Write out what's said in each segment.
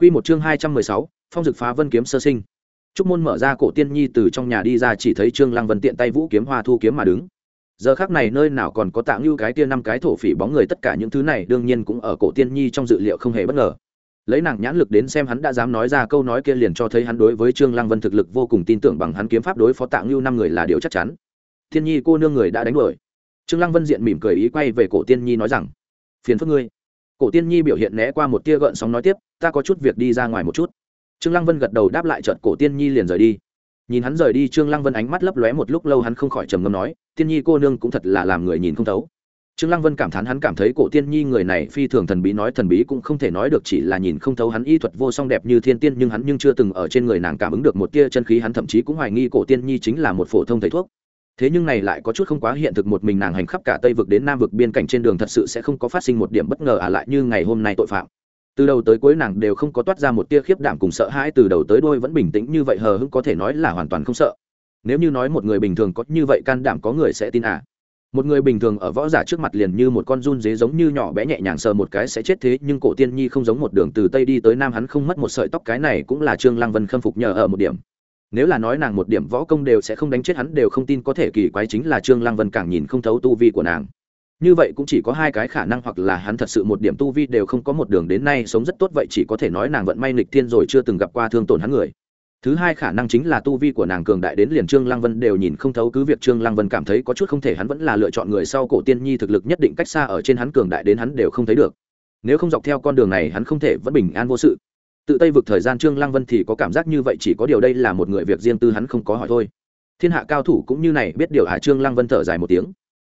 Quy một chương 216, phong dực phá vân kiếm sơ sinh. Trúc môn mở ra cổ tiên nhi từ trong nhà đi ra chỉ thấy Trương Lăng Vân tiện tay vũ kiếm hoa thu kiếm mà đứng. Giờ khắc này nơi nào còn có tạng lưu cái kia năm cái thổ phỉ bóng người tất cả những thứ này đương nhiên cũng ở cổ tiên nhi trong dự liệu không hề bất ngờ. Lấy nàng nhãn lực đến xem hắn đã dám nói ra câu nói kia liền cho thấy hắn đối với Trương Lăng Vân thực lực vô cùng tin tưởng bằng hắn kiếm pháp đối phó tạng lưu năm người là điều chắc chắn. Tiên nhi cô nương người đã đánh đuổi. Trương Lăng Vân diện mỉm cười ý quay về cổ tiên nhi nói rằng: "Phiền phức ngươi." Cổ tiên nhi biểu hiện né qua một tia gợn sóng nói tiếp: "Ta có chút việc đi ra ngoài một chút." trương lăng vân gật đầu đáp lại, chợt cổ tiên nhi liền rời đi. Nhìn hắn rời đi, trương lăng vân ánh mắt lấp lóe một lúc lâu, hắn không khỏi trầm ngâm nói, tiên nhi cô nương cũng thật là làm người nhìn không thấu. Trương lăng vân cảm thán hắn cảm thấy cổ tiên nhi người này phi thường thần bí, nói thần bí cũng không thể nói được, chỉ là nhìn không thấu hắn y thuật vô song đẹp như thiên tiên, nhưng hắn nhưng chưa từng ở trên người nàng cảm ứng được một tia chân khí, hắn thậm chí cũng hoài nghi cổ tiên nhi chính là một phổ thông thầy thuốc thế nhưng này lại có chút không quá hiện thực một mình nàng hành khắp cả tây vực đến nam vực biên cảnh trên đường thật sự sẽ không có phát sinh một điểm bất ngờ à lại như ngày hôm nay tội phạm. Từ đầu tới cuối nàng đều không có toát ra một tia khiếp đảm cùng sợ hãi, từ đầu tới đôi vẫn bình tĩnh như vậy hờ hững có thể nói là hoàn toàn không sợ. Nếu như nói một người bình thường có như vậy can đảm có người sẽ tin à? Một người bình thường ở võ giả trước mặt liền như một con run dế giống như nhỏ bé nhẹ nhàng sờ một cái sẽ chết thế, nhưng cổ tiên nhi không giống một đường từ tây đi tới nam hắn không mất một sợi tóc, cái này cũng là trương lăng vân khâm phục nhờ ở một điểm nếu là nói nàng một điểm võ công đều sẽ không đánh chết hắn, đều không tin có thể kỳ quái chính là trương lăng vân càng nhìn không thấu tu vi của nàng. Như vậy cũng chỉ có hai cái khả năng, hoặc là hắn thật sự một điểm tu vi đều không có một đường đến nay sống rất tốt, vậy chỉ có thể nói nàng vận may nghịch thiên rồi chưa từng gặp qua thương tổn hắn người. Thứ hai khả năng chính là tu vi của nàng cường đại đến liền trương lăng vân đều nhìn không thấu, cứ việc trương lăng vân cảm thấy có chút không thể, hắn vẫn là lựa chọn người sau cổ tiên nhi thực lực nhất định cách xa ở trên hắn, cường đại đến hắn đều không thấy được. Nếu không dọc theo con đường này, hắn không thể vẫn bình an vô sự tự tây vực thời gian trương lăng vân thì có cảm giác như vậy, chỉ có điều đây là một người việc riêng tư, hắn không có hỏi thôi. Thiên hạ cao thủ cũng như này, biết điều hạ trương lăng vân thở dài một tiếng.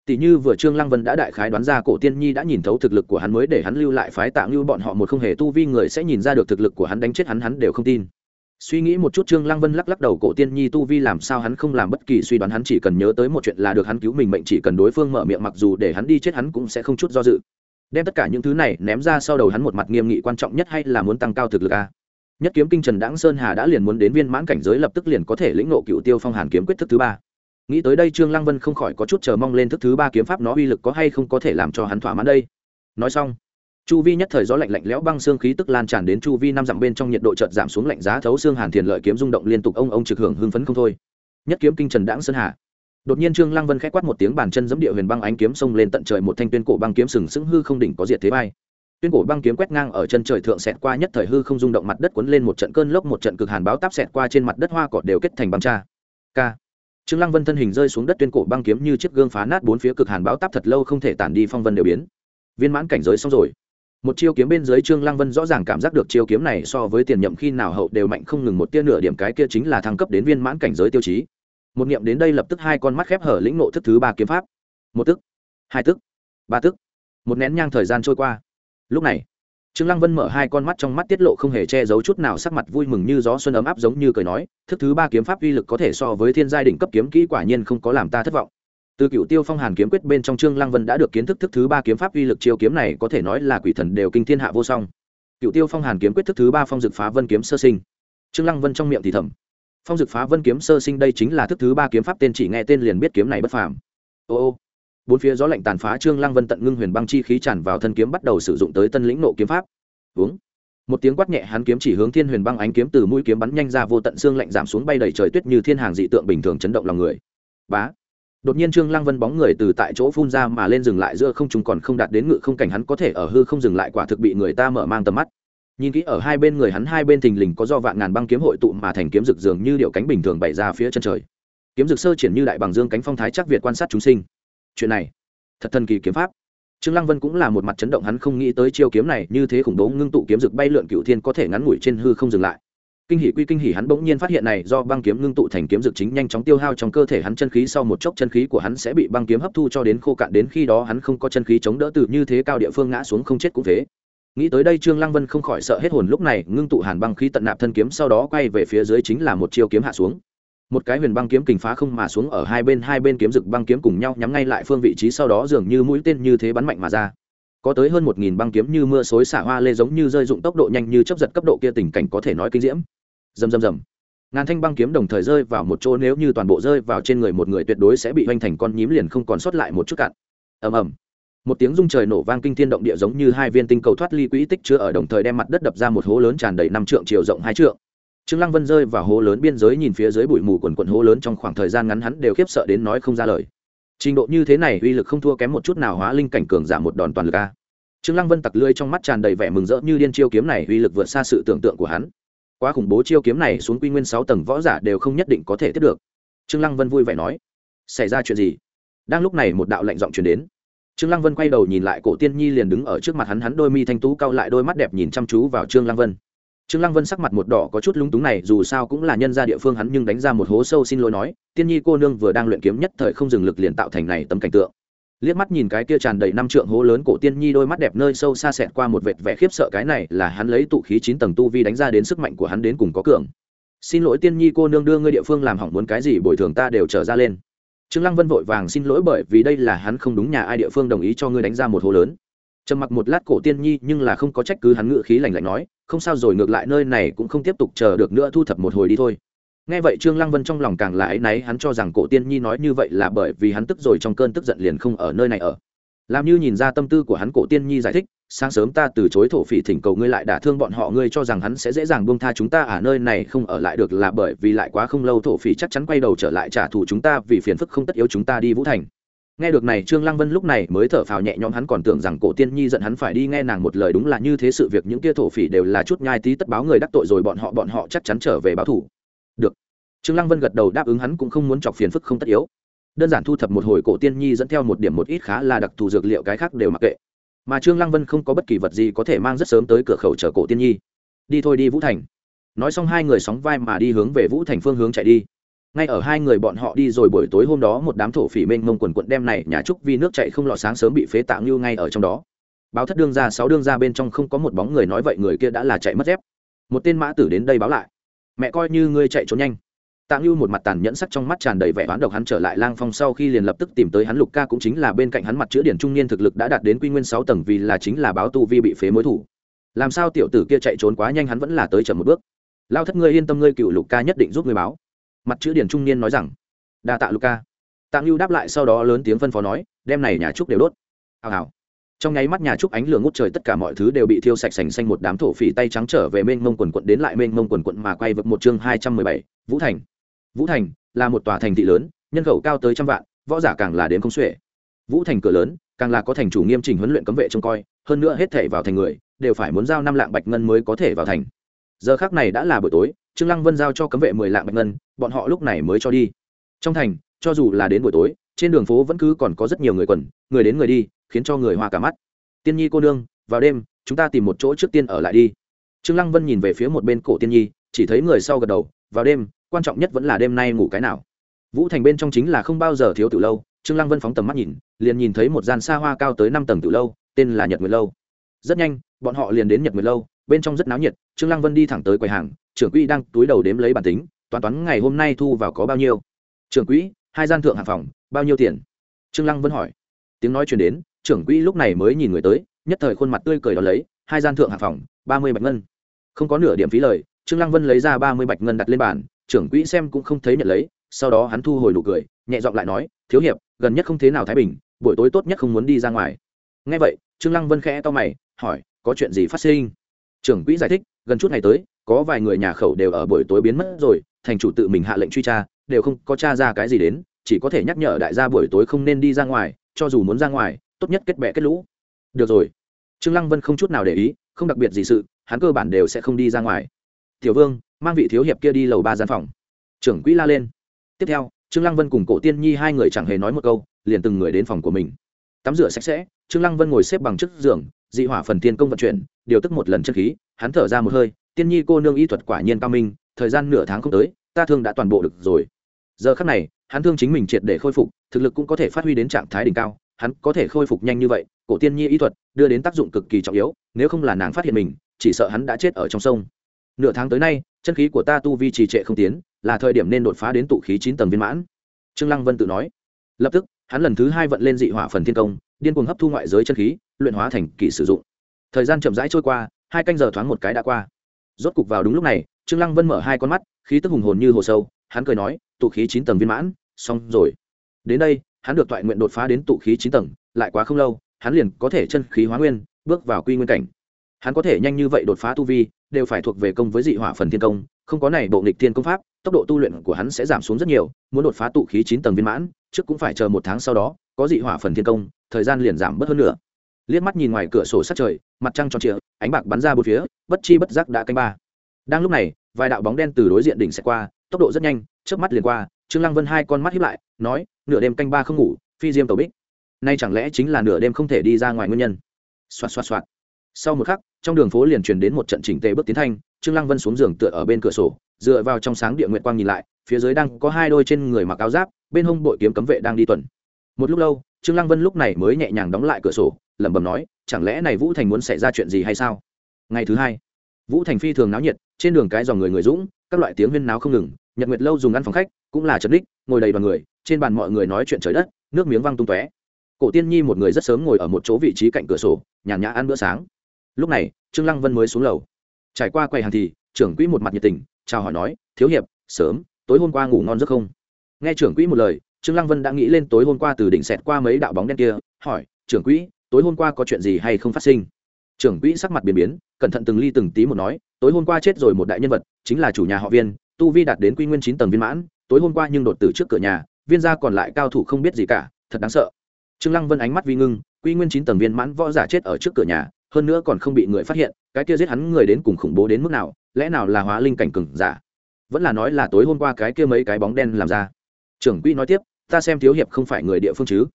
Tỷ như vừa trương lăng vân đã đại khái đoán ra cổ tiên nhi đã nhìn thấu thực lực của hắn mới để hắn lưu lại phái tạng lưu bọn họ một không hề tu vi, người sẽ nhìn ra được thực lực của hắn, đánh chết hắn hắn đều không tin. Suy nghĩ một chút, trương lăng vân lắc lắc đầu, cổ tiên nhi tu vi làm sao hắn không làm bất kỳ suy đoán, hắn chỉ cần nhớ tới một chuyện là được hắn cứu mình, mệnh chỉ cần đối phương mở miệng, mặc dù để hắn đi chết, hắn cũng sẽ không chút do dự đem tất cả những thứ này ném ra sau đầu hắn một mặt nghiêm nghị quan trọng nhất hay là muốn tăng cao thực lực a? Nhất kiếm kinh trần đãng sơn hà đã liền muốn đến viên mãn cảnh giới lập tức liền có thể lĩnh nộ cựu tiêu phong hàn kiếm quyết thức thứ ba. Nghĩ tới đây trương lăng vân không khỏi có chút chờ mong lên thức thứ ba kiếm pháp nó uy lực có hay không có thể làm cho hắn thỏa mãn đây. Nói xong, chu vi nhất thời gió lạnh lạnh lẽo băng xương khí tức lan tràn đến chu vi năm dặm bên trong nhiệt độ chợt giảm xuống lạnh giá thấu xương hàn thiền lợi kiếm rung động liên tục ông ông trực hưởng hưng phấn không thôi. Nhất kiếm kinh trần đãng sơn hà đột nhiên trương lăng vân khẽ quát một tiếng bàn chân giẫm địa huyền băng ánh kiếm xông lên tận trời một thanh tuyên cổ băng kiếm sừng sững hư không đỉnh có diệt thế bay. Tuyên cổ băng kiếm quét ngang ở chân trời thượng xẹt qua nhất thời hư không rung động mặt đất cuốn lên một trận cơn lốc một trận cực hàn báo táp xẹt qua trên mặt đất hoa cỏ đều kết thành băng cha. K. Trương lăng vân thân hình rơi xuống đất tuyên cổ băng kiếm như chiếc gương phá nát bốn phía cực hàn bão táp thật lâu không thể tản đi phong vân đều biến. Viên mãn cảnh giới xong rồi. Một chiêu kiếm bên dưới trương lăng vân rõ ràng cảm giác được chiêu kiếm này so với tiền nhậm khi nào hậu đều mạnh không ngừng một tia nửa điểm cái kia chính là thăng cấp đến viên mãn cảnh giới tiêu chí một niệm đến đây lập tức hai con mắt khép hở lĩnh nộ thức thứ ba kiếm pháp. Một tức, hai tức, ba tức. Một nén nhang thời gian trôi qua. Lúc này, trương lăng vân mở hai con mắt trong mắt tiết lộ không hề che giấu chút nào sắc mặt vui mừng như gió xuân ấm áp giống như cười nói, thức thứ ba kiếm pháp uy lực có thể so với thiên giai đỉnh cấp kiếm kỹ quả nhiên không có làm ta thất vọng. Từ cựu tiêu phong hàn kiếm quyết bên trong trương lăng vân đã được kiến thức thức thứ ba kiếm pháp uy lực chiêu kiếm này có thể nói là quỷ thần đều kinh thiên hạ vô song. Cựu tiêu phong hàn kiếm quyết thức thứ ba phong dực phá vân kiếm sơ sinh. Trương lăng vân trong miệng thì thầm phong dực phá vân kiếm sơ sinh đây chính là thức thứ ba kiếm pháp tên chỉ nghe tên liền biết kiếm này bất phàm. Ô ô. Bốn phía gió lạnh tàn phá trương lăng vân tận ngưng huyền băng chi khí tràn vào thân kiếm bắt đầu sử dụng tới tân lĩnh nộ kiếm pháp. Uống. Một tiếng quát nhẹ hắn kiếm chỉ hướng thiên huyền băng ánh kiếm từ mũi kiếm bắn nhanh ra vô tận xương lạnh giảm xuống bay đầy trời tuyết như thiên hàng dị tượng bình thường chấn động lòng người. Bá. Đột nhiên trương lăng vân bóng người từ tại chỗ phun ra mà lên dừng lại giữa không trung còn không đạt đến ngự không cảnh hắn có thể ở hư không dừng lại quả thực bị người ta mở mang tầm mắt nhìn kỹ ở hai bên người hắn, hai bên thình lình có do vạn ngàn băng kiếm hội tụ mà thành kiếm rực dường như điệu cánh bình thường bày ra phía chân trời. Kiếm rực sơ triển như đại bằng dương cánh phong thái chắc việt quan sát chúng sinh. Chuyện này, thật thần kỳ kiếm pháp. Trương lăng vân cũng là một mặt chấn động, hắn không nghĩ tới chiêu kiếm này như thế khủng bố, ngưng tụ kiếm rực bay lượn cựu thiên có thể ngắn ngủi trên hư không dừng lại. Kinh hỉ quy kinh hỉ, hắn bỗng nhiên phát hiện này, do băng kiếm ngưng tụ thành kiếm dược chính nhanh chóng tiêu hao trong cơ thể hắn chân khí, sau một chốc chân khí của hắn sẽ bị băng kiếm hấp thu cho đến khô cạn, đến khi đó hắn không có chân khí chống đỡ từ như thế cao địa phương ngã xuống không chết cũng thế nghĩ tới đây trương lăng vân không khỏi sợ hết hồn, lúc này ngưng tụ hàn băng khí tận nạp thân kiếm, sau đó quay về phía dưới chính là một chiêu kiếm hạ xuống. Một cái huyền băng kiếm kình phá không mà xuống, ở hai bên hai bên kiếm rực băng kiếm cùng nhau nhắm ngay lại phương vị trí, sau đó dường như mũi tên như thế bắn mạnh mà ra. Có tới hơn một nghìn băng kiếm như mưa xối xả hoa lê giống như rơi dụng tốc độ nhanh như chấp giật cấp độ kia tình cảnh có thể nói kinh diễm. Rầm rầm rầm. Ngàn thanh băng kiếm đồng thời rơi vào một chỗ, nếu như toàn bộ rơi vào trên người một người tuyệt đối sẽ bị hoành thành con nhím liền không còn sót lại một chút cạn. Ầm ầm một tiếng rung trời nổ vang kinh thiên động địa giống như hai viên tinh cầu thoát ly quỹ tích chứa ở đồng thời đem mặt đất đập ra một hố lớn tràn đầy năm trượng, chiều rộng hai trượng. Trương lăng vân rơi vào hố lớn biên giới nhìn phía dưới bụi mù quần quần hố lớn trong khoảng thời gian ngắn hắn đều khiếp sợ đến nói không ra lời. Trình độ như thế này uy lực không thua kém một chút nào hóa linh cảnh cường giảm một đòn toàn lực a. Trương lăng vân tặc lưỡi trong mắt tràn đầy vẻ mừng rỡ như điên chiêu kiếm này uy lực vượt xa sự tưởng tượng của hắn. Quá khủng bố chiêu kiếm này xuống quy nguyên sáu tầng võ giả đều không nhất định có thể tiếp được. Trương lăng vân vui vẻ nói, xảy ra chuyện gì? Đang lúc này một đạo lạnh giọng truyền đến trương lăng vân quay đầu nhìn lại cổ tiên nhi liền đứng ở trước mặt hắn hắn đôi mi thanh tú cau lại đôi mắt đẹp nhìn chăm chú vào trương lăng vân. Trương lăng vân sắc mặt một đỏ có chút lúng túng này, dù sao cũng là nhân gia địa phương hắn nhưng đánh ra một hố sâu xin lỗi nói, tiên nhi cô nương vừa đang luyện kiếm nhất thời không dừng lực liền tạo thành này tấm cảnh tượng. Liếc mắt nhìn cái kia tràn đầy năm trượng hố lớn cổ tiên nhi đôi mắt đẹp nơi sâu xa xẹt qua một vệt vẻ khiếp sợ, cái này là hắn lấy tụ khí chín tầng tu vi đánh ra đến sức mạnh của hắn đến cùng có cường. Xin lỗi tiên nhi cô nương đưa ngươi địa phương làm hỏng muốn cái gì bồi thường ta đều trở ra lên trương lăng vân vội vàng xin lỗi bởi vì đây là hắn không đúng, nhà ai địa phương đồng ý cho ngươi đánh ra một hố lớn. Trầm mặc một lát cổ tiên nhi, nhưng là không có trách cứ hắn ngự khí lạnh lạnh nói, không sao rồi, ngược lại nơi này cũng không tiếp tục chờ được nữa, thu thập một hồi đi thôi. Nghe vậy trương lăng vân trong lòng càng là ấy náy, hắn cho rằng cổ tiên nhi nói như vậy là bởi vì hắn tức rồi, trong cơn tức giận liền không ở nơi này ở làm như nhìn ra tâm tư của hắn cổ tiên nhi giải thích, sáng sớm ta từ chối thổ phỉ thỉnh cầu ngươi lại đả thương bọn họ, ngươi cho rằng hắn sẽ dễ dàng buông tha chúng ta ở nơi này không ở lại được là bởi vì lại quá không lâu thổ phỉ chắc chắn quay đầu trở lại trả thù chúng ta, vì phiền phức không tất yếu chúng ta đi vũ thành. Nghe được này, trương lăng vân lúc này mới thở phào nhẹ nhõm, hắn còn tưởng rằng cổ tiên nhi giận hắn phải đi nghe nàng một lời, đúng là như thế sự việc, những kia thổ phỉ đều là chút nhai tí tất báo người đắc tội rồi bọn họ bọn họ chắc chắn trở về báo thủ được. Trương lăng vân gật đầu đáp ứng, hắn cũng không muốn chọc phiền phức không tất yếu đơn giản thu thập một hồi cổ tiên nhi dẫn theo một điểm một ít khá là đặc thù dược liệu cái khác đều mặc kệ. Mà trương lăng vân không có bất kỳ vật gì có thể mang rất sớm tới cửa khẩu chở cổ tiên nhi. Đi thôi đi vũ thành. Nói xong hai người sóng vai mà đi hướng về vũ thành phương hướng chạy đi. Ngay ở hai người bọn họ đi rồi buổi tối hôm đó, một đám thổ phỉ mênh mông quần quận đem này nhà trúc vì nước chạy không lọt sáng sớm bị phế tạng như ngay ở trong đó. Báo thất đương ra sáu đương ra bên trong không có một bóng người nói vậy người kia đã là chạy mất dép. Một tên mã tử đến đây báo lại. Mẹ coi như ngươi chạy trốn nhanh tạng ngưu một mặt tàn nhẫn sắc trong mắt tràn đầy vẻ oán độc hắn trở lại lang phong sau khi liền lập tức tìm tới hắn, lục ca cũng chính là bên cạnh hắn mặt chữa điển trung niên thực lực đã đạt đến quy nguyên sáu tầng vì là chính là báo tu vi bị phế mối thủ. Làm sao tiểu tử kia chạy trốn quá nhanh hắn vẫn là tới chậm một bước. Lao thất ngươi yên tâm ngươi cựu lục ca nhất định giúp ngươi báo. Mặt chữ điển trung niên nói rằng, đa tạ lục ca. Tạng ngưu đáp lại sau đó lớn tiếng phân phó nói, đem này nhà trúc đều đốt. Hào hào. Trong nháy mắt nhà trúc ánh lửa ngút trời tất cả mọi thứ đều bị thiêu sạch sành xanh một đám thổ phỉ tay trắng trở về mênh mông quần quận đến lại mênh mông quần quận mà quay vực một chương hai trăm mười bảy, vũ thành vũ thành là một tòa thành thị lớn, nhân khẩu cao tới trăm vạn, võ giả càng là đến không xuể. Vũ thành cửa lớn, càng là có thành chủ nghiêm chỉnh huấn luyện cấm vệ trông coi, hơn nữa hết thể vào thành người, đều phải muốn giao năm lạng bạch ngân mới có thể vào thành. Giờ khác này đã là buổi tối, trương lăng vân giao cho cấm vệ mười lạng bạch ngân, bọn họ lúc này mới cho đi. Trong thành, cho dù là đến buổi tối, trên đường phố vẫn cứ còn có rất nhiều người quần, người đến người đi, khiến cho người hoa cả mắt. Tiên nhi cô nương, vào đêm, chúng ta tìm một chỗ trước tiên ở lại đi. Trương lăng vân nhìn về phía một bên cổ tiên nhi, chỉ thấy người sau gật đầu, vào đêm quan trọng nhất vẫn là đêm nay ngủ cái nào. Vũ thành bên trong chính là không bao giờ thiếu từ lâu, trương lăng vân phóng tầm mắt nhìn, liền nhìn thấy một gian xa hoa cao tới năm tầng từ lâu, tên là nhật nguyệt lâu. Rất nhanh, bọn họ liền đến nhật nguyệt lâu, bên trong rất náo nhiệt, trương lăng vân đi thẳng tới quầy hàng, trưởng quỹ đang túi đầu đếm lấy bản tính, toán toán ngày hôm nay thu vào có bao nhiêu. Trưởng quỹ, hai gian thượng hạ phòng, bao nhiêu tiền? Trương lăng vân hỏi. Tiếng nói truyền đến, trưởng quỹ lúc này mới nhìn người tới, nhất thời khuôn mặt tươi cười đó lấy, hai gian thượng hạ phòng, ba mươi bạch ngân. Không có nửa điểm phí lời, trương lăng vân lấy ra ba mươi bạch ngân đặt lên bàn trưởng quỹ xem cũng không thấy nhận lấy, sau đó hắn thu hồi nụ cười, nhẹ giọng lại nói, thiếu hiệp, gần nhất không thế nào thái bình, buổi tối tốt nhất không muốn đi ra ngoài. Nghe vậy, trương lăng vân khẽ to mày, hỏi, có chuyện gì phát sinh? Trưởng quỹ giải thích, gần chút ngày tới, có vài người nhà khẩu đều ở buổi tối biến mất rồi, thành chủ tự mình hạ lệnh truy tra, đều không có tra ra cái gì đến, chỉ có thể nhắc nhở đại gia buổi tối không nên đi ra ngoài, cho dù muốn ra ngoài, tốt nhất kết bè kết lũ. Được rồi. Trương lăng vân không chút nào để ý, không đặc biệt gì sự, hắn cơ bản đều sẽ không đi ra ngoài tiểu vương, mang vị thiếu hiệp kia đi lầu ba gian phòng. Trưởng quỹ la lên. Tiếp theo, trương lăng vân cùng cổ tiên nhi hai người chẳng hề nói một câu, liền từng người đến phòng của mình. Tắm rửa sạch sẽ, trương lăng vân ngồi xếp bằng trước giường, dị hỏa phần tiên công vận chuyển, điều tức một lần chân khí, hắn thở ra một hơi, tiên nhi cô nương y thuật quả nhiên cao minh, thời gian nửa tháng không tới, ta thương đã toàn bộ được rồi. Giờ khắc này, hắn thương chính mình triệt để khôi phục, thực lực cũng có thể phát huy đến trạng thái đỉnh cao, hắn có thể khôi phục nhanh như vậy, cổ tiên nhi y thuật đưa đến tác dụng cực kỳ trọng yếu, nếu không là nàng phát hiện mình, chỉ sợ hắn đã chết ở trong sông nửa tháng tới nay, chân khí của ta tu vi trì trệ không tiến, là thời điểm nên đột phá đến tụ khí chín tầng viên mãn. Trương lăng vân tự nói. Lập tức, hắn lần thứ hai vận lên dị hỏa phần thiên công, điên cuồng hấp thu ngoại giới chân khí, luyện hóa thành kỳ sử dụng. Thời gian chậm rãi trôi qua, hai canh giờ thoáng một cái đã qua. Rốt cục vào đúng lúc này, trương lăng vân mở hai con mắt, khí tức hùng hồn như hồ sâu, hắn cười nói, tụ khí chín tầng viên mãn, xong rồi. Đến đây, hắn được toại nguyện đột phá đến tụ khí chín tầng, lại quá không lâu, hắn liền có thể chân khí hóa nguyên, bước vào quy nguyên cảnh. Hắn có thể nhanh như vậy đột phá tu vi đều phải thuộc về công với dị hỏa phần thiên công, không có này bộ nghịch thiên công pháp, tốc độ tu luyện của hắn sẽ giảm xuống rất nhiều, muốn đột phá tụ khí chín tầng viên mãn, trước cũng phải chờ một tháng sau đó, có dị hỏa phần thiên công, thời gian liền giảm bớt hơn nữa. Liếc mắt nhìn ngoài cửa sổ sát trời, mặt trăng tròn trịa, ánh bạc bắn ra bốn phía, bất chi bất giác đã canh ba. Đang lúc này, vài đạo bóng đen từ đối diện đỉnh sẽ qua, tốc độ rất nhanh trước mắt liền qua, trương lăng vân hai con mắt hiếp lại, nói, nửa đêm canh ba không ngủ, phi diêm tàu bích. Nay chẳng lẽ chính là nửa đêm không thể đi ra ngoài nguyên nhân? Xoạt xoạt xoạt. Sau một khắc trong đường phố liền truyền đến một trận chỉnh tề bước tiến thanh, trương lăng vân xuống giường tựa ở bên cửa sổ, dựa vào trong sáng địa nguyện quang nhìn lại, phía dưới đang có hai đôi trên người mặc áo giáp, bên hông bội kiếm cấm vệ đang đi tuần. Một lúc lâu, trương lăng vân lúc này mới nhẹ nhàng đóng lại cửa sổ, lẩm bẩm nói, chẳng lẽ này vũ thành muốn xảy ra chuyện gì hay sao? Ngày thứ hai, vũ thành phi thường náo nhiệt, trên đường cái dòng người người dũng, các loại tiếng huyên náo không ngừng, nhật nguyệt lâu dùng ăn phòng khách, cũng là trấn đích ngồi đầy đoàn người, trên bàn mọi người nói chuyện trời đất, nước miếng văng tung tóe. Cổ tiên nhi một người rất sớm ngồi ở một chỗ vị trí cạnh cửa sổ, nhàn nhã ăn bữa sáng lúc này, trương lăng vân mới xuống lầu. Trải qua quầy hàng thì, trưởng quỹ một mặt nhiệt tình, chào hỏi nói, thiếu hiệp, sớm, tối hôm qua ngủ ngon giấc không? Nghe trưởng quỹ một lời, trương lăng vân đã nghĩ lên tối hôm qua từ đỉnh xẹt qua mấy đạo bóng đen kia, hỏi, trưởng quỹ, tối hôm qua có chuyện gì hay không phát sinh? Trưởng quỹ sắc mặt biến biến, cẩn thận từng ly từng tí một nói, tối hôm qua chết rồi một đại nhân vật, chính là chủ nhà họ viên, tu vi đạt đến quy nguyên chín tầng viên mãn, tối hôm qua nhưng đột tử trước cửa nhà, viên gia còn lại cao thủ không biết gì cả, thật đáng sợ. Trương lăng vân ánh mắt vi ngưng, quy nguyên chín tầng viên mãn võ giả chết ở trước cửa nhà hơn nữa còn không bị người phát hiện, cái kia giết hắn người đến cùng khủng bố đến mức nào, lẽ nào là hóa linh cảnh cừng giả? Vẫn là nói là tối hôm qua cái kia mấy cái bóng đen làm ra. Trưởng quỹ nói tiếp, ta xem thiếu hiệp không phải người địa phương chứ.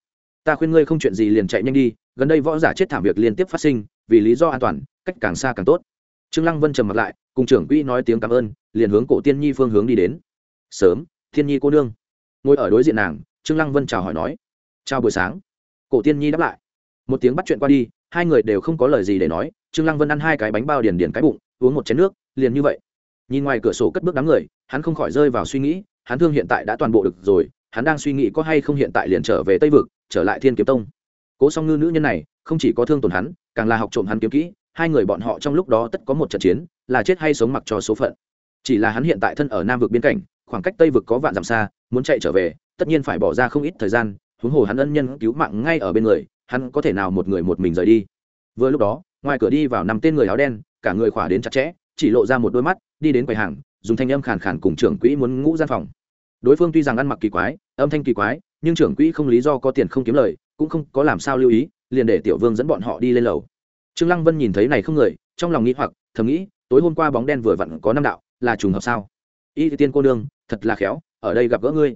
Ta khuyên ngươi không chuyện gì liền chạy nhanh đi, gần đây võ giả chết thảm việc liên tiếp phát sinh, vì lý do an toàn, cách càng xa càng tốt. Trương lăng vân trầm mặt lại, cùng trưởng quỹ nói tiếng cảm ơn, liền hướng cổ tiên nhi phương hướng đi đến. Sớm, thiên nhi cô nương. Ngồi ở đối diện nàng, trương lăng vân chào hỏi nói. Chào buổi sáng. Cổ tiên nhi đáp lại một tiếng bắt chuyện qua đi, hai người đều không có lời gì để nói, trương lăng vân ăn hai cái bánh bao điền điền cái bụng, uống một chén nước, liền như vậy. Nhìn ngoài cửa sổ cất bước đám người, hắn không khỏi rơi vào suy nghĩ, hắn thương hiện tại đã toàn bộ được rồi, hắn đang suy nghĩ có hay không hiện tại liền trở về tây vực, trở lại thiên kiếm tông. Cố song ngư nữ nhân này, không chỉ có thương tổn hắn, càng là học trộm hắn kiếm kỹ, hai người bọn họ trong lúc đó tất có một trận chiến, là chết hay sống mặc cho số phận. Chỉ là hắn hiện tại thân ở nam vực biên cảnh, khoảng cách tây vực có vạn dặm xa, muốn chạy trở về, tất nhiên phải bỏ ra không ít thời gian, huống hồ hắn ân nhân cứu mạng ngay ở bên người hắn có thể nào một người một mình rời đi? Vừa lúc đó, ngoài cửa đi vào năm tên người áo đen, cả người khỏa đến chặt chẽ, chỉ lộ ra một đôi mắt, đi đến quầy hàng, dùng thanh âm khàn khàn cùng trưởng quỹ muốn ngũ gian phòng. Đối phương tuy rằng ăn mặc kỳ quái, âm thanh kỳ quái, nhưng trưởng quỹ không lý do có tiền không kiếm lời, cũng không có làm sao lưu ý, liền để tiểu vương dẫn bọn họ đi lên lầu. Trương lăng vân nhìn thấy này không người, trong lòng nghĩ hoặc, thầm nghĩ, tối hôm qua bóng đen vừa vặn có năm đạo, là trùng hợp sao? Y tiên cô nương, thật là khéo, ở đây gặp gỡ ngươi.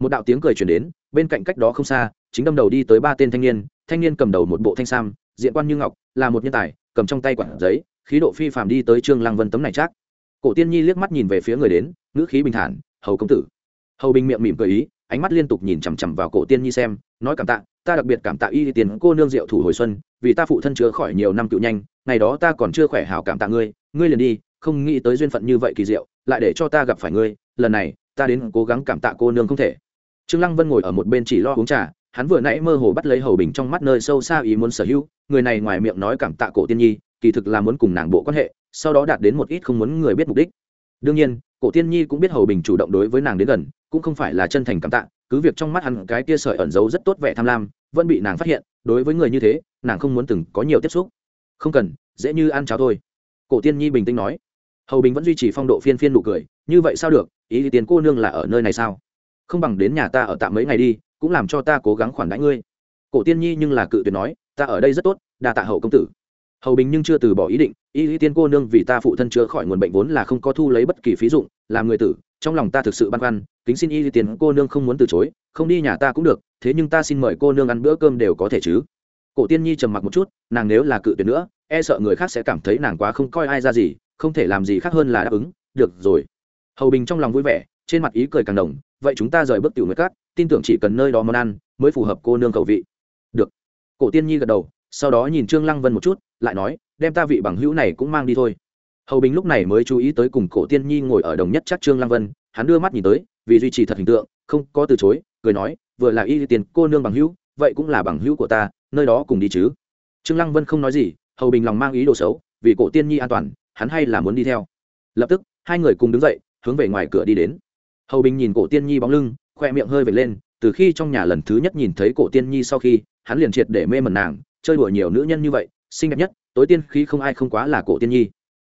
Một đạo tiếng cười truyền đến, bên cạnh cách đó không xa, chính đâm đầu đi tới ba tên thanh niên thanh niên cầm đầu một bộ thanh sam, diện quan như ngọc, là một nhân tài, cầm trong tay quản giấy, khí độ phi phàm đi tới trương lăng vân tấm này chắc. Cổ tiên nhi liếc mắt nhìn về phía người đến, ngữ khí bình thản, hầu công tử. Hầu bình miệng mỉm cười ý, ánh mắt liên tục nhìn chằm chằm vào cổ tiên nhi xem, nói cảm tạ, ta đặc biệt cảm tạ y tiền cô nương diệu thủ hồi xuân, vì ta phụ thân chữa khỏi nhiều năm cựu nhanh, ngày đó ta còn chưa khỏe hảo cảm tạ ngươi ngươi liền đi, không nghĩ tới duyên phận như vậy kỳ diệu, lại để cho ta gặp phải ngươi, lần này, ta đến cố gắng cảm tạ cô nương không thể. Trương lăng vân ngồi ở một bên chỉ lo uống trà hắn vừa nãy mơ hồ bắt lấy hầu bình trong mắt nơi sâu xa ý muốn sở hữu, người này ngoài miệng nói cảm tạ cổ tiên nhi, kỳ thực là muốn cùng nàng bộ quan hệ, sau đó đạt đến một ít không muốn người biết mục đích. đương nhiên, cổ tiên nhi cũng biết hầu bình chủ động đối với nàng đến gần, cũng không phải là chân thành cảm tạ, cứ việc trong mắt hắn cái tia sợi ẩn giấu rất tốt vẻ tham lam, vẫn bị nàng phát hiện, đối với người như thế, nàng không muốn từng có nhiều tiếp xúc. không cần, dễ như ăn cháo thôi. cổ tiên nhi bình tĩnh nói. hầu bình vẫn duy trì phong độ phiên phiên nụ cười, như vậy sao được, ý tiền cô nương là ở nơi này sao? không bằng đến nhà ta ở tạm mấy ngày đi cũng làm cho ta cố gắng khoản đãi ngươi. Cổ tiên nhi nhưng là cự tuyệt nói, ta ở đây rất tốt, đa tạ hậu công tử. Hầu bình nhưng chưa từ bỏ ý định, y lý tiên cô nương vì ta phụ thân chữa khỏi nguồn bệnh vốn là không có thu lấy bất kỳ phí dụng, làm người tử, trong lòng ta thực sự băn khoăn, kính xin y lý tiên cô nương không muốn từ chối, không đi nhà ta cũng được, thế nhưng ta xin mời cô nương ăn bữa cơm đều có thể chứ. Cổ tiên nhi trầm mặc một chút, nàng nếu là cự tuyệt nữa e sợ người khác sẽ cảm thấy nàng quá không coi ai ra gì, không thể làm gì khác hơn là đáp ứng, được rồi. Hầu bình trong lòng vui vẻ trên mặt ý cười càng đồng vậy chúng ta rời bước tiểu nguyệt cát, tin tưởng chỉ cần nơi đó món ăn, mới phù hợp cô nương khẩu vị. Được. Cổ tiên nhi gật đầu, sau đó nhìn trương lăng vân một chút, lại nói, đem ta vị bằng hữu này cũng mang đi thôi. Hầu bình lúc này mới chú ý tới cùng cổ tiên nhi ngồi ở đồng nhất chắc trương lăng vân, hắn đưa mắt nhìn tới, vì duy trì thật hình tượng, không có từ chối, cười nói, vừa là y tiền cô nương bằng hữu, vậy cũng là bằng hữu của ta, nơi đó cùng đi chứ. Trương lăng vân không nói gì, hầu bình lòng mang ý đồ xấu, vì cổ tiên nhi an toàn, hắn hay là muốn đi theo. Lập tức, hai người cùng đứng dậy, hướng về ngoài cửa đi đến hầu bình nhìn cổ tiên nhi bóng lưng, khoe miệng hơi vệt lên, từ khi trong nhà lần thứ nhất nhìn thấy cổ tiên nhi sau khi, hắn liền triệt để mê mẩn nàng, chơi đùa nhiều nữ nhân như vậy, xinh đẹp nhất, tối tiên khi không ai không quá là cổ tiên nhi.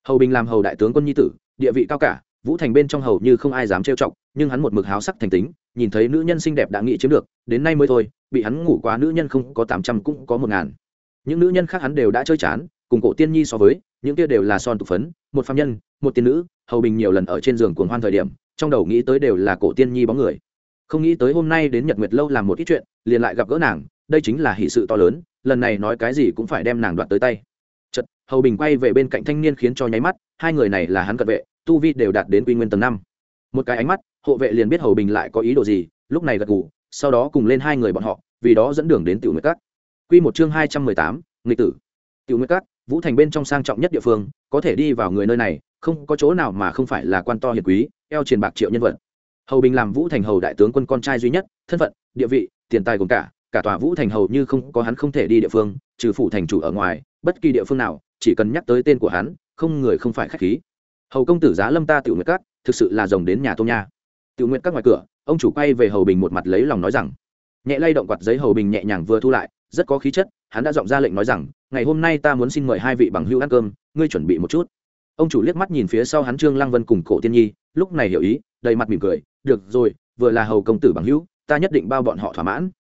Hầu bình làm hầu đại tướng quân nhi tử, địa vị cao cả, vũ thành bên trong hầu như không ai dám trêu chọc, nhưng hắn một mực háo sắc thành tính, nhìn thấy nữ nhân xinh đẹp đã nghĩ chiếm được, đến nay mới thôi, bị hắn ngủ quá nữ nhân không có tám trăm cũng có một ngàn. Những nữ nhân khác hắn đều đã chơi chán, cùng cổ tiên nhi so với, những kia đều là son tục phấn, một phạm nhân, một tiên nữ, hầu bình nhiều lần ở trên giường cuồng hoan thời điểm trong đầu nghĩ tới đều là cổ tiên nhi bóng người. Không nghĩ tới hôm nay đến nhật nguyệt lâu làm một ít chuyện liền lại gặp gỡ nàng đây chính là hỷ sự to lớn lần này nói cái gì cũng phải đem nàng đoạt tới tay. Chật hầu bình quay về bên cạnh thanh niên khiến cho nháy mắt hai người này là hắn cận vệ tu vi đều đạt đến quy nguyên tầng năm. Một cái ánh mắt hộ vệ liền biết hầu bình lại có ý đồ gì lúc này gật gù sau đó cùng lên hai người bọn họ vì đó dẫn đường đến tiểu nguyệt cát. quy một chương hai trăm mười tám nghịch tử. Tiểu nguyệt cát, vũ thành bên trong sang trọng nhất địa phương có thể đi vào người nơi này không có chỗ nào mà không phải là quan to hiền quý eo truyền bạc triệu nhân vật. Hầu bình làm vũ thành hầu đại tướng quân con trai duy nhất, thân phận, địa vị, tiền tài gồm cả cả tòa vũ thành hầu như không, có hắn không thể đi địa phương, trừ phủ thành chủ ở ngoài, bất kỳ địa phương nào, chỉ cần nhắc tới tên của hắn, không người không phải khách khí. Hầu công tử giá lâm ta tiểu nguyệt các, thực sự là rồng đến nhà tôm nha. Tiểu nguyệt các ngoài cửa, ông chủ quay về hầu bình một mặt lấy lòng nói rằng, nhẹ lay động quạt giấy hầu bình nhẹ nhàng vừa thu lại, rất có khí chất, hắn đã giọng ra lệnh nói rằng, ngày hôm nay ta muốn xin mời hai vị bằng hữu ăn cơm, ngươi chuẩn bị một chút ông chủ liếc mắt nhìn phía sau hắn trương lăng vân cùng cổ tiên nhi, lúc này hiểu ý, đầy mặt mỉm cười, được rồi, vừa là hầu công tử bằng hữu, ta nhất định bao bọn họ thỏa mãn.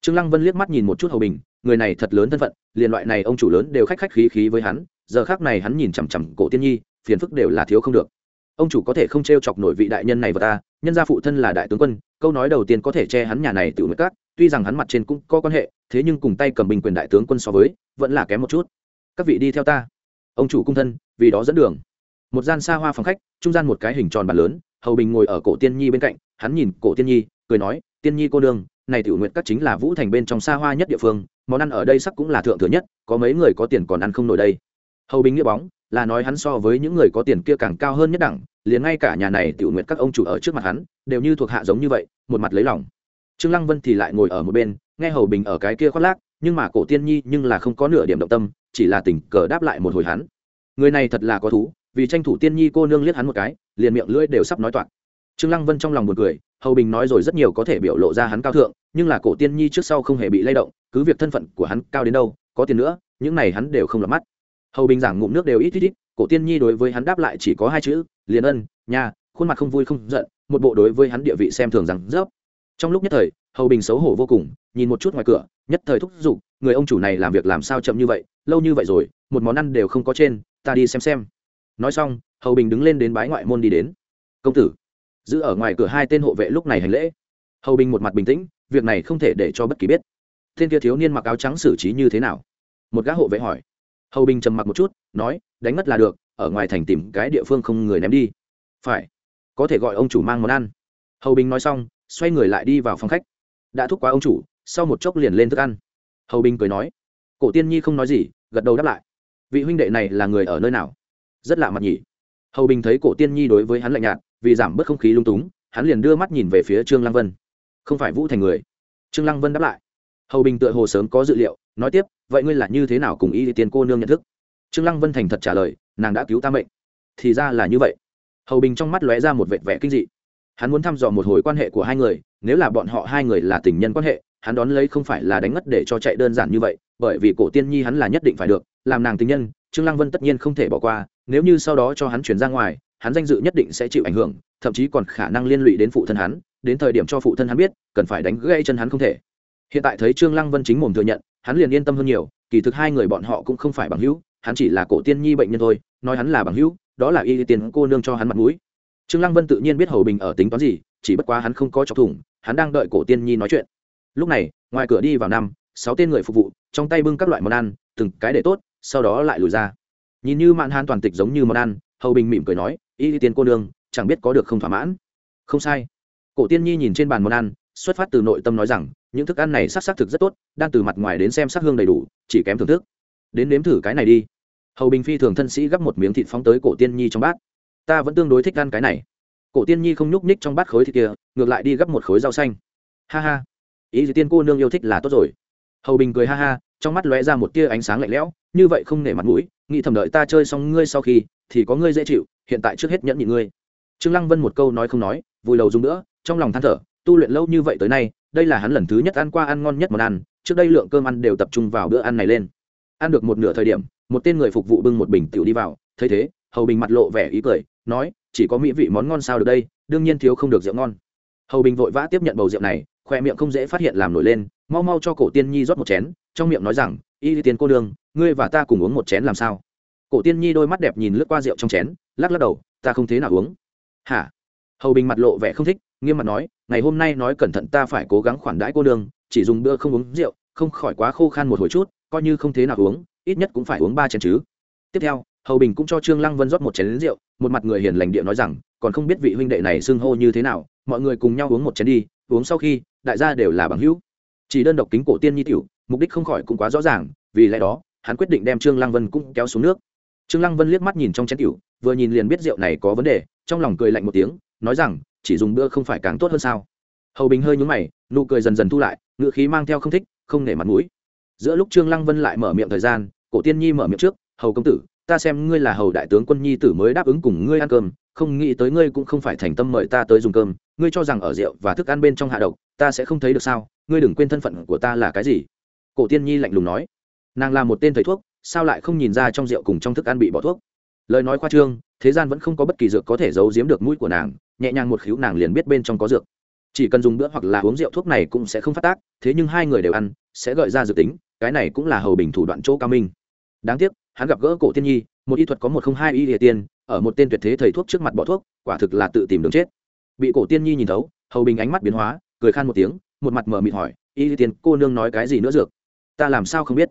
Trương lăng vân liếc mắt nhìn một chút hầu bình, người này thật lớn thân phận, liền loại này ông chủ lớn đều khách khách khí khí với hắn, giờ khác này hắn nhìn chằm chằm cổ tiên nhi, phiền phức đều là thiếu không được. Ông chủ có thể không t r e o chọc nổi vị đại nhân này vào ta, nhân gia phụ thân là đại tướng quân, câu nói đầu tiên có thể che hắn nhà này tự nguyện các, tuy rằng hắn mặt trên cũng có quan hệ, thế nhưng cùng tay cầm bình quyền đại tướng quân so với, vẫn là kém một chút. Các vị đi theo ta. Ông chủ cung thân, vì đó dẫn đường một gian xa hoa phòng khách, trung gian một cái hình tròn bàn lớn, hầu bình ngồi ở cổ tiên nhi bên cạnh, hắn nhìn cổ tiên nhi, cười nói, tiên nhi cô đương này tiểu nguyện các chính là vũ thành bên trong xa hoa nhất địa phương, món ăn ở đây sắc cũng là thượng thừa nhất, có mấy người có tiền còn ăn không nổi đây. Hầu bình nghĩa bóng, là nói hắn so với những người có tiền kia càng cao hơn nhất đẳng, liền ngay cả nhà này tiểu nguyện các ông chủ ở trước mặt hắn, đều như thuộc hạ giống như vậy, một mặt lấy lòng. Trương lăng vân thì lại ngồi ở một bên, nghe hầu bình ở cái kia khoác lác, nhưng mà cổ tiên nhi nhưng là không có nửa điểm động tâm, chỉ là tình cờ đáp lại một hồi hắn. Người này thật là có thú vì tranh thủ tiên nhi cô nương liếc hắn một cái, liền miệng lưỡi đều sắp nói toạc. Trương lăng vân trong lòng buồn cười, hầu bình nói rồi rất nhiều có thể biểu lộ ra hắn cao thượng, nhưng là cổ tiên nhi trước sau không hề bị lay động, cứ việc thân phận của hắn cao đến đâu, có tiền nữa, những này hắn đều không lọt mắt. Hầu bình giảng ngụm nước đều ít ít ít, cổ tiên nhi đối với hắn đáp lại chỉ có hai chữ, liền ân nhà khuôn mặt không vui không giận, một bộ đối với hắn địa vị xem thường rằng rớp trong lúc nhất thời, hầu bình xấu hổ vô cùng, nhìn một chút ngoài cửa, nhất thời thúc giục, người ông chủ này làm việc làm sao chậm như vậy, lâu như vậy rồi, một món ăn đều không có trên, ta đi xem xem nói xong, hầu bình đứng lên đến bái ngoại môn đi đến. Công tử, giữ ở ngoài cửa hai tên hộ vệ lúc này hành lễ. Hầu bình một mặt bình tĩnh, việc này không thể để cho bất kỳ biết. Tên kia thiếu niên mặc áo trắng xử trí như thế nào? Một gã hộ vệ hỏi. Hầu bình trầm mặc một chút, nói, đánh mất là được, ở ngoài thành tìm cái địa phương không người ném đi. Phải, có thể gọi ông chủ mang món ăn. Hầu bình nói xong, xoay người lại đi vào phòng khách. Đã thúc quá ông chủ, sau một chốc liền lên thức ăn. Hầu bình cười nói. Cổ tiên nhi không nói gì, gật đầu đáp lại. Vị huynh đệ này là người ở nơi nào? Rất lạ mặt nhỉ. Hầu bình thấy cổ tiên nhi đối với hắn lạnh nhạt, vì giảm bớt không khí lung túng, hắn liền đưa mắt nhìn về phía trương lăng vân. Không phải vũ thành người. Trương lăng vân đáp lại. Hầu bình tựa hồ sớm có dự liệu, nói tiếp, vậy ngươi là như thế nào cùng y tiên cô nương nhận thức? Trương lăng vân thành thật trả lời, nàng đã cứu ta mệnh. Thì ra là như vậy. Hầu bình trong mắt lóe ra một vệt vẻ kinh dị. Hắn muốn thăm dò một hồi quan hệ của hai người, nếu là bọn họ hai người là tình nhân quan hệ, hắn đón lấy không phải là đánh ngất để cho chạy đơn giản như vậy, bởi vì cổ tiên nhi hắn là nhất định phải được, làm nàng tình nhân trương lăng vân tất nhiên không thể bỏ qua, nếu như sau đó cho hắn chuyển ra ngoài, hắn danh dự nhất định sẽ chịu ảnh hưởng, thậm chí còn khả năng liên lụy đến phụ thân hắn, đến thời điểm cho phụ thân hắn biết, cần phải đánh gãy chân hắn không thể. Hiện tại thấy trương lăng vân chính mồm thừa nhận, hắn liền yên tâm hơn nhiều, kỳ thực hai người bọn họ cũng không phải bằng hữu, hắn chỉ là cổ tiên nhi bệnh nhân thôi, nói hắn là bằng hữu, đó là y tiền cô nương cho hắn mặt mũi. Trương lăng vân tự nhiên biết hầu bình ở tính toán gì, chỉ bất quá hắn không có chọc thủng, hắn đang đợi cổ tiên nhi nói chuyện. Lúc này, ngoài cửa đi vào năm, sáu tên người phục vụ, trong tay bưng các loại món ăn, từng cái để tốt sau đó lại lùi ra. Nhìn như mạn han toàn tịch giống như món ăn, hầu bình mỉm cười nói, y tiên cô nương, chẳng biết có được không thỏa mãn? Không sai. Cổ tiên nhi nhìn trên bàn món ăn, xuất phát từ nội tâm nói rằng, những thức ăn này sắc sắc thực rất tốt, đang từ mặt ngoài đến xem sắc hương đầy đủ, chỉ kém thưởng thức. Đến nếm thử cái này đi. Hầu bình phi thường thân sĩ gắp một miếng thịt phóng tới cổ tiên nhi trong bát. Ta vẫn tương đối thích ăn cái này. Cổ tiên nhi không nhúc nhích trong bát khối thịt kia, ngược lại đi gắp một khối rau xanh. Ha ha, ý gì tiên cô nương yêu thích là tốt rồi. Hầu bình cười ha ha, trong mắt lóe ra một tia ánh sáng lạnh lẽo như vậy không nể mặt mũi, nghĩ thầm đợi ta chơi xong ngươi sau khi, thì có ngươi dễ chịu, hiện tại trước hết nhẫn nhịn ngươi. Trương lăng vân một câu nói không nói, vùi đầu dùng nữa, trong lòng than thở, tu luyện lâu như vậy tới nay, đây là hắn lần thứ nhất ăn qua ăn ngon nhất món ăn, trước đây lượng cơm ăn đều tập trung vào bữa ăn này lên. Ăn được một nửa thời điểm, một tên người phục vụ bưng một bình tiểu đi vào, thấy thế, hầu bình mặt lộ vẻ ý cười, nói, chỉ có mỹ vị món ngon sao được đây, đương nhiên thiếu không được rượu ngon. Hầu bình vội vã tiếp nhận bầu rượu này, khoe miệng không dễ phát hiện làm nổi lên, mau mau cho cổ tiên nhi rót một chén, trong miệng nói rằng y tiên cô đương ngươi và ta cùng uống một chén làm sao? Cổ tiên nhi đôi mắt đẹp nhìn lướt qua rượu trong chén, lắc lắc đầu, ta không thế nào uống. Hả? Hầu bình mặt lộ vẻ không thích, nghiêm mặt nói, ngày hôm nay nói cẩn thận ta phải cố gắng khoản đãi cô đương chỉ dùng bữa không uống rượu, không khỏi quá khô khan một hồi chút, coi như không thế nào uống, ít nhất cũng phải uống ba chén chứ. Tiếp theo, hầu bình cũng cho trương lăng vân rót một chén rượu, một mặt người hiền lành địa nói rằng, còn không biết vị huynh đệ này xưng hô như thế nào, mọi người cùng nhau uống một chén đi, uống sau khi, đại gia đều là bằng hữu. Chỉ đơn độc kính cổ tiên nhi tiểu mục đích không khỏi cũng quá rõ ràng, vì lẽ đó, hắn quyết định đem trương lăng vân cũng kéo xuống nước. Trương lăng vân liếc mắt nhìn trong chén tiểu, vừa nhìn liền biết rượu này có vấn đề, trong lòng cười lạnh một tiếng, nói rằng, chỉ dùng bữa không phải càng tốt hơn sao? Hầu bình hơi nhúng mày, nụ cười dần dần thu lại, ngựa khí mang theo không thích, không nể mặt mũi. Giữa lúc trương lăng vân lại mở miệng thời gian, cổ tiên nhi mở miệng trước, hầu công tử, ta xem ngươi là hầu đại tướng quân nhi tử mới đáp ứng cùng ngươi ăn cơm, không nghĩ tới ngươi cũng không phải thành tâm mời ta tới dùng cơm, ngươi cho rằng ở rượu và thức ăn bên trong hạ độc, ta sẽ không thấy được sao? Ngươi đừng quên thân phận của ta là cái gì? Cổ tiên nhi lạnh lùng nói, nàng là một tên thầy thuốc, sao lại không nhìn ra trong rượu cùng trong thức ăn bị bỏ thuốc? Lời nói khoa trương, thế gian vẫn không có bất kỳ dược có thể giấu giếm được mũi của nàng, nhẹ nhàng một khíu nàng liền biết bên trong có dược. Chỉ cần dùng bữa hoặc là uống rượu thuốc này cũng sẽ không phát tác, thế nhưng hai người đều ăn, sẽ gợi ra dược tính, cái này cũng là hầu bình thủ đoạn chỗ cao minh. Đáng tiếc, hắn gặp gỡ cổ tiên nhi, một y thuật có một không hai y địa tiên ở một tên tuyệt thế thầy thuốc trước mặt bỏ thuốc, quả thực là tự tìm đường chết. Bị cổ tiên nhi nhìn thấu, hầu bình ánh mắt biến hóa, cười khan một tiếng, một mặt mờ mịt hỏi, y tiên cô nương nói cái gì nữa dược? Ta làm sao không biết?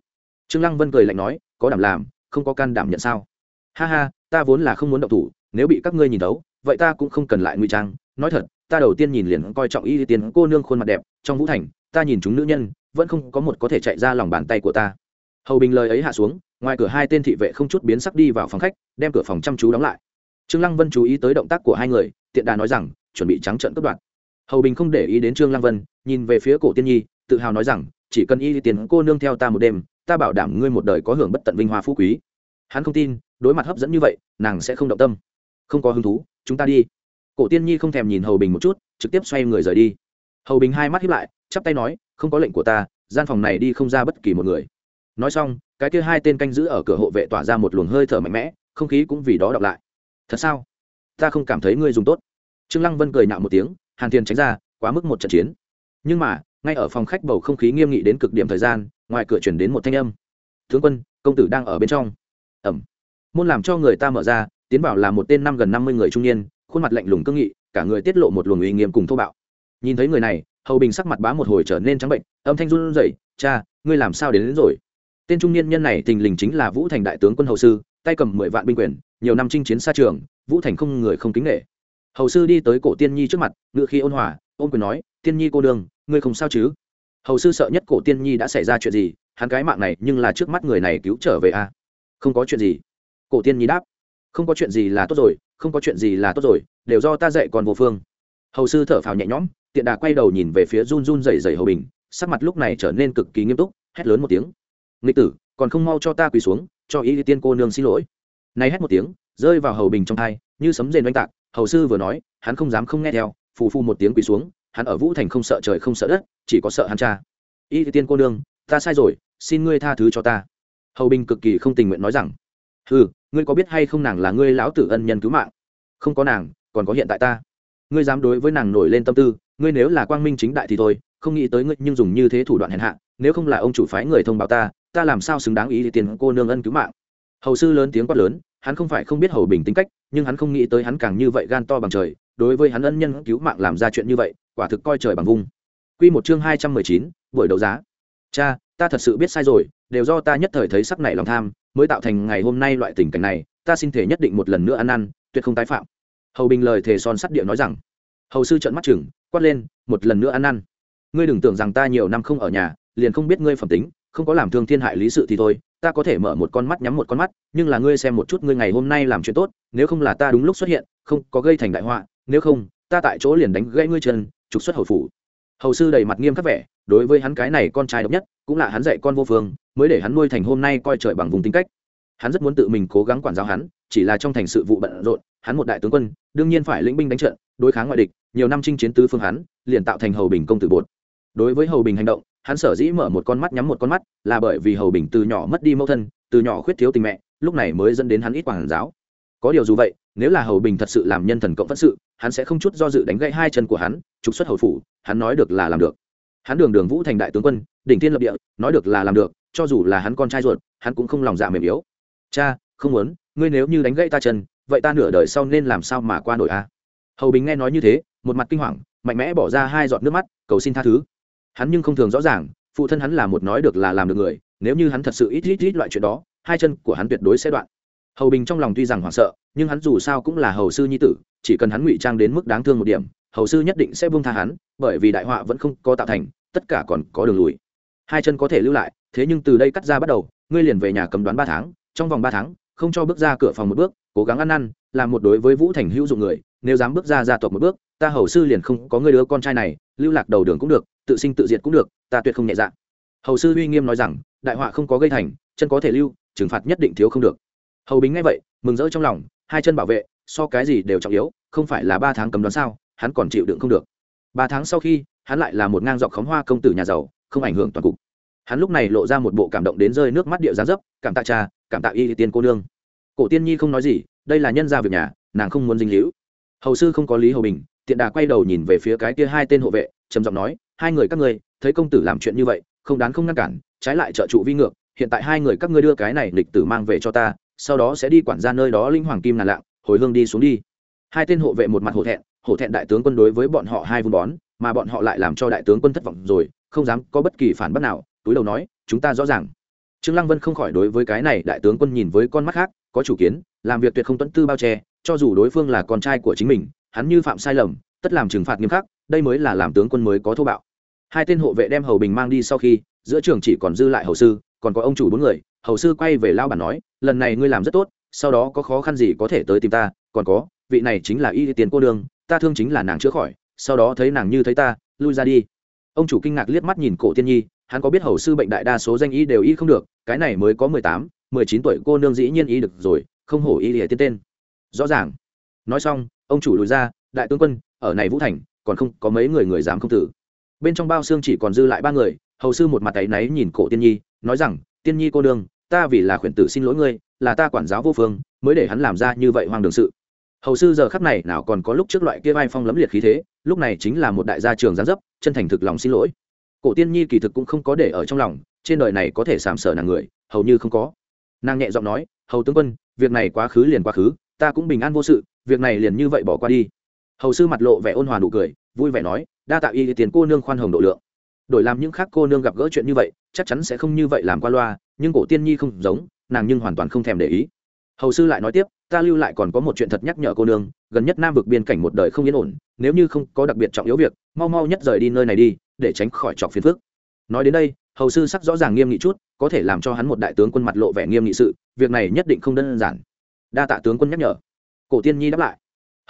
Trương lăng vân cười lạnh nói, có đảm làm, không có can đảm nhận sao? Ha ha, ta vốn là không muốn động thủ, nếu bị các ngươi nhìn thấu, vậy ta cũng không cần lại ngụy trang. Nói thật, ta đầu tiên nhìn liền coi trọng y tiền tiên cô nương khuôn mặt đẹp, trong vũ thành, ta nhìn chúng nữ nhân, vẫn không có một có thể chạy ra lòng bàn tay của ta. Hầu bình lời ấy hạ xuống, ngoài cửa hai tên thị vệ không chút biến sắc đi vào phòng khách, đem cửa phòng chăm chú đóng lại. Trương lăng vân chú ý tới động tác của hai người, tiện đà nói rằng, chuẩn bị trắng trận cướp đoạt. Hầu bình không để ý đến trương lăng vân, nhìn về phía cổ tiên nhi, tự hào nói rằng chỉ cần y tiền cô nương theo ta một đêm, ta bảo đảm ngươi một đời có hưởng bất tận vinh hoa phú quý. Hắn không tin, đối mặt hấp dẫn như vậy, nàng sẽ không động tâm. Không có hứng thú, chúng ta đi. Cổ tiên nhi không thèm nhìn hầu bình một chút, trực tiếp xoay người rời đi. Hầu bình hai mắt hiếp lại, chắp tay nói, không có lệnh của ta, gian phòng này đi không ra bất kỳ một người. Nói xong, cái kia hai tên canh giữ ở cửa hộ vệ tỏa ra một luồng hơi thở mạnh mẽ, không khí cũng vì đó đọc lại. Thật sao? Ta không cảm thấy ngươi dùng tốt. Trương lăng vân cười nạo một tiếng, hàn tiền tránh ra, quá mức một trận chiến. Nhưng mà ngay ở phòng khách bầu không khí nghiêm nghị đến cực điểm thời gian ngoài cửa chuyển đến một thanh âm. Tướng quân công tử đang ở bên trong. Ẩm. Môn làm cho người ta mở ra tiến vào là một tên năm gần năm mươi người trung niên khuôn mặt lạnh lùng cương nghị cả người tiết lộ một luồng uy nghiêm cùng thô bạo. Nhìn thấy người này hầu bình sắc mặt bá một hồi trở nên trắng bệnh âm thanh run rẩy cha ngươi làm sao đến, đến rồi? Tên trung niên nhân này thình lình chính là vũ thành đại tướng quân hầu sư tay cầm mười vạn binh quyền nhiều năm chinh chiến xa trường vũ thành không người không kính nghệ hầu sư đi tới cổ tiên nhi trước mặt ngự khi ôn hòa ôn quyền nói tiên nhi cô đường ngươi không sao chứ? Hầu sư sợ nhất cổ tiên nhi đã xảy ra chuyện gì, hắn cái mạng này nhưng là trước mắt người này cứu trở về à? không có chuyện gì. Cổ tiên nhi đáp. Không có chuyện gì là tốt rồi, không có chuyện gì là tốt rồi, đều do ta dạy còn vô phương. Hầu sư thở phào nhẹ nhõm, tiện đà quay đầu nhìn về phía run run dày dày hầu bình, sắc mặt lúc này trở nên cực kỳ nghiêm túc, hét lớn một tiếng. Nghịch tử, còn không mau cho ta quỳ xuống, cho ý tiên cô nương xin lỗi. Nay hét một tiếng, rơi vào hầu bình trong thai, như sấm rền oanh tạc, hầu sư vừa nói, hắn không dám không nghe theo, phù phù một tiếng quỳ xuống hắn ở vũ thành không sợ trời không sợ đất, chỉ có sợ hắn cha. Y tiên cô nương, ta sai rồi, xin ngươi tha thứ cho ta. Hầu bình cực kỳ không tình nguyện nói rằng ừ ngươi có biết hay không nàng là ngươi lão tử ân nhân cứu mạng? Không có nàng, còn có hiện tại ta. Ngươi dám đối với nàng nổi lên tâm tư, ngươi nếu là quang minh chính đại thì thôi, không nghĩ tới ngươi nhưng dùng như thế thủ đoạn hèn hạ, nếu không là ông chủ phái người thông báo ta ta làm sao xứng đáng ý thì tiền cô nương ân cứu mạng? Hầu sư lớn tiếng quát lớn, hắn không phải không biết hầu bình tính cách, nhưng hắn không nghĩ tới hắn càng như vậy gan to bằng trời, đối với hắn ân nhân cứu mạng làm ra chuyện như vậy quả thực coi trời bằng vung Quy một chương hai trăm mười chín, buổi đấu giá. Cha, ta thật sự biết sai rồi, đều do ta nhất thời thấy sắc này lòng tham, mới tạo thành ngày hôm nay loại tình cảnh này, ta xin thể nhất định một lần nữa ăn ăn tuyệt không tái phạm. Hầu Bình lời thề son sắt địa nói rằng. Hầu sư trợn mắt chừng, quát lên, một lần nữa ăn ăn Ngươi đừng tưởng rằng ta nhiều năm không ở nhà, liền không biết ngươi phẩm tính, không có làm thương thiên hại lý sự thì thôi ta có thể mở một con mắt nhắm một con mắt nhưng là ngươi xem một chút ngươi ngày hôm nay làm chuyện tốt nếu không là ta đúng lúc xuất hiện không có gây thành đại họa nếu không ta tại chỗ liền đánh gãy ngươi chân trục xuất hầu phủ. Hầu sư đầy mặt nghiêm khắc vẻ, đối với hắn cái này con trai độc nhất, cũng là hắn dạy con vô phương, mới để hắn nuôi thành hôm nay coi trời bằng vùng tính cách. Hắn rất muốn tự mình cố gắng quản giáo hắn, chỉ là trong thành sự vụ bận rộn, hắn một đại tướng quân, đương nhiên phải lĩnh binh đánh trận, đối kháng ngoại địch, nhiều năm chinh chiến tứ phương hắn, liền tạo thành hầu bình công tử bột. Đối với hầu bình hành động, hắn sở dĩ mở một con mắt nhắm một con mắt, là bởi vì hầu bình từ nhỏ mất đi mẫu thân, từ nhỏ khuyết thiếu tình mẹ, lúc này mới dẫn đến hắn ít quản giáo có điều dù vậy, nếu là hầu bình thật sự làm nhân thần cộng phất sự, hắn sẽ không chút do dự đánh gãy hai chân của hắn, trục xuất hầu phủ, hắn nói được là làm được. Hắn đường đường vũ thành đại tướng quân, đỉnh thiên lập địa, nói được là làm được, cho dù là hắn con trai ruột, hắn cũng không lòng dạ mềm yếu. Cha, không muốn, ngươi nếu như đánh gãy ta chân, vậy ta nửa đời sau nên làm sao mà qua nổi a? Hầu bình nghe nói như thế, một mặt kinh hoàng, mạnh mẽ bỏ ra hai giọt nước mắt, cầu xin tha thứ. Hắn nhưng không thường rõ ràng, phụ thân hắn là một nói được là làm được người, nếu như hắn thật sự ít ít ít loại chuyện đó, hai chân của hắn tuyệt đối sẽ đoạn hầu bình trong lòng tuy rằng hoảng sợ, nhưng hắn dù sao cũng là hầu sư nhi tử, chỉ cần hắn ngụy trang đến mức đáng thương một điểm, hầu sư nhất định sẽ buông tha hắn, bởi vì đại họa vẫn không có tạo thành, tất cả còn có đường lùi. Hai chân có thể lưu lại, thế nhưng từ đây cắt ra bắt đầu, ngươi liền về nhà cầm đoán ba tháng, trong vòng ba tháng, không cho bước ra cửa phòng một bước, cố gắng ăn năn, làm một đối với vũ thành hữu dụng người, nếu dám bước ra gia tộc một bước, ta hầu sư liền không có người đứa con trai này, lưu lạc đầu đường cũng được, tự sinh tự diệt cũng được, ta tuyệt không nhẹ dạ. Hầu sư uy nghiêm nói rằng, đại họa không có gây thành, chân có thể lưu, trừng phạt nhất định thiếu không được hầu bính nghe vậy, mừng rỡ trong lòng, hai chân bảo vệ, so cái gì đều trọng yếu, không phải là ba tháng cấm đoán sao, hắn còn chịu đựng không được. Ba tháng sau khi, hắn lại là một ngang dọc khóm hoa công tử nhà giàu, không ảnh hưởng toàn cục. Hắn lúc này lộ ra một bộ cảm động đến rơi nước mắt điệu gián dấp, cảm tạ cha, cảm tạ y tiên cô nương. Cổ tiên nhi không nói gì, đây là nhân gia việc nhà, nàng không muốn dinh hữu hầu sư không có lý hầu bình, tiện đà quay đầu nhìn về phía cái kia hai tên hộ vệ, trầm giọng nói, hai người các ngươi, thấy công tử làm chuyện như vậy, không đáng không ngăn cản, trái lại trợ trụ vi ngược, hiện tại hai người các ngươi đưa cái này lịch tử mang về cho ta sau đó sẽ đi quản ra nơi đó linh hoàng kim ngàn lạng, hồi hương đi xuống đi. Hai tên hộ vệ một mặt hổ thẹn hổ thẹn đại tướng quân đối với bọn họ hai vun bón, mà bọn họ lại làm cho đại tướng quân thất vọng rồi, không dám có bất kỳ phản bất nào, túi đầu nói, chúng ta rõ ràng. Trương lăng vân không khỏi đối với cái này đại tướng quân nhìn với con mắt khác, có chủ kiến, làm việc tuyệt không tuân tư bao che, cho dù đối phương là con trai của chính mình, hắn như phạm sai lầm, tất làm trừng phạt nghiêm khắc, đây mới là làm tướng quân mới có thô bạo. Hai tên hộ vệ đem hầu bình mang đi sau khi, giữa trường chỉ còn dư lại hầu sư, còn có ông chủ bốn người, hầu sư quay về lao bản nói lần này ngươi làm rất tốt sau đó có khó khăn gì có thể tới tìm ta còn có vị này chính là y tiền cô Đường, ta thương chính là nàng chữa khỏi sau đó thấy nàng như thấy ta lui ra đi. Ông chủ kinh ngạc liếc mắt nhìn cổ tiên nhi hắn có biết hầu sư bệnh đại đa số danh y đều y không được cái này mới có mười tám mười chín tuổi cô nương dĩ nhiên y được rồi không hổ y lìa tiên tên. Rõ ràng. Nói xong ông chủ lùi ra đại tướng quân ở này vũ thành còn không có mấy người người dám không tử. Bên trong bao xương chỉ còn dư lại ba người hầu sư một mặt tay náy nhìn cổ tiên nhi nói rằng tiên nhi cô nương ta vì là khuyển tử xin lỗi ngươi, là ta quản giáo vô phương, mới để hắn làm ra như vậy hoang đường sự. Hầu sư giờ khắc này nào còn có lúc trước loại kia vai phong lấm liệt khí thế, lúc này chính là một đại gia trường gián dấp, chân thành thực lòng xin lỗi. Cổ tiên nhi kỳ thực cũng không có để ở trong lòng, trên đời này có thể sàm sở nàng người, hầu như không có. Nàng nhẹ giọng nói, hầu tướng quân, việc này quá khứ liền quá khứ, ta cũng bình an vô sự, việc này liền như vậy bỏ qua đi. Hầu sư mặt lộ vẻ ôn hòa nụ cười, vui vẻ nói, đa tạo y tiền cô nương khoan hồng độ lượng. Đổi làm những khác cô nương gặp gỡ chuyện như vậy chắc chắn sẽ không như vậy làm qua loa, nhưng cổ tiên nhi không giống, nàng nhưng hoàn toàn không thèm để ý. Hầu sư lại nói tiếp, ta lưu lại còn có một chuyện thật nhắc nhở cô nương, gần nhất nam vực biên cảnh một đời không yên ổn, nếu như không có đặc biệt trọng yếu việc, mau mau nhất rời đi nơi này đi, để tránh khỏi trọc phiền phước nói đến đây, hầu sư sắc rõ ràng nghiêm nghị chút, có thể làm cho hắn một đại tướng quân mặt lộ vẻ nghiêm nghị sự, việc này nhất định không đơn giản. Đa tạ tướng quân nhắc nhở. Cổ tiên nhi đáp lại.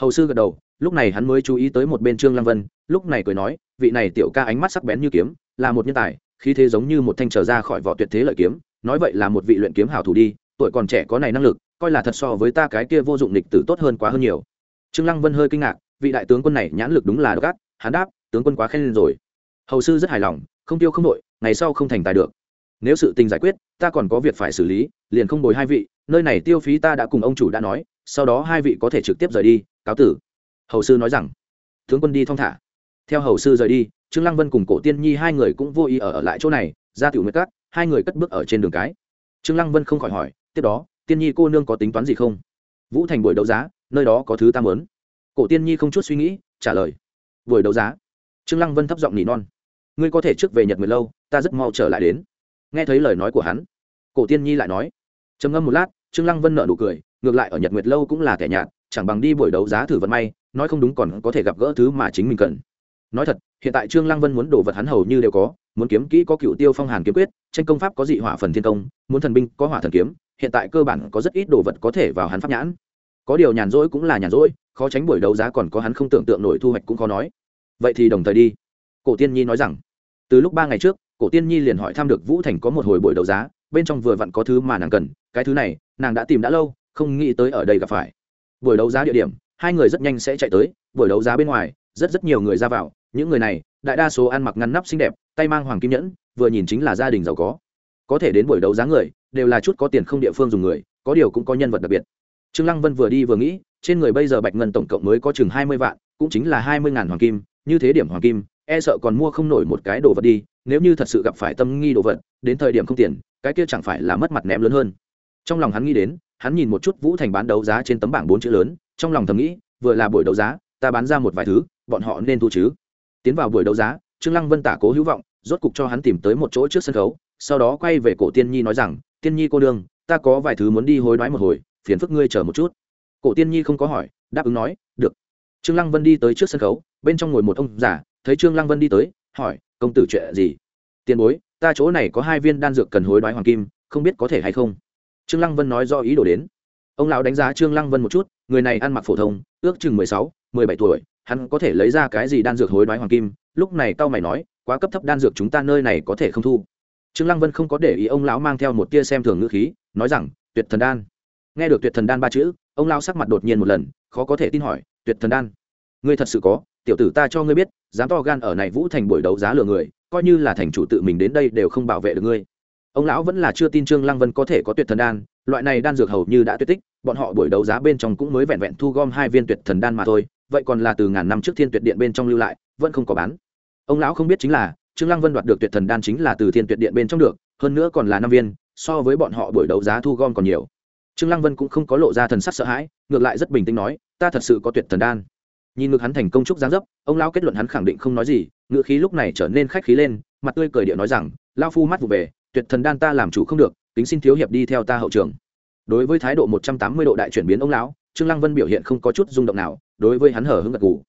Hầu sư gật đầu, lúc này hắn mới chú ý tới một bên trương lăng vân, lúc này cười nói, vị này tiểu ca ánh mắt sắc bén như kiếm, là một nhân tài khi thế giống như một thanh trở ra khỏi vỏ tuyệt thế lợi kiếm, nói vậy là một vị luyện kiếm hảo thủ đi, tuổi còn trẻ có này năng lực, coi là thật so với ta cái kia vô dụng lịch tử tốt hơn quá hơn nhiều. Trương lăng vân hơi kinh ngạc, vị đại tướng quân này nhãn lực đúng là gắt hắn đáp, tướng quân quá khen lên rồi. Hầu sư rất hài lòng, không tiêu không nội ngày sau không thành tài được. Nếu sự tình giải quyết, ta còn có việc phải xử lý, liền không bồi hai vị, nơi này tiêu phí ta đã cùng ông chủ đã nói, sau đó hai vị có thể trực tiếp rời đi, cáo tử. Hầu sư nói rằng, tướng quân đi thong thả. Theo hầu sư rời đi trương lăng vân cùng cổ tiên nhi hai người cũng vô ý ở, ở lại chỗ này ra tiểu nguyệt cát hai người cất bước ở trên đường cái. Trương lăng vân không khỏi hỏi tiếp đó tiên nhi cô nương có tính toán gì không? Vũ thành buổi đấu giá nơi đó có thứ ta muốn. Cổ tiên nhi không chút suy nghĩ trả lời buổi đấu giá. Trương lăng vân thấp giọng nỉ non ngươi có thể trước về nhật nguyệt lâu ta rất mau trở lại đến. Nghe thấy lời nói của hắn cổ tiên nhi lại nói trầm ngâm một lát trương lăng vân nở nụ cười ngược lại ở nhật nguyệt lâu cũng là kẻ nhạt chẳng bằng đi buổi đấu giá thử vận may nói không đúng còn có thể gặp gỡ thứ mà chính mình cần nói thật, hiện tại trương lăng vân muốn đổ vật hắn hầu như đều có, muốn kiếm kỹ có cựu tiêu phong hàn kiếm quyết, tranh công pháp có dị hỏa phần thiên công, muốn thần binh có hỏa thần kiếm, hiện tại cơ bản có rất ít đồ vật có thể vào hắn pháp nhãn. Có điều nhàn rỗi cũng là nhàn rỗi, khó tránh buổi đấu giá còn có hắn không tưởng tượng nổi thu hoạch cũng khó nói. Vậy thì đồng thời đi. Cổ tiên nhi nói rằng, từ lúc ba ngày trước, cổ tiên nhi liền hỏi thăm được vũ thành có một hồi buổi đấu giá, bên trong vừa vặn có thứ mà nàng cần, cái thứ này, nàng đã tìm đã lâu, không nghĩ tới ở đây gặp phải. Buổi đấu giá địa điểm, hai người rất nhanh sẽ chạy tới, buổi đấu giá bên ngoài rất rất nhiều người ra vào, những người này, đại đa số ăn mặc ngăn nắp xinh đẹp, tay mang hoàng kim nhẫn, vừa nhìn chính là gia đình giàu có. Có thể đến buổi đấu giá người, đều là chút có tiền không địa phương dùng người, có điều cũng có nhân vật đặc biệt. Trương lăng vân vừa đi vừa nghĩ, trên người bây giờ bạch ngân tổng cộng mới có chừng hai mươi vạn, cũng chính là hai mươi ngàn hoàng kim, như thế điểm hoàng kim e sợ còn mua không nổi một cái đồ vật đi, nếu như thật sự gặp phải tâm nghi đồ vật, đến thời điểm không tiền, cái kia chẳng phải là mất mặt ném lớn hơn. Trong lòng hắn nghĩ đến, hắn nhìn một chút vũ thành bán đấu giá trên tấm bảng bốn chữ lớn, trong lòng thầm nghĩ, vừa là buổi đấu giá, ta bán ra một vài thứ bọn họ nên thu chứ? Tiến vào buổi đấu giá, trương lăng vân tả cố hữu vọng, rốt cục cho hắn tìm tới một chỗ trước sân khấu, sau đó quay về cổ tiên nhi nói rằng, tiên nhi cô đương, ta có vài thứ muốn đi hối đoái một hồi, phiền phức ngươi chờ một chút. Cổ tiên nhi không có hỏi, đáp ứng nói, được. Trương lăng vân đi tới trước sân khấu, bên trong ngồi một ông già, thấy trương lăng vân đi tới, hỏi, công tử chuyện gì? Tiền bối, ta chỗ này có hai viên đan dược cần hối đoái hoàng kim, không biết có thể hay không? Trương lăng vân nói do ý đồ đến. Ông lão đánh giá trương lăng vân một chút, người này ăn mặc phổ thông, ước chừng mười sáu, mười bảy tuổi hắn có thể lấy ra cái gì đan dược hối đoái hoàng kim? Lúc này tao mày nói, quá cấp thấp đan dược chúng ta nơi này có thể không thu. Trương lăng vân không có để ý ông lão mang theo một tia xem thường ngữ khí, nói rằng, tuyệt thần đan. Nghe được tuyệt thần đan ba chữ, ông lão sắc mặt đột nhiên một lần, khó có thể tin hỏi, tuyệt thần đan? Ngươi thật sự có, tiểu tử ta cho ngươi biết, dám to gan ở này vũ thành buổi đấu giá lừa người, coi như là thành chủ tự mình đến đây đều không bảo vệ được ngươi. Ông lão vẫn là chưa tin trương lăng vân có thể có tuyệt thần đan, loại này đan dược hầu như đã tuyệt tích, bọn họ buổi đấu giá bên trong cũng mới vẹn vẹn thu gom hai viên tuyệt thần đan mà thôi vậy còn là từ ngàn năm trước thiên tuyệt điện bên trong lưu lại, vẫn không có bán. Ông lão không biết chính là, trương lăng vân đoạt được tuyệt thần đan chính là từ thiên tuyệt điện bên trong được, hơn nữa còn là năm viên, so với bọn họ buổi đấu giá thu gom còn nhiều. Trương lăng vân cũng không có lộ ra thần sắc sợ hãi, ngược lại rất bình tĩnh nói, ta thật sự có tuyệt thần đan. Nhìn ngược hắn thành công trúc giáng dấp, ông lão kết luận hắn khẳng định không nói gì ngựa khí lúc này trở nên khách khí lên, mặt tươi cười điệu nói rằng lao phu mắt vụ về, tuyệt thần đan ta làm chủ không được tính xin thiếu hiệp đi theo ta hậu trường. Đối với thái độ một trăm tám mươi độ đại chuyển biến ông lão trương lăng vân biểu hiện không có chút rung động nào, đối với hắn hở hứng gật gù.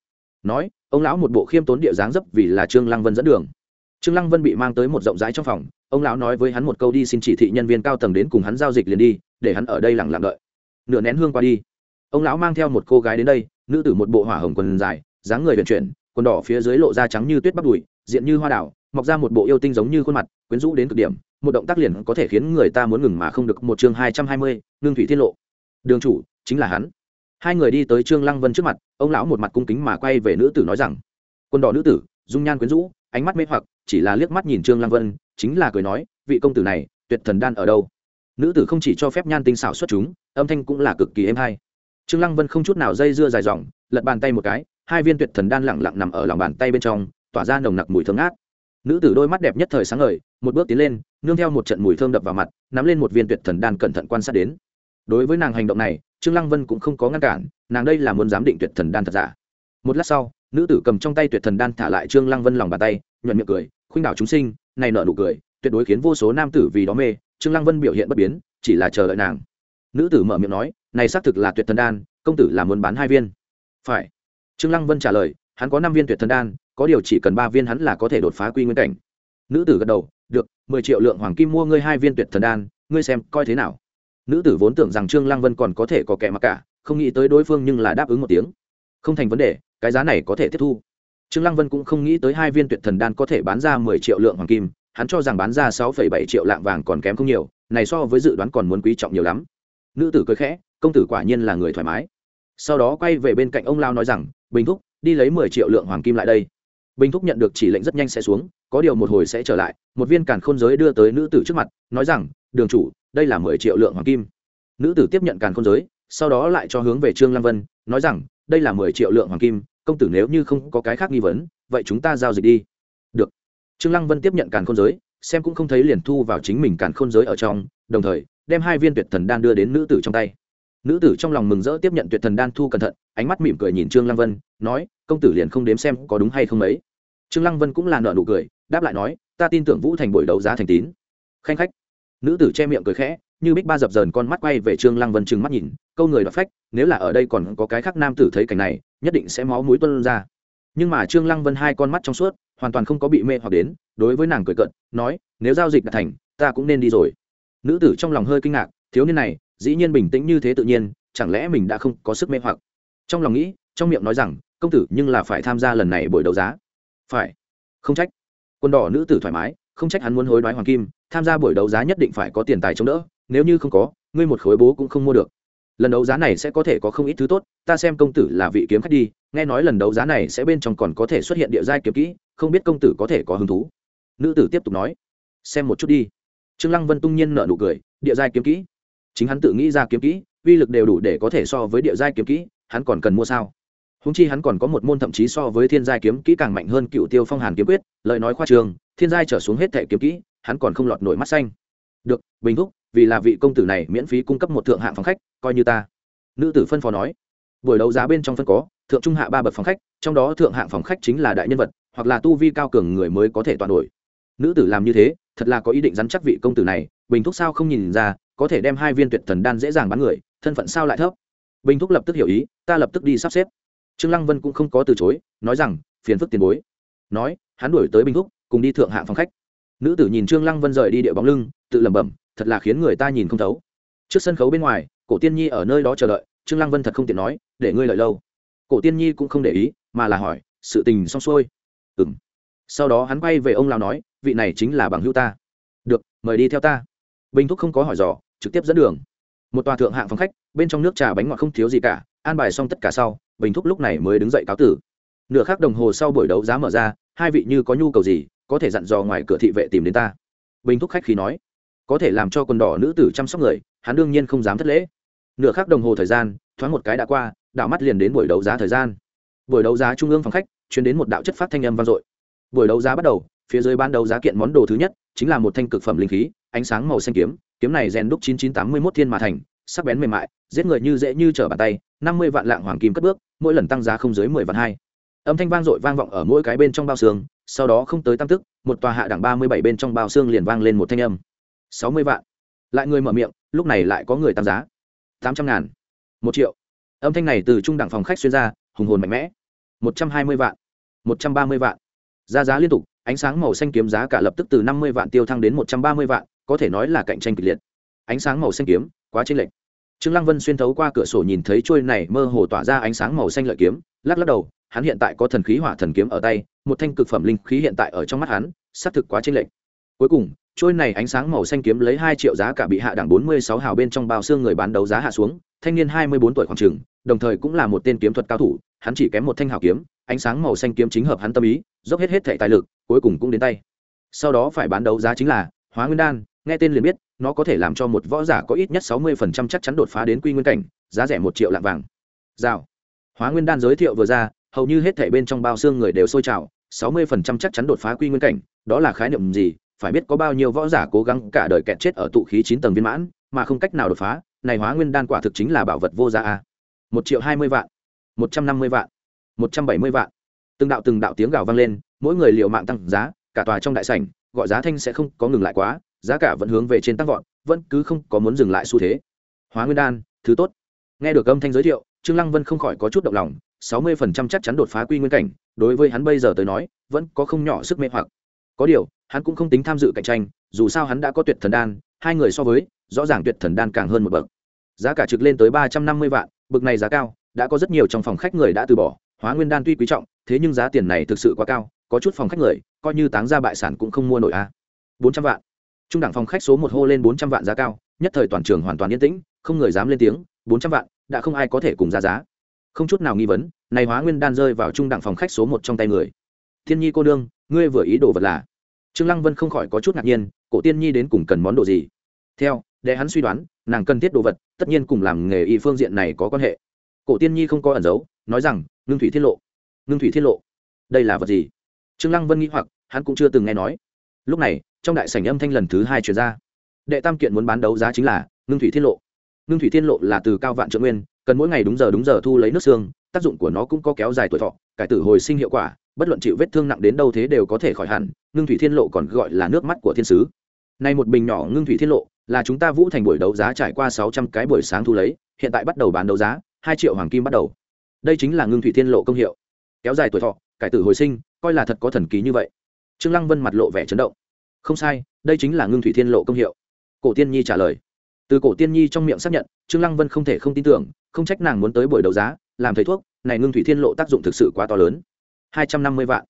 Nói, ông lão một bộ khiêm tốn địa dáng dấp vì là trương lăng vân dẫn đường. Trương lăng vân bị mang tới một rộng rãi trong phòng, ông lão nói với hắn một câu đi xin chỉ thị nhân viên cao tầng đến cùng hắn giao dịch liền đi, để hắn ở đây lặng lặng đợi. Nửa nén hương qua đi, ông lão mang theo một cô gái đến đây, nữ tử một bộ hỏa hồng quần dài, dáng người vận chuyển, quần đỏ phía dưới lộ da trắng như tuyết bắp đùi, diện như hoa đảo mọc ra một bộ yêu tinh giống như khuôn mặt, quyến rũ đến cực điểm, một động tác liền có thể khiến người ta muốn ngừng mà không được. Một chương hai trăm hai mươi, ngưng thủy tiết lộ. Đường chủ, chính là hắn hai người đi tới trương lăng vân trước mặt, ông lão một mặt cung kính mà quay về nữ tử nói rằng, quân đỏ nữ tử, dung nhan quyến rũ, ánh mắt mê hoặc, chỉ là liếc mắt nhìn trương lăng vân, chính là cười nói, vị công tử này, tuyệt thần đan ở đâu? Nữ tử không chỉ cho phép nhan tinh xảo xuất chúng, âm thanh cũng là cực kỳ êm hay. Trương lăng vân không chút nào dây dưa dài dòng, lật bàn tay một cái, hai viên tuyệt thần đan lặng lặng nằm ở lòng bàn tay bên trong, tỏa ra nồng nặc mùi thơm ngát. Nữ tử đôi mắt đẹp nhất thời sáng ngời, một bước tiến lên, nương theo một trận mùi thơm đập vào mặt, nắm lên một viên tuyệt thần đan cẩn thận quan sát đến đối với nàng hành động này, trương lăng vân cũng không có ngăn cản, nàng đây là muốn giám định tuyệt thần đan thật giả. Một lát sau, nữ tử cầm trong tay tuyệt thần đan thả lại trương lăng vân lòng bàn tay, nhuận miệng cười, khuynh đảo chúng sinh, này nở nụ cười, tuyệt đối khiến vô số nam tử vì đó mê. Trương lăng vân biểu hiện bất biến, chỉ là chờ đợi nàng. Nữ tử mở miệng nói, này xác thực là tuyệt thần đan, công tử là muốn bán hai viên. Phải. Trương lăng vân trả lời, hắn có năm viên tuyệt thần đan, có điều chỉ cần ba viên hắn là có thể đột phá quy nguyên cảnh. Nữ tử gật đầu, được, mười triệu lượng hoàng kim mua ngươi hai viên tuyệt thần đan, ngươi xem coi thế nào nữ tử vốn tưởng rằng trương lăng vân còn có thể có kẻ mặc cả, không nghĩ tới đối phương nhưng là đáp ứng một tiếng. Không thành vấn đề, cái giá này có thể tiếp thu. Trương lăng vân cũng không nghĩ tới hai viên tuyệt thần đan có thể bán ra mười triệu lượng hoàng kim, hắn cho rằng bán ra sáu phẩy bảy triệu lạng vàng còn kém không nhiều, này so với dự đoán còn muốn quý trọng nhiều lắm. Nữ tử cười khẽ, công tử quả nhiên là người thoải mái. Sau đó quay về bên cạnh ông lao nói rằng, bình thúc, đi lấy mười triệu lượng hoàng kim lại đây bình thúc nhận được chỉ lệnh rất nhanh sẽ xuống, có điều một hồi sẽ trở lại, một viên càn khôn giới đưa tới nữ tử trước mặt, nói rằng, đường chủ, đây là mười triệu lượng hoàng kim. Nữ tử tiếp nhận càn khôn giới, sau đó lại cho hướng về trương lam vân, nói rằng, đây là mười triệu lượng hoàng kim, công tử nếu như không có cái khác nghi vấn, vậy chúng ta giao dịch đi. Được. Trương lăng vân tiếp nhận càn khôn giới, xem cũng không thấy liền thu vào chính mình càn khôn giới ở trong, đồng thời, đem hai viên tuyệt thần đan đưa đến nữ tử trong tay nữ tử trong lòng mừng rỡ tiếp nhận tuyệt thần đan thu cẩn thận, ánh mắt mỉm cười nhìn trương lăng vân, nói, công tử liền không đếm xem có đúng hay không ấy. Trương lăng vân cũng là nợ nụ cười, đáp lại nói, ta tin tưởng vũ thành buổi đấu giá thành tín. Khanh khách. Nữ tử che miệng cười khẽ, như bích ba dập dờn con mắt quay về trương lăng vân trừng mắt nhìn, câu người đoạt phách, nếu là ở đây còn có cái khác nam tử thấy cảnh này, nhất định sẽ máu mũi tuân ra. Nhưng mà trương lăng vân hai con mắt trong suốt, hoàn toàn không có bị mê hoặc đến, đối với nàng cười cận nói, nếu giao dịch đã thành, ta cũng nên đi rồi. Nữ tử trong lòng hơi kinh ngạc, thiếu niên này dĩ nhiên bình tĩnh như thế tự nhiên, chẳng lẽ mình đã không có sức mê hoặc? Trong lòng nghĩ, trong miệng nói rằng, công tử, nhưng là phải tham gia lần này buổi đấu giá. Phải. Không trách. Quân đỏ nữ tử thoải mái, không trách hắn muốn hối đoái hoàng kim, tham gia buổi đấu giá nhất định phải có tiền tài chống đỡ, nếu như không có, ngươi một khối bố cũng không mua được. Lần đấu giá này sẽ có thể có không ít thứ tốt, ta xem công tử là vị kiếm khách đi, nghe nói lần đấu giá này sẽ bên trong còn có thể xuất hiện địa giai kiếm kỹ, không biết công tử có thể có hứng thú? Nữ tử tiếp tục nói. Xem một chút đi. Trương lăng vân tung nhiên nở nụ cười, địa giai kiếm kỹ? Chính hắn tự nghĩ ra kiếm kỹ, uy lực đều đủ để có thể so với địa giai kiếm kỹ, hắn còn cần mua sao? Húng chi hắn còn có một môn thậm chí so với thiên giai kiếm kỹ càng mạnh hơn cựu tiêu phong hàn kiếm quyết, lời nói khoa trường, thiên giai trở xuống hết thẻ kiếm kỹ, hắn còn không lọt nổi mắt xanh. Được, bình thúc, vì là vị công tử này miễn phí cung cấp một thượng hạng phòng khách, coi như ta. Nữ tử phân phó nói. Buổi đấu giá bên trong phân có, thượng trung hạ ba bậc phòng khách, trong đó thượng hạng phòng khách chính là đại nhân vật, hoặc là tu vi cao cường người mới có thể toàn đổi. Nữ tử làm như thế, thật là có ý định dắn chắc vị công tử này, bình thúc sao không nhìn ra có thể đem hai viên tuyệt thần đan dễ dàng bán người, thân phận sao lại thấp? Bình thúc lập tức hiểu ý, ta lập tức đi sắp xếp. Trương lăng vân cũng không có từ chối, nói rằng, phiền phức tiền bối. Nói, hắn đuổi tới bình thúc, cùng đi thượng hạng phòng khách. Nữ tử nhìn trương lăng vân rời đi địa bóng lưng, tự lẩm bẩm, thật là khiến người ta nhìn không thấu. Trước sân khấu bên ngoài, cổ tiên nhi ở nơi đó chờ đợi, trương lăng vân thật không tiện nói, để ngươi lợi lâu. Cổ tiên nhi cũng không để ý, mà là hỏi, sự tình xong xuôi. Ừm. Sau đó hắn quay về ông lão nói, vị này chính là bằng hữu ta. Được, mời đi theo ta. Bình thúc không có hỏi dò trực tiếp dẫn đường. Một tòa thượng hạng phòng khách, bên trong nước trà bánh ngọt không thiếu gì cả, an bài xong tất cả sau, bình thúc lúc này mới đứng dậy cáo tử. Nửa khắc đồng hồ sau buổi đấu giá mở ra, hai vị như có nhu cầu gì, có thể dặn dò ngoài cửa thị vệ tìm đến ta. Bình thúc khách khí nói, có thể làm cho quần đỏ nữ tử chăm sóc người, hắn đương nhiên không dám thất lễ. Nửa khắc đồng hồ thời gian, thoáng một cái đã qua đạo mắt liền đến buổi đấu giá thời gian. Buổi đấu giá trung ương phòng khách, chuyển đến một đạo chất phát thanh âm vang dội. Buổi đấu giá bắt đầu, phía dưới ban đấu giá kiện món đồ thứ nhất, chính là một thanh cực phẩm linh khí, ánh sáng màu xanh kiếm kiếm này rèn đúc 9981 thiên mà thành, sắc bén mềm mại, giết người như dễ như trở bàn tay 50 vạn lạng hoàng kim cất bước, mỗi lần tăng giá không dưới 10 vạn hai. Âm thanh vang dội vang vọng ở mỗi cái bên trong bao xương, sau đó không tới tam tức, một tòa hạ đẳng 37 bên trong bao xương liền vang lên một thanh âm. 60 vạn. Lại người mở miệng, lúc này lại có người tăng giá. 800 ngàn. Một triệu. Âm thanh này từ trung đẳng phòng khách xuyên ra, hùng hồn mạnh mẽ. 120 vạn. 130 vạn. Giá giá liên tục, ánh sáng màu xanh kiếm giá cả lập tức từ 50 vạn tiêu thăng đến 130 vạn có thể nói là cạnh tranh kịch liệt. Ánh sáng màu xanh kiếm, quá chênh lệch. Trương lăng vân xuyên thấu qua cửa sổ nhìn thấy trôi này mơ hồ tỏa ra ánh sáng màu xanh lợi kiếm, lắc lắc đầu, hắn hiện tại có thần khí hỏa thần kiếm ở tay, một thanh cực phẩm linh khí hiện tại ở trong mắt hắn, xác thực quá chênh lệch. Cuối cùng trôi này ánh sáng màu xanh kiếm lấy hai triệu giá cả bị hạ đẳng bốn mươi sáu hào bên trong bao xương người bán đấu giá hạ xuống, thanh niên hai mươi bốn tuổi khoảng trường, đồng thời cũng là một tên kiếm thuật cao thủ, hắn chỉ kém một thanh hào kiếm, ánh sáng màu xanh kiếm chính hợp hắn tâm ý, dốc hết hết thể tài lực, cuối cùng cũng đến tay. Sau đó phải bán đấu giá chính là hóa nguyên đan nghe tên liền biết, nó có thể làm cho một võ giả có ít nhất sáu mươi phần trăm chắc chắn đột phá đến quy nguyên cảnh, giá rẻ một triệu lạng vàng. Rào. Hóa nguyên đan giới thiệu vừa ra, hầu như hết thảy bên trong bao xương người đều sôi trào, sáu mươi phần trăm chắc chắn đột phá quy nguyên cảnh, đó là khái niệm gì? Phải biết có bao nhiêu võ giả cố gắng cả đời kẹt chết ở tụ khí chín tầng viên mãn, mà không cách nào đột phá, này hóa nguyên đan quả thực chính là bảo vật vô giá a. Một triệu hai mươi vạn, một trăm năm mươi vạn, một trăm bảy mươi vạn. Từng đạo từng đạo tiếng gào vang lên, mỗi người liệu mạng tăng giá, cả tòa trong đại sảnh, gọi giá thanh sẽ không có ngừng lại quá giá cả vẫn hướng về trên tăng vọt, vẫn cứ không có muốn dừng lại xu thế. Hóa nguyên đan, thứ tốt. Nghe được âm thanh giới thiệu, trương lăng vân không khỏi có chút động lòng, sáu mươi phần trăm chắc chắn đột phá quy nguyên cảnh, đối với hắn bây giờ tới nói, vẫn có không nhỏ sức mê hoặc. Có điều, hắn cũng không tính tham dự cạnh tranh, dù sao hắn đã có tuyệt thần đan, hai người so với, rõ ràng tuyệt thần đan càng hơn một bậc. Giá cả trực lên tới ba trăm năm mươi vạn bậc này giá cao, đã có rất nhiều trong phòng khách người đã từ bỏ, hóa nguyên đan tuy quý trọng, thế nhưng giá tiền này thực sự quá cao, có chút phòng khách người, coi như táng ra bại sản cũng không mua nổi a. bốn trăm vạn trung đẳng phòng khách số một hô lên bốn trăm vạn giá cao, nhất thời toàn trường hoàn toàn yên tĩnh, không người dám lên tiếng, bốn trăm vạn, đã không ai có thể cùng ra giá. Không chút nào nghi vấn, này hóa nguyên đan rơi vào trung đẳng phòng khách số một trong tay người. Thiên nhi cô đương ngươi vừa ý đồ vật là? Trương lăng vân không khỏi có chút ngạc nhiên, cổ tiên nhi đến cùng cần món đồ gì? Theo, để hắn suy đoán, nàng cần thiết đồ vật, tất nhiên cùng làm nghề y phương diện này có quan hệ. Cổ tiên nhi không có ẩn giấu, nói rằng, ngưng thủy thiết lộ. Ngưng thủy thiết lộ? Đây là vật gì? Trương lăng vân nghĩ hoặc, hắn cũng chưa từng nghe nói. Lúc này trong đại sảnh âm thanh lần thứ hai chuyển ra. Đệ tam kiện muốn bán đấu giá chính là ngưng thủy thiên lộ. Ngưng thủy thiên lộ là từ cao vạn trợ nguyên, cần mỗi ngày đúng giờ đúng giờ thu lấy nước xương, tác dụng của nó cũng có kéo dài tuổi thọ, cải tử hồi sinh hiệu quả, bất luận chịu vết thương nặng đến đâu thế đều có thể khỏi hẳn, ngưng thủy thiên lộ còn gọi là nước mắt của thiên sứ. Nay một bình nhỏ ngưng thủy thiên lộ là chúng ta vũ thành buổi đấu giá trải qua sáu trăm cái buổi sáng thu lấy, hiện tại bắt đầu bán đấu giá, hai triệu hoàng kim bắt đầu. Đây chính là ngưng thủy thiên lộ công hiệu. Kéo dài tuổi thọ, cải tử hồi sinh, coi là thật có thần kỳ như vậy. Trương lăng vân mặt lộ vẻ chấn động không sai, đây chính là ngưng thủy thiên lộ công hiệu. Cổ tiên nhi trả lời. Từ cổ tiên nhi trong miệng xác nhận, trương lăng vân không thể không tin tưởng, không trách nàng muốn tới buổi đấu giá, làm thầy thuốc, này ngưng thủy thiên lộ tác dụng thực sự quá to lớn. Hai trăm năm mươi vạn.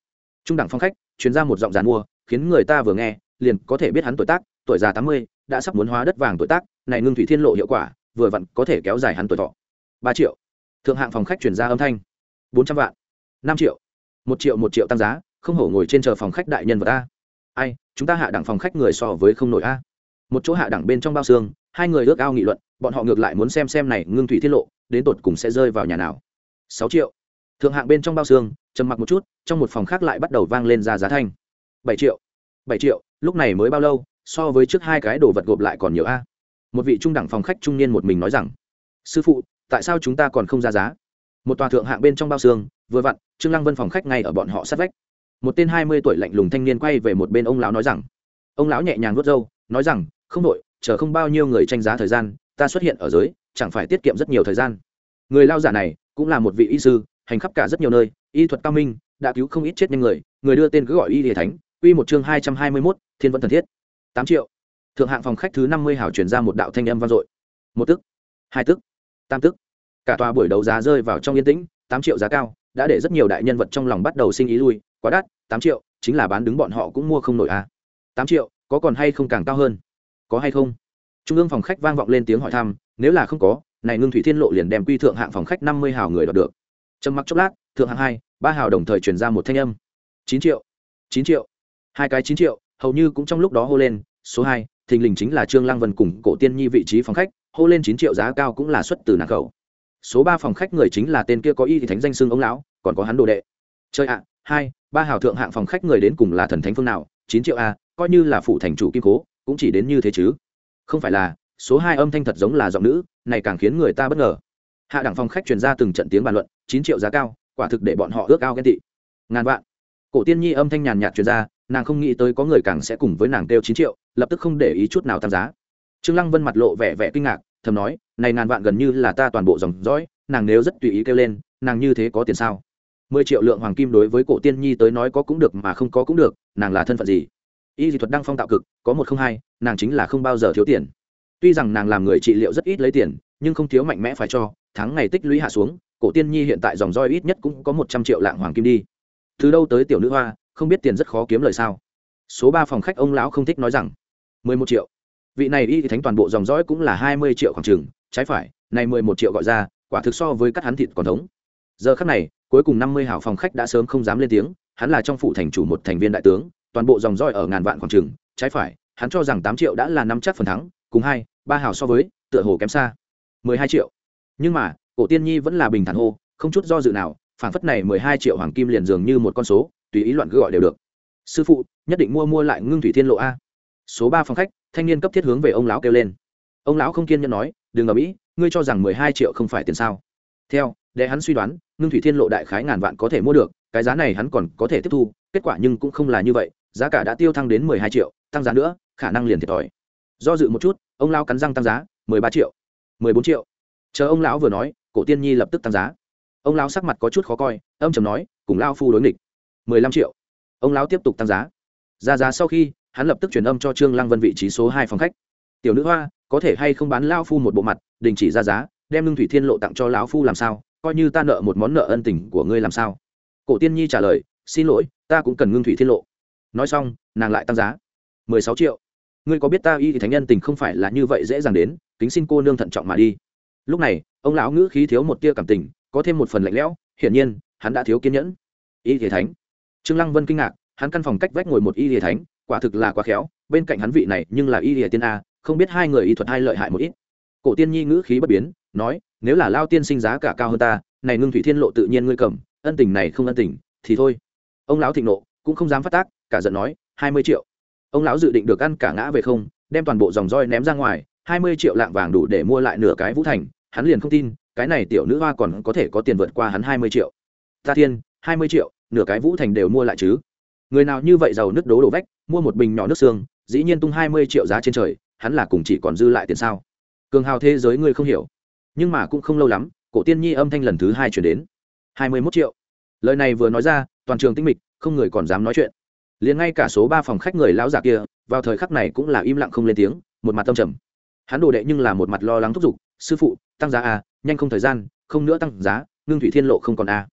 Trung đẳng phong khách, chuyên ra một giọng giàn mua, khiến người ta vừa nghe, liền có thể biết hắn tuổi tác, tuổi già tám mươi, đã sắp muốn hóa đất vàng tuổi tác, này ngưng thủy thiên lộ hiệu quả, vừa vặn có thể kéo dài hắn tuổi thọ. Ba triệu. Thượng hạng phòng khách chuyển ra âm thanh. Bốn trăm vạn. Năm triệu. Một triệu một triệu tăng giá, không hổ ngồi trên chờ phòng khách đại nhân vật ta. ai chúng ta hạ đẳng phòng khách người so với không nổi a. Một chỗ hạ đẳng bên trong bao xương, hai người ước ao nghị luận, bọn họ ngược lại muốn xem xem này ngưng thủy tiết lộ, đến tột cùng sẽ rơi vào nhà nào. Sáu triệu. Thượng hạng bên trong bao xương, trầm mặc một chút, trong một phòng khác lại bắt đầu vang lên ra giá thanh. Bảy triệu. Bảy triệu, lúc này mới bao lâu, so với trước hai cái đồ vật gộp lại còn nhiều a. Một vị trung đẳng phòng khách trung niên một mình nói rằng, sư phụ, tại sao chúng ta còn không ra giá? Một tòa thượng hạng bên trong bao xương, vừa vặn, trương lăng vân phòng khách ngay ở bọn họ sát vách một tên hai mươi tuổi lạnh lùng thanh niên quay về một bên ông lão nói rằng, ông lão nhẹ nhàng vớt râu, nói rằng, không đội chờ không bao nhiêu người tranh giá thời gian, ta xuất hiện ở giới, chẳng phải tiết kiệm rất nhiều thời gian. Người lao giả này cũng là một vị y sư, hành khắp cả rất nhiều nơi, y thuật cao minh, đã cứu không ít chết nhanh người người đưa tên cứ gọi y địa thánh uy một chương hai trăm hai mươi mốt, thiên vẫn thần thiết. Tám triệu. Thượng hạng phòng khách thứ năm mươi hảo chuyển ra một đạo thanh âm vang dội. Một tức, hai tức, tam tức. Cả tòa buổi đấu giá rơi vào trong yên tĩnh, tám triệu giá cao, đã để rất nhiều đại nhân vật trong lòng bắt đầu sinh ý lui quá đắt, tám triệu, chính là bán đứng bọn họ cũng mua không nổi à. Tám triệu, có còn hay không càng cao hơn? Có hay không? Trung ương phòng khách vang vọng lên tiếng hỏi thăm, nếu là không có, này ngưng thủy thiên lộ liền đem quy thượng hạng phòng khách năm mươi hào người đoạt được. Trầm mặc chốc lát, thượng hạng hai, ba hào đồng thời truyền ra một thanh âm. Chín triệu chín triệu, hai cái chín triệu, hầu như cũng trong lúc đó hô lên, số hai, thình lình chính là trương lăng vân cùng cổ tiên nhi vị trí phòng khách, hô lên chín triệu giá cao cũng là xuất từ nàng khẩu. Số ba phòng khách người chính là tên kia có y thì thánh danh xưng ông lão, còn có hắn đồ đệ. Chơi ạ hai, ba hào thượng hạng phòng khách người đến cùng là thần thánh phương nào? Chín triệu a coi như là phụ thành chủ kim cố, cũng chỉ đến như thế chứ. Không phải là, số hai âm thanh thật giống là giọng nữ, này càng khiến người ta bất ngờ. Hạ đẳng phòng khách truyền ra từng trận tiếng bàn luận, chín triệu giá cao, quả thực để bọn họ ước ao ghen tị. Ngàn vạn. Cổ tiên nhi âm thanh nhàn nhạt truyền ra, nàng không nghĩ tới có người càng sẽ cùng với nàng kêu chín triệu, lập tức không để ý chút nào tăng giá. Trương lăng vân mặt lộ vẻ vẻ kinh ngạc, thầm nói, này ngàn vạn gần như là ta toàn bộ dòng dõi, nàng nếu rất tùy ý kêu lên, nàng như thế có tiền sao? Mười triệu lượng hoàng kim đối với cổ tiên nhi tới nói có cũng được mà không có cũng được, nàng là thân phận gì? Y dị thuật đăng phong tạo cực, có một không hai, nàng chính là không bao giờ thiếu tiền. Tuy rằng nàng làm người trị liệu rất ít lấy tiền, nhưng không thiếu mạnh mẽ phải cho, tháng ngày tích lũy hạ xuống, cổ tiên nhi hiện tại dòng roi ít nhất cũng có một trăm triệu lạng hoàng kim đi. Từ đâu tới tiểu nữ hoa, không biết tiền rất khó kiếm lời sao? Số ba phòng khách ông lão không thích nói rằng, mười một triệu. Vị này y thì thánh toàn bộ dòng dõi cũng là hai mươi triệu khoảng trừng trái phải, này mười một triệu gọi ra, quả thực so với các hắn thịt còn thống. Giờ khắc này cuối cùng năm mươi hảo phòng khách đã sớm không dám lên tiếng, hắn là trong phủ thành chủ một thành viên đại tướng, toàn bộ dòng roi ở ngàn vạn khoảng trừng trái phải, hắn cho rằng tám triệu đã là năm chắc phần thắng, cùng hai, ba hảo so với, tựa hồ kém xa. mười hai triệu. Nhưng mà, cổ tiên nhi vẫn là bình thản hô, không chút do dự nào phản phất này mười hai triệu hoàng kim liền dường như một con số, tùy ý loạn cứ gọi đều được. Sư phụ, nhất định mua mua lại ngưng thủy thiên lộ a. Số ba phòng khách, thanh niên cấp thiết hướng về ông lão kêu lên. Ông lão không kiên nhẫn nói, đừng ở mỹ ngươi cho rằng mười hai triệu không phải tiền sao? Theo, để hắn suy đoán ngưng thủy thiên lộ đại khái ngàn vạn có thể mua được, cái giá này hắn còn có thể tiếp thu, kết quả nhưng cũng không là như vậy, giá cả đã tiêu thăng đến mười hai triệu, tăng giá nữa, khả năng liền thiệt thòi. Do dự một chút, ông lão cắn răng tăng giá, mười ba triệu, mười bốn triệu. Chờ ông lão vừa nói, cổ tiên nhi lập tức tăng giá. Ông lão sắc mặt có chút khó coi, âm chầm nói, cùng lao phu đối nghịch. mười lăm triệu. Ông lão tiếp tục tăng giá. Ra giá sau khi, hắn lập tức truyền âm cho trương lăng vân vị trí số hai phòng khách. Tiểu nữ hoa, có thể hay không bán lao phu một bộ mặt, đình chỉ ra giá, đem lương thủy thiên lộ tặng cho lão phu làm sao? Coi như ta nợ một món nợ ân tình của ngươi làm sao? Cổ tiên nhi trả lời, xin lỗi, ta cũng cần ngưng thủy thiên lộ. Nói xong, nàng lại tăng giá. Mười sáu triệu. Ngươi có biết ta y thì thánh nhân tình không phải là như vậy dễ dàng đến, kính xin cô nương thận trọng mà đi. Lúc này, ông lão ngữ khí thiếu một tia cảm tình, có thêm một phần lạnh lẽo, hiển nhiên, hắn đã thiếu kiên nhẫn. Y thể thánh. Trương lăng vân kinh ngạc, hắn căn phòng cách vách ngồi một y thể thánh, quả thực là quá khéo, bên cạnh hắn vị này nhưng là y thể tiên a, không biết hai người y thuật hai lợi hại một ít cổ tiên nhi ngữ khí bất biến, nói, nếu là lao tiên sinh giá cả cao hơn ta, này ngưng thủy thiên lộ tự nhiên ngươi cầm, ân tình này không ân tình, thì thôi. Ông lão thịnh nộ cũng không dám phát tác, cả giận nói, hai mươi triệu. Ông lão dự định được ăn cả ngã về không, đem toàn bộ dòng roi ném ra ngoài, hai mươi triệu lạng vàng đủ để mua lại nửa cái vũ thành, hắn liền không tin, cái này tiểu nữ hoa còn có thể có tiền vượt qua hắn hai mươi triệu. Ta thiên, hai mươi triệu, nửa cái vũ thành đều mua lại chứ. Người nào như vậy giàu nước đố đổ vách, mua một bình nhỏ nước xương, dĩ nhiên tung hai mươi triệu giá trên trời, hắn là cùng chỉ còn dư lại tiền sao? Cường hào thế giới ngươi không hiểu. Nhưng mà cũng không lâu lắm, cổ tiên nhi âm thanh lần thứ hai chuyển đến. Hai mươi mốt triệu. Lời này vừa nói ra, toàn trường tinh mịch, không người còn dám nói chuyện. Liền ngay cả số ba phòng khách người lão già kia, vào thời khắc này cũng là im lặng không lên tiếng, một mặt tâm trầm. Hắn đồ đệ nhưng là một mặt lo lắng thúc giục, sư phụ, tăng giá à nhanh không thời gian, không nữa tăng giá, ngưng thủy thiên lộ không còn à.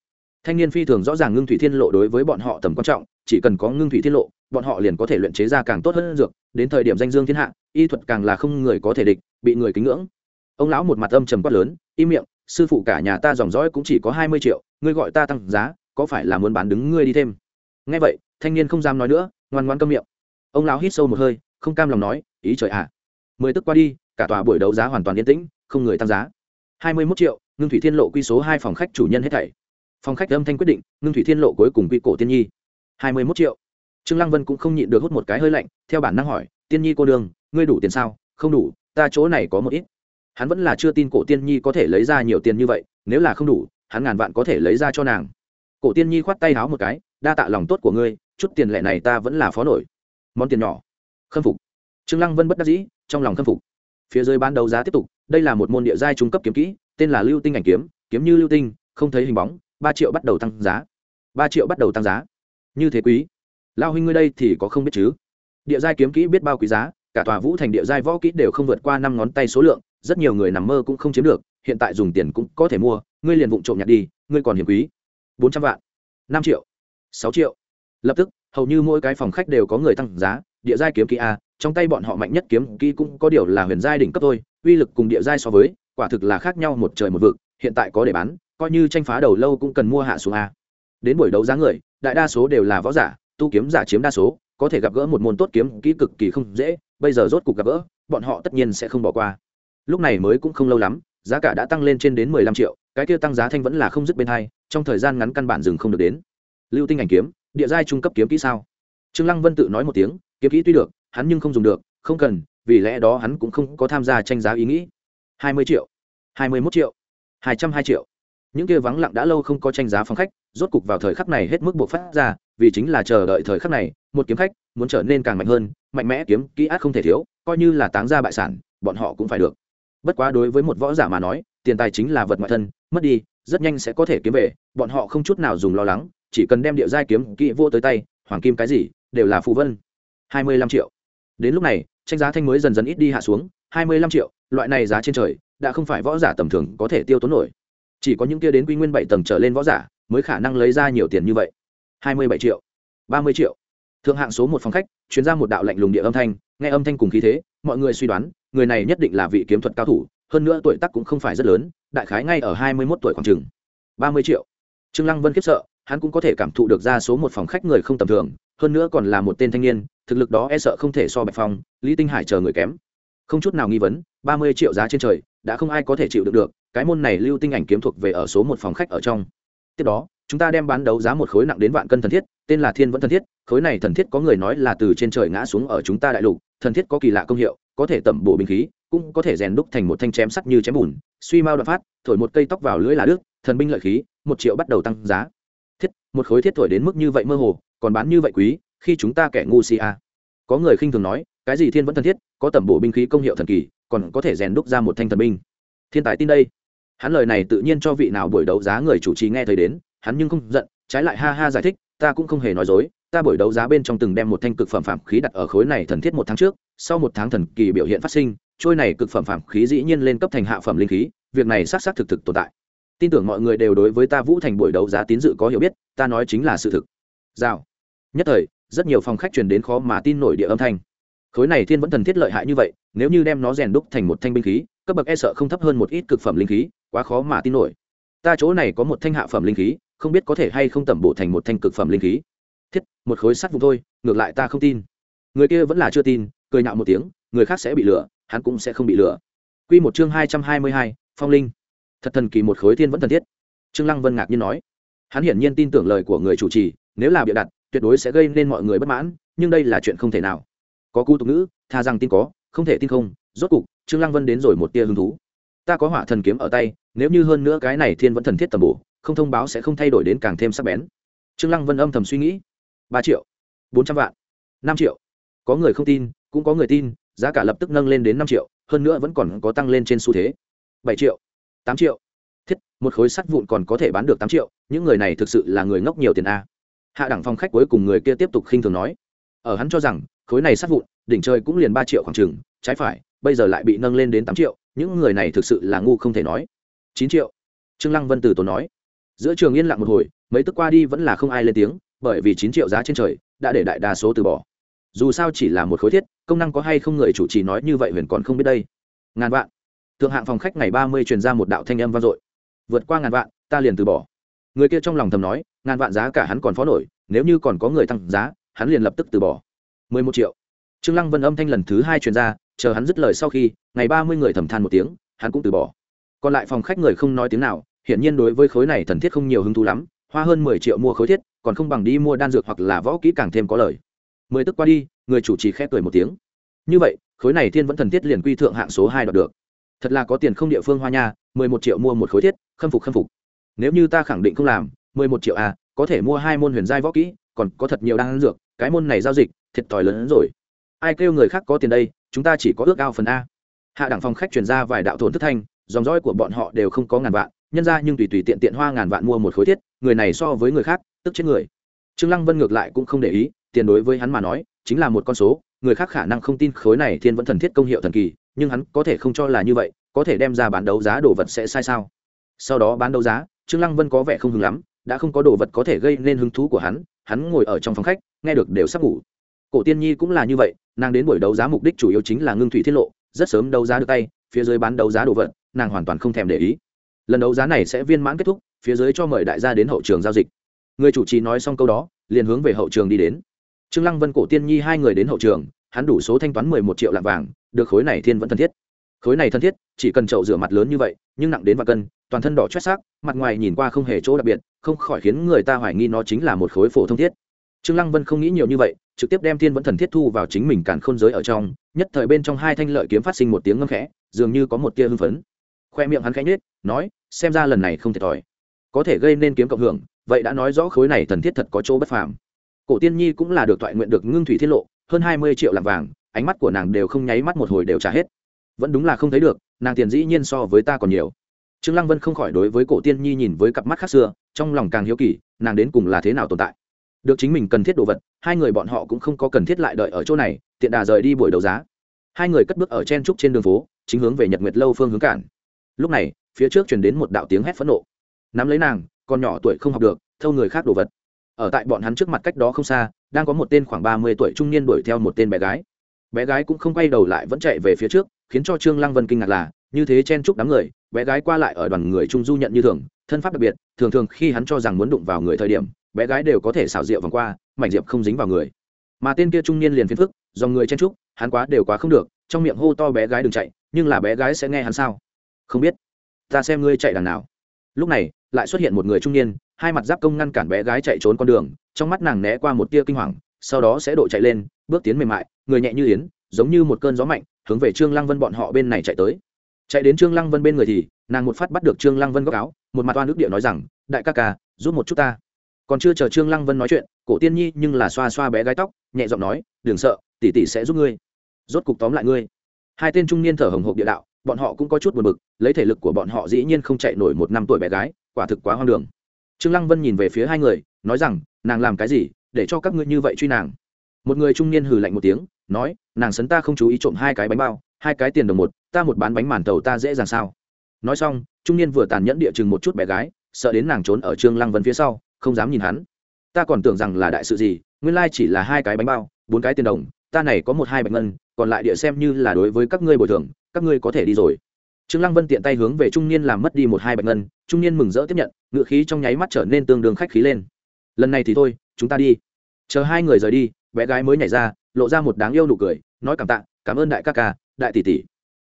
Thanh niên phi thường rõ ràng ngưng thủy thiên lộ đối với bọn họ tầm quan trọng chỉ cần có ngưng thủy thiên lộ, bọn họ liền có thể luyện chế ra càng tốt hơn dược, đến thời điểm danh dương thiên hạ, y thuật càng là không người có thể địch, bị người kính ngưỡng. Ông lão một mặt âm trầm quát lớn, im miệng, sư phụ cả nhà ta dòng dõi cũng chỉ có hai mươi triệu, ngươi gọi ta tăng giá, có phải là muốn bán đứng ngươi đi thêm? Nghe vậy, thanh niên không dám nói nữa, ngoan ngoan câm miệng. Ông lão hít sâu một hơi, không cam lòng nói, ý trời ạ. À. mười tức qua đi, cả tòa buổi đấu giá hoàn toàn yên tĩnh, không người tăng giá. Hai mươi mốt triệu, ngưng thủy thiên lộ quy số hai phòng khách chủ nhân hết thảy. Phòng khách âm thanh quyết định, ngưng thủy thiên lộ cuối cùng quy cổ tiên nhi hai mươi mốt triệu. Trương lăng vân cũng không nhịn được hút một cái hơi lạnh, theo bản năng hỏi, tiên nhi cô đường ngươi đủ tiền sao? Không đủ, ta chỗ này có một ít. Hắn vẫn là chưa tin cổ tiên nhi có thể lấy ra nhiều tiền như vậy, nếu là không đủ, hắn ngàn vạn có thể lấy ra cho nàng. Cổ tiên nhi khoát tay háo một cái, đa tạ lòng tốt của ngươi, chút tiền lệ này ta vẫn là phó nổi. Món tiền nhỏ. Khâm phục. Trương lăng vân bất đắc dĩ, trong lòng khâm phục. Phía dưới bán đấu giá tiếp tục, đây là một môn địa giai trung cấp kiếm kỹ, tên là lưu tinh ảnh kiếm kiếm như lưu tinh, không thấy hình bóng, ba triệu bắt đầu tăng giá. Ba triệu bắt đầu tăng giá như thế quý. Lao huynh ngươi đây thì có không biết chứ? Địa giai kiếm kỹ biết bao quý giá, cả tòa vũ thành địa giai võ kỹ đều không vượt qua năm ngón tay số lượng, rất nhiều người nằm mơ cũng không chiếm được, hiện tại dùng tiền cũng có thể mua, ngươi liền vụng trộm nhặt đi, ngươi còn hiếm quý. Bốn trăm vạn. Năm triệu. Sáu triệu. Lập tức, hầu như mỗi cái phòng khách đều có người tăng giá, địa giai kiếm kỹ a, trong tay bọn họ mạnh nhất kiếm kỹ cũng có điều là huyền giai đỉnh cấp thôi, uy lực cùng địa giai so với, quả thực là khác nhau một trời một vực, hiện tại có để bán, coi như tranh phá đầu lâu cũng cần mua hạ xuống a đến buổi đấu giá người, đại đa số đều là võ giả, tu kiếm giả chiếm đa số, có thể gặp gỡ một môn tốt kiếm kỹ cực kỳ không dễ, bây giờ rốt cục gặp gỡ, bọn họ tất nhiên sẽ không bỏ qua. Lúc này mới cũng không lâu lắm, giá cả đã tăng lên trên đến mười lăm triệu, cái kia tăng giá thanh vẫn là không dứt bên hai, trong thời gian ngắn căn bản dừng không được đến. Lưu tinh ảnh kiếm, địa giai trung cấp kiếm kỹ sao? Trương lăng vân tự nói một tiếng, kiếm kỹ tuy được, hắn nhưng không dùng được, không cần, vì lẽ đó hắn cũng không có tham gia tranh giá ý nghĩ. hai mươi triệu, hai mươi mốt triệu, hai trăm hai triệu những kia vắng lặng đã lâu không có tranh giá phòng khách, rốt cục vào thời khắc này hết mức buộc phát ra, vì chính là chờ đợi thời khắc này, một kiếm khách muốn trở nên càng mạnh hơn, mạnh mẽ kiếm, kỹ át không thể thiếu, coi như là táng ra bại sản, bọn họ cũng phải được. Bất quá đối với một võ giả mà nói, tiền tài chính là vật ngoại thân, mất đi, rất nhanh sẽ có thể kiếm về, bọn họ không chút nào dùng lo lắng, chỉ cần đem địa giai kiếm, kỹ vô tới tay, hoàng kim cái gì, đều là phù vân. Hai mươi lăm triệu. Đến lúc này, tranh giá thanh mới dần dần ít đi hạ xuống, hai mươi lăm triệu, loại này giá trên trời, đã không phải võ giả tầm thường có thể tiêu tốn nổi chỉ có những kia đến quy nguyên bảy tầng trở lên võ giả mới khả năng lấy ra nhiều tiền như vậy. Hai mươi bảy triệu, ba mươi triệu. Thượng hạng số một phòng khách chuyến ra một đạo lạnh lùng địa âm thanh, nghe âm thanh cùng khí thế, mọi người suy đoán, người này nhất định là vị kiếm thuật cao thủ, hơn nữa tuổi tác cũng không phải rất lớn, đại khái ngay ở hai mươi mốt tuổi khoảng chừng. ba mươi triệu. Trương lăng vân khiếp sợ, hắn cũng có thể cảm thụ được ra số một phòng khách người không tầm thường, hơn nữa còn là một tên thanh niên, thực lực đó e sợ không thể so bạch phong, lý tinh hải chờ người kém. Không chút nào nghi vấn, ba mươi triệu giá trên trời, đã không ai có thể chịu được được cái môn này lưu tinh ảnh kiếm thuộc về ở số một phòng khách ở trong. Tiếp đó, chúng ta đem bán đấu giá một khối nặng đến vạn cân thần thiết, tên là thiên vẫn thần thiết, khối này thần thiết có người nói là từ trên trời ngã xuống ở chúng ta đại lục, thần thiết có kỳ lạ công hiệu, có thể tẩm bổ binh khí, cũng có thể rèn đúc thành một thanh chém sắt như chém bùn, suy mau đoạn phát, thổi một cây tóc vào lưỡi là đức, thần binh lợi khí, một triệu bắt đầu tăng giá. Thiết, một khối thiết thổi đến mức như vậy mơ hồ, còn bán như vậy quý, khi chúng ta kẻ ngu si a. Có người khinh thường nói, cái gì thiên vẫn thần thiết, có tẩm bổ binh khí công hiệu thần kỳ, còn có thể rèn đúc ra một thanh thần binh. Thiên tài tin đây hắn lời này tự nhiên cho vị nào buổi đấu giá người chủ trì nghe thấy đến, hắn nhưng không giận, trái lại ha ha giải thích, ta cũng không hề nói dối, ta buổi đấu giá bên trong từng đem một thanh cực phẩm phạm khí đặt ở khối này thần thiết một tháng trước, sau một tháng thần kỳ biểu hiện phát sinh, trôi này cực phẩm phạm khí dĩ nhiên lên cấp thành hạ phẩm linh khí, việc này xác xác thực thực tồn tại. Tin tưởng mọi người đều đối với ta vũ thành buổi đấu giá tín dự có hiểu biết, ta nói chính là sự thực. Giao nhất thời, rất nhiều phòng khách truyền đến khó mà tin nổi địa âm thanh. Khối này thiên vẫn thần thiết lợi hại như vậy, nếu như đem nó rèn đúc thành một thanh binh khí cấp bậc e sợ không thấp hơn một ít cực phẩm linh khí, quá khó mà tin nổi. Ta chỗ này có một thanh hạ phẩm linh khí, không biết có thể hay không tẩm bổ thành một thanh cực phẩm linh khí. Thiết, một khối sắt vùng thôi, ngược lại ta không tin. Người kia vẫn là chưa tin, cười nhạo một tiếng, người khác sẽ bị lừa, hắn cũng sẽ không bị lừa. Quy một chương hai trăm hai mươi hai, phong linh. Thật thần kỳ một khối thiên vẫn thần thiết. Trương lăng vân ngạc nhiên nói. Hắn hiển nhiên tin tưởng lời của người chủ trì, nếu là bịa đặt, tuyệt đối sẽ gây nên mọi người bất mãn, nhưng đây là chuyện không thể nào. Có cú tục ngữ, tha rằng tin có, không thể tin không, rốt cục trương lăng vân đến rồi một tia hứng thú. Ta có hỏa thần kiếm ở tay, nếu như hơn nữa cái này thiên vẫn thần thiết tầm bổ, không thông báo sẽ không thay đổi đến càng thêm sắc bén. Trương lăng vân âm thầm suy nghĩ. Ba triệu, bốn trăm vạn, năm triệu. Có người không tin, cũng có người tin, giá cả lập tức nâng lên đến năm triệu, hơn nữa vẫn còn có tăng lên trên xu thế. Bảy triệu, tám triệu. Thiết, một khối sắt vụn còn có thể bán được tám triệu, những người này thực sự là người ngốc nhiều tiền a. Hạ đẳng phong khách cuối cùng người kia tiếp tục khinh thường nói. Ở hắn cho rằng, khối này sắt vụn, đỉnh trời cũng liền ba triệu khoảng chừng, trái phải bây giờ lại bị nâng lên đến tám triệu, những người này thực sự là ngu không thể nói. Chín triệu. Trương lăng vân từ tốn nói. Giữa trường yên lặng một hồi, mấy tức qua đi vẫn là không ai lên tiếng, bởi vì chín triệu giá trên trời đã để đại đa số từ bỏ. Dù sao chỉ là một khối thiết, công năng có hay không người chủ trì nói như vậy huyền còn không biết đây. Ngàn vạn. Thượng hạng phòng khách ngày ba mươi truyền ra một đạo thanh âm vang dội. Vượt qua ngàn vạn, ta liền từ bỏ. Người kia trong lòng thầm nói, ngàn vạn giá cả hắn còn phó nổi, nếu như còn có người tăng giá, hắn liền lập tức từ bỏ. Mười một triệu trương lăng vân âm thanh lần thứ hai truyền ra, chờ hắn dứt lời sau khi, ngày ba mươi người thầm than một tiếng, hắn cũng từ bỏ. Còn lại phòng khách người không nói tiếng nào, hiển nhiên đối với khối này thần thiết không nhiều hứng thú lắm, hoa hơn mười triệu mua khối thiết, còn không bằng đi mua đan dược hoặc là võ kỹ càng thêm có lời. Mười tức qua đi, người chủ trì khép cười một tiếng. Như vậy, khối này thiên vẫn thần thiết liền quy thượng hạng số hai đoạt được. Thật là có tiền không địa phương hoa nha, mười một triệu mua một khối thiết, khâm phục khâm phục. Nếu như ta khẳng định không làm, mười một triệu à có thể mua hai môn huyền giai võ kỹ, còn có thật nhiều đan dược, cái môn này giao dịch, thiệt thòi lớn hơn rồi ai kêu người khác có tiền đây, chúng ta chỉ có ước ao phần a. Hạ đẳng phòng khách chuyển ra vài đạo thổn thức thanh, dòng dõi của bọn họ đều không có ngàn vạn, nhân ra nhưng tùy tùy tiện tiện hoa ngàn vạn mua một khối thiết, người này so với người khác, tức chết người. Trương lăng vân ngược lại cũng không để ý, tiền đối với hắn mà nói, chính là một con số, người khác khả năng không tin khối này thiên vẫn thần thiết công hiệu thần kỳ, nhưng hắn có thể không cho là như vậy, có thể đem ra bán đấu giá đồ vật sẽ sai sao? Sau đó bán đấu giá, trương lăng vân có vẻ không hứng lắm, đã không có đồ vật có thể gây nên hứng thú của hắn hắn ngồi ở trong phòng khách, nghe được đều sắp ngủ. Cổ tiên nhi cũng là như vậy nàng đến buổi đấu giá mục đích chủ yếu chính là ngưng thủy tiết lộ, rất sớm đấu giá được tay, phía dưới bán đấu giá đồ vật, nàng hoàn toàn không thèm để ý. Lần đấu giá này sẽ viên mãn kết thúc, phía dưới cho mời đại gia đến hậu trường giao dịch. Người chủ trì nói xong câu đó, liền hướng về hậu trường đi đến. Trương lăng vân, cổ tiên nhi hai người đến hậu trường, hắn đủ số thanh toán mười một triệu lạng vàng, được khối này thiên vẫn thân thiết. Khối này thân thiết, chỉ cần chậu rửa mặt lớn như vậy, nhưng nặng đến và cân, toàn thân đỏ chót xác mặt ngoài nhìn qua không hề chỗ đặc biệt, không khỏi khiến người ta hoài nghi nó chính là một khối phổ thông thiết. Trương lăng vân không nghĩ nhiều như vậy trực tiếp đem thiên vẫn thần thiết thu vào chính mình càn khôn giới ở trong, nhất thời bên trong hai thanh lợi kiếm phát sinh một tiếng ngâm khẽ, dường như có một tia hưng phấn. Khoe miệng hắn khẽ nhếch, nói, xem ra lần này không thiệt thòi. Có thể gây nên kiếm cộng hưởng, vậy đã nói rõ khối này thần thiết thật có chỗ bất phàm. Cổ tiên nhi cũng là được thoại nguyện được ngưng thủy thiết lộ, hơn hai mươi triệu lạng vàng, ánh mắt của nàng đều không nháy mắt một hồi đều trả hết. Vẫn đúng là không thấy được, nàng tiền dĩ nhiên so với ta còn nhiều. Trương lăng vân không khỏi đối với cổ tiên nhi nhìn với cặp mắt khác xưa, trong lòng càng hiếu kỳ, nàng đến cùng là thế nào tồn tại được chính mình cần thiết đồ vật, hai người bọn họ cũng không có cần thiết lại đợi ở chỗ này, tiện đà rời đi buổi đấu giá. Hai người cất bước ở chen trúc trên đường phố, chính hướng về nhật nguyệt lâu phương hướng cản. Lúc này, phía trước chuyển đến một đạo tiếng hét phẫn nộ. Nắm lấy nàng, con nhỏ tuổi không học được, thâu người khác đồ vật. Ở tại bọn hắn trước mặt cách đó không xa, đang có một tên khoảng ba mươi tuổi trung niên đuổi theo một tên bé gái. Bé gái cũng không quay đầu lại vẫn chạy về phía trước, khiến cho trương lăng vân kinh ngạc là, như thế chen chúc đám người, bé gái qua lại ở đoàn người trung du nhận như thường, thân pháp đặc biệt, thường thường khi hắn cho rằng muốn đụng vào người thời điểm bé gái đều có thể xảo diệu vòng qua, mảnh diệp không dính vào người. Mà tên kia trung niên liền phiền phức, dòng người chen trúc hắn quá đều quá không được, trong miệng hô to bé gái đừng chạy, nhưng là bé gái sẽ nghe hắn sao? Không biết. Ta xem ngươi chạy đằng nào. Lúc này, lại xuất hiện một người trung niên, hai mặt giáp công ngăn cản bé gái chạy trốn con đường, trong mắt nàng né qua một tia kinh hoàng, sau đó sẽ độ chạy lên, bước tiến mềm mại, người nhẹ như yến, giống như một cơn gió mạnh, hướng về trương lăng vân bọn họ bên này chạy tới. Chạy đến trương lăng vân bên người thì, nàng một phát bắt được trương lăng vân góc áo, một mặt oan nước địa nói rằng, đại ca ca, giúp một chút ta còn chưa chờ trương lăng vân nói chuyện, cổ tiên nhi nhưng là xoa xoa bé gái tóc, nhẹ giọng nói, đừng sợ, tỷ tỷ sẽ giúp ngươi. Rốt cục tóm lại ngươi. Hai tên trung niên thở hồng hộc địa đạo, bọn họ cũng có chút buồn bực, lấy thể lực của bọn họ dĩ nhiên không chạy nổi một năm tuổi bé gái, quả thực quá hoang đường. Trương lăng vân nhìn về phía hai người, nói rằng, nàng làm cái gì, để cho các ngươi như vậy truy nàng? Một người trung niên hừ lạnh một tiếng, nói, nàng sấn ta không chú ý trộm hai cái bánh bao, hai cái tiền đồng một, ta một bán bánh màn tàu ta dễ dàng sao? Nói xong, trung niên vừa tàn nhẫn địa chừng một chút bé gái, sợ đến nàng trốn ở trương lăng vân phía sau không dám nhìn hắn. Ta còn tưởng rằng là đại sự gì, nguyên lai chỉ là hai cái bánh bao, bốn cái tiền đồng, ta này có một hai bạch ngân, còn lại địa xem như là đối với các ngươi bồi thường, các ngươi có thể đi rồi. Trương lăng vân tiện tay hướng về trung niên làm mất đi một hai bạch ngân, trung niên mừng rỡ tiếp nhận ngựa khí trong nháy mắt trở nên tương đương khách khí lên. Lần này thì thôi, chúng ta đi. Chờ hai người rời đi, bé gái mới nhảy ra, lộ ra một đáng yêu nụ cười, nói cảm tạ, cảm ơn đại ca ca, đại tỷ tỷ.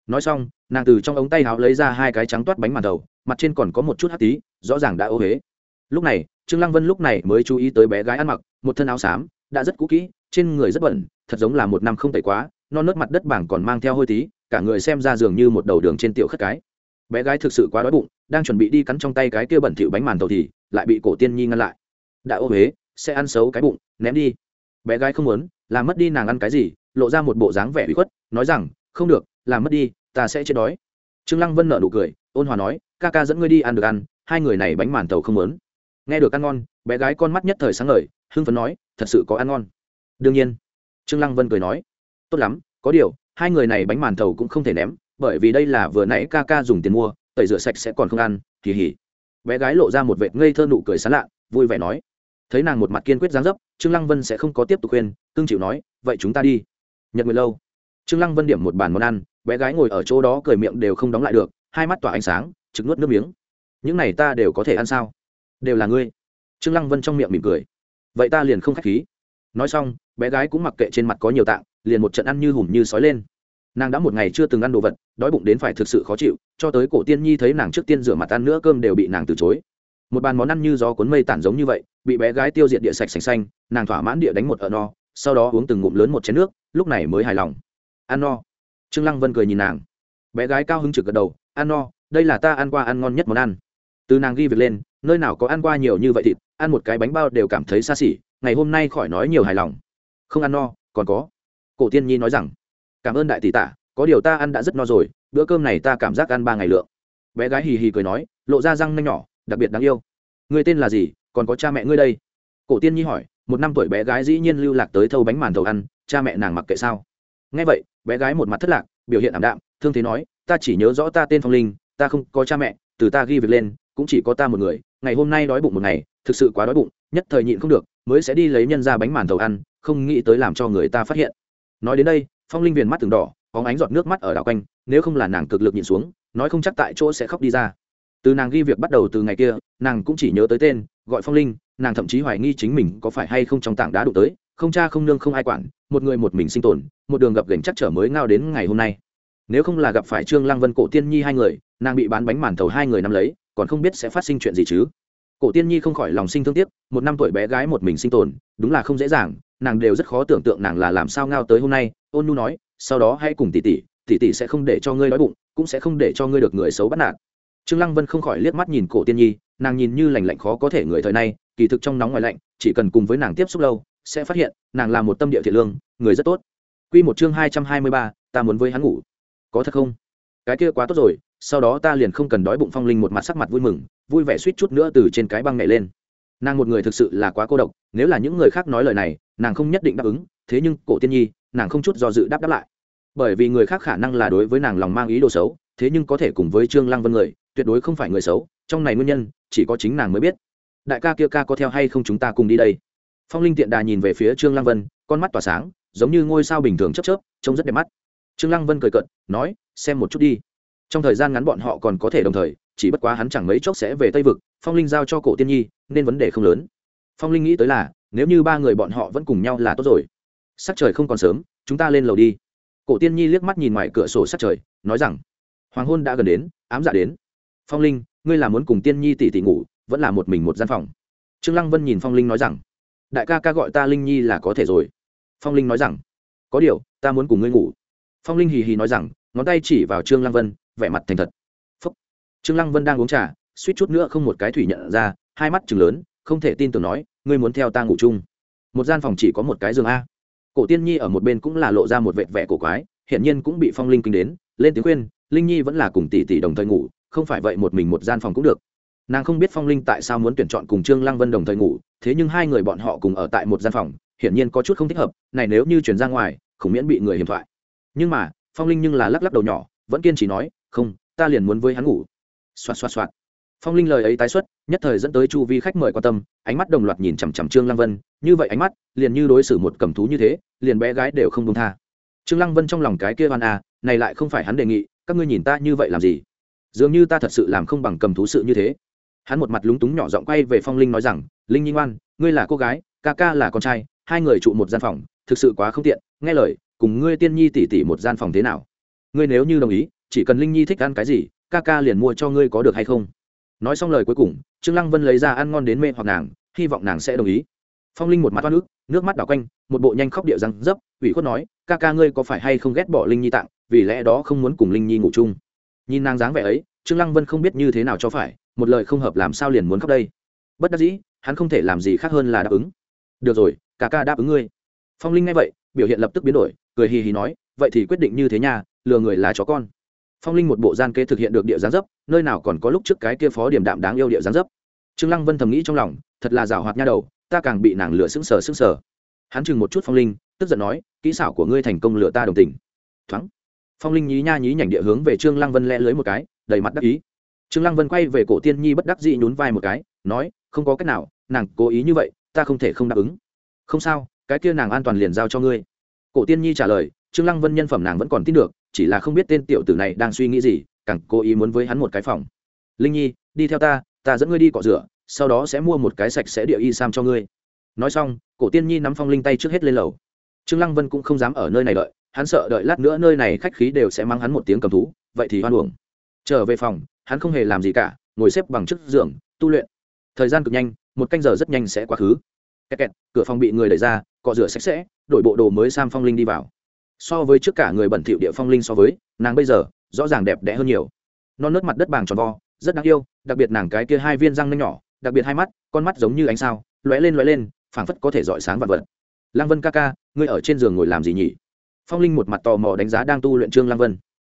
Nói xong, nàng từ trong ống tay áo lấy ra hai cái trắng toát bánh màn đầu, mặt trên còn có một chút hắc tí, rõ ràng đã ô huế lúc này trương lăng vân lúc này mới chú ý tới bé gái ăn mặc, một thân áo xám, đã rất cũ kỹ, trên người rất bẩn, thật giống là một năm không tẩy quá, non nớt mặt đất bảng còn mang theo hôi tí, cả người xem ra dường như một đầu đường trên tiểu khất cái. Bé gái thực sự quá đói bụng, đang chuẩn bị đi cắn trong tay cái kia bẩn thỉu bánh màn tàu thì lại bị cổ tiên nhi ngăn lại. Đã ô huế, sẽ ăn xấu cái bụng, ném đi. Bé gái không muốn, làm mất đi nàng ăn cái gì? Lộ ra một bộ dáng vẻ bị khuất, nói rằng, không được, làm mất đi, ta sẽ chết đói. Trương lăng vân nợ nụ cười, ôn hòa nói, ca ca dẫn ngươi đi ăn được ăn, hai người này bánh màn tàu không muốn nghe được ăn ngon, bé gái con mắt nhất thời sáng ngời, hưng phấn nói, thật sự có ăn ngon. Đương nhiên. Trương lăng vân cười nói, tốt lắm, có điều, hai người này bánh màn tàu cũng không thể ném, bởi vì đây là vừa nãy ca ca dùng tiền mua, tẩy rửa sạch sẽ còn không ăn, kỳ hỉ. Bé gái lộ ra một vệt ngây thơ nụ cười sán lạ, vui vẻ nói, thấy nàng một mặt kiên quyết dáng dấp, trương lăng vân sẽ không có tiếp tục khuyên tương chịu nói, vậy chúng ta đi. Nhật nguyệt lâu. Trương lăng vân điểm một bàn món ăn, bé gái ngồi ở chỗ đó cười miệng đều không đóng lại được, hai mắt tỏa ánh sáng, trực nuốt nước miếng. Những này ta đều có thể ăn sao? Đều là ngươi. Trương lăng vân trong miệng mỉm cười. Vậy ta liền không khách khí. Nói xong, bé gái cũng mặc kệ trên mặt có nhiều tạng, liền một trận ăn như hùm như sói lên. Nàng đã một ngày chưa từng ăn đồ vật, đói bụng đến phải thực sự khó chịu, cho tới cổ tiên nhi thấy nàng trước tiên rửa mặt ăn nữa cơm đều bị nàng từ chối. Một bàn món ăn như gió cuốn mây tản giống như vậy, bị bé gái tiêu diệt địa sạch sành xanh, nàng thỏa mãn địa đánh một ở no, sau đó uống từng ngụm lớn một chén nước, lúc này mới hài lòng. Ăn no. Trương lăng vân cười nhìn nàng. Bé gái cao hứng trực gật đầu, ăn no, đây là ta ăn qua ăn ngon nhất món ăn từ nàng ghi việc lên, nơi nào có ăn qua nhiều như vậy thịt, ăn một cái bánh bao đều cảm thấy xa xỉ, ngày hôm nay khỏi nói nhiều hài lòng. Không ăn no, còn có. Cổ tiên nhi nói rằng, cảm ơn đại tỷ tạ, có điều ta ăn đã rất no rồi, bữa cơm này ta cảm giác ăn ba ngày lượng. Bé gái hì hì cười nói, lộ ra răng nanh nhỏ, đặc biệt đáng yêu. Người tên là gì, còn có cha mẹ ngươi đây? Cổ tiên nhi hỏi, một năm tuổi bé gái dĩ nhiên lưu lạc tới thâu bánh màn thầu ăn, cha mẹ nàng mặc kệ sao? Nghe vậy, bé gái một mặt thất lạc, biểu hiện ảm đạm, thương thế nói, ta chỉ nhớ rõ ta tên phong linh, ta không có cha mẹ, từ ta ghi việc lên cũng chỉ có ta một người, ngày hôm nay đói bụng một ngày, thực sự quá đói bụng, nhất thời nhịn không được, mới sẽ đi lấy nhân ra bánh màn thầu ăn, không nghĩ tới làm cho người ta phát hiện. Nói đến đây, phong linh viền mắt từng đỏ có ánh giọt nước mắt ở đảo quanh, nếu không là nàng cực lực nhìn xuống, nói không chắc tại chỗ sẽ khóc đi ra. Từ nàng ghi việc bắt đầu từ ngày kia, nàng cũng chỉ nhớ tới tên, gọi phong linh, nàng thậm chí hoài nghi chính mình có phải hay không trong tảng đá đụng tới, không cha không nương không ai quản, một người một mình sinh tồn, một đường gập gành chắc trở mới ngao đến ngày hôm nay nếu không là gặp phải trương lăng vân, cổ tiên nhi hai người, nàng bị bán bánh màn thầu hai người nắm lấy, còn không biết sẽ phát sinh chuyện gì chứ. Cổ tiên nhi không khỏi lòng sinh thương tiếc, một năm tuổi bé gái một mình sinh tồn, đúng là không dễ dàng, nàng đều rất khó tưởng tượng nàng là làm sao ngao tới hôm nay. Ôn nu nói, sau đó hãy cùng tỷ tỷ tỷ tỷ sẽ không để cho ngươi đói bụng, cũng sẽ không để cho ngươi được người xấu bắt nạt. Trương lăng vân không khỏi liếc mắt nhìn cổ tiên nhi, nàng nhìn như lành lạnh khó có thể người thời nay, kỳ thực trong nóng ngoài lạnh, chỉ cần cùng với nàng tiếp xúc lâu, sẽ phát hiện nàng là một tâm địa thiện lương, người rất tốt. Quy một chương hai trăm hai mươi ba, ta muốn với hắn ngủ có thật không? Cái kia quá tốt rồi, sau đó ta liền không cần đói bụng phong linh một mặt sắc mặt vui mừng, vui vẻ suýt chút nữa từ trên cái băng nhảy lên. Nàng một người thực sự là quá cô độc, nếu là những người khác nói lời này, nàng không nhất định đáp ứng, thế nhưng cổ tiên nhi, nàng không chút do dự đáp đáp lại. Bởi vì người khác khả năng là đối với nàng lòng mang ý đồ xấu, thế nhưng có thể cùng với trương lăng vân người, tuyệt đối không phải người xấu, trong này nguyên nhân, chỉ có chính nàng mới biết. Đại ca kia ca có theo hay không chúng ta cùng đi đây? Phong linh tiện đà nhìn về phía trương lăng vân, con mắt tỏa sáng, giống như ngôi sao bình thường chớp chớp, trông rất đẹp mắt trương lăng vân cười cận nói, xem một chút đi. Trong thời gian ngắn bọn họ còn có thể đồng thời, chỉ bất quá hắn chẳng mấy chốc sẽ về tây vực, phong linh giao cho cổ tiên nhi, nên vấn đề không lớn. Phong linh nghĩ tới là, nếu như ba người bọn họ vẫn cùng nhau là tốt rồi, sắc trời không còn sớm, chúng ta lên lầu đi. Cổ tiên nhi liếc mắt nhìn ngoài cửa sổ sắc trời, nói rằng, hoàng hôn đã gần đến, ám dạ đến. Phong linh, ngươi là muốn cùng tiên nhi tỷ tỷ ngủ, vẫn là một mình một gian phòng? Trương lăng vân nhìn phong linh nói rằng, đại ca ca gọi ta linh nhi là có thể rồi. Phong linh nói rằng, có điều, ta muốn cùng ngươi ngủ phong linh hì hì nói rằng, ngón tay chỉ vào trương lăng vân, vẻ mặt thành thật. Phúc. trương lăng vân đang uống trà, suýt chút nữa không một cái thủy nhận ra, hai mắt chừng lớn, không thể tin tưởng nói, ngươi muốn theo ta ngủ chung? Một gian phòng chỉ có một cái giường a. Cổ tiên nhi ở một bên cũng là lộ ra một vệt vẻ cổ quái, hiển nhiên cũng bị phong linh kinh đến, lên tiếng khuyên, linh nhi vẫn là cùng tỷ tỷ đồng thời ngủ, không phải vậy một mình một gian phòng cũng được. Nàng không biết phong linh tại sao muốn tuyển chọn cùng trương lăng vân đồng thời ngủ, thế nhưng hai người bọn họ cùng ở tại một gian phòng, hiển nhiên có chút không thích hợp, này nếu như chuyển ra ngoài, không miễn bị người hiểm thoại nhưng mà, phong linh nhưng là lắc lắc đầu nhỏ, vẫn kiên trì nói, không, ta liền muốn với hắn ngủ. Xoạt xoạt xoạt. Phong linh lời ấy tái xuất, nhất thời dẫn tới chu vi khách mời quan tâm, ánh mắt đồng loạt nhìn chằm chằm trương lăng vân, như vậy ánh mắt, liền như đối xử một cầm thú như thế, liền bé gái đều không đông tha. Trương lăng vân trong lòng cái kia oan à này lại không phải hắn đề nghị, các ngươi nhìn ta như vậy làm gì? Dường như ta thật sự làm không bằng cầm thú sự như thế. Hắn một mặt lúng túng nhỏ giọng quay về phong linh nói rằng, linh nhi ngoan, ngươi là cô gái, ca ca là con trai, hai người trụ một gian phòng, thực sự quá không tiện, nghe lời cùng ngươi tiên nhi tỉ tỉ một gian phòng thế nào? Ngươi nếu như đồng ý, chỉ cần linh nhi thích ăn cái gì, ca ca liền mua cho ngươi có được hay không? Nói xong lời cuối cùng, trương lăng vân lấy ra ăn ngon đến mê hoặc nàng, hy vọng nàng sẽ đồng ý. Phong linh một mặt toát nước nước mắt đảo quanh, một bộ nhanh khóc điệu răng dấp, ủy khuất nói, ca ca ngươi có phải hay không ghét bỏ linh nhi tặng, vì lẽ đó không muốn cùng linh nhi ngủ chung? Nhìn nàng dáng vẻ ấy, trương lăng vân không biết như thế nào cho phải, một lời không hợp làm sao liền muốn khóc đây. Bất đắc dĩ, hắn không thể làm gì khác hơn là đáp ứng. Được rồi, ca ca đáp ứng ngươi. Phong linh nghe vậy, biểu hiện lập tức biến đổi cười hì hì nói, vậy thì quyết định như thế nhà lừa người là chó con. Phong linh một bộ gian kế thực hiện được địa gián dấp, nơi nào còn có lúc trước cái kia phó điểm đạm đáng yêu địa gián dấp. Trương lăng vân thầm nghĩ trong lòng, thật là rào hoạt nha đầu, ta càng bị nàng lừa sững sờ sững sờ. Hắn chừng một chút phong linh, tức giận nói, kỹ xảo của ngươi thành công lừa ta đồng tình. Thoáng. Phong linh nhí nha nhí nhảnh địa hướng về trương lăng vân lẽ lưới một cái, đầy mặt đắc ý. Trương lăng vân quay về cổ tiên nhi bất đắc dĩ nhún vai một cái, nói, không có cách nào, nàng cố ý như vậy, ta không thể không đáp ứng. Không sao, cái kia nàng an toàn liền giao cho ngươi cổ tiên nhi trả lời, trương lăng vân nhân phẩm nàng vẫn còn tin được, chỉ là không biết tên tiểu tử này đang suy nghĩ gì, càng cố ý muốn với hắn một cái phòng. Linh nhi, đi theo ta ta dẫn ngươi đi cọ rửa, sau đó sẽ mua một cái sạch sẽ địa y sam cho ngươi. Nói xong, cổ tiên nhi nắm phong linh tay trước hết lên lầu. Trương lăng vân cũng không dám ở nơi này đợi, hắn sợ đợi lát nữa nơi này khách khí đều sẽ mang hắn một tiếng cầm thú, vậy thì hoan uổng. Trở về phòng, hắn không hề làm gì cả, ngồi xếp bằng trước giường, tu luyện. Thời gian cực nhanh, một canh giờ rất nhanh sẽ quá khứ kẹt kẹt, cửa phòng bị người đẩy ra, cọ rửa sạch sẽ, đổi bộ đồ mới sam phong linh đi vào. So với trước cả người bẩn thỉu địa phong linh so với, nàng bây giờ, rõ ràng đẹp đẽ hơn nhiều. Non nớt mặt đất bàng tròn vo, rất đáng yêu, đặc biệt nàng cái kia hai viên răng nanh nhỏ, đặc biệt hai mắt, con mắt giống như ánh sao, lóe lên lóe lên, phảng phất có thể dọi sáng vật vật. Lăng vân ca ca, ngươi ở trên giường ngồi làm gì nhỉ? Phong linh một mặt tò mò đánh giá đang tu luyện trương lăng vân.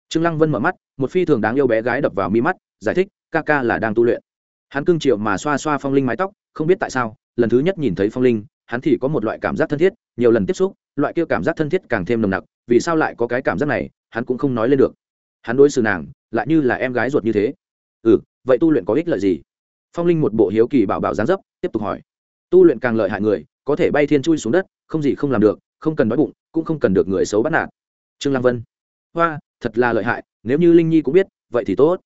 Trương lăng vân mở mắt, một phi thường đáng yêu bé gái đập vào mi mắt, giải thích, ca ca là đang tu luyện. Hắn cưng chiều mà xoa xoa phong linh mái tóc, không biết tại sao lần thứ nhất nhìn thấy phong linh, hắn thì có một loại cảm giác thân thiết, nhiều lần tiếp xúc, loại kia cảm giác thân thiết càng thêm nồng nặc, vì sao lại có cái cảm giác này, hắn cũng không nói lên được. Hắn đối xử nàng, lại như là em gái ruột như thế. Ừ vậy tu luyện có ích lợi gì? Phong linh một bộ hiếu kỳ bảo bảo gián dấp, tiếp tục hỏi. Tu luyện càng lợi hại người, có thể bay thiên chui xuống đất, không gì không làm được, không cần đói bụng, cũng không cần được người xấu bắt nạt. Trương lăng vân. Hoa, thật là lợi hại, nếu như linh nhi cũng biết, vậy thì tốt.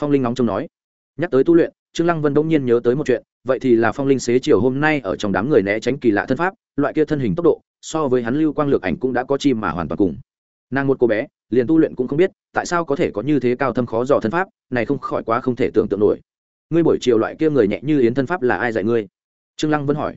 Phong linh ngóng trông nói. Nhắc tới tu luyện, trương lăng vân đông nhiên nhớ tới một chuyện vậy thì là phong linh xế chiều hôm nay ở trong đám người né tránh kỳ lạ thân pháp, loại kia thân hình tốc độ, so với hắn lưu quang lược ảnh cũng đã có chim mà hoàn toàn cùng. Nàng một cô bé, liền tu luyện cũng không biết, tại sao có thể có như thế cao thâm khó dò thân pháp, này không khỏi quá không thể tưởng tượng nổi. Ngươi buổi chiều loại kia người nhẹ như yến thân pháp là ai dạy ngươi? Trương lăng vẫn hỏi.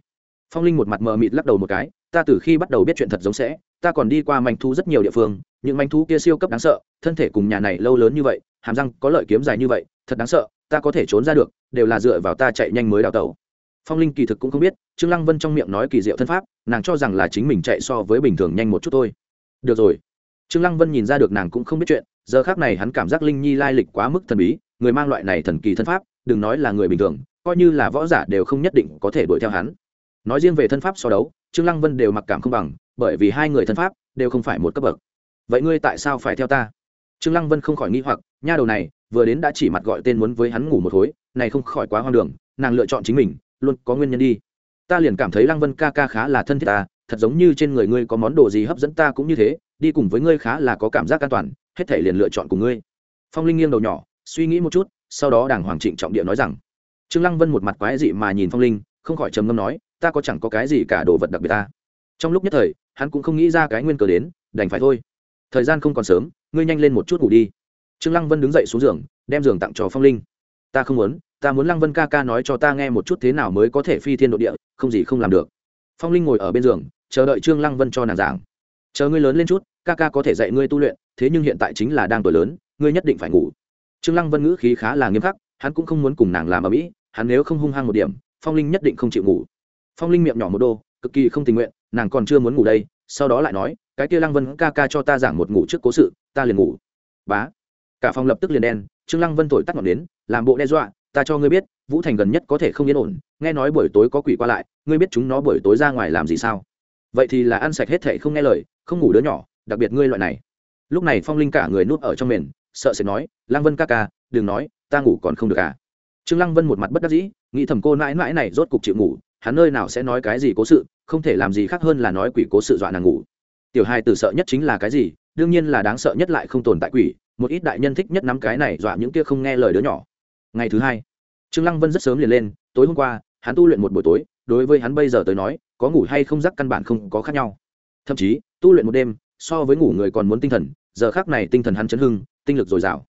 Phong linh một mặt mờ mịt lắc đầu một cái, ta từ khi bắt đầu biết chuyện thật giống sẽ, ta còn đi qua manh thú rất nhiều địa phương, những manh thú kia siêu cấp đáng sợ, thân thể cùng nhà này lâu lớn như vậy, hàm răng có lợi kiếm dài như vậy, thật đáng sợ ta có thể trốn ra được, đều là dựa vào ta chạy nhanh mới đào tẩu. Phong linh kỳ thực cũng không biết, trương lăng vân trong miệng nói kỳ diệu thân pháp, nàng cho rằng là chính mình chạy so với bình thường nhanh một chút thôi. Được rồi. Trương lăng vân nhìn ra được nàng cũng không biết chuyện, giờ khác này hắn cảm giác linh nhi lai lịch quá mức thần bí, người mang loại này thần kỳ thân pháp, đừng nói là người bình thường, coi như là võ giả đều không nhất định có thể đuổi theo hắn. Nói riêng về thân pháp so đấu, trương lăng vân đều mặc cảm không bằng, bởi vì hai người thân pháp đều không phải một cấp bậc. Vậy ngươi tại sao phải theo ta? Trương lăng vân không khỏi nghi hoặc nha đầu này vừa đến đã chỉ mặt gọi tên muốn với hắn ngủ một khối này không khỏi quá hoang đường, nàng lựa chọn chính mình, luôn có nguyên nhân đi. Ta liền cảm thấy lăng vân ca ca khá là thân thiết ta, thật giống như trên người ngươi có món đồ gì hấp dẫn ta cũng như thế, đi cùng với ngươi khá là có cảm giác an toàn, hết thể liền lựa chọn cùng ngươi. Phong linh nghiêng đầu nhỏ, suy nghĩ một chút, sau đó đàng hoàng trịnh trọng địa nói rằng, trương lăng vân một mặt quái dị mà nhìn phong linh, không khỏi trầm ngâm nói, ta có chẳng có cái gì cả đồ vật đặc biệt ta. Trong lúc nhất thời, hắn cũng không nghĩ ra cái nguyên cờ đến, đành phải thôi. Thời gian không còn sớm, ngươi nhanh lên một chút ngủ đi trương lăng vân đứng dậy xuống giường, đem giường tặng cho phong linh. Ta không muốn, ta muốn lăng vân ca ca nói cho ta nghe một chút thế nào mới có thể phi thiên độ địa, không gì không làm được. Phong linh ngồi ở bên giường, chờ đợi trương lăng vân cho nàng giảng. Chờ ngươi lớn lên chút, ca ca có thể dạy ngươi tu luyện, thế nhưng hiện tại chính là đang tuổi lớn, ngươi nhất định phải ngủ. Trương lăng vân ngữ khí khá là nghiêm khắc, hắn cũng không muốn cùng nàng làm ở mỹ hắn nếu không hung hăng một điểm, phong linh nhất định không chịu ngủ. Phong linh miệng nhỏ một đô, cực kỳ không tình nguyện, nàng còn chưa muốn ngủ đây, sau đó lại nói, cái kia lăng vân ca ca cho ta giảng một ngủ trước cố sự, ta liền ngủ. Bá cả phòng lập tức liền đen, trương lăng vân thổi tắt ngọn đến làm bộ đe dọa, ta cho ngươi biết, vũ thành gần nhất có thể không yên ổn, nghe nói buổi tối có quỷ qua lại, ngươi biết chúng nó buổi tối ra ngoài làm gì sao? Vậy thì là ăn sạch hết thể không nghe lời, không ngủ đứa nhỏ, đặc biệt ngươi loại này. Lúc này phong linh cả người nuốt ở trong mền, sợ sẽ nói, lăng vân ca ca, đừng nói, ta ngủ còn không được à? Trương lăng vân một mặt bất đắc dĩ, nghĩ thầm cô mãi mãi này rốt cục chịu ngủ, hắn nơi nào sẽ nói cái gì cố sự, không thể làm gì khác hơn là nói quỷ cố sự dọa nàng ngủ. Tiểu hai tử sợ nhất chính là cái gì, đương nhiên là đáng sợ nhất lại không tồn tại quỷ một ít đại nhân thích nhất nắm cái này dọa những kia không nghe lời đứa nhỏ. Ngày thứ hai, trương lăng vân rất sớm liền lên, tối hôm qua, hắn tu luyện một buổi tối, đối với hắn bây giờ tới nói, có ngủ hay không rắc căn bản không có khác nhau. Thậm chí, tu luyện một đêm, so với ngủ người còn muốn tinh thần, giờ khác này tinh thần hắn chấn hưng, tinh lực dồi dào.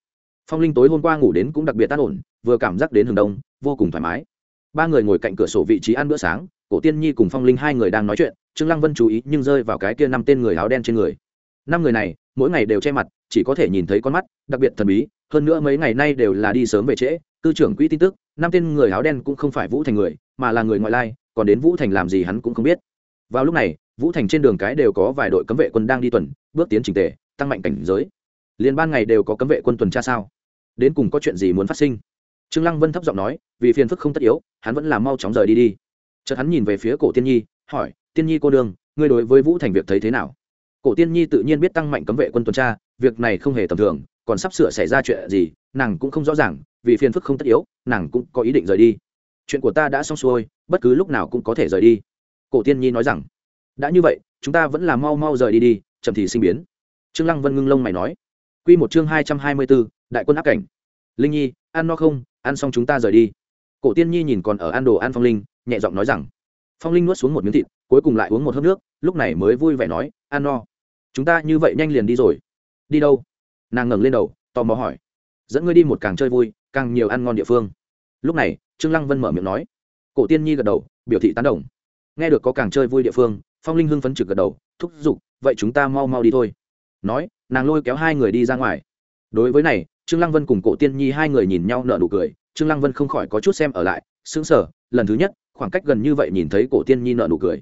Phong linh tối hôm qua ngủ đến cũng đặc biệt tan ổn, vừa cảm giác đến hừng đông, vô cùng thoải mái. Ba người ngồi cạnh cửa sổ vị trí ăn bữa sáng, cổ tiên nhi cùng phong linh hai người đang nói chuyện, trương lăng vân chú ý nhưng rơi vào cái kia năm tên người áo đen trên người. Năm người này mỗi ngày đều che mặt chỉ có thể nhìn thấy con mắt đặc biệt thần bí hơn nữa mấy ngày nay đều là đi sớm về trễ Tư trưởng quỹ tin tức năm tên người áo đen cũng không phải vũ thành người mà là người ngoại lai còn đến vũ thành làm gì hắn cũng không biết. Vào lúc này vũ thành trên đường cái đều có vài đội cấm vệ quân đang đi tuần bước tiến trình tề tăng mạnh cảnh giới. Liên ban ngày đều có cấm vệ quân tuần tra sao? Đến cùng có chuyện gì muốn phát sinh? Trương lăng vân thấp giọng nói vì phiền phức không tất yếu hắn vẫn làm mau chóng rời đi đi. Chợt hắn nhìn về phía cổ tiên nhi hỏi tiên nhi cô Đường, ngươi đối với vũ thành việc thấy thế nào? Cổ tiên nhi tự nhiên biết tăng mạnh cấm vệ quân tuần tra việc này không hề tầm thường còn sắp sửa xảy ra chuyện gì nàng cũng không rõ ràng vì phiền phức không tất yếu nàng cũng có ý định rời đi. Chuyện của ta đã xong xuôi bất cứ lúc nào cũng có thể rời đi. Cổ tiên nhi nói rằng đã như vậy chúng ta vẫn là mau mau rời đi đi chậm thì sinh biến. Trương lăng vân ngưng lông mày nói quy một chương hai trăm hai mươi 224, đại quân áp cảnh. Linh nhi ăn no không? Ăn xong chúng ta rời đi. Cổ tiên nhi nhìn còn ở ăn đồ ăn phong linh nhẹ giọng nói rằng phong linh nuốt xuống một miếng thịt cuối cùng lại uống một hớp nước lúc này mới vui vẻ nói ăn no chúng ta như vậy nhanh liền đi rồi. Đi đâu? Nàng ngẩng lên đầu, tò mò hỏi. Dẫn ngươi đi một càng chơi vui, càng nhiều ăn ngon địa phương. Lúc này, trương lăng vân mở miệng nói. Cổ tiên nhi gật đầu, biểu thị tán đồng. Nghe được có càng chơi vui địa phương, phong linh hưng phấn trực gật đầu, thúc giục, vậy chúng ta mau mau đi thôi. Nói, nàng lôi kéo hai người đi ra ngoài. Đối với này, trương lăng vân cùng cổ tiên nhi hai người nhìn nhau nở nụ cười, trương lăng vân không khỏi có chút xem ở lại, sững sờ, lần thứ nhất, khoảng cách gần như vậy nhìn thấy cổ tiên nhi nở nụ cười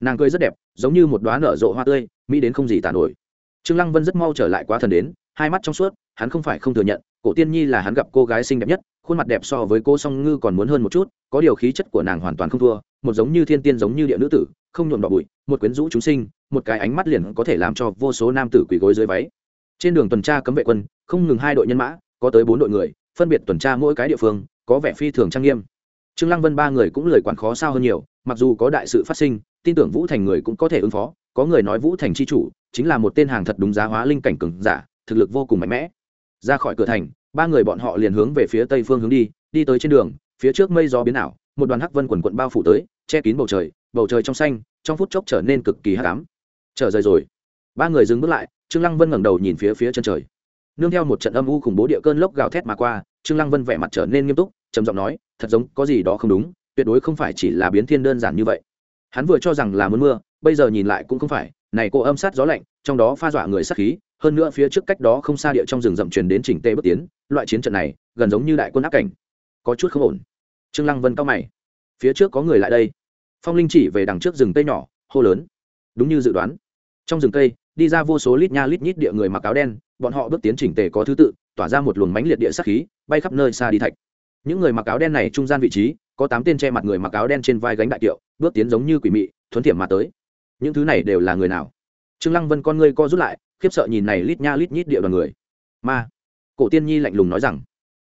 nàng cười rất đẹp, giống như một đoá nở rộ hoa tươi, mỹ đến không gì tàn nổi. Trương lăng vân rất mau trở lại quá thần đến, hai mắt trong suốt, hắn không phải không thừa nhận, cổ tiên nhi là hắn gặp cô gái xinh đẹp nhất, khuôn mặt đẹp so với cô song ngư còn muốn hơn một chút, có điều khí chất của nàng hoàn toàn không thua, một giống như thiên tiên giống như địa nữ tử, không nhuộm đỏ bụi, một quyến rũ chúng sinh, một cái ánh mắt liền có thể làm cho vô số nam tử quỳ gối dưới váy. Trên đường tuần tra cấm vệ quân, không ngừng hai đội nhân mã, có tới bốn đội người, phân biệt tuần tra mỗi cái địa phương, có vẻ phi thường trang nghiêm. Trương lăng vân ba người cũng lời quản khó sao hơn nhiều, mặc dù có đại sự phát sinh tin tưởng vũ thành người cũng có thể ứng phó, có người nói vũ thành c h i chủ chính là một tên hàng thật đúng giá hóa linh cảnh cừng giả, thực lực vô cùng mạnh mẽ. Ra khỏi cửa thành, ba người bọn họ liền hướng về phía tây phương hướng đi đi tới trên đường, phía trước mây gió biến ảo, một đoàn hắc vân quần quận bao phủ tới, che kín bầu trời bầu trời trong xanh, trong phút chốc trở nên cực kỳ hắc ám. Trở rời rồi, ba người dừng bước lại, trương lăng vân ngẩng đầu nhìn phía phía chân trời. Nương theo một trận âm u khủng bố địa cơn lốc gào thét mà qua, trương lăng vân vẻ mặt trở nên nghiêm túc, trầm giọng nói, thật giống có gì đó không đúng, tuyệt đối không phải chỉ là biến thiên đơn giản như vậy hắn vừa cho rằng là muốn mưa, bây giờ nhìn lại cũng không phải. Này cô âm sát gió lạnh, trong đó pha dọa người sát khí, hơn nữa phía trước cách đó không xa địa trong rừng rậm truyền đến chỉnh tê bước tiến. Loại chiến trận này, gần giống như đại quân áp cảnh. Có chút không ổn. Trương lăng vân cao mày. Phía trước có người lại đây. Phong linh chỉ về đằng trước rừng cây nhỏ, hô lớn. Đúng như dự đoán. Trong rừng cây, đi ra vô số lít nha lít nhít địa người mặc áo đen, bọn họ bước tiến chỉnh tề có thứ tự, tỏa ra một luồng mánh liệt địa sát khí, bay khắp nơi xa đi thạch. Những người mặc áo đen này trung gian vị trí có tám tên che mặt người mặc áo đen trên vai gánh đại kiệu, bước tiến giống như quỷ mị, thuấn thiểm mà tới. Những thứ này đều là người nào? Trương lăng vân con ngươi co rút lại, khiếp sợ nhìn này lít nha lít nhít địa đoàn người. Ma. Cổ tiên nhi lạnh lùng nói rằng,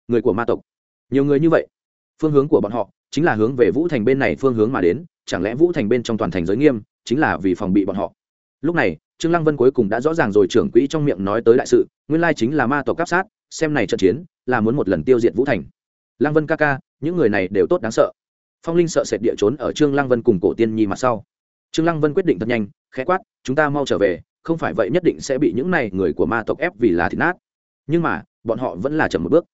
người của ma tộc. Nhiều người như vậy. Phương hướng của bọn họ chính là hướng về vũ thành bên này phương hướng mà đến, chẳng lẽ vũ thành bên trong toàn thành giới nghiêm, chính là vì phòng bị bọn họ? Lúc này, trương lăng vân cuối cùng đã rõ ràng rồi trưởng quỹ trong miệng nói tới đại sự, nguyên lai chính là ma tộc cắp sát, xem này trận chiến là muốn một lần tiêu diệt vũ thành. Lăng vân ca ca những người này đều tốt đáng sợ. Phong linh sợ sệt địa trốn ở trương lăng vân cùng cổ tiên nhi mặt sau. Trương lăng vân quyết định thật nhanh, khẽ quát, chúng ta mau trở về, không phải vậy nhất định sẽ bị những này người của ma tộc ép vì là thịt nát. Nhưng mà, bọn họ vẫn là chậm một bước.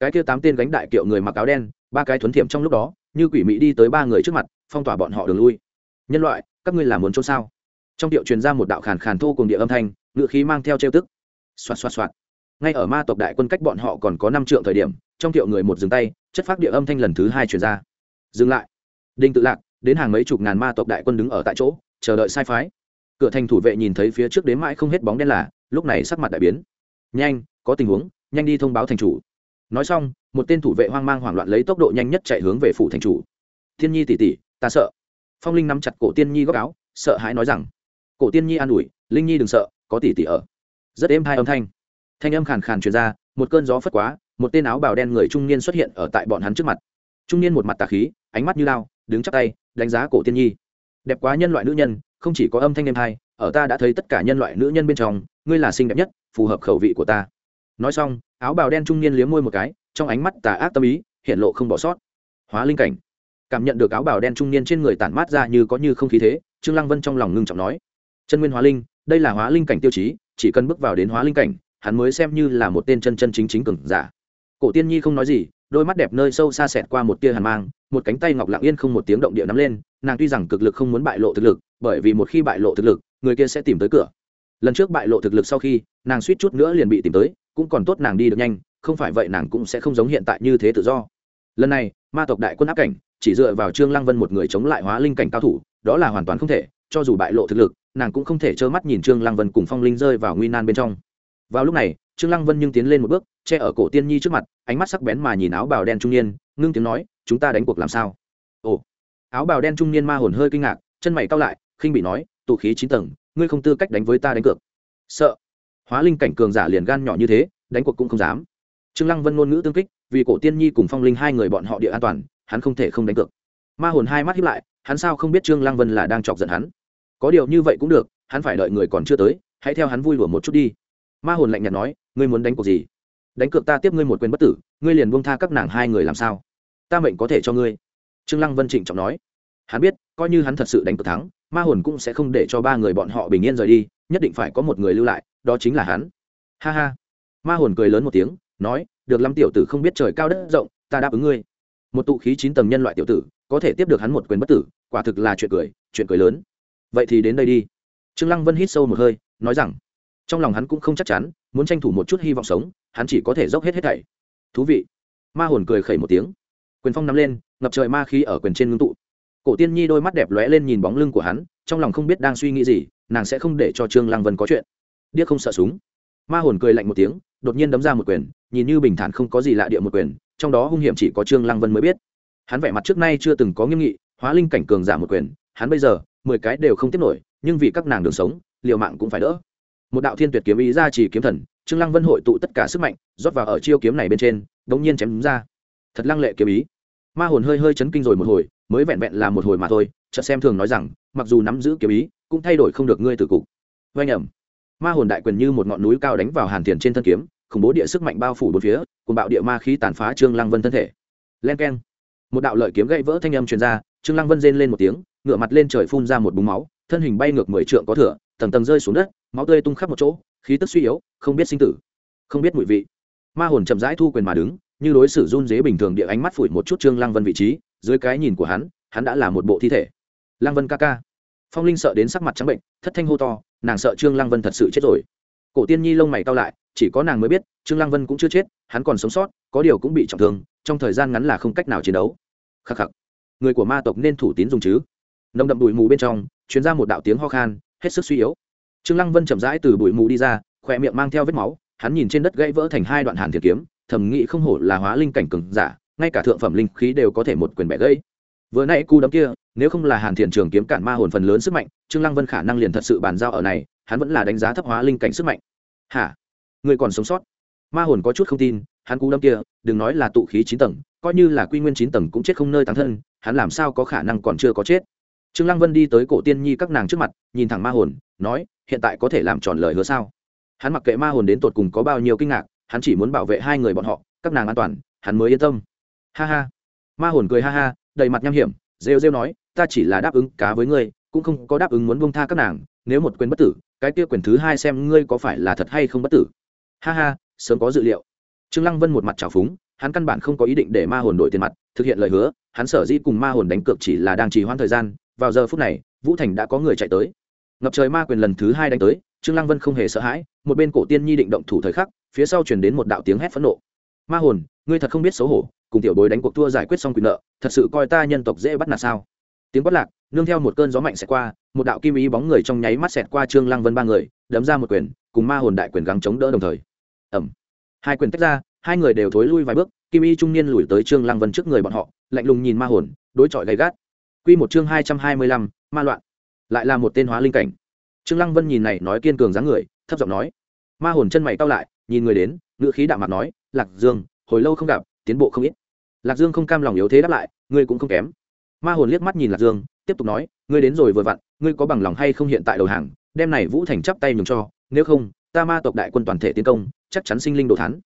Cái kia tám tên gánh đại kiệu người mặc áo đen, ba cái thuấn thiệm trong lúc đó, như quỷ mỹ đi tới ba người trước mặt, phong tỏa bọn họ đường lui. Nhân loại, các ngươi làm muốn trốn sao? Trong tiệu truyền ra một đạo khàn khàn thô cùng địa âm thanh ngự khí mang theo trêu tức. Xoạt xoạt xoạt. Ngay ở ma tộc đại quân cách bọn họ còn có năm trượng thời điểm, trong tiệu người một dừng tay chất phát địa âm thanh lần thứ hai truyền ra. Dừng lại. Đinh tự lạc, đến hàng mấy chục ngàn ma tộc đại quân đứng ở tại chỗ, chờ đợi sai phái. Cửa thành thủ vệ nhìn thấy phía trước đến mãi không hết bóng đen là, lúc này sắc mặt đại biến. Nhanh, có tình huống, nhanh đi thông báo thành chủ. Nói xong, một tên thủ vệ hoang mang hoảng loạn lấy tốc độ nhanh nhất chạy hướng về phủ thành chủ. Thiên nhi tỉ tỉ ta sợ. Phong linh nắm chặt cổ tiên nhi góc áo, sợ hãi nói rằng, cổ tiên nhi an ủi, linh nhi đừng sợ, có tỉ tỉ ở. Rất êm hai âm thanh. Thanh âm khàn khàn truyền ra một cơn gió phất quá, một tên áo bào đen người trung niên xuất hiện ở tại bọn hắn trước mặt. Trung niên một mặt tà khí, ánh mắt như lao, đứng chắp tay, đánh giá cổ tiên nhi. Đẹp quá nhân loại nữ nhân, không chỉ có âm thanh em hai ở ta đã thấy tất cả nhân loại nữ nhân bên trong, ngươi là xinh đẹp nhất, phù hợp khẩu vị của ta. Nói xong, áo bào đen trung niên liếm môi một cái, trong ánh mắt tà ác tâm ý, hiện lộ không bỏ sót. Hóa linh cảnh. Cảm nhận được áo bào đen trung niên trên người tản mát ra như có như không khí thế, trương lăng vân trong lòng ngưng trọng nói, chân nguyên hóa linh, đây là hóa linh cảnh tiêu chí, chỉ cần bước vào đến hóa linh cảnh hắn mới xem như là một tên chân chân chính chính cường giả. Cổ tiên nhi không nói gì, đôi mắt đẹp nơi sâu xa xẹt qua một tia hàn mang, một cánh tay ngọc lặng yên không một tiếng động địa nắm lên, nàng tuy rằng cực lực không muốn bại lộ thực lực, bởi vì một khi bại lộ thực lực, người kia sẽ tìm tới cửa. Lần trước bại lộ thực lực sau khi, nàng suýt chút nữa liền bị tìm tới, cũng còn tốt nàng đi được nhanh, không phải vậy nàng cũng sẽ không giống hiện tại như thế tự do. Lần này, ma tộc đại quân áp cảnh, chỉ dựa vào trương lăng vân một người chống lại hóa linh cảnh cao thủ, đó là hoàn toàn không thể, cho dù bại lộ thực lực, nàng cũng không thể trơ mắt nhìn trương lăng vân cùng phong linh rơi vào nguy nan bên trong vào lúc này, trương lăng vân nhưng tiến lên một bước, che ở cổ tiên nhi trước mặt, ánh mắt sắc bén mà nhìn áo bào đen trung niên, ngưng tiếng nói, chúng ta đánh cuộc làm sao? Ồ. Áo bào đen trung niên ma hồn hơi kinh ngạc, chân mày cau lại, khinh bị nói tụ khí chín tầng, ngươi không tư cách đánh với ta đánh cược. Sợ. Hóa linh cảnh cường giả liền gan nhỏ như thế, đánh cuộc cũng không dám. Trương lăng vân ngôn ngữ tương kích, vì cổ tiên nhi cùng phong linh hai người bọn họ địa an toàn, hắn không thể không đánh cược. Ma hồn hai mắt hiếp lại, hắn sao không biết trương lăng vân là đang chọc giận hắn? Có điều như vậy cũng được, hắn phải đợi người còn chưa tới, hãy theo hắn vui lùa một chút đi ma hồn lạnh nhạt nói, ngươi muốn đánh cuộc gì? Đánh cược ta tiếp ngươi một quyền bất tử, ngươi liền buông tha các nàng hai người làm sao? Ta mệnh có thể cho ngươi. Trương lăng vân trịnh trọng nói. Hắn biết, coi như hắn thật sự đánh cược thắng, ma hồn cũng sẽ không để cho ba người bọn họ bình yên rời đi, nhất định phải có một người lưu lại, đó chính là hắn. Ha ha. Ma hồn cười lớn một tiếng, nói, được lắm tiểu tử không biết trời cao đất rộng, ta đáp ứng ngươi. Một tụ khí chín tầng nhân loại tiểu tử, có thể tiếp được hắn một quyền bất tử, quả thực là chuyện cười chuyện cười lớn. Vậy thì đến đây đi. Trương lăng vân hít sâu một hơi, nói rằng trong lòng hắn cũng không chắc chắn, muốn tranh thủ một chút hy vọng sống, hắn chỉ có thể dốc hết hết thảy. Thú vị. Ma hồn cười khẩy một tiếng. Quyền phong nắm lên, ngập trời ma khí ở quyền trên ngưng tụ. Cổ tiên nhi đôi mắt đẹp lóe lên nhìn bóng lưng của hắn, trong lòng không biết đang suy nghĩ gì, nàng sẽ không để cho trương lăng vân có chuyện. Điếc không sợ súng. Ma hồn cười lạnh một tiếng, đột nhiên đấm ra một quyền, nhìn như bình thản không có gì lạ địa một quyền, trong đó hung hiểm chỉ có trương lăng vân mới biết. Hắn vẻ mặt trước nay chưa từng có nghiêm nghị, hóa linh cảnh cường giả một quyền, hắn bây giờ, mười cái đều không tiếp nổi, nhưng vì các nàng đường sống, liều mạng cũng phải đỡ một đạo thiên tuyệt kiếm ý ra chỉ kiếm thần, trương lăng vân hội tụ tất cả sức mạnh, rót vào ở chiêu kiếm này bên trên, đống nhiên chém ra. Thật lăng lệ kiếm ý. Ma hồn hơi hơi chấn kinh rồi một hồi, mới vẹn vẹn là một hồi mà thôi, chợt xem thường nói rằng, mặc dù nắm giữ kiếm ý, cũng thay đổi không được ngươi từ cục. Oanh ẩm. Ma hồn đại quyền như một ngọn núi cao đánh vào hàn tiền trên thân kiếm, khủng bố địa sức mạnh bao phủ bốn phía cùng bạo địa ma khí tàn phá trương lăng vân thân thể. Len keng. Một đạo lợi kiếm gãy vỡ thanh âm truyền ra, trương lăng vân rên lên một tiếng, ngửa mặt lên trời phun ra một búng máu, thân hình bay ngược mười trượng có thừa tầng tầng rơi xuống đất, máu tươi tung khắp một chỗ, khí tức suy yếu, không biết sinh tử, không biết mùi vị. Ma hồn chậm rãi thu quyền mà đứng, như đối xử run dế bình thường địa ánh mắt phủi một chút trương lăng vân vị trí, dưới cái nhìn của hắn hắn đã là một bộ thi thể. Lăng vân ca ca. Phong linh sợ đến sắc mặt trắng bệnh, thất thanh hô to, nàng sợ trương lăng vân thật sự chết rồi. Cổ tiên nhi lông mày cao lại, chỉ có nàng mới biết, trương lăng vân cũng chưa chết, hắn còn sống sót, có điều cũng bị trọng thương, trong thời gian ngắn là không cách nào chiến đấu. Khắc khắc. Người của ma tộc nên thủ tín dùng chứ. Nồng đậm bụi mù bên trong chuyến ra một đạo tiếng ho khan hết sức suy yếu. Trương lăng vân chậm rãi từ bụi mù đi ra, khỏe miệng mang theo vết máu, hắn nhìn trên đất gãy vỡ thành hai đoạn hàn thiệt kiếm, thầm nghĩ không hổ là hóa linh cảnh cường giả, ngay cả thượng phẩm linh khí đều có thể một quyền bẻ gãy. Vừa nãy cú đấm kia, nếu không là hàn thiện trường kiếm cản ma hồn phần lớn sức mạnh, trương lăng vân khả năng liền thật sự bàn giao ở này, hắn vẫn là đánh giá thấp hóa linh cảnh sức mạnh. Hả? Người còn sống sót? Ma hồn có chút không tin, hắn cú đấm kia, đừng nói là tụ khí chín tầng, coi như là quy nguyên chín tầng cũng chết không nơi tán thân, hắn làm sao có khả năng còn chưa có chết? Trương lăng vân đi tới cổ tiên nhi các nàng trước mặt, nhìn thẳng ma hồn, nói, hiện tại có thể làm tròn lời hứa sao? Hắn mặc kệ ma hồn đến tột cùng có bao nhiêu kinh ngạc, hắn chỉ muốn bảo vệ hai người bọn họ, các nàng an toàn, hắn mới yên tâm. Ha ha. Ma hồn cười ha ha, đầy mặt nham hiểm, rêu rêu nói, ta chỉ là đáp ứng cá với ngươi, cũng không có đáp ứng muốn buông tha các nàng, nếu một quyền bất tử, cái kia quyền thứ hai xem ngươi có phải là thật hay không bất tử. Ha ha, sớm có dự liệu. Trương lăng vân một mặt trào phúng, hắn căn bản không có ý định để ma hồn đổi tiền mặt, thực hiện lời hứa, hắn sở dĩ cùng ma hồn đánh cược chỉ là đang trì hoãn thời gian vào giờ phút này, vũ thành đã có người chạy tới. Ngập trời ma quyền lần thứ hai đánh tới, trương lăng vân không hề sợ hãi, một bên cổ tiên nhi định động thủ thời khắc, phía sau truyền đến một đạo tiếng hét phẫn nộ. Ma hồn, ngươi thật không biết xấu hổ, cùng tiểu bối đánh cuộc thua giải quyết xong quyền nợ, thật sự coi ta nhân tộc dễ bắt nạt sao? Tiếng quát lạc, nương theo một cơn gió mạnh xẹt qua, một đạo kim ý bóng người trong nháy mắt xẹt qua trương lăng vân ba người, đấm ra một quyền, cùng ma hồn đại quyền gắng chống đỡ đồng thời. Ẩm hai quyền tách ra, hai người đều thối lui vài bước, kim y trung niên lùi tới trương lăng vân trước người bọn họ, lạnh lùng nhìn ma hồn, đối chọi gay gắt quy một chương hai trăm hai mươi lăm, ma loạn. Lại là một tên hóa linh cảnh. Trương lăng vân nhìn này nói kiên cường dáng người, thấp giọng nói. Ma hồn chân mày cau lại, nhìn người đến ngựa khí đạm mặt nói, lạc dương, hồi lâu không gặp, tiến bộ không ít. Lạc dương không cam lòng yếu thế đáp lại, ngươi cũng không kém. Ma hồn liếc mắt nhìn lạc dương, tiếp tục nói, ngươi đến rồi vừa vặn, ngươi có bằng lòng hay không hiện tại đầu hàng, đem này vũ thành chắp tay nhường cho, nếu không, ta ma tộc đại quân toàn thể tiến công, chắc chắn sinh linh đồ thán.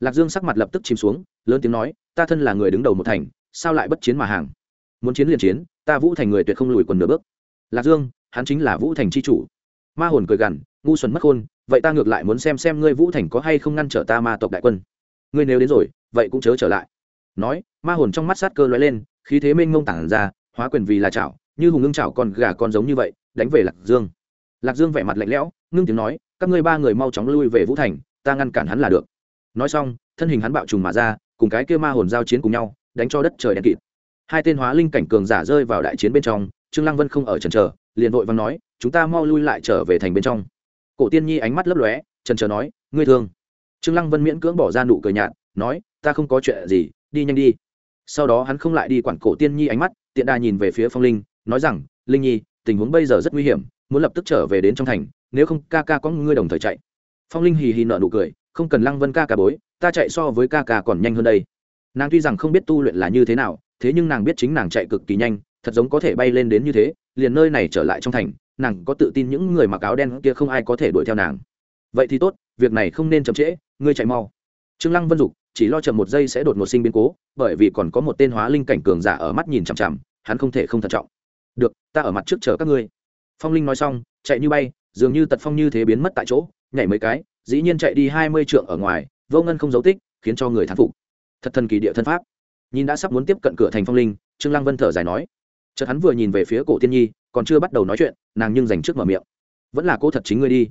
Lạc dương sắc mặt lập tức chìm xuống, lớn tiếng nói, ta thân là người đứng đầu một thành, sao lại bất chiến mà hàng? Muốn chiến liền chiến ta vũ thành người tuyệt không lùi quần nửa bước. Lạc dương, hắn chính là vũ thành c h i chủ. Ma hồn cười gằn, ngu xuẩn mất khôn, vậy ta ngược lại muốn xem xem ngươi vũ thành có hay không ngăn trở ta ma tộc đại quân. Ngươi nếu đến rồi, vậy cũng chớ trở lại. Nói, ma hồn trong mắt sát cơ lóe lên, khí thế mênh mông tản ra, hóa quyền vì là chảo, như hùng ngưng chảo con gà con giống như vậy, đánh về lạc dương. Lạc dương vẻ mặt lạnh lẽo, ngưng tiếng nói, các ngươi ba người mau chóng lui về vũ thành, ta ngăn cản hắn là được. Nói xong, thân hình hắn bạo trùng mà ra, cùng cái kia ma hồn giao chiến cùng nhau, đánh cho đất trời đen kịt hai tên hóa linh cảnh cường giả rơi vào đại chiến bên trong, trương lăng vân không ở trần trờ liền vội văng nói, chúng ta mau lui lại trở về thành bên trong. Cổ tiên nhi ánh mắt lấp lóe trần trờ nói, ngươi thương. Trương lăng vân miễn cưỡng bỏ ra nụ cười nhạt, nói, ta không có chuyện gì, đi nhanh đi. Sau đó hắn không lại đi quản cổ tiên nhi ánh mắt, tiện đà nhìn về phía phong linh, nói rằng, linh nhi, tình huống bây giờ rất nguy hiểm, muốn lập tức trở về đến trong thành, nếu không ca ca có ngươi đồng thời chạy. Phong linh hì hì nợ nụ cười, không cần lăng vân ca cả bối, ta chạy so với ca ca còn nhanh hơn đây. Nàng tuy rằng không biết tu luyện là như thế nào thế nhưng nàng biết chính nàng chạy cực kỳ nhanh, thật giống có thể bay lên đến như thế, liền nơi này trở lại trong thành, nàng có tự tin những người mặc áo đen kia không ai có thể đuổi theo nàng. Vậy thì tốt, việc này không nên chậm trễ, ngươi chạy mau. Trương lăng vân dục, chỉ lo chậm một giây sẽ đột ngột sinh biến cố, bởi vì còn có một tên hóa linh cảnh cường giả ở mắt nhìn chằm chằm, hắn không thể không thận trọng. Được, ta ở mặt trước chờ các ngươi. Phong linh nói xong, chạy như bay, dường như tật phong như thế biến mất tại chỗ, nhảy mấy cái, dĩ nhiên chạy đi hai mươi trượng ở ngoài, vô ngân không dấu tích, khiến cho người thán phục. Thật thần kỳ địa thân pháp nhìn đã sắp muốn tiếp cận cửa thành phong linh, trương lăng vân thở dài nói. Chợt hắn vừa nhìn về phía cổ tiên nhi, còn chưa bắt đầu nói chuyện, nàng nhưng dành trước mở miệng. Vẫn là cô thật chính ngươi đi.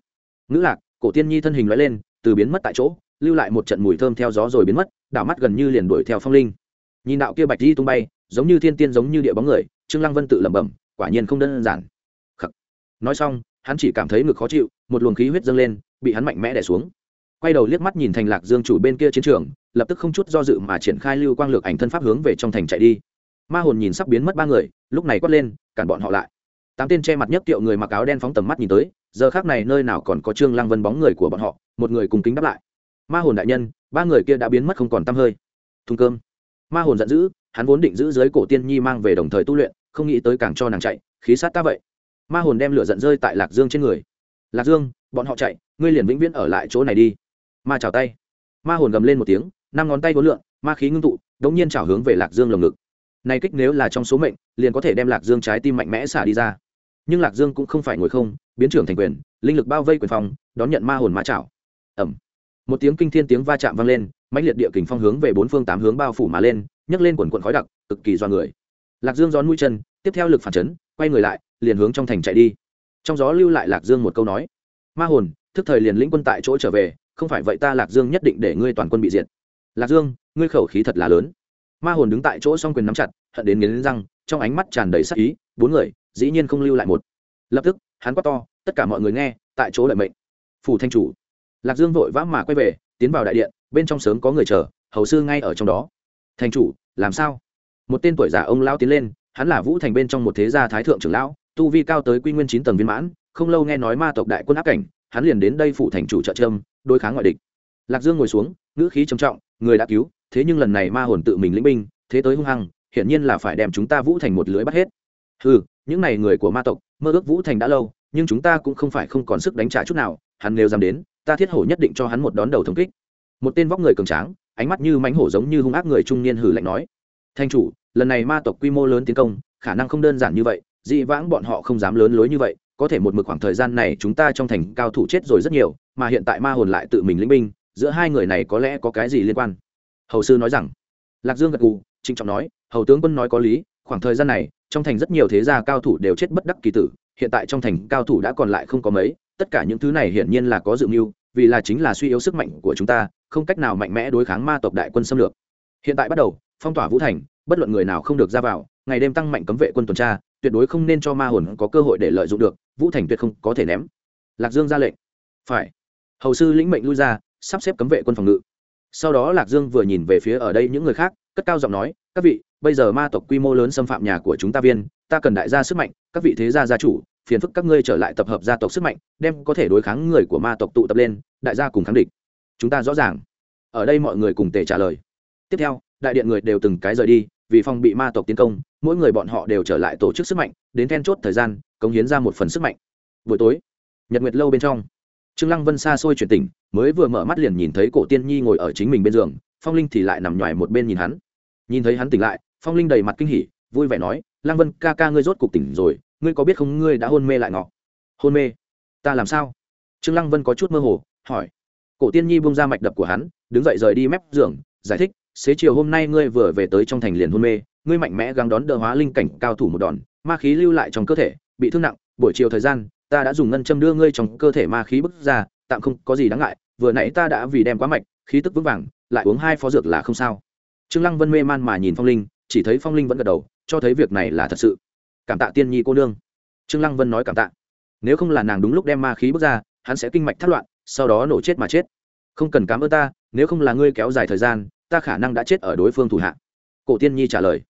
Ngữ lạc, cổ tiên nhi thân hình lóe lên, từ biến mất tại chỗ, lưu lại một trận mùi thơm theo gió rồi biến mất, đảo mắt gần như liền đuổi theo phong linh. Nhìn đạo kia bạch di tung bay, giống như thiên tiên giống như địa bóng người, trương lăng vân tự lẩm bẩm, quả nhiên không đơn giản. Khắc. nói xong, hắn chỉ cảm thấy ngực khó chịu, một luồng khí huyết dâng lên, bị hắn mạnh mẽ đè xuống quay đầu liếc mắt nhìn thành lạc dương chủ bên kia chiến trường, lập tức không chút do dự mà triển khai lưu quang lược ảnh thân pháp hướng về trong thành chạy đi. Ma hồn nhìn sắp biến mất ba người, lúc này quát lên, cản bọn họ lại. Tám tên che mặt nhất tiệu người mặc áo đen phóng tầm mắt nhìn tới, giờ khác này nơi nào còn có trương lăng vân bóng người của bọn họ, một người cùng kính đáp lại. Ma hồn đại nhân, ba người kia đã biến mất không còn tăm hơi. Thùng cơm. Ma hồn giận dữ, hắn vốn định giữ dưới cổ tiên nhi mang về đồng thời tu luyện, không nghĩ tới càng cho nàng chạy, khí sát ta vậy. Ma hồn đem lửa giận rơi tại lạc dương trên người. Lạc dương, bọn họ chạy, ngươi liền vĩnh viễn ở lại chỗ này đi ma chảo tay. Ma hồn gầm lên một tiếng, năm ngón tay vốn lượn, ma khí ngưng tụ, đống nhiên chảo hướng về lạc dương lồng ngực. Này kích nếu là trong số mệnh, liền có thể đem lạc dương trái tim mạnh mẽ xả đi ra. Nhưng lạc dương cũng không phải ngồi không, biến trưởng thành quyền, linh lực bao vây quyền phòng đón nhận ma hồn ma chảo. Ẩm một tiếng kinh thiên tiếng va chạm vang lên, mãnh liệt địa kình phong hướng về bốn phương tám hướng bao phủ mà lên, nhấc lên quần quần khói đặc, cực kỳ do người. Lạc dương gión mũi chân, tiếp theo lực phản chấn, quay người lại, liền hướng trong thành chạy đi. Trong gió lưu lại lạc dương một câu nói. Ma hồn, thức thời liền lĩnh quân tại chỗ trở về không phải vậy ta lạc dương nhất định để ngươi toàn quân bị diệt. Lạc dương, ngươi khẩu khí thật là lớn. Ma hồn đứng tại chỗ song quyền nắm chặt, hận đến nghiến răng, trong ánh mắt tràn đầy sắc ý, bốn người, dĩ nhiên không lưu lại một. Lập tức, hắn quát to, tất cả mọi người nghe, tại chỗ lợi mệnh. Phủ thanh chủ. Lạc dương vội vã mà quay về, tiến vào đại điện, bên trong sớm có người chờ, hầu sư ngay ở trong đó. Thành chủ, làm sao? Một tên tuổi già ông lao tiến lên, hắn là vũ thành bên trong một thế gia thái thượng trưởng lão, tu vi cao tới quy nguyên chín tầng viên mãn không lâu nghe nói ma tộc đại quân áp cảnh, hắn liền đến đây phủ thành chủ trợ trâm đối kháng ngoại địch. Lạc dương ngồi xuống, ngữ khí trầm trọng, người đã cứu, thế nhưng lần này ma hồn tự mình lĩnh binh, thế tới hung hăng, hiển nhiên là phải đem chúng ta vũ thành một lưới bắt hết. Ừ những này người của ma tộc, mơ ước vũ thành đã lâu, nhưng chúng ta cũng không phải không còn sức đánh trả chút nào, hắn nếu dám đến, ta thiết hổ nhất định cho hắn một đón đầu thống kích. Một tên vóc người cường tráng, ánh mắt như mánh hổ giống như hung ác người trung niên hử lạnh nói thanh chủ, lần này ma tộc quy mô lớn tiến công, khả năng không đơn giản như vậy, dị vãng bọn họ không dám lớn lối như vậy có thể một mực khoảng thời gian này chúng ta trong thành cao thủ chết rồi rất nhiều, mà hiện tại ma hồn lại tự mình lĩnh binh, giữa hai người này có lẽ có cái gì liên quan? Hầu sư nói rằng. Lạc dương gật gù, trịnh trọng nói, hầu tướng quân nói có lý, khoảng thời gian này, trong thành rất nhiều thế gia cao thủ đều chết bất đắc kỳ tử, hiện tại trong thành cao thủ đã còn lại không có mấy, tất cả những thứ này hiển nhiên là có dự mưu, vì là chính là suy yếu sức mạnh của chúng ta, không cách nào mạnh mẽ đối kháng ma tộc đại quân xâm lược. Hiện tại bắt đầu, phong tỏa vũ thành, bất luận người nào không được ra vào, ngày đêm tăng mạnh cấm vệ quân tuần tra tuyệt đối không nên cho ma hồn có cơ hội để lợi dụng được, vũ thành tuyệt không có thể ném. Lạc dương ra lệnh. Phải. Hầu sư lĩnh mệnh lui ra, sắp xếp cấm vệ quân phòng ngự. Sau đó lạc dương vừa nhìn về phía ở đây những người khác, cất cao giọng nói, các vị, bây giờ ma tộc quy mô lớn xâm phạm nhà của chúng ta viên, ta cần đại gia sức mạnh, các vị thế gia gia chủ, phiền phức các ngươi trở lại tập hợp gia tộc sức mạnh, đem có thể đối kháng người của ma tộc tụ tập lên, đại gia cùng kháng địch. Chúng ta rõ ràng. Ở đây mọi người cùng tề trả lời. Tiếp theo, đại điện người đều từng cái rời đi vì phòng bị ma tộc tiến công, mỗi người bọn họ đều trở lại tổ chức sức mạnh, đến then chốt thời gian, cống hiến ra một phần sức mạnh. Buổi tối, nhật nguyệt lâu bên trong, trương lăng vân xa xôi chuyển tỉnh, mới vừa mở mắt liền nhìn thấy cổ tiên nhi ngồi ở chính mình bên giường, phong linh thì lại nằm ngoài một bên nhìn hắn. Nhìn thấy hắn tỉnh lại, phong linh đầy mặt kinh hỉ, vui vẻ nói, lăng vân ca ca ngươi rốt cục tỉnh rồi, ngươi có biết không ngươi đã hôn mê lại ngọ? Hôn mê? Ta làm sao? Trương lăng vân có chút mơ hồ, hỏi. Cổ tiên nhi buông ra mạch đập của hắn, đứng dậy rời đi mép giường, giải thích xế chiều hôm nay ngươi vừa về tới trong thành liền hôn mê, ngươi mạnh mẽ gắng đón đỡ hóa linh cảnh cao thủ một đòn, ma khí lưu lại trong cơ thể, bị thương nặng, buổi chiều thời gian, ta đã dùng ngân châm đưa ngươi trong cơ thể ma khí bức ra, tạm không có gì đáng ngại, vừa nãy ta đã vì đem quá mạch, khí tức vững vàng, lại uống hai phó dược là không sao. Trương lăng vân mê man mà nhìn phong linh, chỉ thấy phong linh vẫn gật đầu, cho thấy việc này là thật sự. Cảm tạ tiên nhi cô nương. Trương lăng vân nói cảm tạ. Nếu không là nàng đúng lúc đem ma khí bước ra, hắn sẽ kinh mạch thất loạn, sau đó nổ chết mà chết. Không cần cảm ơn ta, nếu không là ngươi kéo dài thời gian ta khả năng đã chết ở đối phương thủ hạ. Cổ tiên nhi trả lời.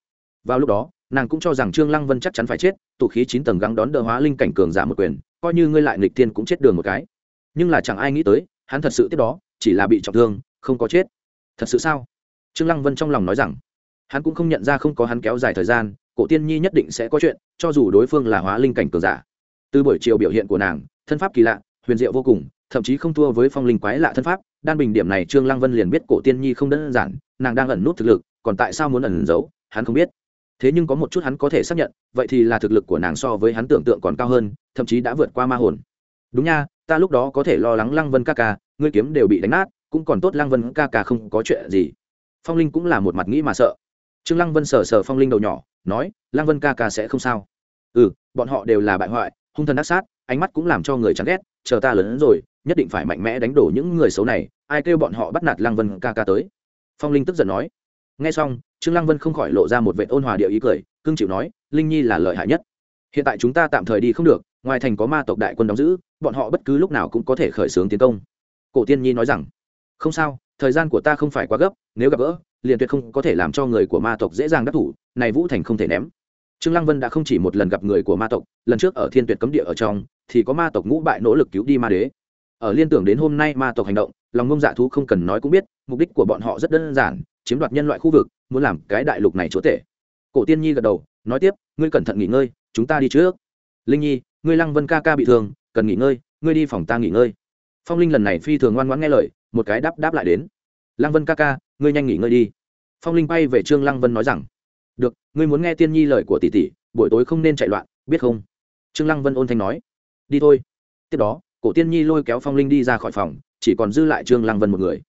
Vào lúc đó, nàng cũng cho rằng trương lăng vân chắc chắn phải chết, tụ khí chín tầng gắng đón đỡ hóa linh cảnh cường giả một quyền, coi như ngươi lại nghịch tiên cũng chết đường một cái. Nhưng là chẳng ai nghĩ tới, hắn thật sự tiếp đó, chỉ là bị trọng thương, không có chết. Thật sự sao? Trương lăng vân trong lòng nói rằng. Hắn cũng không nhận ra không có hắn kéo dài thời gian, cổ tiên nhi nhất định sẽ có chuyện, cho dù đối phương là hóa linh cảnh cường giả. Từ buổi chiều biểu hiện của nàng, thân pháp kỳ lạ, huyền diệu vô cùng, thậm chí không thua với phong linh quái lạ thân pháp đan bình điểm này trương lăng vân liền biết cổ tiên nhi không đơn giản, nàng đang ẩn nút thực lực, còn tại sao muốn ẩn giấu, hắn không biết. Thế nhưng có một chút hắn có thể xác nhận, vậy thì là thực lực của nàng so với hắn tưởng tượng còn cao hơn, thậm chí đã vượt qua ma hồn. Đúng nha, ta lúc đó có thể lo lắng lăng vân ca ca, ngươi kiếm đều bị đánh nát, cũng còn tốt lăng vân ca ca không có chuyện gì. Phong linh cũng là một mặt nghĩ mà sợ. Trương lăng vân sờ sờ phong linh đầu nhỏ, nói, lăng vân ca ca sẽ không sao. Ừ bọn họ đều là bại hoại, hung thần ác sát ánh mắt cũng làm cho người chán ghét, chờ ta lớn hơn rồi, nhất định phải mạnh mẽ đánh đổ những người xấu này, ai kêu bọn họ bắt nạt lăng vân ca ca tới. Phong linh tức giận nói. Nghe xong, trương lăng vân không khỏi lộ ra một vệ ôn hòa điệu ý cười, cưng chịu nói, linh nhi là lợi hại nhất. Hiện tại chúng ta tạm thời đi không được, ngoài thành có ma tộc đại quân đóng giữ, bọn họ bất cứ lúc nào cũng có thể khởi xướng tiến công. Cổ tiên nhi nói rằng, không sao, thời gian của ta không phải quá gấp, nếu gặp gỡ, liền tuyệt không có thể làm cho người của ma tộc dễ dàng đắc thủ, này vũ thành không thể ném. Trương lăng vân đã không chỉ một lần gặp người của ma tộc, lần trước ở thiên tuyệt cấm địa ở trong thì có ma tộc ngũ bại nỗ lực cứu đi ma đế. Ở liên tưởng đến hôm nay ma tộc hành động, lòng ngông dạ thú không cần nói cũng biết, mục đích của bọn họ rất đơn giản, chiếm đoạt nhân loại khu vực, muốn làm cái đại lục này chúa tể. Cổ tiên nhi gật đầu, nói tiếp, ngươi cẩn thận nghỉ ngơi, chúng ta đi trước. Linh nhi, ngươi lăng vân ca ca bị thương, cần nghỉ ngơi, ngươi đi phòng ta nghỉ ngơi. Phong linh lần này phi thường ngoan ngoãn nghe lời, một cái đáp đáp lại đến. Lăng vân ca ca, ngươi nhanh nghỉ ngơi đi. Phong linh bay về trương lăng vân nói rằng, được, ngươi muốn nghe tiên nhi lời của tỷ tỷ, buổi tối không nên chạy loạn, biết không? Trương lăng vân ôn thanh nói đi thôi. Tiếp đó, cổ tiên nhi lôi kéo phong linh đi ra khỏi phòng, chỉ còn dư lại trương lăng vân một người.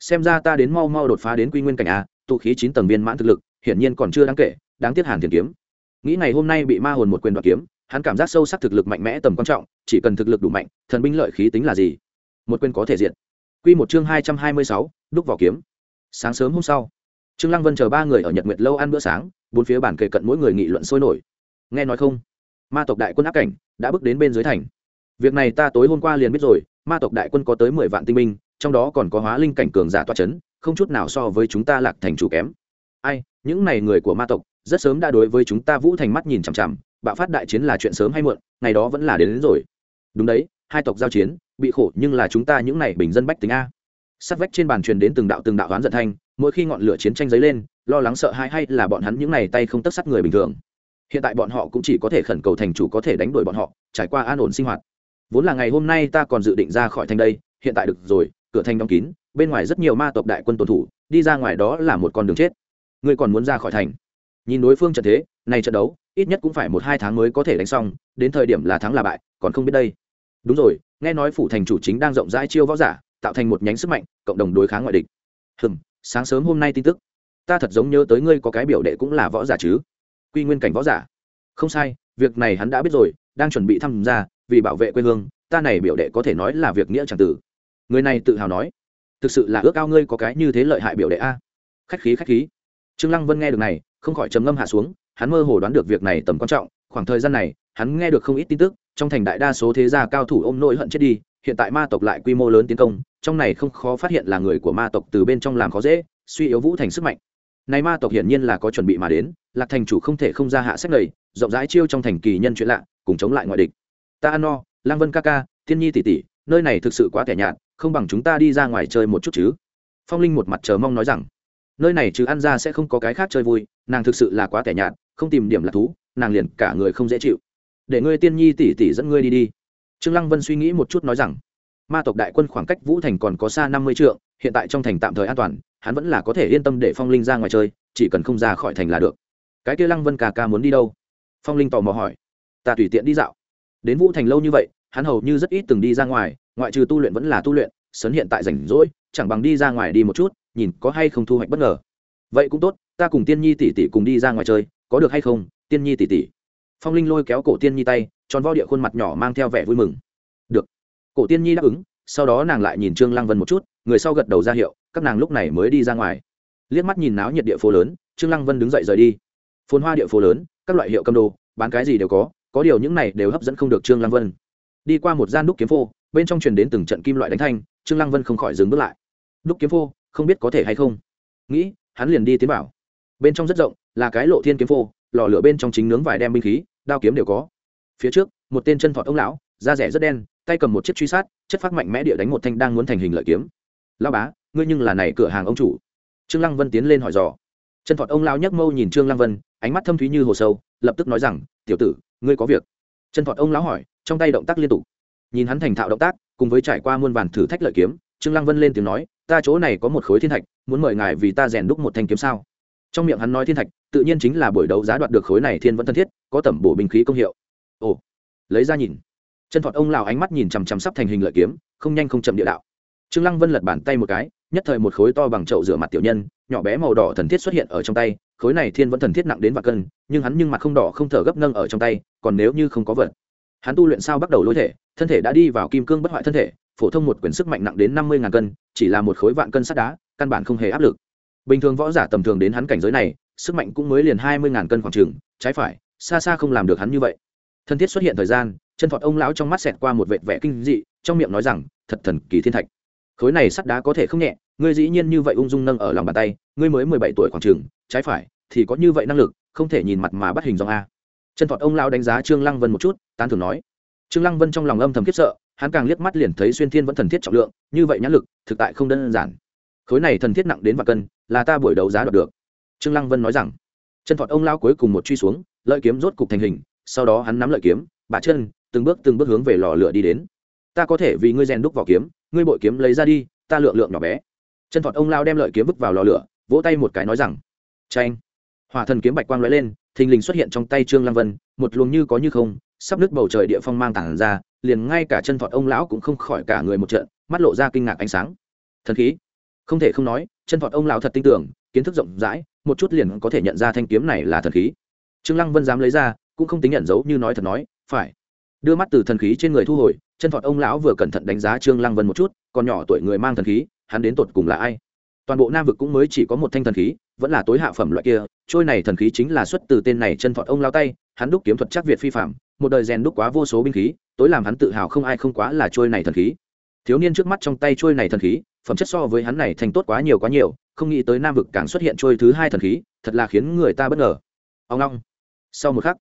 Xem ra ta đến mau mau đột phá đến quy nguyên cảnh a, tụ khí chín tầng viên mãn thực lực, hiển nhiên còn chưa đáng kể, đáng tiếc hàn thiền kiếm. Nghĩ ngày hôm nay bị ma hồn một quyền đoạt kiếm, hắn cảm giác sâu sắc thực lực mạnh mẽ tầm quan trọng, chỉ cần thực lực đủ mạnh, thần binh lợi khí tính là gì? Một quyền có thể diện quy một chương hai trăm hai mươi sáu, đúc vỏ kiếm. Sáng sớm hôm sau, trương lăng vân chờ ba người ở nhật nguyệt lâu ăn bữa sáng, bốn phía bản kề cận mỗi người nghị luận sôi nổi. Nghe nói không? Ma tộc đại quân áp cảnh đã bước đến bên dưới thành. Việc này ta tối hôm qua liền biết rồi ma tộc đại quân có tới mười vạn tinh binh trong đó còn có hóa linh cảnh cường giả toa c h ấ n không chút nào so với chúng ta lạc thành chủ kém. Ai những này người của ma tộc rất sớm đã đối với chúng ta vũ thành mắt nhìn chằm chằm bạo phát đại chiến là chuyện sớm hay muộn ngày đó vẫn là đến, đến rồi. Đúng đấy hai tộc giao chiến bị khổ nhưng là chúng ta những này bình dân bách tính a. Sắt vách trên bàn truyền đến từng đạo từng đạo oán giận thanh mỗi khi ngọn lửa chiến tranh dấy lên lo lắng sợ hãi hay là bọn hắn những này tay không tất sắt người bình thường hiện tại bọn họ cũng chỉ có thể khẩn cầu thành chủ có thể đánh đuổi bọn họ, trải qua an ổn sinh hoạt. Vốn là ngày hôm nay ta còn dự định ra khỏi thành đây, hiện tại được rồi, cửa thành đóng kín, bên ngoài rất nhiều ma tộc đại quân tuần thủ, đi ra ngoài đó là một con đường chết. Ngươi còn muốn ra khỏi thành? Nhìn đối phương trận thế, này trận đấu, ít nhất cũng phải một hai tháng mới có thể đánh xong, đến thời điểm là thắng là bại, còn không biết đây. Đúng rồi, nghe nói phủ thành chủ chính đang rộng rãi chiêu võ giả, tạo thành một nhánh sức mạnh, cộng đồng đối kháng ngoại địch. Hừm, sáng sớm hôm nay tin tức. Ta thật giống nhớ tới ngươi có cái biểu đệ cũng là võ giả chứ quy nguyên cảnh võ giả. Không sai, việc này hắn đã biết rồi, đang chuẩn bị tham gia, vì bảo vệ quê hương, ta này biểu đệ có thể nói là việc nghĩa c tử. Người này tự hào nói, thực sự là ước ao ngươi có cái như thế lợi hại biểu đệ a. Khách khí khách khí. Trương lăng vân nghe được này, không khỏi trầm ngâm hạ xuống, hắn mơ hồ đoán được việc này tầm quan trọng, khoảng thời gian này, hắn nghe được không ít tin tức, trong thành đại đa số thế gia cao thủ ôm nỗi hận chết đi, hiện tại ma tộc lại quy mô lớn tiến công, trong này không khó phát hiện là người của ma tộc từ bên trong làm khó dễ, suy yếu vũ thành sức mạnh. Này ma tộc hiển nhiên là có chuẩn bị mà đến lạc thành chủ không thể không ra hạ sách này, rộng rãi chiêu trong thành kỳ nhân chuyện lạ, cùng chống lại ngoại địch. Ta ăn no lang vân ca ca, thiên nhi tỷ tỷ, nơi này thực sự quá tẻ nhạt, không bằng chúng ta đi ra ngoài chơi một chút chứ. Phong linh một mặt chờ mong nói rằng. Nơi này trừ ăn ra sẽ không có cái khác chơi vui, nàng thực sự là quá tẻ nhạt, không tìm điểm lạc thú, nàng liền cả người không dễ chịu. Để ngươi tiên nhi tỷ tỷ dẫn ngươi đi đi. Trương lăng vân suy nghĩ một chút nói rằng. Ma tộc đại quân khoảng cách vũ thành còn có xa năm mươi trượng, hiện tại trong thành tạm thời an toàn, hắn vẫn là có thể yên tâm để phong linh ra ngoài chơi, chỉ cần không ra khỏi thành là được cái kia lăng vân ca ca muốn đi đâu? Phong linh tò mò hỏi. Ta tùy tiện đi dạo. Đến vũ thành lâu như vậy, hắn hầu như rất ít từng đi ra ngoài, ngoại trừ tu luyện vẫn là tu luyện sớn hiện tại rảnh rỗi, chẳng bằng đi ra ngoài đi một chút, nhìn có hay không thu hoạch bất ngờ. Vậy cũng tốt, ta cùng tiên nhi tỷ tỷ cùng đi ra ngoài chơi, có được hay không, tiên nhi tỷ tỷ? Phong linh lôi kéo cổ tiên nhi tay, tròn vo địa khuôn mặt nhỏ mang theo vẻ vui mừng. Được. Cổ tiên nhi đáp ứng, sau đó nàng lại nhìn trương lăng vân một chút, người sau gật đầu ra hiệu, các nàng lúc này mới đi ra ngoài. Liếc mắt nhìn náo nhiệt địa phố lớn, trương lăng vân đứng dậy rời đi phồn hoa địa phố lớn, các loại hiệu cầm đồ, bán cái gì đều có có điều những này đều hấp dẫn không được trương lăng vân. Đi qua một gian đúc kiếm phô, bên trong truyền đến từng trận kim loại đánh thanh, trương lăng vân không khỏi dừng bước lại. Đúc kiếm phô, không biết có thể hay không? Nghĩ, hắn liền đi tiến bảo bên trong rất rộng, là cái lộ thiên kiếm phô, lò lửa bên trong chính nướng vài đem binh khí, đao kiếm đều có. Phía trước, một tên chân thọt ông lão, da rẻ rất đen, tay cầm một chiếc truy sát, chất phát mạnh mẽ địa đánh một thanh đang muốn thành hình lợi kiếm. Lao bá, ngươi nhưng là này cửa hàng ông chủ. Trương lăng vân tiến lên hỏi dò chân thọt ông lao nhấc mâu nhìn trương lăng vân, ánh mắt thâm thúy như hồ sâu, lập tức nói rằng, tiểu tử, ngươi có việc. Chân thọt ông lão hỏi, trong tay động tác liên tục. Nhìn hắn thành thạo động tác, cùng với trải qua muôn vàn thử thách lợi kiếm, trương lăng vân lên tiếng nói, ta chỗ này có một khối thiên thạch, muốn mời ngài vì ta rèn đúc một thanh kiếm sao? Trong miệng hắn nói thiên thạch, tự nhiên chính là buổi đấu giá đoạt được khối này thiên vẫn thân thiết, có tẩm bổ binh khí công hiệu. Ồ, lấy ra nhìn. Chân thọt ông lào ánh mắt nhìn chằm chằm sắp thành hình lợi kiếm, không nhanh không chậm địa đạo trương lăng vân lật bàn tay một cái, nhất thời một khối to bằng chậu rửa mặt tiểu nhân, nhỏ bé màu đỏ thần thiết xuất hiện ở trong tay, khối này thiên vẫn thần thiết nặng đến vạn cân, nhưng hắn nhưng mặt không đỏ không thở gấp nâng ở trong tay, còn nếu như không có vật. Hắn tu luyện sao bắt đầu lôi thể, thân thể đã đi vào kim cương bất hoại thân thể, phổ thông một quyển sức mạnh nặng đến năm mươi ngàn cân, chỉ là một khối vạn cân sắt đá, căn bản không hề áp lực. Bình thường võ giả tầm thường đến hắn cảnh giới này, sức mạnh cũng mới liền hai mươi ngàn cân khoảng trường trái phải, xa xa không làm được hắn như vậy. Thân thiết xuất hiện thời gian, chân thọt ông lão trong mắt xẹt qua một vệt vẻ kinh dị, trong miệng nói rằng, thật thần kỳ thiên thạch khối này sắt đá có thể không nhẹ, ngươi dĩ nhiên như vậy ung dung nâng ở lòng bàn tay, ngươi mới mười bảy tuổi khoảng trường trái phải thì có như vậy năng lực, không thể nhìn mặt mà bắt hình dòng a. Chân thọt ông lao đánh giá trương lăng vân một chút, tán thường nói. Trương lăng vân trong lòng âm thầm khiếp sợ, hắn càng liếc mắt liền thấy xuyên thiên vẫn thần thiết trọng lượng, như vậy nhãn lực, thực tại không đơn giản. Khối này thần thiết nặng đến và cân, là ta buổi đấu giá đoạt được. Trương lăng vân nói rằng. Chân thọt ông lao cuối cùng một truy xuống, lợi kiếm rốt cục thành hình, sau đó hắn nắm lợi kiếm, bả chân, từng bước từng bước hướng về lò lửa đi đến. Ta có thể vì ngươi rèn đúc vỏ kiếm ngươi bội kiếm lấy ra đi, ta lượng lượng nhỏ bé. Chân thọt ông lao đem lợi kiếm vứt vào lò lửa, vỗ tay một cái nói rằng tranh hỏa thần kiếm bạch quang lóe lên, thình lình xuất hiện trong tay trương lăng vân, một luồng như có như không, sắp nước bầu trời địa phong mang tảng ra, liền ngay cả chân thọt ông lão cũng không khỏi cả người một trận, mắt lộ ra kinh ngạc ánh sáng. Thần khí? Không thể không nói, chân thọt ông lão thật tin tưởng, kiến thức rộng rãi, một chút liền có thể nhận ra thanh kiếm này là thần khí. Trương lăng vân dám lấy ra, cũng không tính nhận dấu như nói thật nói, phải. Đưa mắt từ thần khí trên người thu hồi chân thọt ông lão vừa cẩn thận đánh giá trương lăng vân một chút, còn nhỏ tuổi người mang thần khí, hắn đến tột cùng là ai? Toàn bộ nam vực cũng mới chỉ có một thanh thần khí, vẫn là tối hạ phẩm loại kia, trôi này thần khí chính là xuất từ tên này chân thọt ông lao tay, hắn đúc kiếm thuật chắc việt phi phạm, một đời rèn đúc quá vô số binh khí, tối làm hắn tự hào không ai không quá là trôi này thần khí. Thiếu niên trước mắt trong tay trôi này thần khí, phẩm chất so với hắn này thành tốt quá nhiều quá nhiều, không nghĩ tới nam vực càng xuất hiện trôi thứ hai thần khí, thật là khiến người ta bất ngờ. Ông long. Sau một khắc,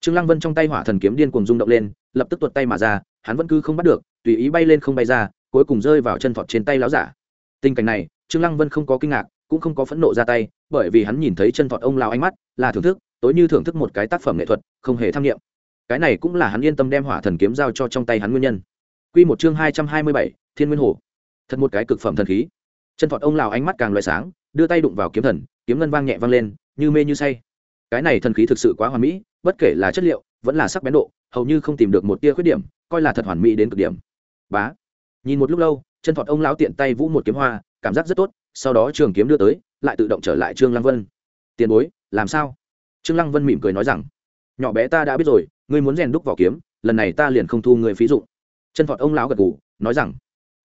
trương lăng vân trong tay hỏa thần kiếm điên cuồng rung động lên, lập tức tuột tay mà ra hắn vẫn cứ không bắt được, tùy ý bay lên không bay ra, cuối cùng rơi vào chân thọt trên tay láo giả. Tình cảnh này, trương lăng vân không có kinh ngạc, cũng không có phẫn nộ ra tay, bởi vì hắn nhìn thấy chân thọt ông lao ánh mắt là thưởng thức, tối như thưởng thức một cái tác phẩm nghệ thuật, không hề tham nghiệm. Cái này cũng là hắn yên tâm đem hỏa thần kiếm giao cho trong tay hắn nguyên nhân. Quy một chương hai trăm hai mươi bảy, thiên nguyên hồ. Thật một cái cực phẩm thần khí. Chân thọt ông lào ánh mắt càng loại sáng, đưa tay đụng vào kiếm thần, kiếm ngân vang nhẹ vang lên, như mê như say. Cái này thần khí thực sự quá hoàn mỹ, bất kể là chất liệu, vẫn là sắc bén độ, hầu như không tìm được một tia khuyết điểm coi là thật hoàn mỹ đến cực điểm. Bá. Nhìn một lúc lâu, chân thọt ông lão tiện tay vũ một kiếm hoa, cảm giác rất tốt, sau đó trường kiếm đưa tới, lại tự động trở lại trương lăng vân. Tiền bối, làm sao? Trương lăng vân mỉm cười nói rằng, nhỏ bé ta đã biết rồi, ngươi muốn rèn đúc vỏ kiếm, lần này ta liền không thu người phí dụng. Chân thọt ông lão gật gù, nói rằng,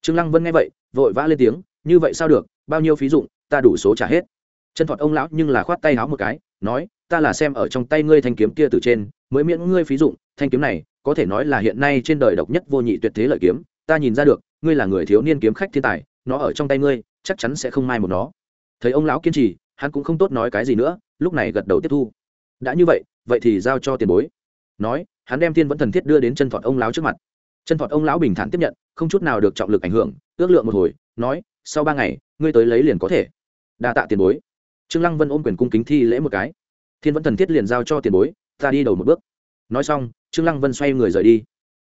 trương lăng vân nghe vậy, vội vã lên tiếng, như vậy sao được, bao nhiêu phí dụng, ta đủ số trả hết. Chân thọt ông lão nhưng là khoát tay háo một cái, nói, ta là xem ở trong tay ngươi thanh kiếm kia từ trên, mới miễn ngươi phí dụng, thanh kiếm này có thể nói là hiện nay trên đời độc nhất vô nhị tuyệt thế lợi kiếm, ta nhìn ra được, ngươi là người thiếu niên kiếm khách thiên tài, nó ở trong tay ngươi, chắc chắn sẽ không mai một nó. Thấy ông lão kiên trì, hắn cũng không tốt nói cái gì nữa, lúc này gật đầu tiếp thu. Đã như vậy vậy thì giao cho tiền bối. Nói, hắn đem thiên vẫn thần thiết đưa đến chân thọt ông lão trước mặt. Chân thọt ông lão bình thản tiếp nhận, không chút nào được trọng lực ảnh hưởng, ước lượng một hồi, nói, sau ba ngày, ngươi tới lấy liền có thể. Đa tạ tiền bối. Trương lăng vân ôm quyền cung kính thi lễ một cái. Thiên vẫn thần thiết liền giao cho tiền bối, ta đi đầu một bước. Nói xong trương lăng vân xoay người rời đi.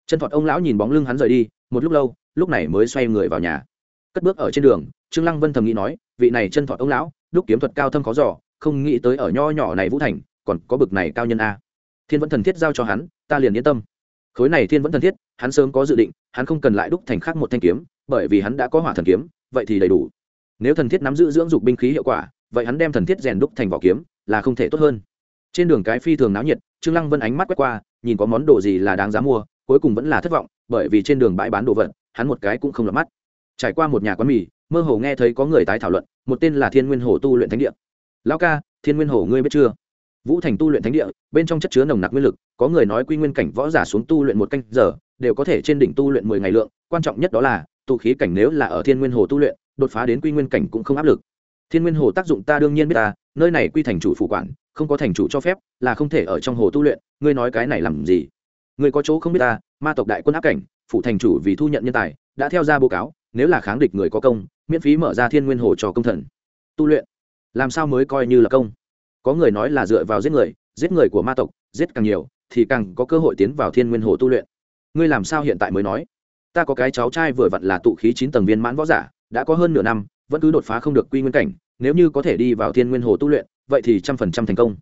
Chân thọt ông lão nhìn bóng lưng hắn rời đi, một lúc lâu, lúc này mới xoay người vào nhà. Cất bước ở trên đường, trương lăng vân thầm nghĩ nói, vị này chân thọt ông lão, đúc kiếm thuật cao thâm khó giỏ không nghĩ tới ở nho nhỏ này vũ thành, còn có bực này cao nhân a. Thiên vẫn thần thiết giao cho hắn, ta liền yên tâm. Khối này thiên vẫn thần thiết, hắn sớm có dự định, hắn không cần lại đúc thành khác một thanh kiếm, bởi vì hắn đã có hỏa thần kiếm, vậy thì đầy đủ. Nếu thần thiết nắm giữ dưỡng dục binh khí hiệu quả, vậy hắn đem thần thiết rèn đúc thành vỏ kiếm, là không thể tốt hơn. Trên đường cái phi thường náo nhiệt, trương lăng vân ánh mắt quét qua nhìn có món đồ gì là đáng giá mua, cuối cùng vẫn là thất vọng, bởi vì trên đường bãi bán đồ vật, hắn một cái cũng không lọt mắt. Trải qua một nhà quán mì, mơ hồ nghe thấy có người tái thảo luận, một tên là thiên nguyên hồ tu luyện thánh địa. Lão ca, thiên nguyên hồ, ngươi biết chưa? Vũ thành tu luyện thánh địa, bên trong chất chứa nồng nặc nguyên lực, có người nói quy nguyên cảnh võ giả xuống tu luyện một canh giờ, đều có thể trên đỉnh tu luyện mười ngày lượng, quan trọng nhất đó là, tụ khí cảnh nếu là ở thiên nguyên hồ tu luyện, đột phá đến quy nguyên cảnh cũng không áp lực thiên nguyên hồ tác dụng ta đương nhiên biết ta, nơi này quy thành chủ phụ quản, không có thành chủ cho phép, là không thể ở trong hồ tu luyện, ngươi nói cái này làm gì? Ngươi có chỗ không biết ta, ma tộc đại quân áp cảnh phụ thành chủ vì thu nhận nhân tài, đã theo ra báo cáo, nếu là kháng địch người có công, miễn phí mở ra thiên nguyên hồ cho công thần. Tu luyện, làm sao mới coi như là công? Có người nói là dựa vào giết người giết người của ma tộc, giết càng nhiều, thì càng có cơ hội tiến vào thiên nguyên hồ tu luyện. Ngươi làm sao hiện tại mới nói? Ta có cái cháu trai vừa vặn là tụ khí chín tầng viên mãn võ giả, đã có hơn nửa năm, vẫn cứ đột phá không được quy nguyên cảnh nếu như có thể đi vào thiên nguyên hồ tu luyện, vậy thì trăm phần trăm thành công.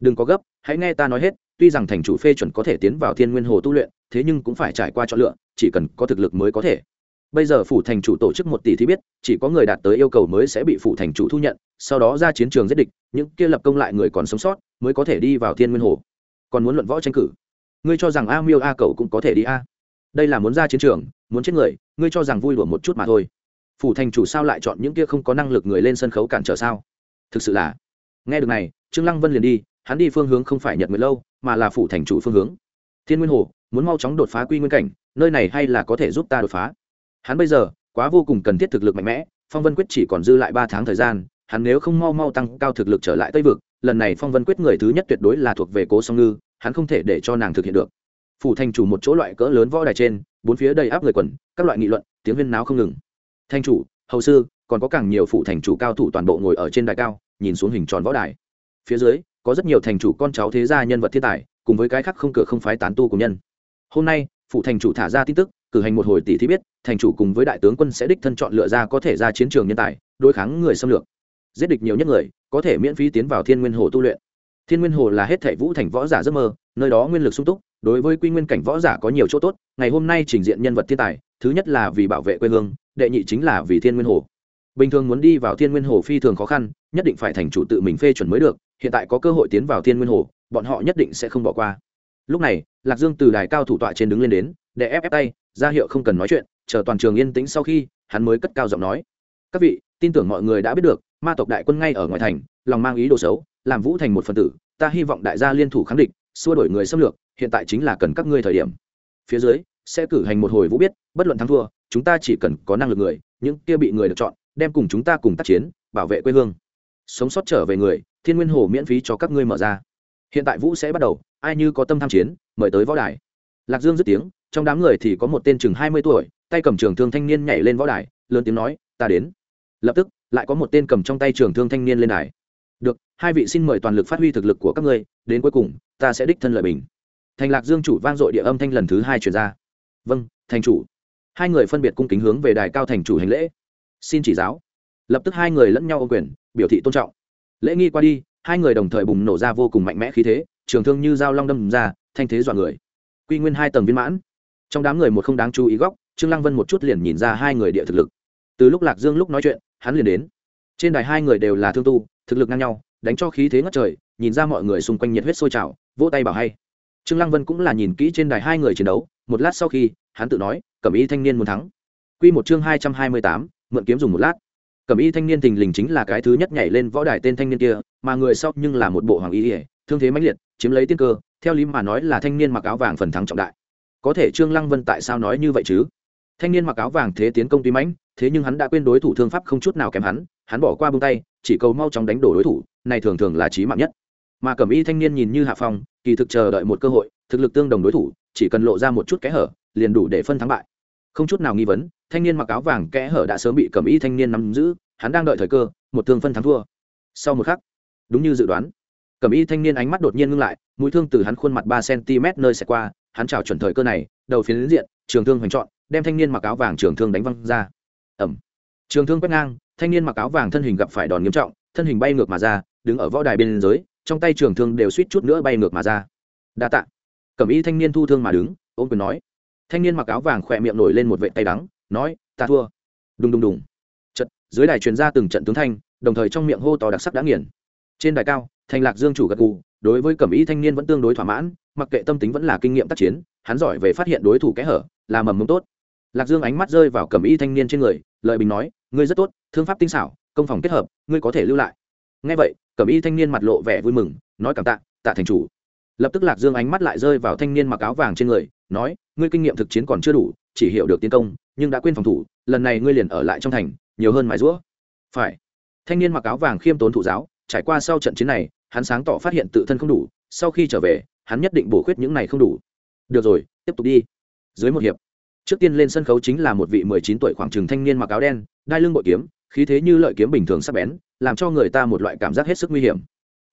Đừng có gấp, hãy nghe ta nói hết, tuy rằng thành chủ phê chuẩn có thể tiến vào thiên nguyên hồ tu luyện, thế nhưng cũng phải trải qua chọn lựa, chỉ cần có thực lực mới có thể. Bây giờ phủ thành chủ tổ chức một tỷ thì biết, chỉ có người đạt tới yêu cầu mới sẽ bị phủ thành chủ thu nhận, sau đó ra chiến trường giết địch, những kia lập công lại người còn sống sót, mới có thể đi vào thiên nguyên hồ. Còn muốn luận võ tranh cử? Ngươi cho rằng a miêu a cầu cũng có thể đi a? Đây là muốn ra chiến trường, muốn chết người, ngươi cho rằng vui đùa một chút mà thôi phủ thành chủ sao lại chọn những kia không có năng lực người lên sân khấu cản trở sao? Thực sự là, nghe được này, trương lăng vân liền đi, hắn đi phương hướng không phải nhật nguyệt lâu, mà là phủ thành chủ phương hướng. Thiên nguyên hồ, muốn mau chóng đột phá quy nguyên cảnh, nơi này hay là có thể giúp ta đột phá? Hắn bây giờ, quá vô cùng cần thiết thực lực mạnh mẽ, phong vân quyết chỉ còn dư lại ba tháng thời gian, hắn nếu không mau mau tăng cao thực lực trở lại tây vực, lần này phong vân quyết người thứ nhất tuyệt đối là thuộc về cố song ngư, hắn không thể để cho nàng thực hiện được. Phủ thành chủ một chỗ loại cỡ lớn võ đài trên, bốn phía đầy áp người quần, các loại nghị luận, tiếng viên náo không ngừng thanh chủ, hầu sư, còn có càng nhiều phụ thành chủ cao thủ toàn bộ ngồi ở trên đài cao, nhìn xuống hình tròn võ đài. Phía dưới, có rất nhiều thành chủ con cháu thế gia nhân vật thiên tài, cùng với cái khác không cửa không phái tán tu của nhân. Hôm nay, phụ thành chủ thả ra tin tức, cử hành một hồi tỷ thí biết, thành chủ cùng với đại tướng quân sẽ đích thân chọn lựa ra có thể ra chiến trường nhân tài, đối kháng người xâm lược. Giết địch nhiều nhất người, có thể miễn phí tiến vào thiên nguyên hồ tu luyện. Thiên nguyên hồ là hết thể vũ thành võ giả giấc mơ, nơi đó nguyên lực sung túc, đối với quy nguyên cảnh võ giả có nhiều chỗ tốt. Ngày hôm nay trình diện nhân vật thiên tài, thứ nhất là vì bảo vệ quê hương đệ nhị chính là vì thiên nguyên hồ. Bình thường muốn đi vào thiên nguyên hồ phi thường khó khăn, nhất định phải thành chủ tự mình phê chuẩn mới được, hiện tại có cơ hội tiến vào thiên nguyên hồ, bọn họ nhất định sẽ không bỏ qua. Lúc này, lạc dương từ đài cao thủ tọa trên đứng lên đến, để ép ép tay, ra hiệu không cần nói chuyện, chờ toàn trường yên tĩnh sau khi, hắn mới cất cao giọng nói. Các vị, tin tưởng mọi người đã biết được, ma tộc đại quân ngay ở ngoài thành, lòng mang ý đồ xấu, làm vũ thành một phần tử, ta hy vọng đại gia liên thủ kháng địch, xua đổi người xâm lược, hiện tại chính là cần các ngươi thời điểm. Phía dưới, sẽ cử hành một hồi vũ biết, bất luận thắng thua chúng ta chỉ cần có năng lực người, những kia bị người được chọn, đem cùng chúng ta cùng tác chiến, bảo vệ quê hương. Sống sót trở về người, thiên nguyên hồ miễn phí cho các ngươi mở ra. Hiện tại vũ sẽ bắt đầu, ai như có tâm tham chiến, mời tới võ đài. Lạc dương dứt tiếng, trong đám người thì có một tên chừng hai mươi tuổi, tay cầm trường thương thanh niên nhảy lên võ đài, lớn tiếng nói, ta đến. Lập tức, lại có một tên cầm trong tay trường thương thanh niên lên đài. Được, hai vị xin mời toàn lực phát huy thực lực của các ngươi, đến cuối cùng, ta sẽ đích thân lợi bình. Thành lạc dương chủ vang dội địa âm thanh lần thứ hai chuyển ra. Vâng thành chủ hai người phân biệt cung kính hướng về đài cao thành chủ hành lễ. Xin chỉ giáo. Lập tức hai người lẫn nhau ô quyền, biểu thị tôn trọng. Lễ nghi qua đi, hai người đồng thời bùng nổ ra vô cùng mạnh mẽ khí thế, trường thương như dao long đâm ra, thanh thế dọa người. Quy nguyên hai tầng viên mãn. Trong đám người một không đáng chú ý góc, trương lăng vân một chút liền nhìn ra hai người địa thực lực. Từ lúc lạc dương lúc nói chuyện, hắn liền đến. Trên đài hai người đều là thương tu, thực lực ngang nhau, đánh cho khí thế ngất trời, nhìn ra mọi người xung quanh nhiệt huyết sôi trào, vỗ tay bảo hay. Trương lăng vân cũng là nhìn kỹ trên đài hai người chiến đấu, một lát sau khi, hắn tự nói cẩm y thanh niên muốn thắng. Quy một chương hai trăm hai mươi tám, mượn kiếm dùng một lát. Cẩm y thanh niên thình lình chính là cái thứ nhất nhảy lên võ đài tên thanh niên kia, mà người sau nhưng là một bộ hoàng y ỉa thương thế mãnh liệt, chiếm lấy tiên cơ, theo lý mà nói là thanh niên mặc áo vàng phần thắng trọng đại. Có thể trương lăng vân tại sao nói như vậy chứ? Thanh niên mặc áo vàng thế tiến công tuy mãnh, thế nhưng hắn đã quên đối thủ thương pháp không chút nào kém hắn hắn bỏ qua bông tay, chỉ cầu mau chóng đánh đổ đối thủ, này thường thường là trí mạng nhất. Mà cẩm y thanh niên nhìn như hạ phong, kỳ thực chờ đợi một cơ hội, thực lực tương đồng đối thủ, chỉ cần lộ ra một chút kẽ hở, liền đủ để phân thắng bại không chút nào nghi vấn, thanh niên mặc áo vàng kẽ hở đã sớm bị cẩm y thanh niên nắm giữ, hắn đang đợi thời cơ, một thương phân thắng thua. Sau một khắc, đúng như dự đoán, cẩm y thanh niên ánh mắt đột nhiên ngưng lại, mũi thương từ hắn khuôn mặt ba cm nơi xẹt qua, hắn chào chuẩn thời cơ này, đầu phiến diện, trường thương hoành trọn, đem thanh niên mặc áo vàng trường thương đánh văng ra. Ẩm. Trường thương quét ngang, thanh niên mặc áo vàng thân hình gặp phải đòn nghiêm trọng, thân hình bay ngược mà ra, đứng ở võ đài bên dưới, trong tay trường thương đều suýt chút nữa bay ngược mà ra. Đa tạ. Cẩm y thanh niên thu thương mà đứng, ôm quyền nói thanh niên mặc áo vàng khỏe miệng nổi lên một vệ tay đắng, nói, ta thua. Đùng đùng đùng. Trận dưới đài truyền ra từng trận tướng thanh, đồng thời trong miệng hô to đặc sắc đã nghiền. Trên đài cao, thành lạc dương chủ gật gù, đối với cẩm y thanh niên vẫn tương đối thỏa mãn, mặc kệ tâm tính vẫn là kinh nghiệm tác chiến, hắn giỏi về phát hiện đối thủ kẽ hở, là mầm mống tốt. Lạc dương ánh mắt rơi vào cẩm y thanh niên trên người lợi bình nói, ngươi rất tốt, thương pháp tinh xảo, công phòng kết hợp, ngươi có thể lưu lại. Ngay vậy, cẩm y thanh niên mặt lộ vẻ vui mừng, nói cảm tạ tạ thành chủ lập tức lạc dương ánh mắt lại rơi vào thanh niên mặc áo vàng trên người, nói, ngươi kinh nghiệm thực chiến còn chưa đủ, chỉ hiểu được tiến công, nhưng đã quên phòng thủ, lần này ngươi liền ở lại trong thành, nhiều hơn mài rũa phải. Thanh niên mặc áo vàng khiêm tốn thụ giáo, trải qua sau trận chiến này, hắn sáng tỏ phát hiện tự thân không đủ, sau khi trở về, hắn nhất định bổ khuyết những này không đủ. Được rồi, tiếp tục đi. Dưới một hiệp, trước tiên lên sân khấu chính là một vị mười chín tuổi khoảng trừng thanh niên mặc áo đen, đai lưng bội kiếm, khí thế như lợi kiếm bình thường sắp bén, làm cho người ta một loại cảm giác hết sức nguy hiểm.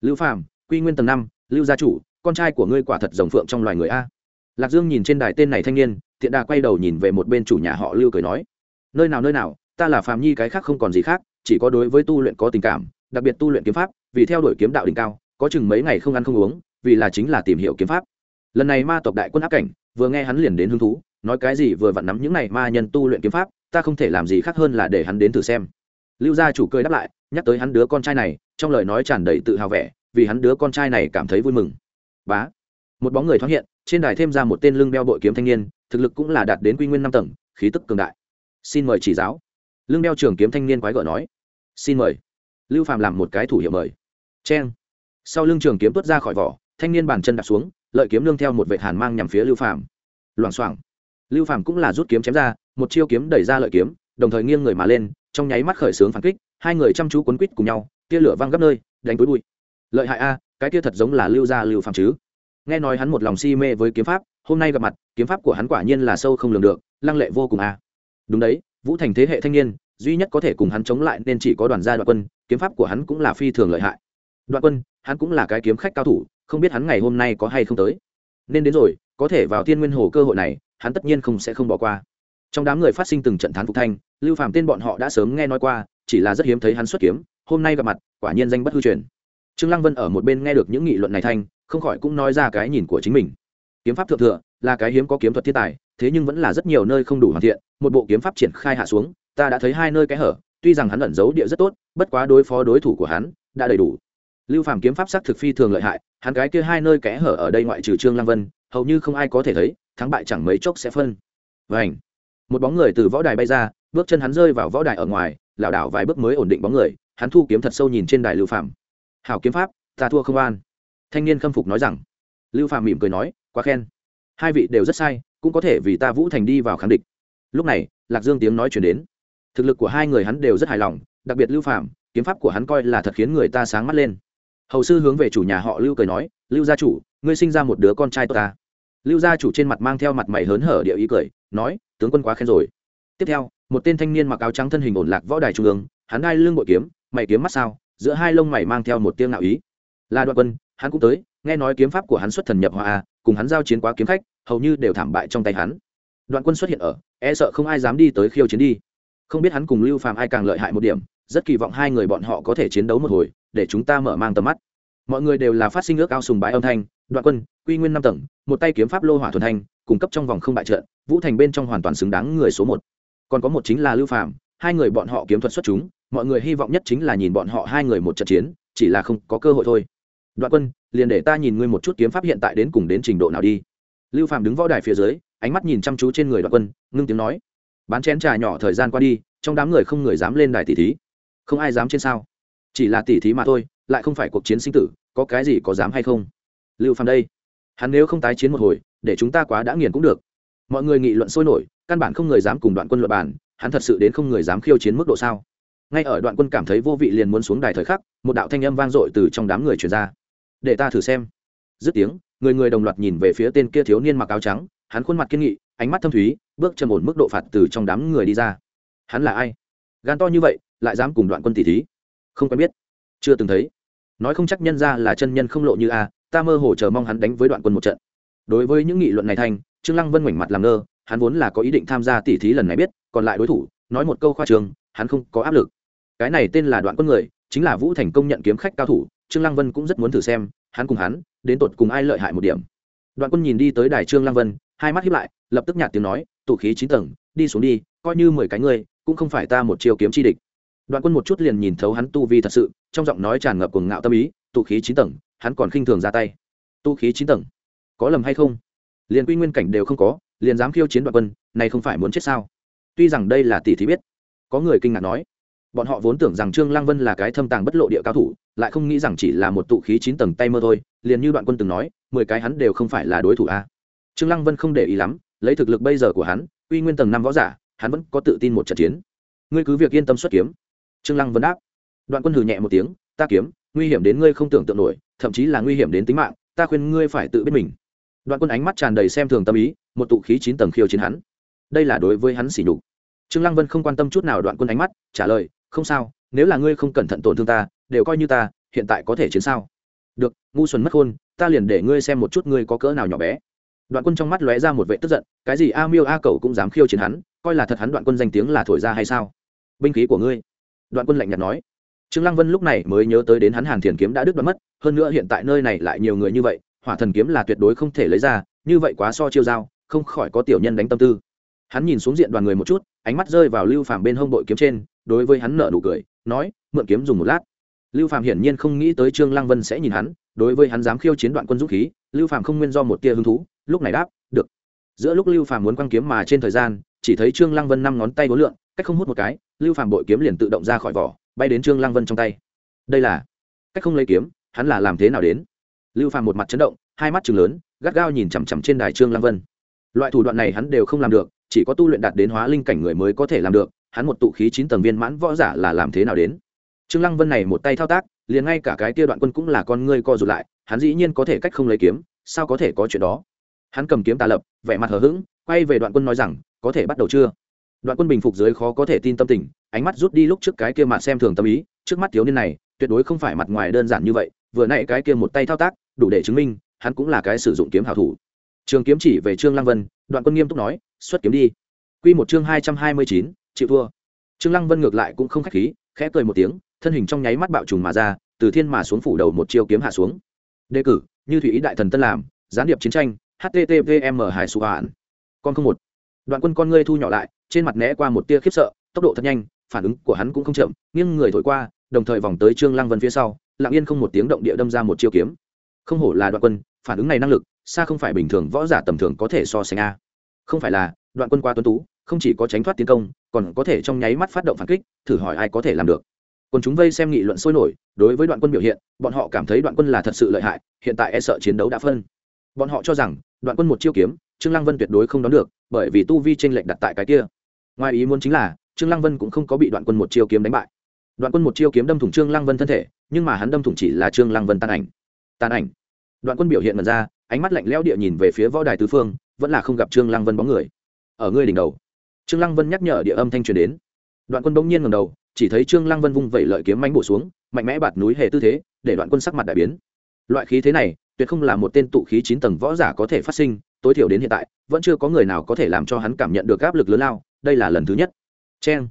Lưu phàm, quy nguyên tầng năm, lưu gia chủ con trai của ngươi quả thật rồng phượng trong loài người a. Lạc dương nhìn trên đài tên này thanh niên, thiện đà quay đầu nhìn về một bên chủ nhà họ lưu cười nói, nơi nào nơi nào, ta là phàm nhi, cái khác không còn gì khác, chỉ có đối với tu luyện có tình cảm, đặc biệt tu luyện kiếm pháp, vì theo đuổi kiếm đạo đỉnh cao, có chừng mấy ngày không ăn không uống, vì là chính là tìm hiểu kiếm pháp. Lần này ma tộc đại quân áp cảnh, vừa nghe hắn liền đến hứng thú, nói cái gì vừa vặn nắm những này ma nhân tu luyện kiếm pháp, ta không thể làm gì khác hơn là để hắn đến thử xem. Lưu gia chủ cười đáp lại, nhắc tới hắn đứa con trai này, trong lời nói tràn đầy tự hào vẻ, vì hắn đứa con trai này cảm thấy vui mừng bá. Một bóng người thoáng hiện, trên đài thêm ra một tên lưng đeo bội kiếm thanh niên, thực lực cũng là đạt đến quy nguyên năm tầng, khí tức cường đại. Xin mời chỉ giáo. Lưng đeo trường kiếm thanh niên quái gở nói. Xin mời. Lưu phạm làm một cái thủ hiệu mời. Cheng. Sau lưng trường kiếm tuốt ra khỏi vỏ, thanh niên bàn chân đạp xuống, lợi kiếm lương theo một vệ hàn mang nhằm phía lưu phạm loảng xoảng. Lưu phạm cũng là rút kiếm chém ra, một chiêu kiếm đẩy ra lợi kiếm, đồng thời nghiêng người mà lên, trong nháy mắt khởi xướng phản kích, hai người chăm chú quấn quýt cùng nhau, tia lửa văng gấp nơi, đánh túi bụi. Lợi hại a cái kia thật giống là lưu gia lưu Phàm chứ. Nghe nói hắn một lòng si mê với kiếm pháp, hôm nay gặp mặt, kiếm pháp của hắn quả nhiên là sâu không lường được, lăng lệ vô cùng à. đúng đấy, vũ thành thế hệ thanh niên, duy nhất có thể cùng hắn chống lại nên chỉ có đoàn gia đoạn quân, kiếm pháp của hắn cũng là phi thường lợi hại. Đoạn quân, hắn cũng là cái kiếm khách cao thủ, không biết hắn ngày hôm nay có hay không tới. Nên đến rồi, có thể vào thiên nguyên hồ cơ hội này, hắn tất nhiên không sẽ không bỏ qua. Trong đám người phát sinh từng trận thán phục thanh, lưu phạm tên bọn họ đã sớm nghe nói qua, chỉ là rất hiếm thấy hắn xuất kiếm, hôm nay gặp mặt, quả nhiên danh bất hư truyền trương lăng vân ở một bên nghe được những nghị luận này thanh, không khỏi cũng nói ra cái nhìn của chính mình. Kiếm pháp thượng thừa là cái hiếm có kiếm thuật thiên tài, thế nhưng vẫn là rất nhiều nơi không đủ hoàn thiện, một bộ kiếm pháp triển khai hạ xuống, ta đã thấy hai nơi cái hở, tuy rằng hắn ẩn giấu địa rất tốt, bất quá đối phó đối thủ của hắn đã đầy đủ. Lưu phàm kiếm pháp sắc thực phi thường lợi hại, hắn cái kia hai nơi kẽ hở ở đây ngoại trừ trương lăng vân, hầu như không ai có thể thấy, thắng bại chẳng mấy chốc sẽ phân. Vảnh một bóng người từ võ đài bay ra, bước chân hắn rơi vào võ đài ở ngoài, lảo đảo vài bước mới ổn định bóng người, hắn thu kiếm thật sâu nhìn trên đài lưu phàm hảo kiếm pháp, ta thua không an. Thanh niên khâm phục nói rằng. Lưu phàm mỉm cười nói, quá khen. Hai vị đều rất sai, cũng có thể vì ta vũ thành đi vào kháng địch. Lúc này, lạc dương tiếng nói chuyển đến. Thực lực của hai người hắn đều rất hài lòng, đặc biệt lưu phạm kiếm pháp của hắn coi là thật khiến người ta sáng mắt lên. Hầu sư hướng về chủ nhà họ lưu cười nói, lưu gia chủ, ngươi sinh ra một đứa con trai tốt ta. Lưu gia chủ trên mặt mang theo mặt mày hớn hở địa ý cười, nói, tướng quân quá khen rồi. Tiếp theo, một tên thanh niên mặc áo trắng thân hình ổn lạc võ đài trung ương, hắn đai lưng bội kiếm, mày kiếm mắt sao giữa hai lông mày mang theo một tiếng ngạo ý. Là đoạn quân, hắn cũng tới, nghe nói kiếm pháp của hắn xuất thần nhập hòa à, cùng hắn giao chiến quá kiếm khách, hầu như đều thảm bại trong tay hắn. Đoạn quân xuất hiện ở e sợ không ai dám đi tới khiêu chiến đi. Không biết hắn cùng lưu phàm ai càng lợi hại một điểm, rất kỳ vọng hai người bọn họ có thể chiến đấu một hồi, để chúng ta mở mang tầm mắt. Mọi người đều là phát sinh ước ao sùng bái âm thanh đoạn quân, quy nguyên năm tầng, một tay kiếm pháp lô hỏa thuần thanh cung cấp trong vòng không bại trận, vũ thành bên trong hoàn toàn xứng đáng người số một. Còn có một chính là lưu phàm, hai người bọn họ kiếm thuật xuất chúng mọi người hy vọng nhất chính là nhìn bọn họ hai người một trận chiến, chỉ là không có cơ hội thôi. Đoạn quân, liền để ta nhìn ngươi một chút kiếm pháp hiện tại đến cùng đến trình độ nào đi. Lưu phạm đứng võ đài phía dưới, ánh mắt nhìn chăm chú trên người đoạn quân, ngưng tiếng nói. Bán chén trà nhỏ thời gian qua đi, trong đám người không người dám lên đài tỷ thí. Không ai dám trên sao. Chỉ là tỷ thí mà thôi, lại không phải cuộc chiến sinh tử, có cái gì có dám hay không? Lưu phạm đây. Hắn nếu không tái chiến một hồi, để chúng ta quá đã nghiền cũng được. Mọi người nghị luận sôi nổi, căn bản không người dám cùng đoạn quân luật bản hắn thật sự đến không người dám khiêu chiến mức độ sao? Ngay ở đoạn quân cảm thấy vô vị liền muốn xuống đài thời khắc, một đạo thanh âm vang dội từ trong đám người truyền ra. Để ta thử xem. Dứt tiếng, người người đồng loạt nhìn về phía tên kia thiếu niên mặc áo trắng, hắn khuôn mặt kiên nghị, ánh mắt thâm thúy, bước trầm ổn mức độ phạt từ trong đám người đi ra. Hắn là ai? Gan to như vậy, lại dám cùng đoạn quân tỷ thí? Không quen biết. Chưa từng thấy. Nói không chắc nhân ra là chân nhân không lộ như a, ta mơ hồ chờ mong hắn đánh với đoạn quân một trận. Đối với những nghị luận này thành, trương lăng vân ngoảnh mặt làm ngơ, hắn vốn là có ý định tham gia tỷ thí lần này biết, còn lại đối thủ, nói một câu khoa trường, hắn không có áp lực cái này tên là đoạn quân người, chính là vũ thành công nhận kiếm khách cao thủ, trương lăng vân cũng rất muốn thử xem, hắn cùng hắn, đến tột cùng ai lợi hại một điểm. Đoạn quân nhìn đi tới đài trương lăng vân, hai mắt hiếp lại, lập tức nhạt tiếng nói, tụ khí chín tầng, đi xuống đi, coi như mười cái ngươi cũng không phải ta một chiều kiếm chi địch. Đoạn quân một chút liền nhìn thấu hắn tu vi thật sự, trong giọng nói tràn ngập cuồng ngạo tâm ý, tụ khí chín tầng, hắn còn khinh thường ra tay. Tu khí chín tầng, có lầm hay không? Liền quy nguyên cảnh đều không có, liền dám khiêu chiến đoạn quân, này không phải muốn chết sao? Tuy rằng đây là tỷ thí biết, có người kinh ngạc nói bọn họ vốn tưởng rằng trương lăng vân là cái thâm tàng bất lộ địa cao thủ, lại không nghĩ rằng chỉ là một tụ khí chín tầng tay mơ thôi, liền như đoạn quân từng nói, mười cái hắn đều không phải là đối thủ a. Trương lăng vân không để ý lắm, lấy thực lực bây giờ của hắn, uy nguyên tầng năm võ giả, hắn vẫn có tự tin một trận chiến. Ngươi cứ việc yên tâm xuất kiếm. Trương lăng vân đáp. Đoạn quân hừ nhẹ một tiếng, ta kiếm, nguy hiểm đến ngươi không tưởng tượng nổi, thậm chí là nguy hiểm đến tính mạng, ta khuyên ngươi phải tự biết mình. Đoạn quân ánh mắt tràn đầy xem thường tâm ý, một tụ khí chín tầng khiêu chiến hắn. Đây là đối với hắn sỉ nhục. Trương lăng vân không quan tâm chút nào đoạn quân ánh mắt, trả lời không sao, nếu là ngươi không cẩn thận tổn thương ta, đều coi như ta, hiện tại có thể chiến sao? Được, ngu xuẩn mất khôn, ta liền để ngươi xem một chút ngươi có cỡ nào nhỏ bé. Đoạn quân trong mắt lóe ra một vệ tức giận, cái gì a miêu a cầu cũng dám khiêu chiến hắn, coi là thật hắn đoạn quân danh tiếng là thổi ra hay sao? Binh khí của ngươi. Đoạn quân lạnh nhạt nói. Trương lăng vân lúc này mới nhớ tới đến hắn hàn thiền kiếm đã đứt đoạn mất, hơn nữa hiện tại nơi này lại nhiều người như vậy, hỏa thần kiếm là tuyệt đối không thể lấy ra, như vậy quá so chiêu dao, không khỏi có tiểu nhân đánh tâm tư. Hắn nhìn xuống diện đoàn người một chút, ánh mắt rơi vào lưu phàm bên hông bội kiếm trên đối với hắn nở nụ cười, nói, mượn kiếm dùng một lát. Lưu phàm hiển nhiên không nghĩ tới trương lăng vân sẽ nhìn hắn, đối với hắn dám khiêu chiến đoạn quân dũng khí, lưu phàm không nguyên do một tia hứng thú, lúc này đáp, được. Giữa lúc lưu phàm muốn quăng kiếm mà trên thời gian, chỉ thấy trương lăng vân năm ngón tay vốn lượn, cách không hút một cái, lưu phàm bội kiếm liền tự động ra khỏi vỏ, bay đến trương lăng vân trong tay. Đây là, cách không lấy kiếm, hắn là làm thế nào đến? Lưu phàm một mặt chấn động, hai mắt trừng lớn, gắt gao nhìn chằm chằm trên đài trương lăng vân. Loại thủ đoạn này hắn đều không làm được, chỉ có tu luyện đạt đến hóa linh cảnh người mới có thể làm được hắn một tụ khí chín tầng viên mãn võ giả là làm thế nào đến? Trương lăng vân này một tay thao tác, liền ngay cả cái kia đoạn quân cũng là con ngươi co rụt lại, hắn dĩ nhiên có thể cách không lấy kiếm, sao có thể có chuyện đó? Hắn cầm kiếm tà lập, vẻ mặt hờ hững, quay về đoạn quân nói rằng, có thể bắt đầu chưa? Đoạn quân bình phục dưới khó có thể tin tâm tình, ánh mắt rút đi lúc trước cái kia mặt xem thường tâm ý, trước mắt thiếu niên này, tuyệt đối không phải mặt ngoài đơn giản như vậy, vừa nãy cái kia một tay thao tác, đủ để chứng minh, hắn cũng là cái sử dụng kiếm hảo thủ. Trường kiếm chỉ về trương lăng vân, đoạn quân nghiêm túc nói, xuất kiếm đi. Quy một chương hai trăm hai mươi chín chịu thua. Trương lăng vân ngược lại cũng không khách khí, khẽ cười một tiếng, thân hình trong nháy mắt bạo trùng mà ra, từ thiên mà xuống phủ đầu một chiêu kiếm hạ xuống. Đề cử, như thủy ý đại thần tân làm, gián điệp chiến tranh httpm hải su hạn con không một. Đoạn quân con ngươi thu nhỏ lại, trên mặt né qua một tia khiếp sợ, tốc độ thật nhanh, phản ứng của hắn cũng không chậm, nghiêng người thổi qua, đồng thời vòng tới trương lăng vân phía sau, lặng yên không một tiếng động địa đâm ra một chiêu kiếm. Không hổ là đoạn quân, phản ứng này năng lực, xa không phải bình thường, võ giả tầm thường có thể so sánh a. Không phải là, đoạn quân qua tuấn tú không chỉ có tránh thoát tiến công, còn có thể trong nháy mắt phát động phản kích, thử hỏi ai có thể làm được. Còn chúng vây xem nghị luận sôi nổi, đối với đoạn quân biểu hiện, bọn họ cảm thấy đoạn quân là thật sự lợi hại, hiện tại e sợ chiến đấu đã phân. Bọn họ cho rằng, đoạn quân một chiêu kiếm, trương lăng vân tuyệt đối không đón được, bởi vì tu vi tranh lệch đặt tại cái kia. Ngoài ý muốn chính là, trương lăng vân cũng không có bị đoạn quân một chiêu kiếm đánh bại. Đoạn quân một chiêu kiếm đâm thủng trương lăng vân thân thể, nhưng mà hắn đâm thủng chỉ là trương lăng vân tàn ảnh. Tàn ảnh. Đoạn quân biểu hiện mật ra, ánh mắt lạnh lẽo địa nhìn về phía võ đài tứ phương, vẫn là không gặp trương lăng vân bóng người. Ở ngươi đỉnh đầu trương lăng vân nhắc nhở địa âm thanh truyền đến. Đoạn quân bỗng nhiên ngẩng đầu, chỉ thấy trương lăng vân vung vẩy lợi kiếm mánh bổ xuống, mạnh mẽ bạt núi hề tư thế, để đoạn quân sắc mặt đại biến. Loại khí thế này, tuyệt không là một tên tụ khí chín tầng võ giả có thể phát sinh, tối thiểu đến hiện tại, vẫn chưa có người nào có thể làm cho hắn cảm nhận được áp lực lớn lao, đây là lần thứ nhất. Cheng!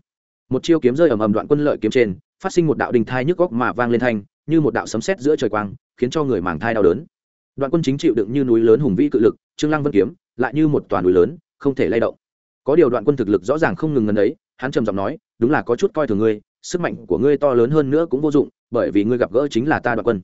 Một chiêu kiếm rơi ầm ầm đoạn quân lợi kiếm trên, phát sinh một đạo đình thai nhức góc mà vang lên thanh, như một đạo sấm sét giữa trời quang, khiến cho người màng thai đau đớn. Đoạn quân chính chịu đựng như núi lớn hùng vĩ cự lực, trương lăng vân kiếm, lại như một toàn núi lớn, không thể lay động có điều đoạn quân thực lực rõ ràng không ngừng ngần ấy, hắn trầm giọng nói, đúng là có chút coi thường ngươi, sức mạnh của ngươi to lớn hơn nữa cũng vô dụng, bởi vì ngươi gặp gỡ chính là ta đoạn quân.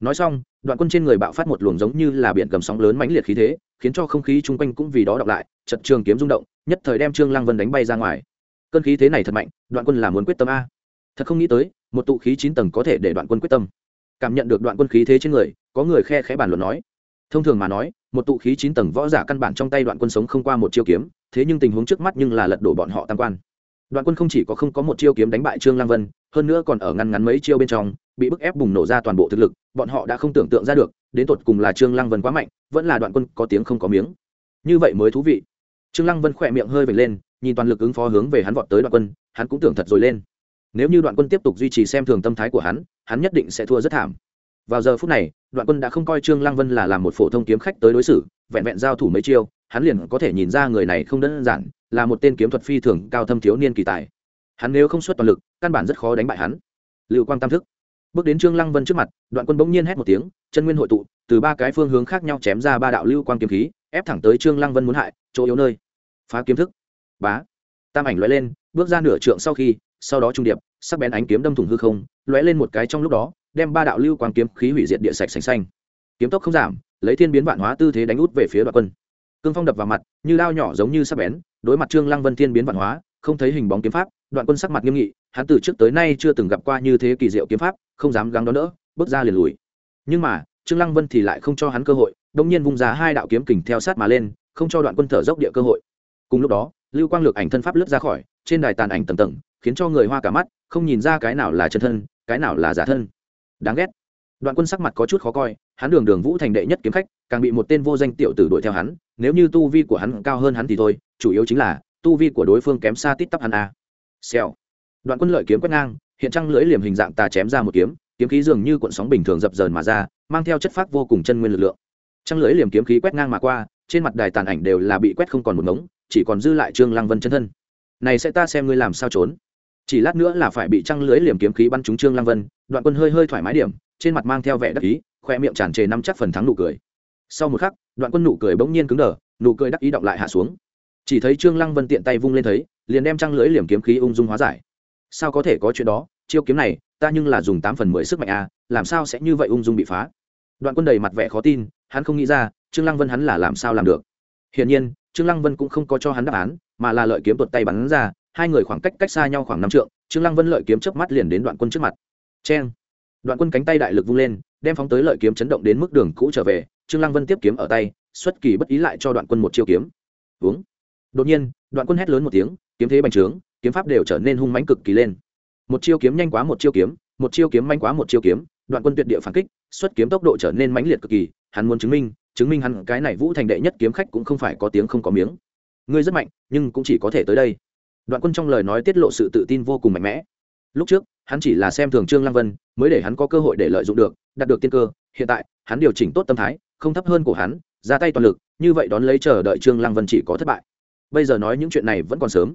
Nói xong, đoạn quân trên người bạo phát một luồng giống như là biển cầm sóng lớn mãnh liệt khí thế, khiến cho không khí chung quanh cũng vì đó đọc lại chật trường kiếm rung động, nhất thời đem trương lăng vân đánh bay ra ngoài. Cơn khí thế này thật mạnh, đoạn quân là muốn quyết tâm a. Thật không nghĩ tới, một tụ khí chín tầng có thể để đoạn quân quyết tâm. Cảm nhận được đoạn quân khí thế trên người, có người khe khẽ bàn luận nói. Thông thường mà nói, một tụ khí chín tầng võ giả căn bản trong tay đoạn quân sống không qua một chiêu kiếm thế nhưng tình huống trước mắt nhưng là lật đổ bọn họ tam quan. Đoạn quân không chỉ có không có một chiêu kiếm đánh bại trương lang vân, hơn nữa còn ở ngăn ngắn mấy chiêu bên trong, bị bức ép bùng nổ ra toàn bộ thực lực, bọn họ đã không tưởng tượng ra được, đến tột cùng là trương lang vân quá mạnh, vẫn là đoạn quân có tiếng không có miếng. Như vậy mới thú vị. Trương lăng vân khỏe miệng hơi vệt lên, nhìn toàn lực ứng phó hướng về hắn vọt tới đoạn quân, hắn cũng tưởng thật rồi lên. Nếu như đoạn quân tiếp tục duy trì xem thường tâm thái của hắn hắn nhất định sẽ thua rất thảm. Vào giờ phút này, đoạn quân đã không coi trương lăng vân là làm một phổ thông kiếm khách tới đối xử, vẹn vẹn giao thủ mấy chiêu hắn liền có thể nhìn ra người này không đơn giản, là một tên kiếm thuật phi thường cao thâm thiếu niên kỳ tài. Hắn nếu không xuất toàn lực, căn bản rất khó đánh bại hắn. Lưu quang tam thức. Bước đến trương lăng vân trước mặt, đoạn quân bỗng nhiên hét một tiếng, chân nguyên hội tụ, từ ba cái phương hướng khác nhau chém ra ba đạo lưu quang kiếm khí, ép thẳng tới trương lăng vân muốn hại, chỗ yếu nơi. Phá kiếm thức. Bá. Tam ảnh lóe lên, bước ra nửa trượng sau khi, sau đó trung điệp, sắc bén ánh kiếm đâm thủng hư không, lóe lên một cái trong lúc đó, đem ba đạo lưu quang kiếm khí hủy diệt địa sạch sành xanh. Kiếm tốc không giảm, lấy thiên biến vạn hóa tư thế đánh út về phía đoạn quân cương phong đập vào mặt, như lao nhỏ giống như sắp bén, đối mặt trương lăng vân thiên biến văn hóa, không thấy hình bóng kiếm pháp, đoạn quân sắc mặt nghiêm nghị, hắn từ trước tới nay chưa từng gặp qua như thế kỳ diệu kiếm pháp, không dám gắng đó nữa bước ra liền lùi. Nhưng mà, trương lăng vân thì lại không cho hắn cơ hội đông nhiên vung ra hai đạo kiếm kình theo sát mà lên, không cho đoạn quân thở dốc địa cơ hội. Cùng lúc đó, lưu quang lược ảnh thân pháp lướt ra khỏi, trên đài tàn ảnh tầng tầng, khiến cho người hoa cả mắt, không nhìn ra cái nào là chân thân, cái nào là giả thân. Đáng ghét. Đoạn quân sắc mặt có chút khó coi hắn đường đường vũ thành đệ nhất kiếm khách, càng bị một tên vô danh tiểu tử đuổi theo hắn, nếu như tu vi của hắn cao hơn hắn thì thôi, chủ yếu chính là, tu vi của đối phương kém xa tít tắp hắn a. Xèo. Đoạn quân lợi kiếm quét ngang, hiện trăng lưỡi liềm hình dạng tà chém ra một kiếm kiếm khí dường như cuộn sóng bình thường dập dờn mà ra, mang theo chất phác vô cùng chân nguyên lực lượng. Trăng lưỡi liềm kiếm khí quét ngang mà qua, trên mặt đài tàn ảnh đều là bị quét không còn một ngống, chỉ còn dư lại trương lăng vân chân thân. Này sẽ ta xem ngươi làm sao trốn. Chỉ lát nữa là phải bị trăng lưới liềm kiếm khí bắn trúng trương lăng vân, đoạn quân hơi hơi thoải mái điểm, trên mặt mang theo vẻ đắc ý khoe miệng tràn trề năm chắc phần thắng nụ cười. Sau một khắc, đoạn quân nụ cười bỗng nhiên cứng đờ, nụ cười đắc ý động lại hạ xuống. Chỉ thấy trương lăng vân tiện tay vung lên thấy, liền đem trăng lưới liềm kiếm khí ung dung hóa giải. Sao có thể có chuyện đó? Chiêu kiếm này, ta nhưng là dùng tám phần mười sức mạnh a làm sao sẽ như vậy ung dung bị phá? Đoạn quân đầy mặt vẻ khó tin, hắn không nghĩ ra, trương lăng vân hắn là làm sao làm được. Hiển nhiên, trương lăng vân cũng không có cho hắn đáp án, mà là lợi kiếm tuột tay bắn ra, hai người khoảng cách cách xa nhau khoảng năm trượng, trương lăng vân lợi kiếm chớp mắt liền đến đoạn quân trước mặt. Cheng! Đoạn quân cánh tay đại lực vung lên đem phóng tới lợi kiếm chấn động đến mức đường cũ trở về, trương lăng vân tiếp kiếm ở tay, xuất kỳ bất ý lại cho đoạn quân một chiêu kiếm. Uống đột nhiên, đoạn quân hét lớn một tiếng, kiếm thế bành trướng, kiếm pháp đều trở nên hung mãnh cực kỳ lên. Một chiêu kiếm nhanh quá một chiêu kiếm, một chiêu kiếm manh quá một chiêu kiếm, đoạn quân tuyệt địa phản kích, xuất kiếm tốc độ trở nên mãnh liệt cực kỳ, hắn muốn chứng minh chứng minh hắn cái này vũ thành đệ nhất kiếm khách cũng không phải có tiếng không có miếng. Ngươi rất mạnh, nhưng cũng chỉ có thể tới đây. Đoạn quân trong lời nói tiết lộ sự tự tin vô cùng mạnh mẽ. Lúc trước hắn chỉ là xem thường trương lăng vân, mới để hắn có cơ hội để lợi dụng được, đạt được tiên cơ. Hiện tại, hắn điều chỉnh tốt tâm thái, không thấp hơn của hắn, ra tay toàn lực, như vậy đón lấy chờ đợi trương lăng vân chỉ có thất bại. Bây giờ nói những chuyện này vẫn còn sớm.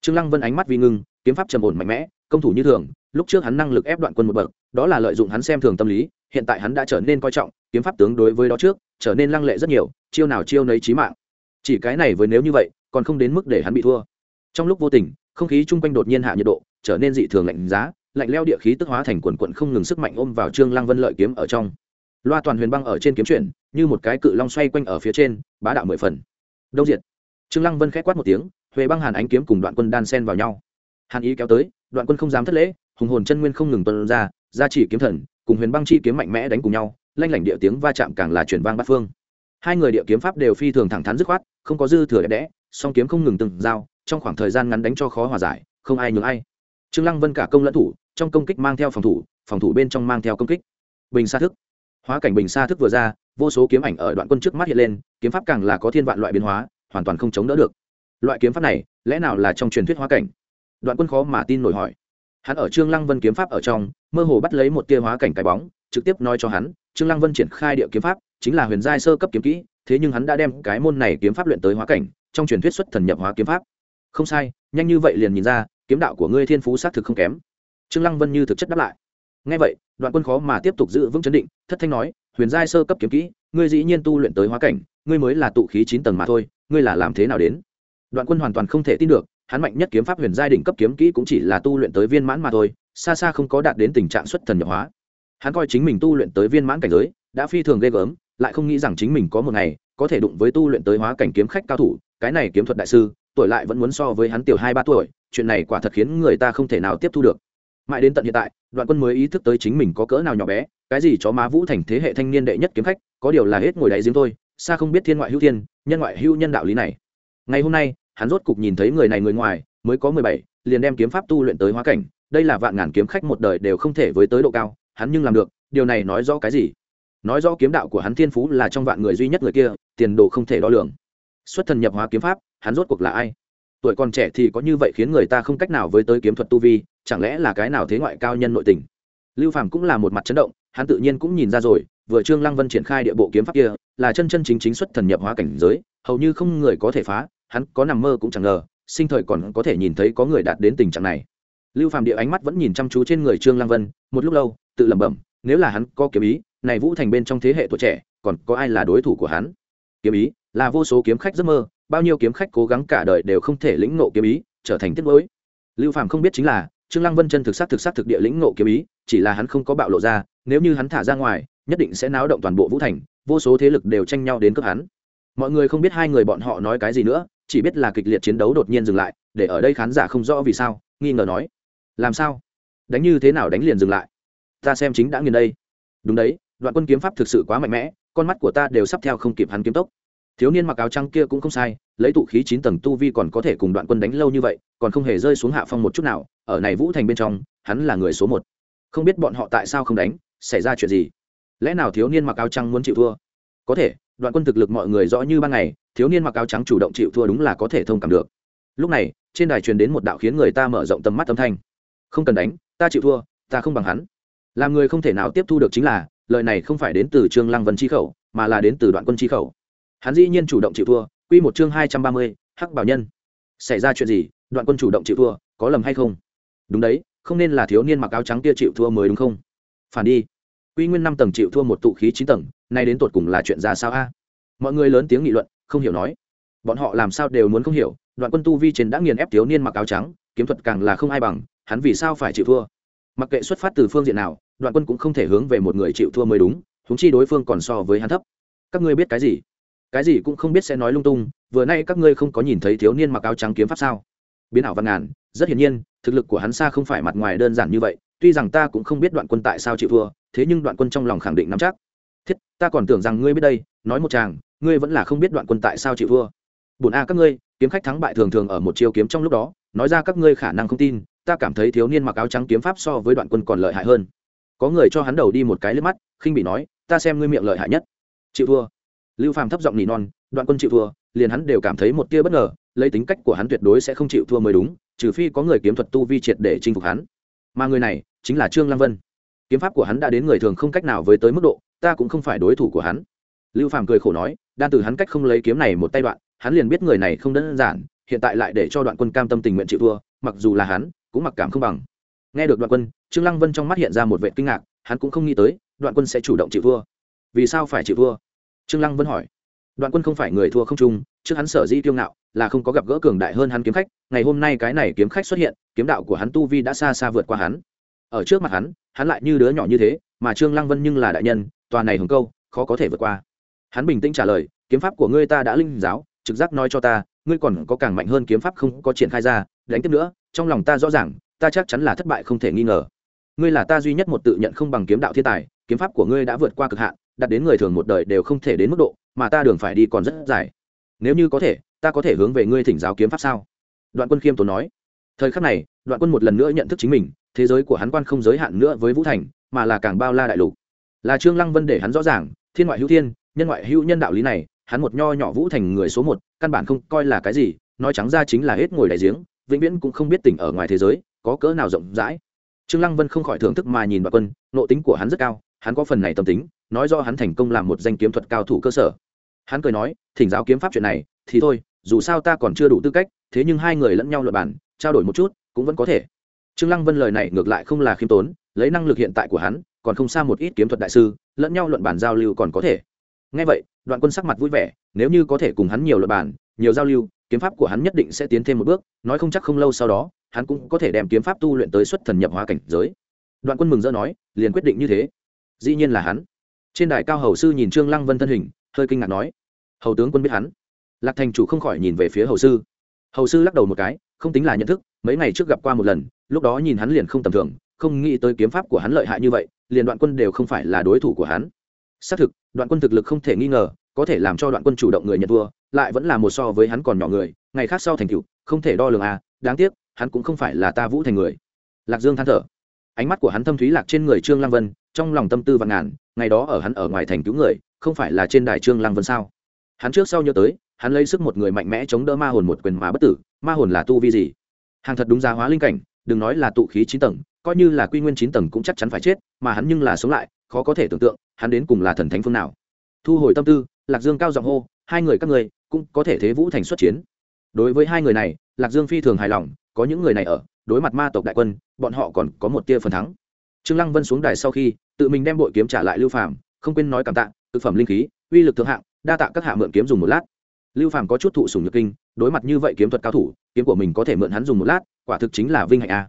Trương lăng vân ánh mắt vi ngưng, kiếm pháp trầm ổn mạnh mẽ, công thủ như thường, lúc trước hắn năng lực ép đoạn quân một bậc, đó là lợi dụng hắn xem thường tâm lý, hiện tại hắn đã trở nên coi trọng, kiếm pháp tướng đối với đó trước, trở nên lăng lệ rất nhiều, chiêu nào chiêu nấy chí mạng. Chỉ cái này với nếu như vậy, còn không đến mức để hắn bị thua. Trong lúc vô tình, không khí chung quanh đột nhiên hạ nhiệt độ, trở nên dị thường lạnh giá lạnh leo địa khí tức hóa thành quần quận không ngừng sức mạnh ôm vào trương lăng vân lợi kiếm ở trong. Loa toàn huyền băng ở trên kiếm chuyển, như một cái cự long xoay quanh ở phía trên, bá đạo mười phần. Đông diệt. Trương lăng vân khẽ quát một tiếng, huệ băng hàn ánh kiếm cùng đoạn quân đan sen vào nhau. Hàn ý kéo tới, đoạn quân không dám thất lễ, hùng hồn chân nguyên không ngừng tuân ra ra chỉ kiếm thần, cùng huyền băng chi kiếm mạnh mẽ đánh cùng nhau, lanh lảnh địa tiếng va chạm càng là chuyển vang bát phương. Hai người địa kiếm pháp đều phi thường thẳng thắn dứt khoát, không có dư thừa đẹp đẽ, song kiếm không ngừng từng giao, trong khoảng thời gian ngắn đánh cho khó hòa giải, không ai nhường ai. Trương lăng vân cả công lẫn thủ trong công kích mang theo phòng thủ phòng thủ bên trong mang theo công kích. Bình xa thức. Hóa cảnh bình xa thức vừa ra, vô số kiếm ảnh ở đoạn quân trước mắt hiện lên, kiếm pháp càng là có thiên vạn loại biến hóa, hoàn toàn không chống đỡ được. Loại kiếm pháp này, lẽ nào là trong truyền thuyết hóa cảnh? Đoạn quân khó mà tin nổi hỏi. Hắn ở trương lăng vân kiếm pháp ở trong, mơ hồ bắt lấy một tia hóa cảnh cái bóng, trực tiếp nói cho hắn, trương lăng vân triển khai địa kiếm pháp, chính là huyền giai sơ cấp kiếm kỹ, thế nhưng hắn đã đem cái môn này kiếm pháp luyện tới hóa cảnh, trong truyền thuyết xuất thần nhập hóa kiếm pháp. Không sai, nhanh như vậy liền nhìn ra, kiếm đạo của ngươi thiên phú xác thực không kém trương lăng vân như thực chất đáp lại. Nghe vậy, đoạn quân khó mà tiếp tục giữ vững chấn định, thất thanh nói, huyền giai sơ cấp kiếm kỹ, ngươi dĩ nhiên tu luyện tới hóa cảnh, ngươi mới là tụ khí chín tầng mà thôi, ngươi là làm thế nào đến? Đoạn quân hoàn toàn không thể tin được, hắn mạnh nhất kiếm pháp huyền giai đỉnh cấp kiếm kỹ cũng chỉ là tu luyện tới viên mãn mà thôi, xa xa không có đạt đến tình trạng xuất thần nhập hóa. Hắn coi chính mình tu luyện tới viên mãn cảnh giới, đã phi thường ghê gớm, lại không nghĩ rằng chính mình có một ngày, có thể đụng với tu luyện tới hóa cảnh kiếm khách cao thủ, cái này kiếm thuật đại sư, tuổi lại vẫn muốn so với hắn tiểu hai ba tuổi, chuyện này quả thật khiến người ta không thể nào tiếp thu được mãi đến tận hiện tại, đoạn quân mới ý thức tới chính mình có cỡ nào nhỏ bé, cái gì chó má vũ thành thế hệ thanh niên đệ nhất kiếm khách, có điều là hết ngồi đáy giếng thôi, xa không biết thiên ngoại hữu thiên, nhân ngoại hữu nhân đạo lý này. Ngày hôm nay, hắn rốt cục nhìn thấy người này người ngoài, mới có mười bảy, liền đem kiếm pháp tu luyện tới hóa cảnh, đây là vạn ngàn kiếm khách một đời đều không thể với tới độ cao, hắn nhưng làm được, điều này nói rõ cái gì? Nói rõ kiếm đạo của hắn thiên phú là trong vạn người duy nhất người kia, tiền đồ không thể đo lường. Xuất thần nhập hóa kiếm pháp, hắn rốt cuộc là ai? Tuổi còn trẻ thì có như vậy khiến người ta không cách nào với tới kiếm thuật tu vi, chẳng lẽ là cái nào thế ngoại cao nhân nội tình? Lưu phàm cũng là một mặt chấn động, hắn tự nhiên cũng nhìn ra rồi, vừa trương lăng vân triển khai địa bộ kiếm pháp kia, là chân chân chính chính xuất thần nhập hóa cảnh giới, hầu như không người có thể phá, hắn có nằm mơ cũng chẳng ngờ, sinh thời còn có thể nhìn thấy có người đạt đến tình trạng này. Lưu phàm địa ánh mắt vẫn nhìn chăm chú trên người trương lăng vân, một lúc lâu, tự lẩm bẩm, nếu là hắn có kiếm ý, này vũ thành bên trong thế hệ tuổi trẻ, còn có ai là đối thủ của hắn? Kiếm ý, là vô số kiếm khách giấc mơ bao nhiêu kiếm khách cố gắng cả đời đều không thể lĩnh ngộ kiếm ý, trở thành tiết mới lưu phàm không biết chính là, trương lăng vân chân thực sát thực sát thực địa lĩnh ngộ kiếm ý, chỉ là hắn không có bạo lộ ra, nếu như hắn thả ra ngoài, nhất định sẽ náo động toàn bộ vũ thành, vô số thế lực đều tranh nhau đến cướp hắn. Mọi người không biết hai người bọn họ nói cái gì nữa, chỉ biết là kịch liệt chiến đấu đột nhiên dừng lại, để ở đây khán giả không rõ vì sao, nghi ngờ nói, làm sao? Đánh như thế nào đánh liền dừng lại? Ta xem chính đã nghiền đây. Đúng đấy, đoạn quân kiếm pháp thực sự quá mạnh mẽ, con mắt của ta đều sắp theo không kịp hắn kiếm tốc thiếu niên mặc áo trắng kia cũng không sai, lấy tụ khí chín tầng tu vi còn có thể cùng đoạn quân đánh lâu như vậy, còn không hề rơi xuống hạ phong một chút nào, ở này vũ thành bên trong, hắn là người số một. Không biết bọn họ tại sao không đánh, xảy ra chuyện gì? Lẽ nào thiếu niên mặc áo trắng muốn chịu thua? Có thể, đoạn quân thực lực mọi người rõ như ban ngày, thiếu niên mặc áo trắng chủ động chịu thua đúng là có thể thông cảm được. Lúc này, trên đài truyền đến một đạo khiến người ta mở rộng tầm mắt âm thanh. Không cần đánh, ta chịu thua, ta không bằng hắn. Làm người không thể nào tiếp thu được chính là, lời này không phải đến từ trương lăng vân chi khẩu, mà là đến từ đoạn quân chi khẩu hắn dĩ nhiên chủ động chịu thua, quy một chương hai trăm ba mươi, hắc bảo nhân. Xảy ra chuyện gì? Đoạn quân chủ động chịu thua, có lầm hay không? Đúng đấy, không nên là thiếu niên mặc áo trắng kia chịu thua mới đúng không? Phản đi. Quy nguyên năm tầng chịu thua một tụ khí chín tầng, nay đến tột cùng là chuyện ra sao a? Mọi người lớn tiếng nghị luận, không hiểu nói. Bọn họ làm sao đều muốn không hiểu, đoạn quân tu vi trên đã nghiền ép thiếu niên mặc áo trắng, kiếm thuật càng là không ai bằng, hắn vì sao phải chịu thua? Mặc kệ xuất phát từ phương diện nào, đoạn quân cũng không thể hướng về một người chịu thua mới đúng chúng chi đối phương còn so với hắn thấp. Các ngươi biết cái gì? Cái gì cũng không biết sẽ nói lung tung, vừa nay các ngươi không có nhìn thấy thiếu niên mặc áo trắng kiếm pháp sao? Biến ảo văn ngàn, rất hiển nhiên, thực lực của hắn xa không phải mặt ngoài đơn giản như vậy, tuy rằng ta cũng không biết đoạn quân tại sao chịu thua, thế nhưng đoạn quân trong lòng khẳng định nắm chắc. Thiết, ta còn tưởng rằng ngươi biết đây, nói một chàng, ngươi vẫn là không biết đoạn quân tại sao chịu thua. Bùn a, các ngươi, kiếm khách thắng bại thường thường ở một chiêu kiếm trong lúc đó, nói ra các ngươi khả năng không tin, ta cảm thấy thiếu niên mặc áo trắng kiếm pháp so với đoạn quân còn lợi hại hơn. Có người cho hắn đầu đi một cái lên mắt, khinh bị nói, ta xem ngươi miệng lợi hại nhất. Chịu thua lưu phàm thấp giọng nỉ non, đoạn quân chịu thua, liền hắn đều cảm thấy một tia bất ngờ, lấy tính cách của hắn tuyệt đối sẽ không chịu thua mới đúng, trừ phi có người kiếm thuật tu vi triệt để chinh phục hắn. Mà người này chính là trương lăng vân. Kiếm pháp của hắn đã đến người thường không cách nào với tới mức độ, ta cũng không phải đối thủ của hắn. Lưu phàm cười khổ nói, đan từ hắn cách không lấy kiếm này một tay đoạn, hắn liền biết người này không đơn giản, hiện tại lại để cho đoạn quân cam tâm tình nguyện chịu thua, mặc dù là hắn, cũng mặc cảm không bằng. Nghe được đoạn quân, trương lăng vân trong mắt hiện ra một vệ kinh ngạc, hắn cũng không nghĩ tới, đoạn quân sẽ chủ động chịu thua. Vì sao phải chịu thua? Trương lăng vân hỏi. Đoạn quân không phải người thua không trung, trước hắn sở di tiêu ngạo là không có gặp gỡ cường đại hơn hắn kiếm khách ngày hôm nay cái này kiếm khách xuất hiện kiếm đạo của hắn tu vi đã xa xa vượt qua hắn. Ở trước mặt hắn hắn lại như đứa nhỏ như thế mà trương lăng vân nhưng là đại nhân tòa này hồng câu khó có thể vượt qua. Hắn bình tĩnh trả lời kiếm pháp của ngươi ta đã linh giáo trực giác nói cho ta ngươi còn có càng mạnh hơn kiếm pháp không có triển khai ra đánh tiếp nữa trong lòng ta rõ ràng ta chắc chắn là thất bại không thể nghi ngờ. Ngươi là ta duy nhất một tự nhận không bằng kiếm đạo thiên tài kiếm pháp của ngươi đã vượt qua cực hạn đặt đến người thường một đời đều không thể đến mức độ, mà ta đường phải đi còn rất dài. Nếu như có thể, ta có thể hướng về ngươi thỉnh giáo kiếm pháp sao? Đoạn quân khiêm tốn nói. Thời khắc này, đoạn quân một lần nữa nhận thức chính mình, thế giới của hắn quan không giới hạn nữa với vũ thành, mà là càng bao la đại lục. Là trương lăng vân để hắn rõ ràng, thiên ngoại hữu thiên, nhân ngoại hữu nhân đạo lý này, hắn một nho nhỏ vũ thành người số một, căn bản không coi là cái gì, nói trắng ra chính là hết ngồi đại giếng, vĩnh viễn cũng không biết tỉnh ở ngoài thế giới, có cỡ nào rộng rãi. Trương lăng vân không khỏi thưởng thức mà nhìn đoạn quân nộ tính của hắn rất cao, hắn có phần này tâm tính nói do hắn thành công làm một danh kiếm thuật cao thủ cơ sở. Hắn cười nói, thỉnh giáo kiếm pháp chuyện này, thì thôi, dù sao ta còn chưa đủ tư cách, thế nhưng hai người lẫn nhau luận bản trao đổi một chút, cũng vẫn có thể. Trương lăng vân lời này ngược lại không là khiêm tốn, lấy năng lực hiện tại của hắn, còn không xa một ít kiếm thuật đại sư, lẫn nhau luận bản giao lưu còn có thể. Ngay vậy, đoạn quân sắc mặt vui vẻ, nếu như có thể cùng hắn nhiều luận bản nhiều giao lưu, kiếm pháp của hắn nhất định sẽ tiến thêm một bước, nói không chắc không lâu sau đó, hắn cũng có thể đem kiếm pháp tu luyện tới xuất thần nhập hóa cảnh giới. Đoạn quân mừng rỡ nói, liền quyết định như thế. Dĩ nhiên là hắn trên đài cao hầu sư nhìn trương lăng vân thân hình, hơi kinh ngạc nói, hầu tướng quân biết hắn? Lạc thành chủ không khỏi nhìn về phía hầu sư. Hầu sư lắc đầu một cái, không tính là nhận thức, mấy ngày trước gặp qua một lần, lúc đó nhìn hắn liền không tầm thường, không nghĩ tới kiếm pháp của hắn lợi hại như vậy, liền đoạn quân đều không phải là đối thủ của hắn. Xác thực, đoạn quân thực lực không thể nghi ngờ, có thể làm cho đoạn quân chủ động người nhận thua lại vẫn là một so với hắn còn nhỏ người, ngày khác sau thành cựu không thể đo lường à đáng tiếc, hắn cũng không phải là ta vũ thành người. Lạc dương than thở. Ánh mắt của hắn thâm thúy lạc trên người trương lăng vân trong lòng tâm tư và ngàn, ngày đó ở hắn ở ngoài thành cứu người, không phải là trên đài trương lăng vân sao? Hắn trước sau nhớ tới, hắn lấy sức một người mạnh mẽ chống đỡ ma hồn một quyền mà bất tử, ma hồn là tu vi gì? Hàng thật đúng giá hóa linh cảnh, đừng nói là tụ khí chín tầng, coi như là quy nguyên chín tầng cũng chắc chắn phải chết, mà hắn nhưng là sống lại, khó có thể tưởng tượng, hắn đến cùng là thần thánh phương nào. Thu hồi tâm tư, lạc dương cao giọng hô, hai người các người, cũng có thể thế vũ thành xuất chiến. Đối với hai người này, lạc dương phi thường hài lòng, có những người này ở, đối mặt ma tộc đại quân, bọn họ còn có một tia phần thắng trương lăng vân xuống đài sau khi, tự mình đem bội kiếm trả lại lưu phàm, không quên nói cảm tạ thực phẩm linh khí, uy lực thượng hạng, đa tạ các hạ mượn kiếm dùng một lát. Lưu phàm có chút thụ sùng nhược kinh, đối mặt như vậy kiếm thuật cao thủ, kiếm của mình có thể mượn hắn dùng một lát, quả thực chính là vinh hạnh a.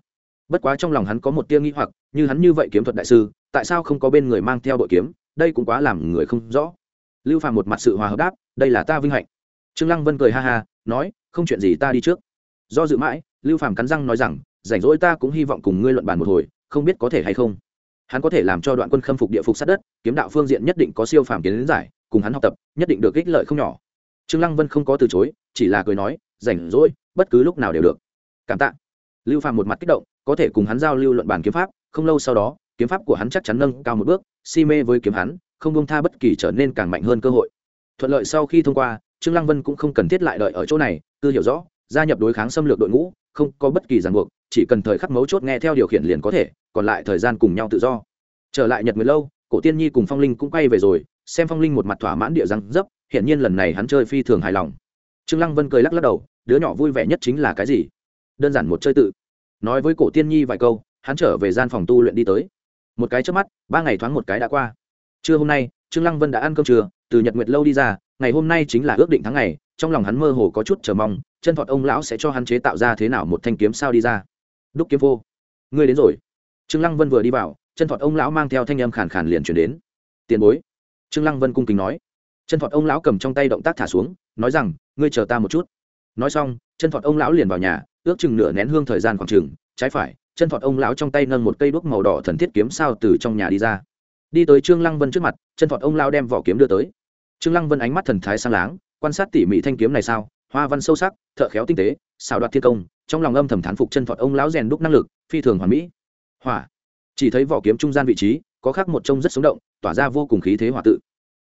Bất quá trong lòng hắn có một tia nghi hoặc, như hắn như vậy kiếm thuật đại sư, tại sao không có bên người mang theo bội kiếm, đây cũng quá làm người không rõ. Lưu phàm một mặt sự hòa hợp đáp, đây là ta vinh hạnh. Trương lăng vân cười ha ha, nói, không chuyện gì ta đi trước. Do dự mãi, lưu phàm cắn răng nói rằng, rảnh rỗi ta cũng hy vọng cùng ngươi luận bàn một hồi không biết có thể hay không. Hắn có thể làm cho đoạn quân khâm phục địa phục sát đất, kiếm đạo phương diện nhất định có siêu phàm kiến giải, cùng hắn học tập, nhất định được ích lợi không nhỏ. Trương lăng vân không có từ chối, chỉ là cười nói, rảnh rỗi, bất cứ lúc nào đều được. Cảm tạ. Lưu phàm một mặt kích động, có thể cùng hắn giao lưu luận bàn kiếm pháp, không lâu sau đó, kiếm pháp của hắn chắc chắn nâng cao một bước, si mê với kiếm hắn, không bông tha bất kỳ trở nên càng mạnh hơn cơ hội. Thuận lợi sau khi thông qua, trương lăng vân cũng không cần thiết lại đợi ở chỗ này tư hiểu rõ, gia nhập đối kháng xâm lược đội ngũ, không có bất kỳ ràng buộc chỉ cần thời khắc mấu chốt nghe theo điều khiển liền có thể, còn lại thời gian cùng nhau tự do. Trở lại nhật nguyệt lâu, cổ tiên nhi cùng phong linh cũng quay về rồi, xem phong linh một mặt thỏa mãn địa răng dấp, hiển nhiên lần này hắn chơi phi thường hài lòng. Trương lăng vân cười lắc lắc đầu, đứa nhỏ vui vẻ nhất chính là cái gì? Đơn giản một chơi tự. Nói với cổ tiên nhi vài câu, hắn trở về gian phòng tu luyện đi tới. Một cái trước mắt, ba ngày thoáng một cái đã qua. Trưa hôm nay, trương lăng vân đã ăn cơm trưa, từ nhật nguyệt lâu đi ra, ngày hôm nay chính là ước định tháng ngày, trong lòng hắn mơ hồ có chút chờ mong, chân thọt ông lão sẽ cho hắn chế tạo ra thế nào một thanh kiếm sao đi ra đúc kiếm vô. Ngươi đến rồi. Trương lăng vân vừa đi vào, chân thọt ông lão mang theo thanh âm khàn khàn liền chuyển đến. Tiền bối. Trương lăng vân cung kính nói. Chân thọt ông lão cầm trong tay động tác thả xuống, nói rằng, ngươi chờ ta một chút. Nói xong, chân thọt ông lão liền vào nhà, ước chừng nửa nén hương thời gian khoảng chừng, trái phải, chân thọt ông lão trong tay nâng một cây đuốc màu đỏ thần thiết kiếm sao từ trong nhà đi ra. Đi tới trương lăng vân trước mặt, chân thọt ông lão đem vỏ kiếm đưa tới. Trương lăng vân ánh mắt thần thái sang láng, quan sát tỉ mỉ thanh kiếm này sao hoa văn sâu sắc, thợ khéo tinh tế, xào đoạt thiên công, trong lòng âm thầm thán phục chân thọt ông lão rèn đúc năng lực, phi thường hoàn mỹ. Hỏa. Chỉ thấy vỏ kiếm trung gian vị trí, có khác một trông rất sống động, tỏa ra vô cùng khí thế hỏa tự.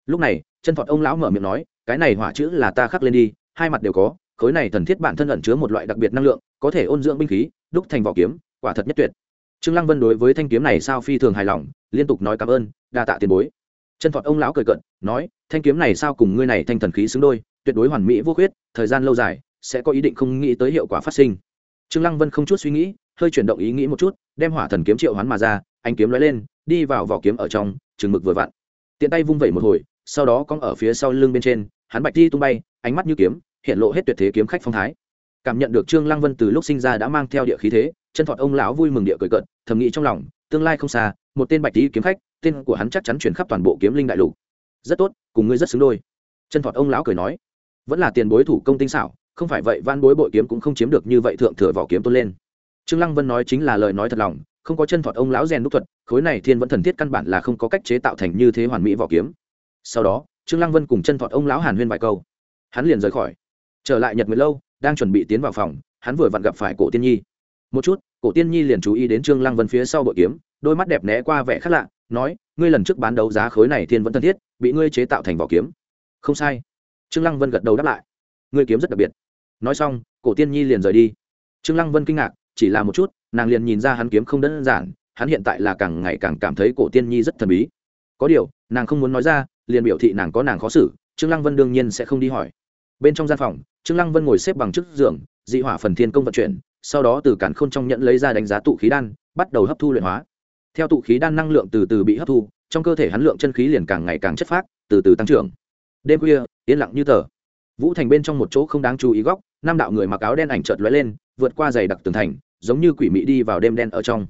Lúc này, chân thọt ông lão mở miệng nói, cái này hỏa chữ là ta khắc lên đi, hai mặt đều có, khối này thần thiết bản thân ẩn chứa một loại đặc biệt năng lượng, có thể ôn dưỡng binh khí, đúc thành vỏ kiếm, quả thật nhất tuyệt. Trương lăng vân đối với thanh kiếm này sao phi thường hài lòng, liên tục nói cảm ơn, đa tạ tiền bối. Chân thọt ông lão cười cận nói, thanh kiếm này sao cùng ngươi này thanh thần khí xứng đôi? Tuyệt đối hoàn mỹ vô khuyết, thời gian lâu dài, sẽ có ý định không nghĩ tới hiệu quả phát sinh. Trương lăng vân không chút suy nghĩ, hơi chuyển động ý nghĩ một chút, đem hỏa thần kiếm triệu hoán mà ra anh kiếm lóe lên, đi vào vỏ kiếm ở trong, chừng mực vừa vặn. Tiện tay vung vẩy một hồi, sau đó cong ở phía sau lưng bên trên, hắn bạch đi tung bay, ánh mắt như kiếm, hiện lộ hết tuyệt thế kiếm khách phong thái. Cảm nhận được trương lăng vân từ lúc sinh ra đã mang theo địa khí thế, chân thọt ông lão vui mừng địa cười cợt, thầm nghĩ trong lòng, tương lai không xa, một tên bạch đi kiếm khách, tên của hắn chắc chắn chuyển khắp toàn bộ kiếm linh đại lục. Rất tốt, cùng ngươi rất xứng đôi. Chân thọt ông lão cười nói vẫn là tiền bối thủ công tinh xảo, không phải vậy van bối bội kiếm cũng không chiếm được như vậy thượng thừa vỏ kiếm tôn lên. Trương lăng vân nói chính là lời nói thật lòng, không có chân thọt ông lão rèn đúc thuật, khối này thiên vẫn thần thiết căn bản là không có cách chế tạo thành như thế hoàn mỹ vỏ kiếm. Sau đó, trương lăng vân cùng chân thọt ông lão hàn huyên vài câu. Hắn liền rời khỏi. Trở lại nhật nguyệt lâu, đang chuẩn bị tiến vào phòng, hắn vừa vặn gặp phải cổ tiên nhi. Một chút, cổ tiên nhi liền chú ý đến trương lăng vân phía sau bội kiếm, đôi mắt đẹp né qua vẻ khác lạ, nói, ngươi lần trước bán đấu giá khối này thiên vẫn thân thiết, bị ngươi chế tạo thành vỏ kiếm. Không sai trương lăng vân gật đầu đáp lại. Ngươi kiếm rất đặc biệt. Nói xong, cổ tiên nhi liền rời đi. Trương lăng vân kinh ngạc, chỉ là một chút, nàng liền nhìn ra hắn kiếm không đơn giản, hắn hiện tại là càng ngày càng cảm thấy cổ tiên nhi rất thần bí. Có điều, nàng không muốn nói ra, liền biểu thị nàng có nàng khó xử, trương lăng vân đương nhiên sẽ không đi hỏi. Bên trong gian phòng, trương lăng vân ngồi xếp bằng trước giường, dị hỏa phần thiên công vận chuyển, sau đó từ cản khôn trong nhận lấy ra đánh giá tụ khí đan, bắt đầu hấp thu luyện hóa. Theo tụ khí đan năng lượng từ từ bị hấp thu, trong cơ thể hắn lượng chân khí liền càng ngày càng chất phát từ từ tăng trưởng đêm khuya, yên lặng như tờ. Vũ thành bên trong một chỗ không đáng chú ý góc, năm đạo người mặc áo đen ảnh chợt lóe lên, vượt qua dày đặc tường thành, giống như quỷ mị đi vào đêm đen ở trong.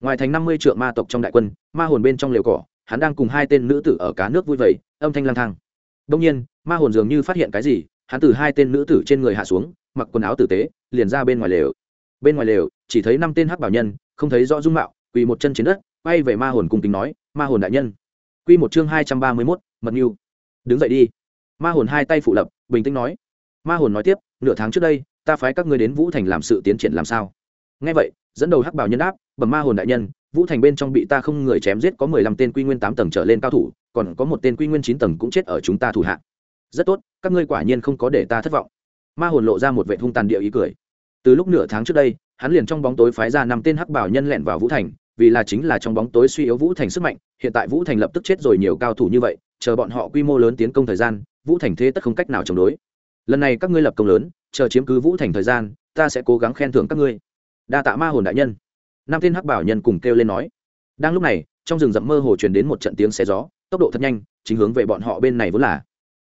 Ngoài thành năm mươi trượng ma tộc trong đại quân, ma hồn bên trong lều cỏ, hắn đang cùng hai tên nữ tử ở cá nước vui vầy âm thanh lang thang. Đông nhiên, ma hồn dường như phát hiện cái gì, hắn từ hai tên nữ tử trên người hạ xuống, mặc quần áo tử tế, liền ra bên ngoài lều. Bên ngoài lều, chỉ thấy năm tên hắc bảo nhân, không thấy rõ dung mạo, quỳ một chân trên đất, quay về ma hồn cung kính nói, ma hồn đại nhân. Quy một chương hai trăm ba mươi mốt, mật mưu đứng dậy đi. Ma hồn hai tay phụ lập, bình tĩnh nói. Ma hồn nói tiếp, nửa tháng trước đây, ta phái các ngươi đến vũ thành làm sự tiến triển làm sao? Ngay vậy, dẫn đầu hắc bảo nhân đáp, bẩm ma hồn đại nhân, vũ thành bên trong bị ta không người chém giết có mười lăm tên quy nguyên tám tầng trở lên cao thủ, còn có một tên quy nguyên chín tầng cũng chết ở chúng ta thủ hạ. Rất tốt, các ngươi quả nhiên không có để ta thất vọng. Ma hồn lộ ra một vệ hung tàn địa ý cười. Từ lúc nửa tháng trước đây, hắn liền trong bóng tối phái ra năm tên hắc bảo nhân lẻn vào vũ thành, vì là chính là trong bóng tối suy yếu vũ thành sức mạnh, hiện tại vũ thành lập tức chết rồi nhiều cao thủ như vậy chờ bọn họ quy mô lớn tiến công thời gian, vũ thành thế tất không cách nào chống đối. Lần này các ngươi lập công lớn, chờ chiếm cứ vũ thành thời gian, ta sẽ cố gắng khen thưởng các ngươi. Đa tạ ma hồn đại nhân. Năm tiên hắc bảo nhân cùng kêu lên nói. Đang lúc này, trong rừng rậm mơ hồ truyền đến một trận tiếng xe gió, tốc độ thật nhanh, chính hướng về bọn họ bên này vốn là.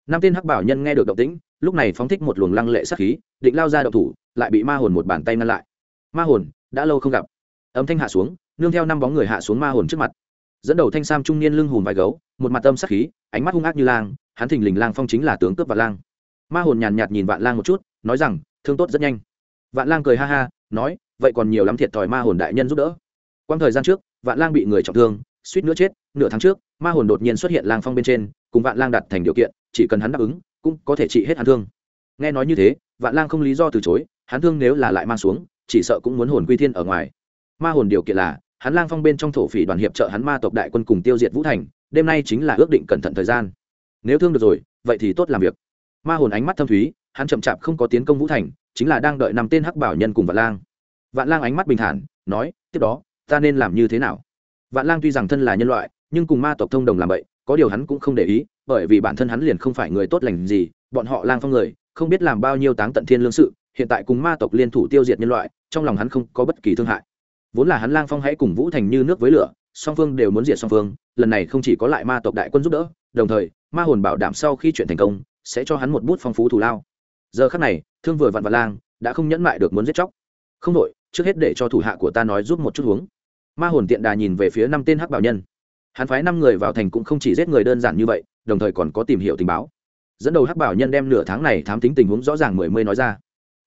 Năm tiên hắc bảo nhân nghe được động tĩnh, lúc này phóng thích một luồng lăng lệ sắc khí, định lao ra động thủ, lại bị ma hồn một bàn tay ngăn lại. Ma hồn, đã lâu không gặp. Âm thanh hạ xuống, nương theo năm bóng người hạ xuống ma hồn trước mặt dẫn đầu thanh sam trung niên lưng hùm vai gấu, một mặt âm sắc khí, ánh mắt hung ác như lang, hắn thình lình lang phong chính là tướng cướp vạn lang. Ma hồn nhàn nhạt nhìn vạn lang một chút, nói rằng, thương tốt rất nhanh. Vạn lang cười ha ha, nói, vậy còn nhiều lắm thiệt thòi ma hồn đại nhân giúp đỡ. Quang thời gian trước, vạn lang bị người trọng thương, suýt nữa chết, nửa tháng trước, ma hồn đột nhiên xuất hiện lang phong bên trên, cùng vạn lang đặt thành điều kiện, chỉ cần hắn đáp ứng, cũng có thể trị hết hắn thương. Nghe nói như thế, vạn lang không lý do từ chối, hắn thương nếu là lại mang xuống, chỉ sợ cũng muốn hồn quy thiên ở ngoài. Ma hồn điều kiện là hắn lang phong bên trong thổ phỉ đoàn hiệp trợ hắn ma tộc đại quân cùng tiêu diệt vũ thành, đêm nay chính là ước định cẩn thận thời gian. Nếu thương được rồi, vậy thì tốt làm việc. Ma hồn ánh mắt thâm thúy, hắn chậm chạp không có tiến công vũ thành, chính là đang đợi nằm tên hắc bảo nhân cùng vạn lang. Vạn lang ánh mắt bình thản, nói, tiếp đó, ta nên làm như thế nào? Vạn lang tuy rằng thân là nhân loại, nhưng cùng ma tộc thông đồng làm vậy, có điều hắn cũng không để ý, bởi vì bản thân hắn liền không phải người tốt lành gì, bọn họ lang phong người, không biết làm bao nhiêu táng tận thiên lương sự, hiện tại cùng ma tộc liên thủ tiêu diệt nhân loại, trong lòng hắn không có bất kỳ thương hại vốn là hắn lang phong hãy cùng vũ thành như nước với lửa, song phương đều muốn diệt song phương, lần này không chỉ có lại ma tộc đại quân giúp đỡ, đồng thời, ma hồn bảo đảm sau khi chuyện thành công, sẽ cho hắn một bút phong phú thù lao. Giờ khắc này, thương vừa vặn và lang, đã không nhẫn mại được muốn giết chóc. Không đội trước hết để cho thủ hạ của ta nói giúp một chút huống. Ma hồn tiện đà nhìn về phía năm tên hắc bảo nhân. Hắn phái năm người vào thành cũng không chỉ giết người đơn giản như vậy, đồng thời còn có tìm hiểu tình báo. Dẫn đầu hắc bảo nhân đem nửa tháng này thám tính tình huống rõ ràng mười mươi nói ra.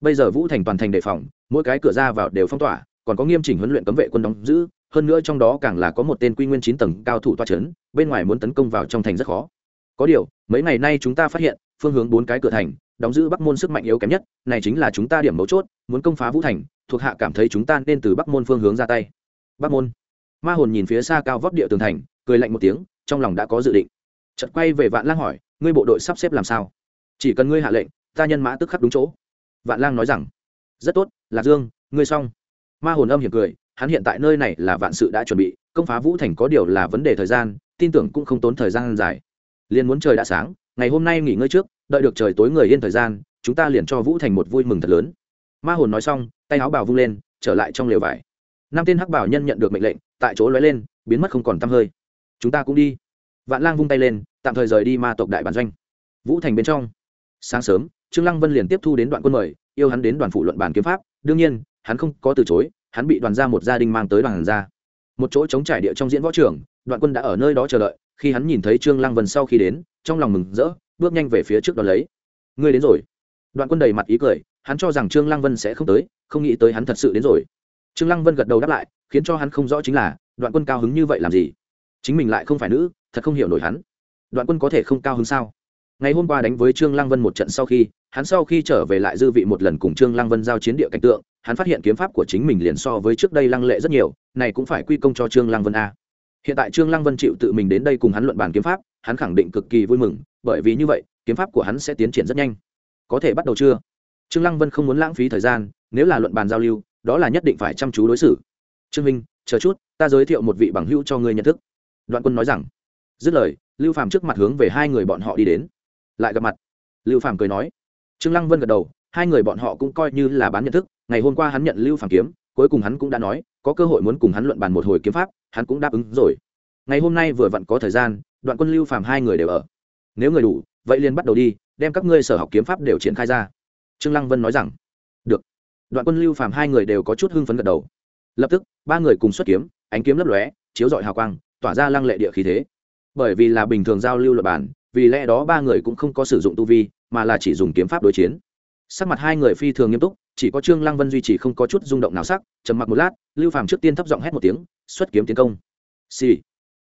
Bây giờ vũ thành toàn thành đề phòng, mỗi cái cửa ra vào đều phong tỏa còn có nghiêm chỉnh huấn luyện cấm vệ quân đóng giữ, hơn nữa trong đó càng là có một tên quy nguyên chín tầng cao thủ toa c h ấ n bên ngoài muốn tấn công vào trong thành rất khó. Có điều, mấy ngày nay chúng ta phát hiện, phương hướng bốn cái cửa thành, đóng giữ bắc môn sức mạnh yếu kém nhất, này chính là chúng ta điểm mấu chốt, muốn công phá vũ thành, thuộc hạ cảm thấy chúng ta nên từ bắc môn phương hướng ra tay. Bắc môn. Ma hồn nhìn phía xa cao vóc địa tường thành, cười lạnh một tiếng, trong lòng đã có dự định. Chợt quay về vạn lang hỏi, ngươi bộ đội sắp xếp làm sao? Chỉ cần ngươi hạ lệnh, ta nhân mã tức khắc đúng chỗ. Vạn lang nói rằng, rất tốt, lạc dương, ngươi xong ma hồn âm hiểm cười, hắn hiện tại nơi này là vạn sự đã chuẩn bị, công phá vũ thành có điều là vấn đề thời gian, tin tưởng cũng không tốn thời gian dài. Liền muốn trời đã sáng, ngày hôm nay nghỉ ngơi trước, đợi được trời tối người yên thời gian, chúng ta liền cho vũ thành một vui mừng thật lớn. Ma hồn nói xong, tay áo bào vung lên, trở lại trong lều vải. Năm tên hắc bảo nhân nhận được mệnh lệnh, tại chỗ lóe lên, biến mất không còn t hơi. Chúng ta cũng đi. Vạn lang vung tay lên, tạm thời rời đi ma tộc đại bản doanh. Vũ thành bên trong. Sáng sớm, trương lăng vân liền tiếp thu đến đoạn quân mời, yêu hắn đến đoàn phụ luận bản kiếm pháp. Đương nhiên hắn không có từ chối, hắn bị đoàn ra một gia đình mang tới đoàn ra. một chỗ chống trải địa trong diễn võ trường, đoạn quân đã ở nơi đó chờ đợi, khi hắn nhìn thấy trương lăng vân sau khi đến, trong lòng mừng rỡ, bước nhanh về phía trước đón lấy. Ngươi đến rồi. Đoạn quân đầy mặt ý cười, hắn cho rằng trương lăng vân sẽ không tới, không nghĩ tới hắn thật sự đến rồi. Trương lăng vân gật đầu đáp lại, khiến cho hắn không rõ chính là, đoạn quân cao hứng như vậy làm gì? Chính mình lại không phải nữ, thật không hiểu nổi hắn. Đoạn quân có thể không cao hứng sao? Ngày hôm qua đánh với trương lăng vân một trận sau khi, hắn sau khi trở về lại dư vị một lần cùng trương lăng vân giao chiến địa cảnh tượng hắn phát hiện kiếm pháp của chính mình liền so với trước đây lăng lệ rất nhiều, này cũng phải quy công cho trương lăng vân a. Hiện tại trương lăng vân chịu tự mình đến đây cùng hắn luận bàn kiếm pháp, hắn khẳng định cực kỳ vui mừng, bởi vì như vậy, kiếm pháp của hắn sẽ tiến triển rất nhanh. Có thể bắt đầu chưa? Trương lăng vân không muốn lãng phí thời gian, nếu là luận bàn giao lưu, đó là nhất định phải chăm chú đối xử. Trương minh, chờ chút, ta giới thiệu một vị bằng hữu cho ngươi nhận thức. Đoạn quân nói rằng. Dứt lời, lưu phàm trước mặt hướng về hai người bọn họ đi đến. Lại gặp mặt. Lưu phàm cười nói. Trương lăng vân gật đầu, hai người bọn họ cũng coi như là bán nhận thức ngày hôm qua hắn nhận lưu phàm kiếm, cuối cùng hắn cũng đã nói, có cơ hội muốn cùng hắn luận bàn một hồi kiếm pháp, hắn cũng đáp ứng rồi. Ngày hôm nay vừa vặn có thời gian, đoạn quân lưu phàm hai người đều ở. Nếu người đủ, vậy liền bắt đầu đi, đem các ngươi sở học kiếm pháp đều triển khai ra. Trương lăng vân nói rằng, được. Đoạn quân lưu phàm hai người đều có chút hưng phấn gật đầu. Lập tức, ba người cùng xuất kiếm, ánh kiếm lấp lóe, chiếu rọi hào quang, tỏa ra lăng lệ địa khí thế. Bởi vì là bình thường giao lưu luật bản vì lẽ đó ba người cũng không có sử dụng tu vi, mà là chỉ dùng kiếm pháp đối chiến. Sắc mặt hai người phi thường nghiêm túc chỉ có trương lăng vân duy trì không có chút rung động nào sắc, trầm mặc một lát, lưu phàm trước tiên thấp giọng hét một tiếng, xuất kiếm tiến công. Xì.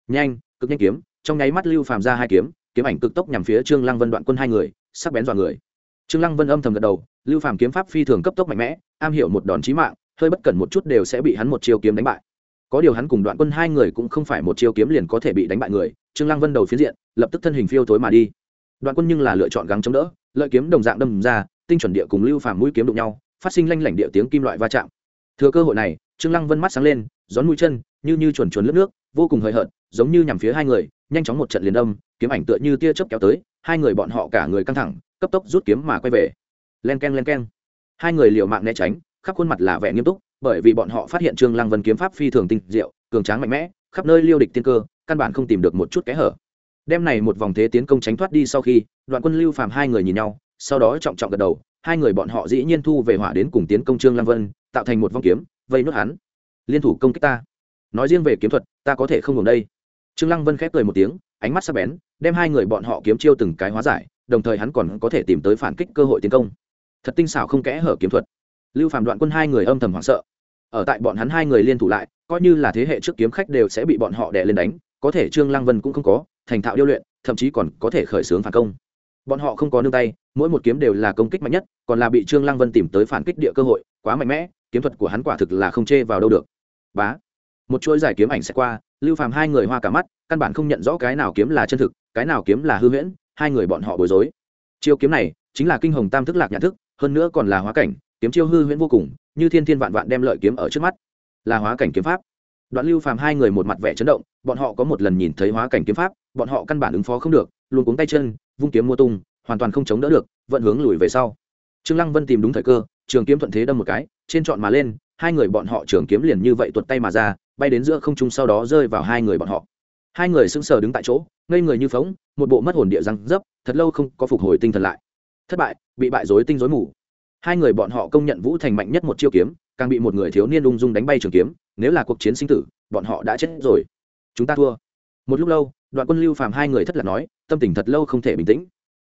Nhanh, cực nhanh kiếm. Trong nháy mắt lưu phàm ra hai kiếm kiếm ảnh cực tốc nhằm phía trương lăng vân đoạn quân hai người, sắc bén dọa người. Trương lăng vân âm thầm gật đầu, lưu phàm kiếm pháp phi thường cấp tốc mạnh mẽ, am hiểu một đòn chí mạng, hơi bất cẩn một chút đều sẽ bị hắn một chiêu kiếm đánh bại. Có điều hắn cùng đoạn quân hai người cũng không phải một chiêu kiếm liền có thể bị đánh bại người, trương lăng vân đầu phiến diện, lập tức thân hình phiêu tối mà đi. Đoạn quân nhưng là lựa chọn gắng chống đỡ, lợi kiếm đồng dạng đâm ra, tinh chuẩn địa cùng lưu phàm mũi kiếm đụng nhau phát sinh lanh lảnh địa tiếng kim loại va chạm. Thừa cơ hội này, trương lăng vân mắt sáng lên, gión mũi chân, như như chuồn chuồn lướt nước, vô cùng hời hợt, giống như nhằm phía hai người, nhanh chóng một trận liền đâm, kiếm ảnh tựa như tia chớp kéo tới, hai người bọn họ cả người căng thẳng, cấp tốc rút kiếm mà quay về. Len keng len keng. Hai người liều mạng né tránh, khắp khuôn mặt là vẻ nghiêm túc, bởi vì bọn họ phát hiện trương lăng vân kiếm pháp phi thường tinh diệu, cường tráng mạnh mẽ, khắp nơi liêu địch tiên cơ, căn bản không tìm được một chút kẽ hở. Đêm này một vòng thế tiến công tránh thoát đi sau khi, đoạn quân lưu phàm hai người nhìn nhau, sau đó trọng trọng gật đầu hai người bọn họ dĩ nhiên thu về hỏa đến cùng tiến công trương lăng vân, tạo thành một vong kiếm, vây nốt hắn. Liên thủ công kích ta. Nói riêng về kiếm thuật, ta có thể không ngừng đây. Trương lăng vân khép cười một tiếng, ánh mắt sắc bén, đem hai người bọn họ kiếm chiêu từng cái hóa giải, đồng thời hắn còn có thể tìm tới phản kích cơ hội tiến công. Thật tinh xảo không kẽ hở kiếm thuật. Lưu phàm đoạn quân hai người âm thầm hoảng sợ. Ở tại bọn hắn hai người liên thủ lại, coi như là thế hệ trước kiếm khách đều sẽ bị bọn họ đè lên đánh, có thể trương lăng vân cũng không có, thành thạo điêu luyện, thậm chí còn có thể khởi xướng phản công bọn họ không có nương tay, mỗi một kiếm đều là công kích mạnh nhất, còn là bị trương lăng vân tìm tới phản kích địa cơ hội, quá mạnh mẽ, kiếm thuật của hắn quả thực là không chê vào đâu được. Bá, một chuỗi giải kiếm ảnh sẽ qua, lưu phàm hai người hoa cả mắt, căn bản không nhận rõ cái nào kiếm là chân thực, cái nào kiếm là hư huyễn, hai người bọn họ bối rối. Chiêu kiếm này chính là kinh hồng tam thức lạc nhãn thức, hơn nữa còn là hóa cảnh, kiếm chiêu hư huyễn vô cùng, như thiên thiên vạn vạn đem lợi kiếm ở trước mắt. Là hóa cảnh kiếm pháp. Đoạn lưu phàm hai người một mặt vẻ chấn động, bọn họ có một lần nhìn thấy hóa cảnh kiếm pháp, bọn họ căn bản ứng phó không được, luôn cuống tay chân vung kiếm mua tung, hoàn toàn không chống đỡ được vận hướng lùi về sau. Trương lăng vân tìm đúng thời cơ, trường kiếm thuận thế đâm một cái, trên trọn mà lên, hai người bọn họ trường kiếm liền như vậy tuột tay mà ra, bay đến giữa không trung sau đó rơi vào hai người bọn họ. Hai người sững sờ đứng tại chỗ, ngây người như phóng một bộ mất hồn địa răng dấp, thật lâu không có phục hồi tinh thần lại. Thất bại, bị bại rối tinh rối mù. Hai người bọn họ công nhận vũ thành mạnh nhất một chiêu kiếm, càng bị một người thiếu niên ung dung đánh bay trường kiếm, nếu là cuộc chiến sinh tử, bọn họ đã chết rồi. Chúng ta thua. Một lúc lâu đoạn quân lưu phàm hai người thất lạc nói, tâm tình thật lâu không thể bình tĩnh.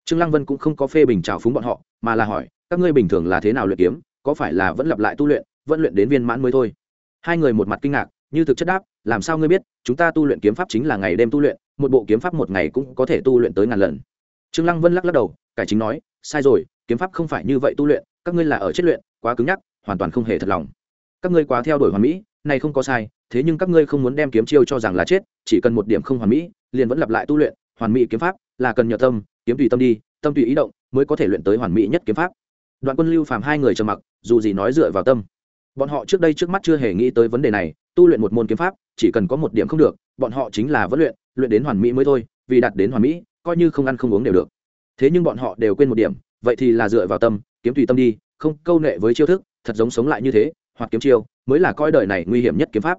Trương lăng vân cũng không có phê bình trào phúng bọn họ, mà là hỏi, các ngươi bình thường là thế nào luyện kiếm, có phải là vẫn lặp lại tu luyện, vẫn luyện đến viên mãn mới thôi? Hai người một mặt kinh ngạc, như thực chất đáp, làm sao ngươi biết, chúng ta tu luyện kiếm pháp chính là ngày đêm tu luyện, một bộ kiếm pháp một ngày cũng có thể tu luyện tới ngàn lần. Trương lăng vân lắc lắc đầu, cải chính nói, sai rồi, kiếm pháp không phải như vậy tu luyện, các ngươi là ở chết luyện, quá cứng nhắc, hoàn toàn không hề thật lòng. Các ngươi quá theo đuổi hoàn mỹ này không có sai, thế nhưng các ngươi không muốn đem kiếm chiêu cho rằng là chết, chỉ cần một điểm không hoàn mỹ, liền vẫn lặp lại tu luyện. Hoàn mỹ kiếm pháp là cần nhờ tâm, kiếm tùy tâm đi, tâm tùy ý động mới có thể luyện tới hoàn mỹ nhất kiếm pháp. Đoạn quân lưu phàm hai người trầm mặc, dù gì nói dựa vào tâm. Bọn họ trước đây trước mắt chưa hề nghĩ tới vấn đề này, tu luyện một môn kiếm pháp, chỉ cần có một điểm không được, bọn họ chính là vẫn luyện luyện đến hoàn mỹ mới thôi, vì đạt đến hoàn mỹ, coi như không ăn không uống đều được. Thế nhưng bọn họ đều quên một điểm, vậy thì là dựa vào tâm, kiếm tùy tâm đi, không câu nệ với chiêu thức, thật giống sống lại như thế, hoặc kiếm chiêu mới là coi đời này nguy hiểm nhất kiếm pháp.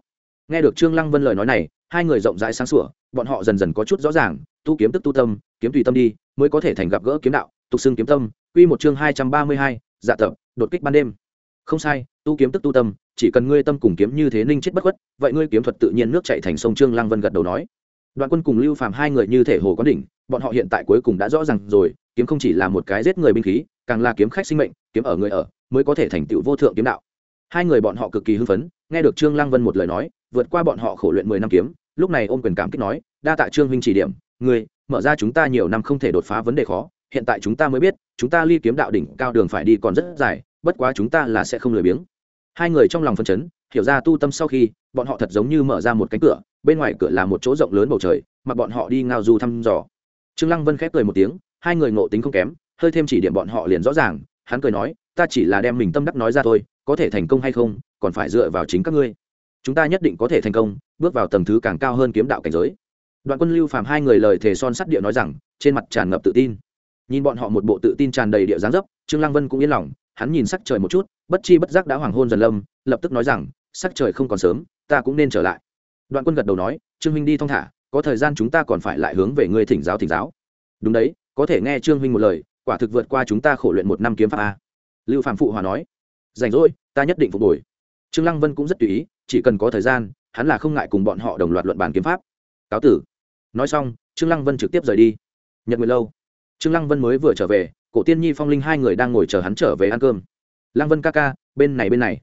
Nghe được trương lăng vân lời nói này hai người rộng rãi sáng sủa bọn họ dần dần có chút rõ ràng tu kiếm tức tu tâm kiếm tùy tâm đi mới có thể thành gặp gỡ kiếm đạo tục xưng kiếm tâm. Quy một chương hai trăm ba mươi hai, dạ tập đột kích ban đêm. Không sai tu kiếm tức tu tâm chỉ cần ngươi tâm cùng kiếm như thế ninh chết bất khuất vậy ngươi kiếm thuật tự nhiên nước chảy thành sông trương lăng vân gật đầu nói. Đoạn quân cùng lưu phàm hai người như thể hồ quán đỉnh bọn họ hiện tại cuối cùng đã rõ ràng rồi kiếm không chỉ là một cái giết người binh khí càng là kiếm khách sinh mệnh kiếm ở người ở mới có thể thành tựu vô thượng kiếm đạo hai người bọn họ cực kỳ hưng phấn, nghe được trương lăng vân một lời nói, vượt qua bọn họ khổ luyện mười năm kiếm, lúc này ôm quyền cảm kích nói, đa tạ trương huynh chỉ điểm người mở ra chúng ta nhiều năm không thể đột phá vấn đề khó, hiện tại chúng ta mới biết, chúng ta ly kiếm đạo đỉnh cao đường phải đi còn rất dài, bất quá chúng ta là sẽ không lười biếng. Hai người trong lòng phân chấn, hiểu ra tu tâm sau khi, bọn họ thật giống như mở ra một cánh cửa, bên ngoài cửa là một chỗ rộng lớn bầu trời mà bọn họ đi ngao du thăm dò. Trương lăng vân khép cười một tiếng, hai người ngộ tính không kém, hơi thêm chỉ điểm bọn họ liền rõ ràng, hắn cười nói ta chỉ là đem mình tâm đắc nói ra thôi, có thể thành công hay không, còn phải dựa vào chính các ngươi. Chúng ta nhất định có thể thành công, bước vào tầng thứ càng cao hơn kiếm đạo cảnh giới. Đoạn quân lưu phàm hai người lời thề son sắt địa nói rằng, trên mặt tràn ngập tự tin. Nhìn bọn họ một bộ tự tin tràn đầy địa dáng dấp, trương lăng vân cũng yên lòng, hắn nhìn sắc trời một chút, bất chi bất giác đã hoàng hôn dần lâm, lập tức nói rằng, sắc trời không còn sớm, ta cũng nên trở lại. Đoạn quân gật đầu nói, trương huynh đi thong thả, có thời gian chúng ta còn phải lại hướng về ngươi thỉnh giáo thỉnh giáo. Đúng đấy, có thể nghe trương huynh một lời, quả thực vượt qua chúng ta khổ luyện một năm kiếm pháp a lưu phạm phụ hòa nói, rảnh rỗi, ta nhất định phục hồi. Trương lăng vân cũng rất tùy ý, chỉ cần có thời gian, hắn là không ngại cùng bọn họ đồng loạt luận bàn kiếm pháp. Cáo tử. Nói xong, trương lăng vân trực tiếp rời đi. Nhật nguyệt lâu. Trương lăng vân mới vừa trở về, cổ tiên nhi, phong linh hai người đang ngồi chờ hắn trở về ăn cơm. Lăng vân ca ca, bên này bên này.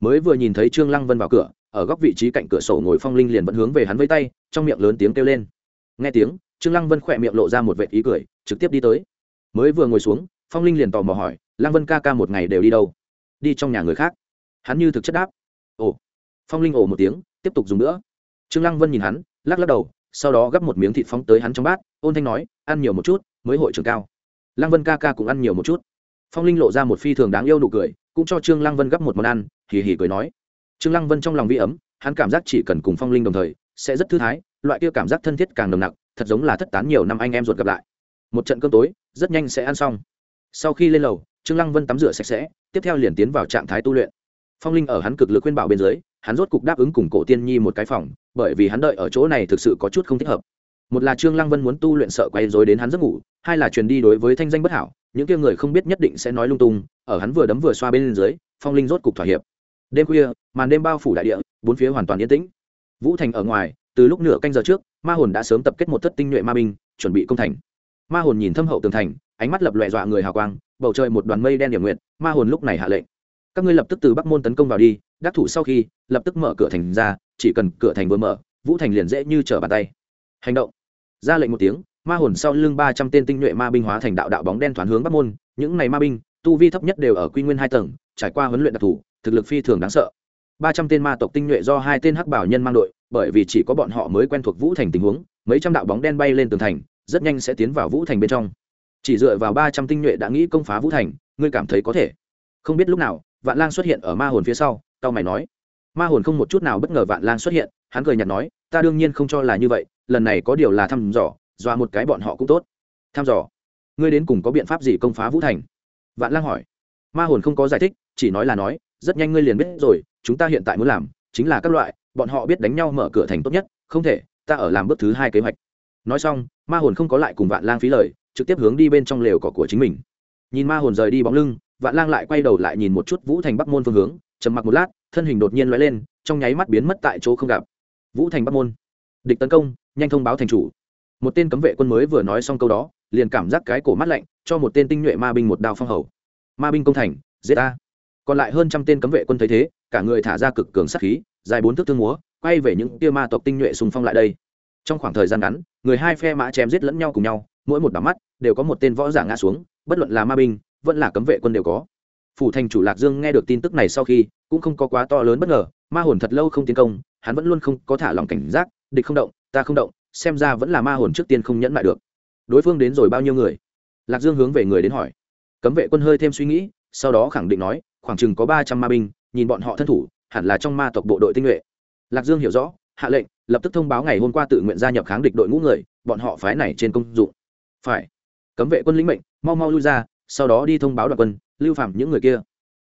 Mới vừa nhìn thấy trương lăng vân vào cửa, ở góc vị trí cạnh cửa sổ ngồi phong linh liền vẫn hướng về hắn với tay, trong miệng lớn tiếng kêu lên. Nghe tiếng, trương lăng vân khỏe miệng lộ ra một vệt ý cười, trực tiếp đi tới. Mới vừa ngồi xuống, phong linh liền tò mò hỏi lăng vân ca ca một ngày đều đi đâu? Đi trong nhà người khác. Hắn như thực chất đáp. Ồ. Phong linh ồ một tiếng, tiếp tục dùng nữa. Trương lăng vân nhìn hắn, lắc lắc đầu, sau đó gắp một miếng thịt phóng tới hắn trong bát, ôn thanh nói, ăn nhiều một chút, mới hội trưởng cao. Lăng vân ca ca cũng ăn nhiều một chút. Phong linh lộ ra một phi thường đáng yêu nụ cười, cũng cho trương lăng vân gắp một món ăn, hì hì cười nói. Trương lăng vân trong lòng vi ấm, hắn cảm giác chỉ cần cùng phong linh đồng thời, sẽ rất thư thái, loại kia cảm giác thân thiết càng nồng nặc, thật giống là thất tán nhiều năm anh em ruột gặp lại. Một trận cơm tối, rất nhanh sẽ ăn xong. Sau khi lên lầu trương lăng vân tắm rửa sạch sẽ, tiếp theo liền tiến vào trạng thái tu luyện. Phong linh ở hắn cực lực khuyên bảo bên dưới, hắn rốt cục đáp ứng cùng cổ tiên nhi một cái phòng, bởi vì hắn đợi ở chỗ này thực sự có chút không thích hợp. Một là trương lăng vân muốn tu luyện sợ quay rối đến hắn giấc ngủ, hai là truyền đi đối với thanh danh bất hảo, những kia người không biết nhất định sẽ nói lung tung, ở hắn vừa đấm vừa xoa bên dưới, phong linh rốt cục thỏa hiệp. Đêm khuya, màn đêm bao phủ đại địa, bốn phía hoàn toàn yên tĩnh. Vũ thành ở ngoài, từ lúc nửa canh giờ trước, ma hồn đã sớm tập kết một thất tinh nhuệ ma binh, chuẩn bị công thành. Ma hồn nhìn thâm hậu tường thành ánh mắt lập loè dọa người hào quang, bầu trời một đoàn mây đen điểm nguyện ma hồn lúc này hạ lệnh. Các ngươi lập tức từ bắc môn tấn công vào đi, đắc thủ sau khi, lập tức mở cửa thành ra, chỉ cần cửa thành vừa mở, vũ thành liền dễ như trở bàn tay. Hành động. Ra lệnh một tiếng, ma hồn sau lưng ba trăm tên tinh nhuệ ma binh hóa thành đạo đạo bóng đen thoáng hướng bắc môn. Những này ma binh, tu vi thấp nhất đều ở quy nguyên hai tầng, trải qua huấn luyện đặc thù thực lực phi thường đáng sợ. Ba trăm tên ma tộc tinh nhuệ do hai tên hắc bảo nhân mang đội, bởi vì chỉ có bọn họ mới quen thuộc vũ thành tình huống, mấy trăm đạo bóng đen bay lên tường thành, rất nhanh sẽ tiến vào vũ thành bên trong chỉ dựa vào ba trăm tinh nhuệ đã nghĩ công phá vũ thành, ngươi cảm thấy có thể? Không biết lúc nào, vạn lang xuất hiện ở ma hồn phía sau, tao mày nói. Ma hồn không một chút nào bất ngờ vạn lang xuất hiện, hắn cười nhạt nói, ta đương nhiên không cho là như vậy, lần này có điều là thăm dò, dọa một cái bọn họ cũng tốt. Thăm dò? Ngươi đến cùng có biện pháp gì công phá vũ thành? Vạn lang hỏi. Ma hồn không có giải thích, chỉ nói là nói, rất nhanh ngươi liền biết rồi, chúng ta hiện tại muốn làm chính là các loại, bọn họ biết đánh nhau mở cửa thành tốt nhất, không thể, ta ở làm bước thứ hai kế hoạch. Nói xong, ma hồn không có lại cùng vạn lang phí lời trực tiếp hướng đi bên trong lều cỏ của chính mình. Nhìn ma hồn rời đi bóng lưng, vạn lang lại quay đầu lại nhìn một chút vũ thành bắc môn phương hướng, trầm mặc một lát, thân hình đột nhiên lóe lên, trong nháy mắt biến mất tại chỗ không gặp. Vũ thành bắc môn. Địch tấn công, nhanh thông báo thành chủ. Một tên cấm vệ quân mới vừa nói xong câu đó, liền cảm giác cái cổ mắt lạnh, cho một tên tinh nhuệ ma binh một đao phong hầu. Ma binh công thành, giết ta. Còn lại hơn trăm tên cấm vệ quân thấy thế, cả người thả ra cực cường sát khí, dài bốn thước thương múa, quay về những tia ma tộc tinh nhuệ xung phong lại đây. Trong khoảng thời gian ngắn, người hai phe mã chém giết lẫn nhau cùng nhau mỗi một đám mắt đều có một tên võ giả ngã xuống, bất luận là ma binh, vẫn là cấm vệ quân đều có. Phủ thành chủ lạc dương nghe được tin tức này sau khi, cũng không có quá to lớn bất ngờ, ma hồn thật lâu không tiến công, hắn vẫn luôn không có thả lòng cảnh giác, địch không động, ta không động, xem ra vẫn là ma hồn trước tiên không nhẫn lại được. Đối phương đến rồi bao nhiêu người? Lạc dương hướng về người đến hỏi. Cấm vệ quân hơi thêm suy nghĩ, sau đó khẳng định nói, khoảng chừng có ba trăm ma binh, nhìn bọn họ thân thủ, hẳn là trong ma tộc bộ đội tinh nhuệ. Lạc dương hiểu rõ, hạ lệnh, lập tức thông báo ngày hôm qua tự nguyện gia nhập kháng địch đội ngũ người, bọn họ phái này trên công dụng phải. Cấm vệ quân lĩnh mệnh, mau mau lui ra, sau đó đi thông báo đoàn quân, lưu phạm những người kia.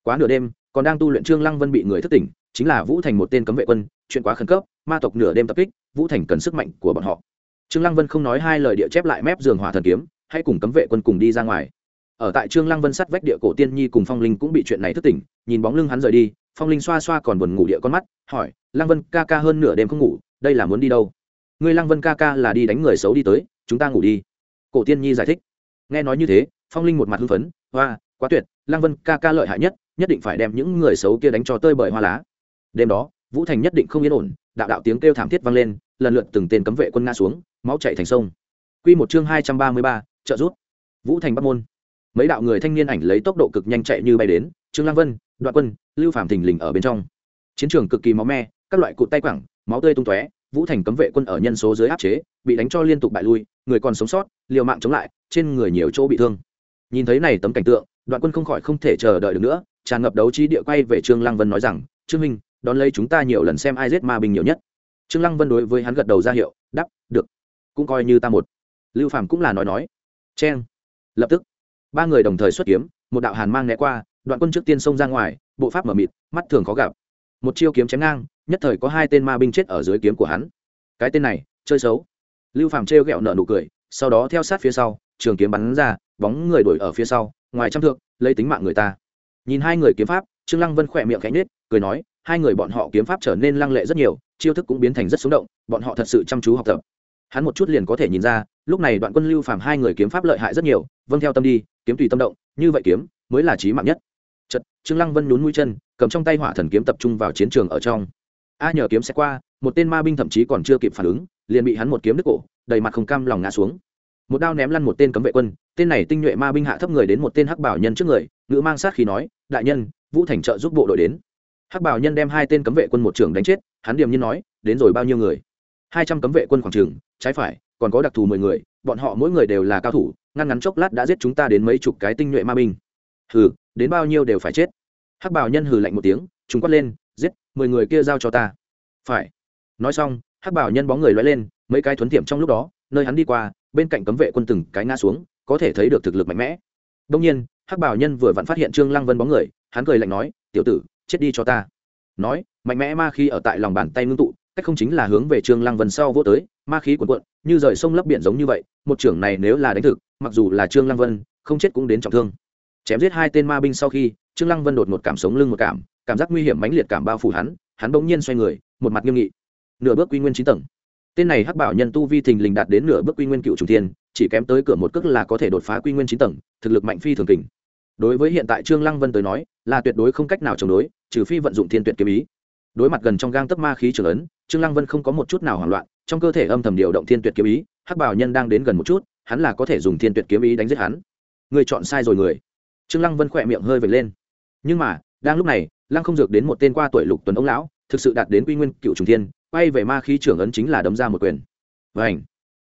Quá nửa đêm, còn đang tu luyện trương lăng vân bị người thất tỉnh, chính là vũ thành một tên cấm vệ quân, chuyện quá khẩn cấp, ma tộc nửa đêm tập kích, vũ thành cần sức mạnh của bọn họ. Trương lăng vân không nói hai lời địa chép lại mép giường hỏa thần kiếm hay cùng cấm vệ quân cùng đi ra ngoài. Ở tại trương lăng vân sát vách địa cổ tiên nhi cùng phong linh cũng bị chuyện này thất tỉnh, nhìn bóng lưng hắn rời đi, phong linh xoa xoa còn buồn ngủ địa con mắt, hỏi, lăng vân ca ca hơn nửa đêm không ngủ, đây là muốn đi đâu? Ngươi lăng vân ca ca là đi đánh người xấu đi tới, chúng ta ngủ đi cổ tiên nhi giải thích nghe nói như thế phong linh một mặt hưng phấn hoa quá tuyệt lăng vân ca ca lợi hại nhất nhất định phải đem những người xấu kia đánh cho tơi bởi hoa lá đêm đó vũ thành nhất định không yên ổn đạo đạo tiếng kêu thảm thiết vang lên lần lượt từng tên cấm vệ quân nga xuống máu chạy thành sông Quy một chương hai trăm ba mươi ba, trợ rút. Vũ Thành Bắc môn. Mấy đạo người thanh niên ảnh lấy tốc độ cực nhanh chạy như bay đến, Trương Lăng Vân, Đoạn Quân, Lưu Phạm thình lình ở bên trong. Chiến trường cực kỳ máu me, các loại cụt tay quẳng, máu tươi tung tóe, Vũ Thành cấm vệ quân ở nhân số dưới áp chế, bị đánh cho liên tục bại lui, người còn sống sót, liều mạng chống lại, trên người nhiều chỗ bị thương. Nhìn thấy này tấm cảnh tượng, Đoạn Quân không khỏi không thể chờ đợi được nữa, tràn ngập đấu trí địa quay về Trương Lăng Vân nói rằng, "Trương minh, đón lấy chúng ta nhiều lần xem ai giết ma binh nhiều nhất." Trương Lăng Vân đối với hắn gật đầu ra hiệu, đáp, "Được." Cũng coi như ta một lưu phàm cũng là nói nói chen lập tức ba người đồng thời xuất kiếm một đạo hàn mang né qua đoạn quân trước tiên xông ra ngoài bộ pháp mở mịt mắt thường khó gặp một chiêu kiếm chém ngang nhất thời có hai tên ma binh chết ở dưới kiếm của hắn. Cái tên này, chơi xấu. Lưu phàm trêu ghẹo nợ nụ cười, sau đó theo sát phía sau, trường kiếm bắn ra, bóng người đuổi ở phía sau, ngoài trăm thượng lấy tính mạng người ta. Nhìn hai người kiếm pháp, trương lăng vân khỏe miệng khẽ nhếch, cười nói, hai người bọn họ kiếm pháp trở nên lăng lệ rất nhiều, chiêu thức cũng biến thành rất sống động, bọn họ thật sự chăm chú học tập. Hắn một chút liền có thể nhìn ra, lúc này đoạn quân lưu phàm hai người kiếm pháp lợi hại rất nhiều vâng theo tâm đi, kiếm tùy tâm động, như vậy kiếm mới là trí mạng nhất. Chật trương lăng vân nhún mũi chân, cầm trong tay hỏa thần kiếm tập trung vào chiến trường ở trong a nhờ kiếm sẽ qua, một tên ma binh thậm chí còn chưa kịp phản ứng, liền bị hắn một kiếm đứt cổ, đầy mặt không cam lòng ngã xuống. Một đao ném lăn một tên cấm vệ quân, tên này tinh nhuệ ma binh hạ thấp người đến một tên hắc bảo nhân trước người, ngữ mang sát khi nói, đại nhân, vũ thành trợ giúp bộ đội đến. Hắc bảo nhân đem hai tên cấm vệ quân một trưởng đánh chết, hắn điềm nhiên nói, đến rồi bao nhiêu người? Hai trăm cấm vệ quân khoảng trường, trái phải, còn có đặc thù mười người, bọn họ mỗi người đều là cao thủ, ngăn ngắn chốc lát đã giết chúng ta đến mấy chục cái tinh nhuệ ma binh. Hừ, đến bao nhiêu đều phải chết. Hắc bảo nhân hừ lạnh một tiếng chúng quát lên giết, mười người kia giao cho ta. Phải. Nói xong, hắc bảo nhân bóng người loay lên, mấy cái thuấn tiệm trong lúc đó, nơi hắn đi qua, bên cạnh cấm vệ quân từng cái ngã xuống, có thể thấy được thực lực mạnh mẽ. Đông nhiên, hắc bảo nhân vừa vặn phát hiện trương lăng vân bóng người, hắn cười lạnh nói, tiểu tử, chết đi cho ta. Nói, mạnh mẽ ma khi ở tại lòng bàn tay ngưng tụ, cách không chính là hướng về trương lăng vân sau vô tới, ma khí cuộn cuộn, như rời sông lấp biển giống như vậy, một trưởng này nếu là đánh thực, mặc dù là trương lăng vân, không chết cũng đến trọng thương. Chém giết hai tên ma binh sau khi, trương lăng vân đột một cảm sống lưng một cảm cảm giác nguy hiểm mãnh liệt cảm bao phủ hắn hắn bỗng nhiên xoay người, một mặt nghiêm nghị. Nửa bước quy nguyên chín tầng. Tên này hắc bảo nhân tu vi thình lình đạt đến nửa bước quy nguyên cựu trùng thiên, chỉ kém tới cửa một cước là có thể đột phá quy nguyên chín tầng, thực lực mạnh phi thường kình. Đối với hiện tại trương lăng vân tới nói, là tuyệt đối không cách nào chống đối, trừ phi vận dụng thiên tuyệt kiếm ý. Đối mặt gần trong gang tấc ma khí trường ấn, trương lăng vân không có một chút nào hoảng loạn, trong cơ thể âm thầm điều động thiên tuyệt kiếm ý, hắc bảo nhân đang đến gần một chút, hắn là có thể dùng thiên tuyệt kiếm ý đánh giết hắn. Người chọn sai rồi người. Trương lăng vân khỏe miệng hơi vệt lên. Nhưng mà, đang lúc này lăng không dược đến một tên qua tuổi lục tuần ông lão, thực sự đạt đến quy nguyên cựu trùng thiên, quay về ma khí trưởng ấn chính là đấm ra một quyền. Và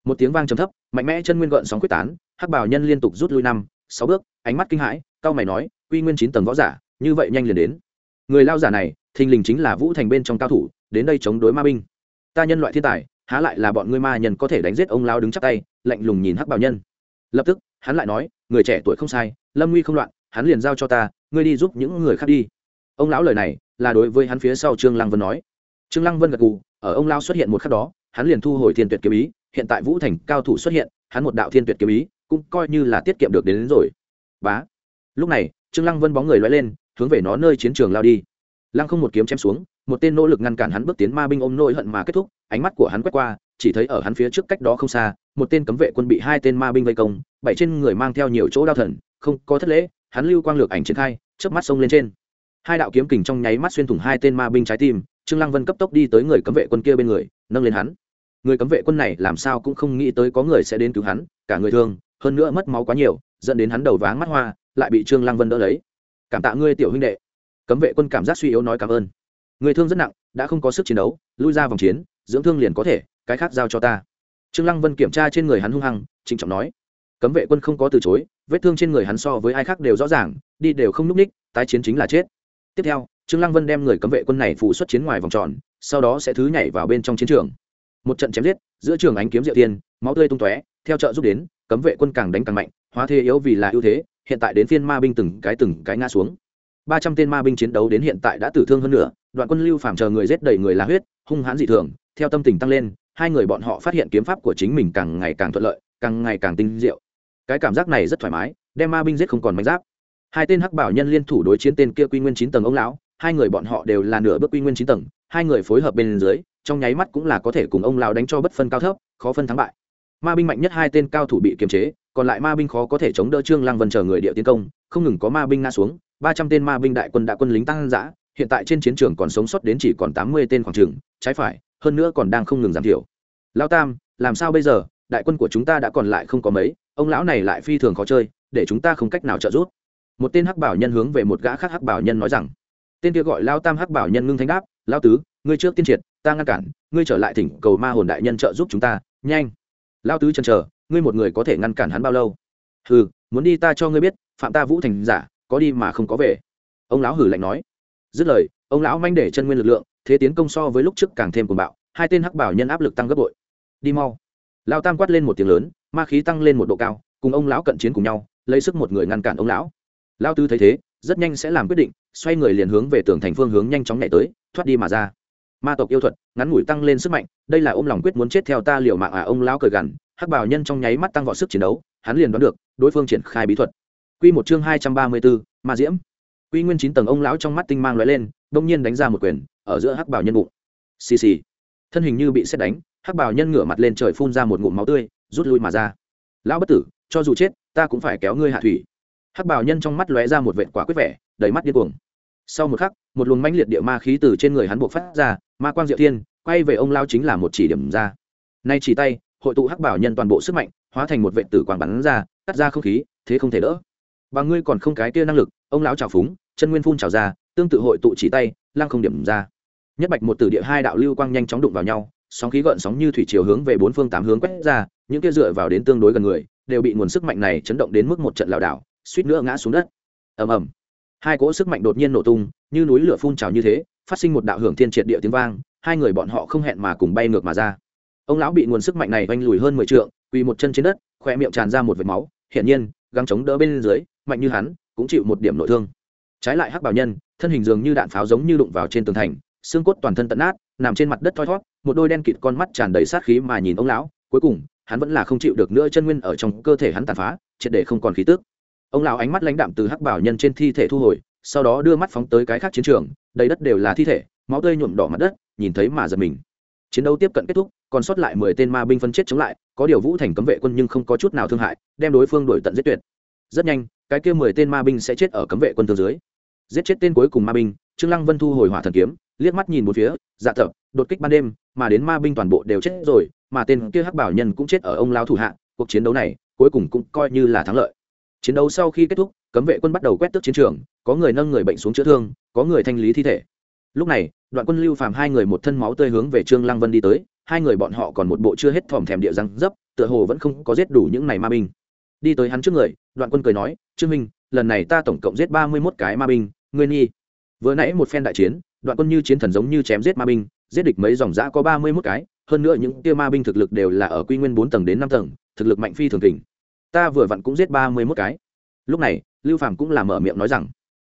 một tiếng vang trầm thấp, mạnh mẽ chân nguyên gợn sóng quyết tán, hắc bảo nhân liên tục rút lui năm, sáu bước, ánh mắt kinh hãi, cao mày nói, quy nguyên chín tầng võ giả, như vậy nhanh liền đến. Người lao giả này, thình lình chính là vũ thành bên trong cao thủ, đến đây chống đối ma binh. Ta nhân loại thiên tài, há lại là bọn ngươi ma nhân có thể đánh giết ông lao đứng chắp tay, lạnh lùng nhìn hắc bảo nhân. Lập tức, hắn lại nói, người trẻ tuổi không sai, lâm nguy không loạn, hắn liền giao cho ta, ngươi đi giúp những người khác đi ông lão lời này là đối với hắn phía sau trương lăng vân nói. Trương lăng vân gật gù ở ông lão xuất hiện một khắc đó hắn liền thu hồi thiên tuyệt kiếm ý hiện tại vũ thành cao thủ xuất hiện hắn một đạo thiên tuyệt kiếm ý cũng coi như là tiết kiệm được đến, đến rồi. Bá. Lúc này trương lăng vân bóng người lói lên hướng về nó nơi chiến trường lao đi. Lăng không một kiếm chém xuống một tên nỗ lực ngăn cản hắn bước tiến ma binh ôm nỗi hận mà kết thúc ánh mắt của hắn quét qua chỉ thấy ở hắn phía trước cách đó không xa một tên cấm vệ quân bị hai tên ma binh vây công bảy trên người mang theo nhiều chỗ đao thần không có thất lễ hắn lưu quang lược ảnh triển khai chớp mắt xông lên trên hai đạo kiếm kình trong nháy mắt xuyên thủng hai tên ma binh trái tim, trương lăng vân cấp tốc đi tới người cấm vệ quân kia bên người, nâng lên hắn. Người cấm vệ quân này làm sao cũng không nghĩ tới có người sẽ đến cứu hắn, cả người thương, hơn nữa mất máu quá nhiều, dẫn đến hắn đầu váng mắt hoa, lại bị trương lăng vân đỡ lấy. Cảm tạ ngươi tiểu huynh đệ. Cấm vệ quân cảm giác suy yếu nói cảm ơn. Người thương rất nặng, đã không có sức chiến đấu, lui ra vòng chiến, dưỡng thương liền có thể, cái khác giao cho ta. Trương lăng vân kiểm tra trên người hắn hung hăng, trịnh trọng nói. Cấm vệ quân không có từ chối, vết thương trên người hắn so với ai khác đều rõ ràng, đi đều không núp ních, tái chiến chính là chết tiếp theo, trương lăng vân đem người cấm vệ quân này phụ xuất chiến ngoài vòng tròn, sau đó sẽ thứ nhảy vào bên trong chiến trường. Một trận chém giết, giữa trường ánh kiếm diệu tiên, máu tươi tung tóe, theo trợ giúp đến, cấm vệ quân càng đánh càng mạnh, hóa thế yếu vì là ưu thế, hiện tại đến phiên ma binh từng cái từng cái ngã xuống. Ba trăm tên ma binh chiến đấu đến hiện tại đã tử thương hơn nữa đoạn quân lưu phàm chờ người giết đầy người là huyết, hung hãn dị thường, theo tâm tình tăng lên, hai người bọn họ phát hiện kiếm pháp của chính mình càng ngày càng thuận lợi, càng ngày càng tinh diệu. Cái cảm giác này rất thoải mái, đem ma binh giết không còn manh giáp hai tên hắc bảo nhân liên thủ đối chiến tên kia quy nguyên chín tầng ông lão, hai người bọn họ đều là nửa bước quy nguyên chín tầng, hai người phối hợp bên dưới, trong nháy mắt cũng là có thể cùng ông lão đánh cho bất phân cao thấp, khó phân thắng bại. Ma binh mạnh nhất hai tên cao thủ bị kiềm chế, còn lại ma binh khó có thể chống đỡ trương lăng vân chờ người địa tiến công, không ngừng có ma binh ngã xuống, ba trăm tên ma binh đại quân đã quân lính tăng dã, hiện tại trên chiến trường còn sống sót đến chỉ còn tám mươi tên khoảng trường trái phải, hơn nữa còn đang không ngừng giảm thiểu. Lão tam, làm sao bây giờ? Đại quân của chúng ta đã còn lại không có mấy, ông lão này lại phi thường khó chơi, để chúng ta không cách nào trợ giúp một tên hắc bảo nhân hướng về một gã khác hắc bảo nhân nói rằng, tên kia gọi lao tam hắc bảo nhân ngưng thanh đáp, lao tứ, ngươi trước tiên triệt, ta ngăn cản, ngươi trở lại thỉnh cầu ma hồn đại nhân trợ giúp chúng ta, nhanh. Lao tứ chần chờ, ngươi một người có thể ngăn cản hắn bao lâu? Hừ, muốn đi ta cho ngươi biết, phạm ta vũ thành giả, có đi mà không có về. Ông lão hử lạnh nói. Dứt lời, ông lão manh để chân nguyên lực lượng, thế tiến công so với lúc trước càng thêm cuồng bạo, hai tên hắc bảo nhân áp lực tăng gấp bội. Đi mau. Lao tam quát lên một tiếng lớn, ma khí tăng lên một độ cao, cùng ông lão cận chiến cùng nhau, lấy sức một người ngăn cản ông lão lao tư thấy thế, rất nhanh sẽ làm quyết định, xoay người liền hướng về tường thành phương hướng nhanh chóng nhảy tới, thoát đi mà ra. Ma tộc yêu thuật, ngắn ngủi tăng lên sức mạnh, đây là ôm lòng quyết muốn chết theo ta liều mạng à ông lão cười gằn, hắc bảo nhân trong nháy mắt tăng vọt sức chiến đấu, hắn liền đoán được, đối phương triển khai bí thuật. Quy một chương hai trăm ba mươi bốn, ma diễm. Quy nguyên chín tầng ông lão trong mắt tinh mang lóe lên, đông nhiên đánh ra một quyền, ở giữa hắc bảo nhân bụng. Xì xì. Thân hình như bị xét đánh, hắc bảo nhân ngửa mặt lên trời phun ra một ngụm máu tươi, rút lui mà ra. Lão bất tử, cho dù chết, ta cũng phải kéo ngươi hạ thủy hắc bảo nhân trong mắt lóe ra một vệt quả quyết vẻ, đầy mắt điên cuồng. Sau một khắc, một luồng mãnh liệt địa ma khí từ trên người hắn buộc phát ra, ma quang diệu thiên, quay về ông lao chính là một chỉ điểm ra. Nay chỉ tay, hội tụ hắc bảo nhân toàn bộ sức mạnh, hóa thành một vệ tử quang bắn ra cắt ra không khí, thế không thể đỡ. Và ngươi còn không cái kia năng lực, ông lão trào phúng, chân nguyên phun trào ra, tương tự hội tụ chỉ tay, lăng không điểm ra. Nhất bạch một tử địa hai đạo lưu quang nhanh chóng đụng vào nhau, sóng khí gợn sóng như thủy chiều hướng về bốn phương tám hướng quét ra, những kia dựa vào đến tương đối gần người, đều bị nguồn sức mạnh này chấn động đến mức một trận lảo đảo suýt nữa ngã xuống đất. Ầm ầm. Hai cỗ sức mạnh đột nhiên nổ tung, như núi lửa phun trào như thế, phát sinh một đạo hưởng thiên triệt địa tiếng vang, hai người bọn họ không hẹn mà cùng bay ngược mà ra. Ông lão bị nguồn sức mạnh này oanh lùi hơn mười trượng, quỳ một chân trên đất khoe miệng tràn ra một vệt máu, hiển nhiên găng chống đỡ bên dưới, mạnh như hắn, cũng chịu một điểm nội thương. Trái lại hắc bảo nhân, thân hình dường như đạn pháo giống như đụng vào trên tường thành, xương cốt toàn thân tận nát, nằm trên mặt đất thoi thót một đôi đen kịt con mắt tràn đầy sát khí mà nhìn ông lão, cuối cùng, hắn vẫn là không chịu được nữa chân nguyên ở trong cơ thể hắn tàn phá, triệt để không còn khí tức ông lão ánh mắt lãnh đạm từ hắc bảo nhân trên thi thể thu hồi, sau đó đưa mắt phóng tới cái khác chiến trường, đầy đất đều là thi thể, máu tươi nhuộm đỏ mặt đất, nhìn thấy mà giật mình. Chiến đấu tiếp cận kết thúc, còn sót lại mười tên ma binh phân chết chống lại, có điều vũ thành cấm vệ quân nhưng không có chút nào thương hại, đem đối phương đuổi tận giết tuyệt. Rất nhanh, cái kia mười tên ma binh sẽ chết ở cấm vệ quân thương dưới. Giết chết tên cuối cùng ma binh, trương lăng vân thu hồi hỏa thần kiếm, liếc mắt nhìn một phía dạ tập đột kích ban đêm, mà đến ma binh toàn bộ đều chết rồi, mà tên kia hắc bảo nhân cũng chết ở ông lao thủ hạ, cuộc chiến đấu này cuối cùng cũng coi như là thắng lợi chiến đấu sau khi kết thúc, cấm vệ quân bắt đầu quét tước chiến trường, có người nâng người bệnh xuống chữa thương, có người thanh lý thi thể. Lúc này, đoạn quân lưu phàm hai người một thân máu tươi hướng về trương lăng vân đi tới, hai người bọn họ còn một bộ chưa hết thòm thèm địa răng dấp, tựa hồ vẫn không có giết đủ những này ma binh. Đi tới hắn trước người, đoạn quân cười nói, trương minh, lần này ta tổng cộng giết ba mươi mốt cái ma binh, ngươi nghi? vừa nãy một phen đại chiến, đoạn quân như chiến thần giống như chém giết ma binh, giết địch mấy dòng dã có ba mươi mốt cái, hơn nữa những kia ma binh thực lực đều là ở quy nguyên bốn tầng đến năm tầng, thực lực mạnh phi thường kình ta vừa vặn cũng giết ba mươi mốt cái. Lúc này, lưu phàm cũng làm mở miệng nói rằng,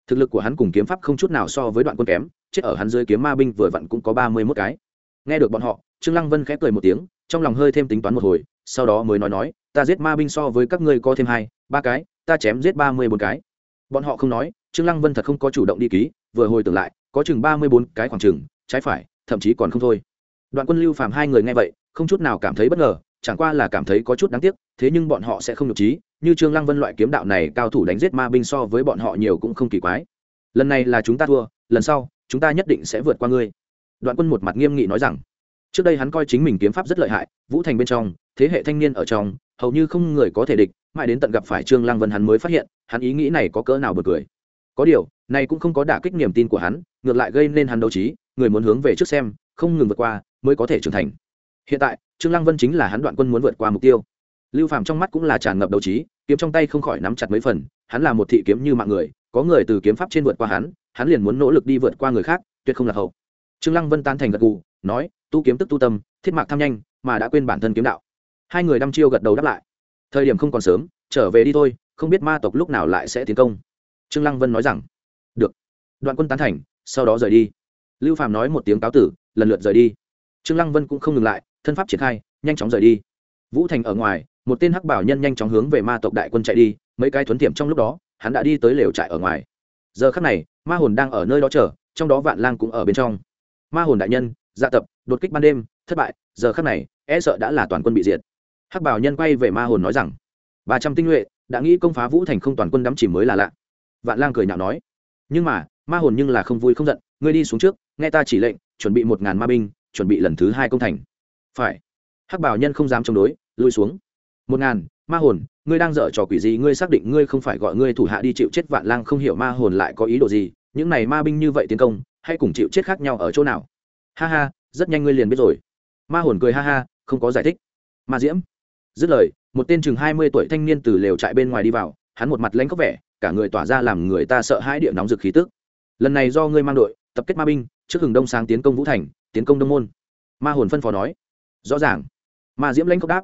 thực lực của hắn cùng kiếm pháp không chút nào so với đoạn quân kém, chết ở hắn dưới kiếm ma binh vừa vặn cũng có ba mươi mốt cái. Nghe được bọn họ, trương lăng vân khẽ cười một tiếng, trong lòng hơi thêm tính toán một hồi, sau đó mới nói nói, ta giết ma binh so với các ngươi có thêm hai, ba cái, ta chém giết ba mươi bốn cái. Bọn họ không nói, trương lăng vân thật không có chủ động đi ký, vừa hồi tưởng lại, có chừng ba mươi bốn cái khoảng chừng, trái phải, thậm chí còn không thôi. Đoạn quân lưu phàm hai người nghe vậy, không chút nào cảm thấy bất ngờ chẳng qua là cảm thấy có chút đáng tiếc, thế nhưng bọn họ sẽ không nhục trí, như trương lăng vân loại kiếm đạo này cao thủ đánh giết ma binh so với bọn họ nhiều cũng không kỳ quái. Lần này là chúng ta thua, lần sau, chúng ta nhất định sẽ vượt qua ngươi. Đoạn quân một mặt nghiêm nghị nói rằng. Trước đây hắn coi chính mình kiếm pháp rất lợi hại, vũ thành bên trong, thế hệ thanh niên ở trong, hầu như không người có thể địch, mãi đến tận gặp phải trương lăng vân hắn mới phát hiện, hắn ý nghĩ này có cỡ nào bật cười. Có điều, này cũng không có đả kích niềm tin của hắn, ngược lại gây nên hắn đấu trí, người muốn hướng về trước xem, không ngừng vượt qua mới có thể trưởng thành. Hiện tại trương lăng vân chính là hắn đoạn quân muốn vượt qua mục tiêu. Lưu phàm trong mắt cũng là tràn ngập đấu trí, kiếm trong tay không khỏi nắm chặt mấy phần, hắn là một thị kiếm như mạng người, có người từ kiếm pháp trên vượt qua hắn hắn liền muốn nỗ lực đi vượt qua người khác, tuyệt không là hậu. Trương lăng vân tan thành gật gù, nói, tu kiếm tức tu tâm, thiết mạc tham nhanh, mà đã quên bản thân kiếm đạo. Hai người đăm chiêu gật đầu đáp lại. Thời điểm không còn sớm, trở về đi thôi, không biết ma tộc lúc nào lại sẽ tiến công. Trương lăng vân nói rằng. Được. Đoạn quân tán thành, sau đó rời đi. Lưu phạm nói một tiếng cáo tử, lần lượt rời đi. Trương lăng vân cũng không ngừng lại thân pháp triển khai, nhanh chóng rời đi. Vũ thành ở ngoài, một tên hắc bảo nhân nhanh chóng hướng về ma tộc đại quân chạy đi, mấy cái thuấn tiệm trong lúc đó, hắn đã đi tới lều trại ở ngoài. Giờ khắc này, ma hồn đang ở nơi đó chờ, trong đó vạn lang cũng ở bên trong. Ma hồn đại nhân dạ tập, đột kích ban đêm, thất bại, giờ khắc này e sợ đã là toàn quân bị diệt. Hắc bảo nhân quay về ma hồn nói rằng, ba trăm tinh nhuệ, đã nghĩ công phá vũ thành không toàn quân đắm chìm mới là lạ. Vạn lang cười nhạo nói, nhưng mà, ma hồn nhưng là không vui không giận, ngươi đi xuống trước, nghe ta chỉ lệnh, chuẩn bị một ngàn ma binh, chuẩn bị lần thứ hai công thành phải. Hắc bảo nhân không dám chống đối, lui xuống. Một ngàn, ma hồn, ngươi đang dở trò quỷ gì? Ngươi xác định ngươi không phải gọi ngươi thủ hạ đi chịu chết vạn lang không hiểu ma hồn lại có ý đồ gì? Những này ma binh như vậy tiến công, hay cùng chịu chết khác nhau ở chỗ nào? Ha ha, rất nhanh ngươi liền biết rồi. Ma hồn cười ha ha, không có giải thích. Ma diễm. Dứt lời, một tên chừng hai mươi tuổi thanh niên từ lều trại bên ngoài đi vào, hắn một mặt lãnh khóc vẻ, cả người tỏa ra làm người ta sợ hãi địa nóng rực khí tức. Lần này do ngươi mang đội, tập kết ma binh, trước hừng đông sáng tiến công vũ thành, tiến công đông môn. Ma hồn phân phó nói rõ ràng. Ma diễm lãnh khóc đáp.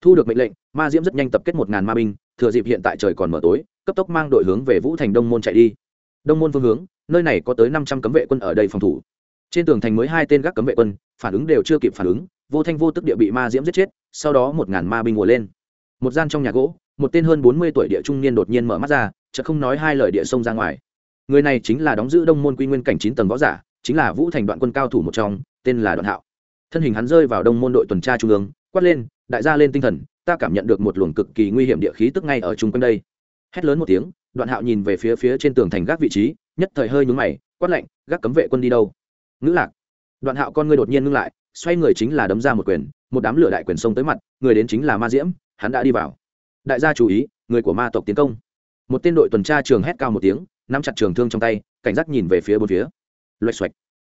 Thu được mệnh lệnh, ma diễm rất nhanh tập kết một ngàn ma binh, thừa dịp hiện tại trời còn mở tối, cấp tốc mang đội hướng về vũ thành đông môn chạy đi. Đông môn phương hướng, nơi này có tới năm trăm cấm vệ quân ở đây phòng thủ. Trên tường thành mới hai tên gác cấm vệ quân, phản ứng đều chưa kịp phản ứng, vô thanh vô tức địa bị ma diễm giết chết, sau đó một ngàn ma binh ngồi lên. Một gian trong nhà gỗ, một tên hơn bốn mươi tuổi địa trung niên đột nhiên mở mắt ra, chợt không nói hai lời địa sông ra ngoài. Người này chính là đóng giữ đông môn quy nguyên cảnh chín tầng võ giả, chính là vũ thành đoạn quân cao thủ một trong, tên là đoạn hạo thân hình hắn rơi vào đông môn đội tuần tra trung ương, quát lên, đại gia lên tinh thần, ta cảm nhận được một luồng cực kỳ nguy hiểm địa khí tức ngay ở chung quanh đây. Hét lớn một tiếng, đoạn hạo nhìn về phía phía trên tường thành gác vị trí, nhất thời hơi nhúng mày, quát lạnh, gác cấm vệ quân đi đâu? Ngữ lạc. Đoạn hạo con ngươi đột nhiên ngưng lại, xoay người chính là đấm ra một quyền, một đám lửa đại quyền xông tới mặt, người đến chính là ma diễm, hắn đã đi vào. Đại gia chú ý, người của ma tộc tiến công. Một tên đội tuần tra trường hét cao một tiếng, nắm chặt trường thương trong tay, cảnh giác nhìn về phía bốn phía. Loạch xoạch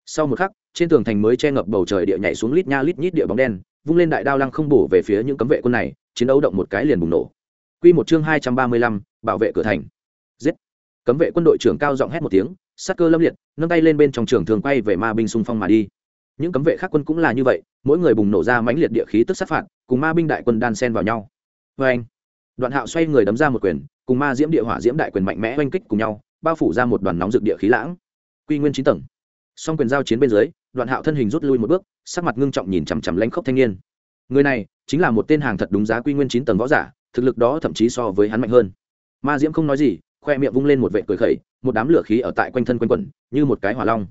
sau một khắc, trên tường thành mới che ngập bầu trời địa nhảy xuống lít nha lít nhít địa bóng đen, vung lên đại đao lăng không bổ về phía những cấm vệ quân này, chiến đấu động một cái liền bùng nổ. Quy một chương hai trăm ba mươi lăm, bảo vệ cửa thành. Giết. Cấm vệ quân đội trưởng cao giọng hét một tiếng sắc cơ lâm liệt, nâng tay lên bên trong trường thường quay về ma binh xung phong mà đi. Những cấm vệ khác quân cũng là như vậy, mỗi người bùng nổ ra mãnh liệt địa khí tức sát phạt, cùng ma binh đại quân đan sen vào nhau. Vê anh, đoạn hạo xoay người đấm ra một quyền, cùng ma diễm địa hỏa diễm đại quyền mạnh mẽ oanh kích cùng nhau, bao phủ ra một đoàn nóng rực địa khí lãng. Quy nguyên chín tầng song quyền giao chiến bên dưới, đoạn hạo thân hình rút lui một bước, sắc mặt ngưng trọng nhìn chằm chằm lãnh khốc thanh niên. Người này chính là một tên hàng thật đúng giá quy nguyên chín tầng võ giả, thực lực đó thậm chí so với hắn mạnh hơn. Ma diễm không nói gì, khoe miệng vung lên một vệ cười khẩy, một đám lửa khí ở tại quanh thân quanh quẩn, như một cái hỏa long.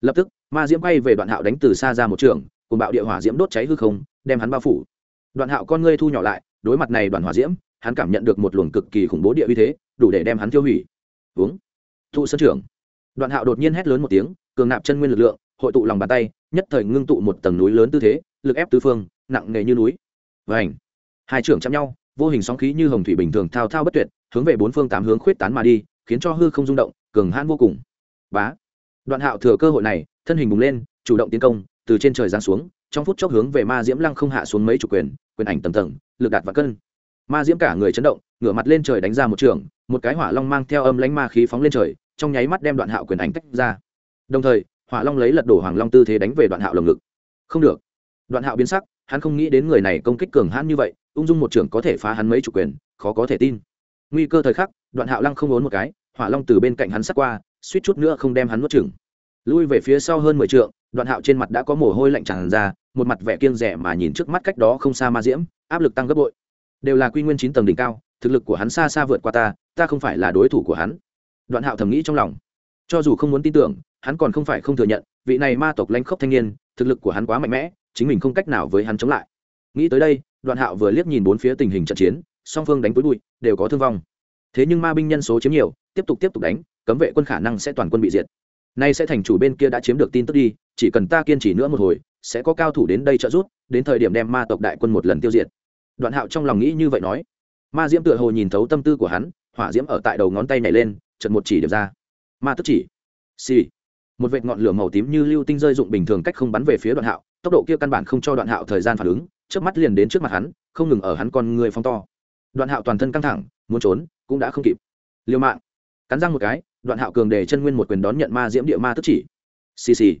Lập tức, ma diễm bay về đoạn hạo đánh từ xa ra một trường, cùng bạo địa hỏa diễm đốt cháy hư không, đem hắn bao phủ. Đoạn hạo con ngươi thu nhỏ lại, đối mặt này đoàn hỏa diễm, hắn cảm nhận được một luồng cực kỳ khủng bố địa uy thế, đủ để đem hắn tiêu hủy. Uống thụ sân trưởng. Đoạn hạo đột nhiên hét lớn một tiếng cường nạp chân nguyên lực lượng, hội tụ lòng bàn tay, nhất thời ngưng tụ một tầng núi lớn tư thế, lực ép tứ phương, nặng nề như núi. Vảnh hai trưởng chạm nhau, vô hình sóng khí như hồng thủy bình thường thao thao bất tuyệt, hướng về bốn phương tám hướng khuyết tán mà đi, khiến cho hư không rung động, cường hãn vô cùng. Bá. Đoạn hạo thừa cơ hội này, thân hình bùng lên, chủ động tiến công, từ trên trời giáng xuống, trong phút chốc hướng về ma diễm lăng không hạ xuống mấy chủ quyền quyền ảnh tầm tầng, lực đạt và cân. Ma diễm cả người chấn động, ngửa mặt lên trời đánh ra một trường, một cái hỏa long mang theo âm lãnh ma khí phóng lên trời, trong nháy mắt đem đoạn hạo quyền ảnh tách ra đồng thời, hỏa long lấy lật đổ hoàng long tư thế đánh về đoạn hạo lồng ngực. Không được. Đoạn hạo biến sắc, hắn không nghĩ đến người này công kích cường hãn như vậy, ung dung một trưởng có thể phá hắn mấy chủ quyền, khó có thể tin. Nguy cơ thời khắc, đoạn hạo lăng không ốn một cái, hỏa long từ bên cạnh hắn sắc qua, suýt chút nữa không đem hắn nuốt chừng lui về phía sau hơn mười trượng, đoạn hạo trên mặt đã có mồ hôi lạnh tràn ra, một mặt vẻ kiêng rẻ mà nhìn trước mắt cách đó không xa ma diễm, áp lực tăng gấp bội. Đều là quy nguyên chín tầng đỉnh cao, thực lực của hắn xa xa vượt qua ta ta không phải là đối thủ của hắn. Đoạn hạo thầm nghĩ trong lòng. Cho dù không muốn tin tưởng hắn còn không phải không thừa nhận, vị này ma tộc lanh khốc thanh niên, thực lực của hắn quá mạnh mẽ, chính mình không cách nào với hắn chống lại. Nghĩ tới đây, đoạn hạo vừa liếc nhìn bốn phía tình hình trận chiến, song phương đánh với bụi, đều có thương vong. Thế nhưng ma binh nhân số chiếm nhiều, tiếp tục tiếp tục đánh, cấm vệ quân khả năng sẽ toàn quân bị diệt. Nay sẽ thành chủ bên kia đã chiếm được tin tức đi, chỉ cần ta kiên trì nữa một hồi, sẽ có cao thủ đến đây trợ giúp, đến thời điểm đem ma tộc đại quân một lần tiêu diệt. Đoạn hạo trong lòng nghĩ như vậy nói. Ma diễm tựa hồ nhìn thấu tâm tư của hắn, hỏa diễm ở tại đầu ngón tay nhảy lên chật một chỉ điểm ra. Ma tức chỉ. Xì、sì một vệt ngọn lửa màu tím như lưu tinh rơi dụng bình thường cách không bắn về phía đoạn hạo, tốc độ kia căn bản không cho đoạn hạo thời gian phản ứng trước mắt liền đến trước mặt hắn, không ngừng ở hắn con người phong to. Đoạn hạo toàn thân căng thẳng, muốn trốn, cũng đã không kịp. Liều mạng. Cắn răng một cái, đoạn hạo cường để chân nguyên một quyền đón nhận ma diễm địa ma tức chỉ. Xì xì.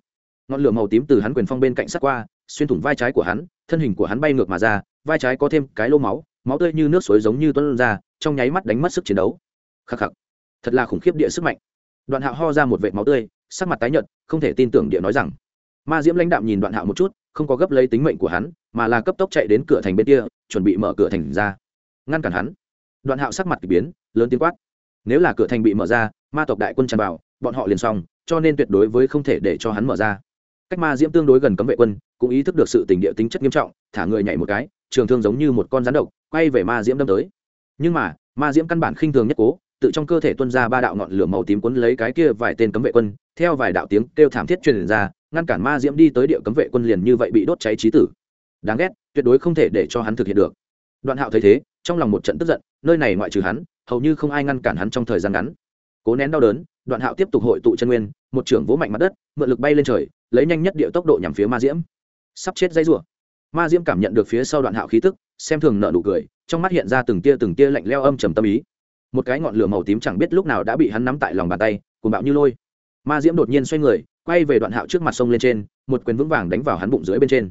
Ngọn lửa màu tím từ hắn quyền phong bên cạnh sát qua, xuyên thủng vai trái của hắn, thân hình của hắn bay ngược mà ra, vai trái có thêm cái lô máu máu tươi như nước suối giống như tuân ra, trong nháy mắt đánh mất sức chiến đấu. Khắc khắc. Thật là khủng khiếp địa sức mạnh. Đoạn hạo ho ra một vệt máu tươi sắc mặt tái nhợt, không thể tin tưởng địa nói rằng, ma diễm lãnh đạm nhìn đoạn hạo một chút, không có gấp lấy tính mệnh của hắn, mà là cấp tốc chạy đến cửa thành bên kia, chuẩn bị mở cửa thành ra. Ngăn cản hắn. Đoạn hạo sắc mặt k ỳ biến, lớn tiếng quát, nếu là cửa thành bị mở ra, ma tộc đại quân tràn vào, bọn họ liền xong, cho nên tuyệt đối với không thể để cho hắn mở ra. Cách ma diễm tương đối gần cấm vệ quân, cũng ý thức được sự tình địa tính chất nghiêm trọng, thả người nhảy một cái, trường thương giống như một con rắn độc, quay về ma diễm đâm tới. Nhưng mà, ma diễm căn bản khinh thường nhất cố tự trong cơ thể tuân ra ba đạo ngọn lửa màu tím cuốn lấy cái kia vài tên cấm vệ quân, theo vài đạo tiếng kêu thảm thiết truyền ra, ngăn cản ma diễm đi tới địa cấm vệ quân liền như vậy bị đốt cháy trí tử. Đáng ghét, tuyệt đối không thể để cho hắn thực hiện được. Đoạn hạo thấy thế, trong lòng một trận tức giận, nơi này ngoại trừ hắn, hầu như không ai ngăn cản hắn trong thời gian ngắn. Cố nén đau đớn, đoạn hạo tiếp tục hội tụ chân nguyên, một trưởng vỗ mạnh mặt đất, mượn lực bay lên trời, lấy nhanh nhất địa tốc độ nhằm phía ma diễm. Sắp chết dây rủa. Ma diễm cảm nhận được phía sau đoạn hạo khí tức, xem thường nợ nụ cười, trong mắt hiện ra từng tia từng tia lạnh leo âm trầm tâm ý một cái ngọn lửa màu tím chẳng biết lúc nào đã bị hắn nắm tại lòng bàn tay cùng bạo như lôi. Ma diễm đột nhiên xoay người, quay về đoạn hạo trước mặt sông lên trên, một quyền vững vàng đánh vào hắn bụng dưới bên trên.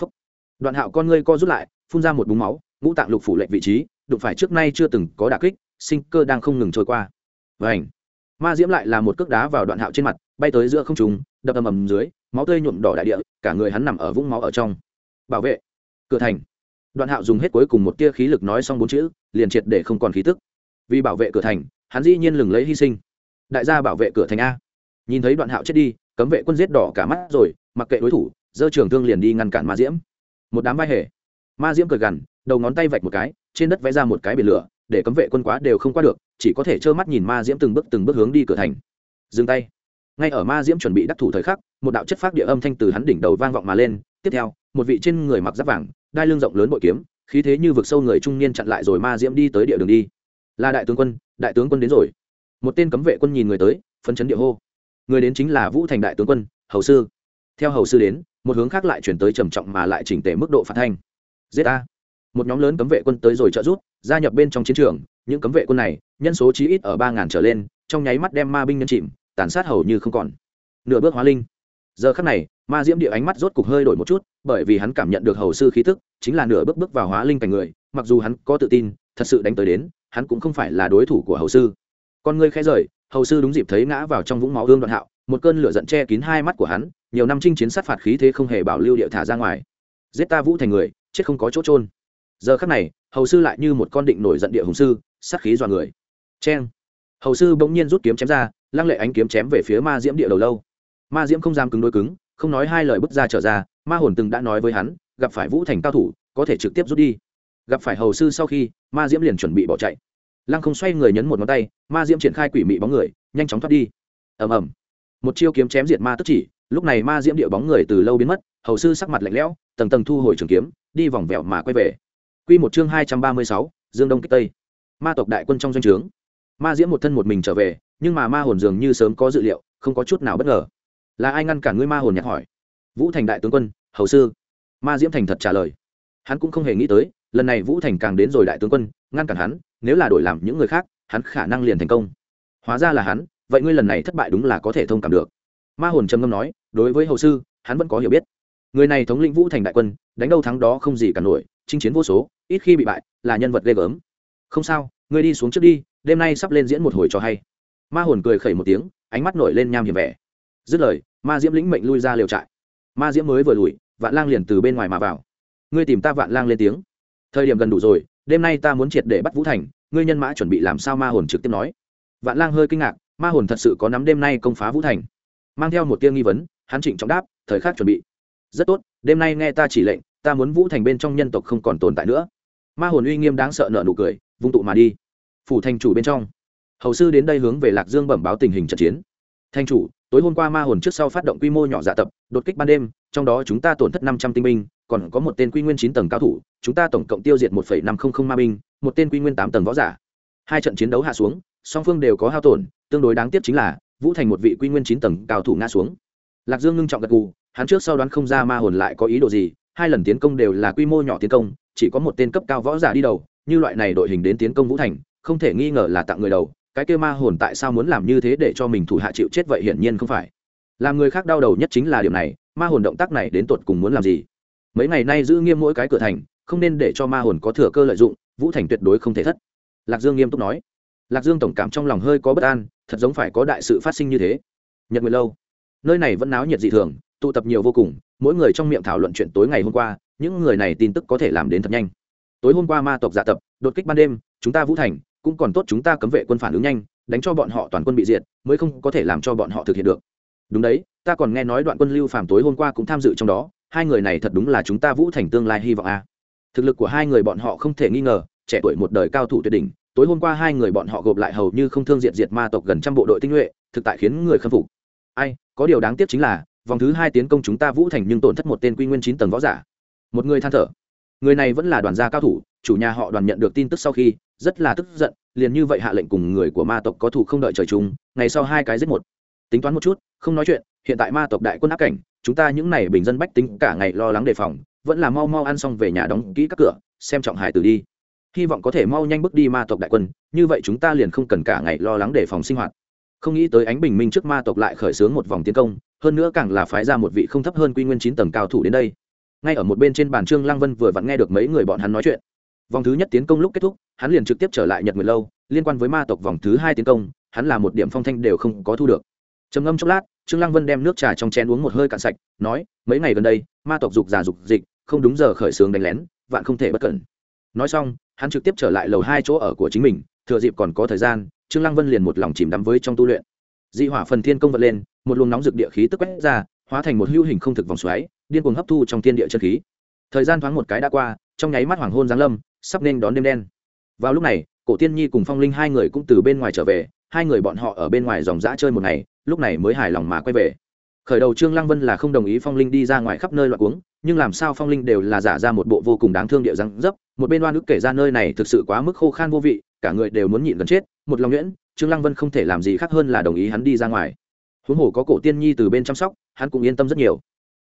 Phúc. đoạn hạo con ngươi co rút lại, phun ra một búng máu, ngũ tạng lục phủ lệnh vị trí, đụng phải trước nay chưa từng có đà kích, sinh cơ đang không ngừng trôi qua. Vảnh ma diễm lại là một cước đá vào đoạn hạo trên mặt, bay tới giữa không trùng đập ầm ầm dưới, máu tươi nhuộm đỏ đại địa, cả người hắn nằm ở vũng máu ở trong. Bảo vệ. Cửa thành. Đoạn hạo dùng hết cuối cùng một tia khí lực nói xong bốn chữ, liền triệt để không còn khí tức vì bảo vệ cửa thành, hắn dĩ nhiên lừng lấy hy sinh. Đại gia bảo vệ cửa thành a. Nhìn thấy đoạn hạo chết đi, cấm vệ quân giết đỏ cả mắt rồi, mặc kệ đối thủ, dơ trường thương liền đi ngăn cản ma diễm. Một đám vai hề. Ma diễm cười gằn, đầu ngón tay vạch một cái, trên đất vẽ ra một cái biển lửa, để cấm vệ quân quá đều không qua được, chỉ có thể trơ mắt nhìn ma diễm từng bước từng bước hướng đi cửa thành. Dừng tay. Ngay ở ma diễm chuẩn bị đắc thủ thời khắc, một đạo chất phát địa âm thanh từ hắn đỉnh đầu vang vọng mà lên. Tiếp theo, một vị trên người mặc giáp vàng, đai lưng rộng lớn bội kiếm, khí thế như vực sâu người trung niên chặn lại rồi ma diễm đi tới địa đường đi là đại tướng quân, đại tướng quân đến rồi. Một tên cấm vệ quân nhìn người tới, phấn chấn địa hô. Người đến chính là vũ thành đại tướng quân, hầu sư. Theo hầu sư đến, một hướng khác lại chuyển tới trầm trọng mà lại chỉnh tề mức độ phạt thanh. Giết a một nhóm lớn cấm vệ quân tới rồi trợ rút gia nhập bên trong chiến trường. Những cấm vệ quân này, nhân số chí ít ở ba ngàn trở lên, trong nháy mắt đem ma binh nhân chìm, tàn sát hầu như không còn. Nửa bước hóa linh. Giờ khắc này, ma diễm địa ánh mắt rốt cục hơi đổi một chút, bởi vì hắn cảm nhận được hầu sư khí tức, chính là nửa bước bước vào hóa linh cảnh người, mặc dù hắn có tự tin, thật sự đánh tới đến hắn cũng không phải là đối thủ của hầu sư. Con ngươi khẽ rời, hầu sư đúng dịp thấy ngã vào trong vũng máu hương đoạn hạo, một cơn lửa giận che kín hai mắt của hắn, nhiều năm chinh chiến sát phạt khí thế không hề bảo lưu địa thả ra ngoài. Giết ta vũ thành người, chết không có chỗ trôn giờ khắc này, hầu sư lại như một con định nổi giận địa hùng sư, sát khí dọa người. Cheng. Hầu sư bỗng nhiên rút kiếm chém ra, lăng lệ ánh kiếm chém về phía ma diễm địa đầu lâu. Ma diễm không dám cứng đôi cứng, không nói hai lời bước ra trở ra, ma hồn từng đã nói với hắn, gặp phải vũ thành cao thủ, có thể trực tiếp rút đi gặp phải hầu sư sau khi ma diễm liền chuẩn bị bỏ chạy lăng không xoay người nhấn một ngón tay ma diễm triển khai quỷ mị bóng người nhanh chóng thoát đi ầm ầm một chiêu kiếm chém diệt ma tức chỉ lúc này ma diễm địa bóng người từ lâu biến mất hầu sư sắc mặt lạnh lẽo tầng tầng thu hồi trường kiếm đi vòng vẹo mà quay về Quy một chương hai trăm ba mươi sáu Dương Đông kích Tây. Ma tộc đại quân trong doanh trướng. Ma Diễm một thân một mình trở về, nhưng mà ma hồn dường như sớm có dự liệu, không có chút nào bất ngờ. Là ai ngăn cản ngươi ma hồn nhạc hỏi? Vũ Thành đại tướng quân, hầu sư. Ma Diễm thành thật trả lời. Hắn cũng không hề nghĩ tới, lần này Vũ Thành càng đến rồi đại tướng quân, ngăn cản hắn, nếu là đổi làm những người khác, hắn khả năng liền thành công. Hóa ra là hắn, vậy ngươi lần này thất bại đúng là có thể thông cảm được. Ma hồn trầm ngâm nói, đối với hầu sư, hắn vẫn có hiểu biết. Người này thống lĩnh Vũ Thành đại quân, đánh đâu thắng đó không gì cả nổi, chinh chiến vô số, ít khi bị bại là nhân vật ghê gớm không sao ngươi đi xuống trước đi đêm nay sắp lên diễn một hồi cho hay ma hồn cười khẩy một tiếng ánh mắt nổi lên nham hiểm vẻ dứt lời ma diễm lĩnh mệnh lui ra liều trại ma diễm mới vừa lùi vạn lang liền từ bên ngoài mà vào ngươi tìm ta vạn lang lên tiếng thời điểm gần đủ rồi, đêm nay ta muốn triệt để bắt vũ thành, ngươi nhân mã chuẩn bị làm sao ma hồn trực tiếp nói. Vạn lang hơi kinh ngạc, ma hồn thật sự có nắm đêm nay công phá vũ thành. Mang theo một tiêu nghi vấn, hắn trịnh trọng đáp, thời khắc chuẩn bị. Rất tốt, đêm nay nghe ta chỉ lệnh, ta muốn vũ thành bên trong nhân tộc không còn tồn tại nữa. Ma hồn uy nghiêm đáng sợ nợ nụ cười, vung tụ mà đi. Phủ thành chủ bên trong. Hầu sư đến đây hướng về lạc dương bẩm báo tình hình trận chiến. Thanh chủ, tối hôm qua ma hồn trước sau phát động quy mô nhỏ dạ tập, đột kích ban đêm, trong đó chúng ta tổn thất năm trăm tinh binh còn có một tên quy nguyên chín tầng cao thủ, chúng ta tổng cộng tiêu diệt một năm trăm linh ma binh, một tên quy nguyên tám tầng võ giả. Hai trận chiến đấu hạ xuống, song phương đều có hao tổn, tương đối đáng tiếc chính là, vũ thành một vị quy nguyên chín tầng cao thủ ngã xuống. Lạc dương ngưng trọng gật gù, hắn trước sau đoán không ra ma hồn lại có ý đồ gì, hai lần tiến công đều là quy mô nhỏ tiến công, chỉ có một tên cấp cao võ giả đi đầu, như loại này đội hình đến tiến công vũ thành, không thể nghi ngờ là tặng người đầu, cái kêu ma hồn tại sao muốn làm như thế để cho mình thủ hạ chịu chết vậy hiển nhiên không phải. Làm người khác đau đầu nhất chính là điểm này, ma hồn động tác này đến tột cùng muốn làm gì? Mấy ngày nay giữ nghiêm mỗi cái cửa thành, không nên để cho ma hồn có thừa cơ lợi dụng, vũ thành tuyệt đối không thể thất. Lạc dương nghiêm túc nói. Lạc dương tổng cảm trong lòng hơi có bất an, thật giống phải có đại sự phát sinh như thế. Nhật nguyệt lâu. Nơi này vẫn náo nhiệt dị thường, tụ tập nhiều vô cùng, mỗi người trong miệng thảo luận chuyện tối ngày hôm qua, những người này tin tức có thể làm đến thật nhanh. Tối hôm qua ma tộc dạ tập, đột kích ban đêm, chúng ta vũ thành, cũng còn tốt chúng ta cấm vệ quân phản ứng nhanh, đánh cho bọn họ toàn quân bị diệt, mới không có thể làm cho bọn họ thực hiện được. Đúng đấy, ta còn nghe nói đoạn quân lưu phàm tối hôm qua cũng tham dự trong đó hai người này thật đúng là chúng ta vũ thành tương lai hy vọng a. Thực lực của hai người bọn họ không thể nghi ngờ, trẻ tuổi một đời cao thủ tuyệt đỉnh, tối hôm qua hai người bọn họ gộp lại hầu như không thương diện diệt ma tộc gần trăm bộ đội tinh nhuệ, thực tại khiến người khâm phục. Ai, có điều đáng tiếc chính là, vòng thứ hai tiến công chúng ta vũ thành nhưng tổn thất một tên quy nguyên chín tầng võ giả. Một người than thở. Người này vẫn là đoàn gia cao thủ, chủ nhà họ đoàn nhận được tin tức sau khi, rất là tức giận, liền như vậy hạ lệnh cùng người của ma tộc có thủ không đợi trời chúng ngày sau hai cái giết một. Tính toán một chút, không nói chuyện, hiện tại ma tộc đại quân áp cảnh chúng ta những này bình dân bách tính cả ngày lo lắng đề phòng, vẫn là mau mau ăn xong về nhà đóng kỹ các cửa, xem trọng hải tử đi. Hy vọng có thể mau nhanh bước đi ma tộc đại quân, như vậy chúng ta liền không cần cả ngày lo lắng đề phòng sinh hoạt. Không nghĩ tới ánh bình minh trước ma tộc lại khởi xướng một vòng tiến công, hơn nữa càng là phái ra một vị không thấp hơn quy nguyên chín tầng cao thủ đến đây. Ngay ở một bên trên bàn trương lăng vân vừa vặn nghe được mấy người bọn hắn nói chuyện. Vòng thứ nhất tiến công lúc kết thúc, hắn liền trực tiếp trở lại nhật nguyệt lâu, liên quan với ma tộc vòng thứ hai tiến công, hắn là một điểm phong thanh đều không có thu được. Trầm ngâm chốc lát trương lăng vân đem nước trà trong chén uống một hơi cạn sạch, nói, mấy ngày gần đây, ma tộc dục giả dục dịch, không đúng giờ khởi sướng đánh lén, vạn không thể bất cẩn. Nói xong, hắn trực tiếp trở lại lầu hai chỗ ở của chính mình, thừa dịp còn có thời gian, trương lăng vân liền một lòng chìm đắm với trong tu luyện. Dị hỏa phần thiên công vật lên, một luồng nóng rực địa khí tức quét ra, hóa thành một hưu hình không thực vòng xoáy, điên cuồng hấp thu trong thiên địa chân khí. Thời gian thoáng một cái đã qua, trong nháy mắt hoàng hôn giáng lâm, sắp nên đón đêm đen. Vào lúc này, cổ tiên nhi cùng phong linh hai người cũng từ bên ngoài trở về, hai người bọn họ ở bên ngoài dòng dã chơi một ngày lúc này mới hài lòng mà quay về. Khởi đầu trương lăng vân là không đồng ý phong linh đi ra ngoài khắp nơi loạn uống nhưng làm sao phong linh đều là giả ra một bộ vô cùng đáng thương địa răng dấp, một bên oan ức kể ra nơi này thực sự quá mức khô khan vô vị, cả người đều muốn nhịn gần chết, một lòng nhuyễn, trương lăng vân không thể làm gì khác hơn là đồng ý hắn đi ra ngoài. Huống hồ có cổ tiên nhi từ bên chăm sóc, hắn cũng yên tâm rất nhiều.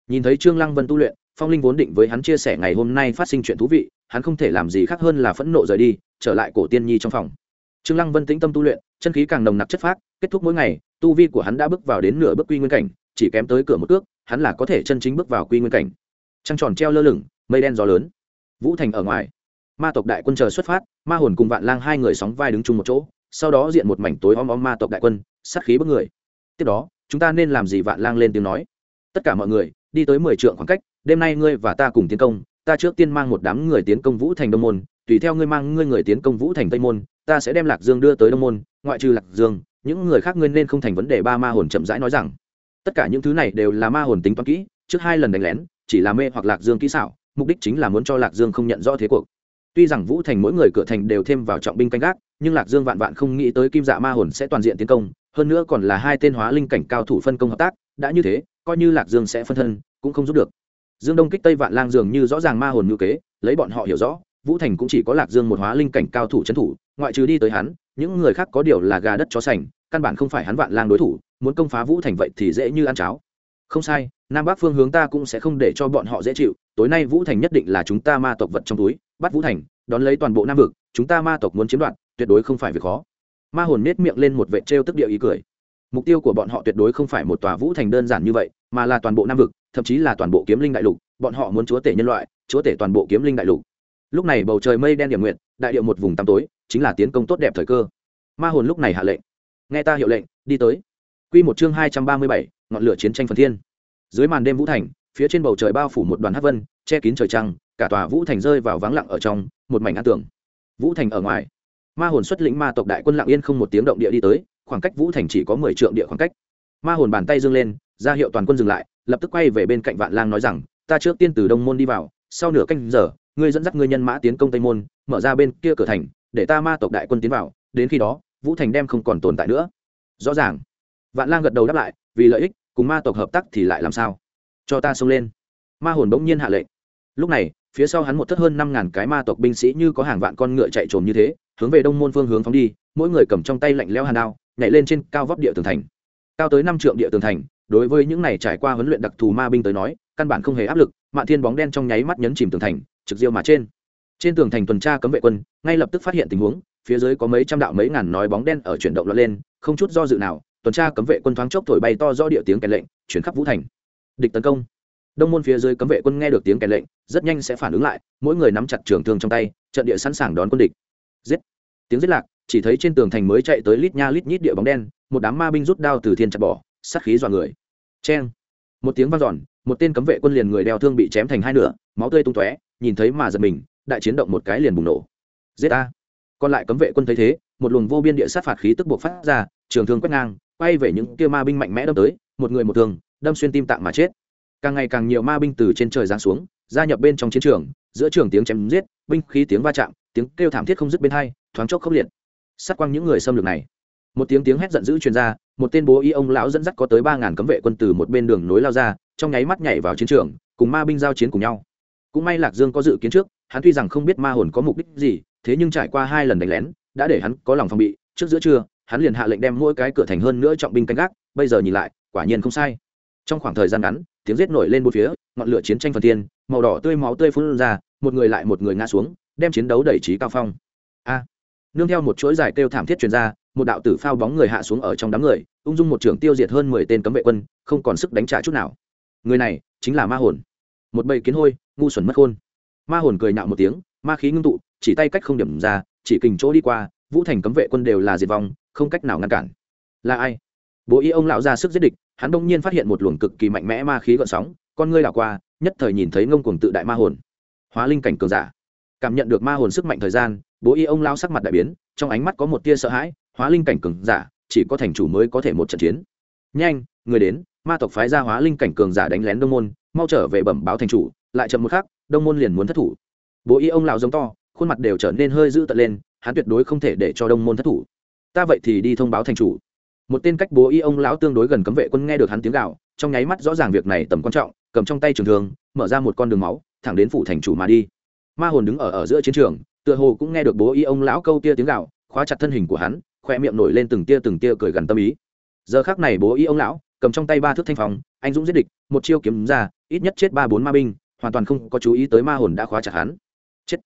Nhìn thấy trương lăng vân tu luyện, phong linh vốn định với hắn chia sẻ ngày hôm nay phát sinh chuyện thú vị, hắn không thể làm gì khác hơn là phẫn nộ rời đi, trở lại cổ tiên nhi trong phòng. Trương lăng vân tĩnh tâm tu luyện chân khí càng nồng nặc chất phát kết thúc mỗi ngày, tu vi của hắn đã bước vào đến nửa bước quy nguyên cảnh, chỉ kém tới cửa một ước hắn là có thể chân chính bước vào quy nguyên cảnh. Trăng tròn treo lơ lửng, mây đen gió lớn. Vũ thành ở ngoài. Ma tộc đại quân chờ xuất phát, ma hồn cùng vạn lang hai người sóng vai đứng chung một chỗ, sau đó diện một mảnh tối om om ma tộc đại quân, sát khí bức người. Tiếp đó, chúng ta nên làm gì? Vạn lang lên tiếng nói. Tất cả mọi người, đi tới mười trượng khoảng cách, đêm nay ngươi và ta cùng tiến công, ta trước tiên mang một đám người tiến công vũ thành đông môn, tùy theo ngươi mang ngươi người tiến công vũ thành tây môn ta sẽ đem lạc dương đưa tới đông môn, ngoại trừ lạc dương, những người khác ngươi nên không thành vấn đề, ba ma hồn chậm rãi nói rằng. Tất cả những thứ này đều là ma hồn tính toán kỹ, trước hai lần đánh lén, chỉ là mê hoặc lạc dương kỹ xảo, mục đích chính là muốn cho lạc dương không nhận rõ thế cuộc. Tuy rằng vũ thành mỗi người cửa thành đều thêm vào trọng binh canh gác, nhưng lạc dương vạn vạn không nghĩ tới kim dạ ma hồn sẽ toàn diện tiến công, hơn nữa còn là hai tên hóa linh cảnh cao thủ phân công hợp tác, đã như thế, coi như lạc dương sẽ phân thân, cũng không giúp được. Dương đông kích tây vạn lang dường như rõ ràng ma hồn ngữ kế, lấy bọn họ hiểu rõ vũ thành cũng chỉ có lạc dương một hóa linh cảnh cao thủ trấn thủ, ngoại trừ đi tới hắn, những người khác có điều là gà đất chó sành, căn bản không phải hắn vạn lang đối thủ, muốn công phá vũ thành vậy thì dễ như ăn cháo. Không sai, nam bắc phương hướng ta cũng sẽ không để cho bọn họ dễ chịu, tối nay vũ thành nhất định là chúng ta ma tộc vật trong túi, bắt vũ thành, đón lấy toàn bộ nam vực, chúng ta ma tộc muốn chiếm đoạt, tuyệt đối không phải việc khó. Ma hồn nết miệng lên một vệ trêu tức địa ý cười. Mục tiêu của bọn họ tuyệt đối không phải một tòa vũ thành đơn giản như vậy, mà là toàn bộ nam vực, thậm chí là toàn bộ kiếm linh đại lục, bọn họ muốn chúa tể nhân loại, chúa tể toàn bộ kiếm linh đại lục lúc này bầu trời mây đen điểm nguyện, đại điệu một vùng tăm tối, chính là tiến công tốt đẹp thời cơ. Ma hồn lúc này hạ lệnh. Nghe ta hiệu lệnh, đi tới. Q một chương hai trăm ba mươi bảy, ngọn lửa chiến tranh phần thiên. Dưới màn đêm vũ thành, phía trên bầu trời bao phủ một đoàn hát vân, che kín trời trăng, cả tòa vũ thành rơi vào vắng lặng ở trong, một mảnh an tưởng vũ thành ở ngoài. Ma hồn xuất lĩnh ma tộc đại quân lặng yên không một tiếng động địa đi tới, khoảng cách vũ thành chỉ có mười triệu địa khoảng cách. Ma hồn bàn tay dâng lên, ra hiệu toàn quân dừng lại, lập tức quay về bên cạnh vạn lang nói rằng, ta trước tiên từ đông môn đi vào, sau nửa canh giờ ngươi dẫn dắt ngươi nhân mã tiến công tây môn, mở ra bên kia cửa thành, để ta ma tộc đại quân tiến vào, đến khi đó, vũ thành đem không còn tồn tại nữa. Rõ ràng. Vạn lang gật đầu đáp lại, vì lợi ích cùng ma tộc hợp tác thì lại làm sao? Cho ta xông lên. Ma hồn bỗng nhiên hạ lệnh. Lúc này, phía sau hắn một thất hơn năm ngàn cái ma tộc binh sĩ như có hàng vạn con ngựa chạy trồm như thế, hướng về đông môn phương hướng phóng đi, mỗi người cầm trong tay lạnh leo hàn đao, nhảy lên trên cao vóc địa tường thành. Cao tới năm trượng địa tường thành, đối với những này trải qua huấn luyện đặc thù ma binh tới nói, căn bản không hề áp lực, mạn thiên bóng đen trong nháy mắt nhấn chìm tường thành trực diêu mà trên. Trên tường thành tuần tra cấm vệ quân, ngay lập tức phát hiện tình huống, phía dưới có mấy trăm đạo mấy ngàn nói bóng đen ở chuyển động lọt lên, không chút do dự nào, tuần tra cấm vệ quân thoáng chốc thổi bay to do địa tiếng kèn lệnh, chuyển khắp vũ thành. Địch tấn công. Đông môn phía dưới cấm vệ quân nghe được tiếng kèn lệnh, rất nhanh sẽ phản ứng lại, mỗi người nắm chặt trường thương trong tay, trận địa sẵn sàng đón quân địch. Giết. Tiếng giết lạc, chỉ thấy trên tường thành mới chạy tới lít nha lít nhít địa bóng đen, một đám ma binh rút đao từ thiên chặt bỏ, sát khí dọa người. Cheng. Một tiếng vang dọn, một tên cấm vệ quân liền người đeo thương bị chém thành hai nửa, máu tươi tung tóe nhìn thấy mà giật mình, đại chiến động một cái liền bùng nổ. Giết a còn lại cấm vệ quân thấy thế, một luồng vô biên địa sát phạt khí tức buộc phát ra, trường thương quét ngang, quay về những kia ma binh mạnh mẽ đâm tới, một người một thương, đâm xuyên tim tạng mà chết. Càng ngày càng nhiều ma binh từ trên trời giáng xuống, gia nhập bên trong chiến trường, giữa trường tiếng chém giết, binh khí tiếng va chạm, tiếng kêu thảm thiết không dứt bên hai, thoáng chốc khốc liệt. Sát quang những người xâm lược này. Một tiếng tiếng hét giận dữ truyền ra, một tên bố y ông lão dẫn dắt có tới ba ngàn cấm vệ quân từ một bên đường nối lao ra, trong nháy mắt nhảy vào chiến trường, cùng ma binh giao chiến cùng nhau cũng may lạc dương có dự kiến trước, hắn tuy rằng không biết ma hồn có mục đích gì, thế nhưng trải qua hai lần đánh lén, đã để hắn có lòng phòng bị. Trước giữa trưa, hắn liền hạ lệnh đem mỗi cái cửa thành hơn nữa trọng binh canh gác, bây giờ nhìn lại, quả nhiên không sai. Trong khoảng thời gian ngắn, tiếng rết nổi lên một phía, ngọn lửa chiến tranh phần tiên, màu đỏ tươi máu tươi phun ra, một người lại một người ngã xuống, đem chiến đấu đẩy trí cao phong. A! Nương theo một chuỗi dài kêu thảm thiết truyền ra, một đạo tử phao bóng người hạ xuống ở trong đám người, ung dung một trưởng tiêu diệt hơn mười tên cấm vệ quân, không còn sức đánh trả chút nào. Người này chính là ma hồn. Một bầy kiến hôi ngu xuẩn mất khôn. Ma hồn cười nạo một tiếng, ma khí ngưng tụ, chỉ tay cách không điểm ra, chỉ kình chỗ đi qua, vũ thành cấm vệ quân đều là diệt vong, không cách nào ngăn cản. Là ai? Bố ý ông lão ra sức giết địch, hắn đông nhiên phát hiện một luồng cực kỳ mạnh mẽ ma khí gợn sóng, con ngươi đảo qua, nhất thời nhìn thấy ngông cuồng tự đại ma hồn. Hóa linh cảnh cường giả. Cảm nhận được ma hồn sức mạnh thời gian, bố y ông lao sắc mặt đại biến, trong ánh mắt có một tia sợ hãi, hóa linh cảnh cường giả, chỉ có thành chủ mới có thể một trận chiến. Nhanh, người đến, ma tộc phái ra hóa linh cảnh cường giả đánh lén đông môn mau trở về bẩm báo thành chủ, lại chậm một khắc, đông môn liền muốn thất thủ. Bố y ông lão giống to, khuôn mặt đều trở nên hơi dữ tợn lên, hắn tuyệt đối không thể để cho đông môn thất thủ. Ta vậy thì đi thông báo thành chủ. Một tên cách bố y ông lão tương đối gần cấm vệ quân nghe được hắn tiếng gạo trong nháy mắt rõ ràng việc này tầm quan trọng, cầm trong tay trường thường mở ra một con đường máu, thẳng đến phủ thành chủ mà đi. Ma hồn đứng ở ở giữa chiến trường, tựa hồ cũng nghe được bố y ông lão câu tia tiếng gạo khóa chặt thân hình của hắn khoe miệng nổi lên từng tia từng tia cười gần tâm ý. Giờ khác này bố y ông lão cầm trong tay ba thước thanh phòng anh dũng giết địch, một chiêu kiếm ra, ít nhất chết ba bốn ma binh, hoàn toàn không có chú ý tới ma hồn đã khóa chặt hắn. Chết.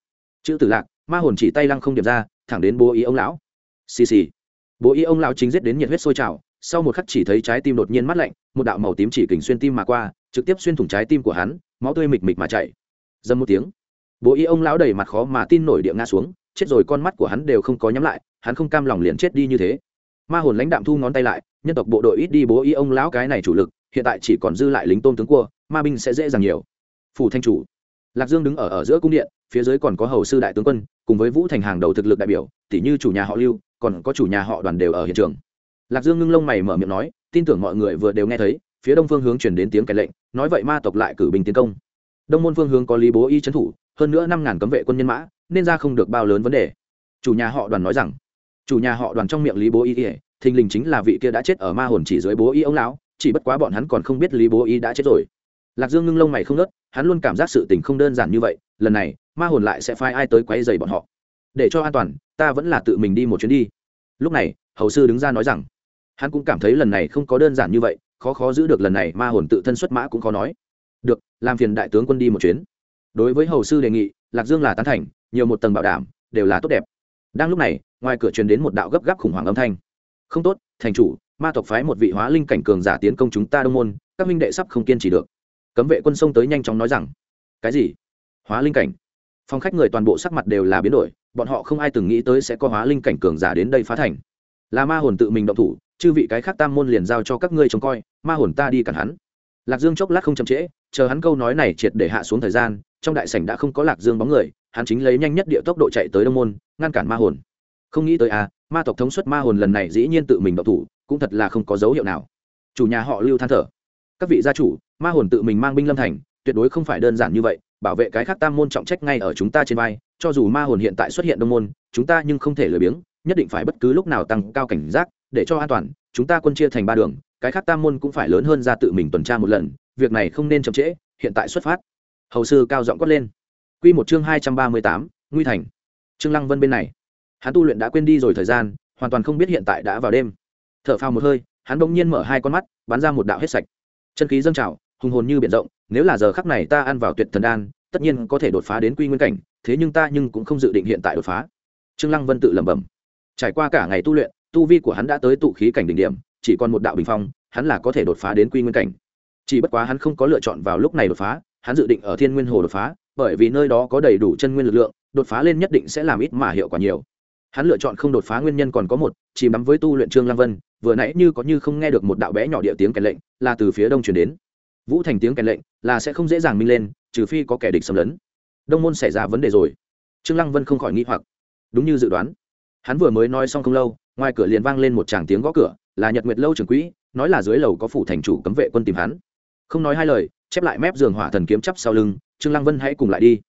Chữ tử lạc, ma hồn chỉ tay lăng không điểm ra, thẳng đến bố ý ông lão. Xì xì. Bố ý ông lão chính giết đến nhiệt huyết sôi trào, sau một khắc chỉ thấy trái tim đột nhiên mắt lạnh, một đạo màu tím chỉ kình xuyên tim mà qua, trực tiếp xuyên thủng trái tim của hắn, máu tươi mịch mịch mà chảy. Dâm một tiếng, bố ý ông lão đầy mặt khó mà tin nổi địa ngã xuống, chết rồi con mắt của hắn đều không có nhắm lại, hắn không cam lòng liền chết đi như thế. Ma hồn lãnh đạm thu ngón tay lại, nhân tộc bộ đội ít đi bố ý ông lão cái này chủ lực hiện tại chỉ còn dư lại lính tôm tướng cua, ma binh sẽ dễ dàng nhiều. Phủ thanh chủ, lạc dương đứng ở ở giữa cung điện, phía dưới còn có hầu sư đại tướng quân, cùng với vũ thành hàng đầu thực lực đại biểu tỷ như chủ nhà họ lưu, còn có chủ nhà họ đoàn đều ở hiện trường. Lạc dương ngưng lông mày mở miệng nói, tin tưởng mọi người vừa đều nghe thấy, phía đông phương hướng chuyển đến tiếng kẻ lệnh, nói vậy ma tộc lại cử binh tiến công. Đông môn phương hướng có lý bố y trấn thủ, hơn nữa năm ngàn cấm vệ quân nhân mã, nên ra không được bao lớn vấn đề. Chủ nhà họ đoàn nói rằng, chủ nhà họ đoàn trong miệng lý bố y thình lình chính là vị kia đã chết ở ma hồn chỉ dưới bố y ông lão chỉ bất quá bọn hắn còn không biết lý bố y đã chết rồi. Lạc dương ngưng lông mày không nớt hắn luôn cảm giác sự tình không đơn giản như vậy, lần này, ma hồn lại sẽ phai ai tới quay dày bọn họ. Để cho an toàn, ta vẫn là tự mình đi một chuyến đi. Lúc này, hầu sư đứng ra nói rằng, hắn cũng cảm thấy lần này không có đơn giản như vậy, khó khó giữ được lần này ma hồn tự thân xuất mã cũng khó nói. Được, làm phiền đại tướng quân đi một chuyến. Đối với hầu sư đề nghị, lạc dương là tán thành, nhiều một tầng bảo đảm, đều là tốt đẹp. Đang lúc này, ngoài cửa truyền đến một đạo gấp gáp khủng hoảng âm thanh. Không tốt thành chủ, ma tộc phái một vị hóa linh cảnh cường giả tiến công chúng ta đông môn, các minh đệ sắp không kiên trì được. Cấm vệ quân sông tới nhanh chóng nói rằng, cái gì? Hóa linh cảnh? Phong khách người toàn bộ sắc mặt đều là biến đổi, bọn họ không ai từng nghĩ tới sẽ có hóa linh cảnh cường giả đến đây phá thành. Là ma hồn tự mình động thủ, chư vị cái khác tam môn liền giao cho các ngươi trông coi, ma hồn ta đi cản hắn. Lạc dương chốc lát không chậm trễ, chờ hắn câu nói này triệt để hạ xuống thời gian, trong đại sảnh đã không có lạc dương bóng người, hắn chính lấy nhanh nhất địa tốc độ chạy tới đông môn, ngăn cản ma hồn. Không nghĩ tới à ma tộc thống suất ma hồn lần này dĩ nhiên tự mình động thủ, cũng thật là không có dấu hiệu nào. Chủ nhà họ lưu than thở. Các vị gia chủ, ma hồn tự mình mang binh lâm thành, tuyệt đối không phải đơn giản như vậy, bảo vệ cái khác tam môn trọng trách ngay ở chúng ta trên vai, cho dù ma hồn hiện tại xuất hiện đông môn, chúng ta nhưng không thể lười biếng, nhất định phải bất cứ lúc nào tăng cao cảnh giác, để cho an toàn, chúng ta quân chia thành ba đường, cái khác tam môn cũng phải lớn hơn ra tự mình tuần tra một lần, việc này không nên chậm trễ, hiện tại xuất phát. Hầu sư cao giọng quát lên. Q một chương hai trăm ba mươi tám, nguy thành. Trương lăng vân bên này hắn tu luyện đã quên đi rồi thời gian, hoàn toàn không biết hiện tại đã vào đêm. T h ở phao một hơi, hắn bỗng nhiên mở hai con mắt, bắn ra một đạo hết sạch. Chân khí dâng trào, hùng hồn như biển rộng, nếu là giờ khắc này ta ăn vào tuyệt thần đan, tất nhiên có thể đột phá đến quy nguyên cảnh, thế nhưng ta nhưng cũng không dự định hiện tại đột phá. Trương lăng vân tự lẩm bẩm. Trải qua cả ngày tu luyện, tu vi của hắn đã tới tụ khí cảnh đỉnh điểm, chỉ còn một đạo bình phong, hắn là có thể đột phá đến quy nguyên cảnh. Chỉ bất quá hắn không có lựa chọn vào lúc này đột phá, hắn dự định ở thiên nguyên hồ đột phá, bởi vì nơi đó có đầy đủ chân nguyên lực lượng, đột phá lên nhất định sẽ làm ít mà hiệu quả nhiều hắn lựa chọn không đột phá nguyên nhân còn có một, chìm đắm với tu luyện trương lăng vân, vừa nãy như có như không nghe được một đạo bé nhỏ địa tiếng kèn lệnh, là từ phía đông truyền đến. Vũ thành tiếng kèn lệnh, là sẽ không dễ dàng minh lên, trừ phi có kẻ địch xâm lấn. Đông môn xảy ra vấn đề rồi. Trương lăng vân không khỏi nghĩ hoặc. Đúng như dự đoán. Hắn vừa mới nói xong không lâu, ngoài cửa liền vang lên một tràng tiếng gõ cửa, là nhật nguyệt lâu trưởng quỹ, nói là dưới lầu có phủ thành chủ cấm vệ quân tìm hắn. Không nói hai lời, chép lại mép giường hỏa thần kiếm chắp sau lưng, trương lăng vân hãy cùng lại đi.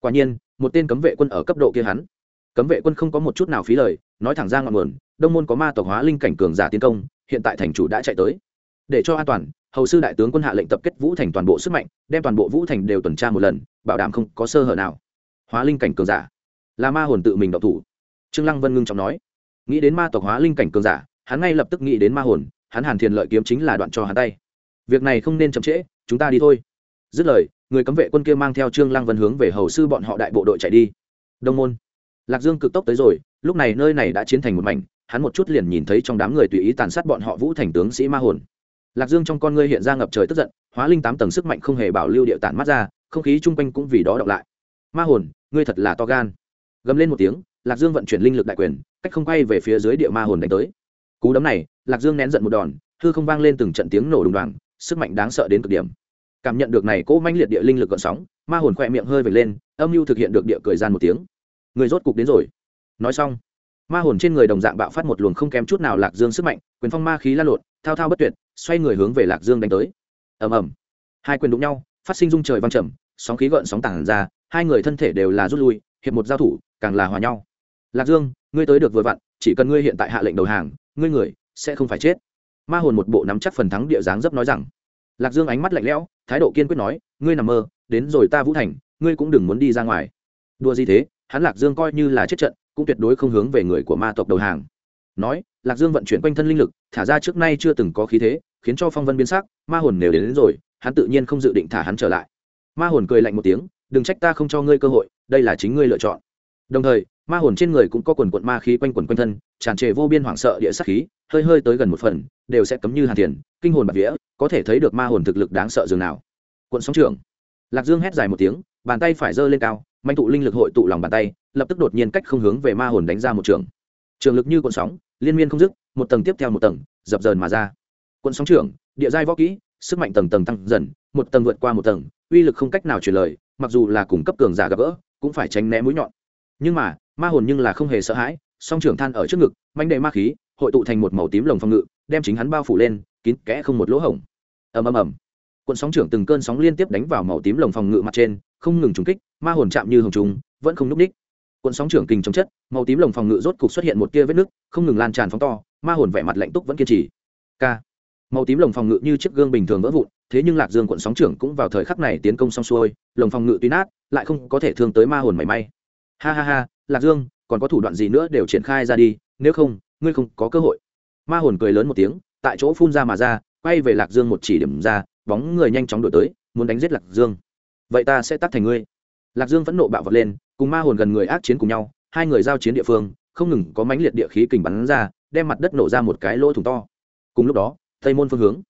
Quả nhiên, một tên cấm vệ quân ở cấp độ kia hắn cấm vệ quân không có một chút nào phí lời, nói thẳng ra ngọn nguồn, đông môn có ma tộc hóa linh cảnh cường giả tiến công, hiện tại thành chủ đã chạy tới. Để cho an toàn, hầu sư đại tướng quân hạ lệnh tập kết vũ thành toàn bộ sức mạnh, đem toàn bộ vũ thành đều tuần tra một lần, bảo đảm không có sơ hở nào. Hóa linh cảnh cường giả. Là ma hồn tự mình độc thủ. Trương lăng vân ngưng trọng nói. Nghĩ đến ma tộc hóa linh cảnh cường giả, hắn ngay lập tức nghĩ đến ma hồn, hắn hàn thiền lợi kiếm chính là đoạn cho hắn tay. Việc này không nên chậm trễ, chúng ta đi thôi. Dứt lời, người cấm vệ quân kia mang theo trương lăng vân hướng về hầu sư bọn họ đại bộ đội chạy đi. Đông môn lạc dương cực tốc tới rồi, lúc này nơi này đã chiến thành một mảnh, hắn một chút liền nhìn thấy trong đám người tùy ý tàn sát bọn họ vũ thành tướng sĩ ma hồn. Lạc dương trong con ngươi hiện ra ngập trời tức giận, hóa linh tám tầng sức mạnh không hề bảo lưu địa tản mắt ra, không khí chung quanh cũng vì đó đọc lại. Ma hồn, ngươi thật là to gan. Gầm lên một tiếng, lạc dương vận chuyển linh lực đại quyền, cách không quay về phía dưới địa ma hồn đánh tới. Cú đấm này, lạc dương nén giận một đòn, hư không vang lên từng trận tiếng nổ đùng đoàng, sức mạnh đáng sợ đến cực điểm. Cảm nhận được này cỗ manh liệt địa linh lực gợn sóng, ma hồn khỏe miệng hơi vệt lên, âm mưu thực hiện được địa cười gian một tiếng người rốt cục đến rồi. Nói xong, ma hồn trên người đồng dạng bạo phát một luồng không kém chút nào lạc dương sức mạnh, quyền phong ma khí la lộn, thao thao bất tuyệt, xoay người hướng về lạc dương đánh tới. Ầm ầm. Hai quyền đụng nhau, phát sinh dung trời văng trầm, sóng khí gợn sóng tản ra, hai người thân thể đều là rút lui, hiệp một giao thủ, càng là hòa nhau. Lạc dương, ngươi tới được vừa vặn, chỉ cần ngươi hiện tại hạ lệnh đầu hàng, ngươi người sẽ không phải chết. Ma hồn một bộ nắm chắc phần thắng địa dáng dấp nói rằng. Lạc dương ánh mắt lạnh lẽo, thái độ kiên quyết nói, ngươi nằm mơ, đến rồi ta vũ thành, ngươi cũng đừng muốn đi ra ngoài. Đua gì thế? Hắn lạc dương coi như là chết trận cũng tuyệt đối không hướng về người của ma tộc đầu hàng. Nói lạc dương vận chuyển quanh thân linh lực thả ra trước nay chưa từng có khí thế khiến cho phong vân biến sắc ma hồn nếu đến, đến rồi hắn tự nhiên không dự định thả hắn trở lại. Ma hồn cười lạnh một tiếng đừng trách ta không cho ngươi cơ hội đây là chính ngươi lựa chọn. Đồng thời ma hồn trên người cũng có quần quận ma khí quanh quần quanh thân tràn trề vô biên hoảng sợ địa sắc khí hơi hơi tới gần một phần đều sẽ cấm như hàn tiền kinh hồn bạc vía có thể thấy được ma hồn thực lực đáng sợ dường nào. Quận sóng trưởng. Lạc dương hét dài một tiếng bàn tay phải giơ lên cao manh tụ linh lực hội tụ lòng bàn tay, lập tức đột nhiên cách không hướng về ma hồn đánh ra một trường. Trường lực như cuộn sóng, liên miên không dứt, một tầng tiếp theo một tầng, dập dờn mà ra. Cuộn sóng trưởng, địa giai võ kỹ, sức mạnh tầng tầng tăng dần, một tầng vượt qua một tầng, uy lực không cách nào truyền lời, mặc dù là cùng cấp cường giả gặp gỡ, cũng phải tránh né mũi nhọn. Nhưng mà, ma hồn nhưng là không hề sợ hãi, song trưởng than ở trước ngực, manh đệ ma khí, hội tụ thành một màu tím lồng phong ngự, đem chính hắn bao phủ lên, kín kẽ không một lỗ hổng. Ầm ầm ầm. Cuộn sóng trưởng từng cơn sóng liên tiếp đánh vào màu tím lồng phòng ngự mặt trên, không ngừng trúng kích ma hồn chạm như hồng trùng, vẫn không núp ních. Cuộn sóng trưởng kình chống chất, màu tím lồng phòng ngự rốt cục xuất hiện một tia vết nứt, không ngừng lan tràn phóng to, ma hồn vẻ mặt lạnh túc vẫn kiên trì. K màu tím lồng phòng ngự như chiếc gương bình thường vỡ vụn, thế nhưng lạc dương cuộn sóng trưởng cũng vào thời khắc này tiến công xong xuôi, lồng phòng ngự tuy nát, lại không có thể thương tới ma hồn mảy may. Ha ha ha, lạc dương, còn có thủ đoạn gì nữa đều triển khai ra đi, nếu không, ngươi không có cơ hội. Ma hồn cười lớn một tiếng, tại chỗ phun ra mà ra, quay về lạc dương một chỉ điểm ra, bóng người nhanh chóng đổi tới, muốn đánh giết lạc dương. Vậy ta sẽ tắt thành ngươi lạc dương vẫn nộ bạo vật lên, cùng ma hồn gần người ác chiến cùng nhau, hai người giao chiến địa phương, không ngừng có mãnh liệt địa khí kình bắn ra, đem mặt đất nổ ra một cái lỗ thủng to. Cùng lúc đó, tây môn phương hướng.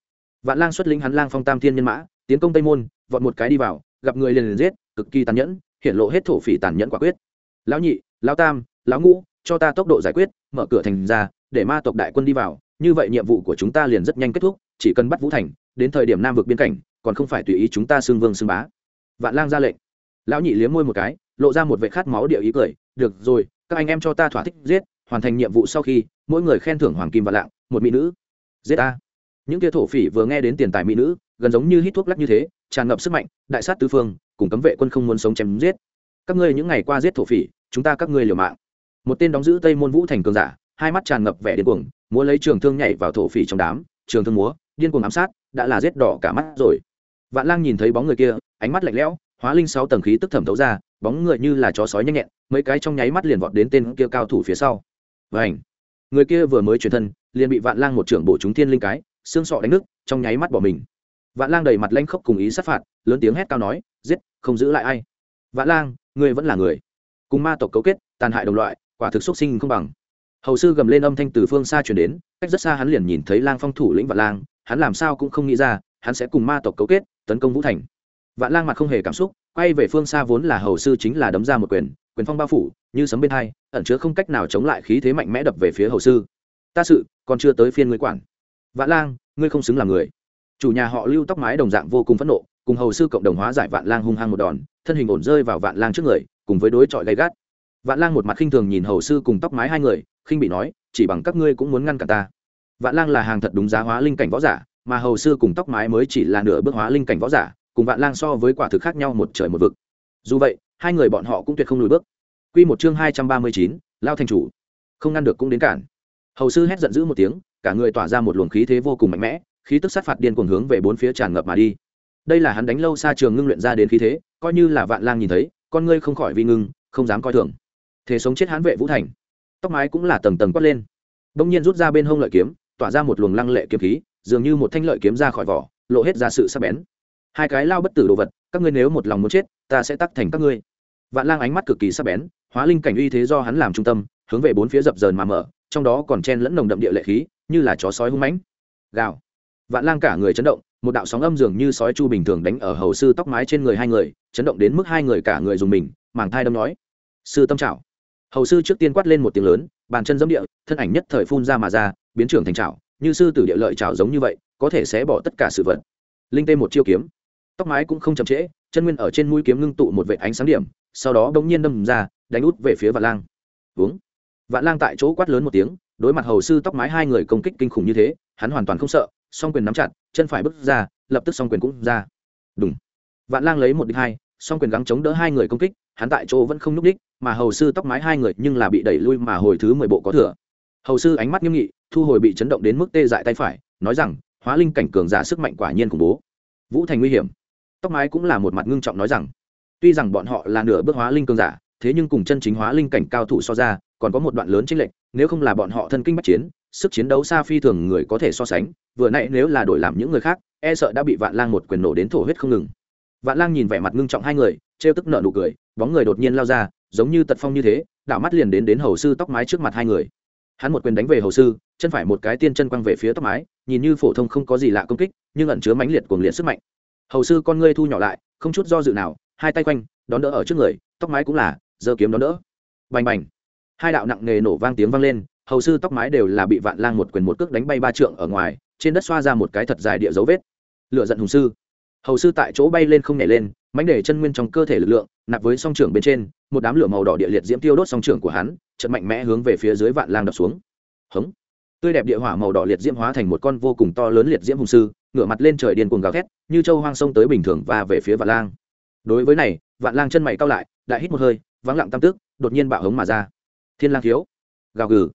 Vạn lang xuất lĩnh hắn lang phong tam thiên nhân mã, tiến công tây môn, vọt một cái đi vào, gặp người liền liền giết, cực kỳ tàn nhẫn hiện lộ hết thổ phỉ tàn nhẫn quả quyết. Lão nhị, lão tam, lão ngũ, cho ta tốc độ giải quyết, mở cửa thành ra, để ma tộc đại quân đi vào, như vậy nhiệm vụ của chúng ta liền rất nhanh kết thúc, chỉ cần bắt vũ thành, đến thời điểm nam vực biên cảnh, còn không phải tùy ý chúng ta xưng vương xưng bá. Vạn lang ra lệnh lão nhị liếm môi một cái, lộ ra một vệ khát máu địa ý cười, được rồi, các anh em cho ta thỏa thích giết, hoàn thành nhiệm vụ sau khi, mỗi người khen thưởng hoàng kim và lạng, một mỹ nữ. Giết ta. Những kia thổ phỉ vừa nghe đến tiền tài mỹ nữ, gần giống như hít thuốc lắc như thế, tràn ngập sức mạnh, đại sát tứ phương, cùng cấm vệ quân không muốn sống chém giết. Các ngươi những ngày qua giết thổ phỉ, chúng ta các ngươi liều mạng. Một tên đóng giữ tây môn vũ thành cường giả, hai mắt tràn ngập vẻ điên cuồng, múa lấy trường thương nhảy vào thổ phỉ trong đám, trường thương múa, điên cuồng ám sát, đã là giết đỏ cả mắt rồi. Vạn lang nhìn thấy bóng người kia, ánh mắt lạnh lẽo hóa linh sáu tầng khí tức thẩm thấu ra, bóng người như là chó sói nhanh nhẹn, mấy cái trong nháy mắt liền vọt đến tên kia cao thủ phía sau. Vảnh người kia vừa mới chuyển thân, liền bị vạn lang một trưởng bổ chúng thiên linh cái, xương sọ đánh nước trong nháy mắt bỏ mình. Vạn lang đầy mặt lanh khốc cùng ý sát phạt, lớn tiếng hét cao nói, giết, không giữ lại ai. Vạn lang, ngươi vẫn là người. Cùng ma tộc cấu kết, tàn hại đồng loại, quả thực xuất sinh không bằng. Hầu sư gầm lên âm thanh từ phương xa chuyển đến, cách rất xa hắn liền nhìn thấy lang phong thủ lĩnh vạn lang, hắn làm sao cũng không nghĩ ra, hắn sẽ cùng ma tộc cấu kết, tấn công vũ thành vạn lang mặt không hề cảm xúc, quay về phương xa vốn là hầu sư chính là đấm ra một quyền quyền phong bao phủ, như sấm bên hai, ẩn chứa không cách nào chống lại khí thế mạnh mẽ đập về phía hầu sư. Ta sự, còn chưa tới phiên ngươi quản. Vạn lang, ngươi không xứng là người. Chủ nhà họ lưu tóc mái đồng dạng vô cùng phẫn nộ, cùng hầu sư cộng đồng hóa giải vạn lang hung hăng một đòn, thân hình ổn rơi vào vạn lang trước người, cùng với đối chọi gay gắt. Vạn lang một mặt khinh thường nhìn hầu sư cùng tóc mái hai người, khinh bị nói, chỉ bằng các ngươi cũng muốn ngăn cả ta. Vạn lang là hàng thật đúng giá hóa linh cảnh võ giả, mà hầu sư cùng tóc mái mới chỉ là nửa bước hóa linh cảnh võ giả cùng vạn lang so với quả thực khác nhau một trời một vực. Dù vậy hai người bọn họ cũng tuyệt không lùi bước. Quy một chương hai trăm ba mươi chín, lao thành chủ. Không ngăn được cũng đến cản. Hầu sư hét giận dữ một tiếng cả người tỏa ra một luồng khí thế vô cùng mạnh mẽ khí tức sát phạt điên cuồng hướng về bốn phía tràn ngập mà đi. Đây là hắn đánh lâu xa trường ngưng luyện ra đến khí thế coi như là vạn lang nhìn thấy con ngươi không khỏi vi ngưng không dám coi thường. Thế sống chết hán vệ vũ thành. Tóc mái cũng là tầng tầng quát lên. Đông nhiên rút ra bên hông lợi kiếm tỏa ra một luồng lăng lệ kiếm khí dường như một thanh lợi kiếm ra khỏi vỏ lộ hết ra sự sắc bén hai cái lao bất tử đồ vật, các ngươi nếu một lòng muốn chết, ta sẽ tắc thành các ngươi. Vạn lang ánh mắt cực kỳ sắc bén, hóa linh cảnh uy thế do hắn làm trung tâm, hướng về bốn phía dập dờn mà mở, trong đó còn chen lẫn nồng đậm địa lệ khí, như là chó sói hung mãnh. Gào. Vạn lang cả người chấn động, một đạo sóng âm dường như sói chu bình thường đánh ở hầu sư tóc mái trên người hai người, chấn động đến mức hai người cả người dùng mình, màng thai đâm nói. Sư tâm trảo. Hầu sư trước tiên quát lên một tiếng lớn, bàn chân dẫm địa, thân ảnh nhất thời phun ra mà ra, biến trưởng thành trảo, như sư tử địa lợi trảo giống như vậy, có thể xé bỏ tất cả sự vật. Linh tê một chiêu kiếm tóc mái cũng không chậm trễ, chân nguyên ở trên mũi kiếm ngưng tụ một vệ ánh sáng điểm, sau đó bỗng nhiên đâm ra, đánh út về phía vạn lang. Uống. Vạn lang tại chỗ quát lớn một tiếng, đối mặt hầu sư tóc mái hai người công kích kinh khủng như thế, hắn hoàn toàn không sợ, song quyền nắm chặt, chân phải bước ra, lập tức song quyền cũng ra. Đúng vạn lang lấy một đích hai, song quyền gắng chống đỡ hai người công kích, hắn tại chỗ vẫn không nhúc đích mà hầu sư tóc mái hai người nhưng là bị đẩy lui mà hồi thứ mười bộ có thừa. Hầu sư ánh mắt nghiêm nghị, thu hồi bị chấn động đến mức tê dại tay phải, nói rằng, hóa linh cảnh cường giả sức mạnh quả nhiên khủng bố. Vũ thành nguy hiểm tóc mái cũng là một mặt ngưng trọng nói rằng, tuy rằng bọn họ là nửa bước hóa linh cường giả, thế nhưng cùng chân chính hóa linh cảnh cao thủ so ra, còn có một đoạn lớn chênh lệch, nếu không là bọn họ thân kinh bắt chiến, sức chiến đấu xa phi thường người có thể so sánh, vừa nãy nếu là đổi làm những người khác e sợ đã bị vạn lang một quyền nổ đến thổ huyết không ngừng. Vạn lang nhìn vẻ mặt ngưng trọng hai người, trêu tức nợ nụ cười, bóng người đột nhiên lao ra, giống như tật phong như thế đảo mắt liền đến đến hầu sư tóc mái trước mặt hai người. Hắn một quyền đánh về hầu sư, chân phải một cái tiên chân quăng về phía tóc mái, nhìn như phổ thông không có gì lạ công kích, nhưng ẩn chứa mãnh liệt cuồng liệt sức mạnh hầu sư con ngươi thu nhỏ lại, không chút do dự nào, hai tay quanh, đón đỡ ở trước người, tóc mái cũng là, giơ kiếm đón đỡ. Bành bành. Hai đạo nặng nề nổ vang tiếng vang lên, hầu sư tóc mái đều là bị vạn lang một quyền một cước đánh bay ba trượng ở ngoài, trên đất xoa ra một cái thật dài địa dấu vết. Lựa giận hùng sư. Hầu sư tại chỗ bay lên không nhảy lên mánh để chân nguyên trong cơ thể lực lượng, nạp với song trưởng bên trên, một đám lửa màu đỏ địa liệt diễm tiêu đốt song trưởng của hắn trận mạnh mẽ hướng về phía dưới vạn lang đập xuống. Hống. Tươi đẹp địa hỏa màu đỏ liệt diễm hóa thành một con vô cùng to lớn liệt diễm hùng sư ngửa mặt lên trời điên cuồng gào thét, như châu hoang sông tới bình thường và về phía vạn lang. Đối với này, vạn lang chân mày cao lại, đại hít một hơi, vắng lặng tam tức, đột nhiên bạo hống mà ra. Thiên lang thiếu, gào gừ.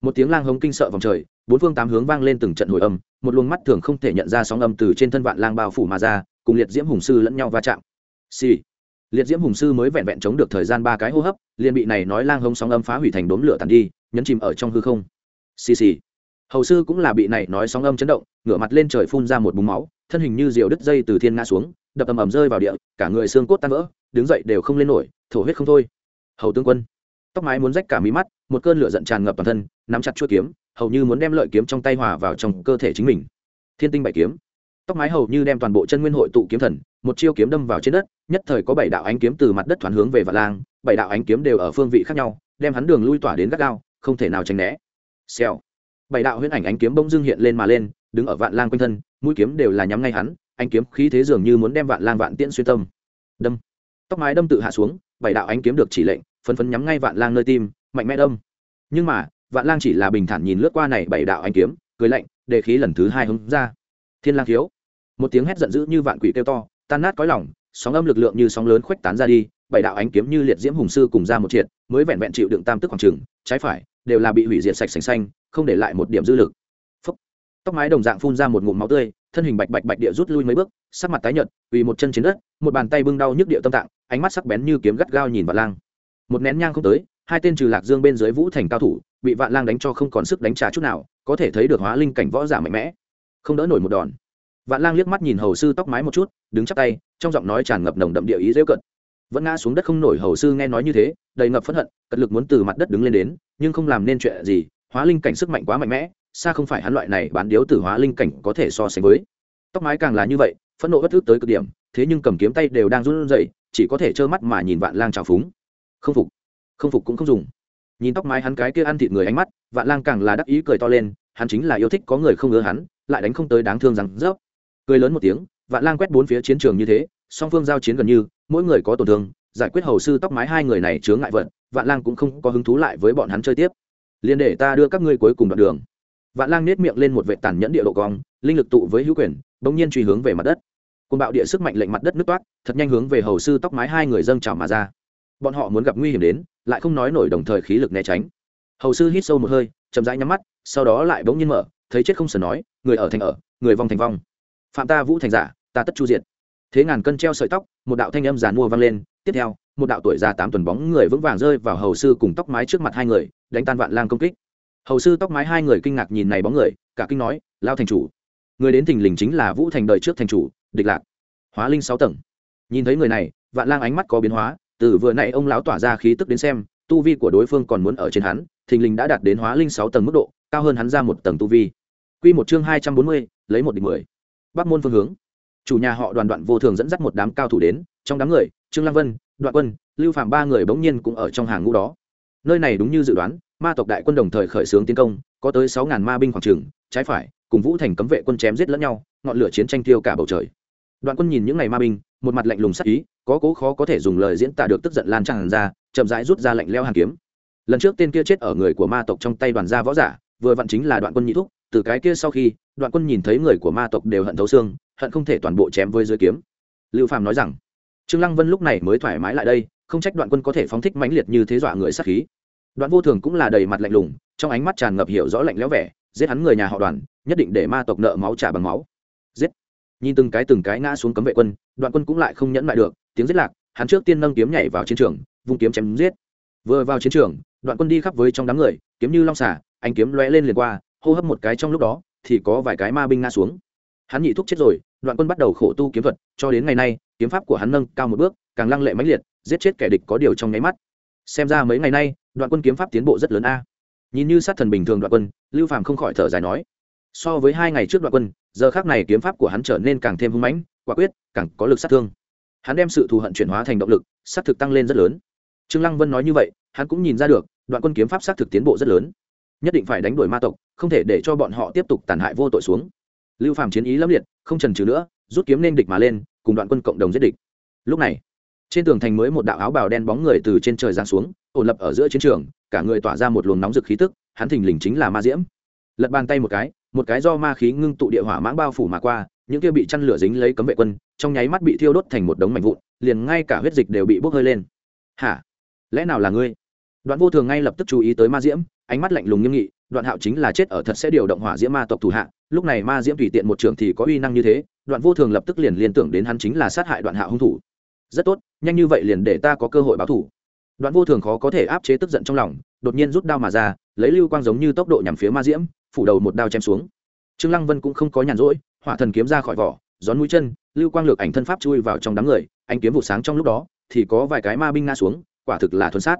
Một tiếng lang hống kinh sợ vòng trời, bốn phương tám hướng vang lên từng trận hồi âm, một luồng mắt thường không thể nhận ra sóng âm từ trên thân vạn lang bao phủ mà ra, cùng liệt diễm hùng sư lẫn nhau va chạm. Xì、sì. liệt diễm hùng sư mới vẹn vẹn chống được thời gian ba cái hô hấp, liền bị này nói lang hống sóng âm phá hủy thành đốm lửa tàn đi, nhấn chìm ở trong hư không. Sì sì hầu sư cũng là bị này nói sóng âm chấn động, ngửa mặt lên trời phun ra một búng máu, thân hình như diều đứt dây từ thiên ngã xuống, đập ầm ầm rơi vào địa, cả người xương cốt tan vỡ, đứng dậy đều không lên nổi, thổ huyết không thôi. Hầu tướng quân, tóc mái muốn rách cả mí mắt, một cơn lửa giận tràn ngập toàn thân, nắm chặt chuôi kiếm, hầu như muốn đem lợi kiếm trong tay hòa vào trong cơ thể chính mình. Thiên tinh bảy kiếm, tóc mái hầu như đem toàn bộ chân nguyên hội tụ kiếm thần, một chiêu kiếm đâm vào trên đất, nhất thời có bảy đạo ánh kiếm từ mặt đất thoáng hướng về vạn lang, bảy đạo ánh kiếm đều ở phương vị khác nhau, đem hắn đường lui tỏa đến gắt gao, không thể nào tránh né. Xèo bảy đạo huyễn ảnh ánh kiếm bỗng dưng hiện lên mà lên, đứng ở vạn lang quanh thân, mũi kiếm đều là nhắm ngay hắn, ánh kiếm khí thế dường như muốn đem vạn lang vạn tiễn xuyên tâm. Đâm. Tóc mái đâm tự hạ xuống, bảy đạo ánh kiếm được chỉ lệnh, phấn phấn nhắm ngay vạn lang nơi tim, mạnh mẽ đâm. Nhưng mà, vạn lang chỉ là bình thản nhìn lướt qua này bảy đạo ánh kiếm, cười lạnh, đề khí lần thứ hai hứng ra. Thiên lang thiếu. Một tiếng hét giận dữ như vạn quỷ kêu to, tan nát cõi lòng, sóng âm lực lượng như sóng lớn khuếch tán ra đi, bảy đạo ánh kiếm như liệt diễm hùng sư cùng ra một triệt, mới vẹn vẹn chịu đựng tam tức khoảng trừng trái phải, đều là bị hủy diệt sạch sành xanh không để lại một điểm dư lực. Phốc. tóc mái đồng dạng phun ra một ngụm máu tươi, thân hình bạch bạch bạch địa rút lui mấy bước, sắc mặt tái nhợt vì một chân trên đất, một bàn tay bưng đau nhức địa tâm tạng, ánh mắt sắc bén như kiếm gắt gao nhìn vạn lang. Một nén nhang không tới, hai tên trừ lạc dương bên dưới vũ thành cao thủ, bị vạn lang đánh cho không còn sức đánh trả chút nào, có thể thấy được hóa linh cảnh võ giả mạnh mẽ. Không đỡ nổi một đòn. Vạn lang liếc mắt nhìn hầu sư tóc mái một chút, đứng chắp tay, trong giọng nói tràn ngập nồng đậm địa ý dễ cận vẫn ngã xuống đất không nổi hầu sư nghe nói như thế, đầy ngập phẫn hận, cật lực muốn từ mặt đất đứng lên đến, nhưng không làm nên chuyện gì hóa linh cảnh sức mạnh quá mạnh mẽ, xa không phải hắn loại này bán điếu từ hóa linh cảnh có thể so sánh với. Tóc mái càng là như vậy, phẫn nộ bất thức tới cực điểm, thế nhưng cầm kiếm tay đều đang run rẩy, chỉ có thể trơ mắt mà nhìn vạn lang trào phúng. Không phục không phục cũng không dùng. Nhìn tóc mái hắn cái kia ăn thịt người ánh mắt, vạn lang càng là đắc ý cười to lên, hắn chính là yêu thích có người không ngớ hắn, lại đánh không tới đáng thương rằng rớp. Cười lớn một tiếng, vạn lang quét bốn phía chiến trường như thế, song phương giao chiến gần như, mỗi người có tổn thương, giải quyết hầu sư tóc mái hai người này chướng ngại vận vạn lang cũng không có hứng thú lại với bọn hắn chơi tiếp liền để ta đưa các ngươi cuối cùng đoạn đường. Vạn lang nết miệng lên một vệ tàn nhẫn địa độ cong, linh lực tụ với hữu quyền, bỗng nhiên truy hướng về mặt đất. Côn bạo địa sức mạnh lệnh mặt đất nứt toát, thật nhanh hướng về hầu sư tóc mái hai người dâng trào mà ra. Bọn họ muốn gặp nguy hiểm đến, lại không nói nổi đồng thời khí lực né tránh. Hầu sư hít sâu một hơi, chậm rãi nhắm mắt, sau đó lại bỗng nhiên mở, thấy chết không sờ nói, người ở thành ở, người vong thành vong. Phạm ta vũ thành giả, ta tất chu diệt. Thế ngàn cân treo sợi tóc, một đạo thanh âm giàn mua vang lên, tiếp theo một đạo tuổi già tám tuần bóng người vững vàng rơi vào hầu sư cùng tóc mái trước mặt hai người, đánh tan vạn lang công kích. Hầu sư tóc mái hai người kinh ngạc nhìn này bóng người, cả kinh nói lao thành chủ, người đến thình lình chính là vũ thành đời trước thành chủ, địch lạc, hóa linh sáu tầng. Nhìn thấy người này, vạn lang ánh mắt có biến hóa, từ vừa nãy ông lão tỏa ra khí tức đến xem, tu vi của đối phương còn muốn ở trên hắn, thình lình đã đạt đến hóa linh sáu tầng mức độ, cao hơn hắn ra một tầng tu vi. Quy một chương hai trăm bốn mươi, lấy một địch mười. Bắc môn phương hướng. Chủ nhà họ đoàn đoạn vô thường dẫn dắt một đám cao thủ đến trong đám người, trương lăng vân, đoạn quân, lưu phạm ba người bỗng nhiên cũng ở trong hàng ngũ đó. Nơi này đúng như dự đoán, ma tộc đại quân đồng thời khởi xướng tiến công, có tới sáu ngàn ma binh khoảng trường, trái phải, cùng vũ thành cấm vệ quân chém giết lẫn nhau, ngọn lửa chiến tranh tiêu cả bầu trời. Đoạn quân nhìn những ngày ma binh, một mặt lạnh lùng sắc ý, có cố khó có thể dùng lời diễn tả được tức giận lan tràn ra, chậm rãi rút ra lạnh leo hàn kiếm. Lần trước tên kia chết ở người của ma tộc trong tay đoàn gia võ giả, vừa vặn chính là đoạn quân nhị thúc, từ cái kia sau khi, đoạn quân nhìn thấy người của ma tộc đều hận thấu xương, hận không thể toàn bộ chém với dưới kiếm. Lưu phàm nói rằng trương lăng vân lúc này mới thoải mái lại đây, không trách đoạn quân có thể phóng thích mãnh liệt như thế dọa người sát khí. Đoạn vô thường cũng là đầy mặt lạnh lùng, trong ánh mắt tràn ngập hiểu rõ lạnh lẽo vẻ, giết hắn người nhà họ đoàn, nhất định để ma tộc nợ máu trả bằng máu. Giết! Nhìn từng cái từng cái ngã xuống cấm vệ quân, đoạn quân cũng lại không nhẫn lại được, tiếng giết lạc, hắn trước tiên nâng kiếm nhảy vào chiến trường, vung kiếm chém giết. Vừa vào chiến trường, đoạn quân đi khắp với trong đám người, kiếm như long xả anh kiếm lóe lên liền qua, hô hấp một cái trong lúc đó, thì có vài cái ma binh ngã xuống. Hắn nhị thúc chết rồi, đoạn quân bắt đầu khổ tu kiếm thuật, cho đến ngày nay kiếm pháp của hắn nâng cao một bước, càng lăng lệ mãnh liệt, giết chết kẻ địch có điều trong nháy mắt. Xem ra mấy ngày nay, đoạn quân kiếm pháp tiến bộ rất lớn a. Nhìn như sát thần bình thường đoạn quân, lưu phàm không khỏi thở dài nói, so với hai ngày trước đoạn quân, giờ khác này kiếm pháp của hắn trở nên càng thêm hưng mãnh, quả quyết, càng có lực sát thương. Hắn đem sự thù hận chuyển hóa thành động lực, sát thực tăng lên rất lớn. Trương lăng vân nói như vậy, hắn cũng nhìn ra được, đoạn quân kiếm pháp sát thực tiến bộ rất lớn. Nhất định phải đánh đuổi ma tộc, không thể để cho bọn họ tiếp tục tàn hại vô tội xuống. Lưu phàm chiến ý lâm liệt, không trần trừ nữa, rút kiếm nên địch mà lên cùng đoạn quân cộng đồng giết địch. Lúc này, trên tường thành mới một đạo áo bào đen bóng người từ trên trời giáng xuống, ổn lập ở giữa chiến trường, cả người tỏa ra một luồng nóng rực khí tức, hắn thình lình chính là ma diễm. Lật bàn tay một cái một cái do ma khí ngưng tụ địa hỏa mãng bao phủ mà qua, những kia bị chăn lửa dính lấy cấm vệ quân, trong nháy mắt bị thiêu đốt thành một đống mảnh vụn, liền ngay cả huyết dịch đều bị bốc hơi lên. Hả? Lẽ nào là ngươi? Đoạn vô thường ngay lập tức chú ý tới ma diễm, ánh mắt lạnh lùng nghiêm nghị đoạn hạo chính là chết ở thật sẽ điều động hỏa diễm ma tộc thủ hạ, lúc này ma diễm tùy tiện một trường thì có uy năng như thế, đoạn vô thường lập tức liền liên tưởng đến hắn chính là sát hại đoạn hạo hung thủ. Rất tốt, nhanh như vậy liền để ta có cơ hội báo thủ. Đoạn vô thường khó có thể áp chế tức giận trong lòng, đột nhiên rút đao mà ra, lấy lưu quang giống như tốc độ nhằm phía ma diễm, phủ đầu một đao chém xuống. Trương lăng vân cũng không có nhàn rỗi, hỏa thần kiếm ra khỏi vỏ, gión mũi chân, lưu quang lược ảnh thân pháp chui vào trong đám người anh kiếm vụ sáng trong lúc đó, thì có vài cái ma binh ngã xuống, quả thực là thuần sát.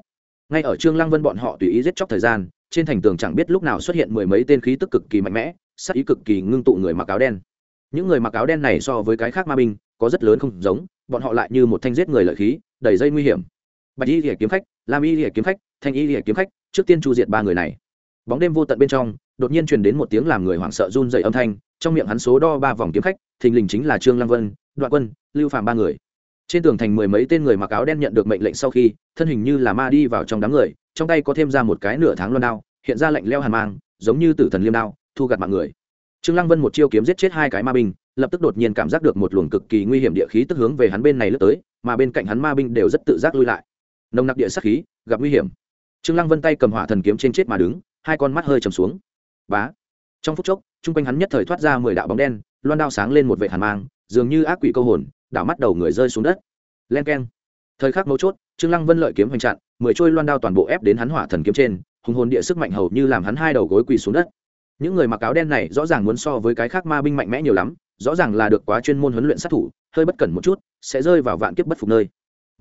Ngay ở trương lăng vân bọn họ tùy ý giết chóc thời gian trên thành tường chẳng biết lúc nào xuất hiện mười mấy tên khí tức cực kỳ mạnh mẽ sắc ý cực kỳ ngưng tụ người mặc áo đen. Những người mặc áo đen này so với cái khác ma binh, có rất lớn không giống, bọn họ lại như một thanh giết người lợi khí, đầy dây nguy hiểm. Bạch y lìa kiếm khách, lam y lìa kiếm khách, thanh y lìa kiếm khách, trước tiên chu diệt ba người này. Bóng đêm vô tận bên trong, đột nhiên truyền đến một tiếng làm người hoảng sợ run dậy âm thanh, trong miệng hắn số đo ba vòng kiếm khách, thình lình chính là trương lăng vân, đoạn quân, lưu phạm ba người. Trên tường thành mười mấy tên người mặc áo đen nhận được mệnh lệnh sau khi, thân hình như là ma đi vào trong đám người trong tay có thêm ra một cái nửa tháng loan đao, hiện ra lạnh leo hàn mang, giống như tử thần liêm đao, thu gặt mạng người. Trương lăng vân một chiêu kiếm giết chết hai cái ma binh, lập tức đột nhiên cảm giác được một luồng cực kỳ nguy hiểm địa khí tức hướng về hắn bên này lướt tới, mà bên cạnh hắn ma binh đều rất tự giác lui lại. Nồng nặc địa sát khí, gặp nguy hiểm. Trương lăng vân tay cầm hỏa thần kiếm trên chết mà đứng, hai con mắt hơi trầm xuống. Bá! Trong phút chốc, chung quanh hắn nhất thời thoát ra mười đạo bóng đen, loan đao sáng lên một vệ hàn mang, dường như ác quỷ câu hồn, đảo mắt đầu người rơi xuống đất. Len keng. Thời khắc mấu chốt trương lăng vân lợi kiếm hoành chặn, mười trôi loan đao toàn bộ ép đến hắn hỏa thần kiếm trên, hùng hồn địa sức mạnh hầu như làm hắn hai đầu gối quỳ xuống đất. Những người mặc áo đen này rõ ràng muốn so với cái khác ma binh mạnh mẽ nhiều lắm, rõ ràng là được quá chuyên môn huấn luyện sát thủ, hơi bất cẩn một chút, sẽ rơi vào vạn kiếp bất phục nơi.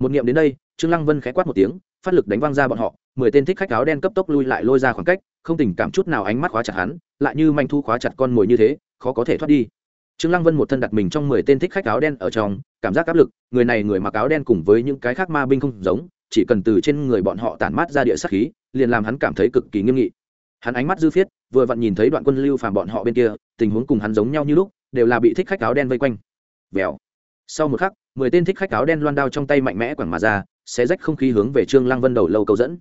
Một niệm đến đây, trương lăng vân khẽ quát một tiếng, phát lực đánh văng ra bọn họ, mười tên thích khách áo đen cấp tốc lui lại lôi ra khoảng cách, không tình cảm chút nào ánh mắt khóa chặt hắn, lại như manh thu khóa chặt con mồi như thế, khó có thể thoát đi trương lăng vân một thân đặt mình trong mười tên thích khách áo đen ở trong, cảm giác áp lực, người này người mặc áo đen cùng với những cái khác ma binh không giống, chỉ cần từ trên người bọn họ tản mát ra địa sát khí, liền làm hắn cảm thấy cực kỳ nghiêm nghị. Hắn ánh mắt dư phiết, vừa vặn nhìn thấy đoạn quân lưu phàm bọn họ bên kia, tình huống cùng hắn giống nhau như lúc, đều là bị thích khách áo đen vây quanh. Vèo. Sau một khắc, mười tên thích khách áo đen loan đao trong tay mạnh mẽ quẳng mà ra, xé rách không khí hướng về trương lăng vân đầu lâu câu dẫn.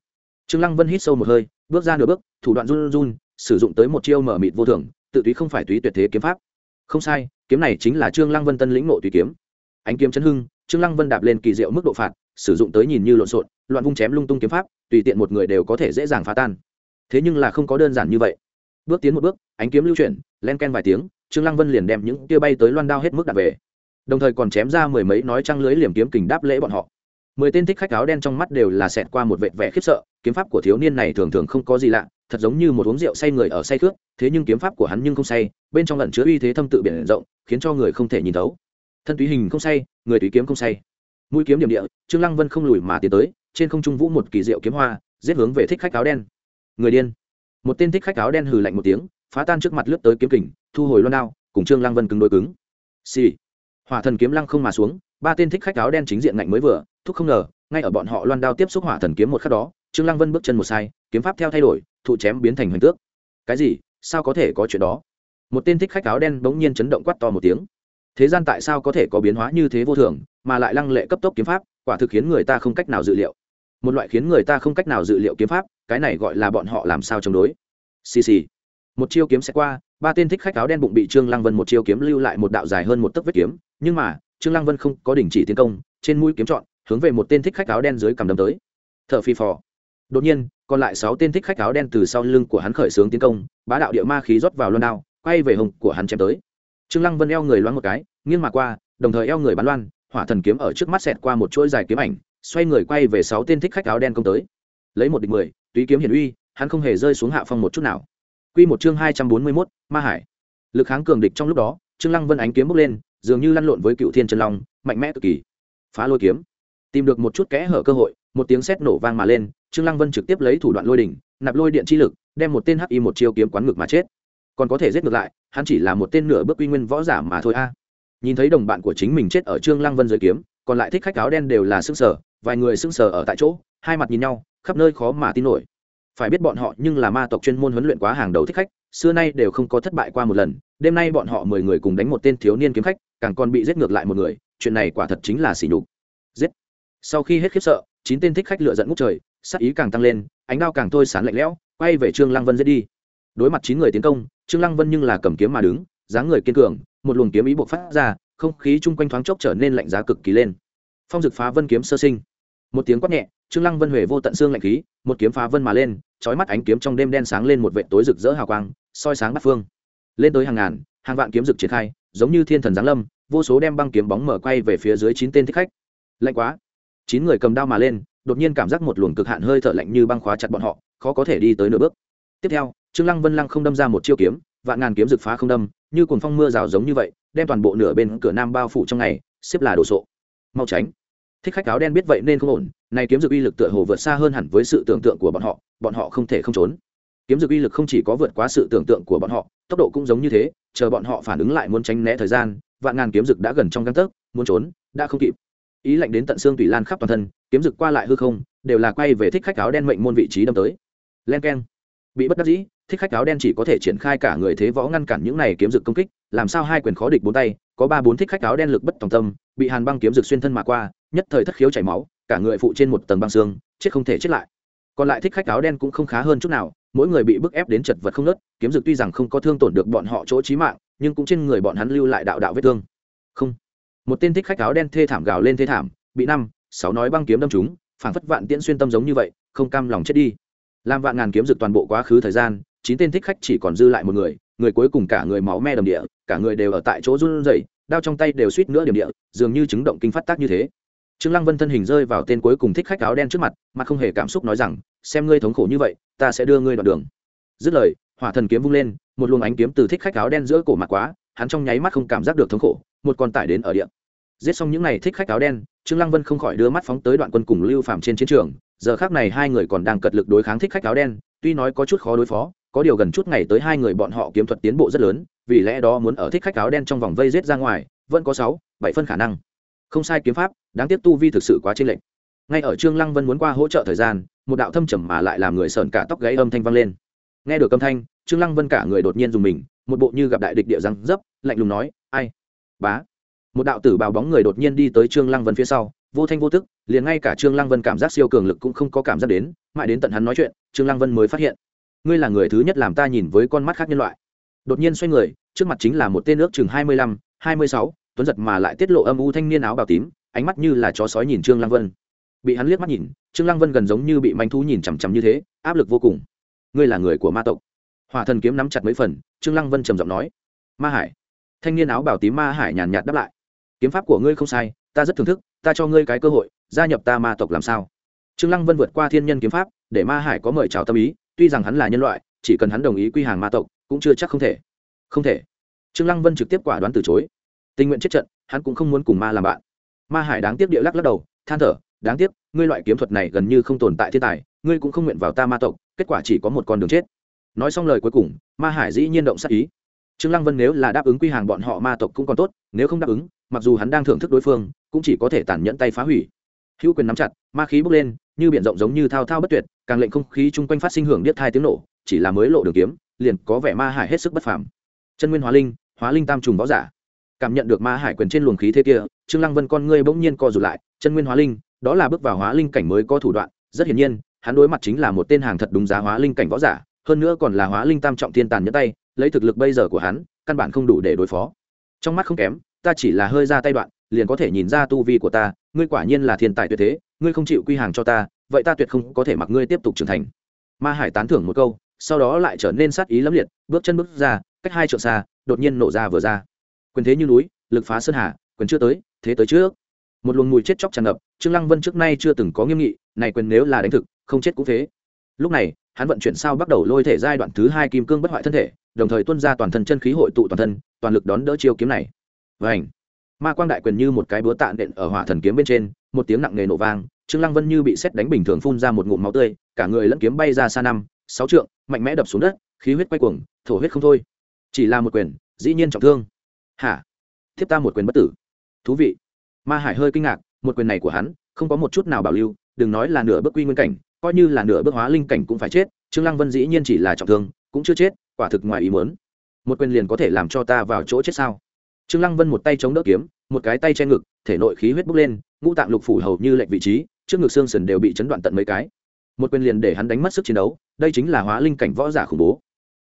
Trương lăng vân hít sâu một hơi, bước ra nửa bước, thủ đoạn run run, sử dụng tới một chiêu mở mịt vô thường, tự túy không phải túy tuyệt thế kiếm pháp không sai, kiếm này chính là trương lăng vân tân lĩnh nộ tùy kiếm. Ánh kiếm chấn hưng, trương lăng vân đạp lên kỳ diệu mức độ phạt, sử dụng tới nhìn như lộn xộn, loạn vung chém lung tung kiếm pháp, tùy tiện một người đều có thể dễ dàng phá tan. Thế nhưng là không có đơn giản như vậy. Bước tiến một bước, ánh kiếm lưu chuyển, len ken vài tiếng, trương lăng vân liền đem những tia bay tới loan đao hết mức đặt về. Đồng thời còn chém ra mười mấy nói trăng lưới liềm kiếm kình đáp lễ bọn họ. Mười tên thích khách áo đen trong mắt đều là xẹt qua một vệ vẻ khiếp sợ, kiếm pháp của thiếu niên này thường thường không có gì lạ thật giống như một uống rượu say người ở say khước thế nhưng kiếm pháp của hắn nhưng không say, bên trong lẩn chứa uy thế thâm tự biển rộng, khiến cho người không thể nhìn thấu. Thân túy hình không say, người túy kiếm không say. Mũi kiếm điểm địa, trương lăng vân không lùi mà tiến tới, trên không trung vũ một kỳ diệu kiếm hoa, giết hướng về thích khách áo đen. Người điên. Một tên thích khách áo đen hừ lạnh một tiếng, phá tan trước mặt lướt tới kiếm kình, thu hồi loan đao, cùng trương lăng vân cứng đối cứng. Xì、sì. hỏa thần kiếm lăng không mà xuống, ba tên thích khách áo đen chính diện ngạnh mới vừa, thúc không ngờ, ngay ở bọn họ loan đao tiếp xúc hỏa thần kiếm một khắc đó, trương lăng vân bước chân một sai, kiếm pháp theo thay đổi thụ chém biến thành hoành tước. Cái gì? Sao có thể có chuyện đó? Một tên thích khách áo đen bỗng nhiên chấn động quát to một tiếng. Thế gian tại sao có thể có biến hóa như thế vô thường, mà lại lăng lệ cấp tốc kiếm pháp, quả thực khiến người ta không cách nào dự liệu. Một loại khiến người ta không cách nào dự liệu kiếm pháp, cái này gọi là bọn họ làm sao chống đối. Xì xì. Một chiêu kiếm sẽ qua, ba tên thích khách áo đen bụng bị trương lăng vân một chiêu kiếm lưu lại một đạo dài hơn một tấc vết kiếm, nhưng mà, trương lăng vân không có đình chỉ tiến công, trên mũi kiếm chọn, hướng về một tên thích khách áo đen dưới cầm đâm tới. Thở phi phò. Đột nhiên còn lại sáu tên thích khách áo đen từ sau lưng của hắn khởi xướng tiến công bá đạo địa ma khí rót vào loan đao quay về hồng của hắn chém tới trương lăng vân eo người loan một cái nghiêng mà qua đồng thời eo người bắn loan hỏa thần kiếm ở trước mắt xẹt qua một chuỗi dài kiếm ảnh xoay người quay về sáu tên thích khách áo đen công tới lấy một địch mười túy kiếm hiển uy hắn không hề rơi xuống hạ phong một chút nào Quy một chương hai trăm bốn mươi 241, Ma Hải. Lực kháng cường địch trong lúc đó, Trương Lăng Vân ánh kiếm bốc lên, dường như lăn lộn với Cựu Thiên Chân Long, mạnh mẽ cực kỳ. Phá lôi kiếm. Tìm được một chút kẽ hở cơ hội, một tiếng sét nổ vang mà lên, Trương Lăng Vân trực tiếp lấy thủ đoạn lôi đỉnh, nạp lôi điện chi lực, đem một tên hắc y một chiêu kiếm quán ngược mà chết. Còn có thể giết ngược lại, hắn chỉ là một tên nửa bước uy nguyên võ giả mà thôi a. Nhìn thấy đồng bạn của chính mình chết ở Trương Lăng Vân dưới kiếm, còn lại thích khách áo đen đều là sững sờ, vài người sững sờ ở tại chỗ, hai mặt nhìn nhau, khắp nơi khó mà tin nổi. Phải biết bọn họ nhưng là ma tộc chuyên môn huấn luyện quá hàng đầu thích khách, xưa nay đều không có thất bại qua một lần đêm nay bọn họ mười người cùng đánh một tên thiếu niên kiếm khách càng còn bị giết ngược lại một người chuyện này quả thật chính là xỉ nhục giết sau khi hết khiếp sợ chín tên thích khách lựa dẫn ngút trời sát ý càng tăng lên, ánh đao càng thôi sán lạnh lẽo, quay về trương lăng vân giết đi. Đối mặt chín người tiến công, trương lăng vân nhưng là cầm kiếm mà đứng, dáng người kiên cường, một luồng kiếm ý bộc phát ra, không khí chung quanh thoáng chốc trở nên lạnh giá cực kỳ lên. Phong dực phá vân kiếm sơ sinh. Một tiếng quát nhẹ, trương lăng vân huệ vô tận xương lạnh khí, một kiếm phá vân mà lên, chói mắt ánh kiếm trong đêm đen sáng lên một vệ tối rực rỡ hào quang, soi sáng bát phương. Lên tới hàng ngàn, hàng vạn kiếm rực triển khai, giống như thiên thần giáng lâm, vô số đem băng kiếm bóng mở quay về phía dưới chín tên thích khách. Lạnh quá. Chín người cầm đao mà lên đột nhiên cảm giác một luồng cực hạn hơi thở lạnh như băng khóa chặt bọn họ, khó có thể đi tới nửa bước. Tiếp theo, trương lăng vân lăng không đâm ra một chiêu kiếm, vạn ngàn kiếm rực phá không đâm, như cuồng phong mưa rào giống như vậy, đem toàn bộ nửa bên cửa nam bao phủ trong ngày xếp là đồ sộ. Mau tránh. Thích khách áo đen biết vậy nên không ổn, này kiếm dược uy lực tựa hồ vượt xa hơn hẳn với sự tưởng tượng của bọn họ bọn họ không thể không trốn. Kiếm dược uy lực không chỉ có vượt quá sự tưởng tượng của bọn họ, tốc độ cũng giống như thế, chờ bọn họ phản ứng lại muốn tránh né thời gian, vạn ngàn kiếm dược đã gần trong găng tấc, muốn trốn, đã không kịp ý lạnh đến tận xương tùy lan khắp toàn thân, kiếm dược qua lại hư không, đều là quay về thích khách áo đen mệnh môn vị trí đâm tới. Len keng. Bị bất đắc dĩ, thích khách áo đen chỉ có thể triển khai cả người thế võ ngăn cản những này kiếm rực công kích, làm sao hai quyền khó địch bốn tay, có ba bốn thích khách áo đen lực bất tòng tâm, bị hàn băng kiếm rực xuyên thân mà qua, nhất thời thất khiếu chảy máu, cả người phụ trên một tầng băng xương, chết không thể chết lại. Còn lại thích khách áo đen cũng không khá hơn chút nào, mỗi người bị bức ép đến chật vật không nớt, kiếm rực tuy rằng không có thương tổn được bọn họ chỗ trí mạng, nhưng cũng trên người bọn hắn lưu lại đạo đạo vết thương. Không một tên thích khách áo đen thê thảm gào lên thê thảm, bị năm, sáu nói băng kiếm đâm chúng phảng phất vạn tiễn xuyên tâm giống như vậy, không cam lòng chết đi. Làm vạn ngàn kiếm rực toàn bộ quá khứ thời gian, chín tên thích khách chỉ còn dư lại một người người cuối cùng cả người máu me đầm địa, cả người đều ở tại chỗ run rẩy, đao trong tay đều suýt nữa điểm địa, dường như chứng động kinh phát tác như thế. Trương lăng vân thân hình rơi vào tên cuối cùng thích khách áo đen trước mặt mặt không hề cảm xúc nói rằng, xem ngươi thống khổ như vậy, ta sẽ đưa ngươi đoạn đường. Dứt lời, hỏa thần kiếm vung lên, một luồng ánh kiếm từ thích khách áo đen giữa cổ mặt quá hắn trong nháy mắt không cảm giác được thống khổ, một con tải đến ở địa. Giết xong những n à y thích khách áo đen, trương lăng vân không khỏi đưa mắt phóng tới đoạn quân cùng lưu phạm trên chiến trường, giờ khác này hai người còn đang cật lực đối kháng thích khách áo đen, tuy nói có chút khó đối phó, có điều gần chút ngày tới hai người bọn họ kiếm thuật tiến bộ rất lớn, vì lẽ đó muốn ở thích khách áo đen trong vòng vây rết ra ngoài, vẫn có sáu, bảy phân khả năng. Không sai kiếm pháp, đáng tiếc tu vi thực sự quá trên lệnh ngay ở trương lăng vân muốn qua hỗ trợ thời gian, một đạo thâm trầm mà lại làm người sờn cả tóc gáy âm thanh vang lên. Nghe được âm thanh, trương lăng vân cả người đột nhiên dùng mình một bộ như gặp đại địch địa răng dấp, lạnh lùng nói, ai? Bá. Một đạo tử bào bóng người đột nhiên đi tới trương lăng vân phía sau, vô thanh vô tức, liền ngay cả trương lăng vân cảm giác siêu cường lực cũng không có cảm giác đến, mãi đến tận hắn nói chuyện, trương lăng vân mới phát hiện, ngươi là người thứ nhất làm ta nhìn với con mắt khác nhân loại. Đột nhiên xoay người, trước mặt chính là một tên nước chừng hai mươi lăm, hai mươi sáu, tuấn giật mà lại tiết lộ âm u thanh niên áo bào tím, ánh mắt như là chó sói nhìn trương lăng vân. Bị hắn liếc mắt nhìn, trương lăng vân gần giống như bị manh thú nhìn chằm chằm như thế, áp lực vô cùng. Ngươi là người của ma tộc hỏa thần kiếm nắm chặt mấy phần, trương lăng vân trầm giọng nói, ma hải. Thanh niên áo bảo tím ma hải nhàn nhạt đáp lại, kiếm pháp của ngươi không sai, ta rất thưởng thức, ta cho ngươi cái cơ hội, gia nhập ta ma tộc làm sao? Trương lăng vân vượt qua thiên nhân kiếm pháp, để ma hải có mời chào tâm ý, tuy rằng hắn là nhân loại, chỉ cần hắn đồng ý quy hàng ma tộc, cũng chưa chắc không thể. Không thể. Trương lăng vân trực tiếp quả đoán từ chối. Tình nguyện chết trận, hắn cũng không muốn cùng ma làm bạn. Ma hải đáng tiếc địa lắc lắc đầu, than thở, đáng tiếc, ngươi loại kiếm thuật này gần như không tồn tại thiên tài, ngươi cũng không nguyện vào ta ma tộc, kết quả chỉ có một con đường chết nói xong lời cuối cùng, ma hải dĩ nhiên động sát ý. Trương lăng vân nếu là đáp ứng quy hàng bọn họ ma tộc cũng còn tốt, nếu không đáp ứng, mặc dù hắn đang thưởng thức đối phương, cũng chỉ có thể tàn nhẫn tay phá hủy. Hữu quyền nắm chặt, ma khí bốc lên, như biển rộng giống như thao thao bất tuyệt, càng lệnh không khí chung quanh phát sinh hưởng điếc thai tiếng nổ, chỉ là mới lộ đường kiếm, liền có vẻ ma hải hết sức bất phàm. Chân nguyên hóa linh hóa linh tam trùng võ giả. Cảm nhận được ma hải quyền trên luồng khí thế kia, trương lăng vân con ngươi bỗng nhiên co rụt lại, chân nguyên hóa linh, đó là bước vào hóa linh cảnh mới có thủ đoạn, rất hiển nhiên, hắn đối mặt chính là một tên hàng thật đúng giá hóa linh cảnh võ giả hơn nữa còn là hóa linh tam trọng thiên tàn nhẫn tay, lấy thực lực bây giờ của hắn, căn bản không đủ để đối phó. Trong mắt không kém, ta chỉ là hơi ra tay đoạn, liền có thể nhìn ra tu vi của ta, ngươi quả nhiên là thiên tài tuyệt thế, ngươi không chịu quy hàng cho ta, vậy ta tuyệt không có thể mặc ngươi tiếp tục trưởng thành. Ma hải tán thưởng một câu, sau đó lại trở nên sát ý lẫm liệt, bước chân bước ra, cách hai trượng xa, đột nhiên nổ ra vừa ra. Quyền thế như núi, lực phá sơn hà, quyền chưa tới, thế tới trước. Một luồng mùi chết chóc tràn ngập, trương lăng vân trước nay chưa từng có nghiêm nghị, này quyền nếu là đánh thực, không chết cũng thế lúc này hắn vận chuyển sao bắt đầu lôi thể giai đoạn thứ hai kim cương bất hoại thân thể, đồng thời tuân ra toàn thân chân khí hội tụ toàn thân, toàn lực đón đỡ chiêu kiếm này. Vảnh ma quang đại quyền như một cái búa tạ nện ở hỏa thần kiếm bên trên, một tiếng nặng nề nổ vang, trương lăng vân như bị xét đánh bình thường phun ra một ngụm máu tươi, cả người lẫn kiếm bay ra xa năm, sáu trượng, mạnh mẽ đập xuống đất, khí huyết quay cuồng, thổ huyết không thôi. Chỉ là một quyền, dĩ nhiên trọng thương. Hả? Thiếp ta một quyền bất tử. Thú vị. Ma hải hơi kinh ngạc, một quyền này của hắn, không có một chút nào bảo lưu, đừng nói là nửa bước quy nguyên cảnh coi như là nửa bước hóa linh cảnh cũng phải chết, trương lăng vân dĩ nhiên chỉ là trọng thương, cũng chưa chết, quả thực ngoài ý muốn. Một quyền liền có thể làm cho ta vào chỗ chết sao? Trương lăng vân một tay chống đỡ kiếm, một cái tay che ngực, thể nội khí huyết bốc lên, ngũ tạng lục phủ hầu như lệch vị trí, trước ngực xương sườn đều bị chấn đoạn tận mấy cái. Một quyền liền để hắn đánh mất sức chiến đấu, đây chính là hóa linh cảnh võ giả khủng bố.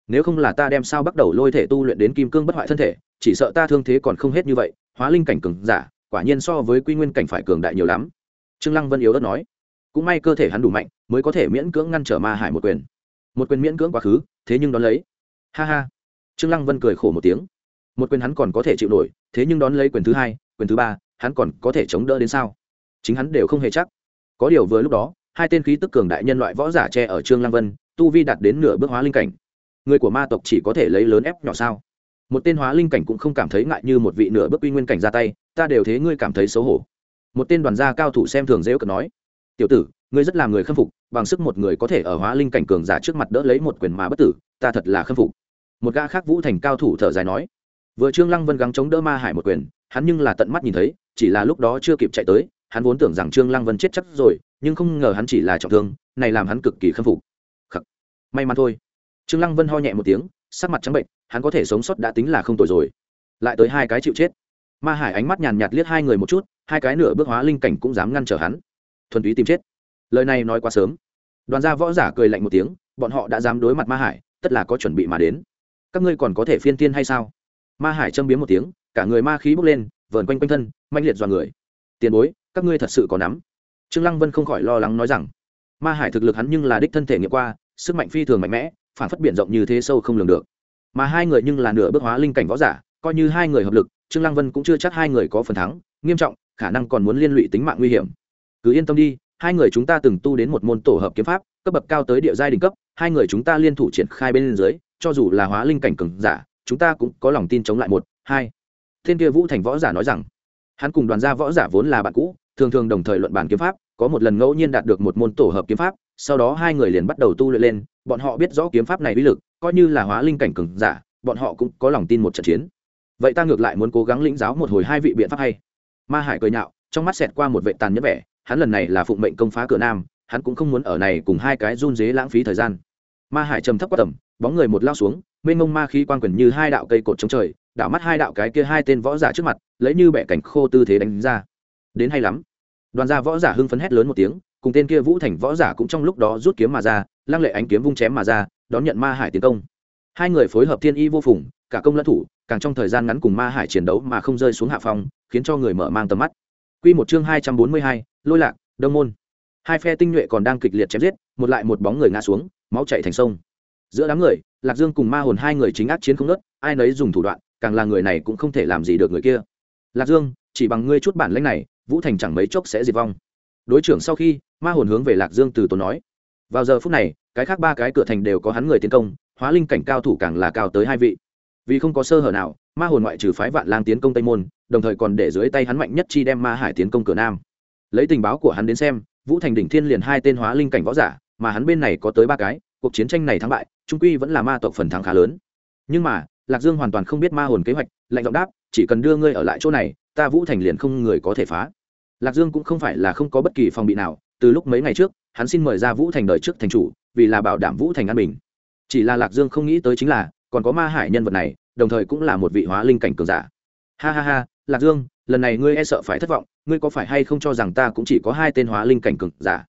Nếu không là ta đem sao bắt đầu lôi thể tu luyện đến kim cương bất hoại thân thể, chỉ sợ ta thương thế còn không hết như vậy, hóa linh cảnh cường giả, quả nhiên so với quy nguyên cảnh phải cường đại nhiều lắm. Trương lăng vân yếu đất nói. Cũng may cơ thể hắn đủ mạnh mới có thể miễn cưỡng ngăn trở ma hải một quyền. Một quyền miễn cưỡng quá khứ, thế nhưng đón lấy. Ha ha. Trương lăng vân cười khổ một tiếng. Một quyền hắn còn có thể chịu nổi, thế nhưng đón lấy quyền thứ hai, quyền thứ ba, hắn còn có thể chống đỡ đến sao? Chính hắn đều không hề chắc. Có điều vừa lúc đó, hai tên khí tức cường đại nhân loại võ giả che ở trương lăng vân, tu vi đạt đến nửa bước hóa linh cảnh. Người của ma tộc chỉ có thể lấy lớn ép nhỏ sao? Một tên hóa linh cảnh cũng không cảm thấy ngại như một vị nửa bước uy nguyên cảnh ra tay, ta đều thế ngươi cảm thấy xấu hổ. Một tên đoàn gia cao thủ xem thường dễ cợt nói. Tiểu tử ngươi rất là người khâm phục, bằng sức một người có thể ở hóa linh cảnh cường giả trước mặt đỡ lấy một quyền mà bất tử, ta thật là khâm phục. Một gã khác vũ thành cao thủ thở dài nói. Vừa trương lăng vân gắng chống đỡ ma hải một quyền, hắn nhưng là tận mắt nhìn thấy, chỉ là lúc đó chưa kịp chạy tới, hắn vốn tưởng rằng trương lăng vân chết chắc rồi, nhưng không ngờ hắn chỉ là trọng thương, này làm hắn cực kỳ khâm phục. Khắc. may mắn thôi. Trương lăng vân ho nhẹ một tiếng, sắc mặt trắng bệnh hắn có thể sống sót đã tính là không tồi rồi. Lại tới hai cái chịu chết. Ma hải ánh mắt nhàn nhạt liếc hai người một chút, hai cái nửa bước hóa linh cảnh cũng dám ngăn trở hắn. Thuần túy tìm chết lời này nói quá sớm. Đoàn gia võ giả cười lạnh một tiếng, bọn họ đã dám đối mặt ma hải, tất là có chuẩn bị mà đến. Các ngươi còn có thể phiên tiên hay sao? Ma hải châm biếm một tiếng, cả người ma khí bốc lên, vờn quanh quanh thân manh liệt dọa người. Tiền bối, các ngươi thật sự có nắm. Trương lăng vân không khỏi lo lắng nói rằng, ma hải thực lực hắn nhưng là đích thân thể nghiệm qua, sức mạnh phi thường mạnh mẽ, phản phất biển rộng như thế sâu không lường được. Mà hai người nhưng là nửa bước hóa linh cảnh võ giả, coi như hai người hợp lực, trương lăng vân cũng chưa chắc hai người có phần thắng, nghiêm trọng, khả năng còn muốn liên lụy tính mạng nguy hiểm. Cứ yên tâm đi hai người chúng ta từng tu đến một môn tổ hợp kiếm pháp, cấp bậc cao tới địa giai đỉnh cấp, hai người chúng ta liên thủ triển khai bên dưới, cho dù là hóa linh cảnh cường giả, chúng ta cũng có lòng tin chống lại một, hai. Thiên kia vũ thành võ giả nói rằng, hắn cùng đoàn gia võ giả vốn là bạn cũ, thường thường đồng thời luận bàn kiếm pháp, có một lần ngẫu nhiên đạt được một môn tổ hợp kiếm pháp, sau đó hai người liền bắt đầu tu luyện lên, bọn họ biết rõ kiếm pháp này uy lực, coi như là hóa linh cảnh cường giả, bọn họ cũng có lòng tin một trận chiến. Vậy ta ngược lại muốn cố gắng lĩnh giáo một hồi hai vị biện pháp hay. Ma hải cười nhạo, trong mắt xẹt qua một vệ tàn nhẫn vẻ hắn lần này là phụng mệnh công phá cửa nam, hắn cũng không muốn ở này cùng hai cái run dế lãng phí thời gian. Ma hải trầm thấp quá tầm, bóng người một lao xuống, mênh mông ma khí quan quyền như hai đạo cây cột chống trời, đảo mắt hai đạo cái kia hai tên võ giả trước mặt, lấy như bẻ cảnh khô tư thế đánh ra. Đến hay lắm. Đoàn gia võ giả hưng phấn hét lớn một tiếng, cùng tên kia vũ thành võ giả cũng trong lúc đó rút kiếm mà ra, lăng lệ ánh kiếm vung chém mà ra, đón nhận ma hải tiến công. Hai người phối hợp thiên y vô phùng, cả công lẫn thủ, càng trong thời gian ngắn cùng ma hải chiến đấu mà không rơi xuống hạ phong, khiến cho người mở mang tầm mắt. Quy một chương hai trăm bốn mươi hai, lôi lạc đông môn. Hai phe tinh nhuệ còn đang kịch liệt chém giết một lại một bóng người ngã xuống máu chảy thành sông. Giữa đám người lạc dương cùng ma hồn hai người chính ác chiến không ngớt, ai nấy dùng thủ đoạn càng là người này cũng không thể làm gì được người kia. Lạc dương chỉ bằng ngươi chút bản lĩnh này vũ thành chẳng mấy chốc sẽ diệt vong. Đối trưởng sau khi ma hồn hướng về lạc dương từ tốn nói. Vào giờ phút này cái khác ba cái cửa thành đều có hắn người tiến công hóa linh cảnh cao thủ càng là cao tới hai vị vì không có sơ hở nào, ma hồn ngoại trừ phái vạn lang tiến công tây môn, đồng thời còn để dưới tay hắn mạnh nhất chi đem ma hải tiến công cửa nam. Lấy tình báo của hắn đến xem, vũ thành đỉnh thiên liền hai tên hóa linh cảnh võ giả, mà hắn bên này có tới ba cái, cuộc chiến tranh này thắng bại trung quy vẫn là ma tộc phần thắng khá lớn. Nhưng mà, lạc dương hoàn toàn không biết ma hồn kế hoạch, lạnh giọng đáp, chỉ cần đưa ngươi ở lại chỗ này, ta vũ thành liền không người có thể phá. Lạc dương cũng không phải là không có bất kỳ phòng bị nào, từ lúc mấy ngày trước, hắn xin mời ra vũ thành đời trước thành chủ, vì là bảo đảm vũ thành an bình. Chỉ là lạc dương không nghĩ tới chính là còn có ma hải nhân vật này, đồng thời cũng là một vị hóa linh cảnh cường giả. Ha ha ha, lạc dương, lần này ngươi e sợ phải thất vọng, ngươi có phải hay không cho rằng ta cũng chỉ có hai tên hóa linh cảnh cường giả?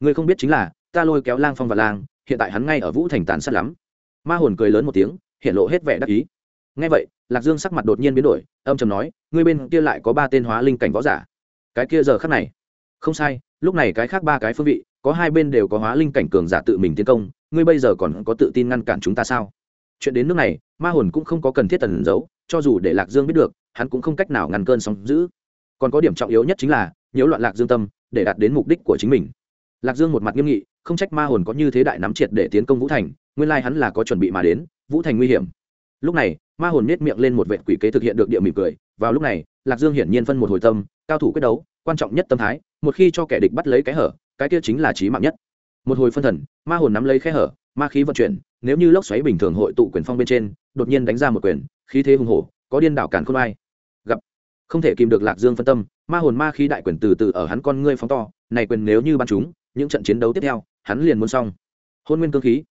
Ngươi không biết chính là, ta lôi kéo lang phong và lang, hiện tại hắn ngay ở vũ thành tàn sát lắm. Ma hồn cười lớn một tiếng, hiện lộ hết vẻ đắc ý. Ngay vậy, lạc dương sắc mặt đột nhiên biến đổi, âm trầm nói, ngươi bên kia lại có ba tên hóa linh cảnh võ giả. Cái kia giờ khắc này. Không sai, lúc này cái khác ba cái phương vị, có hai bên đều có hóa linh cảnh cường giả tự mình tiến công, ngươi bây giờ còn có tự tin ngăn cản chúng ta sao? Chuyện đến nước này, ma hồn cũng không có cần thiết tần giấu, cho dù để lạc dương biết được, hắn cũng không cách nào ngăn cơn sóng giữ còn có điểm trọng yếu nhất chính là, nhiễu loạn lạc dương tâm, để đạt đến mục đích của chính mình. Lạc dương một mặt nghiêm nghị, không trách ma hồn có như thế đại nắm triệt để tiến công vũ thành, nguyên lai hắn là có chuẩn bị mà đến, vũ thành nguy hiểm. Lúc này, ma hồn nết miệng lên một vệ quỷ kế thực hiện được địa mỉm cười, vào lúc này, lạc dương hiển nhiên phân một hồi tâm, cao thủ quyết đấu, quan trọng nhất tâm thái, một khi cho kẻ địch bắt lấy cái hở, cái kia chính là trí mạng nhất. Một hồi phân thần, ma hồn nắm lấy khe hở ma khí vận chuyển, nếu như lốc xoáy bình thường hội tụ quyền phong bên trên, đột nhiên đánh ra một quyền, khí thế hùng hổ, có điên đảo cản không ai gặp, không thể kìm được lạc dương phân tâm, ma hồn ma khí đại quyền từ từ ở hắn con ngươi phóng to, này quyền nếu như bắn chúng những trận chiến đấu tiếp theo, hắn liền muốn xong. Hôn nguyên cương khí.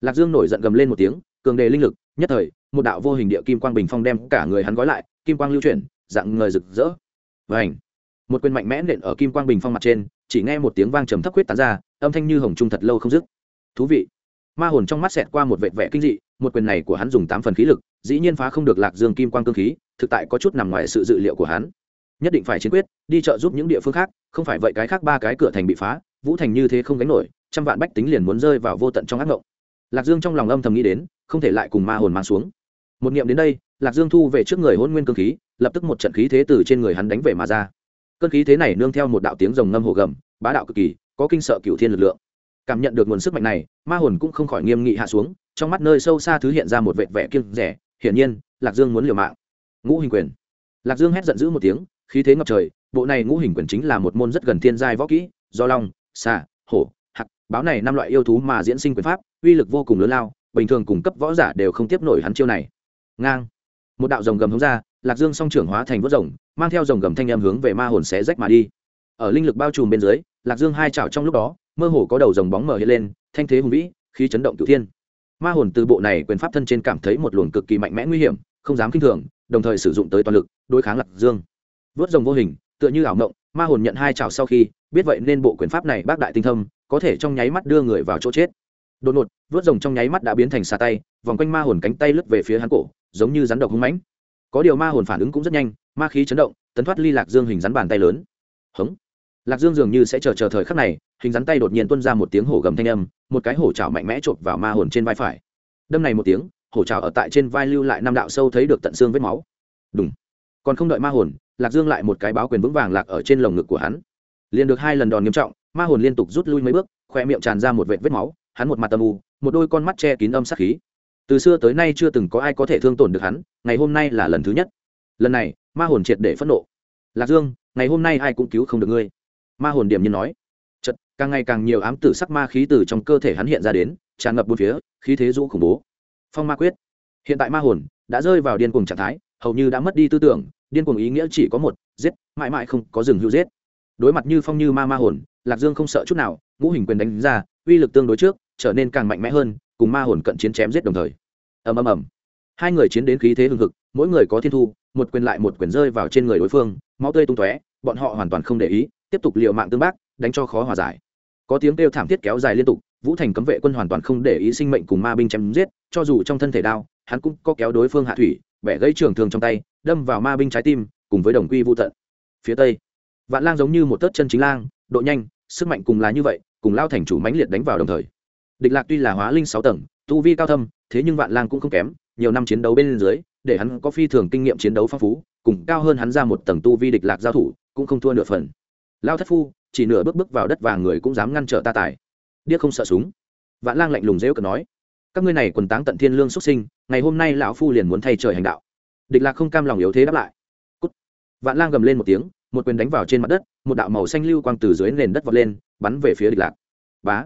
Lạc dương nổi giận gầm lên một tiếng, cường đề linh lực, nhất thời, một đạo vô hình địa kim quang bình phong đem cả người hắn gói lại, kim quang lưu chuyển, dạng người rực rỡ. Và ảnh một quyền mạnh mẽ nện ở kim quang bình phong mặt trên, chỉ nghe một tiếng vang trầm thấp quyết tán ra, âm thanh như hồng trung thật lâu không dứt. Thú vị ma hồn trong mắt xẹt qua một vệ vẻ kinh dị, một quyền này của hắn dùng tám phần khí lực, dĩ nhiên phá không được lạc dương kim quang cương khí, thực tại có chút nằm ngoài sự dự liệu của hắn. Nhất định phải chiến quyết, đi chợ giúp những địa phương khác, không phải vậy cái khác ba cái cửa thành bị phá, vũ thành như thế không gánh nổi, trăm vạn bách tính liền muốn rơi vào vô tận trong ác ngộng. Lạc dương trong lòng âm thầm nghĩ đến, không thể lại cùng ma hồn mang xuống. Một niệm đến đây, lạc dương thu về trước người hôn nguyên cương khí, lập tức một trận khí thế từ trên người hắn đánh về mà ra. Cơn khí thế này nương theo một đạo tiếng rồng ngâm hồ gầm, bá đạo cực kỳ, có kinh sợ cựu thiên lực lượng cảm nhận được nguồn sức mạnh này, ma hồn cũng không khỏi nghiêm nghị hạ xuống, trong mắt nơi sâu xa thứ hiện ra một vệt vẻ kiêng rẻ, hiển nhiên, lạc dương muốn liều mạng. Ngũ hình quyền. Lạc dương hét giận dữ một tiếng, khí thế ngập trời, bộ này ngũ hình quyền chính là một môn rất gần thiên giai võ kỹ, do long, xà, hổ, hạc, báo này năm loại yêu thú mà diễn sinh quyền pháp, uy lực vô cùng lớn lao, bình thường cung cấp võ giả đều không tiếp nổi hắn chiêu này. Ngang. Một đạo rồng gầm hướng ra, lạc dương song trưởng hóa thành vớt rồng, mang theo rồng gầm thanh em hướng về ma hồn xé rách mà đi. Ở linh lực bao trùm bên dưới, lạc dương hai chảo trong lúc đó mơ hồ có đầu rồng bóng mở hiện lên, thanh thế hùng vĩ, khí chấn động cửu thiên. Ma hồn từ bộ này quyền pháp thân trên cảm thấy một luồng cực kỳ mạnh mẽ nguy hiểm, không dám kinh thường, đồng thời sử dụng tới toàn lực, đối kháng lạc dương. Vớt rồng vô hình, tựa như ảo mộng, ma hồn nhận hai trào sau khi, biết vậy nên bộ quyền pháp này bác đại tinh thâm, có thể trong nháy mắt đưa người vào chỗ chết. Đột ngột, vớt rồng trong nháy mắt đã biến thành xà tay, vòng quanh ma hồn cánh tay lướt về phía hắn cổ, giống như rắn độc hung mãnh. Có điều ma hồn phản ứng cũng rất nhanh, ma khí chấn động, tấn thoát ly lạc dương hình rắn bàn tay lớn. Hống lạc dương dường như sẽ chờ chờ thời khắc này, hình rắn tay đột nhiên tuôn ra một tiếng hổ gầm thanh âm, một cái hổ trào mạnh mẽ chộp vào ma hồn trên vai phải. Đâm này một tiếng, hổ trào ở tại trên vai lưu lại năm đạo sâu thấy được tận xương vết máu. Đúng còn không đợi ma hồn, lạc dương lại một cái báo quyền vững vàng lạc ở trên lồng ngực của hắn. Liền được hai lần đòn nghiêm trọng, ma hồn liên tục rút lui mấy bước khoe miệng tràn ra một vệt vết máu, hắn một mặt tầm u, một đôi con mắt che kín âm sát khí. Từ xưa tới nay chưa từng có ai có thể thương tổn được hắn, ngày hôm nay là lần thứ nhất. Lần này, ma hồn triệt để phẫn nộ. Lạc dương, ngày hôm nay ai cũng cứu không được ngươi ma hồn điểm như nói. Chật, càng ngày càng nhiều ám tử sắc ma khí từ trong cơ thể hắn hiện ra đến, tràn ngập bốn phía, khí thế rũ khủng bố. Phong ma quyết. Hiện tại ma hồn đã rơi vào điên cuồng trạng thái, hầu như đã mất đi tư tưởng, điên cuồng ý nghĩa chỉ có một, giết, mãi mãi không có rừng hữu giết. Đối mặt như phong như ma ma hồn, lạc dương không sợ chút nào, ngũ hình quyền đánh ra, uy lực tương đối trước, trở nên càng mạnh mẽ hơn, cùng ma hồn cận chiến chém giết đồng thời. Ầm ầm ầm. Hai người chiến đến khí thế hừng hực, mỗi người có thiên thu, một quyền lại một quyền rơi vào trên người đối phương, máu tươi tung tóe, bọn họ hoàn toàn không để ý tiếp tục liều mạng tương bác, đánh cho khó hòa giải. Có tiếng kêu thảm thiết kéo dài liên tục, vũ thành cấm vệ quân hoàn toàn không để ý sinh mệnh cùng ma binh chém giết, cho dù trong thân thể đao, hắn cũng có kéo đối phương hạ thủy, bẻ gãy trường thường trong tay, đâm vào ma binh trái tim, cùng với đồng quy vô tận. Phía tây, vạn lang giống như một tớt chân chính lang, độ nhanh, sức mạnh cùng là như vậy, cùng lao thành chủ mãnh liệt đánh vào đồng thời. Địch lạc tuy là hóa linh sáu tầng, tu vi cao thâm, thế nhưng vạn lang cũng không kém, nhiều năm chiến đấu bên dưới, để hắn có phi thường kinh nghiệm chiến đấu phong phú, cùng cao hơn hắn ra một tầng tu vi địch lạc giao thủ, cũng không thua nửa phần lao thất phu, chỉ nửa bước bước vào đất vàng người cũng dám ngăn trở ta tài. Điếc không sợ súng. Vạn lang lạnh lùng rêu cờ nói, các ngươi này quần táng tận thiên lương xuất sinh, ngày hôm nay lão phu liền muốn thay trời hành đạo. Địch lạc không cam lòng yếu thế đáp lại. Cút. vạn lang gầm lên một tiếng, một quyền đánh vào trên mặt đất, một đạo màu xanh lưu quang từ dưới nền đất vọt lên, bắn về phía địch lạc. Bá.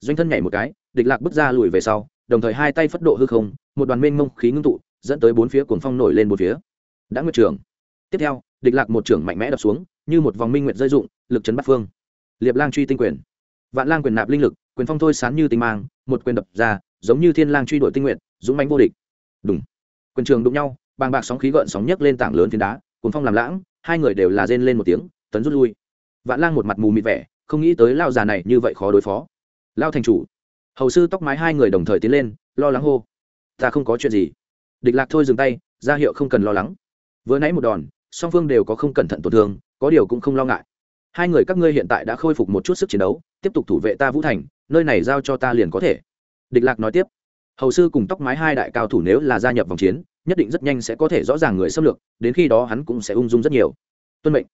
Doanh thân nhảy một cái, địch lạc bước ra lùi về sau, đồng thời hai tay phất độ hư không, một đoàn mênh mông khí ngưng tụ, dẫn tới bốn phía cuồng phong nổi lên bốn phía. Đã nguyệt trường. Tiếp theo, địch lạc một trưởng mạnh mẽ đập xuống như một vòng minh nguyện rơi dụng, lực chấn bắt phương. Liệp lang truy tinh quyền. Vạn lang quyền nạp linh lực, quyền phong thôi sán như tinh mang, một quyền đập ra, giống như thiên lang truy đuổi tinh nguyện, dũng mãnh vô địch. Đúng quyền trường đụng nhau, bàng bạc sóng khí gợn sóng nhấc lên tảng lớn phiến đá cuốn phong làm lãng, hai người đều là rên lên một tiếng, tấn rút lui. Vạn lang một mặt mù mịt vẻ, không nghĩ tới lao già này như vậy khó đối phó. Lao thành chủ. Hầu sư tóc mái hai người đồng thời tiến lên, lo lắng hô. Ta không có chuyện gì. Địch lạc thôi dừng tay, ra hiệu không cần lo lắng. Vừa nãy một đòn, song phương đều có không cẩn thận tổn thương có điều cũng không lo ngại. Hai người các ngươi hiện tại đã khôi phục một chút sức chiến đấu, tiếp tục thủ vệ ta vũ thành, nơi này giao cho ta liền có thể. Địch lạc nói tiếp. Hầu sư cùng tóc mái hai đại cao thủ nếu là gia nhập vòng chiến, nhất định rất nhanh sẽ có thể rõ ràng người xâm lược, đến khi đó hắn cũng sẽ ung dung rất nhiều. Tuân mệnh.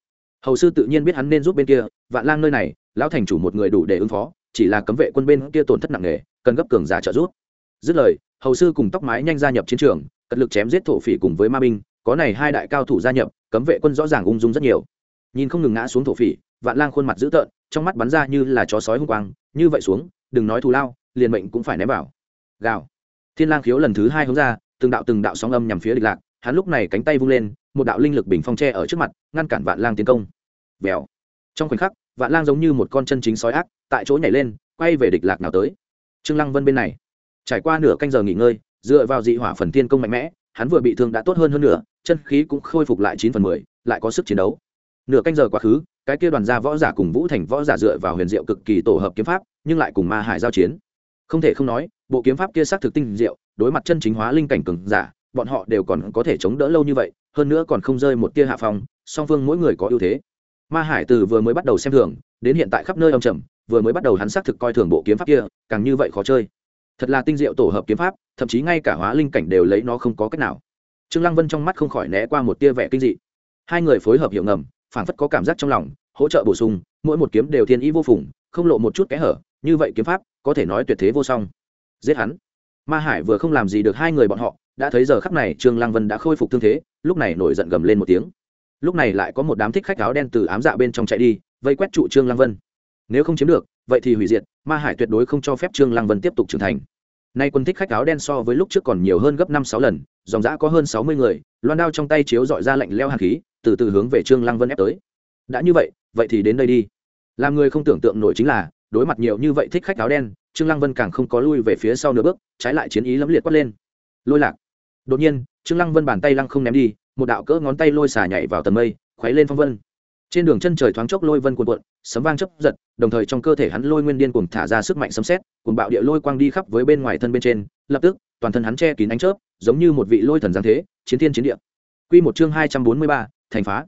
Hầu sư tự nhiên biết hắn nên giúp bên kia, vạn lang nơi này, lão thành chủ một người đủ để ứng phó, chỉ là cấm vệ quân bên kia tổn thất nặng nề, cần gấp cường giả trợ giúp. Dứt lời, hầu sư cùng tóc mái nhanh gia nhập chiến trường, cật lực chém giết thổ phỉ cùng với ma binh, có này hai đại cao thủ gia nhập, cấm vệ quân rõ ràng ung dung rất nhiều nhìn không ngừng ngã xuống thổ phỉ, vạn lang khuôn mặt dữ tợn, trong mắt bắn ra như là chó sói hung quang, như vậy xuống, đừng nói thù lao, liền mệnh cũng phải ném vào. Gào. Thiên lang khiếu lần thứ hai hướng ra, từng đạo từng đạo sóng âm nhằm phía địch lạc, hắn lúc này cánh tay vung lên, một đạo linh lực bình phong tre ở trước mặt, ngăn cản vạn lang tiến công. Vèo. Trong khoảnh khắc, vạn lang giống như một con chân chính sói ác, tại chỗ nhảy lên, quay về địch lạc nào tới. Trương lăng vân bên này. Trải qua nửa canh giờ nghỉ ngơi, dựa vào dị hỏa phần tiên công mạnh mẽ, hắn vừa bị thương đã tốt hơn hơn nửa, chân khí cũng khôi phục lại chín phần mười, lại có sức chiến đấu nửa canh giờ quá khứ, cái kia đoàn gia võ giả cùng vũ thành võ giả dựa vào huyền diệu cực kỳ tổ hợp kiếm pháp, nhưng lại cùng ma hải giao chiến. Không thể không nói, bộ kiếm pháp kia xác thực tinh diệu, đối mặt chân chính hóa linh cảnh cường giả, bọn họ đều còn có thể chống đỡ lâu như vậy, hơn nữa còn không rơi một tia hạ phòng song phương mỗi người có ưu thế. Ma hải từ vừa mới bắt đầu xem thường, đến hiện tại khắp nơi ông trầm, vừa mới bắt đầu hắn xác thực coi thường bộ kiếm pháp kia, càng như vậy khó chơi. Thật là tinh diệu tổ hợp kiếm pháp, thậm chí ngay cả hóa linh cảnh đều lấy nó không có cách nào. Trương lăng vân trong mắt không khỏi né qua một tia vẻ kinh dị. Hai người phối hợp hiệu ngầm phảng phất có cảm giác trong lòng, hỗ trợ bổ sung, mỗi một kiếm đều thiên ý vô phùng, không lộ một chút kẽ hở, như vậy kiếm pháp, có thể nói tuyệt thế vô song. Giết hắn. Ma hải vừa không làm gì được hai người bọn họ, đã thấy giờ khắc này trương lăng vân đã khôi phục thương thế, lúc này nổi giận gầm lên một tiếng. Lúc này lại có một đám thích khách áo đen từ ám dạ bên trong chạy đi, vây quét trụ trương lăng vân. Nếu không chiếm được, vậy thì hủy diệt, ma hải tuyệt đối không cho phép trương lăng vân tiếp tục trưởng thành. Nay quân thích khách áo đen so với lúc trước còn nhiều hơn gấp năm sáu lần, dòng dã có hơn sáu mươi người, loan đao trong tay chiếu dọi ra lạnh leo hàn khí từ từ hướng về trương lăng vân ép tới. Đã như vậy vậy thì đến đây đi. Làm người không tưởng tượng nổi chính là, đối mặt nhiều như vậy thích khách áo đen, trương lăng vân càng không có lui về phía sau nửa bước, trái lại chiến ý lẫm liệt quát lên. Lôi lạc. Đột nhiên, trương lăng vân bàn tay lăng không ném đi, một đạo cỡ ngón tay lôi xả nhảy vào tầm mây, khuấy lên phong vân. Trên đường chân trời thoáng chốc lôi vân cuộn cuộn, sấm vang chớp giật, đồng thời trong cơ thể hắn lôi nguyên điên cuồng thả ra sức mạnh sấm sét, cuồng bạo địa lôi quang đi khắp với bên ngoài thân bên trên, lập tức, toàn thân hắn che kín ánh chớp, giống như một vị lôi thần giáng thế, chiến thiên chiến địa. Quy một chương hai trăm bốn mươi ba thành phá.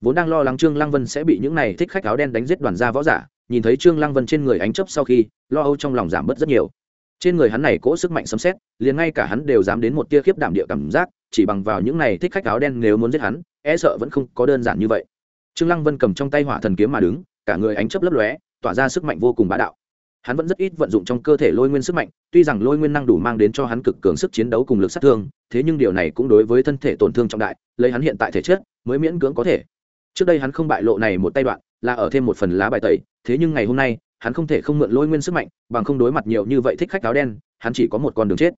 Vốn đang lo lắng trương lăng vân sẽ bị những này thích khách áo đen đánh giết đoàn gia võ giả, nhìn thấy trương lăng vân trên người ánh chớp sau khi, lo âu trong lòng giảm bớt rất nhiều. Trên người hắn này cỗ sức mạnh sấm sét, liền ngay cả hắn đều dám đến một tia khiếp đảm địa cảm giác, chỉ bằng vào những này thích khách áo đen nếu muốn giết hắn e sợ vẫn không có đơn giản như vậy. Trương lăng vân cầm trong tay hỏa thần kiếm mà đứng, cả người ánh chớp lấp lóe, tỏa ra sức mạnh vô cùng bá đạo. Hắn vẫn rất ít vận dụng trong cơ thể lôi nguyên sức mạnh, tuy rằng lôi nguyên năng đủ mang đến cho hắn cực cường sức chiến đấu cùng lực sát thương, thế nhưng điều này cũng đối với thân thể tổn thương trọng đại, lấy hắn hiện tại thể chất mới miễn cưỡng có thể. Trước đây hắn không bại lộ này một tay đoạn, là ở thêm một phần lá bài tẩy, thế nhưng ngày hôm nay, hắn không thể không mượn lôi nguyên sức mạnh, bằng không đối mặt nhiều như vậy thích khách áo đen, hắn chỉ có một con đường chết.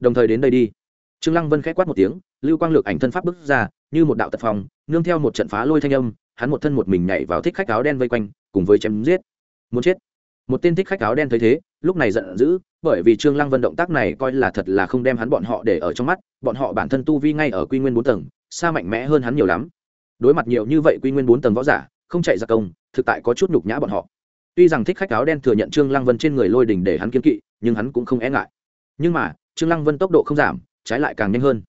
Đồng thời đến đây đi. Trương lăng vân khẽ quát một tiếng, lưu quang lược ảnh thân pháp bước ra, như một đạo tật phòng nương theo một trận phá lôi thanh âm, hắn một thân một mình nhảy vào thích khách áo đen vây quanh, cùng với chém giết. Muốn chết. Một tên thích khách áo đen thấy thế, lúc này giận dữ, bởi vì trương lăng vân động tác này coi là thật là không đem hắn bọn họ để ở trong mắt, bọn họ bản thân tu vi ngay ở quy nguyên bốn tầng xa mạnh mẽ hơn hắn nhiều lắm. Đối mặt nhiều như vậy quy nguyên bốn tầng võ giả, không chạy ra công, thực tại có chút nhục nhã bọn họ. Tuy rằng thích khách áo đen thừa nhận trương lăng vân trên người lôi đình để hắn kiên kỵ, nhưng hắn cũng không e ngại. Nhưng mà, trương lăng vân tốc độ không giảm, trái lại càng nhanh hơn.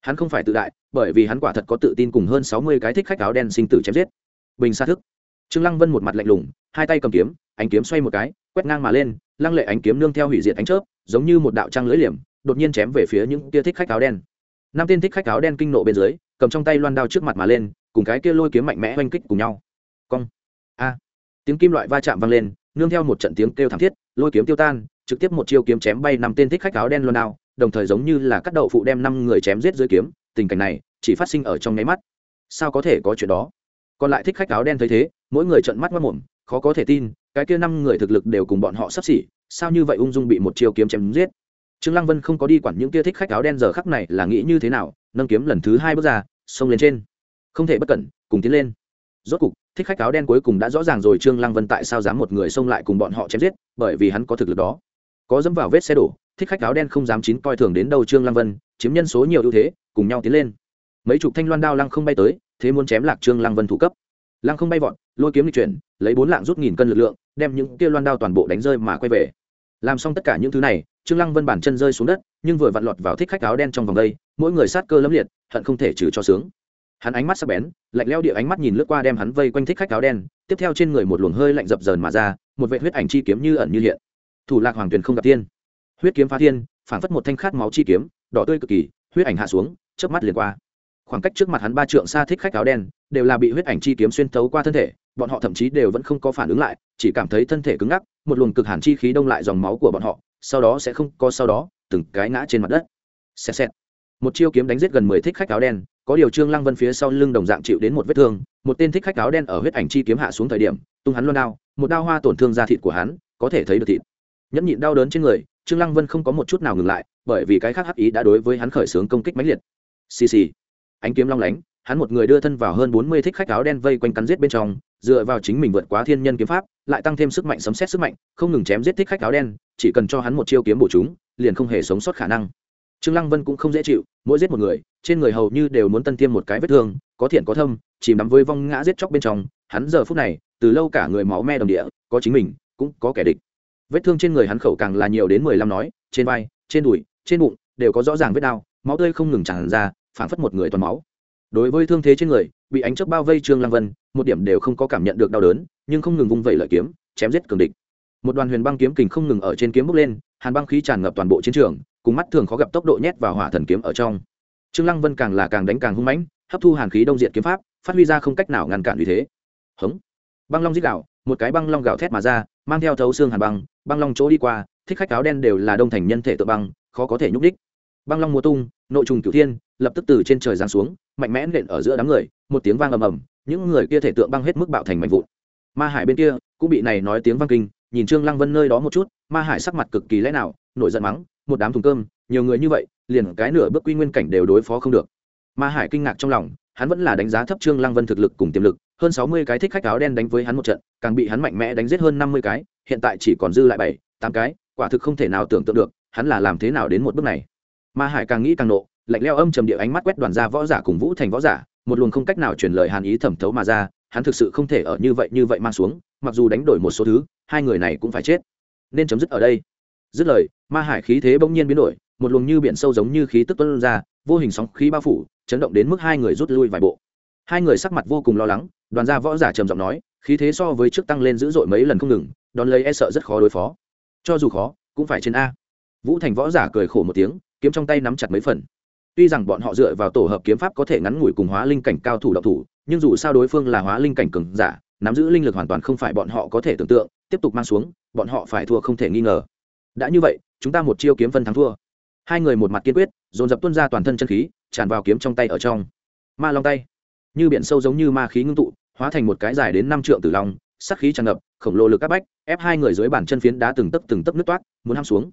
Hắn không phải tự đại, bởi vì hắn quả thật có tự tin cùng hơn sáu mươi cái thích khách áo đen sinh tử chém giết. Bình xa thức. Trương lăng vân một mặt lạnh lùng, hai tay cầm kiếm, ánh kiếm xoay một cái, quét ngang mà lên, lăng lệ ánh kiếm nương theo hủy diệt ánh chớp, giống như một đạo trăng lưỡi liềm, đột nhiên chém về phía những tia thích khách áo đen. Năm tên thích khách áo đen kinh nộ bên dưới cầm trong tay loan đao trước mặt mà lên, cùng cái kia lôi kiếm mạnh mẽ oanh kích cùng nhau. Cong. A. Tiếng kim loại va chạm vang lên, nương theo một trận tiếng kêu thảm thiết, lôi kiếm tiêu tan, trực tiếp một chiêu kiếm chém bay năm tên thích khách áo đen loan đao, đồng thời giống như là cắt đậu phụ đem năm người chém giết dưới kiếm, tình cảnh này chỉ phát sinh ở trong nháy mắt. Sao có thể có chuyện đó? Còn lại thích khách áo đen thấy thế, mỗi người trợn mắt mất mồm, khó có thể tin, cái kia năm người thực lực đều cùng bọn họ sắp xỉ, sao như vậy ung dung bị một chiêu kiếm chém giết? Trương lăng vân không có đi quản những kia thích khách áo đen giờ khắc này là nghĩ như thế nào, nâng kiếm lần thứ hai bước ra xông lên trên. Không thể bất cẩn, cùng tiến lên. Rốt cục, thích khách áo đen cuối cùng đã rõ ràng rồi trương lăng vân tại sao dám một người xông lại cùng bọn họ chém giết, bởi vì hắn có thực lực đó. Có dẫm vào vết xe đổ, thích khách áo đen không dám chín coi thường đến đâu trương lăng vân, chiếm nhân số nhiều ưu thế, cùng nhau tiến lên. Mấy chục thanh loan đao lăng không bay tới, thế muốn chém lạc trương lăng vân thủ cấp. Lăng không bay vọt, lôi kiếm lịch chuyển, lấy bốn lạng rút nghìn cân lực lượng, đem những kia loan đao toàn bộ đánh rơi mà quay về làm xong tất cả những thứ này, trương lăng vân bản chân rơi xuống đất, nhưng vừa vặn lọt vào thích khách áo đen trong vòng đây, mỗi người sát cơ lẫm liệt, hận không thể trừ cho sướng. Hắn ánh mắt sắc bén, lạnh leo địa ánh mắt nhìn lướt qua đem hắn vây quanh thích khách áo đen, tiếp theo trên người một luồng hơi lạnh dập dờn mà ra, một vệ huyết ảnh chi kiếm như ẩn như hiện. Thủ lạc hoàng tuyền không gặp thiên. Huyết kiếm phá thiên phản phất một thanh khát máu chi kiếm, đỏ tươi cực kỳ, huyết ảnh hạ xuống, chớp mắt liền qua. Khoảng cách trước mặt hắn ba trượng xa thích khách áo đen, đều là bị huyết ảnh chi kiếm xuyên thấu qua thân thể bọn họ thậm chí đều vẫn không có phản ứng lại, chỉ cảm thấy thân thể cứng ngắc, một luồng cực hàn chi khí đông lại dòng máu của bọn họ, sau đó sẽ không có sau đó, từng cái ngã trên mặt đất. Xẹt xẹt. Một chiêu kiếm đánh giết gần mười thích khách áo đen, có điều trương lăng vân phía sau lưng đồng dạng chịu đến một vết thương, một tên thích khách áo đen ở huyết ảnh chi kiếm hạ xuống thời điểm, tung hắn luôn đao, một đao hoa tổn thương da thịt của hắn, có thể thấy được thịt. Nhẫn nhịn đau đớn trên người, trương lăng vân không có một chút nào ngừng lại, bởi vì cái khác hắc ý đã đối với hắn khởi xướng công kích mãnh liệt. Xì xì. Ánh kiếm long lánh, hắn một người đưa thân vào hơn bốn mươi thích khách áo đen vây quanh cắn giết bên trong dựa vào chính mình vượt quá thiên nhân kiếm pháp, lại tăng thêm sức mạnh sấm xét sức mạnh, không ngừng chém giết thích khách áo đen, chỉ cần cho hắn một chiêu kiếm bổ chúng, liền không hề sống sót khả năng. Trương lăng vân cũng không dễ chịu, mỗi giết một người, trên người hầu như đều muốn tân tiêm một cái vết thương, có thiện có thâm, chìm đắm với vong ngã giết chóc bên trong, hắn giờ phút này, từ lâu cả người máu me đồng địa, có chính mình, cũng có kẻ địch. Vết thương trên người hắn khẩu càng là nhiều đến mười lăm nói, trên vai, trên đùi, trên bụng, đều có rõ ràng vết đau, máu tươi không ngừng tràn ra, phảng phất một người toàn máu đối với thương thế trên người, bị ánh chớp bao vây trương lăng vân, một điểm đều không có cảm nhận được đau đớn, nhưng không ngừng vung vẩy lợi kiếm, chém giết cường địch. Một đoàn huyền băng kiếm kình không ngừng ở trên kiếm bốc lên, hàn băng khí tràn ngập toàn bộ chiến trường, cùng mắt thường khó gặp tốc độ nhét vào hỏa thần kiếm ở trong. Trương lăng vân càng là càng đánh càng hung mãnh, hấp thu hàn khí đông diện kiếm pháp, phát huy ra không cách nào ngăn cản vì thế. Hống. Băng long giết gạo, một cái băng long gạo thét mà ra, mang theo thấu xương hàn băng băng long chỗ đi qua, thích khách áo đen đều là đông thành nhân thể tự băng, khó có thể nhúc đích băng long mùa tung, nội trùng cửu thiên, lập tức từ trên trời giáng xuống mạnh mẽ nện ở giữa đám người, một tiếng vang ầm ầm, những người kia thể tượng băng hết mức bạo thành mạnh vụn. Ma hải bên kia cũng bị này nói tiếng vang kinh, nhìn trương lăng vân nơi đó một chút, ma hải sắc mặt cực kỳ lẽ nào, nổi giận mắng, một đám thùng cơm, nhiều người như vậy, liền cái nửa bước quy nguyên cảnh đều đối phó không được. Ma hải kinh ngạc trong lòng, hắn vẫn là đánh giá thấp trương lăng vân thực lực cùng tiềm lực, hơn sáu mươi cái thích khách áo đen đánh với hắn một trận, càng bị hắn mạnh mẽ đánh giết hơn năm mươi cái, hiện tại chỉ còn dư lại bảy, tám cái, quả thực không thể nào tưởng tượng được, hắn là làm thế nào đến một bước này. Ma hải càng nghĩ càng nộ lạnh leo âm trầm địa ánh mắt quét đoàn ra võ giả cùng vũ thành võ giả, một luồng không cách nào truyền lời hàn ý thẩm thấu mà ra, hắn thực sự không thể ở như vậy như vậy mang xuống, mặc dù đánh đổi một số thứ, hai người này cũng phải chết. Nên chấm dứt ở đây. Dứt lời, ma hải khí thế bỗng nhiên biến đổi, một luồng như biển sâu giống như khí tức tuân ra, vô hình sóng khí bao phủ, chấn động đến mức hai người rút lui vài bộ. Hai người sắc mặt vô cùng lo lắng, đoàn gia võ giả trầm giọng nói, khí thế so với trước tăng lên dữ dội mấy lần không ngừng, đón lấy e sợ rất khó đối phó. Cho dù khó, cũng phải trên a. Vũ thành võ giả cười khổ một tiếng, kiếm trong tay nắm chặt mấy phần tuy rằng bọn họ dựa vào tổ hợp kiếm pháp có thể ngắn ngủi cùng hóa linh cảnh cao thủ độc thủ, nhưng dù sao đối phương là hóa linh cảnh cường giả, nắm giữ linh lực hoàn toàn không phải bọn họ có thể tưởng tượng, tiếp tục mang xuống, bọn họ phải thua không thể nghi ngờ. Đã như vậy, chúng ta một chiêu kiếm phân thắng thua. Hai người một mặt kiên quyết, dồn dập tuân ra toàn thân chân khí, tràn vào kiếm trong tay ở trong. Ma long tay. Như biển sâu giống như ma khí ngưng tụ, hóa thành một cái dài đến năm trượng tử long sắc khí tràn ngập, khổng lồ lực áp bách, ép hai người dưới bàn chân phiến đá từng tấc từng tấc nước toát, muốn ham xuống.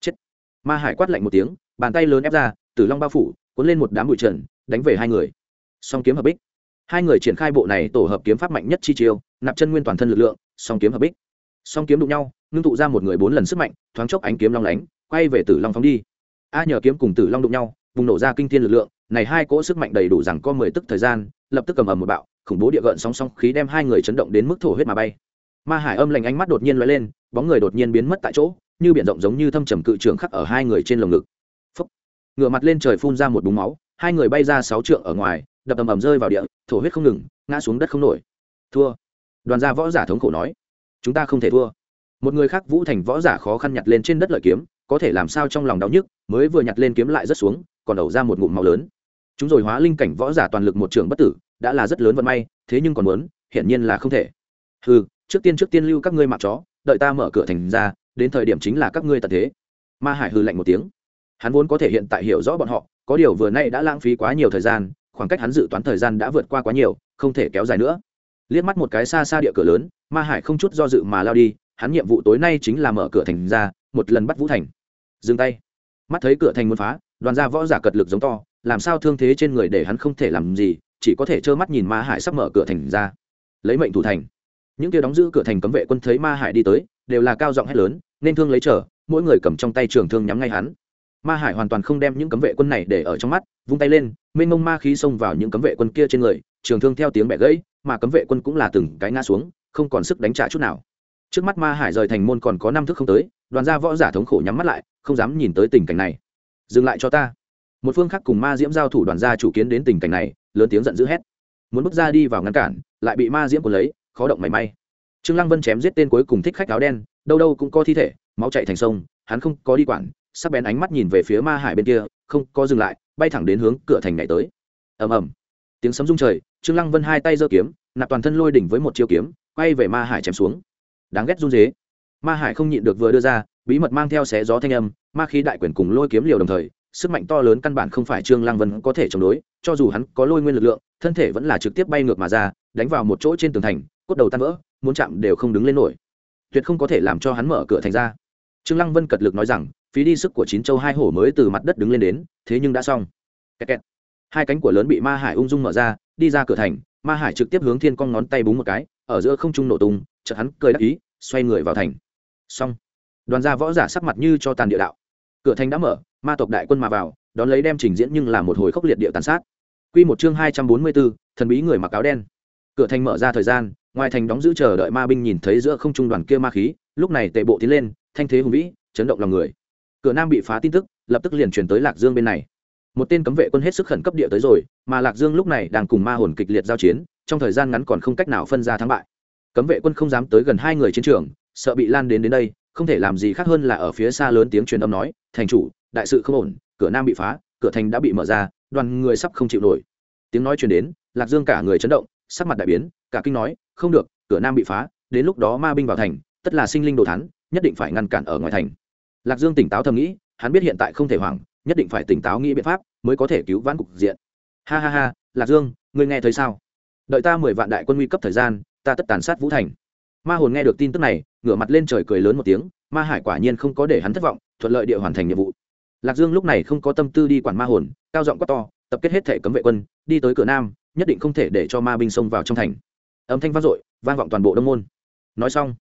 Chết. Ma hải quát lạnh một tiếng, bàn tay lớn ép ra tử long bao phủ, cuốn lên một đám bụi trần, đánh về hai người. Song kiếm hợp bích. Hai người triển khai bộ này tổ hợp kiếm pháp mạnh nhất chi chiêu, nạp chân nguyên toàn thân lực lượng, song kiếm hợp bích. Song kiếm đụng nhau, ngưng tụ ra một người bốn lần sức mạnh, thoáng chốc ánh kiếm long lánh, quay về tử long phóng đi. A nhờ kiếm cùng tử long đụng nhau vùng nổ ra kinh thiên lực lượng, này hai cỗ sức mạnh đầy đủ rằng có mười tức thời gian, lập tức cầm ầm một bạo, khủng bố địa gợn sóng sóng khí đem hai người chấn động đến mức thổ huyết mà bay. Ma hải âm lạnh ánh mắt đột nhiên lóe lên, bóng người đột nhiên biến mất tại chỗ, như biển rộng giống như thâm trầm cự trường khắc ở hai người trên lồng ngực ngựa ngửa mặt lên trời phun ra một búng máu, hai người bay ra sáu trượng ở ngoài, đập ầm ầm rơi vào địa, thổ huyết không ngừng, ngã xuống đất không nổi. Thua. Đoàn gia võ giả thống khổ nói. Chúng ta không thể thua. Một người khác vũ thành võ giả khó khăn nhặt lên trên đất lợi kiếm, có thể làm sao trong lòng đau nhức, mới vừa nhặt lên kiếm lại rất xuống, còn đầu ra một ngụm máu lớn. Chúng rồi hóa linh cảnh võ giả toàn lực một trường bất tử, đã là rất lớn vận may, thế nhưng còn muốn, hiển nhiên là không thể. Ừ trước tiên trước tiên lưu các ngươi mặc chó, đợi ta mở cửa thành ra, đến thời điểm chính là các ngươi tận thế. Ma hải hư lạnh một tiếng hắn vốn có thể hiện tại hiểu rõ bọn họ, có điều vừa nay đã lãng phí quá nhiều thời gian, khoảng cách hắn dự toán thời gian đã vượt qua quá nhiều, không thể kéo dài nữa. Liếc mắt một cái xa xa địa cửa lớn, ma hải không chút do dự mà lao đi, hắn nhiệm vụ tối nay chính là mở cửa thành ra, một lần bắt vũ thành. Dừng tay. Mắt thấy cửa thành muốn phá, đoàn gia võ giả cật lực giống to, làm sao thương thế trên người để hắn không thể làm gì, chỉ có thể trơ mắt nhìn ma hải sắp mở cửa thành ra. Lấy mệnh thủ thành. Những kia đóng giữ cửa thành cấm vệ quân thấy ma hải đi tới, đều là cao giọng hét lớn, nên thương lấy trở mỗi người cầm trong tay trường thương nhắm ngay hắn ma hải hoàn toàn không đem những cấm vệ quân này để ở trong mắt, vung tay lên, mênh mông ma khí xông vào những cấm vệ quân kia trên người, trường thương theo tiếng bẻ gãy, mà cấm vệ quân cũng là từng cái ngã xuống, không còn sức đánh trả chút nào. Trước mắt ma hải rời thành môn còn có năm thước không tới, đoàn gia võ giả thống khổ nhắm mắt lại, không dám nhìn tới tình cảnh này. Dừng lại cho ta. Một phương khác cùng ma diễm giao thủ, đoàn gia chủ kiến đến tình cảnh này, lớn tiếng giận dữ hét. Muốn bước ra đi vào ngăn cản, lại bị ma diễm của lấy, khó động mảy may. Trương lăng vân chém giết tên cuối cùng thích khách áo đen, đâu đâu cũng có thi thể, máu chảy thành sông, hắn không có đi quản sắc bén ánh mắt nhìn về phía ma hải bên kia, không có dừng lại, bay thẳng đến hướng cửa thành nhảy tới. Ầm ầm. Tiếng sấm rung trời, trương lăng vân hai tay giơ kiếm, nạp toàn thân lôi đỉnh với một chiêu kiếm, quay về ma hải chém xuống. Đáng ghét run dế ma hải không nhịn được vừa đưa ra, bí mật mang theo xé gió thanh âm, ma khí đại quyền cùng lôi kiếm liều đồng thời, sức mạnh to lớn căn bản không phải trương lăng vân có thể chống đối, cho dù hắn có lôi nguyên lực lượng, thân thể vẫn là trực tiếp bay ngược mà ra, đánh vào một chỗ trên tường thành, cốt đầu tan vỡ, muốn chạm đều không đứng lên nổi. Tuyệt không có thể làm cho hắn mở cửa thành ra. Trương lăng vân cật lực nói rằng phí đi sức của chín châu hai hổ mới từ mặt đất đứng lên đến thế nhưng đã xong kẹt kẹt. hai cánh của lớn bị ma hải ung dung mở ra đi ra cửa thành ma hải trực tiếp hướng thiên con ngón tay búng một cái ở giữa không trung nổ tung chợt hắn cười đắc ý xoay người vào thành xong đoàn gia võ giả sắc mặt như cho tàn địa đạo cửa thành đã mở ma tộc đại quân mà vào đón lấy đem trình diễn nhưng là một hồi khốc liệt địa tàn sát Quy một chương hai trăm bốn mươi 244, thần bí người mặc áo đen. Cửa thành mở ra thời gian, ngoài thành đóng giữ chờ đợi ma binh nhìn thấy giữa không trung đoàn kia ma khí, lúc này tề bộ tiến lên, thanh thế hùng vĩ, chấn động lòng người. Cửa nam bị phá tin tức, lập tức liền truyền tới Lạc Dương bên này. Một tên cấm vệ quân hết sức khẩn cấp địa tới rồi, mà Lạc Dương lúc này đang cùng ma hồn kịch liệt giao chiến, trong thời gian ngắn còn không cách nào phân ra thắng bại. Cấm vệ quân không dám tới gần hai người chiến trường, sợ bị lan đến đến đây, không thể làm gì khác hơn là ở phía xa lớn tiếng truyền âm nói, "Thành chủ, đại sự không ổn, cửa nam bị phá, cửa thành đã bị mở ra, đoàn người sắp không chịu nổi." tiếng nói truyền đến lạc dương cả người chấn động sắc mặt đại biến cả kinh nói không được cửa nam bị phá đến lúc đó ma binh vào thành tất là sinh linh đồ thắn nhất định phải ngăn cản ở ngoài thành lạc dương tỉnh táo thầm nghĩ, hắn biết hiện tại không thể hoảng, nhất định phải tỉnh táo nghĩ biện pháp mới có thể cứu vãn cục diện. Ha ha ha, lạc dương, ngươi nghe thấy sao? Đợi ta mười vạn đại quân nguy cấp thời gian, ta tất tàn sát vũ thành. Ma hồn nghe được tin tức này, ngửa mặt lên trời cười lớn một tiếng, ma hải quả nhiên không có để hắn thất vọng, thuận lợi địa hoàn thành nhiệm vụ. Lạc dương lúc này không có tâm tư đi quản ma hồn, cao giọng quát to, tập kết hết thể cấm vệ quân, đi tới cửa nam, nhất định không thể để cho ma binh xông vào trong thành. Âm thanh vang dội, vang vọng toàn bộ đông môn. Nói xong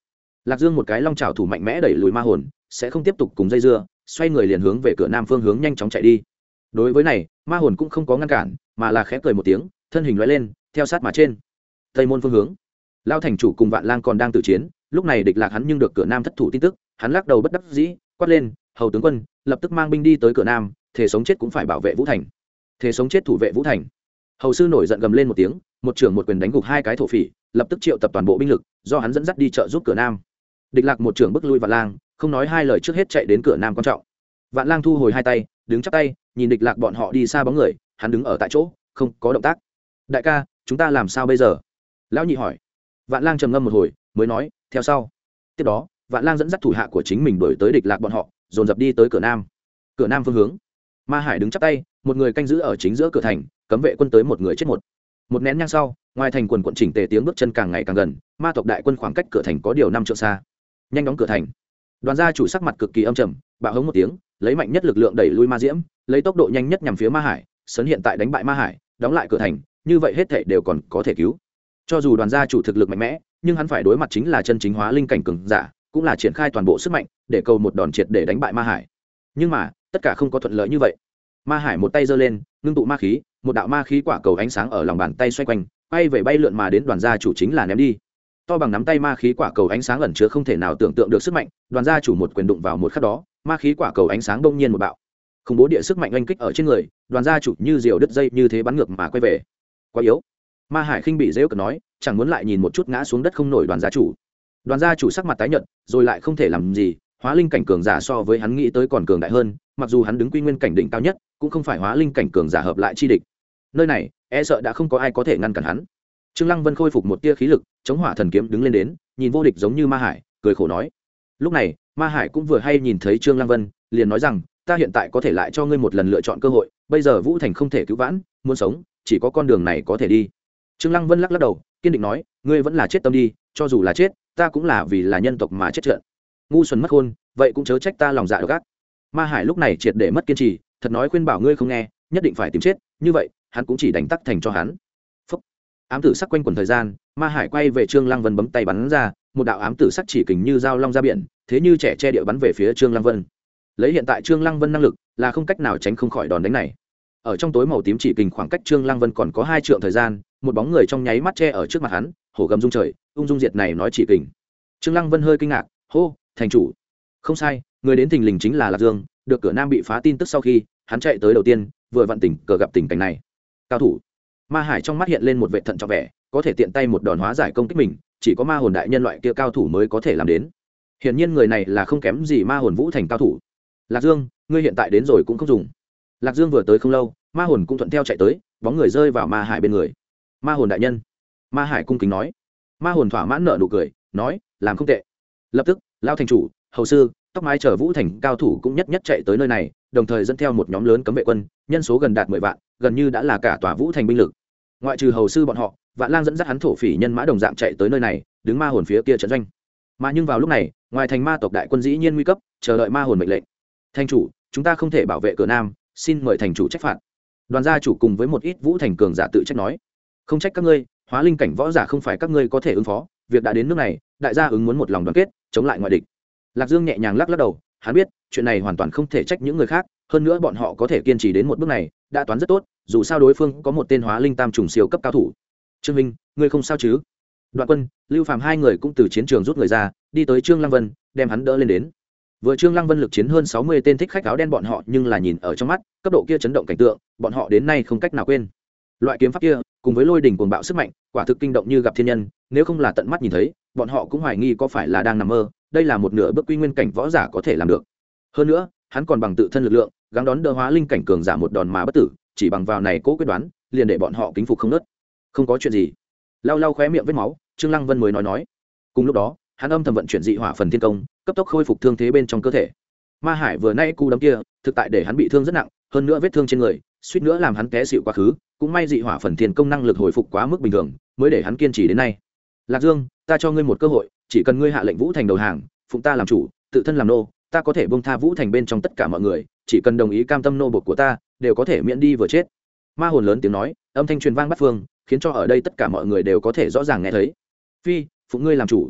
lạc dương một cái long trào thủ mạnh mẽ đẩy lùi ma hồn, sẽ không tiếp tục cùng dây dưa, xoay người liền hướng về cửa nam phương hướng nhanh chóng chạy đi. Đối với này, ma hồn cũng không có ngăn cản, mà là khẽ cười một tiếng, thân hình loại lên, theo sát mà trên. Tây môn phương hướng. Lao thành chủ cùng vạn lang còn đang tự chiến, lúc này địch lạc hắn nhưng được cửa nam thất thủ tin tức, hắn lắc đầu bất đắc dĩ, quát lên, hầu tướng quân, lập tức mang binh đi tới cửa nam, thể sống chết cũng phải bảo vệ vũ thành. Thể sống chết thủ vệ vũ thành. Hầu sư nổi giận gầm lên một tiếng, một trưởng một quyền đánh gục hai cái thổ phỉ, lập tức triệu tập toàn bộ binh lực, do hắn dẫn dắt đi trợ giúp cửa nam địch lạc một trưởng bước lui vạn lang, không nói hai lời trước hết chạy đến cửa nam quan trọng. Vạn lang thu hồi hai tay, đứng chắp tay, nhìn địch lạc bọn họ đi xa bóng người, hắn đứng ở tại chỗ, không có động tác. Đại ca, chúng ta làm sao bây giờ? Lão nhị hỏi. Vạn lang trầm ngâm một hồi, mới nói, theo sau. Tiếp đó, vạn lang dẫn dắt thủ hạ của chính mình đổi tới địch lạc bọn họ, dồn dập đi tới cửa nam. Cửa nam phương hướng. Ma hải đứng chắp tay, một người canh giữ ở chính giữa cửa thành, cấm vệ quân tới một người chết một. Một nén nhang sau, ngoài thành quần quận chỉnh tề tiếng bước chân càng ngày càng gần, ma tộc đại quân khoảng cách cửa thành có điều năm trượng xa nhanh đóng cửa thành. Đoàn gia chủ sắc mặt cực kỳ âm trầm, bạo hống một tiếng, lấy mạnh nhất lực lượng đẩy lui ma diễm, lấy tốc độ nhanh nhất nhằm phía ma hải, sấn hiện tại đánh bại ma hải, đóng lại cửa thành, như vậy hết thể đều còn có thể cứu. Cho dù đoàn gia chủ thực lực mạnh mẽ, nhưng hắn phải đối mặt chính là chân chính hóa linh cảnh cường giả, cũng là triển khai toàn bộ sức mạnh để cầu một đòn triệt để đánh bại ma hải. Nhưng mà, tất cả không có thuận lợi như vậy. Ma hải một tay giơ lên, ngưng tụ ma khí, một đạo ma khí quả cầu ánh sáng ở lòng bàn tay xoay quanh bay về bay lượn mà đến đoàn gia chủ chính là ném đi to bằng nắm tay ma khí quả cầu ánh sáng ẩn chứa không thể nào tưởng tượng được sức mạnh, đoàn gia chủ một quyền đụng vào một khắc đó, ma khí quả cầu ánh sáng đông nhiên một bạo. Khủng bố địa sức mạnh oanh kích ở trên người, đoàn gia chủ như diều đứt dây như thế bắn ngược mà quay về. Quá yếu. Ma hải khinh bị dễ ước nói, chẳng muốn lại nhìn một chút ngã xuống đất không nổi đoàn gia chủ. Đoàn gia chủ sắc mặt tái nhợt, rồi lại không thể làm gì, hóa linh cảnh cường giả so với hắn nghĩ tới còn cường đại hơn, mặc dù hắn đứng quy nguyên cảnh đỉnh cao nhất, cũng không phải hóa linh cảnh cường giả hợp lại chi địch. Nơi này e sợ đã không có ai có thể ngăn cản hắn trương lăng vân khôi phục một tia khí lực chống hỏa thần kiếm đứng lên đến nhìn vô địch giống như ma hải cười khổ nói lúc này ma hải cũng vừa hay nhìn thấy trương lăng vân liền nói rằng ta hiện tại có thể lại cho ngươi một lần lựa chọn cơ hội bây giờ vũ thành không thể cứu vãn muốn sống chỉ có con đường này có thể đi. Trương lăng vân lắc lắc đầu kiên định nói ngươi vẫn là chết tâm đi cho dù là chết ta cũng là vì là nhân tộc mà chết trận ngu xuẩn mất hôn, vậy cũng chớ trách ta lòng dạ độc ác. Ma hải lúc này triệt để mất kiên trì thật nói khuyên bảo ngươi không nghe nhất định phải tìm chết như vậy hắn cũng chỉ đánh tắc thành cho hắn ám tử sắc quanh quần thời gian, ma hải quay về trương lăng vân bấm tay bắn ra, một đạo ám tử sắc chỉ kình như dao long ra biển, thế như trẻ che địa bắn về phía trương lăng vân. Lấy hiện tại trương lăng vân năng lực, là không cách nào tránh không khỏi đòn đánh này. Ở trong tối màu tím chỉ kình khoảng cách trương lăng vân còn có hai trượng thời gian, một bóng người trong nháy mắt che ở trước mặt hắn, hổ gầm dung trời, ung dung diệt này nói chỉ kình. Trương lăng vân hơi kinh ngạc, hô, thành chủ. Không sai, người đến thình lình chính là lạc dương, được cửa nam bị phá tin tức sau khi, hắn chạy tới đầu tiên, vừa vặn tỉnh, cờ gặp tình cảnh này. Cao thủ ma hải trong mắt hiện lên một vệ thận trọng vẻ, có thể tiện tay một đòn hóa giải công kích mình, chỉ có ma hồn đại nhân loại kia cao thủ mới có thể làm đến. Hiển nhiên người này là không kém gì ma hồn vũ thành cao thủ. Lạc dương, ngươi hiện tại đến rồi cũng không dùng. Lạc dương vừa tới không lâu, ma hồn cũng thuận theo chạy tới, bóng người rơi vào ma hải bên người. Ma hồn đại nhân. Ma hải cung kính nói. Ma hồn thỏa mãn nợ nụ cười, nói, làm không tệ. Lập tức, lao thành chủ, hầu sư, tóc mái chở vũ thành cao thủ cũng nhất nhất chạy tới nơi này, đồng thời dẫn theo một nhóm lớn cấm vệ quân, nhân số gần đạt mười vạn gần như đã là cả tòa vũ thành binh lực. Ngoại trừ hầu sư bọn họ, vạn lang dẫn dắt hắn thổ phỉ nhân mã đồng dạng chạy tới nơi này, đứng ma hồn phía kia trận doanh. Mà nhưng vào lúc này, ngoài thành ma tộc đại quân dĩ nhiên nguy cấp, chờ đợi ma hồn mệnh lệnh. Thành chủ, chúng ta không thể bảo vệ cửa nam, xin mời thành chủ trách phạt. Đoàn gia chủ cùng với một ít vũ thành cường giả tự trách nói. Không trách các ngươi, hóa linh cảnh võ giả không phải các ngươi có thể ứng phó, việc đã đến nước này, đại gia ứng muốn một lòng đoàn kết, chống lại ngoại địch. Lạc dương nhẹ nhàng lắc lắc đầu, hắn biết, chuyện này hoàn toàn không thể trách những người khác hơn nữa bọn họ có thể kiên trì đến một bước này, đã toán rất tốt, dù sao đối phương có một tên hóa linh tam trùng siêu cấp cao thủ. Trương minh, ngươi không sao chứ? Đoạn quân, lưu phạm hai người cũng từ chiến trường rút người ra, đi tới trương lăng vân, đem hắn đỡ lên đến. Vừa trương lăng vân lực chiến hơn sáu mươi tên thích khách áo đen bọn họ nhưng là nhìn ở trong mắt, cấp độ kia chấn động cảnh tượng, bọn họ đến nay không cách nào quên. Loại kiếm pháp kia, cùng với lôi đỉnh cuồng bạo sức mạnh, quả thực kinh động như gặp thiên nhân, nếu không là tận mắt nhìn thấy, bọn họ cũng hoài nghi có phải là đang nằm mơ, đây là một nửa bước quy nguyên cảnh võ giả có thể làm được. Hơn nữa, hắn còn bằng tự thân lực lượng gắng đón đỡ hóa linh cảnh cường giả một đòn mà bất tử, chỉ bằng vào này cố quyết đoán, liền để bọn họ kính phục không nớt. Không có chuyện gì. Lau lau khóe miệng vết máu, trương lăng vân mới nói nói. Cùng lúc đó, hắn âm thầm vận chuyển dị hỏa phần thiên công, cấp tốc khôi phục thương thế bên trong cơ thể. Ma hải vừa nay cú đấm kia, thực tại để hắn bị thương rất nặng, hơn nữa vết thương trên người, suýt nữa làm hắn té xịu quá khứ, cũng may dị hỏa phần thiên công năng lực hồi phục quá mức bình thường, mới để hắn kiên trì đến nay. Lạc dương, ta cho ngươi một cơ hội, chỉ cần ngươi hạ lệnh vũ thành đầu hàng, phụng ta làm chủ, tự thân làm nô, ta có thể bông tha vũ thành bên trong tất cả mọi người chỉ cần đồng ý cam tâm nô bột của ta, đều có thể miễn đi vừa chết. Ma hồn lớn tiếng nói, âm thanh truyền vang bắt phương, khiến cho ở đây tất cả mọi người đều có thể rõ ràng nghe thấy. Phi phụng ngươi làm chủ.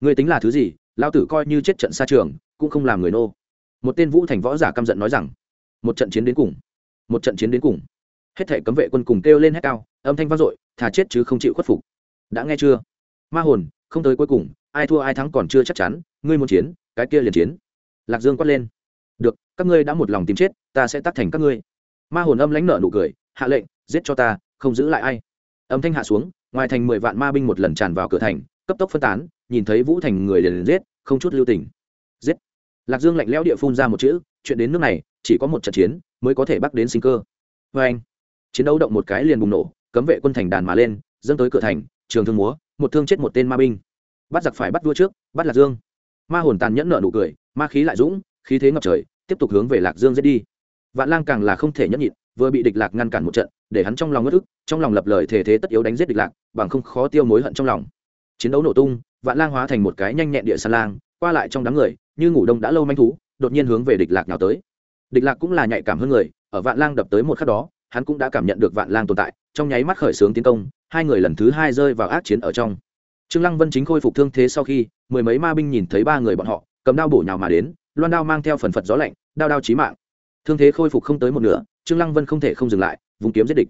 Ngươi tính là thứ gì? Lao tử coi như chết trận xa trường, cũng không làm người nô. Một tên vũ thành võ giả căm giận nói rằng, một trận chiến đến cùng, một trận chiến đến cùng. Hết thể cấm vệ quân cùng kêu lên hét cao, âm thanh vang dội, thà chết chứ không chịu khuất phục. Đã nghe chưa? Ma hồn, không tới cuối cùng, ai thua ai thắng còn chưa chắc chắn, ngươi muốn chiến, cái kia liền chiến. Lạc dương quát lên được, các ngươi đã một lòng tìm chết, ta sẽ tắt thành các ngươi. Ma hồn âm lãnh nợ nụ cười, hạ lệnh, giết cho ta, không giữ lại ai. Âm thanh hạ xuống, ngoài thành mười vạn ma binh một lần tràn vào cửa thành, cấp tốc phân tán, nhìn thấy vũ thành người liền giết, không chút lưu tình. Giết. Lạc dương lạnh lẽo địa phun ra một chữ, chuyện đến nước này, chỉ có một trận chiến, mới có thể bắt đến sinh cơ. Vê anh, chiến đấu động một cái liền bùng nổ, cấm vệ quân thành đàn mà lên, dâng tới cửa thành, trường thương múa, một thương chết một tên ma binh. Bắt giặc phải bắt vua trước, bắt lạc dương. Ma hồn tàn nhẫn nợ nụ cười, ma khí lại dũng, khí thế ngập trời tiếp tục hướng về lạc dương giết đi. Vạn lang càng là không thể nhẫn nhịn, vừa bị địch lạc ngăn cản một trận, để hắn trong lòng ngất ức, trong lòng lập lời thể thế tất yếu đánh giết địch lạc, bằng không khó tiêu mối hận trong lòng. Chiến đấu nổ tung, vạn lang hóa thành một cái nhanh nhẹn địa san lang, qua lại trong đám người, như ngủ đông đã lâu manh thú, đột nhiên hướng về địch lạc nào tới. Địch lạc cũng là nhạy cảm hơn người, ở vạn lang đập tới một khắc đó, hắn cũng đã cảm nhận được vạn lang tồn tại, trong nháy mắt khởi xướng tiến công, hai người lần thứ hai rơi vào ác chiến ở trong. Trương lăng vân chính khôi phục thương thế sau khi, mười mấy ma binh nhìn thấy ba người bọn họ, cầm đao bổ nhào mà đến loan đao mang theo phần phật gió lạnh, đao đao chí mạng. Thương thế khôi phục không tới một nửa, trương lăng vân không thể không dừng lại vùng kiếm giết địch.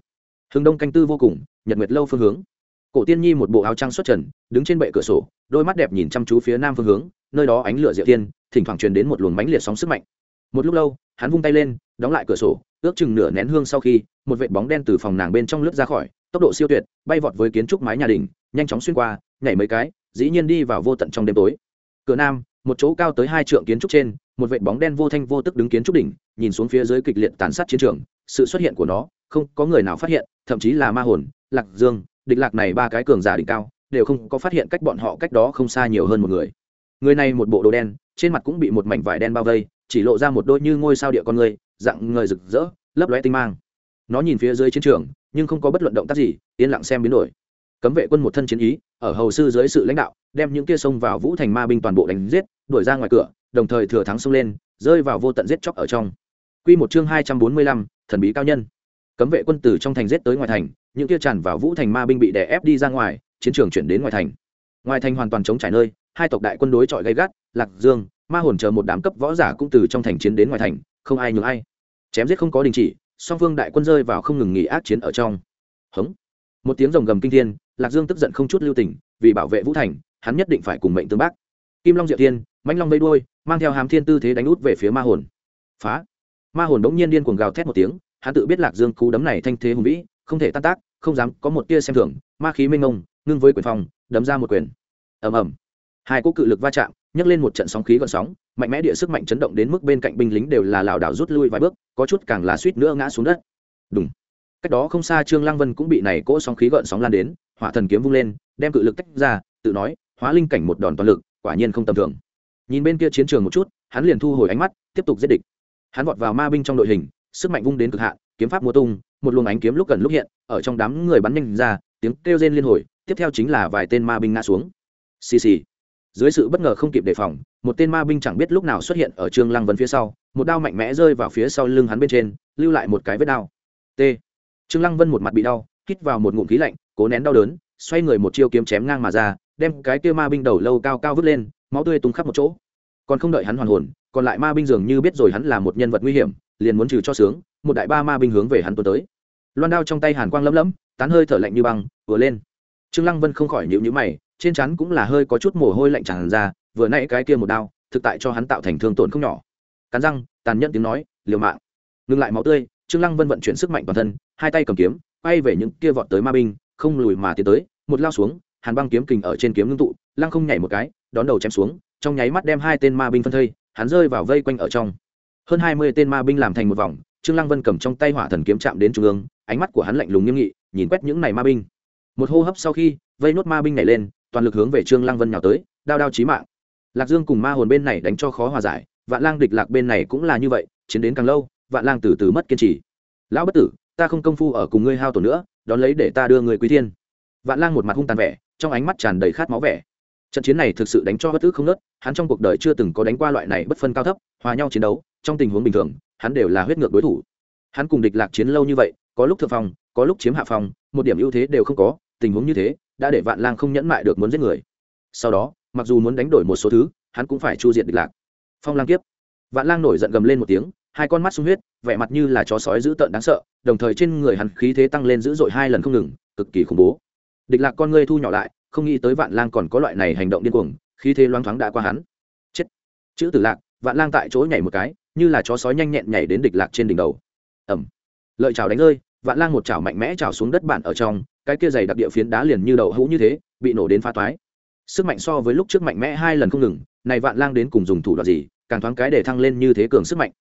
Hướng đông canh tư vô cùng, nhật nguyệt lâu phương hướng. Cổ tiên nhi một bộ áo trăng xuất trần, đứng trên bệ cửa sổ, đôi mắt đẹp nhìn chăm chú phía nam phương hướng, nơi đó ánh lửa diệu tiên thỉnh thoảng truyền đến một luồng mãnh liệt sóng sức mạnh. Một lúc lâu, hắn vung tay lên, đóng lại cửa sổ, ước chừng nửa nén hương sau khi, một vệt bóng đen từ phòng nàng bên trong lướt ra khỏi, tốc độ siêu tuyệt, bay vọt với kiến trúc mái nhà đình nhanh chóng xuyên qua, nhảy mấy cái, dĩ nhiên đi vào vô tận trong đêm tối. Cửa nam một chỗ cao tới hai trượng kiến trúc trên, một vệt bóng đen vô thanh vô tức đứng kiến trúc đỉnh, nhìn xuống phía dưới kịch liệt tàn sát chiến trường, sự xuất hiện của nó, không có người nào phát hiện, thậm chí là ma hồn, lạc dương, địch lạc này ba cái cường giả đỉnh cao, đều không có phát hiện cách bọn họ cách đó không xa nhiều hơn một người. Người này một bộ đồ đen, trên mặt cũng bị một mảnh vải đen bao vây, chỉ lộ ra một đôi như ngôi sao địa con người, dạng người rực rỡ, lấp lóe tinh mang. Nó nhìn phía dưới chiến trường, nhưng không có bất luận động tác gì, yên lặng xem biến đổi cấm vệ quân một thân chiến ý ở hầu sư dưới sự lãnh đạo đem những kia sông vào vũ thành ma binh toàn bộ đánh giết đuổi ra ngoài cửa đồng thời thừa thắng xông lên rơi vào vô tận giết chóc ở trong Quy một chương hai trăm bốn mươi lăm, thần bí cao nhân. Cấm vệ quân từ trong thành giết tới ngoài thành, những kia tràn vào vũ thành ma binh bị đè ép đi ra ngoài, chiến trường chuyển đến ngoài thành. Ngoài thành hoàn toàn chống trải nơi, hai tộc đại quân đối chọi gay gắt, Lạc Dương, Ma Hồn chờ một đám cấp võ giả cũng từ trong thành chiến đến ngoài thành, không ai nhường ai. Chém giết không có đình chỉ, song phương đại quân rơi vào không ngừng nghỉ ác chiến ở trong. Hống. Một tiếng rồng gầm kinh thiên, Lạc Dương tức giận không chút lưu tình, vì bảo vệ vũ thành, hắn nhất định phải cùng mệnh tương bác. Kim Long Diệu Thiên, mãnh long vây đuôi, mang theo hàm thiên tư thế đánh út về phía Ma Hồn. Phá! Ma Hồn bỗng nhiên điên cuồng gào thét một tiếng, hắn tự biết Lạc Dương cú đấm này thanh thế hùng vĩ, không thể tan tác, không dám có một tia xem thường, ma khí mênh ngông ngưng với quyền phòng, đấm ra một quyền. Ầm ầm. Hai cỗ cự lực va chạm, nhấc lên một trận sóng khí gợn sóng, mạnh mẽ địa sức mạnh chấn động đến mức bên cạnh binh lính đều là lảo đảo rút lui vài bước, có chút càng là suýt nữa ngã xuống đất. Đùng. Cách đó không xa Trương Lăng Vân cũng bị này cỗ sóng khí gợn sóng lan đến, hỏa thần kiếm vung lên, đem cự lực tách ra, tự nói, hóa linh cảnh một đòn toàn lực, quả nhiên không tầm thường. Nhìn bên kia chiến trường một chút, hắn liền thu hồi ánh mắt, tiếp tục giết địch. Hắn vọt vào ma binh trong đội hình, sức mạnh vung đến cực hạn, kiếm pháp múa tung, một luồng ánh kiếm lúc gần lúc hiện, ở trong đám người bắn nhanh ra, tiếng kêu rên liên hồi, tiếp theo chính là vài tên ma binh ngã xuống. Xì xì dưới sự bất ngờ không kịp đề phòng một tên ma binh chẳng biết lúc nào xuất hiện ở trương lăng vân phía sau một đao mạnh mẽ rơi vào phía sau lưng hắn bên trên lưu lại một cái vết đao t trương lăng vân một mặt bị đau, hít vào một ngụm khí lạnh, cố nén đau đớn, xoay người một chiêu kiếm chém ngang mà ra, đem cái kia ma binh đầu lâu cao cao vứt lên, máu tươi tung khắp một chỗ. Còn không đợi hắn hoàn hồn, còn lại ma binh dường như biết rồi hắn là một nhân vật nguy hiểm, liền muốn trừ cho sướng, một đại ba ma binh hướng về hắn tuần tới. Loan đao trong tay hàn quang lấm lấm, tán hơi thở lạnh như băng, vừa lên. Trương lăng vân không khỏi nhíu nhíu mày, trên chắn cũng là hơi có chút mồ hôi lạnh tràn ra, vừa nãy cái kia một đao, thực tại cho hắn tạo thành thương tổn không nhỏ. Cắn răng, tàn nhẫn tiếng nói, liều mạng. Ngừng lại máu tươi trương lăng vân vận chuyển sức mạnh toàn thân, hai tay cầm kiếm, quay về những kia vọt tới ma binh, không lùi mà tiến tới, một lao xuống, hàn băng kiếm kình ở trên kiếm ngưng tụ, lăng không nhảy một cái, đón đầu chém xuống, trong nháy mắt đem hai tên ma binh phân thây, hắn rơi vào vây quanh ở trong. Hơn hai mươi tên ma binh làm thành một vòng, trương lăng vân cầm trong tay hỏa thần kiếm chạm đến trung ương, ánh mắt của hắn lạnh lùng nghiêm nghị, nhìn quét những này ma binh. Một hô hấp sau khi, vây nốt ma binh nhảy lên, toàn lực hướng về trương lăng vân nhào tới, đao đao chí mạng. Lạc dương cùng ma hồn bên này đánh cho khó hòa giải, vạn lang địch lạc bên này cũng là như vậy, chiến đến càng lâu vạn lang từ từ mất kiên trì. Lão bất tử, ta không công phu ở cùng ngươi hao tổn nữa, đón lấy để ta đưa người quý thiên. Vạn lang một mặt hung tàn vẻ, trong ánh mắt tràn đầy khát máu vẻ. Trận chiến này thực sự đánh cho bất tử không nớt, hắn trong cuộc đời chưa từng có đánh qua loại này bất phân cao thấp, hòa nhau chiến đấu, trong tình huống bình thường, hắn đều là huyết ngược đối thủ. Hắn cùng địch lạc chiến lâu như vậy, có lúc thượng phòng có lúc chiếm hạ phòng một điểm ưu thế đều không có, tình huống như thế, đã để vạn lang không nhẫn mại được muốn giết người. Sau đó, mặc dù muốn đánh đổi một số thứ, hắn cũng phải chu diệt địch lạc. Phong lang kiếp. Vạn lang nổi giận gầm lên một tiếng hai con mắt sung huyết, vẻ mặt như là chó sói dữ tợn đáng sợ, đồng thời trên người hắn khí thế tăng lên dữ dội hai lần không ngừng, cực kỳ khủng bố. Địch lạc con ngươi thu nhỏ lại, không nghĩ tới vạn lang còn có loại này hành động điên cuồng, khí thế loáng thoáng đã qua hắn. Chết! Chữ tử lạc, vạn lang tại chỗ nhảy một cái, như là chó sói nhanh nhẹn nhảy đến địch lạc trên đỉnh đầu. Ẩm lợi chào đánh rơi, vạn lang một chảo mạnh mẽ chảo xuống đất bản ở trong, cái kia dày đặc địa phiến đá liền như đầu hũ như thế, bị nổ đến phá toái. Sức mạnh so với lúc trước mạnh mẽ hai lần không ngừng, này vạn lang đến cùng dùng thủ đoạn gì, càng thoáng cái để thăng lên như thế cường sức mạnh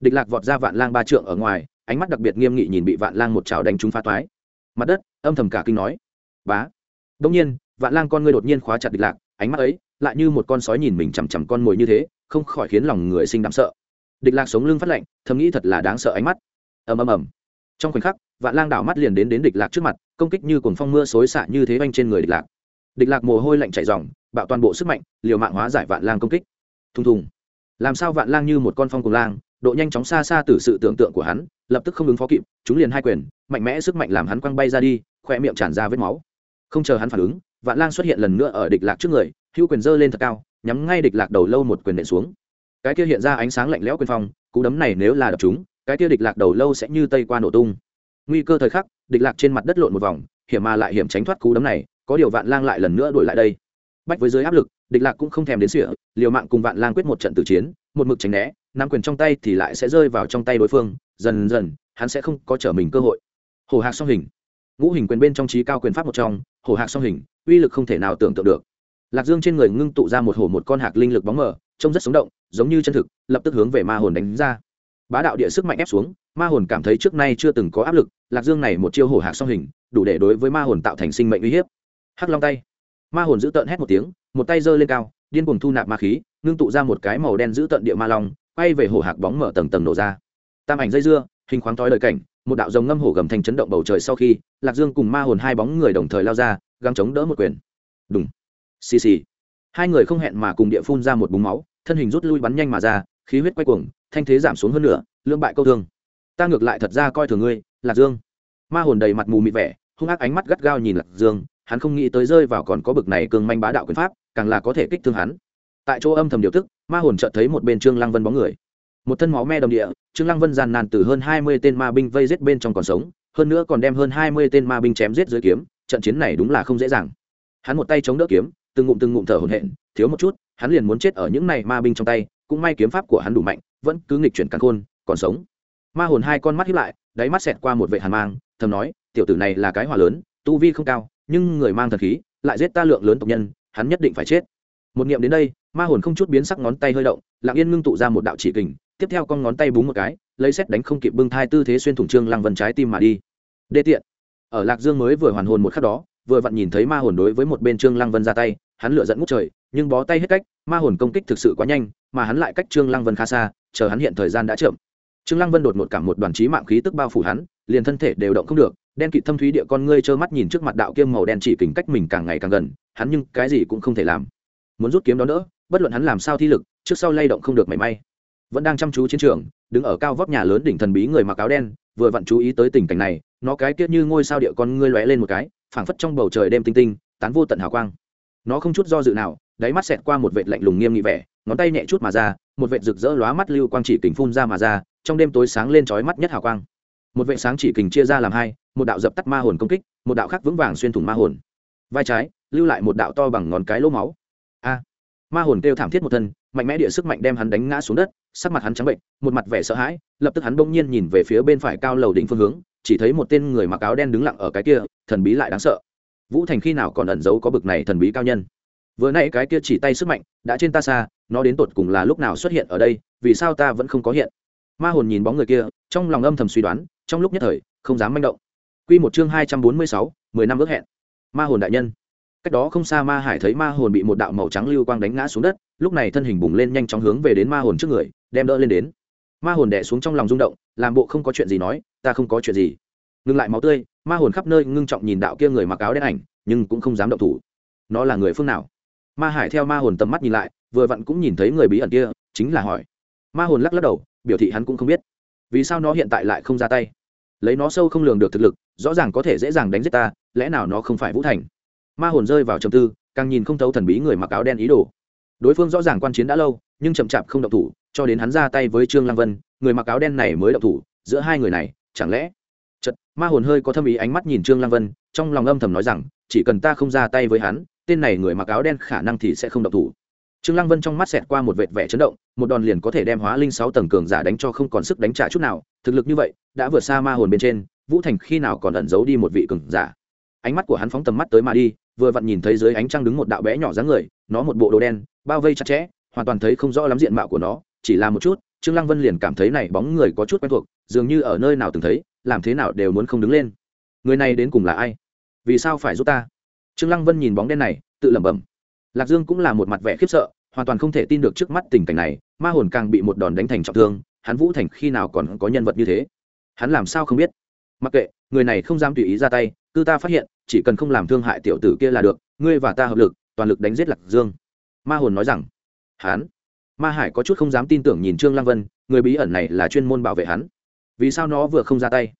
địch lạc vọt ra vạn lang ba trượng ở ngoài, ánh mắt đặc biệt nghiêm nghị nhìn bị vạn lang một chảo đánh trúng phá toái. Mặt đất, âm thầm cả kinh nói, bá. Đông nhiên, vạn lang con ngươi đột nhiên khóa chặt địch lạc, ánh mắt ấy lại như một con sói nhìn mình chằm chằm con mồi như thế, không khỏi khiến lòng người sinh đáng sợ. Địch lạc sống lưng phát lạnh, thầm nghĩ thật là đáng sợ ánh mắt. Ầm ầm ầm. Trong khoảnh khắc, vạn lang đảo mắt liền đến đến địch lạc trước mặt, công kích như cuồng phong mưa xối xả như thế oanh trên người địch lạc. Địch lạc mồ hôi lạnh chảy ròng, bạo toàn bộ sức mạnh, liều mạng hóa giải vạn lang công kích. Thùng thùng. Làm sao vạn lang như một con phong cùng lang độ nhanh chóng xa xa từ sự tưởng tượng của hắn, lập tức không ứng phó kịp, chúng liền hai quyền, mạnh mẽ sức mạnh làm hắn quăng bay ra đi khoe miệng tràn ra vết máu. Không chờ hắn phản ứng, vạn lang xuất hiện lần nữa ở địch lạc trước người hữu quyền giơ lên thật cao, nhắm ngay địch lạc đầu lâu một quyền nện xuống. Cái kia hiện ra ánh sáng lạnh lẽo quyền phong, cú đấm này nếu là đập chúng, cái kia địch lạc đầu lâu sẽ như tây qua nổ tung. Nguy cơ thời khắc, địch lạc trên mặt đất lộn một vòng, hiểm mà lại hiểm tránh thoát cú đấm này, có điều vạn lang lại lần nữa đuổi lại đây. Bách với dưới áp lực, địch lạc cũng không thèm đến sỉa, liều mạng cùng vạn lang quyết một trận tử chiến, một mực tránh né nắm quyền trong tay thì lại sẽ rơi vào trong tay đối phương, dần dần, hắn sẽ không có trở mình cơ hội. Hồ hạc song hình. Ngũ hình quyền bên trong trí cao quyền pháp một trong hồ hạc song hình, uy lực không thể nào tưởng tượng được. Lạc dương trên người ngưng tụ ra một hồ một con hạc linh lực bóng mờ, trông rất sống động, giống như chân thực, lập tức hướng về ma hồn đánh ra. Bá đạo địa sức mạnh ép xuống, ma hồn cảm thấy trước nay chưa từng có áp lực, lạc dương này một chiêu hổ hạc song hình, đủ để đối với ma hồn tạo thành sinh mệnh uy hiếp. Hắc long tay. Ma hồn giữ tợn hét một tiếng, một tay giơ lên cao, điên cuồng thu nạp ma khí, ngưng tụ ra một cái màu đen giữ tợn địa ma long quay về hổ hạc bóng mở tầng tầng nổ ra. Tam ảnh dây dưa, hình khoáng thói lời cảnh, một đạo rồng ngâm hổ gầm thành chấn động bầu trời sau khi, lạc dương cùng ma hồn hai bóng người đồng thời lao ra găng chống đỡ một quyền. Đúng xì xì. Hai người không hẹn mà cùng địa phun ra một búng máu, thân hình rút lui bắn nhanh mà ra, khí huyết quay cuồng, thanh thế giảm xuống hơn nữa lương bại câu thương. Ta ngược lại thật ra coi thường ngươi, lạc dương. Ma hồn đầy mặt mù mịt vẻ, hung ác ánh mắt gắt gao nhìn lạc dương, hắn không nghĩ tới rơi vào còn có bực này cường manh bá đạo quyền pháp, càng là có thể kích thương hắn. Tại chỗ âm thầm điều tức ma hồn chợt thấy một bên trương lăng vân bóng người. Một thân máu me đồng địa, trương lăng vân giàn nàn từ hơn hai mươi tên ma binh vây giết bên trong còn sống, hơn nữa còn đem hơn hai mươi tên ma binh chém giết dưới kiếm, trận chiến này đúng là không dễ dàng. Hắn một tay chống đỡ kiếm, từng ngụm từng ngụm thở hổn hển, thiếu một chút, hắn liền muốn chết ở những này ma binh trong tay, cũng may kiếm pháp của hắn đủ mạnh, vẫn cứ nghịch chuyển càn khôn, còn sống. Ma hồn hai con mắt hiếp lại, đáy mắt xẹt qua một vệ hàn mang, thầm nói, tiểu tử này là cái hỏa lớn, tu vi không cao, nhưng người mang thần khí, lại giết ta lượng lớn tộc nhân, hắn nhất định phải chết. Một niệm đến đây ma hồn không chút biến sắc ngón tay hơi động, lặng yên ngưng tụ ra một đạo chỉ kình, tiếp theo con ngón tay búng một cái, lấy xét đánh không kịp bưng thai tư thế xuyên thủng trương lăng vân trái tim mà đi. Đê tiện. Ở lạc dương mới vừa hoàn hồn một khắc đó, vừa vặn nhìn thấy ma hồn đối với một bên trương lăng vân ra tay, hắn lựa dẫn ngút trời, nhưng bó tay hết cách, ma hồn công kích thực sự quá nhanh, mà hắn lại cách trương lăng vân khá xa, chờ hắn hiện thời gian đã chậm. Trương lăng vân đột một cảm một đoàn trí mạng khí tức bao phủ hắn, liền thân thể đều động không được, đen kịt thâm thúy địa con ngươi trơ mắt nhìn trước mặt đạo kiêm màu đen chỉ kình cách mình càng ngày càng gần, hắn nhưng cái gì cũng không thể làm. Muốn rút kiếm đó nữa bất luận hắn làm sao thi lực, trước sau lay động không được mảy may. Vẫn đang chăm chú chiến trường, đứng ở cao vóc nhà lớn đỉnh thần bí người mặc áo đen, vừa vặn chú ý tới tình cảnh này, nó cái kia như ngôi sao địa con ngươi lóe lên một cái, phảng phất trong bầu trời đêm tinh tinh, tán vô tận hào quang. Nó không chút do dự nào, đáy mắt xẹt qua một vệt lạnh lùng nghiêm nghị vẻ, ngón tay nhẹ chút mà ra, một vệt rực rỡ lóa mắt lưu quang chỉ kình phun ra mà ra, trong đêm tối sáng lên chói mắt nhất hào quang. Một vệ sáng chỉ kình chia ra làm hai, một đạo dập tắt ma hồn công kích, một đạo khác vững vàng xuyên thủng ma hồn. Vai trái, lưu lại một đạo to bằng ngón cái lỗ máu. A! Ma hồn kêu thảm thiết một thân mạnh mẽ địa sức mạnh đem hắn đánh ngã xuống đất sắc mặt hắn trắng bệnh một mặt vẻ sợ hãi lập tức hắn bỗng nhiên nhìn về phía bên phải cao lầu đỉnh phương hướng chỉ thấy một tên người mặc áo đen đứng lặng ở cái kia thần bí lại đáng sợ vũ thành khi nào còn ẩn giấu có bực này thần bí cao nhân vừa nãy cái kia chỉ tay sức mạnh đã trên ta xa nó đến tột cùng là lúc nào xuất hiện ở đây vì sao ta vẫn không có hiện ma hồn nhìn bóng người kia trong lòng âm thầm suy đoán trong lúc nhất thời không dám manh động Quy một chương hai trăm bốn mươi sáu, mười năm ước hẹn. Ma hồn đại nhân. Cách đó không xa Ma Hải thấy ma hồn bị một đạo màu trắng lưu quang đánh ngã xuống đất, lúc này thân hình bùng lên nhanh chóng hướng về đến ma hồn trước người, đem đỡ lên đến. Ma hồn đẻ xuống trong lòng rung động, làm bộ không có chuyện gì nói, ta không có chuyện gì. ngừng lại máu tươi, ma hồn khắp nơi ngưng trọng nhìn đạo kia người mặc áo đen ảnh, nhưng cũng không dám động thủ. Nó là người phương nào? Ma Hải theo ma hồn tầm mắt nhìn lại, vừa vặn cũng nhìn thấy người bí ẩn kia, chính là hỏi. Ma hồn lắc lắc đầu, biểu thị hắn cũng không biết. Vì sao nó hiện tại lại không ra tay? lấy nó sâu không lường được thực lực rõ ràng có thể dễ dàng đánh giết ta lẽ nào nó không phải vũ thành ma hồn rơi vào trầm tư, càng nhìn không thấu thần bí người mặc áo đen ý đồ. Đối phương rõ ràng quan chiến đã lâu, nhưng chậm chạp không động thủ, cho đến hắn ra tay với trương lăng vân, người mặc áo đen này mới động thủ, giữa hai người này, chẳng lẽ? Chật ma hồn hơi có thâm ý ánh mắt nhìn trương lăng vân, trong lòng âm thầm nói rằng, chỉ cần ta không ra tay với hắn, tên này người mặc áo đen khả năng thì sẽ không động thủ. Trương lăng vân trong mắt xẹt qua một vệt vẻ chấn động, một đòn liền có thể đem hóa linh sáu tầng cường giả đánh cho không còn sức đánh trả chút nào. Thực lực như vậy, đã vượt xa ma hồn bên trên, vũ thành khi nào còn ẩn giấu đi một vị cường giả? Ánh mắt của hắn phóng tầm mắt tới mà đi vừa vặn nhìn thấy dưới ánh trăng đứng một đạo bé nhỏ dáng người, nó một bộ đồ đen, bao vây chặt chẽ, hoàn toàn thấy không rõ lắm diện mạo của nó, chỉ là một chút, trương lăng vân liền cảm thấy này bóng người có chút quen thuộc, dường như ở nơi nào từng thấy, làm thế nào đều muốn không đứng lên. Người này đến cùng là ai? Vì sao phải giúp ta? Trương lăng vân nhìn bóng đen này, tự lẩm bẩm. Lạc dương cũng là một mặt vẻ khiếp sợ, hoàn toàn không thể tin được trước mắt tình cảnh này, ma hồn càng bị một đòn đánh thành trọng thương, hắn vũ thành khi nào còn có nhân vật như thế? Hắn làm sao không biết? Mặc kệ, người này không dám tùy ý ra tay, cứ ta phát hiện, chỉ cần không làm thương hại tiểu tử kia là được, ngươi và ta hợp lực, toàn lực đánh giết lạc dương. Ma hồn nói rằng. Hắn? Ma hải có chút không dám tin tưởng nhìn trương lăng vân, người bí ẩn này là chuyên môn bảo vệ hắn. Vì sao nó vừa không ra tay?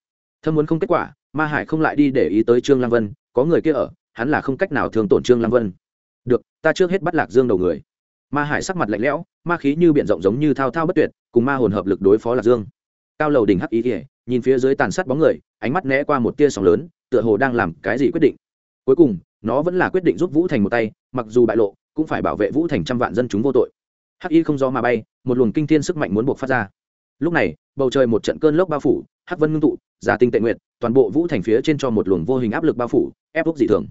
Thâm muốn không kết quả, ma hải không lại đi để ý tới trương lăng vân, có người kia ở, hắn là không cách nào thường tổn trương lăng vân. Được, ta trước hết bắt lạc dương đầu người. Ma hải sắc mặt lạnh lẽo, ma khí như biển rộng giống như thao thao bất tuyệt, cùng ma hồn hợp lực đối phó lạc dương. Cao lầu đỉnh hắc ý ỉa nhìn phía dưới tàn sát bóng người ánh mắt né qua một tia sóng lớn, tựa hồ đang làm cái gì quyết định. Cuối cùng, nó vẫn là quyết định giúp vũ thành một tay, mặc dù bại lộ, cũng phải bảo vệ vũ thành trăm vạn dân chúng vô tội. Hắc y không do mà bay, một luồng kinh thiên sức mạnh muốn buộc phát ra. Lúc này, bầu trời một trận cơn lốc bao phủ, hắc vân ngưng tụ, giả tinh tệ nguyệt, toàn bộ vũ thành phía trên cho một luồng vô hình áp lực bao phủ, ép buộc dị thường.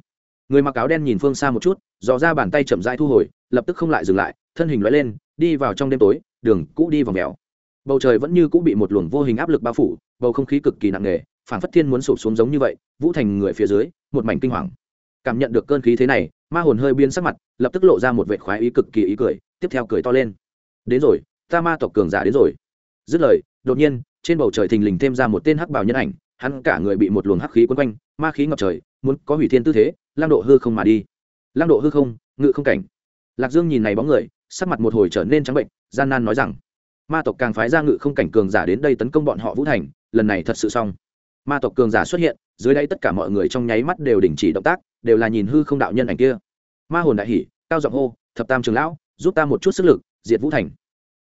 Người mặc áo đen nhìn phương xa một chút, dò ra bàn tay chậm rãi thu hồi, lập tức không lại dừng lại, thân hình lóe lên, đi vào trong đêm tối, đường cũ đi vòng mèo bầu trời vẫn như cũ bị một luồng vô hình áp lực bao phủ, bầu không khí cực kỳ nặng nề phản phất thiên muốn sụp xuống giống như vậy, vũ thành người phía dưới, một mảnh kinh hoàng. Cảm nhận được cơn khí thế này, ma hồn hơi biên sắc mặt, lập tức lộ ra một vệ khoái ý cực kỳ ý cười, tiếp theo cười to lên. Đến rồi, ta ma tộc cường giả đến rồi. Dứt lời, đột nhiên, trên bầu trời thình lình thêm ra một tên hắc bảo nhân ảnh, hắn cả người bị một luồng hắc khí quấn quanh, ma khí ngập trời, muốn có hủy thiên tư thế lang độ hư không mà đi. Lang độ hư không, ngự không cảnh. Lạc dương nhìn này bóng người, sắc mặt một hồi trở nên trắng bệnh, gian nan nói rằng, ma tộc càng phái ra ngự không cảnh cường giả đến đây tấn công bọn họ vũ thành, lần này thật sự xong ma tộc cường giả xuất hiện, dưới đây tất cả mọi người trong nháy mắt đều đình chỉ động tác, đều là nhìn hư không đạo nhân ảnh kia. Ma hồn đại hỉ, cao giọng hô, thập tam trường lão, giúp ta một chút sức lực, diệt vũ thành.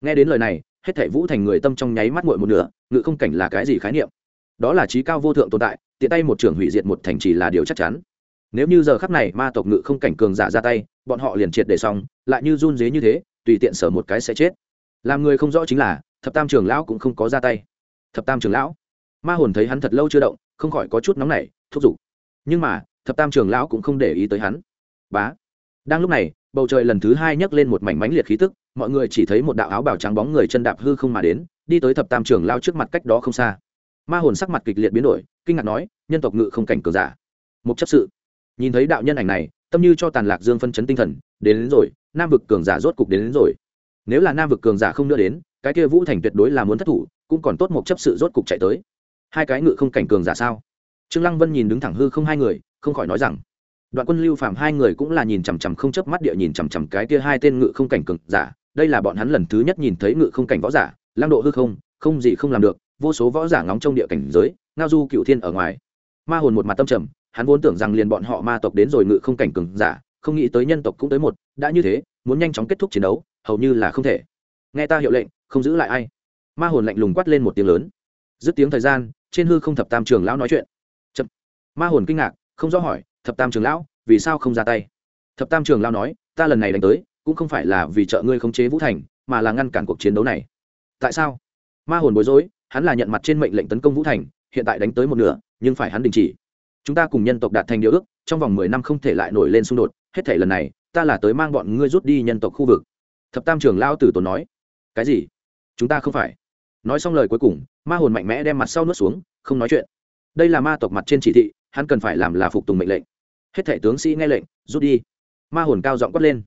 Nghe đến lời này, hết thảy vũ thành người tâm trong nháy mắt nguội một nửa, ngự không cảnh là cái gì khái niệm? Đó là trí cao vô thượng tồn tại, tiện tay một trường hủy diệt một thành chỉ là điều chắc chắn. Nếu như giờ khắc này ma tộc ngự không cảnh cường giả ra tay, bọn họ liền triệt để xong, lại như run dế như thế, tùy tiện sở một cái sẽ chết. Làm người không rõ chính là, thập tam trường lão cũng không có ra tay. Thập tam trường lão ma hồn thấy hắn thật lâu chưa động không khỏi có chút nóng nảy thúc giục. Nhưng mà thập tam trường lão cũng không để ý tới hắn. Bá. Đang lúc này bầu trời lần thứ hai nhấc lên một mảnh mánh liệt khí tức mọi người chỉ thấy một đạo áo bào trắng bóng người chân đạp hư không mà đến đi tới thập tam trường lao trước mặt cách đó không xa. Ma hồn sắc mặt kịch liệt biến đổi kinh ngạc nói nhân tộc ngự không cảnh cờ giả. Một chấp sự. Nhìn thấy đạo nhân ảnh này tâm như cho tàn lạc dương phân chấn tinh thần đến, đến rồi nam vực cường giả rốt cục đến, đến rồi. Nếu là nam vực cường giả không nữa đến cái kia vũ thành tuyệt đối là muốn thất thủ cũng còn tốt một chấp sự rốt cục chạy tới hai cái ngự không cảnh cường giả sao? Trương lăng vân nhìn đứng thẳng hư không hai người, không khỏi nói rằng, đoạn quân lưu phạm hai người cũng là nhìn chằm chằm không chớp mắt địa nhìn chằm chằm cái kia hai tên ngự không cảnh cường giả. Đây là bọn hắn lần thứ nhất nhìn thấy ngự không cảnh võ giả Lang độ hư không không gì không làm được, vô số võ giả ngóng trong địa cảnh giới, ngao du cựu thiên ở ngoài. Ma hồn một mặt tâm trầm, hắn vốn tưởng rằng liền bọn họ ma tộc đến rồi ngự không cảnh cường giả, không nghĩ tới nhân tộc cũng tới một, đã như thế, muốn nhanh chóng kết thúc chiến đấu, hầu như là không thể. Nghe ta hiệu lệnh, không giữ lại ai. Ma hồn lạnh lùng quát lên một tiếng lớn. Dứt tiếng thời gian trên hư không thập tam trường lão nói chuyện. Chậm. ma hồn kinh ngạc, không rõ hỏi, thập tam trường lão, vì sao không ra tay? Thập tam trường lão nói, ta lần này đánh tới, cũng không phải là vì trợ ngươi khống chế vũ thành, mà là ngăn cản cuộc chiến đấu này. Tại sao? Ma hồn bối rối, hắn là nhận mặt trên mệnh lệnh tấn công vũ thành, hiện tại đánh tới một nửa, nhưng phải hắn đình chỉ. Chúng ta cùng nhân tộc đạt thành điều ước, trong vòng mười năm không thể lại nổi lên xung đột, hết thể lần này, ta là tới mang bọn ngươi rút đi nhân tộc khu vực. Thập tam trường lao tử tốn nói, cái gì? Chúng ta không phải nói xong lời cuối cùng, ma hồn mạnh mẽ đem mặt sau nuốt xuống, không nói chuyện. Đây là ma tộc mặt trên chỉ thị, hắn cần phải làm là phục tùng mệnh lệnh. Hết thể tướng sĩ nghe lệnh, rút đi. Ma hồn cao giọng quát lên.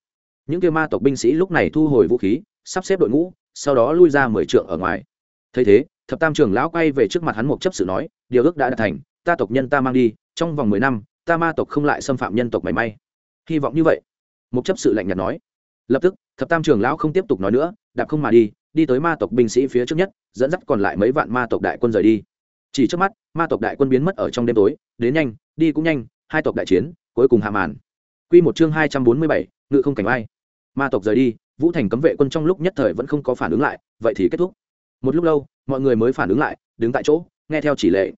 Những kêu ma tộc binh sĩ lúc này thu hồi vũ khí, sắp xếp đội ngũ, sau đó lui ra mười trượng ở ngoài. Thấy thế, thập tam trường lão quay về trước mặt hắn một chấp sự nói, điều ước đã đạt thành, ta tộc nhân ta mang đi, trong vòng mười năm, ta ma tộc không lại xâm phạm nhân tộc mảy may. Hy vọng như vậy. Một chấp sự lạnh nhạt nói. Lập tức, thập tam trường lão không tiếp tục nói nữa, đạp không mà đi đi tới ma tộc binh sĩ phía trước nhất, dẫn dắt còn lại mấy vạn ma tộc đại quân rời đi. Chỉ trước mắt, ma tộc đại quân biến mất ở trong đêm tối, đến nhanh, đi cũng nhanh, hai tộc đại chiến, cuối cùng hạ màn. Q một chương hai trăm bốn mươi bảy, ngự không cảnh vai ma tộc rời đi, vũ thành cấm vệ quân trong lúc nhất thời vẫn không có phản ứng lại, vậy thì kết thúc. Một lúc lâu, mọi người mới phản ứng lại, đứng tại chỗ, nghe theo chỉ lệ.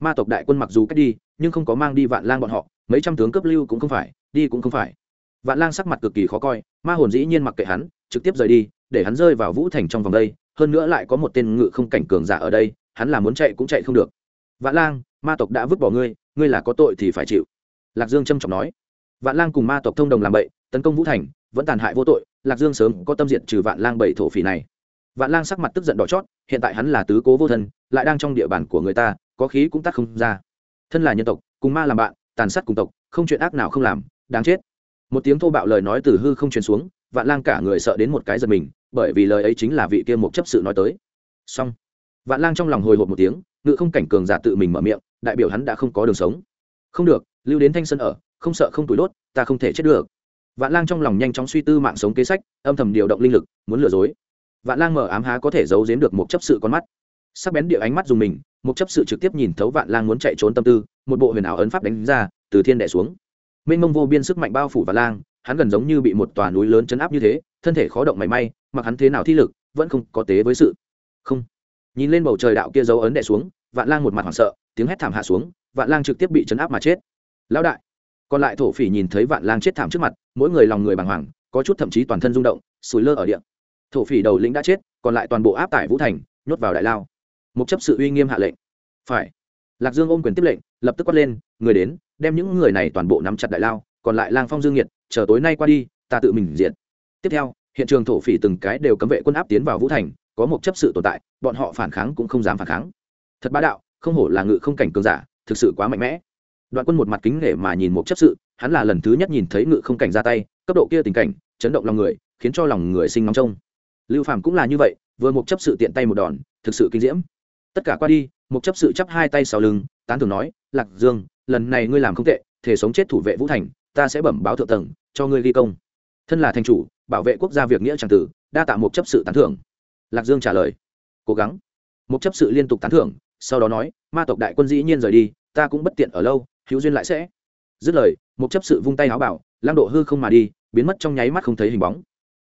Ma tộc đại quân mặc dù cách đi, nhưng không có mang đi vạn lang bọn họ, mấy trăm tướng cấp lưu cũng không phải, đi cũng không phải. Vạn lang sắc mặt cực kỳ khó coi, ma hồn dĩ nhiên mặc kệ hắn, trực tiếp rời đi để hắn rơi vào vũ thành trong vòng đây, hơn nữa lại có một tên ngự không cảnh cường giả ở đây, hắn là muốn chạy cũng chạy không được. Vạn lang, ma tộc đã vứt bỏ ngươi ngươi là có tội thì phải chịu. Lạc dương trâm trọng nói. Vạn lang cùng ma tộc thông đồng làm bậy, tấn công vũ thành, vẫn tàn hại vô tội, lạc dương sớm có tâm diện trừ vạn lang bảy thổ phỉ này. Vạn lang sắc mặt tức giận đỏ chót, hiện tại hắn là tứ cố vô thân, lại đang trong địa bàn của người ta, có khí cũng tắt không ra. Thân là nhân tộc, cùng ma làm bạn, tàn sát cùng tộc, không chuyện ác nào không làm, đáng chết. Một tiếng thô bạo lời nói từ hư không truyền xuống vạn lang cả người sợ đến một cái giật mình, bởi vì lời ấy chính là vị kia một chấp sự nói tới. Xong. Vạn lang trong lòng hồi hộp một tiếng, ngự không cảnh cường giả tự mình mở miệng, đại biểu hắn đã không có đường sống. Không được, lưu đến thanh sơn ở, không sợ không tuổi đốt, ta không thể chết được. Vạn lang trong lòng nhanh chóng suy tư mạng sống kế sách, âm thầm điều động linh lực, muốn lừa dối. Vạn lang mở ám há có thể giấu giếm được một chấp sự con mắt. Sắc bén địa ánh mắt dùng mình, một chấp sự trực tiếp nhìn thấu vạn lang muốn chạy trốn tâm tư, một bộ huyền ảo ấn pháp đánh ra, từ thiên đẻ xuống. Mênh mông vô biên sức mạnh bao phủ vạn lang hắn gần giống như bị một tòa núi lớn chấn áp như thế, thân thể khó động mảy may, mặc hắn thế nào thi lực, vẫn không có tế với sự. Không. Nhìn lên bầu trời đạo kia dấu ấn đẻ xuống, vạn lang một mặt hoảng sợ, tiếng hét thảm hạ xuống, vạn lang trực tiếp bị chấn áp mà chết. Lão đại. Còn lại thổ phỉ nhìn thấy vạn lang chết thảm trước mặt, mỗi người lòng người bàng hoàng, có chút thậm chí toàn thân rung động sùi lơ ở địa. Thổ phỉ đầu lĩnh đã chết, còn lại toàn bộ áp tải vũ thành, nhốt vào đại lao. Một chấp sự uy nghiêm hạ lệnh. Phải. Lạc dương ôm quyền tiếp lệnh, lập tức quát lên, người đến, đem những người này toàn bộ nắm chặt đại lao, còn lại lang phong dương nhiệt chờ tối nay qua đi, ta tự mình diện tiếp theo, hiện trường thổ phỉ từng cái đều cấm vệ quân áp tiến vào vũ thành, có một chấp sự tồn tại, bọn họ phản kháng cũng không dám phản kháng. Thật bá đạo, không hổ là ngự không cảnh cường giả, thực sự quá mạnh mẽ. Đoạn quân một mặt kính nể mà nhìn một chấp sự, hắn là lần thứ nhất nhìn thấy ngự không cảnh ra tay, cấp độ kia tình cảnh, chấn động lòng người, khiến cho lòng người sinh nóng trông. Lưu phàm cũng là như vậy, vừa một chấp sự tiện tay một đòn, thực sự kinh diễm. Tất cả qua đi, một chấp sự chắp hai tay sau lưng, tán thường nói, lạc dương, lần này ngươi làm không tệ thể sống chết thủ vệ vũ thành ta sẽ bẩm báo thượng tầng, cho ngươi ghi công. Thân là thành chủ, bảo vệ quốc gia việc nghĩa tràng tử, đa tạ một chấp sự tán thưởng. Lạc dương trả lời. Cố gắng. Một chấp sự liên tục tán thưởng, sau đó nói, ma tộc đại quân dĩ nhiên rời đi, ta cũng bất tiện ở lâu, hữu duyên lại sẽ. Dứt lời, một chấp sự vung tay áo bảo lang độ hư không mà đi, biến mất trong nháy mắt không thấy hình bóng.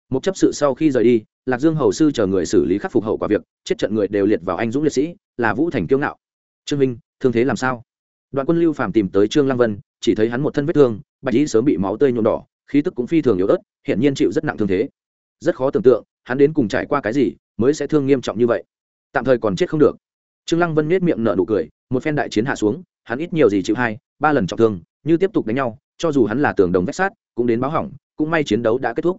Một chấp sự sau khi rời đi, lạc dương hầu sư chờ người xử lý khắc phục hậu quả việc, chết trận người đều liệt vào anh dũng liệt sĩ, là vũ thành kiêu ngạo. Trương minh, thương thế làm sao? Đoạn quân lưu phàm tìm tới trương lăng vân, chỉ thấy hắn một thân vết thương bạch y sớm bị máu tươi nhuộm đỏ, khí tức cũng phi thường yếu ớt hiện nhiên chịu rất nặng thương thế. Rất khó tưởng tượng, hắn đến cùng trải qua cái gì mới sẽ thương nghiêm trọng như vậy. Tạm thời còn chết không được. Trương lăng vân nết miệng nở nụ cười, một phen đại chiến hạ xuống, hắn ít nhiều gì chịu hai, ba lần trọng thương, như tiếp tục đánh nhau, cho dù hắn là tường đồng vách sát cũng đến báo hỏng, cũng may chiến đấu đã kết thúc.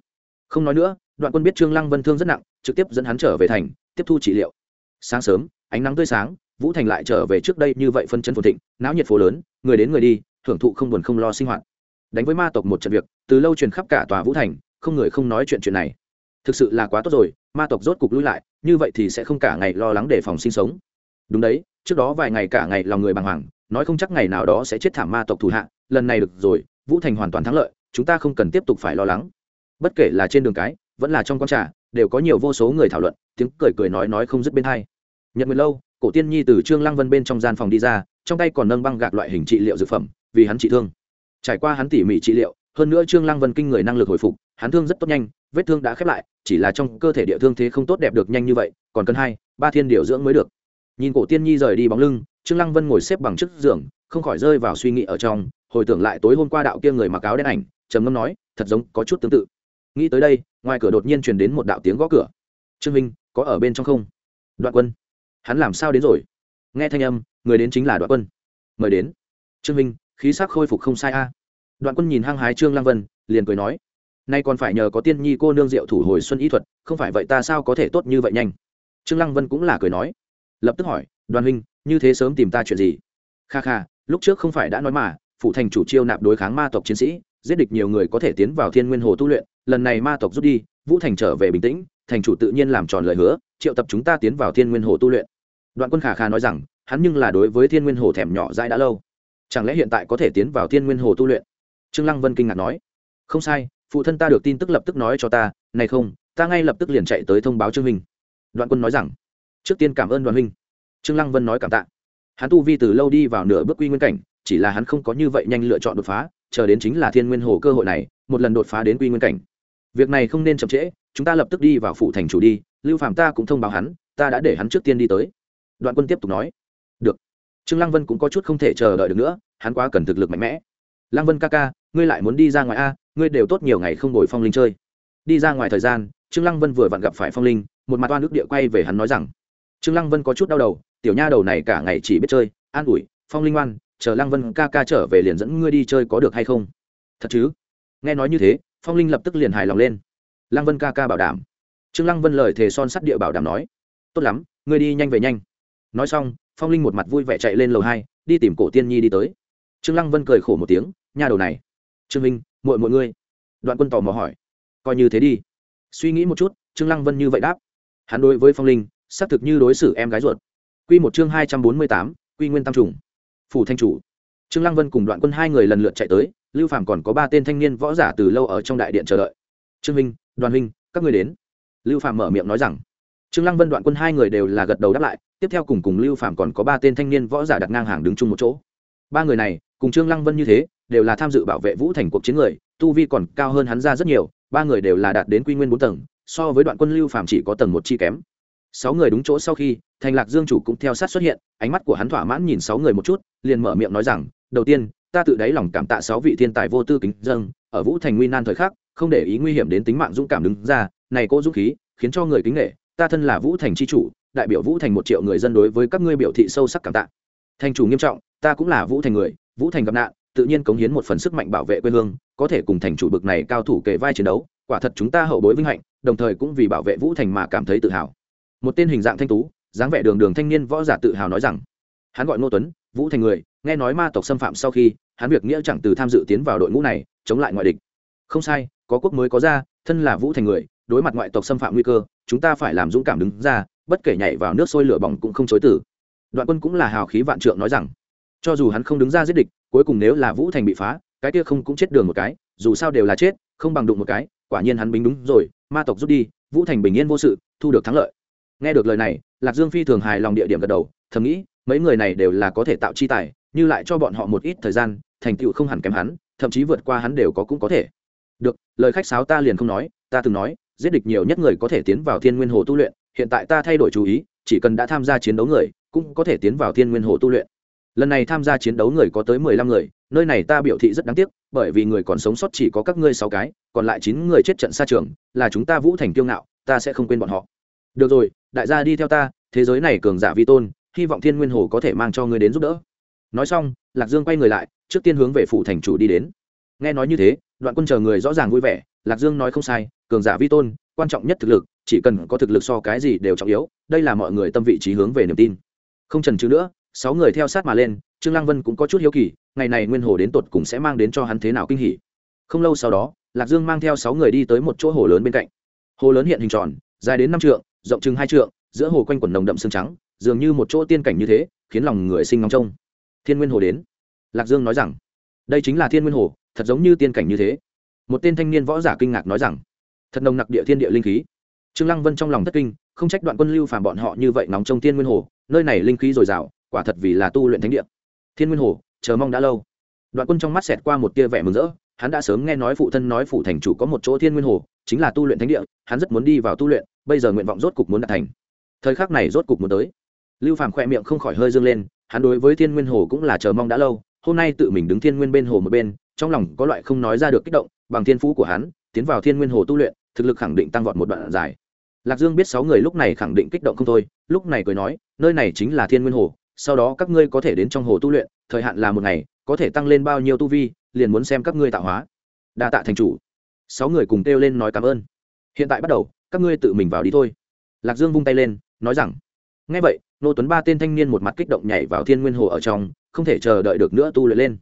Không nói nữa, đoạn quân biết trương lăng vân thương rất nặng, trực tiếp dẫn hắn trở về thành, tiếp thu trị liệu. Sáng sớm, ánh nắng tươi sáng, vũ thành lại trở về trước đây như vậy phân chân phồn thịnh, náo nhiệt phố lớn, người đến người đi, thưởng thụ không buồn không lo sinh hoạt đánh với ma tộc một trận việc, từ lâu truyền khắp cả tòa vũ thành, không người không nói chuyện chuyện này. Thực sự là quá tốt rồi, ma tộc rốt cục lui lại, như vậy thì sẽ không cả ngày lo lắng đề phòng sinh sống. Đúng đấy, trước đó vài ngày cả ngày lòng người bàng hoàng, nói không chắc ngày nào đó sẽ chết thảm ma tộc thủ hạ, lần này được rồi, vũ thành hoàn toàn thắng lợi, chúng ta không cần tiếp tục phải lo lắng. Bất kể là trên đường cái, vẫn là trong con trà, đều có nhiều vô số người thảo luận, tiếng cười cười nói nói không dứt bên hai. Nhận nguyệt lâu, cổ tiên nhi từ trương lăng vân bên trong gian phòng đi ra, trong tay còn nâng băng gạc loại hình trị liệu dược phẩm, vì hắn trị thương trải qua hắn tỉ mỉ trị liệu, hơn nữa trương lăng vân kinh người năng lực hồi phục, hắn thương rất tốt nhanh, vết thương đã khép lại, chỉ là trong cơ thể địa thương thế không tốt đẹp được nhanh như vậy, còn cần hai, ba thiên điều dưỡng mới được. Nhìn cổ tiên nhi rời đi bóng lưng, trương lăng vân ngồi xếp bằng trước giường, không khỏi rơi vào suy nghĩ ở trong, hồi tưởng lại tối hôm qua đạo kia người mặc áo đen ảnh, trầm ngâm nói, thật giống có chút tương tự. Nghĩ tới đây, ngoài cửa đột nhiên truyền đến một đạo tiếng gõ cửa. Trương minh, có ở bên trong không? Đoạn quân. Hắn làm sao đến rồi? Nghe thanh âm, người đến chính là đoạn quân. Mời đến. Trương minh khí sắc khôi phục không sai a. Đoạn quân nhìn hăng hái trương lăng vân, liền cười nói, nay còn phải nhờ có tiên nhi cô nương diệu thủ hồi xuân y thuật, không phải vậy ta sao có thể tốt như vậy nhanh? Trương lăng vân cũng là cười nói, lập tức hỏi, đoàn huynh, như thế sớm tìm ta chuyện gì? Kha kha, lúc trước không phải đã nói mà, phụ thành chủ chiêu nạp đối kháng ma tộc chiến sĩ, giết địch nhiều người có thể tiến vào thiên nguyên hồ tu luyện, lần này ma tộc rút đi, vũ thành trở về bình tĩnh, thành chủ tự nhiên làm tròn lời hứa, triệu tập chúng ta tiến vào thiên nguyên hồ tu luyện. Đoạn quân khả kha nói rằng, hắn nhưng là đối với thiên nguyên hồ thèm nhỏ dãi đã lâu chẳng lẽ hiện tại có thể tiến vào thiên nguyên hồ tu luyện? Trương lăng vân kinh ngạc nói. Không sai, phụ thân ta được tin tức lập tức nói cho ta, này không, ta ngay lập tức liền chạy tới thông báo trương minh đoạn quân nói rằng, trước tiên cảm ơn đoàn huynh. Trương lăng vân nói cảm tạ. Hắn tu vi từ lâu đi vào nửa bước quy nguyên cảnh, chỉ là hắn không có như vậy nhanh lựa chọn đột phá, chờ đến chính là thiên nguyên hồ cơ hội này, một lần đột phá đến quy nguyên cảnh. Việc này không nên chậm trễ, chúng ta lập tức đi vào phủ thành chủ đi, lưu phạm ta cũng thông báo hắn, ta đã để hắn trước tiên đi tới. Đoạn quân tiếp tục nói. Được trương lăng vân cũng có chút không thể chờ đợi được nữa, hắn quá cần thực lực mạnh mẽ. Lăng vân ca ca, ngươi lại muốn đi ra ngoài a, ngươi đều tốt nhiều ngày không đổi phong linh chơi. Đi ra ngoài thời gian, trương lăng vân vừa vặn gặp phải phong linh, một mặt oan nước địa quay về hắn nói rằng, trương lăng vân có chút đau đầu, tiểu nha đầu này cả ngày chỉ biết chơi, an ủi, phong linh oan, chờ lăng vân ca ca trở về liền dẫn ngươi đi chơi có được hay không? Thật chứ? Nghe nói như thế, phong linh lập tức liền hài lòng lên. Lăng vân ca ca bảo đảm. Trương lăng vân lời thề son sắt địa bảo đảm nói, tốt lắm, ngươi đi nhanh về nhanh nói xong, phong linh một mặt vui vẻ chạy lên lầu hai, đi tìm cổ tiên nhi đi tới. Trương lăng vân cười khổ một tiếng nhà đầu này, trương minh, muội mọi ngươi. Đoạn quân tò mò hỏi, coi như thế đi. Suy nghĩ một chút, trương lăng vân như vậy đáp, hắn đối với phong linh, xác thực như đối xử em gái ruột. Quy một chương hai trăm bốn mươi tám, quy nguyên tam trùng. Phủ thanh chủ. Trương lăng vân cùng đoạn quân hai người lần lượt chạy tới, lưu phạm còn có ba tên thanh niên võ giả từ lâu ở trong đại điện chờ đợi. Trương minh, đoàn huynh, các người đến. Lưu phạm mở miệng nói rằng trương lăng vân đoạn quân hai người đều là gật đầu đáp lại, tiếp theo cùng cùng lưu phạm còn có ba tên thanh niên võ giả đặt ngang hàng đứng chung một chỗ. Ba người này, cùng trương lăng vân như thế, đều là tham dự bảo vệ vũ thành cuộc chiến người, tu vi còn cao hơn hắn ra rất nhiều, ba người đều là đạt đến quy nguyên bốn tầng, so với đoạn quân lưu phạm chỉ có tầng một chi kém. Sáu người đúng chỗ sau khi, thành lạc dương chủ cũng theo sát xuất hiện, ánh mắt của hắn thỏa mãn nhìn sáu người một chút, liền mở miệng nói rằng, đầu tiên, ta tự đáy lòng cảm tạ sáu vị thiên tài vô tư kính dâng ở vũ thành nguy nan thời khắc, không để ý nguy hiểm đến tính mạng dũng cảm đứng ra, này cô dũng khí, khiến cho người kính nghệ ta thân là vũ thành tri chủ, đại biểu vũ thành một triệu người dân đối với các ngươi biểu thị sâu sắc cảm tạ. Thành chủ nghiêm trọng, ta cũng là vũ thành người, vũ thành gặp nạn, tự nhiên cống hiến một phần sức mạnh bảo vệ quê hương, có thể cùng thành chủ bực này cao thủ kề vai chiến đấu, quả thật chúng ta hậu bối vinh hạnh, đồng thời cũng vì bảo vệ vũ thành mà cảm thấy tự hào. Một tên hình dạng thanh tú, dáng vẻ đường đường thanh niên võ giả tự hào nói rằng, hắn gọi ngô tuấn, vũ thành người, nghe nói ma tộc xâm phạm sau khi, hắn việc nghĩa chẳng từ tham dự tiến vào đội ngũ này, chống lại ngoại địch. Không sai, có quốc mới có ra thân là vũ thành người đối mặt ngoại tộc xâm phạm nguy cơ, chúng ta phải làm dũng cảm đứng ra, bất kể nhảy vào nước sôi lửa bỏng cũng không chối tử đoạn quân cũng là hào khí vạn trượng nói rằng. Cho dù hắn không đứng ra giết địch, cuối cùng nếu là vũ thành bị phá, cái kia không cũng chết đường một cái, dù sao đều là chết, không bằng đụng một cái, quả nhiên hắn bính đúng rồi, ma tộc rút đi, vũ thành bình yên vô sự, thu được thắng lợi. Nghe được lời này, lạc dương phi thường hài lòng địa điểm gật đầu, thầm nghĩ, mấy người này đều là có thể tạo chi tài, như lại cho bọn họ một ít thời gian, thành tựu không hẳn kém hắn, thậm chí vượt qua hắn đều có cũng có thể. Được, lời khách sáo ta liền không nói, ta từng nói giết địch nhiều nhất người có thể tiến vào thiên nguyên hồ tu luyện, hiện tại ta thay đổi chú ý, chỉ cần đã tham gia chiến đấu người, cũng có thể tiến vào thiên nguyên hồ tu luyện. Lần này tham gia chiến đấu người có tới mười lăm người, nơi này ta biểu thị rất đáng tiếc, bởi vì người còn sống sót chỉ có các ngươi sáu cái, còn lại chín người chết trận xa trường, là chúng ta vũ thành kiêu ngạo, ta sẽ không quên bọn họ. Được rồi, đại gia đi theo ta, thế giới này cường giả vi tôn, hy vọng thiên nguyên hồ có thể mang cho ngươi đến giúp đỡ. Nói xong, lạc dương quay người lại, trước tiên hướng về phủ thành chủ đi đến. Nghe nói như thế, đoạn quân chờ người rõ ràng vui vẻ lạc dương nói không sai, cường giả vi tôn, quan trọng nhất thực lực, chỉ cần có thực lực so cái gì đều trọng yếu, đây là mọi người tâm vị trí hướng về niềm tin. Không trần trừ nữa, sáu người theo sát mà lên, trương lăng vân cũng có chút hiếu kỳ, ngày này nguyên hồ đến tột cùng sẽ mang đến cho hắn thế nào kinh hỉ. Không lâu sau đó, lạc dương mang theo sáu người đi tới một chỗ hồ lớn bên cạnh. Hồ lớn hiện hình tròn, dài đến năm trượng, rộng chừng hai trượng, giữa hồ quanh quần nồng đậm xương trắng, dường như một chỗ tiên cảnh như thế, khiến lòng người sinh ngóng trông. Thiên nguyên hồ đến. Lạc dương nói rằng, đây chính là thiên nguyên hồ, thật giống như tiên cảnh như thế một tên thanh niên võ giả kinh ngạc nói rằng, thật nồng nặc địa thiên địa linh khí. Trương lăng vân trong lòng thất kinh, không trách đoạn quân lưu phàm bọn họ như vậy nóng trong thiên nguyên hồ, nơi này linh khí dồi dào, quả thật vì là tu luyện thánh địa. Thiên nguyên hồ, chờ mong đã lâu. Đoạn quân trong mắt xẹt qua một tia vẻ mừng rỡ, hắn đã sớm nghe nói phụ thân nói phụ thành chủ có một chỗ thiên nguyên hồ, chính là tu luyện thánh địa, hắn rất muốn đi vào tu luyện, bây giờ nguyện vọng rốt cục muốn đạt thành. Thời khắc này rốt cục muốn tới. Lưu phàm khoe miệng không khỏi hơi dương lên, hắn đối với thiên nguyên hồ cũng là chờ mong đã lâu, hôm nay tự mình đứng thiên nguyên bên hồ một bên, trong lòng có loại không nói ra được kích động bằng thiên phú của hắn, tiến vào thiên nguyên hồ tu luyện, thực lực khẳng định tăng vọt một đoạn dài. Lạc dương biết sáu người lúc này khẳng định kích động không thôi, lúc này cười nói, nơi này chính là thiên nguyên hồ, sau đó các ngươi có thể đến trong hồ tu luyện, thời hạn là một ngày, có thể tăng lên bao nhiêu tu vi, liền muốn xem các ngươi tạo hóa. Đa tạ thành chủ. Sáu người cùng kêu lên nói cảm ơn. Hiện tại bắt đầu, các ngươi tự mình vào đi thôi. Lạc dương vung tay lên, nói rằng ngay vậy, nô tuấn ba tên thanh niên một mặt kích động nhảy vào thiên nguyên hồ ở trong, không thể chờ đợi được nữa tu luyện lên.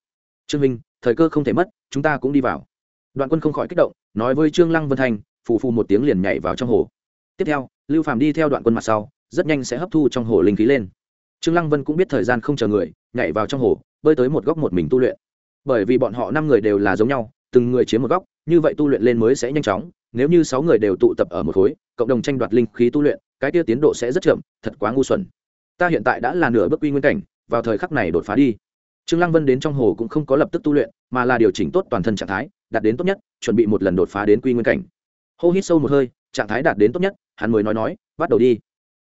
Trương minh, thời cơ không thể mất, chúng ta cũng đi vào đoạn quân không khỏi kích động, nói với trương lăng vân thanh phù phù một tiếng liền nhảy vào trong hồ. Tiếp theo, lưu phàm đi theo đoạn quân mặt sau, rất nhanh sẽ hấp thu trong hồ linh khí lên. Trương lăng vân cũng biết thời gian không chờ người, nhảy vào trong hồ, bơi tới một góc một mình tu luyện. Bởi vì bọn họ năm người đều là giống nhau, từng người chiếm một góc, như vậy tu luyện lên mới sẽ nhanh chóng. Nếu như sáu người đều tụ tập ở một khối, cộng đồng tranh đoạt linh khí tu luyện, cái kia tiến độ sẽ rất chậm, thật quá ngu xuẩn. Ta hiện tại đã là nửa bước quy nguyên cảnh, vào thời khắc này đột phá đi. Trương lăng vân đến trong hồ cũng không có lập tức tu luyện, mà là điều chỉnh tốt toàn thân trạng thái đạt đến tốt nhất, chuẩn bị một lần đột phá đến quy nguyên cảnh. Hô hít sâu một hơi, trạng thái đạt đến tốt nhất, hắn mới nói nói, bắt đầu đi.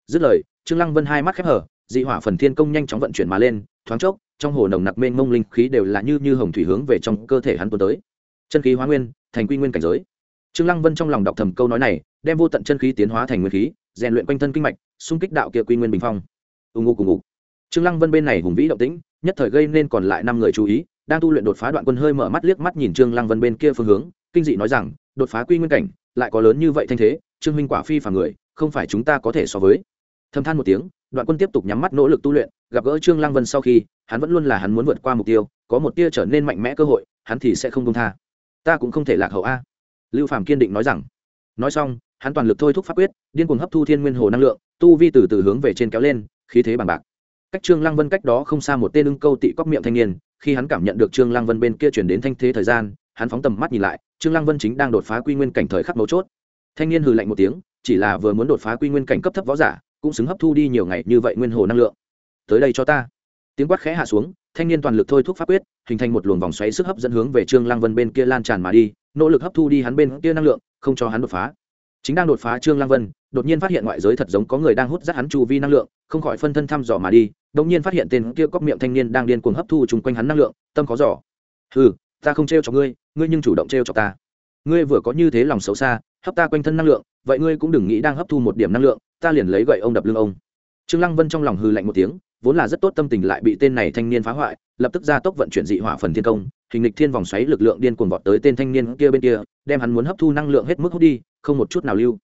Dứt lời, trương lăng vân hai mắt khép hở, dị hỏa phần thiên công nhanh chóng vận chuyển mà lên, thoáng chốc, trong hồ nồng nặc mênh mông linh khí đều là như như hồng thủy hướng về trong cơ thể hắn tuôn tới. Chân khí hóa nguyên, thành quy nguyên cảnh giới. Trương lăng vân trong lòng đọc thầm câu nói này, đem vô tận chân khí tiến hóa thành nguyên khí, rèn luyện quanh thân kinh mạch, xung kích đạo kia quy nguyên bình phong. Ù ngụ cùng ngụ trương lăng vân bên này hùng vĩ động tĩnh, nhất thời gây nên còn lại năm người chú ý đang tu luyện đột phá đoạn quân hơi mở mắt liếc mắt nhìn trương lăng vân bên kia phương hướng, kinh dị nói rằng, đột phá quy nguyên cảnh, lại có lớn như vậy thanh thế, trương huynh quả phi phàm người, không phải chúng ta có thể so với. Thầm than một tiếng, đoạn quân tiếp tục nhắm mắt nỗ lực tu luyện, gặp gỡ trương lăng vân sau khi, hắn vẫn luôn là hắn muốn vượt qua mục tiêu, có một tia trở nên mạnh mẽ cơ hội, hắn thì sẽ không công tha. Ta cũng không thể lạc hậu a. Lưu phàm kiên định nói rằng. Nói xong, hắn toàn lực thôi thúc pháp quyết, điên cuồng hấp thu thiên nguyên hồ năng lượng, tu vi từ từ hướng về trên kéo lên, khí thế bằng bạc. Cách trương lăng vân cách đó không xa một tên ưng câu tị cóc miệng thanh niên khi hắn cảm nhận được trương lăng vân bên kia chuyển đến thanh thế thời gian, hắn phóng tầm mắt nhìn lại, trương lăng vân chính đang đột phá quy nguyên cảnh thời khắc mấu chốt. Thanh niên hừ lạnh một tiếng, chỉ là vừa muốn đột phá quy nguyên cảnh cấp thấp võ giả, cũng xứng hấp thu đi nhiều ngày như vậy nguyên hồ năng lượng. Tới đây cho ta. Tiếng quát khẽ hạ xuống, thanh niên toàn lực thôi thúc pháp quyết, hình thành một luồng vòng xoáy sức hấp dẫn hướng về trương lăng vân bên kia lan tràn mà đi, nỗ lực hấp thu đi hắn bên kia năng lượng, không cho hắn đột phá chính đang đột phá trương lang vân, đột nhiên phát hiện ngoại giới thật giống có người đang hút rác hắn chu vi năng lượng, không khỏi phân thân thăm dò mà đi, đột nhiên phát hiện tên kia cóc miệng thanh niên đang điên cuồng hấp thu chung quanh hắn năng lượng, tâm có dò. Hừ, ta không trêu cho ngươi ngươi nhưng chủ động trêu cho ta. Ngươi vừa có như thế lòng xấu xa, hấp ta quanh thân năng lượng, vậy ngươi cũng đừng nghĩ đang hấp thu một điểm năng lượng, ta liền lấy gậy ông đập lưng ông. Trương lăng vân trong lòng hừ lạnh một tiếng, vốn là rất tốt tâm tình lại bị tên này thanh niên phá hoại, lập tức ra tốc vận chuyển dị hỏa phần thiên công hình lịch thiên vòng xoáy lực lượng điên cuồng vọt tới tên thanh niên kia bên kia, đem hắn muốn hấp thu năng lượng hết mức hút đi, không một chút nào lưu.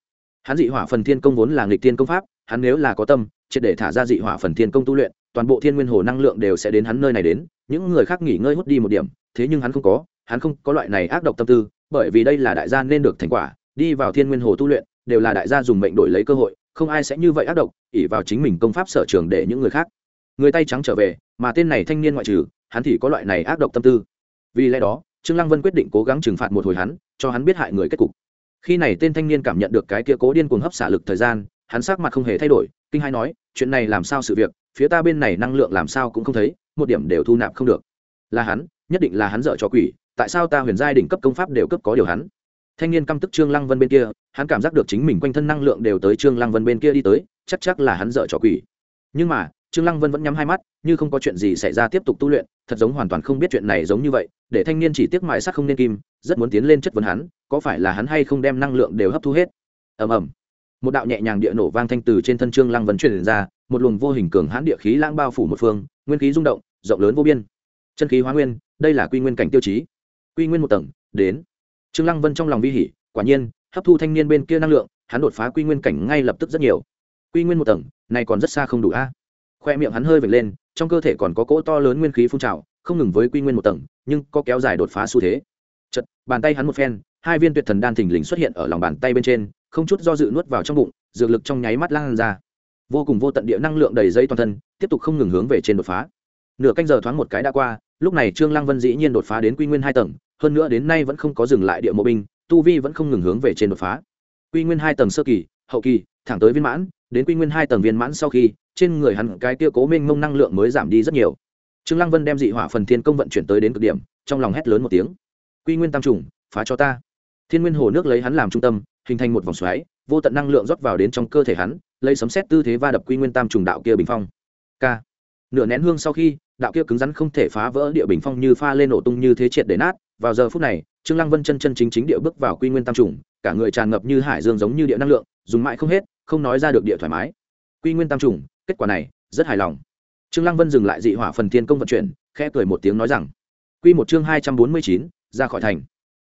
Hắn dị hỏa phần thiên công vốn là nghịch thiên công pháp, hắn nếu là có tâm, triệt để thả ra dị hỏa phần thiên công tu luyện, toàn bộ thiên nguyên hồ năng lượng đều sẽ đến hắn nơi này đến, những người khác nghỉ ngơi hút đi một điểm, thế nhưng hắn không có, hắn không có loại này ác độc tâm tư, bởi vì đây là đại gia nên được thành quả, đi vào thiên nguyên hồ tu luyện, đều là đại gia dùng mệnh đổi lấy cơ hội, không ai sẽ như vậy ác độc ỉ vào chính mình công pháp sở trường để những người khác. Người tay trắng trở về, mà tên này thanh niên ngoại trừ, hắn thì có loại này ác độc tâm tư vì lẽ đó, trương lăng vân quyết định cố gắng trừng phạt một hồi hắn, cho hắn biết hại người kết cục. Khi này tên thanh niên cảm nhận được cái kia cố điên cuồng hấp xả lực thời gian, hắn sắc mặt không hề thay đổi, kinh hai nói, chuyện này làm sao sự việc, phía ta bên này năng lượng làm sao cũng không thấy, một điểm đều thu nạp không được. Là hắn, nhất định là hắn dở cho quỷ, tại sao ta huyền giai đỉnh cấp công pháp đều cấp có điều hắn? Thanh niên căm tức trương lăng vân bên kia, hắn cảm giác được chính mình quanh thân năng lượng đều tới trương lăng vân bên kia đi tới, chắc chắc là hắn dở trò quỷ. Nhưng mà trương lăng vân vẫn nhắm hai mắt, như không có chuyện gì xảy ra tiếp tục tu luyện, thật giống hoàn toàn không biết chuyện này giống như vậy, để thanh niên chỉ tiếc mại sắc không nên kim, rất muốn tiến lên chất vấn hắn, có phải là hắn hay không đem năng lượng đều hấp thu hết. Ầm ầm. Một đạo nhẹ nhàng địa nổ vang thanh từ trên thân trương lăng vân truyền ra, một luồng vô hình cường hãn địa khí lãng bao phủ một phương, nguyên khí rung động, rộng lớn vô biên. Chân khí hóa nguyên, đây là quy nguyên cảnh tiêu chí. Quy nguyên một tầng, đến. Trương lăng vân trong lòng vi hỉ, quả nhiên, hấp thu thanh niên bên kia năng lượng, hắn đột phá quy nguyên cảnh ngay lập tức rất nhiều. Quy nguyên một tầng, này còn rất xa không đủ a khoe miệng hắn hơi vệt lên, trong cơ thể còn có cỗ to lớn nguyên khí phun trào, không ngừng với quy nguyên một tầng, nhưng có kéo dài đột phá xu thế. Chật bàn tay hắn một phen, hai viên tuyệt thần đan thình lình xuất hiện ở lòng bàn tay bên trên, không chút do dự nuốt vào trong bụng, dược lực trong nháy mắt lan ra. Vô cùng vô tận địa năng lượng đầy dây toàn thân, tiếp tục không ngừng hướng về trên đột phá. Nửa canh giờ thoáng một cái đã qua, lúc này trương lăng vân dĩ nhiên đột phá đến quy nguyên hai tầng, hơn nữa đến nay vẫn không có dừng lại địa mộ binh, tu vi vẫn không ngừng hướng về trên đột phá. Quy nguyên hai tầng sơ kỳ, hậu kỳ, thẳng tới viên mãn, đến quy nguyên hai tầng viên mãn sau khi trên người hắn cái kia cố minh mông năng lượng mới giảm đi rất nhiều. Trương lăng vân đem dị hỏa phần thiên công vận chuyển tới đến cực điểm, trong lòng hét lớn một tiếng. Quy nguyên tam trùng, phá cho ta. Thiên nguyên hồ nước lấy hắn làm trung tâm, hình thành một vòng xoáy, vô tận năng lượng rót vào đến trong cơ thể hắn, lấy sấm xét tư thế va đập quy nguyên tam trùng đạo kia bình phong. K. Nửa nén hương sau khi, đạo kia cứng rắn không thể phá vỡ địa bình phong như pha lên nổ tung như thế triệt để nát, vào giờ phút này, trương lăng vân chân chân chính chính địa bước vào quy nguyên tam trùng, cả người tràn ngập như hải dương giống như địa năng lượng, dùng mãi không hết, không nói ra được địa thoải mái. Quy nguyên tam trùng kết quả này, rất hài lòng. Trương lăng vân dừng lại dị hỏa phần thiên công vận chuyển, khẽ cười một tiếng nói rằng, quy một chương hai trăm bốn mươi chín, ra khỏi thành.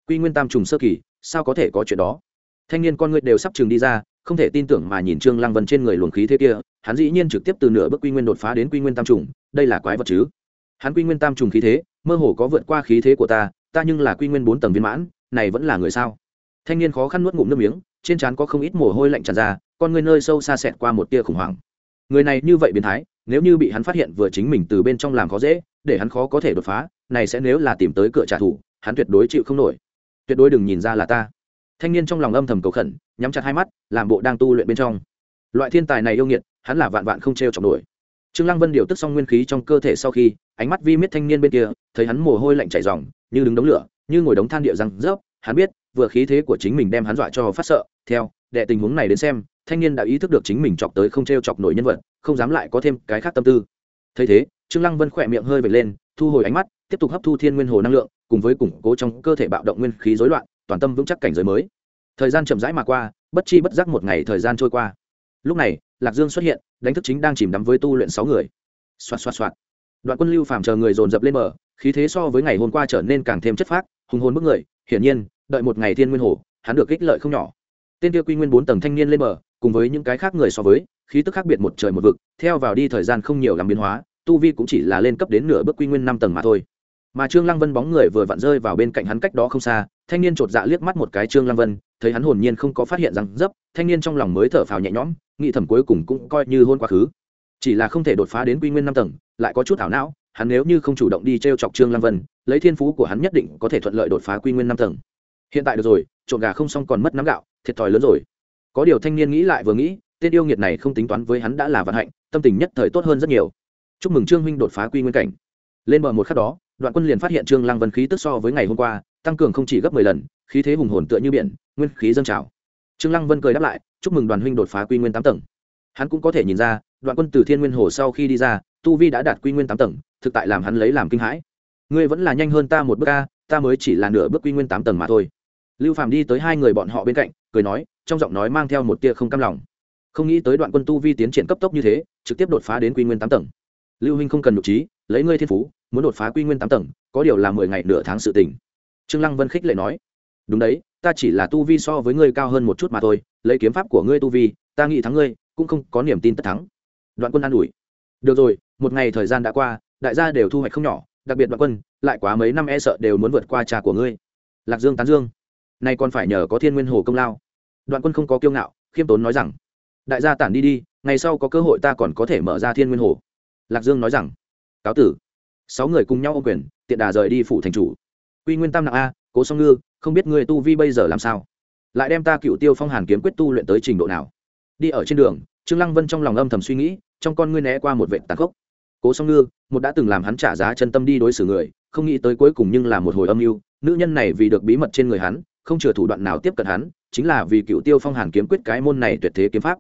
Quy nguyên tam trùng sơ kỳ, sao có thể có chuyện đó? Thanh niên con người đều sắp trường đi ra, không thể tin tưởng mà nhìn trương lăng vân trên người luồng khí thế kia, hắn dĩ nhiên trực tiếp từ nửa bước quy nguyên đột phá đến quy nguyên tam trùng, đây là quái vật chứ? Hắn quy nguyên tam trùng khí thế, mơ hồ có vượt qua khí thế của ta ta nhưng là quy nguyên bốn tầng viên mãn, này vẫn là người sao? Thanh niên khó khăn nuốt ngụm nước miếng, trên trán có không ít mồ hôi lạnh tràn ra, con người nơi sâu xa xẹt qua một tia khủng hoảng người này như vậy biến thái nếu như bị hắn phát hiện vừa chính mình từ bên trong làm khó dễ để hắn khó có thể đột phá này sẽ nếu là tìm tới cửa trả thù hắn tuyệt đối chịu không nổi. Tuyệt đối đừng nhìn ra là ta. Thanh niên trong lòng âm thầm cầu khẩn nhắm chặt hai mắt làm bộ đang tu luyện bên trong. Loại thiên tài này yêu nghiệt hắn là vạn vạn không t r e o trọng nổi. Trương lăng vân điều tức xong nguyên khí trong cơ thể sau khi ánh mắt vi miết thanh niên bên kia thấy hắn mồ hôi lạnh chảy ròng, như đứng đống lửa như ngồi đống than địa răng rớp hắn biết vừa khí thế của chính mình đem hắn dọa cho phát sợ. Theo đệ tình huống này đến xem thanh niên đã ý thức được chính mình chọc tới không t r e o chọc nổi nhân vật, không dám lại có thêm cái khác tâm tư. Thấy thế, trương lăng vân khỏe miệng hơi vệt lên, thu hồi ánh mắt, tiếp tục hấp thu thiên nguyên hồ năng lượng, cùng với củng cố trong cơ thể bạo động nguyên khí rối loạn, toàn tâm vững chắc cảnh giới mới. Thời gian chậm rãi mà qua, bất chi bất giác một ngày thời gian trôi qua. Lúc này, lạc dương xuất hiện, đánh thức chính đang chìm đắm với tu luyện sáu người. Xoạt xoạt xoạt. Đoạn quân lưu phàm chờ người dồn dập lên bờ, khí thế so với ngày hôm qua trở nên càng thêm chất phác, hùng hồn bức người, hiển nhiên, đợi một ngày thiên nguyên hồ, hắn được ích lợi không nhỏ. Tên kia quy nguyên bốn tầng thanh niên lên bờ cùng với những cái khác người so với, khí tức khác biệt một trời một vực, theo vào đi thời gian không nhiều làm biến hóa, tu vi cũng chỉ là lên cấp đến nửa bước quy nguyên năm tầng mà thôi. Mà trương lăng vân bóng người vừa vặn rơi vào bên cạnh hắn cách đó không xa, thanh niên chột dạ liếc mắt một cái trương lăng vân, thấy hắn hồn nhiên không có phát hiện rằng dấp, thanh niên trong lòng mới thở phào nhẹ nhõm, nghĩ thầm cuối cùng cũng coi như hôn quá khứ. Chỉ là không thể đột phá đến quy nguyên năm tầng, lại có chút ảo não, hắn nếu như không chủ động đi treo chọc trương lăng vân, lấy thiên phú của hắn nhất định có thể thuận lợi đột phá quy nguyên năm tầng. Hiện tại được rồi trộn gà không xong còn mất nắm gạo, thiệt thòi lớn rồi có điều thanh niên nghĩ lại vừa nghĩ, tên yêu nghiệt này không tính toán với hắn đã là vận hạnh, tâm tình nhất thời tốt hơn rất nhiều. Chúc mừng trương huynh đột phá quy nguyên cảnh. Lên bờ một khắc đó, đoạn quân liền phát hiện trương lăng vân khí tức so với ngày hôm qua, tăng cường không chỉ gấp mười lần, khí thế hùng hồn tựa như biển, nguyên khí dâng trào. Trương lăng vân cười đáp lại, chúc mừng đoàn huynh đột phá quy nguyên tám tầng. Hắn cũng có thể nhìn ra, đoạn quân từ thiên nguyên hồ sau khi đi ra, tu vi đã đạt quy nguyên tám tầng, thực tại làm hắn lấy làm kinh hãi. Ngươi vẫn là nhanh hơn ta một bước ca ta mới chỉ là nửa bước quy nguyên tám tầng mà thôi. Lưu phàm đi tới hai người bọn họ bên cạnh cười nói, trong giọng nói mang theo một tia không cam lòng. Không nghĩ tới đoạn quân tu vi tiến triển cấp tốc như thế, trực tiếp đột phá đến quy nguyên tám tầng. Lưu huynh không cần nhục trí, lấy ngươi thiên phú, muốn đột phá quy nguyên tám tầng, có điều là mười ngày nửa tháng sự tình. Trương lăng vân khích lệ nói, đúng đấy, ta chỉ là tu vi so với ngươi cao hơn một chút mà thôi, lấy kiếm pháp của ngươi tu vi, ta nghĩ thắng ngươi, cũng không có niềm tin tất thắng. Đoạn quân an ủi, được rồi, một ngày thời gian đã qua, đại gia đều thu hoạch không nhỏ, đặc biệt đoạn quân, lại quá mấy năm e sợ đều muốn vượt qua trà của ngươi. Lạc dương tán dương, nay còn phải nhờ có thiên nguyên hồ công lao đoạn quân không có kiêu ngạo, khiêm tốn nói rằng, đại gia tản đi đi, ngày sau có cơ hội ta còn có thể mở ra thiên nguyên hồ. Lạc dương nói rằng, cáo tử. Sáu người cùng nhau ô quyền, tiện đà rời đi phủ thành chủ. Quy nguyên tam nặng a, cố song ngư, không biết ngươi tu vi bây giờ làm sao? Lại đem ta cựu tiêu phong hàn kiếm quyết tu luyện tới trình độ nào? Đi ở trên đường, trương lăng vân trong lòng âm thầm suy nghĩ, trong con ngươi né qua một vệ tàn khốc. Cố song ngư, một đã từng làm hắn trả giá chân tâm đi đối xử người, không nghĩ tới cuối cùng nhưng là một hồi âm mưu, nữ nhân này vì được bí mật trên người hắn, không chừa thủ đoạn nào tiếp cận hắn chính là vì cựu tiêu phong hàn kiếm quyết cái môn này tuyệt thế kiếm pháp.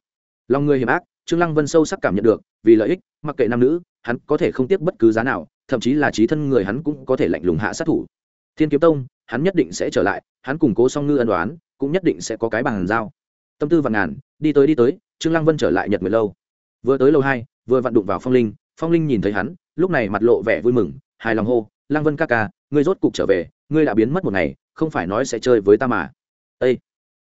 Lòng người hiểm ác, trương lăng vân sâu sắc cảm nhận được, vì lợi ích, mặc kệ nam nữ, hắn có thể không tiếc bất cứ giá nào, thậm chí là trí thân người hắn cũng có thể lạnh lùng hạ sát thủ. Thiên kiếm tông, hắn nhất định sẽ trở lại, hắn củng cố song ngư ân đoán cũng nhất định sẽ có cái bàn giao. Tâm tư vạn ngàn, đi tới đi tới, trương lăng vân trở lại nhật nguyệt lâu. Vừa tới lâu hai, vừa vặn đụng vào phong linh phong linh nhìn thấy hắn, lúc này mặt lộ vẻ vui mừng, hài lòng hô, lăng vân ca ca, ngươi rốt cục trở về, ngươi đã biến mất một ngày, không phải nói sẽ chơi với ta mà. Ây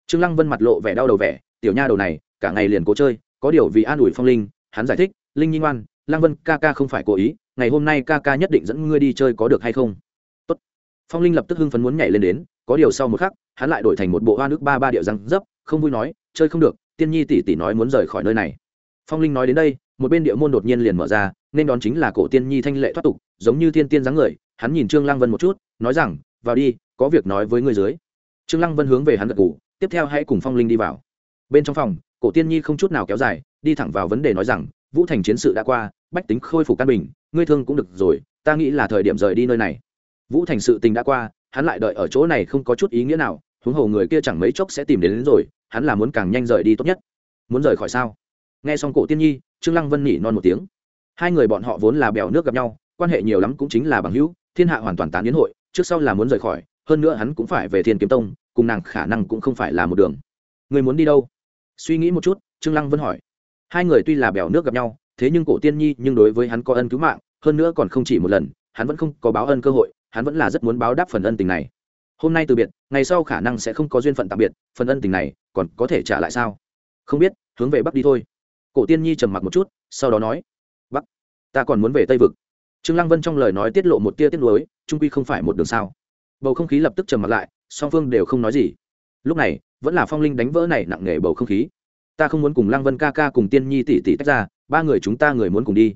trương lăng vân mặt lộ vẻ đau đầu vẻ, tiểu nha đầu này, cả ngày liền cố chơi, có điều vì an ủi phong linh, hắn giải thích, linh nhi ngoan, lăng vân ca ca không phải cố ý, ngày hôm nay ca ca nhất định dẫn ngươi đi chơi có được hay không Tốt. phong linh lập tức hưng phấn muốn nhảy lên đến, có điều sau một khắc, hắn lại đổi thành một bộ hoa nước ba ba điệu răng dấp, không vui nói, chơi không được, tiên nhi tỷ tỷ nói muốn rời khỏi nơi này phong linh nói đến đây, một bên địa môn đột nhiên liền mở ra, nên đón chính là cổ tiên nhi thanh lệ thoát tục, giống như tiên tiên dáng người, hắn nhìn trương lăng vân một chút, nói rằng, vào đi, có việc nói với ngươi dưới trương lăng vân hướng về hắn gật gù tiếp theo hãy cùng phong linh đi vào. Bên trong phòng cổ tiên nhi không chút nào kéo dài đi thẳng vào vấn đề nói rằng vũ thành chiến sự đã qua bách tính khôi phục căn bình ngươi thương cũng được rồi ta nghĩ là thời điểm rời đi nơi này. Vũ thành sự tình đã qua hắn lại đợi ở chỗ này không có chút ý nghĩa nào huống hồ người kia chẳng mấy chốc sẽ tìm đến, đến rồi hắn là muốn càng nhanh rời đi tốt nhất. Muốn rời khỏi sao? Nghe xong cổ tiên nhi trương lăng vân nhỉ non một tiếng. Hai người bọn họ vốn là bèo nước gặp nhau quan hệ nhiều lắm cũng chính là bằng hữu thiên hạ hoàn toàn tán biến hội trước sau là muốn rời khỏi hơn nữa hắn cũng phải về thiên kiếm tông cùng nàng khả năng cũng không phải là một đường. Người muốn đi đâu? Suy nghĩ một chút, trương lăng vân hỏi. Hai người tuy là bèo nước gặp nhau, thế nhưng cổ tiên nhi nhưng đối với hắn có ân cứu mạng, hơn nữa còn không chỉ một lần, hắn vẫn không có báo ân cơ hội, hắn vẫn là rất muốn báo đáp phần ân tình này. Hôm nay từ biệt, ngày sau khả năng sẽ không có duyên phận tạm biệt, phần ân tình này còn có thể trả lại sao? Không biết, hướng về bắc đi thôi. Cổ tiên nhi trầm mặc một chút, sau đó nói. Bắc, ta còn muốn về tây vực. Trương lăng vân trong lời nói tiết lộ một tia tiết lối trung quy không phải một đường sao. Bầu không khí lập tức trầm mặc lại song phương đều không nói gì. Lúc này, vẫn là phong linh đánh vỡ này nặng nề bầu không khí. Ta không muốn cùng lăng vân ca ca cùng tiên nhi tỷ tỷ tách ra, ba người chúng ta người muốn cùng đi.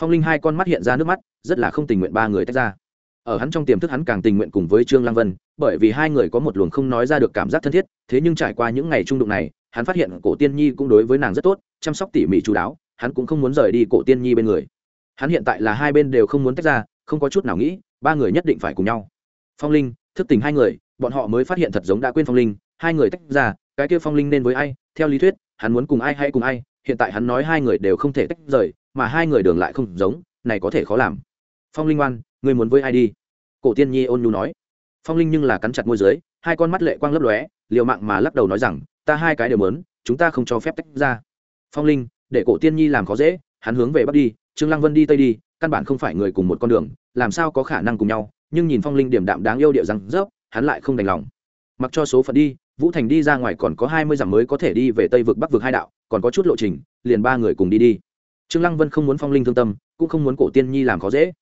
Phong linh hai con mắt hiện ra nước mắt, rất là không tình nguyện ba người tách ra. Ở hắn trong tiềm thức hắn càng tình nguyện cùng với trương lăng vân, bởi vì hai người có một luồng không nói ra được cảm giác thân thiết, thế nhưng trải qua những ngày trung đụng này, hắn phát hiện cổ tiên nhi cũng đối với nàng rất tốt, chăm sóc tỉ mỉ chú đáo, hắn cũng không muốn rời đi cổ tiên nhi bên người. Hắn hiện tại là hai bên đều không muốn tách ra, không có chút nào nghĩ, ba người nhất định phải cùng nhau. Phong linh, thức tình hai người bọn họ mới phát hiện thật giống đã quên phong linh, hai người tách ra, cái kia phong linh nên với ai, theo lý thuyết, hắn muốn cùng ai hay cùng ai, hiện tại hắn nói hai người đều không thể tách rời, mà hai người đường lại không giống, này có thể khó làm. Phong linh oan, ngươi muốn với ai đi? Cổ tiên nhi ôn nhu nói. Phong linh nhưng là cắn chặt môi dưới, hai con mắt lệ quang lấp lóe, liều mạng mà lắc đầu nói rằng, ta hai cái đều mớn chúng ta không cho phép tách ra. Phong linh, để cổ tiên nhi làm khó dễ, hắn hướng về bắc đi, trương lăng vân đi tây đi, căn bản không phải người cùng một con đường, làm sao có khả năng cùng nhau, nhưng nhìn phong linh điểm đạm đáng yêu điệu răng rớp hắn lại không đành lòng. Mặc cho số phận đi, vũ thành đi ra ngoài còn có hai mươi dặm mới có thể đi về tây vực bắc vực hai đạo, còn có chút lộ trình, liền ba người cùng đi đi. Trương lăng vân không muốn phong linh thương tâm, cũng không muốn cổ tiên nhi làm khó dễ.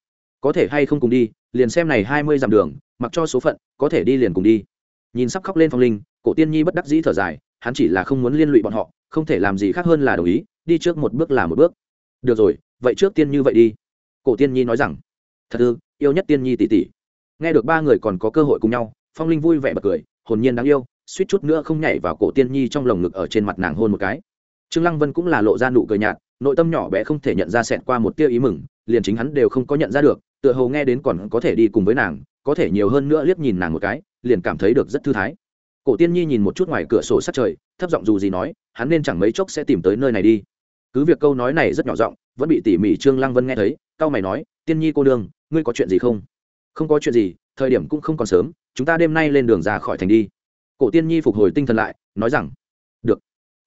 Có thể hay không cùng đi, liền xem này hai mươi dặm đường, mặc cho số phận, có thể đi liền cùng đi. Nhìn sắp khóc lên phong linh, cổ tiên nhi bất đắc dĩ thở dài, hắn chỉ là không muốn liên lụy bọn họ, không thể làm gì khác hơn là đồng ý, đi trước một bước là một bước. Được rồi, vậy trước tiên như vậy đi. Cổ tiên nhi nói rằng, thật ư, yêu nhất tiên nhi tỷ tỷ nghe được ba người còn có cơ hội cùng nhau, phong linh vui vẻ bật cười, hồn nhiên đáng yêu, suýt chút nữa không nhảy vào cổ tiên nhi trong lồng ngực ở trên mặt nàng hôn một cái. Trương lăng vân cũng là lộ ra nụ cười nhạt, nội tâm nhỏ bé không thể nhận ra xẹt qua một tia ý mừng, liền chính hắn đều không có nhận ra được, tựa hồ nghe đến còn có thể đi cùng với nàng, có thể nhiều hơn nữa liếc nhìn nàng một cái, liền cảm thấy được rất thư thái. Cổ tiên nhi nhìn một chút ngoài cửa sổ sát trời, thấp giọng dù gì nói, hắn nên chẳng mấy chốc sẽ tìm tới nơi này đi. Cứ việc câu nói này rất nhỏ giọng, vẫn bị tỉ mỉ trương lăng vân nghe thấy cao mày nói, tiên nhi cô đương ngươi có chuyện gì không? Không có chuyện gì, thời điểm cũng không còn sớm, chúng ta đêm nay lên đường ra khỏi thành đi. Cổ tiên nhi phục hồi tinh thần lại, nói rằng, được.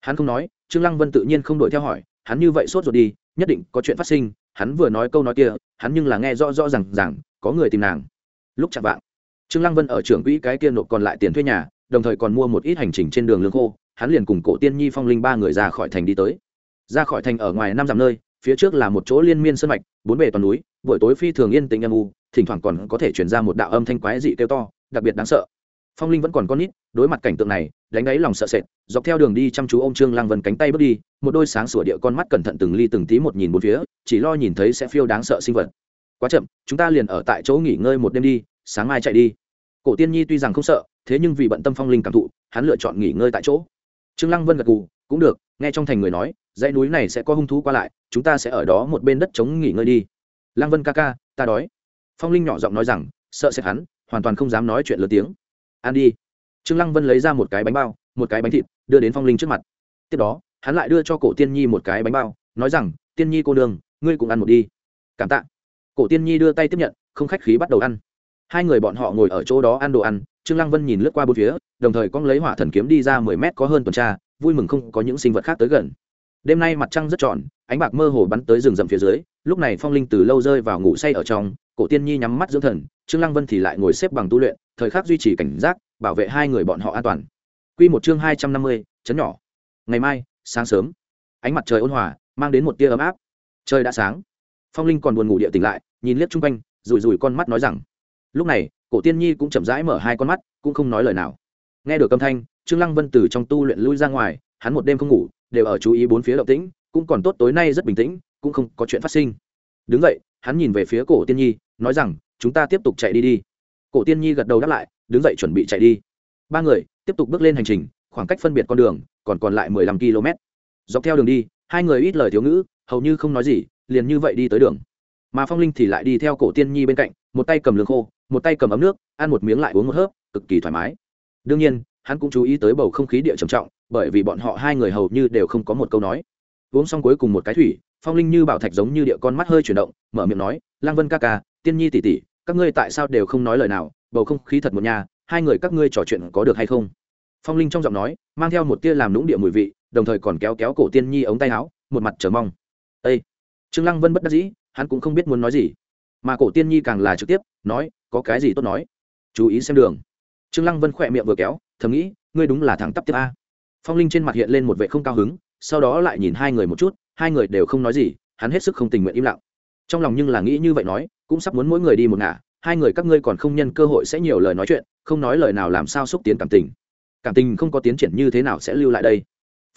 Hắn không nói, trương lăng vân tự nhiên không đuổi theo hỏi, hắn như vậy sốt ruột đi, nhất định có chuyện phát sinh, hắn vừa nói câu nói kia, hắn nhưng là nghe rõ rõ rằng rằng có người tìm nàng. Lúc chạm vạng, trương lăng vân ở trưởng quỹ cái kia nộp còn lại tiền thuê nhà, đồng thời còn mua một ít hành trình trên đường lương khô, hắn liền cùng cổ tiên nhi phong linh ba người ra khỏi thành đi tới. Ra khỏi thành ở ngoài năm dặm nơi, phía trước là một chỗ liên miên sân mạch, bốn bề toàn núi, buổi tối phi thường yên tĩnh âm u thỉnh thoảng còn có thể chuyển ra một đạo âm thanh quái dị kêu to, đặc biệt đáng sợ. Phong linh vẫn còn con nít, đối mặt cảnh tượng này, đánh đáy lòng sợ sệt, dọc theo đường đi chăm chú ô m trương lăng vân cánh tay bước đi, một đôi sáng sủa địa con mắt cẩn thận từng ly từng tí một nhìn bốn phía, chỉ lo nhìn thấy sẽ phiêu đáng sợ sinh vật. Quá chậm, chúng ta liền ở tại chỗ nghỉ ngơi một đêm đi, sáng mai chạy đi. Cổ tiên nhi tuy rằng không sợ, thế nhưng vì bận tâm phong linh cảm thụ, hắn lựa chọn nghỉ ngơi tại chỗ. Trương lăng vân gật gù, cũng được, nghe trong thành người nói, dãy núi này sẽ có hung thú qua lại, chúng ta sẽ ở đó một bên đất trống nghỉ ngơi đi. Lăng vân ca ca, ta đói phong linh nhỏ giọng nói rằng, sợ sẽ hắn, hoàn toàn không dám nói chuyện lớn tiếng. Ăn đi. Trương lăng vân lấy ra một cái bánh bao, một cái bánh thịt, đưa đến phong linh trước mặt. Tiếp đó, hắn lại đưa cho cổ tiên nhi một cái bánh bao, nói rằng, tiên nhi cô đường ngươi cũng ăn một đi. Cảm tạ. Cổ tiên nhi đưa tay tiếp nhận, không khách khí bắt đầu ăn. Hai người bọn họ ngồi ở chỗ đó ăn đồ ăn, trương lăng vân nhìn lướt qua bốn phía, đồng thời cong lấy hỏa thần kiếm đi ra mười mét có hơn tuần tra, vui mừng không có những sinh vật khác tới gần. Đêm nay mặt trăng rất tròn ánh bạc mơ hồ bắn tới rừng rậm phía dưới, lúc này phong linh từ lâu rơi vào ngủ say ở trong, cổ tiên nhi nhắm mắt dưỡng thần, trương lăng vân thì lại ngồi xếp bằng tu luyện, thời khắc duy trì cảnh giác, bảo vệ hai người bọn họ an toàn. Quy một chương hai trăm năm mươi, chấn nhỏ. Ngày mai, sáng sớm. Ánh mặt trời ôn hòa, mang đến một tia ấm áp. Trời đã sáng. Phong linh còn buồn ngủ địa tỉnh lại, nhìn liếc chung quanh, rủi rủi con mắt nói rằng, lúc này, cổ tiên nhi cũng chậm rãi mở hai con mắt, cũng không nói lời nào. Nghe được âm thanh, trương lăng vân từ trong tu luyện lui ra ngoài, hắn một đêm không ngủ, đều ở chú ý bốn phía động tĩnh cũng còn tốt tối nay rất bình tĩnh, cũng không có chuyện phát sinh. Đứng vậy hắn nhìn về phía cổ tiên nhi, nói rằng, chúng ta tiếp tục chạy đi đi. Cổ tiên nhi gật đầu đáp lại, đứng dậy chuẩn bị chạy đi. Ba người tiếp tục bước lên hành trình, khoảng cách phân biệt con đường còn còn lại mười lăm km. Dọc theo đường đi, hai người ít lời thiếu ngữ, hầu như không nói gì, liền như vậy đi tới đường. Mà phong linh thì lại đi theo cổ tiên nhi bên cạnh, một tay cầm lương khô, một tay cầm ấm nước, ăn một miếng lại uống một hớp, cực kỳ thoải mái. Đương nhiên, hắn cũng chú ý tới bầu không khí địa trầm trọng, bởi vì bọn họ hai người hầu như đều không có một câu nói uống xong cuối cùng một cái thủy, phong linh như bảo thạch giống như địa con mắt hơi chuyển động, mở miệng nói lang vân ca ca, tiên nhi tỉ tỉ các ngươi tại sao đều không nói lời nào, bầu không khí thật một nhà, hai người các ngươi trò chuyện có được hay không? Phong linh trong giọng nói, mang theo một tia làm lũng địa mùi vị, đồng thời còn kéo kéo cổ tiên nhi ống tay áo, một mặt chờ mong. Â trương lăng vân bất đắc dĩ, hắn cũng không biết muốn nói gì. Mà cổ tiên nhi càng là trực tiếp, nói, có cái gì tốt nói? Chú ý xem đường. Trương lăng vân khỏe miệng vừa kéo, thầm nghĩ, ngươi đúng là thẳng tắp tiếp a. Phong linh trên mặt hiện lên một vệ không cao hứng sau đó lại nhìn hai người một chút, hai người đều không nói gì, hắn hết sức không tình nguyện im lặng. Trong lòng nhưng là nghĩ như vậy nói, cũng sắp muốn mỗi người đi một ngả, hai người các ngươi còn không nhân cơ hội sẽ nhiều lời nói chuyện, không nói lời nào làm sao xúc tiến cảm tình. Cảm tình không có tiến triển như thế nào sẽ lưu lại đây.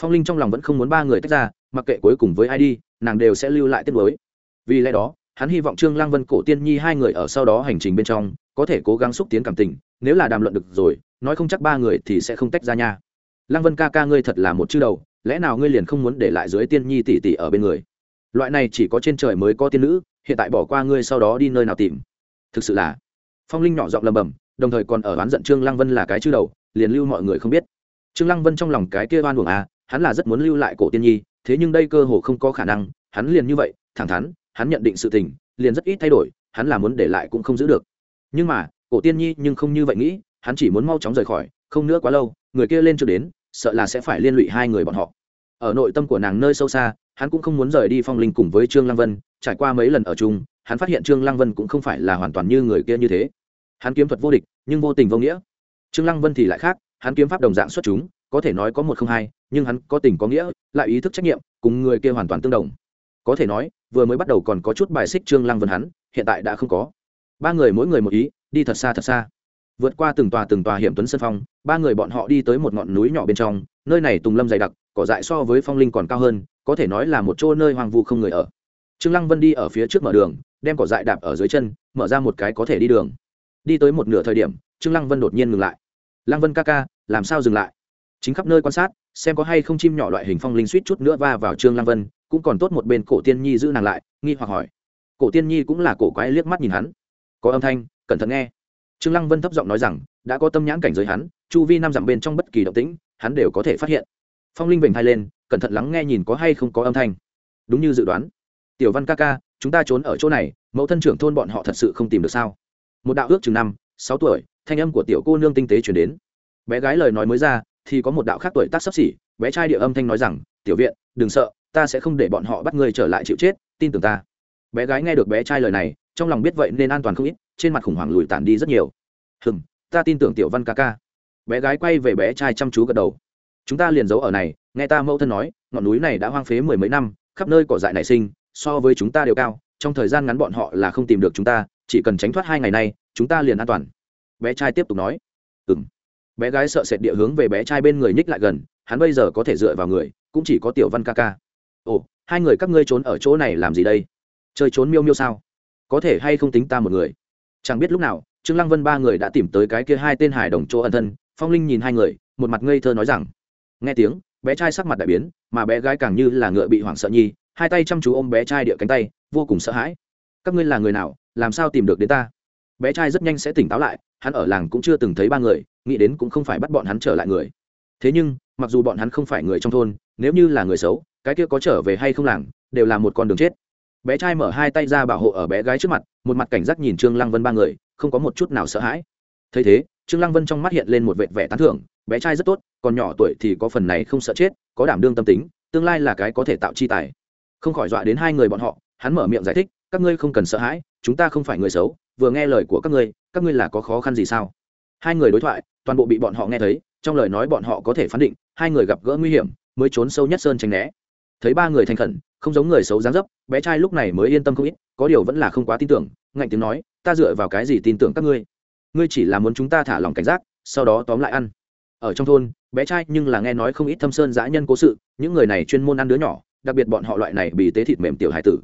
Phong linh trong lòng vẫn không muốn ba người tách ra, mặc kệ cuối cùng với ai đi, nàng đều sẽ lưu lại tiết mới. Vì lẽ đó, hắn hy vọng trương lang vân, cổ tiên nhi hai người ở sau đó hành trình bên trong, có thể cố gắng xúc tiến cảm tình, nếu là đàm luận được rồi, nói không chắc ba người thì sẽ không tách ra nha. Lang vân ca ca ngươi thật là một chư đầu lẽ nào ngươi liền không muốn để lại dưới tiên nhi tỷ tỷ ở bên người? Loại này chỉ có trên trời mới có tiên nữ, hiện tại bỏ qua ngươi sau đó đi nơi nào tìm? Thực sự là, phong linh nhỏ giọng lầm bầm đồng thời còn ở oán giận trương lăng vân là cái chư đầu, liền lưu mọi người không biết. Trương lăng vân trong lòng cái kia oan uổng à hắn là rất muốn lưu lại cổ tiên nhi, thế nhưng đây cơ hồ không có khả năng, hắn liền như vậy, thẳng thắn, hắn nhận định sự tình, liền rất ít thay đổi, hắn là muốn để lại cũng không giữ được. Nhưng mà, cổ tiên nhi nhưng không như vậy nghĩ, hắn chỉ muốn mau chóng rời khỏi, không nữa quá lâu, người kia lên chưa đến sợ là sẽ phải liên lụy hai người bọn họ. Ở nội tâm của nàng nơi sâu xa, hắn cũng không muốn rời đi phong linh cùng với trương lăng vân, trải qua mấy lần ở chung, hắn phát hiện trương lăng vân cũng không phải là hoàn toàn như người kia như thế. Hắn kiếm thuật vô địch, nhưng vô tình vô nghĩa. Trương lăng vân thì lại khác, hắn kiếm pháp đồng dạng xuất chúng, có thể nói có một không hai, nhưng hắn có tình có nghĩa, lại ý thức trách nhiệm, cùng người kia hoàn toàn tương đồng. Có thể nói, vừa mới bắt đầu còn có chút bài xích trương lăng vân hắn, hiện tại đã không có. Ba người mỗi người một ý, đi thật xa thật xa vượt qua từng tòa từng tòa hiểm tuấn sân phong, ba người bọn họ đi tới một ngọn núi nhỏ bên trong, nơi này tùng lâm dày đặc, cỏ dại so với phong linh còn cao hơn, có thể nói là một chỗ nơi hoang vu không người ở. Trương lăng vân đi ở phía trước mở đường, đem cỏ dại đạp ở dưới chân, mở ra một cái có thể đi đường. Đi tới một nửa thời điểm, trương lăng vân đột nhiên ngừng lại. Lăng vân ca ca, làm sao dừng lại? Chính khắp nơi quan sát, xem có hay không chim nhỏ loại hình phong linh suýt chút nữa va vào trương lăng vân, cũng còn tốt một bên cổ tiên nhi giữ nàng lại, nghi hoặc hỏi. Cổ tiên nhi cũng là cổ quái liếc mắt nhìn hắn. Có âm thanh, cẩn thận nghe trương lăng vân thấp giọng nói rằng, đã có tâm nhãn cảnh giới hắn, chu vi năm dặm bên trong bất kỳ động tĩnh, hắn đều có thể phát hiện. Phong linh vểnh hai lên, cẩn thận lắng nghe nhìn có hay không có âm thanh. Đúng như dự đoán. Tiểu văn ca ca, chúng ta trốn ở chỗ này, mẫu thân trưởng thôn bọn họ thật sự không tìm được sao? Một đạo ước chừng năm, sáu tuổi, thanh âm của tiểu cô nương tinh tế chuyển đến. Bé gái lời nói mới ra, thì có một đạo khác tuổi tác sắp xỉ, bé trai địa âm thanh nói rằng, tiểu viện, đừng sợ, ta sẽ không để bọn họ bắt ngươi trở lại chịu chết, tin tưởng ta. Bé gái nghe được bé trai lời này, trong lòng biết vậy nên an toàn không ít trên mặt khủng hoảng lùi tản đi rất nhiều. Hừm, ta tin tưởng tiểu văn ca ca. Bé gái quay về bé trai chăm chú gật đầu. Chúng ta liền giấu ở này, nghe ta mẫu thân nói, ngọn núi này đã hoang phế mười mấy năm, khắp nơi cỏ dại nảy sinh, so với chúng ta đều cao, trong thời gian ngắn bọn họ là không tìm được chúng ta, chỉ cần tránh thoát hai ngày này, chúng ta liền an toàn. Bé trai tiếp tục nói. Ừ m bé gái sợ sệt địa hướng về bé trai bên người nhích lại gần, hắn bây giờ có thể dựa vào người, cũng chỉ có tiểu văn ca ca. Ồ, hai người các ngươi trốn ở chỗ này làm gì đây? Chơi trốn miêu miêu sao? Có thể hay không tính ta một người? Chẳng biết lúc nào, trương lăng vân ba người đã tìm tới cái kia hai tên hải đồng chỗ ẩn thân, phong linh nhìn hai người, một mặt ngây thơ nói rằng, nghe tiếng, bé trai sắc mặt đại biến, mà bé gái càng như là ngựa bị hoảng sợ nhi, hai tay chăm chú ôm bé trai địa cánh tay, vô cùng sợ hãi. Các ngươi là người nào, làm sao tìm được đến ta? Bé trai rất nhanh sẽ tỉnh táo lại, hắn ở làng cũng chưa từng thấy ba người, nghĩ đến cũng không phải bắt bọn hắn trở lại người. Thế nhưng, mặc dù bọn hắn không phải người trong thôn, nếu như là người xấu, cái kia có trở về hay không làng, đều là một con đường chết bé trai mở hai tay ra bảo hộ ở bé gái trước mặt, một mặt cảnh giác nhìn trương lăng vân ba người, không có một chút nào sợ hãi. Thấy thế, trương lăng vân trong mắt hiện lên một vệt vẻ tán thưởng, bé trai rất tốt, còn nhỏ tuổi thì có phần này không sợ chết, có đảm đương tâm tính, tương lai là cái có thể tạo chi tài. Không khỏi dọa đến hai người bọn họ, hắn mở miệng giải thích, các ngươi không cần sợ hãi, chúng ta không phải người xấu, vừa nghe lời của các ngươi các ngươi là có khó khăn gì sao? Hai người đối thoại, toàn bộ bị bọn họ nghe thấy, trong lời nói bọn họ có thể phán định, hai người gặp gỡ nguy hiểm, mới trốn sâu nhất sơn tránh né. Thấy ba người thành khẩn không giống người xấu dáng dấp, bé trai lúc này mới yên tâm không ít, có điều vẫn là không quá tin tưởng, ngạnh tiếng nói, ta dựa vào cái gì tin tưởng các ngươi? Ngươi chỉ là muốn chúng ta thả lòng cảnh giác, sau đó tóm lại ăn. Ở trong thôn, bé trai nhưng là nghe nói không ít thâm sơn dã nhân cố sự, những người này chuyên môn ăn đứa nhỏ, đặc biệt bọn họ loại này bị tế thịt mềm tiểu hải tử.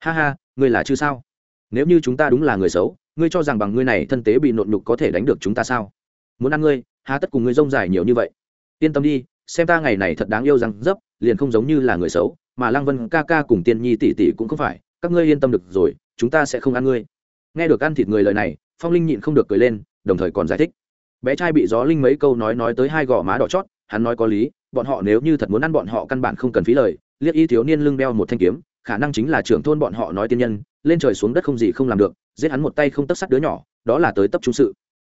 Ha ha, ngươi là chứ sao? Nếu như chúng ta đúng là người xấu, ngươi cho rằng bằng ngươi này thân tế bị nộn nhục có thể đánh được chúng ta sao? Muốn ăn ngươi, há tất cùng ngươi rông dài nhiều như vậy? Yên tâm đi, xem ta ngày này thật đáng yêu rằng dấp, liền không giống như là người xấu mà lăng vân ca ca cùng tiên nhi tỷ tỷ cũng không phải, các ngươi yên tâm được rồi, chúng ta sẽ không ăn ngươi. Nghe được ăn thịt người lời này, phong linh nhịn không được cười lên, đồng thời còn giải thích. Bé trai bị gió linh mấy câu nói nói tới hai gò má đỏ chót, hắn nói có lý, bọn họ nếu như thật muốn ăn bọn họ căn bản không cần phí lời, liếc y thiếu niên lưng đeo một thanh kiếm, khả năng chính là trưởng thôn bọn họ nói tiên nhân, lên trời xuống đất không gì không làm được, giết hắn một tay không tất sắt đứa nhỏ, đó là tới tấp trung sự.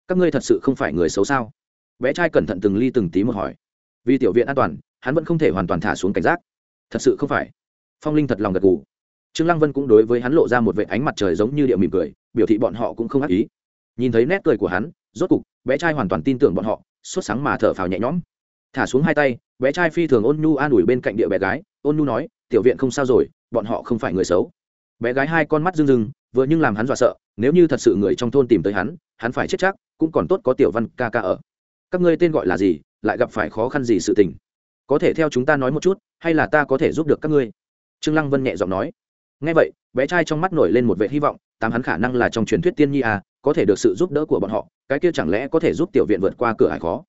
Các ngươi thật sự không phải người xấu sao? Bé trai cẩn thận từng ly từng tí một hỏi. Vì tiểu viện an toàn, hắn vẫn không thể hoàn toàn thả xuống cảnh giác thật sự không phải. Phong linh thật lòng gật gù. Trương lăng vân cũng đối với hắn lộ ra một vệ ánh mặt trời giống như điệu mỉm cười, biểu thị bọn họ cũng không ác ý. Nhìn thấy nét cười của hắn, rốt cục, bé trai hoàn toàn tin tưởng bọn họ sốt sáng mà thở phào nhẹ nhõm. Thả xuống hai tay, bé trai phi thường ôn nhu an ủi bên cạnh địa bé gái, ôn nhu nói, tiểu viện không sao rồi, bọn họ không phải người xấu. Bé gái hai con mắt rưng rưng, vừa nhưng làm hắn dọa sợ, nếu như thật sự người trong thôn tìm tới hắn hắn phải chết chắc, cũng còn tốt có tiểu văn ca ca ở. Các ngươi tên gọi là gì, lại gặp phải khó khăn gì sự tình? Có thể theo chúng ta nói một chút, hay là ta có thể giúp được các ngươi? Trương lăng vân nhẹ giọng nói. Ngay vậy, bé trai trong mắt nổi lên một vẻ hy vọng, tám hắn khả năng là trong truyền thuyết tiên nhi à có thể được sự giúp đỡ của bọn họ, cái kia chẳng lẽ có thể giúp tiểu viện vượt qua cửa hải khó?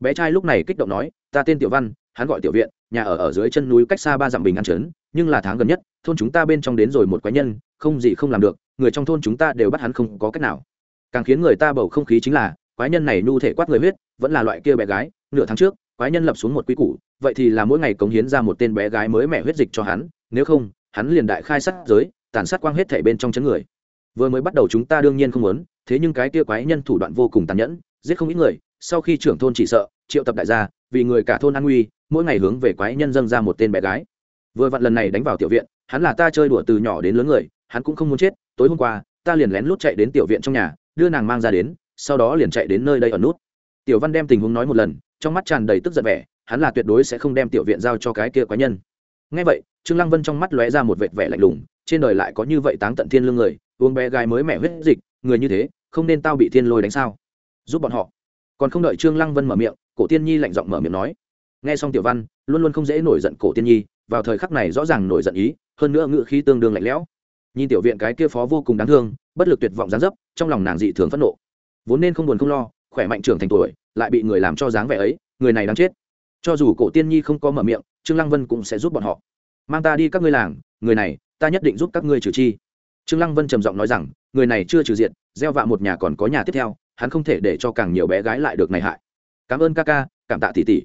Bé trai lúc này kích động nói, ta tên tiểu văn, hắn gọi tiểu viện, nhà ở ở dưới chân núi cách xa ba dặm bình an trấn, nhưng là tháng gần nhất, thôn chúng ta bên trong đến rồi một quái nhân, không gì không làm được, người trong thôn chúng ta đều bắt hắn không có cách nào. Càng khiến người ta bầu không khí chính là, quái nhân này nhu thể quát người huyết, vẫn là loại kia bé gái, nửa tháng trước, quái nhân lập xuống một quy củ vậy thì là mỗi ngày cống hiến ra một tên bé gái mới mẹ huyết dịch cho hắn, nếu không, hắn liền đại khai sát giới, tàn sát quang hết thể bên trong chấn người. Vừa mới bắt đầu chúng ta đương nhiên không muốn, thế nhưng cái kia quái nhân thủ đoạn vô cùng tàn nhẫn, giết không ít người, sau khi trưởng thôn chỉ sợ, triệu tập đại gia, vì người cả thôn an nguy, mỗi ngày hướng về quái nhân dâng ra một tên bé gái. Vừa vặn lần này đánh vào tiểu viện, hắn là ta chơi đùa từ nhỏ đến lớn người, hắn cũng không muốn chết, tối hôm qua, ta liền lén lút chạy đến tiểu viện trong nhà, đưa nàng mang ra đến, sau đó liền chạy đến nơi đây ở nút. Tiểu văn đem tình huống nói một lần, trong mắt tràn đầy tức giận vẻ hắn là tuyệt đối sẽ không đem tiểu viện giao cho cái kia quái nhân. Ngay vậy, trương lăng vân trong mắt lóe ra một vệt vẻ lạnh lùng, trên đời lại có như vậy táng tận thiên lương người, uống bé gái mới mẹ huyết dịch, người như thế, không nên tao bị thiên lôi đánh sao? Giúp bọn họ. Còn không đợi trương lăng vân mở miệng, cổ tiên nhi lạnh giọng mở miệng nói. Nghe xong tiểu văn, luôn luôn không dễ nổi giận cổ tiên nhi, vào thời khắc này rõ ràng nổi giận ý, hơn nữa ngữ khí tương đương lạnh lẽo. Nhìn tiểu viện cái kia phó vô cùng đáng thương, bất lực tuyệt vọng gián dấp, trong lòng nàng dị thường phẫn nộ. Vốn nên không buồn không lo, khỏe mạnh trưởng thành tuổi, lại bị người làm cho dáng vẻ ấy, người này đáng chết cho dù cổ tiên nhi không có mở miệng trương lăng vân cũng sẽ giúp bọn họ. Mang ta đi các ngươi làng người này ta nhất định giúp các ngươi trừ chi. Trương lăng vân trầm giọng nói rằng người này chưa trừ diện gieo vạ một nhà còn có nhà tiếp theo hắn không thể để cho càng nhiều bé gái lại được này hại. Cảm ơn ca ca cảm tạ tỷ tỷ.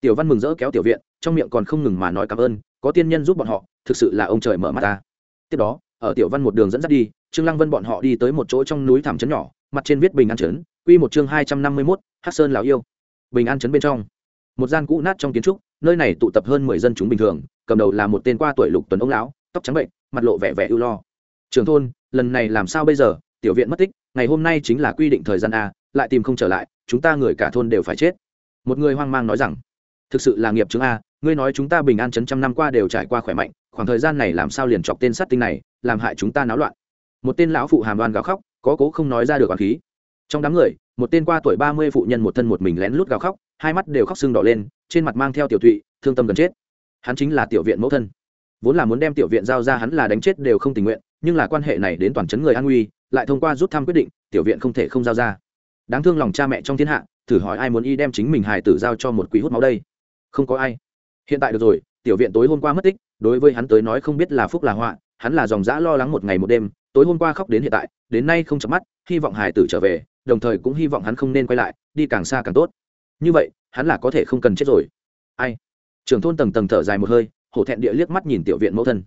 Tiểu văn mừng rỡ kéo tiểu viện trong miệng còn không ngừng mà nói cảm ơn có tiên nhân giúp bọn họ thực sự là ông trời mở mắt ta. Tiếp đó ở tiểu văn một đường dẫn dắt đi trương lăng vân bọn họ đi tới một chỗ trong núi thảm trấn nhỏ mặt trên viết bình an trấn quy một chương hai trăm năm mươi 251, hắc sơn lão yêu. Bình an trấn bên trong một gian cũ nát trong kiến trúc, nơi này tụ tập hơn mười dân chúng bình thường, cầm đầu là một tên qua tuổi lục tuần ông lão, tóc trắng bệnh, mặt lộ vẻ vẻ ưu lo. Trường thôn, lần này làm sao bây giờ? Tiểu viện mất tích, ngày hôm nay chính là quy định thời gian a, lại tìm không trở lại, chúng ta người cả thôn đều phải chết. Một người hoang mang nói rằng, thực sự là nghiệp chứng a, ngươi nói chúng ta bình an chấn trăm năm qua đều trải qua khỏe mạnh, khoảng thời gian này làm sao liền chọc tên sát tinh này, làm hại chúng ta náo loạn. Một tên lão phụ hàm đoan gào khóc, có cố không nói ra được bằng khí. Trong đám người, một tên qua tuổi ba mươi phụ nhân một thân một mình lén lút gào khóc hai mắt đều khóc sưng đỏ lên, trên mặt mang theo tiểu thụy thương tâm gần chết. Hắn chính là tiểu viện mẫu thân. Vốn là muốn đem tiểu viện giao ra hắn là đánh chết đều không tình nguyện, nhưng là quan hệ này đến toàn chấn người an nguy, lại thông qua rút thăm quyết định, tiểu viện không thể không giao ra. Đáng thương lòng cha mẹ trong thiên hạ, thử hỏi ai muốn y đem chính mình hài tử giao cho một quý hút máu đây? Không có ai. Hiện tại được rồi, tiểu viện tối hôm qua mất tích, đối với hắn tới nói không biết là phúc là họa, hắn là dòng dã lo lắng một ngày một đêm, tối hôm qua khóc đến hiện tại, đến nay không chợp mắt, hy vọng hài tử trở về, đồng thời cũng hy vọng hắn không nên quay lại, đi càng xa càng tốt như vậy, hắn là có thể không cần chết rồi. Ai? Trưởng thôn tầng tầng thở dài một hơi, hổ thẹn địa liếc mắt nhìn tiểu viện mẫu thân.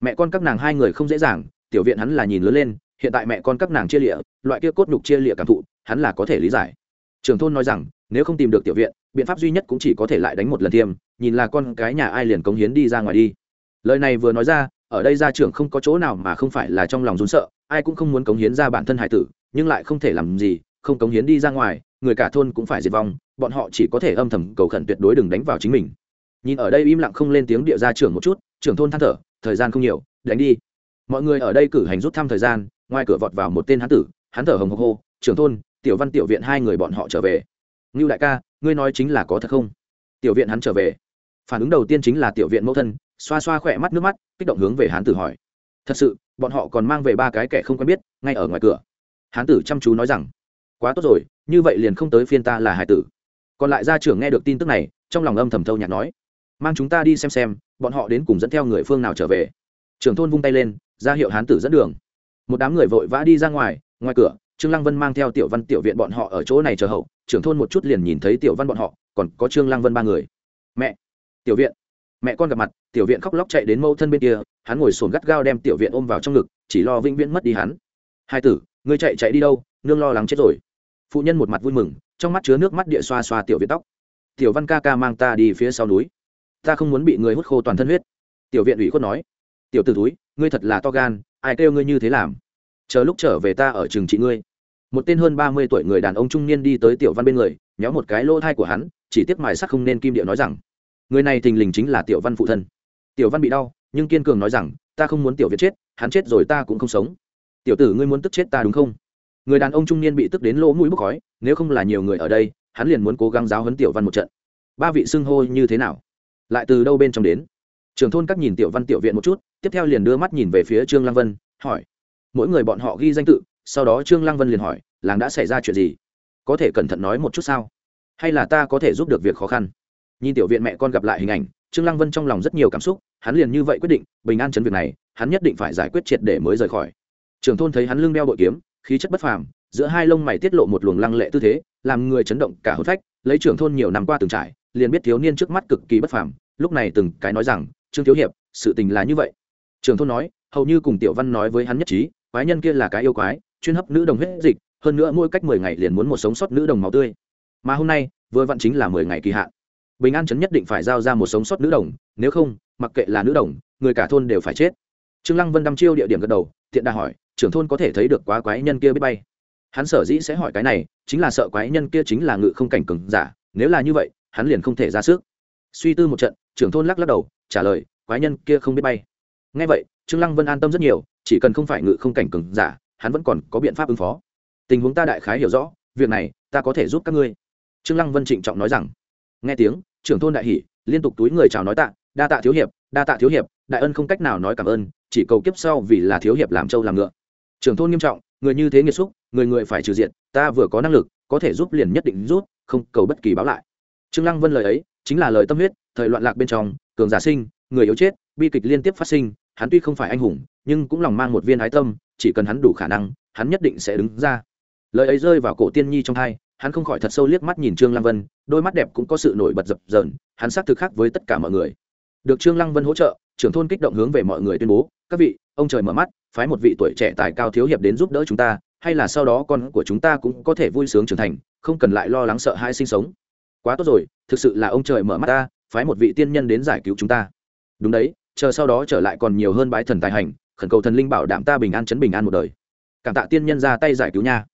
Mẹ con các nàng hai người không dễ dàng, tiểu viện hắn là nhìn lớn lên, hiện tại mẹ con các nàng chia lịa, loại kia cốt nhục chia lịa cảm thụ, hắn là có thể lý giải. Trưởng thôn nói rằng, nếu không tìm được tiểu viện, biện pháp duy nhất cũng chỉ có thể lại đánh một lần tiêm nhìn là con cái nhà ai liền cống hiến đi ra ngoài đi. Lời này vừa nói ra, ở đây gia trưởng không có chỗ nào mà không phải là trong lòng run sợ, ai cũng không muốn cống hiến ra bản thân hải tử, nhưng lại không thể làm gì, không cống hiến đi ra ngoài, người cả thôn cũng phải diệt vong bọn họ chỉ có thể âm thầm cầu khẩn tuyệt đối đừng đánh vào chính mình. Nhìn ở đây im lặng không lên tiếng địa gia trưởng một chút, trưởng thôn than thở, thời gian không nhiều, đánh đi. Mọi người ở đây cử hành rút thăm thời gian, ngoài cửa vọt vào một tên hán tử hán thở hồng hộc hồ trưởng thôn, tiểu văn, tiểu viện hai người bọn họ trở về. Ngưu đại ca, ngươi nói chính là có thật không? Tiểu viện hắn trở về. Phản ứng đầu tiên chính là tiểu viện mẫu thân, xoa xoa khỏe mắt nước mắt, kích động hướng về hán tử hỏi. Thật sự, bọn họ còn mang về ba cái kẻ không quen biết, ngay ở ngoài cửa. Hán tử chăm chú nói rằng, quá tốt rồi, như vậy liền không tới phiên ta là hải tử còn lại gia trưởng nghe được tin tức này, trong lòng âm thầm thâu nhạc nói, mang chúng ta đi xem xem, bọn họ đến cùng dẫn theo người phương nào trở về. Trưởng thôn vung tay lên, ra hiệu hán tử dẫn đường. Một đám người vội vã đi ra ngoài ngoài cửa, trương lăng vân mang theo tiểu văn tiểu viện bọn họ ở chỗ này chờ hậu, trưởng thôn một chút liền nhìn thấy tiểu văn bọn họ, còn có trương lăng vân ba người. Mẹ, tiểu viện. Mẹ con gặp mặt, tiểu viện khóc lóc chạy đến mâu thân bên kia, hắn ngồi sồn gắt gao đem tiểu viện ôm vào trong ngực, chỉ lo vĩnh viễn mất đi hắn. Hai tử, ngươi chạy chạy đi đâu, nương lo lắng chết rồi. Phụ nhân một mặt vui mừng trong mắt chứa nước mắt địa xoa xoa tiểu viện tóc. Tiểu văn ca ca mang ta đi phía sau núi. Ta không muốn bị người hút khô toàn thân huyết. Tiểu viện ủy khuất nói. Tiểu t ử túi, ngươi thật là to gan, ai kêu ngươi như thế làm? Chờ lúc trở về ta ở trường trị ngươi. Một tên hơn ba mươi tuổi người đàn ông trung niên đi tới tiểu văn bên người nhéo một cái lỗ thai của hắn, chỉ tiếc mài sắc không nên kim điệu nói rằng, người này thình lình chính là tiểu văn phụ thân. Tiểu văn bị đau, nhưng kiên cường nói rằng, ta không muốn tiểu việt chết, hắn chết rồi ta cũng không sống. Tiểu tử, ngươi muốn tức chết ta đúng không? Người đàn ông trung niên bị tức đến lỗ mũi bốc khói, nếu không là nhiều người ở đây, hắn liền muốn cố gắng giáo hấn tiểu văn một trận. Ba vị xưng hô như thế nào? Lại từ đâu bên trong đến? Trường thôn các nhìn tiểu văn tiểu viện một chút, tiếp theo liền đưa mắt nhìn về phía trương lăng vân, hỏi. Mỗi người bọn họ ghi danh tự, sau đó trương lăng vân liền hỏi, làng đã xảy ra chuyện gì? Có thể cẩn thận nói một chút sao? Hay là ta có thể giúp được việc khó khăn? Nhìn tiểu viện mẹ con gặp lại hình ảnh, trương lăng vân trong lòng rất nhiều cảm xúc, hắn liền như vậy quyết định, bình an chấn việc này, hắn nhất định phải giải quyết triệt để mới rời khỏi. Trường thôn thấy hắn lưng đeo bội kiếm khí chất bất phàm, giữa hai lông mày tiết lộ một luồng lăng lệ tư thế, làm người chấn động cả hốt phách, lấy trưởng thôn nhiều năm qua từng trải, liền biết thiếu niên trước mắt cực kỳ bất phàm, lúc này từng cái nói rằng, trương thiếu hiệp, sự tình là như vậy. Trưởng thôn nói, hầu như cùng tiểu văn nói với hắn nhất trí, quái nhân kia là cái yêu quái, chuyên hấp nữ đồng huyết dịch, hơn nữa mỗi cách mười ngày liền muốn một sống sót nữ đồng máu tươi. Mà hôm nay, vừa vặn chính là mười ngày kỳ hạn. Bình an chấn nhất định phải giao ra một sống sót nữ đồng, nếu không, mặc kệ là nữ đồng, người cả thôn đều phải chết. Trương lăng vân đăm chiêu địa điểm gật đầu tiện đà hỏi trưởng thôn có thể thấy được quá quái nhân kia biết bay. Hắn sở dĩ sẽ hỏi cái này chính là sợ quái nhân kia chính là ngự không cảnh cừng giả nếu là như vậy hắn liền không thể ra sức. Suy tư một trận trưởng thôn lắc lắc đầu trả lời quái nhân kia không biết bay. Ngay vậy trương lăng vân an tâm rất nhiều chỉ cần không phải ngự không cảnh cừng giả hắn vẫn còn có biện pháp ứng phó. Tình huống ta đại khái hiểu rõ việc này ta có thể giúp các ngươi. Trương lăng vân trịnh trọng nói rằng. Nghe tiếng trưởng thôn đại hỉ, liên tục túi người chào nói tạ đa tạ thiếu hiệp đa tạ thiếu hiệp đại ân không cách nào nói cảm ơn chỉ cầu kiếp sau vì là thiếu hiệp làm trâu làm ngựa trưởng thôn nghiêm trọng, người như thế nghiệt xúc, người người phải trừ diện ta vừa có năng lực, có thể giúp liền nhất định rút, không cầu bất kỳ báo lại. Trương lăng vân lời ấy, chính là lời tâm huyết, thời loạn lạc bên trong, cường giả sinh, người yếu chết, bi kịch liên tiếp phát sinh, hắn tuy không phải anh hùng, nhưng cũng lòng mang một viên ái tâm, chỉ cần hắn đủ khả năng, hắn nhất định sẽ đứng ra. Lời ấy rơi vào cổ tiên nhi trong thai hắn không khỏi thật sâu liếc mắt nhìn trương lăng vân, đôi mắt đẹp cũng có sự nổi bật dập dờn, hắn xác thực khác với tất cả mọi người. Được trương lăng vân hỗ trợ, trưởng thôn kích động hướng về mọi người tuyên bố, các vị, ông trời mở mắt phái một vị tuổi trẻ tài cao thiếu hiệp đến giúp đỡ chúng ta, hay là sau đó con của chúng ta cũng có thể vui sướng trưởng thành, không cần lại lo lắng sợ hãi sinh sống. Quá tốt rồi, thực sự là ông trời mở mắt ta, phái một vị tiên nhân đến giải cứu chúng ta. Đúng đấy, chờ sau đó trở lại còn nhiều hơn bái thần tài hành, khẩn cầu thần linh bảo đảm ta bình an chấn bình an một đời. Cảm tạ tiên nhân ra tay giải cứu nha.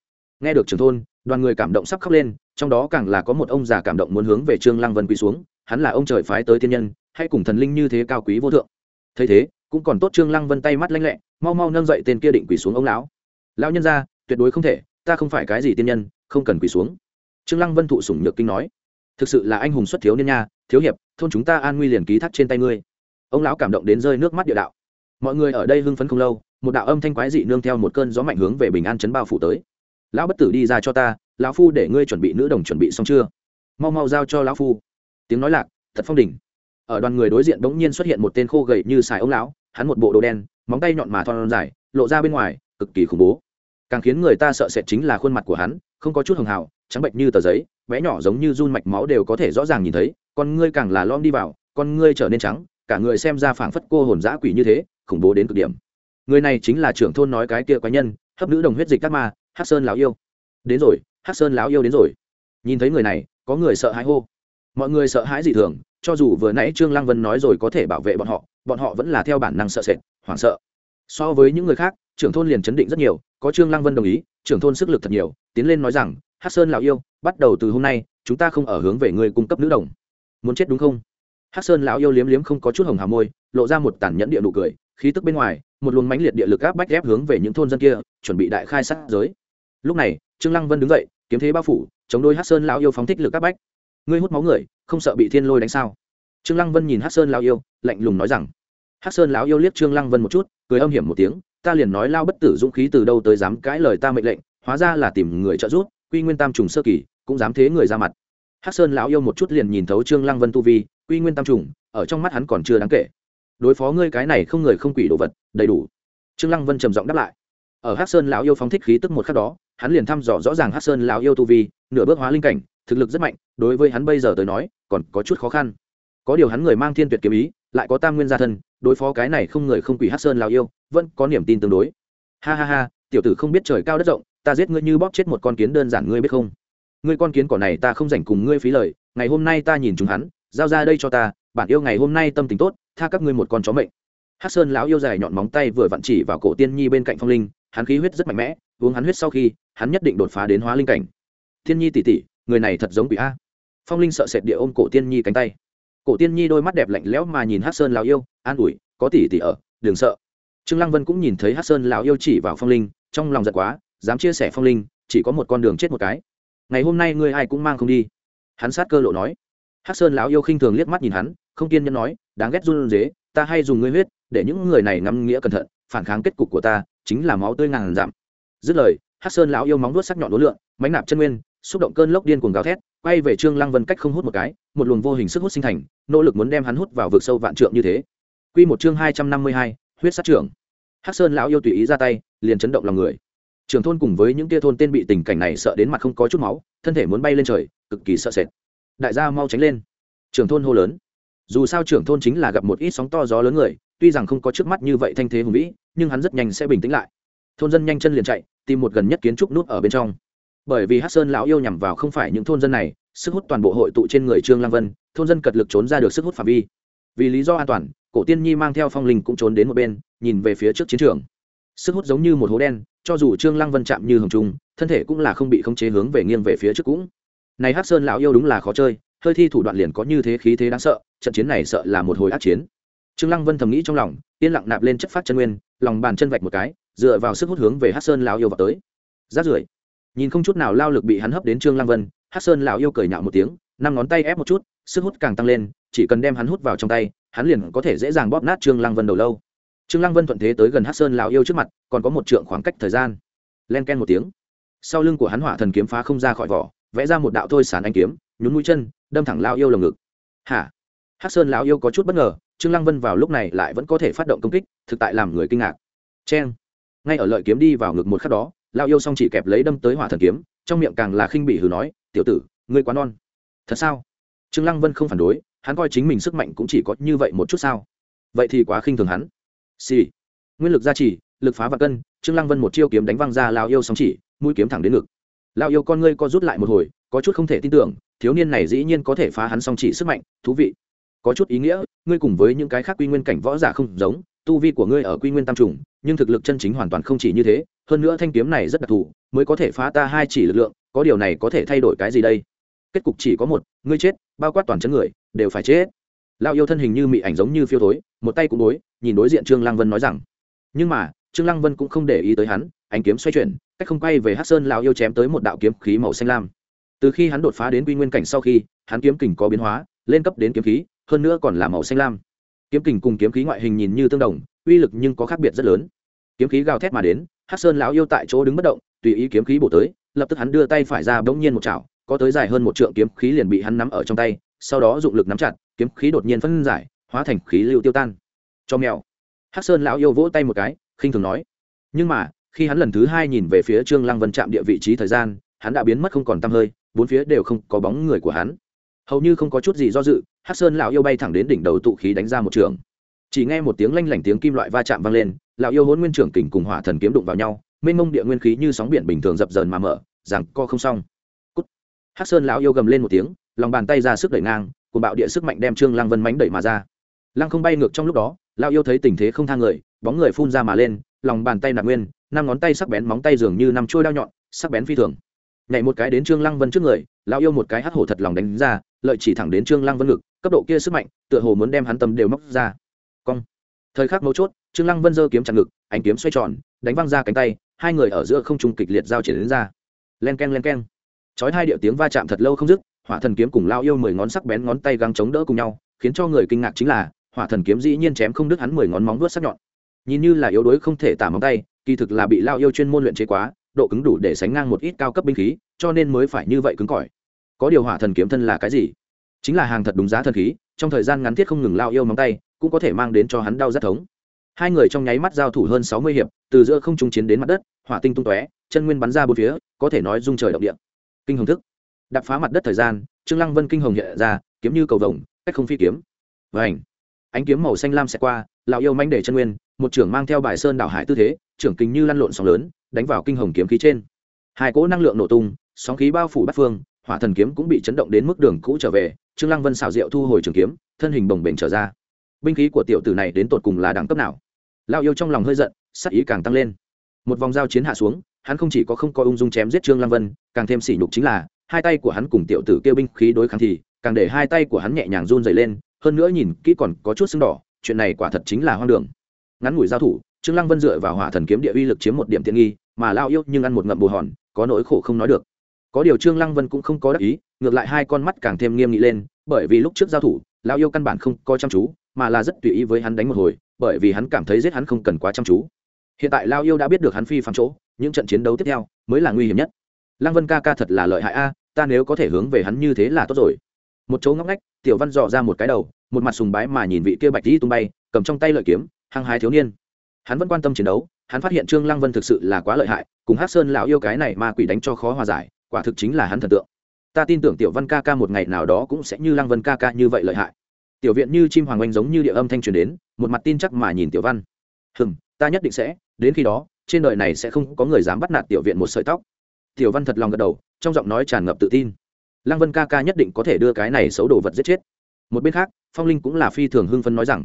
Nghe được trưởng thôn, đoàn người cảm động sắp khóc lên, trong đó càng là có một ông già cảm động muốn hướng về trương lăng vân quỳ xuống, hắn là ông trời phái tới tiên nhân hay cùng thần linh như thế cao quý vô thượng. Thấy thế cũng còn tốt trương lăng vân tay mắt lanh lẹ, mau mau nâng dậy tên kia định quỳ xuống ông lão. Lão nhân ra tuyệt đối không thể, ta không phải cái gì tiên nhân, không cần quỳ xuống. Trương lăng vân thụ sủng nhược kinh nói. Thực sự là anh hùng xuất thiếu niên nha, thiếu hiệp, thôn chúng ta an nguy liền ký thác trên tay ngươi. Ông lão cảm động đến rơi nước mắt địa đạo. Mọi người ở đây hưng phấn không lâu, một đạo âm thanh quái dị nương theo một cơn gió mạnh hướng về bình an chấn bao phủ tới. Lão bất tử đi ra cho ta, lão phu để ngươi chuẩn bị nữ đồng chuẩn bị xong chưa? Mau mau giao cho lão phu. Tiếng nói lạc, thật phong đỉnh. Ở đoàn người đối diện bỗng nhiên xuất hiện một tên khô gầy như xài ông lão hắn một bộ đồ đen, móng tay nhọn mà thon dài, lộ ra bên ngoài, cực kỳ khủng bố. Càng khiến người ta sợ sệt chính là khuôn mặt của hắn, không có chút hường hào, trắng bệnh như tờ giấy bé nhỏ giống như run mạch máu đều có thể rõ ràng nhìn thấy, con ngươi càng là lom đi vào, con ngươi trở nên trắng, cả người xem ra phảng phất cô hồn dã quỷ như thế, khủng bố đến cực điểm. Người này chính là trưởng thôn nói cái kia quái nhân, hấp nữ đồng huyết dịch các ma hát sơn lão yêu. Đến rồi hát sơn lão yêu đến rồi. Nhìn thấy người này, có người sợ hãi hô. Mọi người sợ hãi dị thường, cho dù vừa nãy trương lăng vân nói rồi có thể bảo vệ bọn họ bọn họ vẫn là theo bản năng sợ sệt, hoảng sợ. So với những người khác, trưởng thôn liền chấn định rất nhiều, có trương lăng vân đồng ý, trưởng thôn sức lực thật nhiều, tiến lên nói rằng hát sơn lão yêu, bắt đầu từ hôm nay, chúng ta không ở hướng về người cung cấp nữ đồng. Muốn chết đúng không? Hát sơn lão yêu liếm liếm không có chút hồng hà môi, lộ ra một tàn nhẫn địa nụ cười, khí tức bên ngoài, một luồng mãnh liệt địa lực áp bách ép hướng về những thôn dân kia, chuẩn bị đại khai sát giới. Lúc này, trương lăng vân đứng dậy, kiếm thế bao phủ, chống đôi hát sơn lão yêu phóng thích lực áp bách. Ngươi hút máu người, không sợ bị thiên lôi đánh sao? Trương lăng vân nhìn hát sơn lão yêu, lạnh lùng nói rằng Hắc sơn lão yêu liếc trương lăng vân một chút, cười âm hiểm một tiếng, ta liền nói lao bất tử dũng khí từ đâu tới dám cãi lời ta mệnh lệnh, hóa ra là tìm người trợ giúp, quy nguyên tam trùng sơ kỳ, cũng dám thế người ra mặt. Hắc sơn lão yêu một chút liền nhìn thấu trương lăng vân tu vi, quy nguyên tam trùng, ở trong mắt hắn còn chưa đáng kể. Đối phó ngươi cái này không người không quỷ đồ vật, đầy đủ. Trương lăng vân trầm giọng đáp lại. Ở Hắc sơn lão yêu phóng thích khí tức một khắc đó, hắn liền thăm dò rõ ràng Hắc sơn lão yêu tu vi, nửa bước hóa linh cảnh, thực lực rất mạnh, đối với hắn bây giờ tới nói, còn có chút khó khăn có điều hắn người mang thiên tuyệt kiếm ý, lại có tam nguyên gia thân, đối phó cái này không người không quỷ hát sơn lão yêu, vẫn có niềm tin tương đối. Ha ha ha, tiểu tử không biết trời cao đất rộng, ta giết ngươi như bóp chết một con kiến đơn giản ngươi biết không? Ngươi con kiến cỏ này ta không dành cùng ngươi phí lời, ngày hôm nay ta nhìn chúng hắn, giao ra đây cho ta, bản yêu ngày hôm nay tâm tình tốt, tha các ngươi một con chó mệnh. Hát sơn lão yêu dài nhọn móng tay vừa vặn chỉ vào cổ tiên nhi bên cạnh phong linh, hắn khí huyết rất mạnh mẽ, uống hắn huyết sau khi, hắn nhất định đột phá đến hóa linh cảnh. Thiên nhi tỉ tỉ người này thật giống quỷ a. Phong linh sợ sệt địa ôm cổ tiên nhi cánh tay cổ tiên nhi đôi mắt đẹp lạnh lẽo mà nhìn hát sơn lão yêu, an ủi, có tỉ tỉ ở, đừng sợ. Trương lăng vân cũng nhìn thấy hát sơn lão yêu chỉ vào phong linh, trong lòng giật quá, dám chia sẻ phong linh, chỉ có một con đường chết một cái. Ngày hôm nay ngươi ai cũng mang không đi. Hắn sát cơ lộ nói. Hát sơn lão yêu khinh thường liếc mắt nhìn hắn, không kiên nhẫn nói, đáng ghét run dế ta hay dùng ngươi huyết, để những người này ngắm nghĩa cẩn thận, phản kháng kết cục của ta, chính là máu tươi ngàn giảm. Dứt lời hát sơn lão yêu móng nuốt sắc nhọn đối lượng mánh nạp chân nguyên, xúc động cơn lốc điên cuồng gào thét quay về trương lăng vân cách không hút một cái, một luồng vô hình sức hút sinh thành, nỗ lực muốn đem hắn hút vào vực sâu vạn trượng như thế. Quy một chương hai trăm năm mươi hai, huyết sát trưởng. Hắc sơn lão yêu tùy ý ra tay, liền chấn động lòng người. Trưởng thôn cùng với những kia thôn tên bị tình cảnh này sợ đến mặt không có chút máu, thân thể muốn bay lên trời, cực kỳ sợ sệt. Đại gia mau tránh lên. Trưởng thôn hô lớn. Dù sao trưởng thôn chính là gặp một ít sóng to gió lớn người, tuy rằng không có trước mắt như vậy thanh thế hùng vĩ, nhưng hắn rất nhanh sẽ bình tĩnh lại. Thôn dân nhanh chân liền chạy, tìm một gần nhất kiến trúc nút ở bên trong bởi vì hát sơn lão yêu nhằm vào không phải những thôn dân này, sức hút toàn bộ hội tụ trên người trương lăng vân, thôn dân cật lực trốn ra được sức hút phạm vi. Vì lý do an toàn, cổ tiên nhi mang theo phong linh cũng trốn đến một bên, nhìn về phía trước chiến trường. Sức hút giống như một hố đen, cho dù trương lăng vân chạm như hồng trung, thân thể cũng là không bị khống chế hướng về nghiêng về phía trước cũng. Này hát sơn lão yêu đúng là khó chơi, hơi thi thủ đoạn liền có như thế khí thế đáng sợ, trận chiến này sợ là một hồi ác chiến. Trương lăng vân thầm nghĩ trong lòng, yên lặng nạp lên chất phát chân nguyên, lòng bàn chân vạch một cái, dựa vào sức hút hướng về hát sơn lão yêu vào tới. Rát rưởi nhìn không chút nào lao lực bị hắn hấp đến trương lăng vân hát sơn lão yêu cười nhạo một tiếng, năm ngón tay ép một chút, sức hút càng tăng lên, chỉ cần đem hắn hút vào trong tay, hắn liền có thể dễ dàng bóp nát trương lăng vân đầu lâu. Trương lăng vân thuận thế tới gần hát sơn lão yêu trước mặt, còn có một trượng khoảng cách thời gian. Len ken một tiếng. Sau lưng của hắn hỏa thần kiếm phá không ra khỏi vỏ, vẽ ra một đạo thôi sàn anh kiếm, nhún mũi chân, đâm thẳng lao yêu lồng ngực. Hả? Hắc sơn lão yêu có chút bất ngờ, trương lăng vân vào lúc này lại vẫn có thể phát động công kích, thực tại làm người kinh ngạc. Cheng. Ngay ở lợi kiếm đi vào ngực một khắc đó lao yêu xong chỉ kẹp lấy đâm tới hỏa thần kiếm, trong miệng càng là khinh bị hừ nói, tiểu tử, ngươi quá non. Thật sao? Trương lăng vân không phản đối, hắn coi chính mình sức mạnh cũng chỉ có như vậy một chút sao? Vậy thì quá khinh thường hắn. Xì、sì. nguyên lực gia trì, lực phá và cân, trương lăng vân một chiêu kiếm đánh văng ra lao yêu xong chỉ, mũi kiếm thẳng đến ngực. Lao yêu con ngươi co rút lại một hồi, có chút không thể tin tưởng, thiếu niên này dĩ nhiên có thể phá hắn song chỉ sức mạnh, thú vị. Có chút ý nghĩa, ngươi cùng với những cái khác quy nguyên cảnh võ giả không giống tu vi của ngươi ở quy nguyên tam trùng, nhưng thực lực chân chính hoàn toàn không chỉ như thế, hơn nữa thanh kiếm này rất đặc thù, mới có thể phá ta hai chỉ lực lượng, có điều này có thể thay đổi cái gì đây? Kết cục chỉ có một, ngươi chết, bao quát toàn chân người, đều phải chết. Lao yêu thân hình như mị ảnh giống như phiêu thối, một tay cũng đối nhìn đối diện trương lăng vân nói rằng, nhưng mà, trương lăng vân cũng không để ý tới hắn, ánh kiếm xoay chuyển, cách không quay về hát sơn lao yêu chém tới một đạo kiếm khí màu xanh lam. Từ khi hắn đột phá đến quy nguyên cảnh sau khi, hắn kiếm kình có biến hóa, lên cấp đến kiếm khí, hơn nữa còn là màu xanh lam kiếm kình cùng kiếm khí ngoại hình nhìn như tương đồng, uy lực nhưng có khác biệt rất lớn. Kiếm khí gào thét mà đến hát sơn lão yêu tại chỗ đứng bất động, tùy ý kiếm khí bổ tới, lập tức hắn đưa tay phải ra bỗng nhiên một chảo, có tới dài hơn một trượng kiếm khí liền bị hắn nắm ở trong tay, sau đó dụng lực nắm chặt, kiếm khí đột nhiên phân giải, hóa thành khí lưu tiêu tan. Cho mèo. Hát sơn lão yêu vỗ tay một cái, khinh thường nói. Nhưng mà, khi hắn lần thứ hai nhìn về phía trương lăng vân chạm địa vị trí thời gian, hắn đã biến mất không còn tăm hơi, bốn phía đều không có bóng người của hắn. Hầu như không có chút gì do dự Hắc sơn lão yêu bay thẳng đến đỉnh đầu tụ khí đánh ra một trường. Chỉ nghe một tiếng lanh lảnh tiếng kim loại va chạm vang lên, lão yêu hôn nguyên trưởng kình cùng hỏa thần kiếm đụng vào nhau, mênh mông địa nguyên khí như sóng biển bình thường dập dờn mà mở, rằng co không xong. Cút. Hắc sơn lão yêu gầm lên một tiếng, lòng bàn tay ra sức đẩy ngang cùng bạo địa sức mạnh đem trương lăng vân mánh đẩy mà ra. Lăng không bay ngược trong lúc đó, lão yêu thấy tình thế không thang người, bóng người phun ra mà lên, lòng bàn tay nạp nguyên, năm ngón tay sắc bén móng tay dường như năm trôi đao nhọn, sắc bén phi thường nhảy một cái đến trương lăng vân trước người, lão yêu một cái hắt hổ thật lòng đánh ra, lợi chỉ thẳng đến trương lăng vân ngực, cấp độ kia sức mạnh, tựa hồ muốn đem hắn tâm đều móc ra. Cong. Thời khắc mấu chốt, trương lăng vân giơ kiếm chặn ngực, ánh kiếm xoay tròn, đánh văng ra cánh tay, hai người ở giữa không trung kịch liệt giao triển đến ra. Len keng len keng. Chói hai điệu tiếng va chạm thật lâu không dứt, hỏa thần kiếm cùng lao yêu mười ngón sắc bén ngón tay găng chống đỡ cùng nhau, khiến cho người kinh ngạc chính là, hỏa thần kiếm dĩ nhiên chém không đứt hắn mười ngón móng vuốt sắc nhọn. Nhìn như là yếu đuối không thể tả móng tay, kỳ thực là bị lao yêu chuyên môn luyện chế quá độ cứng đủ để sánh ngang một ít cao cấp binh khí, cho nên mới phải như vậy cứng cỏi. Có điều hỏa thần kiếm thân là cái gì? Chính là hàng thật đúng giá thần khí, trong thời gian ngắn thiết không ngừng lao yêu móng tay, cũng có thể mang đến cho hắn đau rất thống. Hai người trong nháy mắt giao thủ hơn sáu mươi hiệp, từ giữa không trung chiến đến mặt đất, hỏa tinh tung tóe, chân nguyên bắn ra bốn phía, có thể nói rung trời động địa. Kinh hồng thức. Đập phá mặt đất thời gian, trương lăng vân kinh hồng hiện ra, kiếm như cầu vồng, cách không phi kiếm. Và ảnh ánh kiếm màu xanh lam xẹt qua, lão yêu manh để chân nguyên, một trưởng mang theo bài sơn đảo hải tư thế, trưởng kinh như lăn lộn sóng lớn đánh vào kinh hồng kiếm khí trên. Hai cỗ năng lượng nổ tung, sóng khí bao phủ bát phương, hỏa thần kiếm cũng bị chấn động đến mức đường cũ trở về, trương lăng vân xào rượu thu hồi trường kiếm, thân hình bồng bềnh trở ra. Binh khí của tiểu tử này đến tột cùng là đẳng cấp nào? Lao yêu trong lòng hơi giận, sắc ý càng tăng lên. Một vòng giao chiến hạ xuống, hắn không chỉ có không có ung dung chém giết trương lăng vân, càng thêm sỉ nhục chính là, hai tay của hắn cùng tiểu tử kêu binh khí đối kháng thì, càng để hai tay của hắn nhẹ nhàng run dày lên, hơn nữa nhìn kỹ còn có chút sưng đỏ, chuyện này quả thật chính là hoang đường ngắn ngủi giao thủ, trương lăng vân dựa vào hỏa thần kiếm địa uy lực chiếm một điểm tiện nghi, mà lao yêu nhưng ăn một ngậm bù hòn, có nỗi khổ không nói được. Có điều trương lăng vân cũng không có đắc ý, ngược lại hai con mắt càng thêm nghiêm nghị lên, bởi vì lúc trước giao thủ lao yêu căn bản không coi chăm chú, mà là rất tùy ý với hắn đánh một hồi, bởi vì hắn cảm thấy giết hắn không cần quá chăm chú. Hiện tại lao yêu đã biết được hắn phi phạm chỗ, những trận chiến đấu tiếp theo mới là nguy hiểm nhất. Lăng vân ca ca thật là lợi hại a, ta nếu có thể hướng về hắn như thế là tốt rồi. Một chỗ ngóc ngách, tiểu văn dò ra một cái đầu, một mặt sùng bái mà nhìn vị kia bạch đi tung bay, cầm trong tay lợi kiếm hăng hái thiếu niên. Hắn vẫn quan tâm chiến đấu, hắn phát hiện trương lăng vân thực sự là quá lợi hại, cùng hát sơn lão yêu cái này ma quỷ đánh cho khó hòa giải, quả thực chính là hắn thần tượng. Ta tin tưởng tiểu văn ca ca một ngày nào đó cũng sẽ như lăng vân ca ca như vậy lợi hại. Tiểu viện như chim hoàng oanh giống như địa âm thanh truyền đến, một mặt tin chắc mà nhìn tiểu văn. Hừm, ta nhất định sẽ, đến khi đó, trên đời này sẽ không có người dám bắt nạt tiểu viện một sợi tóc. Tiểu văn thật lòng gật đầu, trong giọng nói tràn ngập tự tin. Lăng vân ca ca nhất định có thể đưa cái này xấu đồ vật giết chết. Một bên khác, phong linh cũng là phi thường hưng phấn nói rằng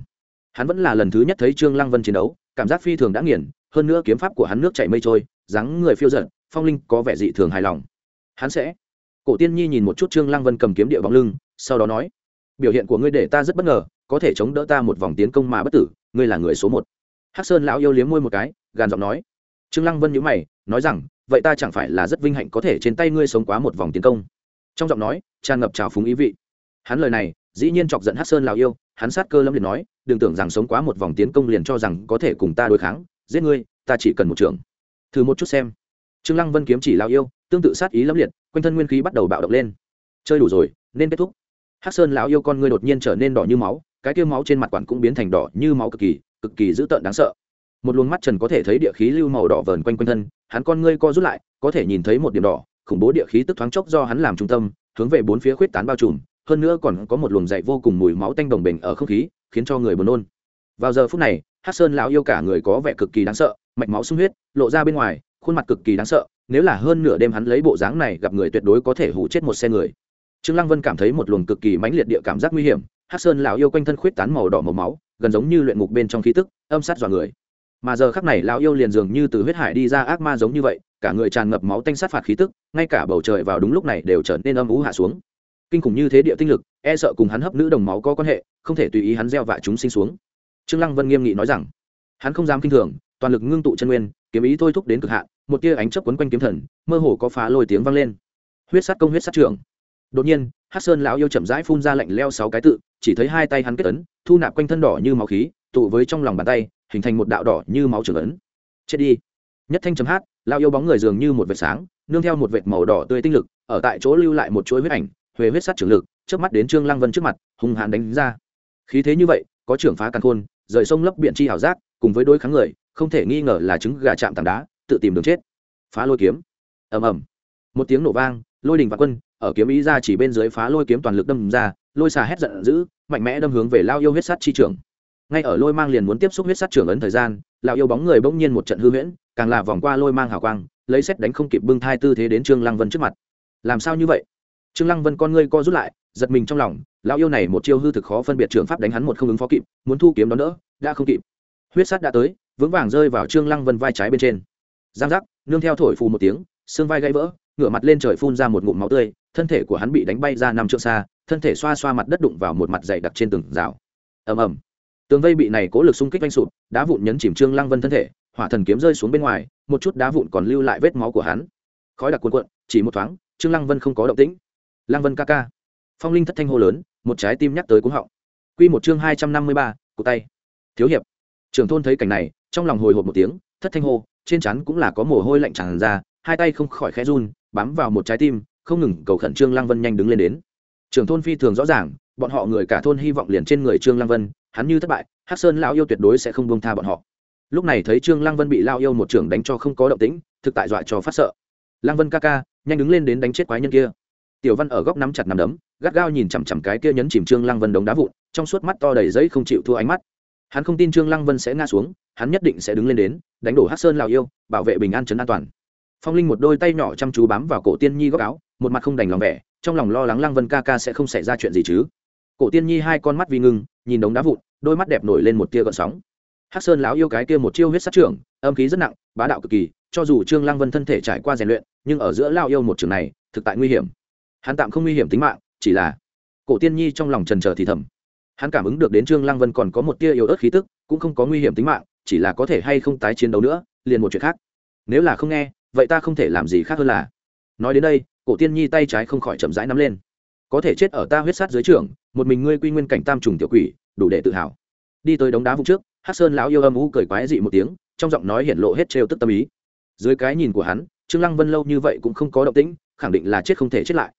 hắn vẫn là lần thứ nhất thấy trương lăng vân chiến đấu, cảm giác phi thường đã nghiền, hơn nữa kiếm pháp của hắn nước chảy mây trôi, dáng người phiêu giận phong linh có vẻ dị thường hài lòng. Hắn sẽ cổ tiên nhi nhìn một chút trương lăng vân cầm kiếm địa bóng lưng, sau đó nói, biểu hiện của ngươi để ta rất bất ngờ, có thể chống đỡ ta một vòng tiến công mà bất tử, ngươi là người số một. Hắc sơn lão yêu liếm môi một cái gàn giọng nói. Trương lăng vân nhíu mày, nói rằng, vậy ta chẳng phải là rất vinh hạnh có thể trên tay ngươi sống quá một vòng tiến công? Trong giọng nói, tràn ngập trào phúng ý vị. Hắn lời này, dĩ nhiên chọc giận hắc sơn lão yêu hắn sát cơ lâm liền nói, đừng tưởng rằng sống quá một vòng tiến công liền cho rằng có thể cùng ta đối kháng. Giết ngươi, ta chỉ cần một trường thử một chút xem. Trương lăng vân kiếm chỉ lão yêu, tương tự sát ý lâm liệt, quanh thân nguyên khí bắt đầu bạo động lên. Chơi đủ rồi, nên kết thúc. Hắc sơn lão yêu con ngươi đột nhiên trở nên đỏ như máu, cái kia máu trên mặt quản cũng biến thành đỏ như máu cực kỳ cực kỳ dữ tợn đáng sợ. Một luồng mắt trần có thể thấy địa khí lưu màu đỏ vờn quanh quanh thân, hắn con ngươi co rút lại, có thể nhìn thấy một điểm đỏ, khủng bố địa khí tức thoáng chốc do hắn làm trung tâm, hướng về bốn phía khuyết tán bao trùm hơn nữa còn có một luồng dậy vô cùng mùi máu tanh đồng bình ở không khí, khiến cho người buồn nôn. Vào giờ phút này hát sơn lão yêu cả người có vẻ cực kỳ đáng sợ, mạch máu sung huyết, lộ ra bên ngoài, khuôn mặt cực kỳ đáng sợ, nếu là hơn nửa đêm hắn lấy bộ dáng này gặp người tuyệt đối có thể hủ chết một xe người. Trương lăng vân cảm thấy một luồng cực kỳ mãnh liệt địa cảm giác nguy hiểm hát sơn lão yêu quanh thân khuyết tán màu đỏ màu máu, gần giống như luyện ngục bên trong khí tức, âm sát dọa người. Mà giờ khắc này lão yêu liền dường như từ huyết hải đi ra ác ma giống như vậy, cả người tràn ngập máu tanh sát phạt khí tức, ngay cả bầu trời vào đúng lúc này đều trở nên âm ú hạ xuống kinh khủng như thế địa tinh lực e sợ cùng hắn hấp nữ đồng máu có quan hệ, không thể tùy ý hắn gieo vạ chúng sinh xuống. Trương lăng vân nghiêm nghị nói rằng, hắn không dám kinh thường, toàn lực ngưng tụ chân nguyên, kiếm ý thôi thúc đến cực hạn, một tia ánh chớp quấn quanh kiếm thần, mơ hồ có phá lôi tiếng vang lên. Huyết sát công huyết sát trưởng. Đột nhiên hát sơn lão yêu chậm rãi phun ra lạnh leo sáu cái tự, chỉ thấy hai tay hắn kết ấn, thu nạp quanh thân đỏ như máu khí, tụ với trong lòng bàn tay, hình thành một đạo đỏ như máu trưởng ấn. Chết đi. Nhất thanh chấm hát lao yêu bóng người dường như một vệt sáng, nương theo một vệt màu đỏ tươi tinh lực, ở tại chỗ lưu lại một chuỗi huyết ảnh huề huyết sát trưởng lực trước mắt đến trương lăng vân trước mặt, hung hãn đánh ra. Khí thế như vậy, có trưởng phá càn khôn, rời sông lấp biển chi hảo giác, cùng với đôi kháng người, không thể nghi ngờ là trứng gà chạm tảng đá, tự tìm đường chết. Phá lôi kiếm. Ầm ầm. Một tiếng nổ vang, lôi đình và quân, ở kiếm ý ra chỉ bên dưới phá lôi kiếm toàn lực đâm ra, lôi xà hét giận dữ, mạnh mẽ đâm hướng về lao yêu huyết sát chi trưởng. Ngay ở lôi mang liền muốn tiếp xúc huyết sát trưởng ấn thời gian lão yêu bóng người bỗng nhiên một trận hư huyễn, càng là vòng qua lôi mang hào quang, lấy xét đánh không kịp bưng thai tư thế đến trương lăng vân trước mặt. Làm sao như vậy? Trương lăng vân con ngươi co rút lại giật mình trong lòng lão yêu này một chiêu hư thực khó phân biệt trường pháp đánh hắn một không ứng phó kịp muốn thu kiếm đón đỡ đã không kịp. Huyết sát đã tới vững vàng rơi vào trương lăng vân vai trái bên trên. Giang giác nương theo thổi phù một tiếng xương vai gãy vỡ ngửa mặt lên trời phun ra một ngụm máu tươi thân thể của hắn bị đánh bay ra năm trượng xa thân thể xoa xoa mặt đất đụng vào một mặt dày đặc trên tường rào. Ầm ầm. Tường vây bị này cố lực xung kích vanh sụp, đá vụn nhấn chìm trương lăng vân thân thể hỏa thần kiếm rơi xuống bên ngoài một chút đá vụn còn lưu lại vết máu của hắn. Khói đặc cuộn cuộn chỉ một thoáng trương lăng vân không có động tĩnh lăng vân ca ca. Phong linh thất thanh hô lớn, một trái tim nhắc tới cuống họng. Quy một chương hai trăm năm mươi ba cụ tay. Thiếu hiệp. Trưởng thôn thấy cảnh này, trong lòng hồi hộp một tiếng, thất thanh hô, trên chắn cũng là có mồ hôi lạnh tràn ra, hai tay không khỏi khẽ run, bám vào một trái tim, không ngừng cầu khẩn trương lăng vân nhanh đứng lên đến. Trưởng thôn phi thường rõ ràng, bọn họ người cả thôn hy vọng liền trên người trương lăng vân, hắn như thất bại, hắc sơn lão yêu tuyệt đối sẽ không buông tha bọn họ. Lúc này thấy trương lăng vân bị lao yêu một trưởng đánh cho không có động tĩnh, thực tại dọa cho phát sợ. Lăng vân ca ca, nhanh đứng lên đến đánh chết quái nhân kia tiểu văn ở góc nắm chặt nắm đấm, gắt gao nhìn chằm chằm cái kia nhấn chìm trương lăng vân đống đá vụn, trong suốt mắt to đầy giấy không chịu thua ánh mắt. Hắn không tin trương lăng vân sẽ ngã xuống, hắn nhất định sẽ đứng lên đến, đánh đổ hát sơn lào yêu, bảo vệ bình an trấn an toàn. Phong linh một đôi tay nhỏ chăm chú bám vào cổ tiên nhi góc áo, một mặt không đành lòng vẻ, trong lòng lo lắng lăng vân ca ca sẽ không xảy ra chuyện gì chứ. Cổ tiên nhi hai con mắt vi ngưng, nhìn đống đá vụn, đôi mắt đẹp nổi lên một tia gợn sóng. Hát sơn lão yêu cái kia một chiêu huyết sát trưởng, âm khí rất nặng, bá đạo cực kỳ, cho dù trương lăng vân thân thể trải qua rèn luyện, nhưng ở giữa lao yêu một trường này, thực tại nguy hiểm hắn tạm không nguy hiểm tính mạng, chỉ là cổ tiên nhi trong lòng trần trờ thì thầm. Hắn cảm ứng được đến trương lăng vân còn có một tia yếu ớt khí tức, cũng không có nguy hiểm tính mạng, chỉ là có thể hay không tái chiến đấu nữa, liền một chuyện khác. Nếu là không nghe, vậy ta không thể làm gì khác hơn là nói đến đây, cổ tiên nhi tay trái không khỏi chậm rãi nắm lên. Có thể chết ở ta huyết sát dưới trường một mình ngươi quy nguyên cảnh tam trùng tiểu quỷ, đủ để tự hào. Đi tới đống đá vụ trước hát sơn lão yêu âm u cười quái dị một tiếng, trong giọng nói hiện lộ hết trêu tức tâm ý. Dưới cái nhìn của hắn, trương lăng vân lâu như vậy cũng không có động tĩnh, khẳng định là chết không thể chết lại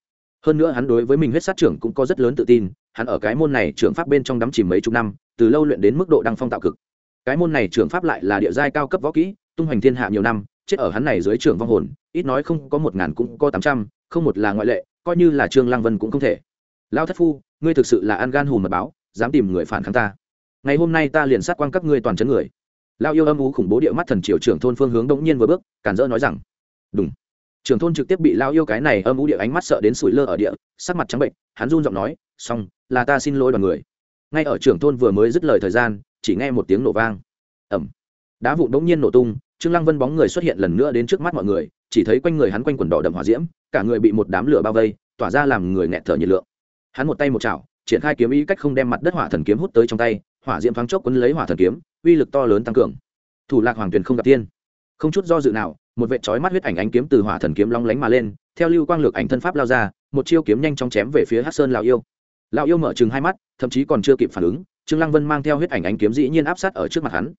hơn nữa hắn đối với mình huyết sát trưởng cũng có rất lớn tự tin, hắn ở cái môn này trưởng pháp bên trong đắm chìm mấy chục năm, từ lâu luyện đến mức độ đăng phong tạo cực. Cái môn này trưởng pháp lại là địa giai cao cấp võ kỹ, tung hoành thiên hạ nhiều năm, chết ở hắn này dưới trưởng vong hồn, ít nói không có một ngàn cũng có tám trăm, không một là ngoại lệ, coi như là trương lăng vân cũng không thể. Lao thất phu, ngươi thực sự là ăn gan hùm mật báo, dám tìm người phản kháng ta. Ngày hôm nay ta liền sát quan các ngươi toàn chấn người. Lao yêu âm ú khủng bố địa mắt thần triều trưởng thôn phương hướng đống nhiên vừa bước cản rỡ nói rằng đúng trưởng thôn trực tiếp bị lao yêu cái này âm ú địa ánh mắt sợ đến sủi lơ ở địa, sắc mặt trắng bệnh, hắn run giọng nói, xong, là ta xin lỗi đoàn người. Ngay ở trưởng thôn vừa mới dứt lời thời gian, chỉ nghe một tiếng nổ vang. Ẩm đá vụn đống nhiên nổ tung, trương lăng vân bóng người xuất hiện lần nữa đến trước mắt mọi người, chỉ thấy quanh người hắn quanh quần đỏ đậm hỏa diễm, cả người bị một đám lửa bao vây, tỏa ra làm người nghẹt thở nhiệt lượng. Hắn một tay một chảo, triển khai kiếm ý cách không đem mặt đất hỏa thần kiếm hút tới trong tay, hỏa diễm thoáng chốc quấn lấy hỏa thần kiếm, uy lực to lớn tăng cường. Thủ lạc hoàng tuyền không gặp tiên. Không chút do dự nào một vệ chói mắt huyết ảnh ánh kiếm từ hỏa thần kiếm long lánh mà lên, theo lưu quang lược ảnh thân pháp lao ra, một chiêu kiếm nhanh chóng chém về phía hát sơn lào yêu. Lào yêu mở chừng hai mắt, thậm chí còn chưa kịp phản ứng, trương lăng vân mang theo huyết ảnh ánh kiếm dĩ nhiên áp sát ở trước mặt hắn.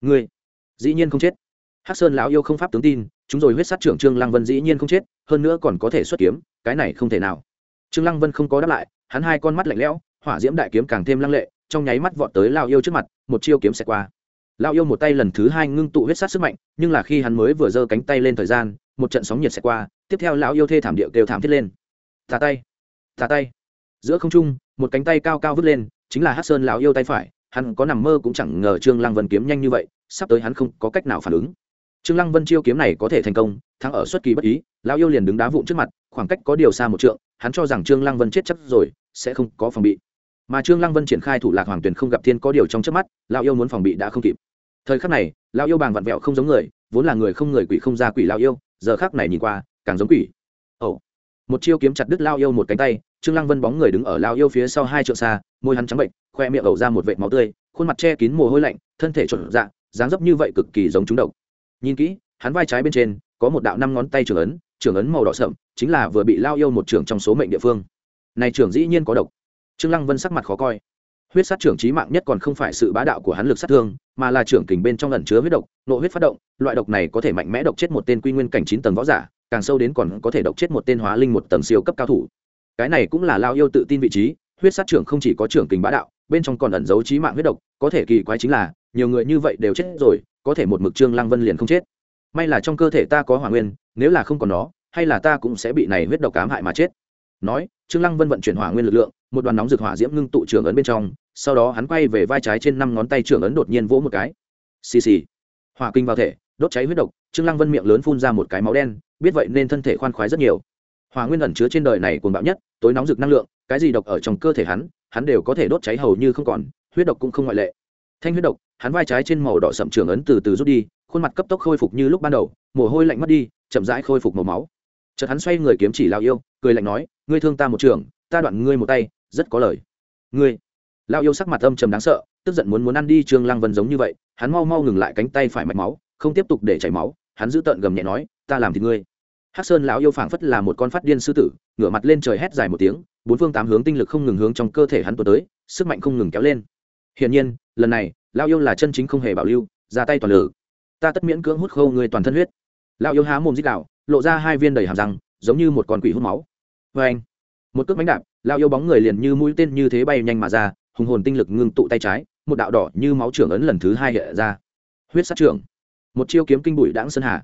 Ngươi, dĩ nhiên không chết. Hát sơn lão yêu không pháp tướng tin, chúng rồi huyết sát trưởng trương lăng vân dĩ nhiên không chết, hơn nữa còn có thể xuất kiếm, cái này không thể nào. Trương lăng vân không có đáp lại, hắn hai con mắt lạnh lẽo, hỏa diễm đại kiếm càng thêm lăng lệ, trong nháy mắt vọt tới lao yêu trước mặt, một chiêu kiếm xẹt qua lao yêu một tay lần thứ hai ngưng tụ huyết sát sức mạnh, nhưng là khi hắn mới vừa giơ cánh tay lên thời gian, một trận sóng nhiệt sẽ qua, tiếp theo lão yêu thê thảm điệu kêu thảm thiết lên. Tà tay tà tay. Giữa không trung, một cánh tay cao cao vứt lên, chính là hát sơn lão yêu tay phải, hắn có nằm mơ cũng chẳng ngờ trương lăng vân kiếm nhanh như vậy, sắp tới hắn không có cách nào phản ứng. Trương lăng vân chiêu kiếm này có thể thành công, thắng ở xuất kỳ bất ý, lão yêu liền đứng đá vụn trước mặt, khoảng cách có điều xa một trượng, hắn cho rằng trương lăng vân chết chắc rồi, sẽ không có phòng bị. Mà trương lăng vân triển khai thủ lạc hoàng tuyển không gặp thiên có điều trong trước mắt, lão yêu muốn phòng bị đã không kịp thời khắc này lao yêu bàng vặn vẹo không giống người, vốn là người không người quỷ không ra quỷ lao yêu, giờ khắc này nhìn qua, càng giống quỷ. Ồ. Một chiêu kiếm chặt đứt lao yêu một cánh tay, trương lăng vân bóng người đứng ở lao yêu phía sau hai trượng xa, môi hắn trắng bệnh, khoe miệng ẩu ra một vệt máu tươi, khuôn mặt che kín mồ hôi lạnh, thân thể trộn dạ dáng dấp như vậy cực kỳ giống chúng độc. Nhìn kỹ, hắn vai trái bên trên, có một đạo năm ngón tay trưởng ấn trưởng ấn màu đỏ sậm, chính là vừa bị lao yêu một trưởng trong số mệnh địa phương. Này trưởng dĩ nhiên có độc. Trương lăng vân sắc mặt khó coi huyết sát trưởng trí mạng nhất còn không phải sự bá đạo của hắn lực sát thương, mà là trưởng kình bên trong ẩn chứa huyết độc, nộ huyết phát động, loại độc này có thể mạnh mẽ độc chết một tên quy nguyên cảnh chín tầng võ giả, càng sâu đến còn có thể độc chết một tên hóa linh một tầng siêu cấp cao thủ. Cái này cũng là lao yêu tự tin vị trí, huyết sát trưởng không chỉ có trưởng kình bá đạo, bên trong còn ẩn giấu trí mạng huyết độc, có thể kỳ quái chính là, nhiều người như vậy đều chết rồi, có thể một mực trương lăng vân liền không chết. May là trong cơ thể ta có hỏa nguyên, nếu là không còn nó, hay là ta cũng sẽ bị này huyết độc cám hại mà chết. Nói trương lăng vân vận chuyển hỏa nguyên lực lượng, một đoàn nóng rực hỏa diễm ngưng tụ trường ấn bên trong, sau đó hắn quay về vai trái trên năm ngón tay trường ấn đột nhiên vỗ một cái. Xì xì. Hỏa kinh vào thể, đốt cháy huyết độc, trương lăng vân miệng lớn phun ra một cái máu đen, biết vậy nên thân thể khoan khoái rất nhiều. Hỏa nguyên ẩn chứa trên đời này cuồng bạo nhất, tối nóng rực năng lượng, cái gì độc ở trong cơ thể hắn hắn đều có thể đốt cháy hầu như không còn, huyết độc cũng không ngoại lệ. Thanh huyết độc, hắn vai trái trên màu đỏ sậm trường ấn từ từ rút đi, khuôn mặt cấp tốc khôi phục như lúc ban đầu, mồ hôi lạnh mất đi, chậm rãi khôi phục màu máu chợt hắn xoay người kiếm chỉ lao yêu, cười lạnh nói, ngươi thương ta một trường, ta đoạn ngươi một tay, rất có lời. Ngươi? Lao yêu sắc mặt âm trầm đáng sợ, tức giận muốn muốn ăn đi trương lăng vân giống như vậy, hắn mau mau ngừng lại cánh tay phải mạch máu, không tiếp tục để chảy máu, hắn giữ tợn gầm nhẹ nói, ta làm thì ngươi. Hắc sơn lão yêu phảng phất là một con phát điên sư tử, ngửa mặt lên trời hét dài một tiếng, bốn phương tám hướng tinh lực không ngừng hướng trong cơ thể hắn tuột tới, sức mạnh không ngừng kéo lên. Hiển nhiên, lần này, Lão yêu là chân chính không hề bảo lưu, ra tay toàn lử ta tất miễn cưỡng hút khâu người toàn thân huyết. Lão yêu há mồm dích đạo lộ ra hai viên đầy hàm răng, giống như một con quỷ hút máu. Vê anh, một cước bánh đạp, Lão yêu bóng người liền như mũi tên như thế bay nhanh mà ra, hùng hồn tinh lực ngưng tụ tay trái, một đạo đỏ như máu trưởng ấn lần thứ hai hiện ra. Huyết sát trưởng, một chiêu kiếm kinh bụi đãng sơn hà.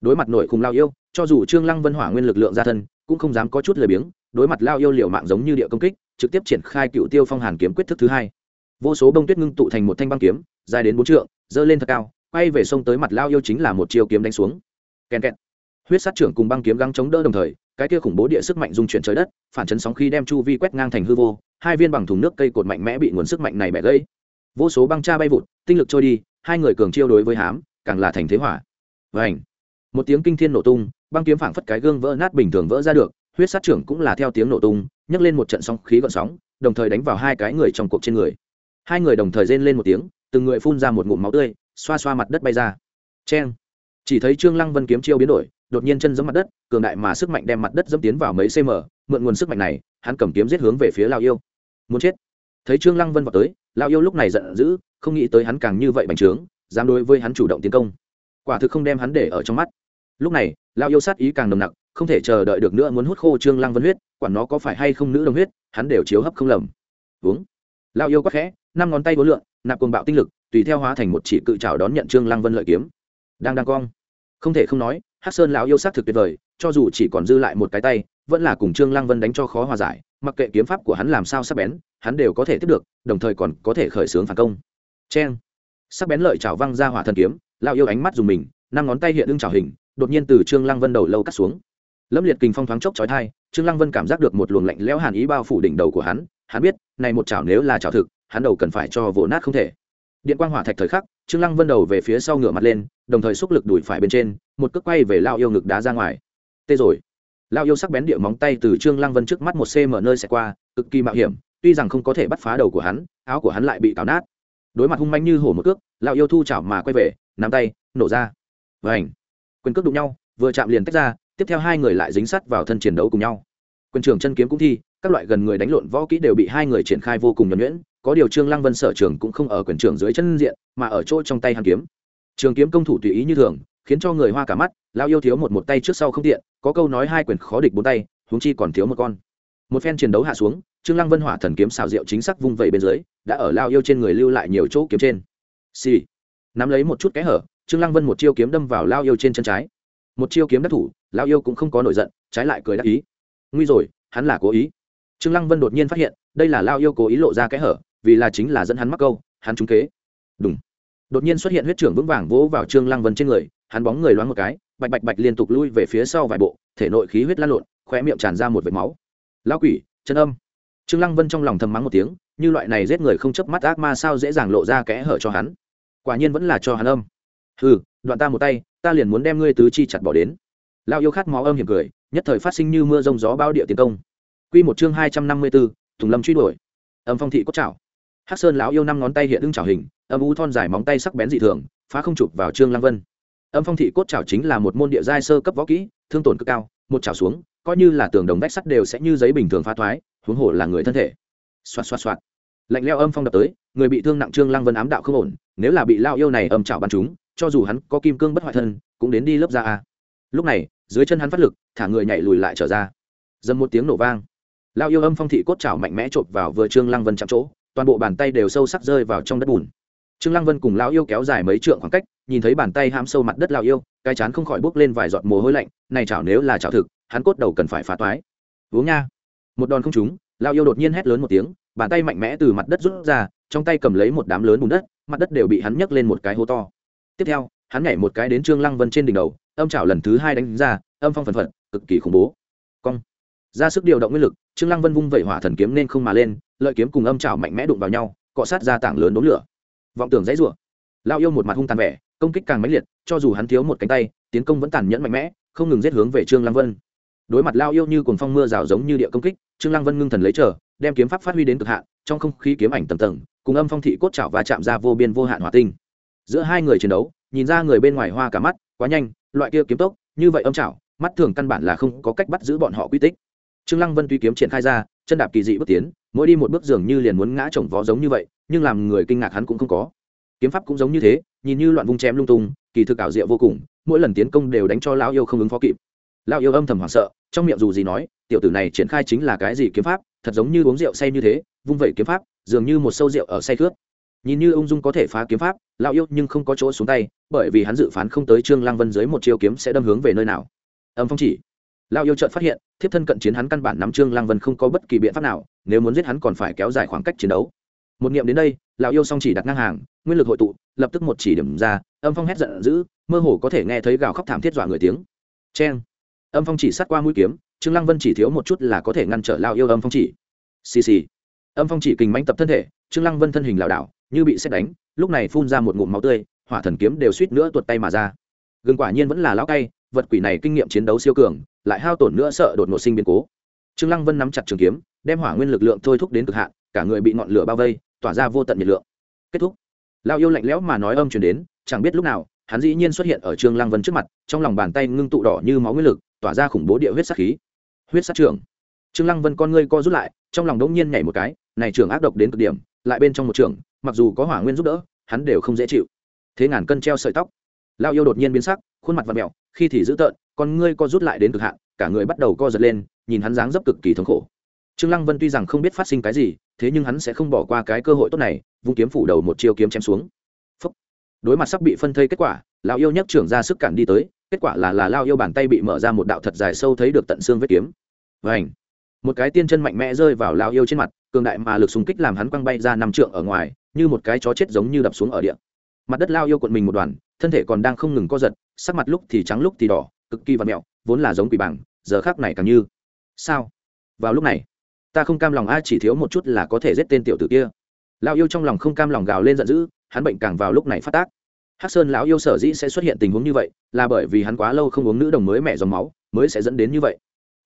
Đối mặt nội khùng lao yêu cho dù trương lăng vân hỏa nguyên lực lượng ra thân, cũng không dám có chút lười biếng, đối mặt lao yêu liều mạng giống như địa công kích, trực tiếp triển khai cựu tiêu phong hàn kiếm quyết thức thứ hai. Vô số bông tuyết ngưng tụ thành một thanh băng kiếm, dài đến bốn trượng dơ lên thật cao, quay về sông tới mặt lao yêu chính là một chiêu kiếm đánh xuống kèn kẹt. Huyết sát trưởng cùng băng kiếm găng chống đỡ đồng thời, cái kia khủng bố địa sức mạnh dung chuyển trời đất, phản chấn sóng khi đem chu vi quét ngang thành hư vô, hai viên bằng thùng nước cây cột mạnh mẽ bị nguồn sức mạnh này bẻ gãy. Vô số băng cha bay vụt, tinh lực trôi đi, hai người cường chiêu đối với hám, càng là thành thế hỏa. Vảnh một tiếng kinh thiên nổ tung, băng kiếm phảng phất cái gương vỡ nát bình thường vỡ ra được, huyết sát trưởng cũng là theo tiếng nổ tung, nhấc lên một trận sóng khí gọn sóng, đồng thời đánh vào hai cái người trong cuộc trên người. Hai người đồng thời rên lên một tiếng, từng người phun ra một ngụm máu tươi, xoa xoa mặt đất bay ra. Cheng chỉ thấy trương lăng vân kiếm chiêu biến đổi, đột nhiên chân giẫm mặt đất, cường đại mà sức mạnh đem mặt đất dẫm tiến vào mấy cm mượn nguồn sức mạnh này, hắn cầm kiếm giết hướng về phía lao yêu. Muốn chết. Thấy trương lăng vân vào tới, lao yêu lúc này giận dữ, không nghĩ tới hắn càng như vậy bành trướng, dám đối với hắn chủ động tiến công. Quả thực không đem hắn để ở trong mắt. Lúc này, lao yêu sát ý càng nồng nặc, không thể chờ đợi được nữa muốn hút khô trương lăng vân huyết, quản nó có phải hay không nữ đồng huyết, hắn đều chiếu hấp không lầm. Uống. Lao yêu quắc khẽ, năm ngón tay vốn lượn, nạp cuồng bạo tinh lực, tùy theo hóa thành một chỉ cự trảo đón nhận trương lăng vân lợi kiếm. Đang đang cong không thể không nói hát sơn lão yêu s á c thực tuyệt vời, cho dù chỉ còn dư lại một cái tay, vẫn là cùng trương lăng vân đánh cho khó hòa giải, mặc kệ kiếm pháp của hắn làm sao sắc bén, hắn đều có thể tiếp được, đồng thời còn có thể khởi xướng phản công. Cheng! Sắc bén lợi chảo văng ra hỏa thần kiếm, lão yêu ánh mắt dùng mình, năm ngón tay hiện lưng chảo hình, đột nhiên từ trương lăng vân đầu lâu cắt xuống. Lâm liệt kình phong thoáng chốc chói thai trương lăng vân cảm giác được một luồng lạnh lẽo hàn ý bao phủ đỉnh đầu của hắn hắn biết, này một chảo nếu là chảo thực, hắn đầu cần phải cho vỗ nát không thể. Điện quang hỏa thạch thời khắc trương lăng vân đầu về phía sau ngửa mặt lên, đồng thời xúc lực đuổi phải bên trên, một cước quay về lao yêu ngực đá ra ngoài. Tê rồi. Lao yêu sắc bén địa móng tay từ trương lăng vân trước mắt một cm nơi sẽ qua, cực kỳ mạo hiểm, tuy rằng không có thể bắt phá đầu của hắn, áo của hắn lại bị cào nát. Đối mặt hung manh như hổ một cước, lao yêu thu chảo mà quay về, nắm tay, nổ ra. Và ảnh quyền cước đụng nhau, vừa chạm liền tách ra, tiếp theo hai người lại dính sắt vào thân chiến đấu cùng nhau. Quân trưởng chân kiếm cũng thi các loại gần người đánh lộn võ kỹ đều bị hai người triển khai vô cùng nhuẩn nhuyễn, có điều trương lăng vân sở trường cũng không ở quyền trường dưới chân diện, mà ở chỗ trong tay hàn kiếm. Trường kiếm công thủ tùy ý như thường, khiến cho người hoa cả mắt lao yêu thiếu một một tay trước sau không tiện, có câu nói hai quyền khó địch bốn tay, huống chi còn thiếu một con. Một phen chiến đấu hạ xuống, trương lăng vân hỏa thần kiếm xào rượu chính xác vung vẩy bên dưới, đã ở lao yêu trên người lưu lại nhiều chỗ kiếm trên. Xì、sì. nắm lấy một chút kẽ hở, trương lăng vân một chiêu kiếm đâm vào lao yêu trên chân trái. Một chiêu kiếm đắc thủ lao yêu cũng không có nổi giận, trái lại cười đắc ý. Nguy rồi, hắn là cố ý trương lăng vân đột nhiên phát hiện, đây là lao yêu cố ý lộ ra kẽ hở, vì là chính là dẫn hắn mắc câu, hắn trúng kế. Đúng đột nhiên xuất hiện huyết trưởng vững vàng vỗ vào trương lăng vân trên người, hắn bóng người loáng một cái, bạch bạch bạch liên tục lui về phía sau vài bộ, thể nội khí huyết lan lộn, khóe miệng tràn ra một vệt máu. Lao quỷ, chân âm. Trương lăng vân trong lòng thầm mắng một tiếng, như loại này giết người không chớp mắt ác ma sao dễ dàng lộ ra kẽ hở cho hắn. Quả nhiên vẫn là cho hắn âm. Hừ, đoạn ta một tay, ta liền muốn đem ngươi tứ chi chặt bỏ đến. Lao yêu khát máu âm hiểm cười, nhất thời phát sinh như mưa rông gió bao địa tiến công quy một chương hai trăm năm mươi 254, Tùng Lâm truy đuổi. Âm phong thị cốt chảo. Hắc Sơn lão yêu năm ngón tay hiện ưng chảo hình, âm u thon dài móng tay sắc bén dị thường, phá không chụp vào Trương Lăng Vân. Âm phong thị cốt chảo chính là một môn địa giai sơ cấp võ kỹ, thương tổn cực cao, một chảo xuống, coi như là tường đồng vách sắt đều sẽ như giấy bình thường phá thoái, huống hồ là người thân thể. Xoạt xoạt xoạt. Lạnh lẽo âm phong đập tới, người bị thương nặng Trương Lăng Vân ám đạo không ổn, nếu là bị lão yêu này âm chảo bắn trúng, cho dù hắn có kim cương bất hoại thân, cũng đến đi lớp ra a. Lúc này, dưới chân hắn phát lực, thả người nhảy lùi lại trở ra. Dầm một tiếng nổ vang lao yêu âm phong thị cốt chảo mạnh mẽ chộp vào vừa trương lăng vân chạm chỗ, toàn bộ bàn tay đều sâu sắc rơi vào trong đất bùn. Trương lăng vân cùng lao yêu kéo dài mấy trượng khoảng cách, nhìn thấy bàn tay hãm sâu mặt đất lao yêu, cái chán không khỏi bốc lên vài giọt mồ hôi lạnh, này chảo nếu là chảo thực, hắn cốt đầu cần phải phá toái. Uống nha. Một đòn không trúng, lao yêu đột nhiên hét lớn một tiếng, bàn tay mạnh mẽ từ mặt đất rút ra, trong tay cầm lấy một đám lớn bùn đất, mặt đất đều bị hắn nhấc lên một cái hố to. Tiếp theo, hắn nhảy một cái đến trương lăng vân trên đỉnh đầu, âm chảo lần thứ hai đánh ra, âm phong phần phật, cực kỳ khủng bố. Cong ra sức điều động nguyên lực, trương lăng vân vung vẩy hỏa thần kiếm nên không mà lên, lợi kiếm cùng âm trào mạnh mẽ đụng vào nhau, cọ sát ra tảng lớn đốn lửa. Vọng tưởng dãy rủa. Lao yêu một mặt hung tàn vẻ, công kích càng mãnh liệt, cho dù hắn thiếu một cánh tay, tiến công vẫn tàn nhẫn mạnh mẽ, không ngừng giết hướng về trương lăng vân. Đối mặt lao yêu như cuồng phong mưa rào giống như địa công kích, trương lăng vân ngưng thần lấy chờ đem kiếm pháp phát huy đến cực hạn, trong không khí kiếm ảnh tầng tầng, cùng âm phong thị cốt chảo và chạm ra vô biên vô hạn hỏa tinh. Giữa hai người chiến đấu, nhìn ra người bên ngoài hoa cả mắt, quá nhanh, loại kia kiếm tốc, như vậy âm chảo, mắt thường căn bản là không có cách bắt giữ bọn họ quy tích trương lăng vân tuy kiếm triển khai ra, chân đạp kỳ dị bước tiến, mỗi đi một bước dường như liền muốn ngã chồng vó giống như vậy, nhưng làm người kinh ngạc hắn cũng không có. Kiếm pháp cũng giống như thế, nhìn như loạn vung chém lung tung, kỳ thực ảo diệu vô cùng, mỗi lần tiến công đều đánh cho lão yêu không ứng phó kịp. Lão yêu âm thầm hoảng sợ, trong miệng dù gì nói, tiểu tử này triển khai chính là cái gì kiếm pháp, thật giống như uống rượu say như thế, vung vẩy kiếm pháp, dường như một sâu rượu ở say cướp nhìn như ung dung có thể phá kiếm pháp, lão yêu nhưng không có chỗ xuống tay, bởi vì hắn dự phán không tới trương lăng vân dưới một chiêu kiếm sẽ đâm hướng về nơi nào. Âm phong chỉ lao yêu trợn phát hiện, thiếp thân cận chiến hắn căn bản nắm trương lăng vân không có bất kỳ biện pháp nào, nếu muốn giết hắn còn phải kéo dài khoảng cách chiến đấu. Một nghiệm đến đây, lão yêu song chỉ đặt ngang hàng, nguyên lực hội tụ, lập tức một chỉ điểm ra, âm phong hét giận dữ, mơ hồ có thể nghe thấy gào khóc thảm thiết dọa người tiếng. Cheng! Âm phong chỉ sát qua mũi kiếm, trương lăng vân chỉ thiếu một chút là có thể ngăn trở lao yêu âm phong chỉ. Xì xì! Âm phong chỉ kình mãnh tập thân thể, trương lăng vân thân hình lảo đảo, như bị xét đánh, lúc này phun ra một ngụm máu tươi, hỏa thần kiếm đều suýt nữa tuột tay mà ra. Gừng quả nhiên vẫn là lão cay vật quỷ này kinh nghiệm chiến đấu siêu cường lại hao tổn nữa sợ đột ngột sinh biến cố. Trương lăng vân nắm chặt trường kiếm đem hỏa nguyên lực lượng thôi thúc đến cực hạn cả người bị ngọn lửa bao vây tỏa ra vô tận nhiệt lượng. Kết thúc. Lao yêu lạnh lẽo mà nói âm truyền đến chẳng biết lúc nào hắn dĩ nhiên xuất hiện ở trương lăng vân trước mặt trong lòng bàn tay ngưng tụ đỏ như máu nguyên lực tỏa ra khủng bố địa huyết sát khí. Huyết sát trưởng. Trương lăng vân con ngươi co rút lại trong lòng đống nhiên nhảy một cái này trưởng ác độc đến cực điểm lại bên trong một trưởng, mặc dù có hỏa nguyên giúp đỡ hắn đều không dễ chịu. Thế ngàn cân treo sợi tóc. Lao yêu đột nhiên biến sắc khuôn mặt vặn mẹo, khi thì dữ tợn, con ngươi co rút lại đến cực hạn, cả người bắt đầu co giật lên, nhìn hắn dáng dấp cực kỳ thống khổ. Trương lăng vân tuy rằng không biết phát sinh cái gì, thế nhưng hắn sẽ không bỏ qua cái cơ hội tốt này, vung kiếm phủ đầu một chiêu kiếm chém xuống. Phúc. đối mặt sắp bị phân thây kết quả, lão yêu nhất trưởng ra sức cản đi tới, kết quả là là lao yêu bàn tay bị mở ra một đạo thật dài sâu thấy được tận xương vết kiếm. Vảnh một cái tiên chân mạnh mẽ rơi vào lao yêu trên mặt, cường đại mà lực súng kích làm hắn quăng bay ra năm trượng ở ngoài, như một cái chó chết giống như đập xuống ở địa. Mặt đất lao yêu cuộn mình một đoàn thân thể còn đang không ngừng co giật, sắc mặt lúc thì trắng lúc thì đỏ, cực kỳ và mẹo, vốn là giống quỷ bảng giờ khác này càng như. Sao? Vào lúc này, ta không cam lòng ai chỉ thiếu một chút là có thể giết tên tiểu tử kia. Lao yêu trong lòng không cam lòng gào lên giận dữ, hắn bệnh càng vào lúc này phát tác. Hắc sơn lão yêu sở dĩ sẽ xuất hiện tình huống như vậy, là bởi vì hắn quá lâu không uống nữ đồng mới mẹ dòng máu, mới sẽ dẫn đến như vậy.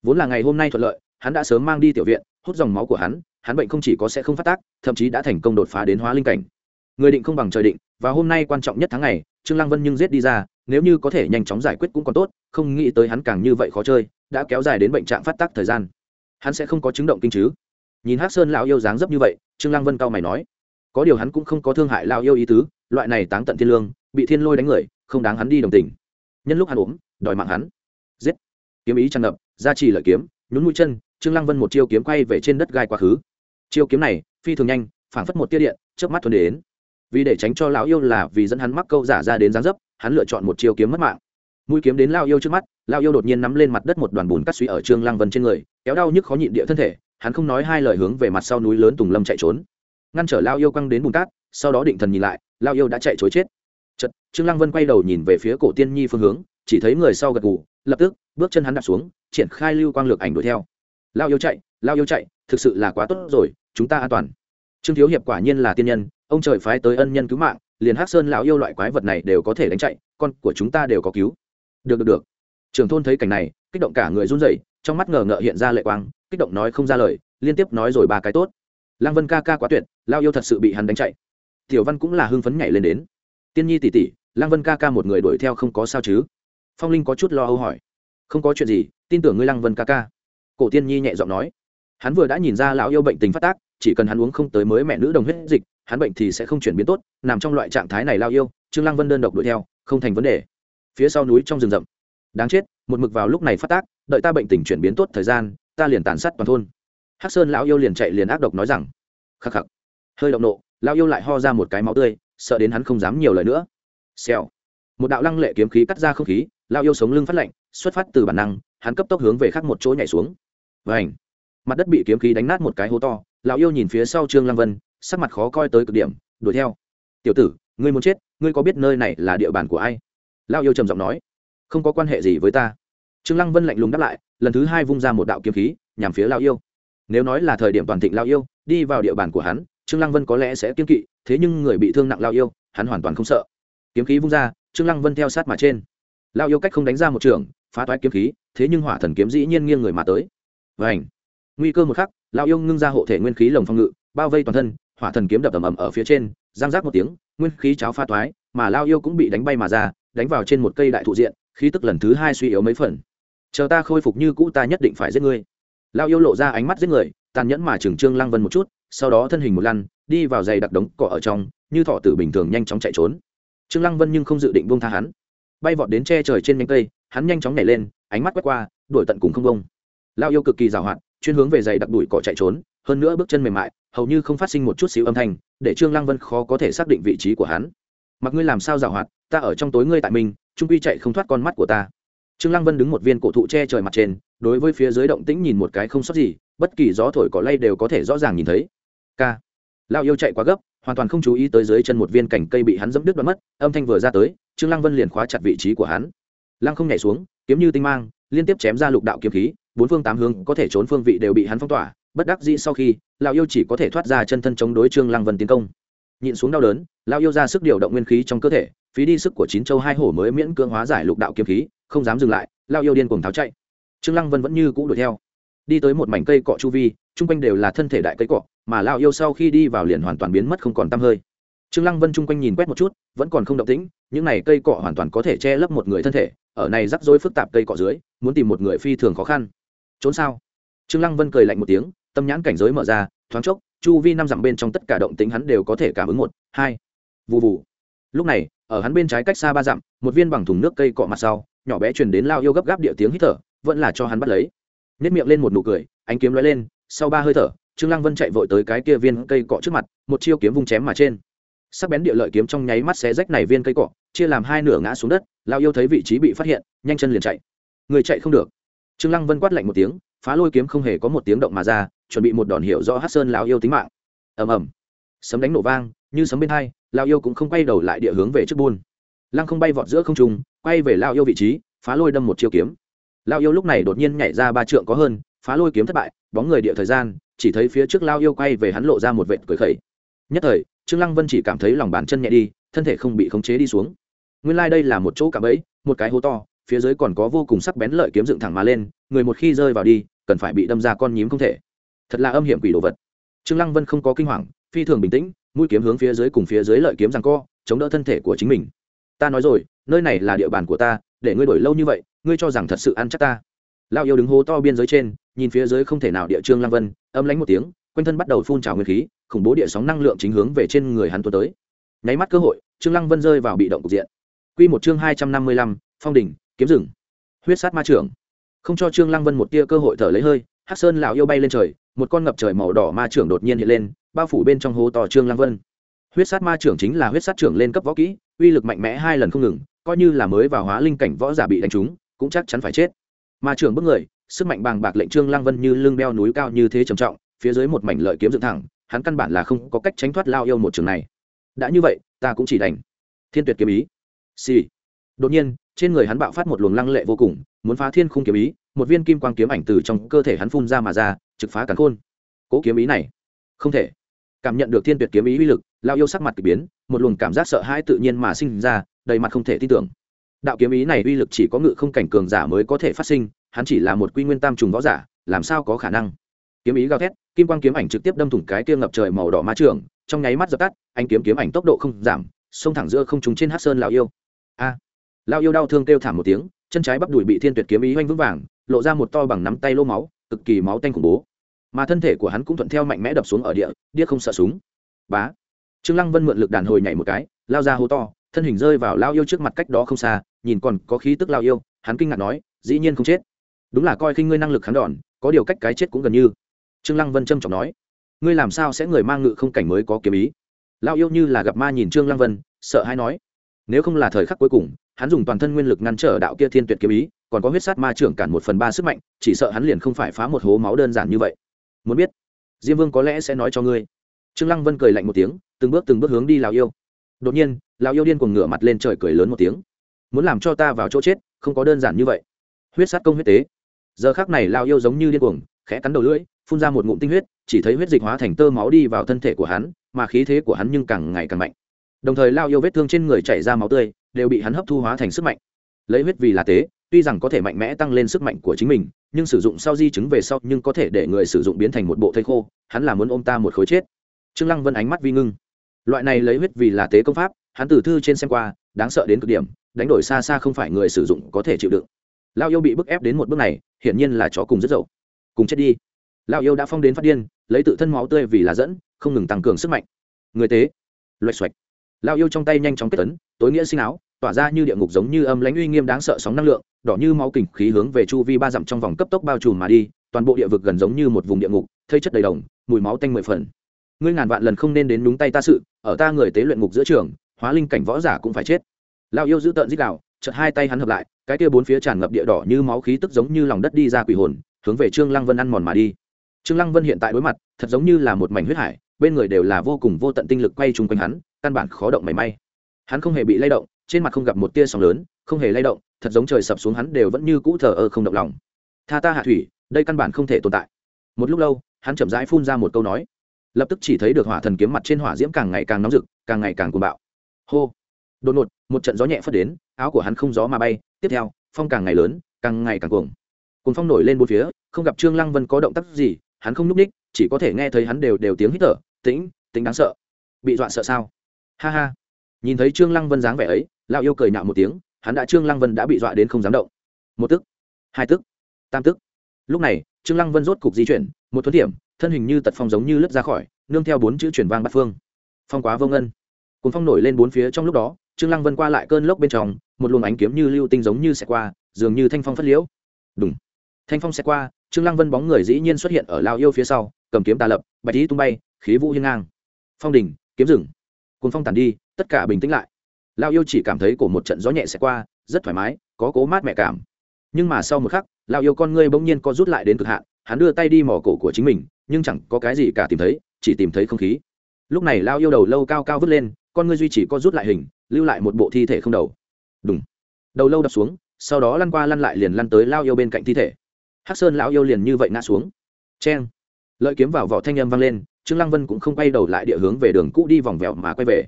Vốn là ngày hôm nay thuận lợi, hắn đã sớm mang đi tiểu viện, hút dòng máu của hắn hắn bệnh không chỉ có sẽ không phát tác, thậm chí đã thành công đột phá đến hóa linh cảnh người định không bằng trời định, và hôm nay quan trọng nhất tháng ngày, trương lăng vân nhưng giết đi ra, nếu như có thể nhanh chóng giải quyết cũng còn tốt, không nghĩ tới hắn càng như vậy khó chơi, đã kéo dài đến bệnh trạng phát tác thời gian. Hắn sẽ không có chứng động kinh chứ? Nhìn hắc sơn lão yêu dáng dấp như vậy, trương lăng vân cao mày nói. Có điều hắn cũng không có thương hại lão yêu ý tứ, loại này táng tận thiên lương, bị thiên lôi đánh người, không đáng hắn đi đồng tình. Nhân lúc hắn ốm, đòi mạng hắn. Giết. Kiếm ý tràn ngập ra trì lợi kiếm, nhún mũi chân, trương lăng vân một chiêu kiếm quay về trên đất gai quá khứ. Chiêu kiếm này, phi thường nhanh, phảng phất một tia điện trước mắt thuần đến vì để tránh cho lão yêu là vì dẫn hắn mắc câu giả ra đến dáng dấp, hắn lựa chọn một chiêu kiếm mất mạng. Mũi kiếm đến lao yêu trước mắt lao yêu đột nhiên nắm lên mặt đất một đoàn bùn cắt suy ở trương lăng vân trên người, kéo đau nhức khó nhịn địa thân thể, hắn không nói hai lời hướng về mặt sau núi lớn tùng lâm chạy trốn. Ngăn trở lao yêu quăng đến bùn cát, sau đó định thần nhìn lại lao yêu đã chạy chối chết. Chật trương lăng vân quay đầu nhìn về phía cổ tiên nhi phương hướng, chỉ thấy người sau gật gù, lập tức, bước chân hắn đặt xuống, triển khai lưu quang lược ảnh đuổi theo. Lao yêu chạy lao yêu chạy, thực sự là quá tốt rồi, chúng ta an toàn. Trương thiếu hiệp quả nhiên là tiên nhân ông trời phái tới ân nhân cứu mạng, liền hắc sơn lão yêu loại quái vật này đều có thể đánh chạy, con của chúng ta đều có cứu. Được được được. Trưởng thôn thấy cảnh này, kích động cả người run rẩy, trong mắt ngờ ngợ hiện ra lệ quang, kích động nói không ra lời, liên tiếp nói rồi ba cái tốt. Lăng vân ca ca quá tuyệt lao yêu thật sự bị hắn đánh chạy. Tiểu văn cũng là hưng phấn nhảy lên đến. Tiên nhi tỉ tỉ lăng vân ca ca một người đuổi theo không có sao chứ? Phong linh có chút lo âu hỏi. Không có chuyện gì, tin tưởng ngươi lăng vân ca ca. Cổ tiên nhi nhẹ giọng nói. Hắn vừa đã nhìn ra lão yêu bệnh tình phát tác, chỉ cần hắn uống không tới mới mẹ nữ đồng huyết dịch hắn bệnh thì sẽ không chuyển biến tốt, nằm trong loại trạng thái này lao yêu, trương lăng vân đơn độc đuổi theo, không thành vấn đề. Phía sau núi trong rừng rậm. Đáng chết, một mực vào lúc này phát tác, đợi ta bệnh tình chuyển biến tốt thời gian, ta liền tàn sát toàn thôn. Hắc sơn lão yêu liền chạy liền ác độc nói rằng, khắc khắc. Hơi động nộ, lão yêu lại ho ra một cái máu tươi, sợ đến hắn không dám nhiều lời nữa. Xèo. Một đạo lăng lệ kiếm khí cắt ra không khí, lão yêu sống lưng phát lạnh, xuất phát từ bản năng, hắn cấp tốc hướng về khác một chỗ nhảy xuống. Vảnh mặt đất bị kiếm khí đánh nát một cái hố to, lão yêu nhìn phía sau trương lăng vân sắc mặt khó coi tới cực điểm, đuổi theo. Tiểu tử, ngươi muốn chết, ngươi có biết nơi này là địa bàn của ai? Lao yêu trầm giọng nói. Không có quan hệ gì với ta. Trương lăng vân lạnh lùng đáp lại, lần thứ hai vung ra một đạo kiếm khí, nhằm phía lao yêu. Nếu nói là thời điểm toàn thịnh lao yêu, đi vào địa bàn của hắn, trương lăng vân có lẽ sẽ kiên kỵ, thế nhưng người bị thương nặng lao yêu, hắn hoàn toàn không sợ. Kiếm khí vung ra, trương lăng vân theo sát mà trên. Lao yêu cách không đánh ra một trường, phá toái kiếm khí, thế nhưng hỏa thần kiếm dĩ nhiên nghiêng người mà tới. Vảnh nguy cơ một khắc lao yêu ngưng ra hộ thể nguyên khí lồng phong ngự, bao vây toàn thân hỏa thần kiếm đập ầm ầm ở phía trên giang giác một tiếng, nguyên khí cháo pha toái, mà lao yêu cũng bị đánh bay mà ra, đánh vào trên một cây đại thụ diện, khí tức lần thứ hai suy yếu mấy phần. Chờ ta khôi phục như cũ ta nhất định phải giết ngươi. Lao yêu lộ ra ánh mắt giết người, tàn nhẫn mà trừng trương lăng vân một chút, sau đó thân hình một lăn, đi vào giày đặc đống cỏ ở trong, như thọ tử bình thường nhanh chóng chạy trốn. Trương lăng vân nhưng không dự định buông tha hắn. Bay vọt đến che trời trên nhánh cây, hắn nhanh chóng nhảy lên, ánh mắt quét qua, đuổi tận cùng không bông lao yêu cực kỳ giàu hoạt chuyên hướng về giày đặc đuổi cỏ chạy trốn, hơn nữa bước chân mềm mại hầu như không phát sinh một chút xíu âm thanh, để trương lăng vân khó có thể xác định vị trí của hắn. Mặc ngươi làm sao giảo hoạt, ta ở trong tối ngươi tại mình, trung quy chạy không thoát con mắt của ta. Trương lăng vân đứng một viên cổ thụ che trời mặt trên, đối với phía dưới động tĩnh nhìn một cái không sót gì, bất kỳ gió thổi cỏ lay đều có thể rõ ràng nhìn thấy. K. Lao yêu chạy quá gấp, hoàn toàn không chú ý tới dưới chân một viên cành cây bị hắn dẫm đứt đoạn mất, âm thanh vừa ra tới, trương lăng vân liền khóa chặt vị trí của hắn. Lăng không nhảy xuống, kiếm như tinh mang, liên tiếp chém ra lục đạo kiếm khí, bốn phương tám hướng có thể trốn phương vị đều bị hắn phong tỏa bất đắc dĩ sau khi, lão yêu chỉ có thể thoát ra chân thân chống đối trương lăng vân tiến công. Nhịn xuống đau đớn, lão yêu ra sức điều động nguyên khí trong cơ thể, phí đi sức của chín châu hai hổ mới miễn cưỡng hóa giải lục đạo kiếm khí, không dám dừng lại, lão yêu điên cuồng tháo chạy. Trương lăng vân vẫn như cũ đuổi theo. Đi tới một mảnh cây cọ chu vi, chung quanh đều là thân thể đại cây cọ, mà lão yêu sau khi đi vào liền hoàn toàn biến mất không còn tăm hơi. Trương lăng vân chung quanh nhìn quét một chút, vẫn còn không động tĩnh, những này cây cọ hoàn toàn có thể che lấp một người thân thể, ở này rắc rối phức tạp cây cọ dưới, muốn tìm một người phi thường khó khăn. Trốn sao? Trương lăng vân cười lạnh một tiếng tâm nhãn cảnh giới mở ra, thoáng chốc, chu vi năm dặm bên trong tất cả động tính hắn đều có thể cảm ứng một, hai. Vụ vụ lúc này, ở hắn bên trái cách xa ba dặm, một viên bằng thùng nước cây cọ mặt sau, nhỏ bé truyền đến lao yêu gấp gáp địa tiếng hít thở, vẫn là cho hắn bắt lấy. Nếp miệng lên một nụ cười, ánh kiếm lóe lên, sau ba hơi thở, trương lăng vân chạy vội tới cái kia viên cây cọ trước mặt, một chiêu kiếm vung chém mà trên. Sắc bén địa lợi kiếm trong nháy mắt xé rách này viên cây cọ, chia làm hai nửa ngã xuống đất, lao yêu thấy vị trí bị phát hiện, nhanh chân liền chạy. Người chạy không được. Trương lăng vân quát lạnh một tiếng, phá lôi kiếm không hề có một tiếng động mà ra chuẩn bị một đòn hiệu do hát sơn lao yêu tính mạng. Ầm ầm. Sấm đánh nổ vang, như sấm bên hai lao yêu cũng không quay đầu lại địa hướng về trước buôn. Lăng không bay vọt giữa không trung, quay về lao yêu vị trí, phá lôi đâm một chiêu kiếm. Lao yêu lúc này đột nhiên nhảy ra ba trượng có hơn, phá lôi kiếm thất bại, bóng người địa thời gian, chỉ thấy phía trước lao yêu quay về hắn lộ ra một vệt cười khẩy. Nhất thời, trương lăng vân chỉ cảm thấy lòng bàn chân nhẹ đi, thân thể không bị khống chế đi xuống. Nguyên lai đây là một chỗ cạm ấy một cái hố to, phía dưới còn có vô cùng sắc bén lợi kiếm dựng thẳng mà lên, người một khi rơi vào đi, cần phải bị đâm ra con nhím không thể thật là âm hiểm quỷ đồ vật. Trương lăng vân không có kinh hoàng, phi thường bình tĩnh, mũi kiếm hướng phía dưới cùng phía dưới lợi kiếm rằng co, chống đỡ thân thể của chính mình. Ta nói rồi, nơi này là địa bàn của ta, để ngươi đổi lâu như vậy, ngươi cho rằng thật sự ăn chắc ta. Lao yêu đứng hố to biên giới trên, nhìn phía dưới không thể nào địa trương lăng vân, âm lánh một tiếng, quanh thân bắt đầu phun trào nguyên khí, khủng bố địa sóng năng lượng chính hướng về trên người hắn tuôn tới. Nháy mắt cơ hội, trương lăng vân rơi vào bị động cục diện. Quy một chương hai trăm năm mươi lăm, phong đỉnh kiếm rừng. Huyết sát ma trưởng. Không cho trương lăng vân một tia cơ hội thở lấy hơi, hắc sơn lão yêu bay lên trời một con ngập trời màu đỏ ma trưởng đột nhiên hiện lên, bao phủ bên trong hố to trương lăng vân. Huyết sát ma trưởng chính là huyết sát trưởng lên cấp võ kỹ, uy lực mạnh mẽ hai lần không ngừng, coi như là mới vào hóa linh cảnh võ giả bị đánh trúng, cũng chắc chắn phải chết. Ma trưởng bước người, sức mạnh bàng bạc lệnh trương lăng vân như lưng beo núi cao như thế trầm trọng, phía dưới một mảnh lợi kiếm dựng thẳng, hắn căn bản là không có cách tránh thoát lao yêu một trường này. Đã như vậy, ta cũng chỉ đành thiên tuyệt kiếm ý. Xì、sì. đột nhiên, trên người hắn bạo phát một luồng lăng lệ vô cùng, muốn phá thiên khung kiếm ý một viên kim quang kiếm ảnh từ trong cơ thể hắn phun ra mà ra trực phá cắn khôn. Cố kiếm ý này không thể cảm nhận được thiên tuyệt kiếm ý uy lực lao yêu sắc mặt k ỳ biến một luồng cảm giác sợ hãi tự nhiên mà sinh ra đầy mặt không thể tin tưởng. Đạo kiếm ý này uy lực chỉ có ngự không cảnh cường giả mới có thể phát sinh hắn chỉ là một quy nguyên tam trùng võ giả làm sao có khả năng? Kiếm ý gào thét kim quang kiếm ảnh trực tiếp đâm thủng cái kia ngập trời màu đỏ ma trường trong nháy mắt dập tắt anh kiếm kiếm ảnh tốc độ không giảm xông thẳng giữa không trúng trên hát sơn lào yêu. A. À, lao yêu đau thương kêu thảm một tiếng chân trái bắp đùi bị thiên tuyệt kiếm ý oanh vững vàng lộ ra một to bằng nắm tay lô máu, cực kỳ máu tanh khủng bố. Mà thân thể của hắn cũng thuận theo mạnh mẽ đập xuống ở địa, điếc không sợ súng. Bá. Trương lăng vân mượn lực đàn hồi nhảy một cái, lao ra hố to, thân hình rơi vào lao yêu trước mặt cách đó không xa, nhìn còn có khí tức lao yêu, hắn kinh ngạc nói, dĩ nhiên không chết. Đúng là coi khinh ngươi năng lực kháng đòn, có điều cách cái chết cũng gần như. Trương lăng vân trâm trọng nói, ngươi làm sao sẽ người mang ngự không cảnh mới có kiếm ý? Lao yêu như là gặp ma nhìn trương lăng vân, sợ hãi nói, nếu không là thời khắc cuối cùng, hắn dùng toàn thân nguyên lực ngăn trở đạo kia thiên tuyệt kiếm ý còn có huyết sát ma trưởng cản một phần ba sức mạnh, chỉ sợ hắn liền không phải phá một hố máu đơn giản như vậy. Muốn biết, diêm vương có lẽ sẽ nói cho ngươi. Trương lăng vân cười lạnh một tiếng, từng bước từng bước hướng đi lào yêu. Đột nhiên lào yêu điên cuồng ngửa mặt lên trời cười lớn một tiếng. Muốn làm cho ta vào chỗ chết, không có đơn giản như vậy. Huyết sát công huyết tế. Giờ khác này lao yêu giống như điên cuồng, khẽ cắn đầu lưỡi, phun ra một ngụm tinh huyết, chỉ thấy huyết dịch hóa thành tơ máu đi vào thân thể của hắn, mà khí thế của hắn nhưng càng ngày càng mạnh. Đồng thời lao yêu vết thương trên người chảy ra máu tươi, đều bị hắn hấp thu hóa thành sức mạnh. Lấy huyết vì là tế tuy rằng có thể mạnh mẽ tăng lên sức mạnh của chính mình, nhưng sử dụng sau di chứng về sau nhưng có thể để người sử dụng biến thành một bộ thây khô, hắn là muốn ôm ta một khối chết. Trương lăng vân ánh mắt vi ngưng. Loại này lấy huyết vì là tế công pháp, hắn từ thư trên xem qua, đáng sợ đến cực điểm, đánh đổi xa xa không phải người sử dụng có thể chịu đựng. Lao yêu bị bức ép đến một bước này, hiển nhiên là chó cùng rất dậu. Cùng chết đi. Lao yêu đã phong đến phát điên, lấy tự thân máu tươi vì là dẫn, không ngừng tăng cường sức mạnh. Người tế. Loạch xoạch. Lao yêu trong tay nhanh chóng kết tấn, tối nghĩa sinh áo tỏa ra như địa ngục giống như âm lãnh uy nghiêm đáng sợ sóng năng lượng, đỏ như máu kình khí hướng về chu vi ba dặm trong vòng cấp tốc bao trùm mà đi, toàn bộ địa vực gần giống như một vùng địa ngục, thây chất đầy đồng, mùi máu tanh mười phần. Ngươi ngàn vạn lần không nên đến đúng tay ta sự, ở ta người tế luyện ngục giữa trường, hóa linh cảnh võ giả cũng phải chết. Lao yêu giữ tợn dích đạo chợt hai tay hắn hợp lại, cái kia bốn phía tràn ngập địa đỏ như máu khí tức giống như lòng đất đi ra quỷ hồn, hướng về trương lăng vân ăn mòn mà đi. Trương lăng vân hiện tại đối mặt, thật giống như là một mảnh huyết hải, bên người đều là vô cùng vô tận tinh lực quay chung quanh hắn, căn bản khó động mảy may. Hắn không hề bị lay động trên mặt không gặp một tia sóng lớn, không hề lay động, thật giống trời sập xuống hắn đều vẫn như cũ thờ ơ không động lòng. Tha ta hạ thủy, đây căn bản không thể tồn tại. Một lúc lâu, hắn chậm rãi phun ra một câu nói. Lập tức chỉ thấy được hỏa thần kiếm mặt trên hỏa diễm càng ngày càng nóng rực, càng ngày càng cuồng bạo. Hô! Đột ngột, một trận gió nhẹ phất đến, áo của hắn không gió mà bay. Tiếp theo, phong càng ngày lớn, càng ngày càng cuồng. Cuồng phong nổi lên bốn phía, không gặp trương lăng vân có động tác gì, hắn không núp ních, chỉ có thể nghe thấy hắn đều đều tiếng hít thở. Tĩnh tính đáng sợ. Bị dọa sợ sao? Ha ha. Nhìn thấy trương lăng vân dáng vẻ ấy lão yêu cười nhạo một tiếng, hắn đã trương lăng vân đã bị dọa đến không dám động. Một tức, hai tức, tam tức. Lúc này, trương lăng vân rốt cục di chuyển, một thuấn điểm, thân hình như tật phong giống như lướt ra khỏi, nương theo bốn chữ chuyển vang bát phương. Phong quá vô ngân. Cuốn phong nổi lên bốn phía trong lúc đó, trương lăng vân qua lại cơn lốc bên trong, một luồng ánh kiếm như lưu tinh giống như sẽ qua, dường như thanh phong phất liễu. Đúng thanh phong sẽ qua, trương lăng vân bóng người dĩ nhiên xuất hiện ở lao yêu phía sau, cầm kiếm tà lập, bạch ý tung bay, khí vũ hiên ngang. Phong đỉnh, kiếm rừng. Cuốn phong tàn đi, tất cả bình tĩnh lại lao yêu chỉ cảm thấy cổ một trận gió nhẹ sẽ qua, rất thoải mái, có cố mát mẹ cảm. Nhưng mà sau một khắc, lao yêu con ngươi bỗng nhiên co rút lại đến cực hạn, hắn đưa tay đi mỏ cổ của chính mình, nhưng chẳng có cái gì cả tìm thấy, chỉ tìm thấy không khí. Lúc này lao yêu đầu lâu cao cao vứt lên, con ngươi duy chỉ có rút lại hình, lưu lại một bộ thi thể không đầu. Đúng đầu lâu đập xuống, sau đó lăn qua lăn lại liền lăn tới lao yêu bên cạnh thi thể. Hắc sơn lão yêu liền như vậy ngã xuống. C h e n lợi kiếm vào vỏ thanh âm vang lên, trương lăng vân cũng không quay đầu lại địa hướng về đường cũ đi vòng vèo mà quay về.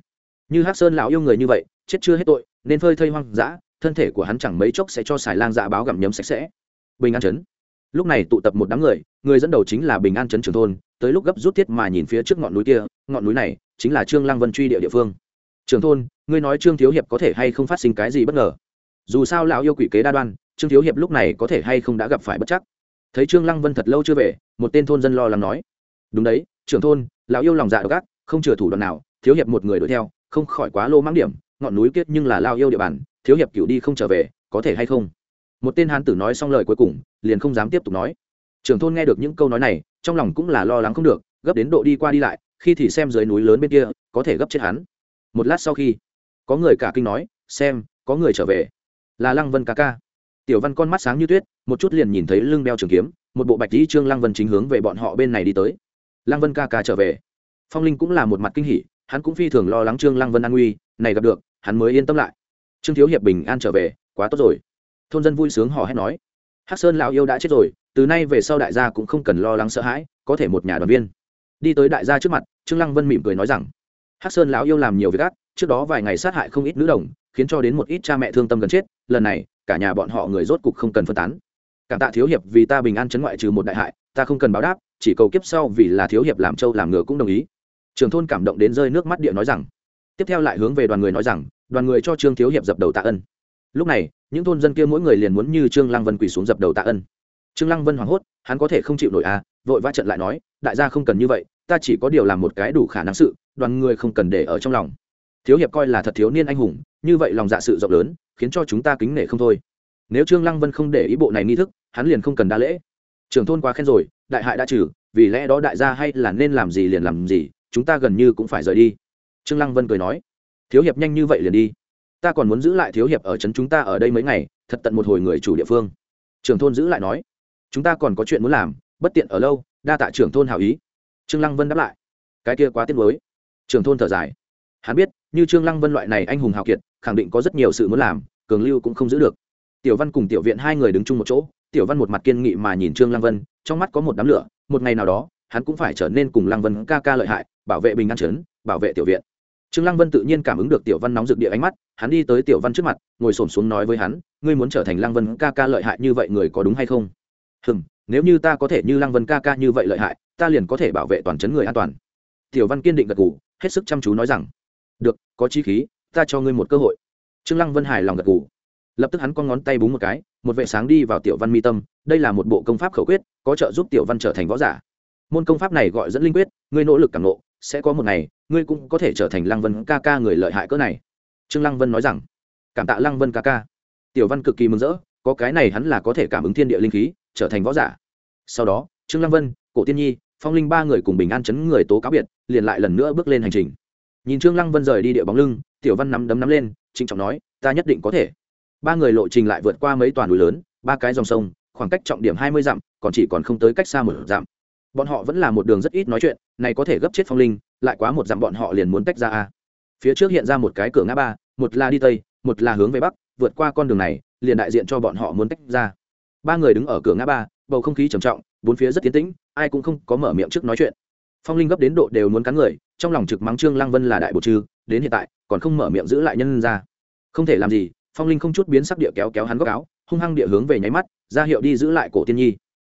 Như hắc sơn lão yêu người như vậy chết chưa hết tội, nên phơi thây hoang dã, thân thể của hắn chẳng mấy chốc sẽ cho xài lang dạ báo gặm nhấm sạch sẽ. Bình an chấn lúc này tụ tập một đám người người dẫn đầu chính là bình an chấn trường thôn, tới lúc gấp rút tiết mà nhìn phía trước ngọn núi kia, ngọn núi này chính là trương lăng vân truy địa địa phương. Trường thôn, ngươi nói trương thiếu hiệp có thể hay không phát sinh cái gì bất ngờ? Dù sao lão yêu quỷ kế đa đoan, trương thiếu hiệp lúc này có thể hay không đã gặp phải bất chắc? Thấy trương lăng vân thật lâu chưa về, một tên thôn dân lo lắng nói. Đúng đấy, trưởng thôn, lão yêu lòng dạ độc ác, không chừa thủ đoạn nào, thiếu hiệp một người đuổi theo, không khỏi quá lô mãng điểm ngọn núi kết nhưng là lao yêu địa bàn, thiếu hiệp cựu đi không trở về, có thể hay không? Một tên hán tử nói xong lời cuối cùng, liền không dám tiếp tục nói. Trưởng thôn nghe được những câu nói này, trong lòng cũng là lo lắng không được, gấp đến độ đi qua đi lại, khi thì xem dưới núi lớn bên kia, có thể gấp chết hắn. Một lát sau khi, có người cả kinh nói, xem, có người trở về. Là lăng vân ca ca. Tiểu văn con mắt sáng như tuyết, một chút liền nhìn thấy lưng đeo trường kiếm, một bộ bạch dĩ trương lăng vân chính hướng về bọn họ bên này đi tới. Lăng vân ca ca trở về. Phong linh cũng là một mặt kinh hỉ, hắn cũng phi thường lo lắng trương lăng vân an nguy, này gặp được hắn mới yên tâm lại. Trương thiếu hiệp bình an trở về, quá tốt rồi. Thôn dân vui sướng hò hét nói. Hắc sơn lão yêu đã chết rồi, từ nay về sau đại gia cũng không cần lo lắng sợ hãi, có thể một nhà đoàn viên. Đi tới đại gia trước mặt, trương lăng vân mỉm cười nói rằng, hắc sơn lão yêu làm nhiều việc ác, trước đó vài ngày sát hại không ít nữ đồng, khiến cho đến một ít cha mẹ thương tâm gần chết, lần này, cả nhà bọn họ người rốt cục không cần phân tán. Cảm tạ thiếu hiệp vì ta bình an chấn ngoại trừ một đại hại, ta không cần báo đáp, chỉ cầu kiếp sau vì là thiếu hiệp làm châu làm ngựa cũng đồng ý. Trường thôn cảm động đến rơi nước mắt địa nói rằng, tiếp theo lại hướng về đoàn người nói rằng đoàn người cho trương thiếu hiệp dập đầu tạ ân lúc này những thôn dân kia mỗi người liền muốn như trương lăng vân quỳ xuống dập đầu tạ ân trương lăng vân hoảng hốt hắn có thể không chịu nổi à vội vã trận lại nói, đại gia không cần như vậy, ta chỉ có điều làm một cái đủ khả năng sự, đoàn người không cần để ở trong lòng. Thiếu hiệp coi là thật thiếu niên anh hùng, như vậy lòng dạ sự rộng lớn, khiến cho chúng ta kính nể không thôi. Nếu trương lăng vân không để ý bộ này nghi thức, hắn liền không cần đa lễ. Trưởng thôn quá khen rồi, đại hại đã trừ, vì lẽ đó đại gia hay là nên làm gì liền làm gì, chúng ta gần như cũng phải rời đi. Trương lăng vân cười nói thiếu hiệp nhanh như vậy liền đi. Ta còn muốn giữ lại thiếu hiệp ở trấn chúng ta ở đây mấy ngày, thật tận một hồi người chủ địa phương. Trưởng thôn giữ lại nói. Chúng ta còn có chuyện muốn làm, bất tiện ở lâu, đa tạ trưởng thôn hảo ý. Trương lăng vân đáp lại. Cái kia quá tiếc mới trưởng thôn thở dài. Hắn biết, như trương lăng vân loại này anh hùng hào kiệt, khẳng định có rất nhiều sự muốn làm, cường lưu cũng không giữ được. Tiểu văn cùng tiểu viện hai người đứng chung một chỗ, tiểu văn một mặt kiên nghị mà nhìn trương lăng vân, trong mắt có một đám lửa, một ngày nào đó, hắn cũng phải trở nên cùng lăng vân ca ca lợi hại, bảo vệ bình an trấn, bảo vệ tiểu viện trương lăng vân tự nhiên cảm ứng được tiểu văn nóng rực địa ánh mắt, hắn đi tới tiểu văn trước mặt, ngồi xổm xuống nói với hắn, ngươi muốn trở thành lăng vân ca ca lợi hại như vậy người có đúng hay không? Hừm, nếu như ta có thể như lăng vân ca ca như vậy lợi hại, ta liền có thể bảo vệ toàn trấn người an toàn. Tiểu văn kiên định gật gù, hết sức chăm chú nói rằng, được, có chi khí, ta cho ngươi một cơ hội. Trương lăng vân hài lòng gật gù. Lập tức hắn con ngón tay búng một cái, một vệ sáng đi vào tiểu văn mi tâm, đây là một bộ công pháp khẩu quyết, có trợ giúp tiểu văn trở thành võ giả. Môn công pháp này gọi dẫn linh quyết, ngươi nỗ lực cảm nộ sẽ có một ngày, ngươi cũng có thể trở thành lăng vân ca ca người lợi hại cỡ này. Trương lăng vân nói rằng. Cảm tạ lăng vân ca ca. Tiểu văn cực kỳ mừng rỡ, có cái này hắn là có thể cảm ứng thiên địa linh khí, trở thành võ giả. Sau đó, trương lăng vân, cổ tiên nhi, phong linh ba người cùng bình an chấn người tố cáo biệt, liền lại lần nữa bước lên hành trình. Nhìn trương lăng vân rời đi địa bóng lưng, tiểu văn nắm đấm nắm lên, trịnh trọng nói, ta nhất định có thể. Ba người lộ trình lại vượt qua mấy toàn núi lớn, ba cái dòng sông, khoảng cách trọng điểm hai mươi dặm, còn chỉ còn không tới cách xa một dặm bọn họ vẫn là một đường rất ít nói chuyện, này có thể gấp chết phong linh, lại quá một dặm bọn họ liền muốn tách ra a. Phía trước hiện ra một cái cửa ngã ba, một là đi tây, một là hướng về bắc, vượt qua con đường này, liền đại diện cho bọn họ muốn tách ra. Ba người đứng ở cửa ngã ba, bầu không khí trầm trọng, bốn phía rất tiến tĩnh, ai cũng không có mở miệng trước nói chuyện. Phong linh gấp đến độ đều muốn cắn người, trong lòng trực mắng trương lăng vân là đại bộ trư đến hiện tại, còn không mở miệng giữ lại nhân ra. Không thể làm gì, phong linh không chút biến sắc địa kéo kéo hắn góc áo, hung hăng địa hướng về nháy mắt, ra hiệu đi giữ lại cổ tiên nhi.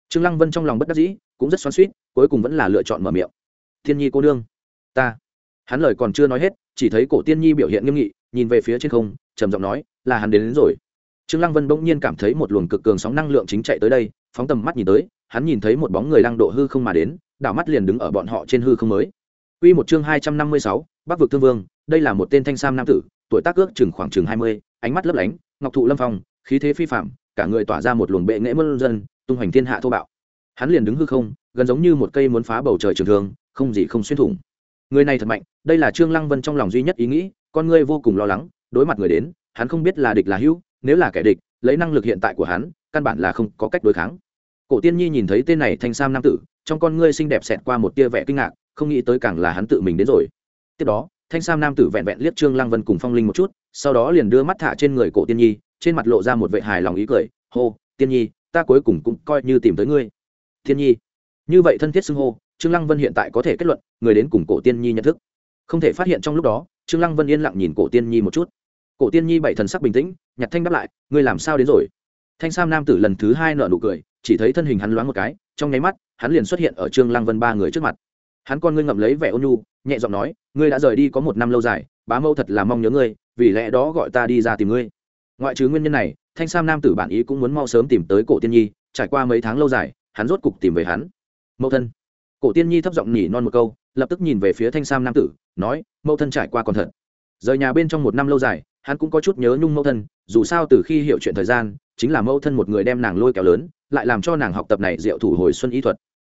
Trương lăng vân trong lòng bất đắc dĩ cũng rất xoắn suýt cuối cùng vẫn là lựa chọn mở miệng. Thiên nhi cô đương ta. Hắn lời còn chưa nói hết chỉ thấy cổ tiên nhi biểu hiện nghiêm nghị nhìn về phía trên không trầm giọng nói là hắn đến, đến rồi. Trương lăng vân bỗng nhiên cảm thấy một luồng cực cường sóng năng lượng chính chạy tới đây phóng tầm mắt nhìn tới hắn nhìn thấy một bóng người lăng độ hư không mà đến đảo mắt liền đứng ở bọn họ trên hư không mới. Quy một chương hai trăm năm mươi sáu, Bắc vực Thương Vương, đây là một tên thanh sam nam tử, tuổi tác ước chừng khoảng chừng hai mươi, ánh mắt lấp lánh, ngọc thụ lâm phong, khí thế phi phàm, cả người tỏa ra một luồng bệ nghệ môn dân, tung hoành thiên hạ thô bạo. Hắn liền đứng hư không, gần giống như một cây muốn phá bầu trời trường thường không gì không xuyên thủng. Người này thật mạnh, đây là Trương Lăng Vân trong lòng duy nhất ý nghĩ, con ngươi vô cùng lo lắng, đối mặt người đến, hắn không biết là địch là hữu, nếu là kẻ địch, lấy năng lực hiện tại của hắn, căn bản là không có cách đối kháng. cổ tiên nhi nhìn thấy tên này thanh sam nam tử trong con ngươi xinh đẹp xẹt qua một tia vẻ kinh ngạc không nghĩ tới càng là hắn tự mình đến rồi tiếp đó thanh sam nam tử vẹn vẹn liếc trương lăng vân cùng phong linh một chút sau đó liền đưa mắt thả trên người cổ tiên nhi trên mặt lộ ra một vẻ hài lòng ý cười hô tiên nhi ta cuối cùng cũng coi như tìm tới ngươi tiên nhi. Như vậy thân thiết xưng hô, trương lăng vân hiện tại có thể kết luận, người đến cùng cổ tiên nhi nhận thức. Không thể phát hiện trong lúc đó, trương lăng vân yên lặng nhìn cổ tiên nhi một chút. Cổ tiên nhi bảy thần sắc bình tĩnh, nhặt thanh đáp lại, ngươi làm sao đến rồi? Thanh sam nam tử lần thứ hai nở nụ cười, chỉ thấy thân hình hắn loáng một cái, trong nháy mắt, hắn liền xuất hiện ở trương lăng vân ba người trước mặt. Hắn con ngươi ngậm lấy vẻ ôn nhu, nhẹ giọng nói, ngươi đã rời đi có một năm lâu dài, bá mẫu thật là mong nhớ ngươi, vì lẽ đó gọi ta đi ra tìm ngươi. Ngoại trừ nguyên nhân này, thanh sam nam tử bản ý cũng muốn mau sớm tìm tới cổ tiên nhi, trải qua mấy tháng lâu dài hắn rốt cục tìm về hắn. Mẫu thân. Cổ tiên nhi thấp giọng nhỉ non một câu, lập tức nhìn về phía thanh sam nam tử, nói, mẫu thân trải qua còn thật. Rời nhà bên trong một năm lâu dài, hắn cũng có chút nhớ nhung mẫu thân, dù sao từ khi hiểu chuyện thời gian, chính là mẫu thân một người đem nàng lôi kéo lớn, lại làm cho nàng học tập này diệu thủ hồi xuân ý thuật.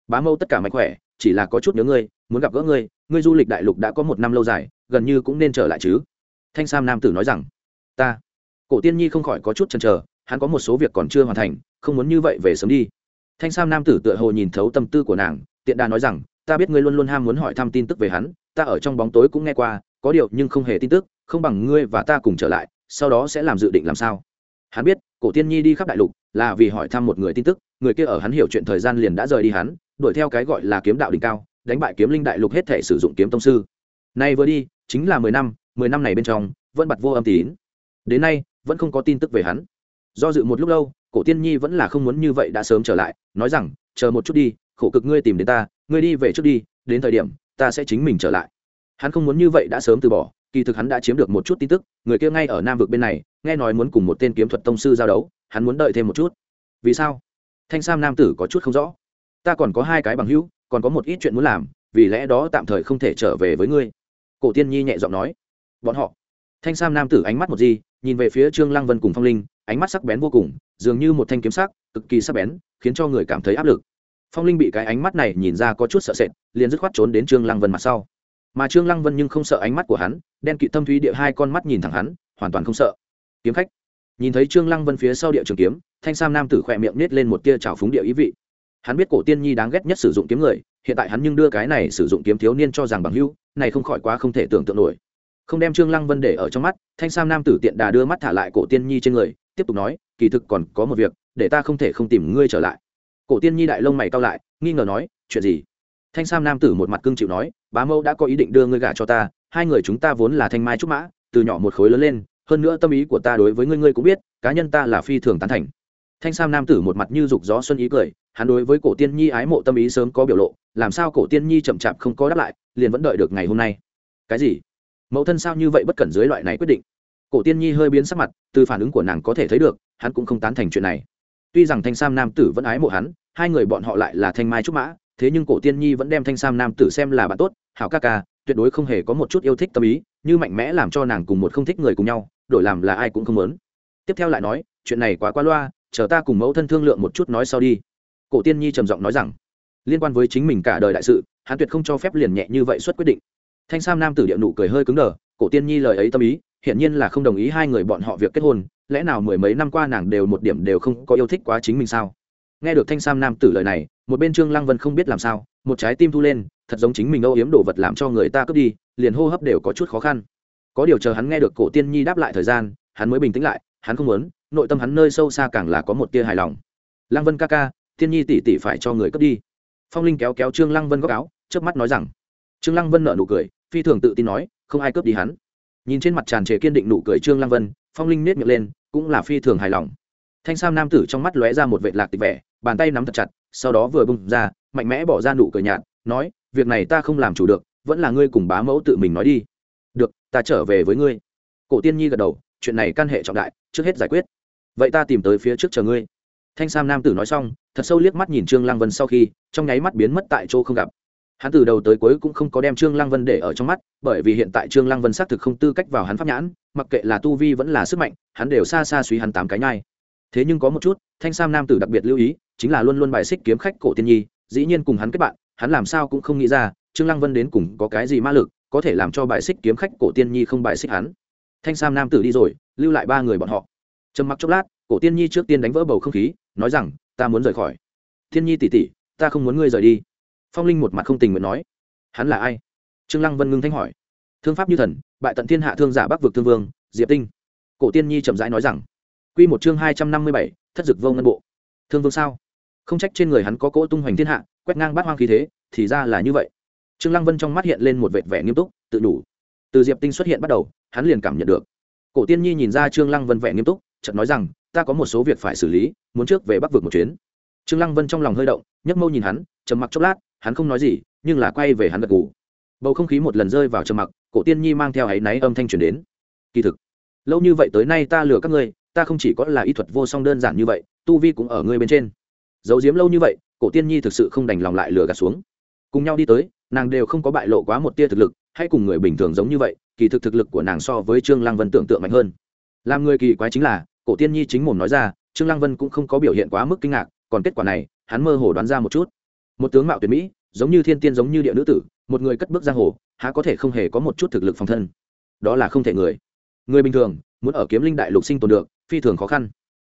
Bá mẫu tất cả mạnh khỏe, chỉ là có chút nhớ ngươi, muốn gặp gỡ ngươi ngươi du lịch đại lục đã có một năm lâu dài, gần như cũng nên trở lại chứ. Thanh sam nam tử nói rằng, ta. Cổ tiên nhi không khỏi có chút chần chờ, hắn có một số việc còn chưa hoàn thành, không muốn như vậy về sớm đi thanh sam nam tử tựa hồ nhìn thấu tâm tư của nàng, tiện đà nói rằng, ta biết ngươi luôn luôn ham muốn hỏi thăm tin tức về hắn, ta ở trong bóng tối cũng nghe qua, có điều nhưng không hề tin tức, không bằng ngươi và ta cùng trở lại, sau đó sẽ làm dự định làm sao? Hắn biết, cổ tiên nhi đi khắp đại lục là vì hỏi thăm một người tin tức, người kia ở hắn hiểu chuyện thời gian liền đã rời đi hắn, đuổi theo cái gọi là kiếm đạo đỉnh cao, đánh bại kiếm linh đại lục hết thể sử dụng kiếm tông sư. Nay vừa đi, chính là mười năm mười năm này bên trong, vẫn bật vô âm tín. Đến nay, vẫn không có tin tức về hắn. Do dự một lúc lâu cổ tiên nhi vẫn là không muốn như vậy đã sớm trở lại, nói rằng, chờ một chút đi, khổ cực ngươi tìm đến ta, ngươi đi về trước đi, đến thời điểm, ta sẽ chính mình trở lại. Hắn không muốn như vậy đã sớm từ bỏ, kỳ thực hắn đã chiếm được một chút tin tức, người kia ngay ở nam vực bên này, nghe nói muốn cùng một tên kiếm thuật tông sư giao đấu, hắn muốn đợi thêm một chút. Vì sao? Thanh sam nam tử có chút không rõ. Ta còn có hai cái bằng hữu, còn có một ít chuyện muốn làm, vì lẽ đó tạm thời không thể trở về với ngươi. Cổ tiên nhi nhẹ giọng nói. Bọn họ? Thanh sam nam tử ánh mắt một gì nhìn về phía trương lăng vân cùng phong linh, ánh mắt sắc bén vô cùng, dường như một thanh kiếm sắc, cực kỳ sắc bén, khiến cho người cảm thấy áp lực. Phong linh bị cái ánh mắt này nhìn ra có chút sợ sệt, liền dứt khoát trốn đến trương lăng vân mặt sau. Mà trương lăng vân nhưng không sợ ánh mắt của hắn, đen kỵ tâm thúy địa hai con mắt nhìn thẳng hắn, hoàn toàn không sợ. Kiếm khách. Nhìn thấy trương lăng vân phía sau địa trường kiếm, thanh sam nam tử khỏe miệng nết lên một tia trào phúng địa ý vị. Hắn biết cổ tiên nhi đáng ghét nhất sử dụng kiếm người, hiện tại hắn nhưng đưa cái này sử dụng kiếm thiếu niên cho rằng bằng hưu này không khỏi quá không thể tưởng tượng nổi không đem trương lăng vân để ở trong mắt, thanh sam nam tử tiện đà đưa mắt thả lại cổ tiên nhi trên người, tiếp tục nói, kỳ thực còn có một việc, để ta không thể không tìm ngươi trở lại. Cổ tiên nhi đại lông mày cao lại, nghi ngờ nói, chuyện gì? Thanh sam nam tử một mặt cương chịu nói, bá mẫu đã có ý định đưa ngươi gả cho ta, hai người chúng ta vốn là thanh mai trúc mã, từ nhỏ một khối lớn lên, hơn nữa tâm ý của ta đối với ngươi ngươi cũng biết, cá nhân ta là phi thường tán thành. Thanh sam nam tử một mặt như dục gió xuân ý cười, hắn đối với cổ tiên nhi ái mộ tâm ý sớm có biểu lộ, làm sao cổ tiên nhi chậm chạp không có đáp lại, liền vẫn đợi được ngày hôm nay. Cái gì? Mẫu thân sao như vậy bất cẩn dưới loại này quyết định? Cổ tiên nhi hơi biến sắc mặt, từ phản ứng của nàng có thể thấy được, hắn cũng không tán thành chuyện này. Tuy rằng thanh sam nam tử vẫn ái mộ hắn, hai người bọn họ lại là thanh mai trúc mã, thế nhưng cổ tiên nhi vẫn đem thanh sam nam tử xem là bạn tốt, hảo ca ca, tuyệt đối không hề có một chút yêu thích tâm ý, như mạnh mẽ làm cho nàng cùng một không thích người cùng nhau, đổi làm là ai cũng không muốn. Tiếp theo lại nói, chuyện này quá qua loa, chờ ta cùng mẫu thân thương lượng một chút nói sau đi. Cổ tiên nhi trầm giọng nói rằng, liên quan với chính mình cả đời đại sự, hắn tuyệt không cho phép liền nhẹ như vậy xuất quyết định thanh sam nam tử địa nụ cười hơi cứng đờ, cổ tiên nhi lời ấy tâm ý, hiển nhiên là không đồng ý hai người bọn họ việc kết hôn, lẽ nào mười mấy năm qua nàng đều một điểm đều không có yêu thích quá chính mình sao? Nghe được thanh sam nam tử lời này, một bên trương lăng vân không biết làm sao, một trái tim thu lên, thật giống chính mình âu yếm đồ vật làm cho người ta cướp đi, liền hô hấp đều có chút khó khăn. Có điều chờ hắn nghe được cổ tiên nhi đáp lại thời gian, hắn mới bình tĩnh lại, hắn không muốn, nội tâm hắn nơi sâu xa càng là có một tia hài lòng. Lăng vân ca ca, tiên nhi tỷ tỷ phải cho người cướp đi. Phong linh kéo kéo trương lăng vân góc áo trước mắt nói rằng. Trương lăng vân nở nụ cười phi thường tự tin nói, không ai cướp đi hắn. Nhìn trên mặt tràn trề kiên định nụ cười trương lăng vân, phong linh nết miệng lên, cũng là phi thường hài lòng. Thanh sam nam tử trong mắt lóe ra một vệ lạc tịch vẻ, bàn tay nắm thật chặt, sau đó vừa bung ra, mạnh mẽ bỏ ra nụ cười nhạt, nói, việc này ta không làm chủ được, vẫn là ngươi cùng bá mẫu tự mình nói đi. Được, ta trở về với ngươi. Cổ tiên nhi gật đầu, chuyện này căn hệ trọng đại, trước hết giải quyết. Vậy ta tìm tới phía trước chờ ngươi. Thanh sam nam tử nói xong, thật sâu liếc mắt nhìn trương lăng vân sau khi, trong nháy mắt biến mất tại chỗ không gặp hắn từ đầu tới cuối cũng không có đem trương lăng vân để ở trong mắt bởi vì hiện tại trương lăng vân xác thực không tư cách vào hắn pháp nhãn mặc kệ là tu vi vẫn là sức mạnh hắn đều xa xa suy hắn tám cái nhai. Thế nhưng có một chút thanh sam nam tử đặc biệt lưu ý chính là luôn luôn bài xích kiếm khách cổ tiên nhi dĩ nhiên cùng hắn kết bạn hắn làm sao cũng không nghĩ ra trương lăng vân đến cùng có cái gì ma lực có thể làm cho bài xích kiếm khách cổ tiên nhi không bài xích hắn. Thanh sam nam tử đi rồi lưu lại ba người bọn họ. Trầm mặc chốc lát cổ tiên nhi trước tiên đánh vỡ bầu không khí nói rằng ta muốn rời khỏi. Thiên nhi tỷ tỷ, ta không muốn ngươi rời đi phong linh một mặt không tình nguyện nói, hắn là ai? Trương lăng vân ngưng thanh hỏi. Thương pháp như thần, bại tận thiên hạ thương giả bắc vực thương vương, diệp tinh. Cổ tiên nhi chậm rãi nói rằng, quy một chương hai trăm năm mươi bảy, thất dực vô ngân bộ. Thương vương sao? Không trách trên người hắn có cỗ tung hoành thiên hạ, quét ngang bát hoang khí thế, thì ra là như vậy. Trương lăng vân trong mắt hiện lên một vệt vẻ nghiêm túc, tự đủ. Từ diệp tinh xuất hiện bắt đầu, hắn liền cảm nhận được. Cổ tiên nhi nhìn ra trương lăng vân vẻ nghiêm túc, chợt nói rằng, ta có một số việc phải xử lý, muốn trước về bắc vực một chuyến. Trương lăng vân trong lòng hơi động, nhấc mâu nhìn hắn, trầm mặc chốc lát hắn không nói gì, nhưng là quay về hắn gật gù. Bầu không khí một lần rơi vào trầm mặc, cổ tiên nhi mang theo áy náy âm thanh truyền đến. Kỳ thực, lâu như vậy tới nay ta lừa các ngươi, ta không chỉ có là y thuật vô song đơn giản như vậy, tu vi cũng ở ngươi bên trên. Giấu giếm lâu như vậy, cổ tiên nhi thực sự không đành lòng lại lừa gạt xuống. Cùng nhau đi tới, nàng đều không có bại lộ quá một tia thực lực, hay cùng người bình thường giống như vậy, kỳ thực thực lực của nàng so với trương lăng vân tưởng tượng mạnh hơn. Làm người kỳ quái chính là, cổ tiên nhi chính mồm nói ra, trương lăng vân cũng không có biểu hiện quá mức kinh ngạc, còn kết quả này, hắn mơ hồ đoán ra một chút một tướng mạo tuyệt mỹ, giống như thiên tiên giống như địa nữ tử, một người cất bước giang hồ, há có thể không hề có một chút thực lực phòng thân. Đó là không thể người. Người bình thường, muốn ở kiếm linh đại lục sinh tồn được, phi thường khó khăn.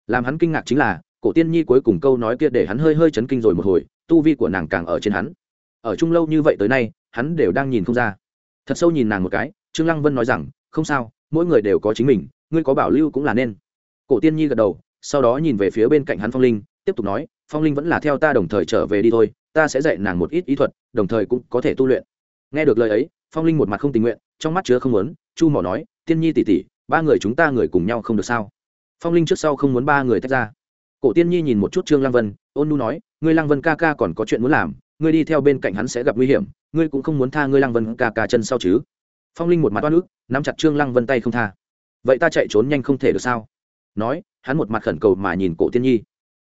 Làm hắn kinh ngạc chính là, cổ tiên nhi cuối cùng câu nói kia để hắn hơi hơi chấn kinh rồi một hồi, tu vi của nàng càng ở trên hắn. Ở chung lâu như vậy tới nay, hắn đều đang nhìn không ra. Thật sâu nhìn nàng một cái, trương lăng vân nói rằng, không sao, mỗi người đều có chính mình, ngươi có bảo lưu cũng là nên. Cổ tiên nhi gật đầu, sau đó nhìn về phía bên cạnh hắn phong linh, tiếp tục nói, phong linh vẫn là theo ta đồng thời trở về đi thôi ta sẽ dạy nàng một ít ý thuật, đồng thời cũng có thể tu luyện. Nghe được lời ấy, phong linh một mặt không tình nguyện, trong mắt chứa không muốn, chu mỏ nói, tiên nhi tỉ tỉ ba người chúng ta người cùng nhau không được sao? Phong linh trước sau không muốn ba người tách ra. Cổ tiên nhi nhìn một chút trương lăng vân, ôn nu nói, ngươi lăng vân ca ca còn có chuyện muốn làm, ngươi đi theo bên cạnh hắn sẽ gặp nguy hiểm, ngươi cũng không muốn tha ngươi lăng vân ca ca chân sau chứ. Phong linh một mặt oan ức, nắm chặt trương lăng vân tay không tha. Vậy ta chạy trốn nhanh không thể được sao? Nói, hắn một mặt khẩn cầu mà nhìn cổ tiên nhi.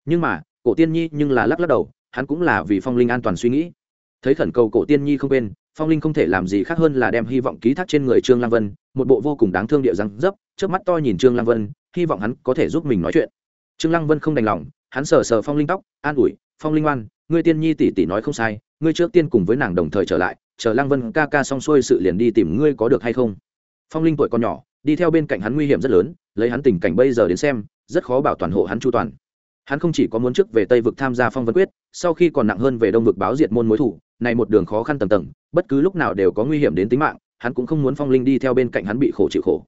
Nhưng mà, cổ tiên nhi nhưng là lắc lắc đầu hắn cũng là vì phong linh an toàn suy nghĩ. Thấy khẩn cầu cổ tiên nhi không quên, phong linh không thể làm gì khác hơn là đem hy vọng ký thác trên người trương Lang vân, một bộ vô cùng đáng thương địa răng dấp trước mắt to nhìn trương Lang vân, hy vọng hắn có thể giúp mình nói chuyện. Trương Lang vân không đành lòng, hắn sờ sờ phong linh tóc, an ủi, phong linh oan, ngươi tiên nhi tỷ tỷ nói không sai, ngươi trước tiên cùng với nàng đồng thời trở lại, chờ Lang vân ca ca xong xuôi sự liền đi tìm ngươi có được hay không. Phong linh tuổi còn nhỏ, đi theo bên cạnh hắn nguy hiểm rất lớn, lấy hắn tình cảnh bây giờ đến xem, rất khó bảo toàn hộ hắn chu toàn hắn không chỉ có muốn trước về tây vực tham gia phong vân quyết, sau khi còn nặng hơn về đông vực báo diệt môn mối thủ, này một đường khó khăn tầng tầng, bất cứ lúc nào đều có nguy hiểm đến tính mạng, hắn cũng không muốn phong linh đi theo bên cạnh hắn bị khổ chịu khổ.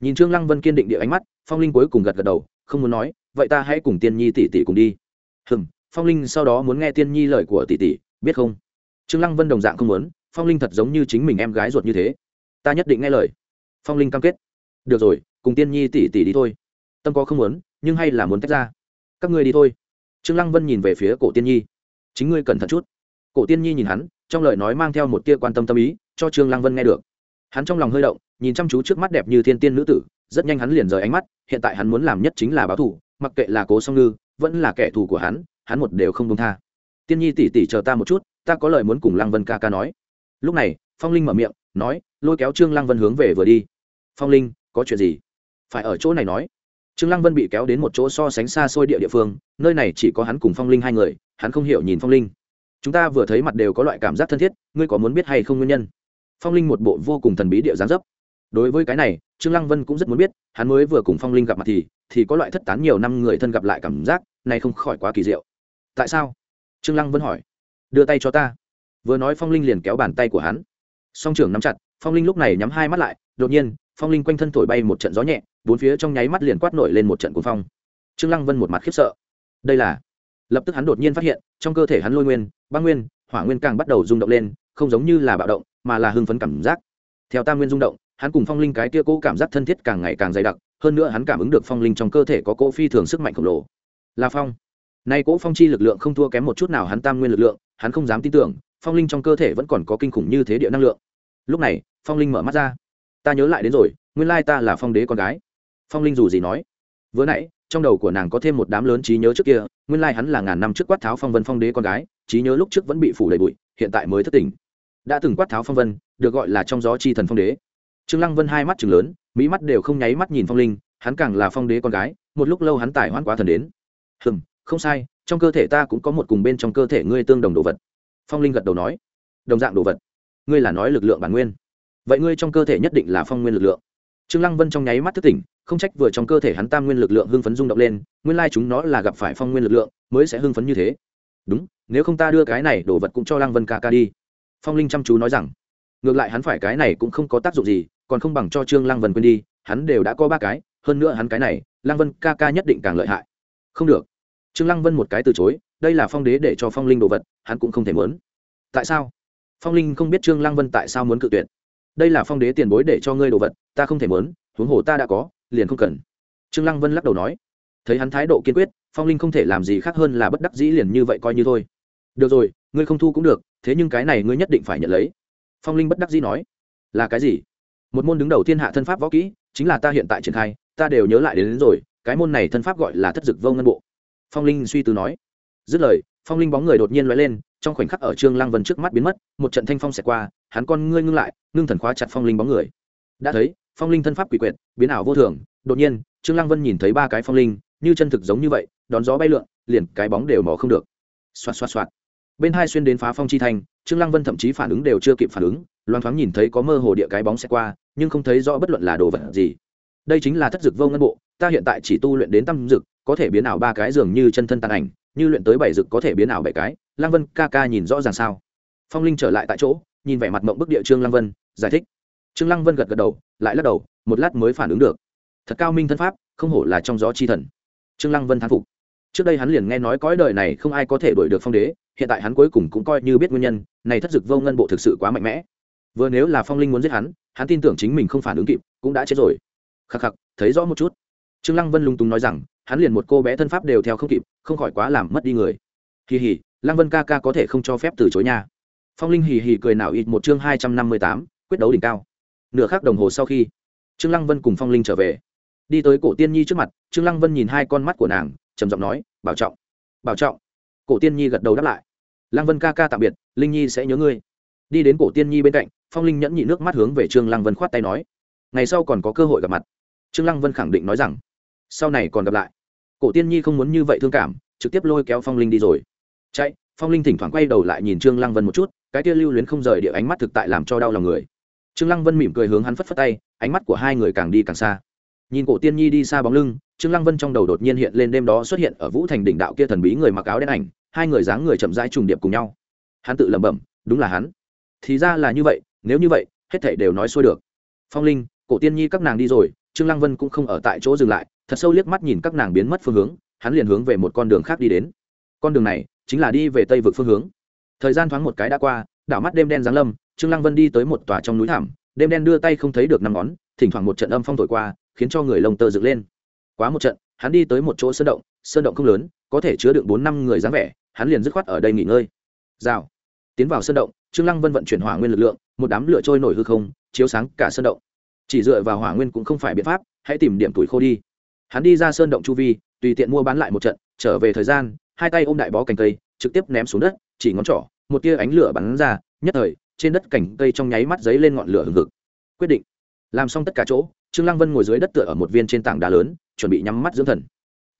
Nhìn trương lăng vân kiên định địa ánh mắt, phong linh cuối cùng gật gật đầu, không muốn nói, vậy ta hãy cùng tiên nhi tỷ tỷ cùng đi. Hừm. Phong linh sau đó muốn nghe tiên nhi lời của tỷ tỷ, biết không? Trương lăng vân đồng dạng không muốn, phong linh thật giống như chính mình em gái ruột như thế. Ta nhất định nghe lời. Phong linh cam kết. Được rồi, cùng tiên nhi tỷ tỷ đi thôi. Tâm có không muốn, nhưng hay là muốn tách ra các ngươi đi thôi. Trương lăng vân nhìn về phía cổ tiên nhi. Chính ngươi cẩn thận chút. Cổ tiên nhi nhìn hắn, trong lời nói mang theo một tia quan tâm tâm ý, cho trương lăng vân nghe được. Hắn trong lòng hơi động, nhìn chăm chú trước mắt đẹp như thiên tiên nữ tử, rất nhanh hắn liền rời ánh mắt, hiện tại hắn muốn làm nhất chính là báo thù, mặc kệ là cố song ngư, vẫn là kẻ thù của hắn hắn một đều không công tha. Tiên nhi tỉ tỉ chờ ta một chút, ta có lời muốn cùng lăng vân ca ca nói. Lúc này, phong linh mở miệng, nói, lôi kéo trương lăng vân hướng về vừa đi. Phong linh, có chuyện gì? Phải ở chỗ này nói trương lăng vân bị kéo đến một chỗ so sánh xa xôi địa địa phương, nơi này chỉ có hắn cùng phong linh hai người, hắn không hiểu nhìn phong linh. Chúng ta vừa thấy mặt đều có loại cảm giác thân thiết, ngươi có muốn biết hay không nguyên nhân? Phong linh một bộ vô cùng thần bí địa gián dấp. Đối với cái này, trương lăng vân cũng rất muốn biết, hắn mới vừa cùng phong linh gặp mặt thì thì có loại thất tán nhiều năm người thân gặp lại cảm giác, này không khỏi quá kỳ diệu. Tại sao? Trương lăng vân hỏi. Đưa tay cho ta. Vừa nói phong linh liền kéo bàn tay của hắn. Song trưởng nắm chặt, phong linh lúc này nhắm hai mắt lại, đột nhiên, phong linh quanh thân thổi bay một trận gió nhẹ bốn phía trong nháy mắt liền quát nổi lên một trận cuồng phong. Trương lăng vân một mặt khiếp sợ. Đây là, lập tức hắn đột nhiên phát hiện, trong cơ thể hắn lôi nguyên, băng nguyên, hỏa nguyên càng bắt đầu rung động lên, không giống như là bạo động, mà là hưng phấn cảm giác. Theo tam nguyên rung động, hắn cùng phong linh cái kia cố cảm giác thân thiết càng ngày càng dày đặc, hơn nữa hắn cảm ứng được phong linh trong cơ thể có cỗ phi thường sức mạnh khổng lồ. Là phong. Nay cỗ phong chi lực lượng không thua kém một chút nào hắn tam nguyên lực lượng, hắn không dám tin tưởng, phong linh trong cơ thể vẫn còn có kinh khủng như thế địa năng lượng. Lúc này, phong linh mở mắt ra. Ta nhớ lại đến rồi, nguyên lai ta là phong đế con gái phong linh dù gì nói, vừa nãy, trong đầu của nàng có thêm một đám lớn trí nhớ trước kia, nguyên lai hắn là ngàn năm trước quát tháo phong vân phong đế con gái, trí nhớ lúc trước vẫn bị phủ đầy bụi, hiện tại mới thất tỉnh đã từng quát tháo phong vân, được gọi là trong gió chi thần phong đế. Trương lăng vân hai mắt chừng lớn mỹ mắt đều không nháy mắt nhìn phong linh, hắn càng là phong đế con gái, một lúc lâu hắn tải hoãn quá thần đến. Hừm, không sai, trong cơ thể ta cũng có một cùng bên trong cơ thể ngươi tương đồng đồ vật. Phong linh gật đầu nói, đồng dạng đồ vật. Ngươi là nói lực lượng bản nguyên. Vậy ngươi trong cơ thể nhất định là phong nguyên lực lượng. Trương lăng vân trong nháy mắt thức tỉnh không trách vừa trong cơ thể hắn tam nguyên lực lượng hưng phấn rung động lên, nguyên lai chúng nó là gặp phải phong nguyên lực lượng, mới sẽ hưng phấn như thế. Đúng, nếu không ta đưa cái này đồ vật cũng cho lăng vân ca ca đi. Phong linh chăm chú nói rằng, ngược lại hắn phải cái này cũng không có tác dụng gì, còn không bằng cho trương lăng vân quên đi, hắn đều đã có ba cái, hơn nữa hắn cái này, lăng vân ca ca nhất định càng lợi hại. Không được. Trương lăng vân một cái từ chối, đây là phong đế để cho phong linh đồ vật, hắn cũng không thể muốn. Tại sao? Phong linh không biết trương lăng vân tại sao muốn cự tuyệt. Đây là phong đế tiền bối để cho ngươi đồ vật, ta không thể muốn, huống hồ ta đã có liền không cần. Trương lăng vân lắc đầu nói thấy hắn thái độ kiên quyết phong linh không thể làm gì khác hơn là bất đắc dĩ liền như vậy coi như thôi. Được rồi ngươi không thu cũng được thế nhưng cái này ngươi nhất định phải nhận lấy. Phong linh bất đắc dĩ nói là cái gì? Một môn đứng đầu thiên hạ thân pháp võ kỹ chính là ta hiện tại triển khai ta đều nhớ lại đến, đến rồi cái môn này thân pháp gọi là thất dực vô ngân bộ. Phong linh suy tư nói dứt lời phong linh bóng người đột nhiên lóe lên trong khoảnh khắc ở trương lăng vân trước mắt biến mất một trận thanh phong xẹt qua hắn con ngươi ngưng lại ngưng thần khóa chặt phong linh bóng người. Đã thấy phong linh thân pháp quỷ quyệt, biến ảo vô thường, đột nhiên, trương lăng vân nhìn thấy ba cái phong linh, như chân thực giống như vậy, đón gió bay lượn, liền cái bóng đều mò không được. Xoát xoát xoát. bên hai xuyên đến phá phong chi thành, trương lăng vân thậm chí phản ứng đều chưa kịp phản ứng loan thoáng nhìn thấy có mơ hồ địa cái bóng sẽ qua, nhưng không thấy rõ bất luận là đồ vật gì. Đây chính là thất dực vô ngân bộ, ta hiện tại chỉ tu luyện đến tam dực, có thể biến ảo ba cái dường như chân thân tàn ảnh, như luyện tới bảy dực có thể biến ảo bảy cái, lăng vân ca ca nhìn rõ ràng sao. Phong linh trở lại tại chỗ, nhìn vẻ mặt mộng bức địa trương lăng vân, giải thích trương lăng vân gật gật đầu, lại lắc đầu, một lát mới phản ứng được. Thật cao minh thân pháp, không hổ là trong gió chi thần. Trương lăng vân thán phục. Trước đây hắn liền nghe nói cõi đời này không ai có thể đuổi được phong đế, hiện tại hắn cuối cùng cũng coi như biết nguyên nhân, này thất dực vô ngân bộ thực sự quá mạnh mẽ. Vừa nếu là phong linh muốn giết hắn hắn tin tưởng chính mình không phản ứng kịp, cũng đã chết rồi. Khắc khắc, thấy rõ một chút. Trương lăng vân lung túng nói rằng, hắn liền một cô bé thân pháp đều theo không kịp, không khỏi quá làm mất đi người. Hì hì, lăng vân ca ca có thể không cho phép từ chối nha. Phong linh hì hì cười nào ít một chương hai trăm năm mươi tám, quyết đấu đỉnh cao nửa khắc đồng hồ sau khi, trương lăng vân cùng phong linh trở về. Đi tới cổ tiên nhi trước mặt, trương lăng vân nhìn hai con mắt của nàng, trầm giọng nói, bảo trọng bảo trọng. Cổ tiên nhi gật đầu đáp lại. Lăng vân ca ca tạm biệt, linh nhi sẽ nhớ ngươi. Đi đến cổ tiên nhi bên cạnh, phong linh nhẫn nhị nước mắt hướng về trương lăng vân khoát tay nói, ngày sau còn có cơ hội gặp mặt. Trương lăng vân khẳng định nói rằng, sau này còn gặp lại. Cổ tiên nhi không muốn như vậy thương cảm, trực tiếp lôi kéo phong linh đi rồi. Chạy, phong linh thỉnh thoảng quay đầu lại nhìn trương lăng vân một chút, cái tia lưu luyến không rời địa ánh mắt thực tại làm cho đau lòng người trương lăng vân mỉm cười hướng hắn phất phất tay, ánh mắt của hai người càng đi càng xa. Nhìn cổ tiên nhi đi xa bóng lưng, trương lăng vân trong đầu đột nhiên hiện lên đêm đó xuất hiện ở vũ thành đỉnh đạo kia thần bí người mặc áo đen ảnh, hai người dáng người chậm rãi trùng điệp cùng nhau. Hắn tự lẩm bẩm, đúng là hắn. Thì ra là như vậy, nếu như vậy, hết thảy đều nói xuôi được. Phong linh, cổ tiên nhi các nàng đi rồi, trương lăng vân cũng không ở tại chỗ dừng lại, thật sâu liếc mắt nhìn các nàng biến mất phương hướng, hắn liền hướng về một con đường khác đi đến. Con đường này chính là đi về tây vực phương hướng. Thời gian thoáng một cái đã qua, đảo mắt đêm đen giáng lâm trương lăng vân đi tới một tòa trong núi thảm đêm đen đưa tay không thấy được năm ngón, thỉnh thoảng một trận âm phong thổi qua, khiến cho người lông tơ dựng lên. Quá một trận, hắn đi tới một chỗ sơn động sơn động không lớn, có thể chứa được bốn năm người dáng vẻ, hắn liền dứt khoát ở đây nghỉ ngơi. Rào. Tiến vào sơn động, trương lăng vân vận chuyển hỏa nguyên lực lượng, một đám lửa trôi nổi hư không, chiếu sáng cả sơn động. Chỉ dựa vào hỏa nguyên cũng không phải biện pháp, hãy tìm điểm tuổi khô đi. Hắn đi ra sơn động chu vi, tùy tiện mua bán lại một trận, trở về thời gian, hai tay ôm đại bó cành cây, trực tiếp ném xuống đất, chỉ ngón trỏ, một tia ánh lửa bắn ra, nhất thời trên đất cảnh cây trong nháy mắt giấy lên ngọn lửa hừng hực. Quyết định. Làm xong tất cả chỗ trương lăng vân ngồi dưới đất tựa ở một viên trên tảng đá lớn chuẩn bị nhắm mắt dưỡng thần.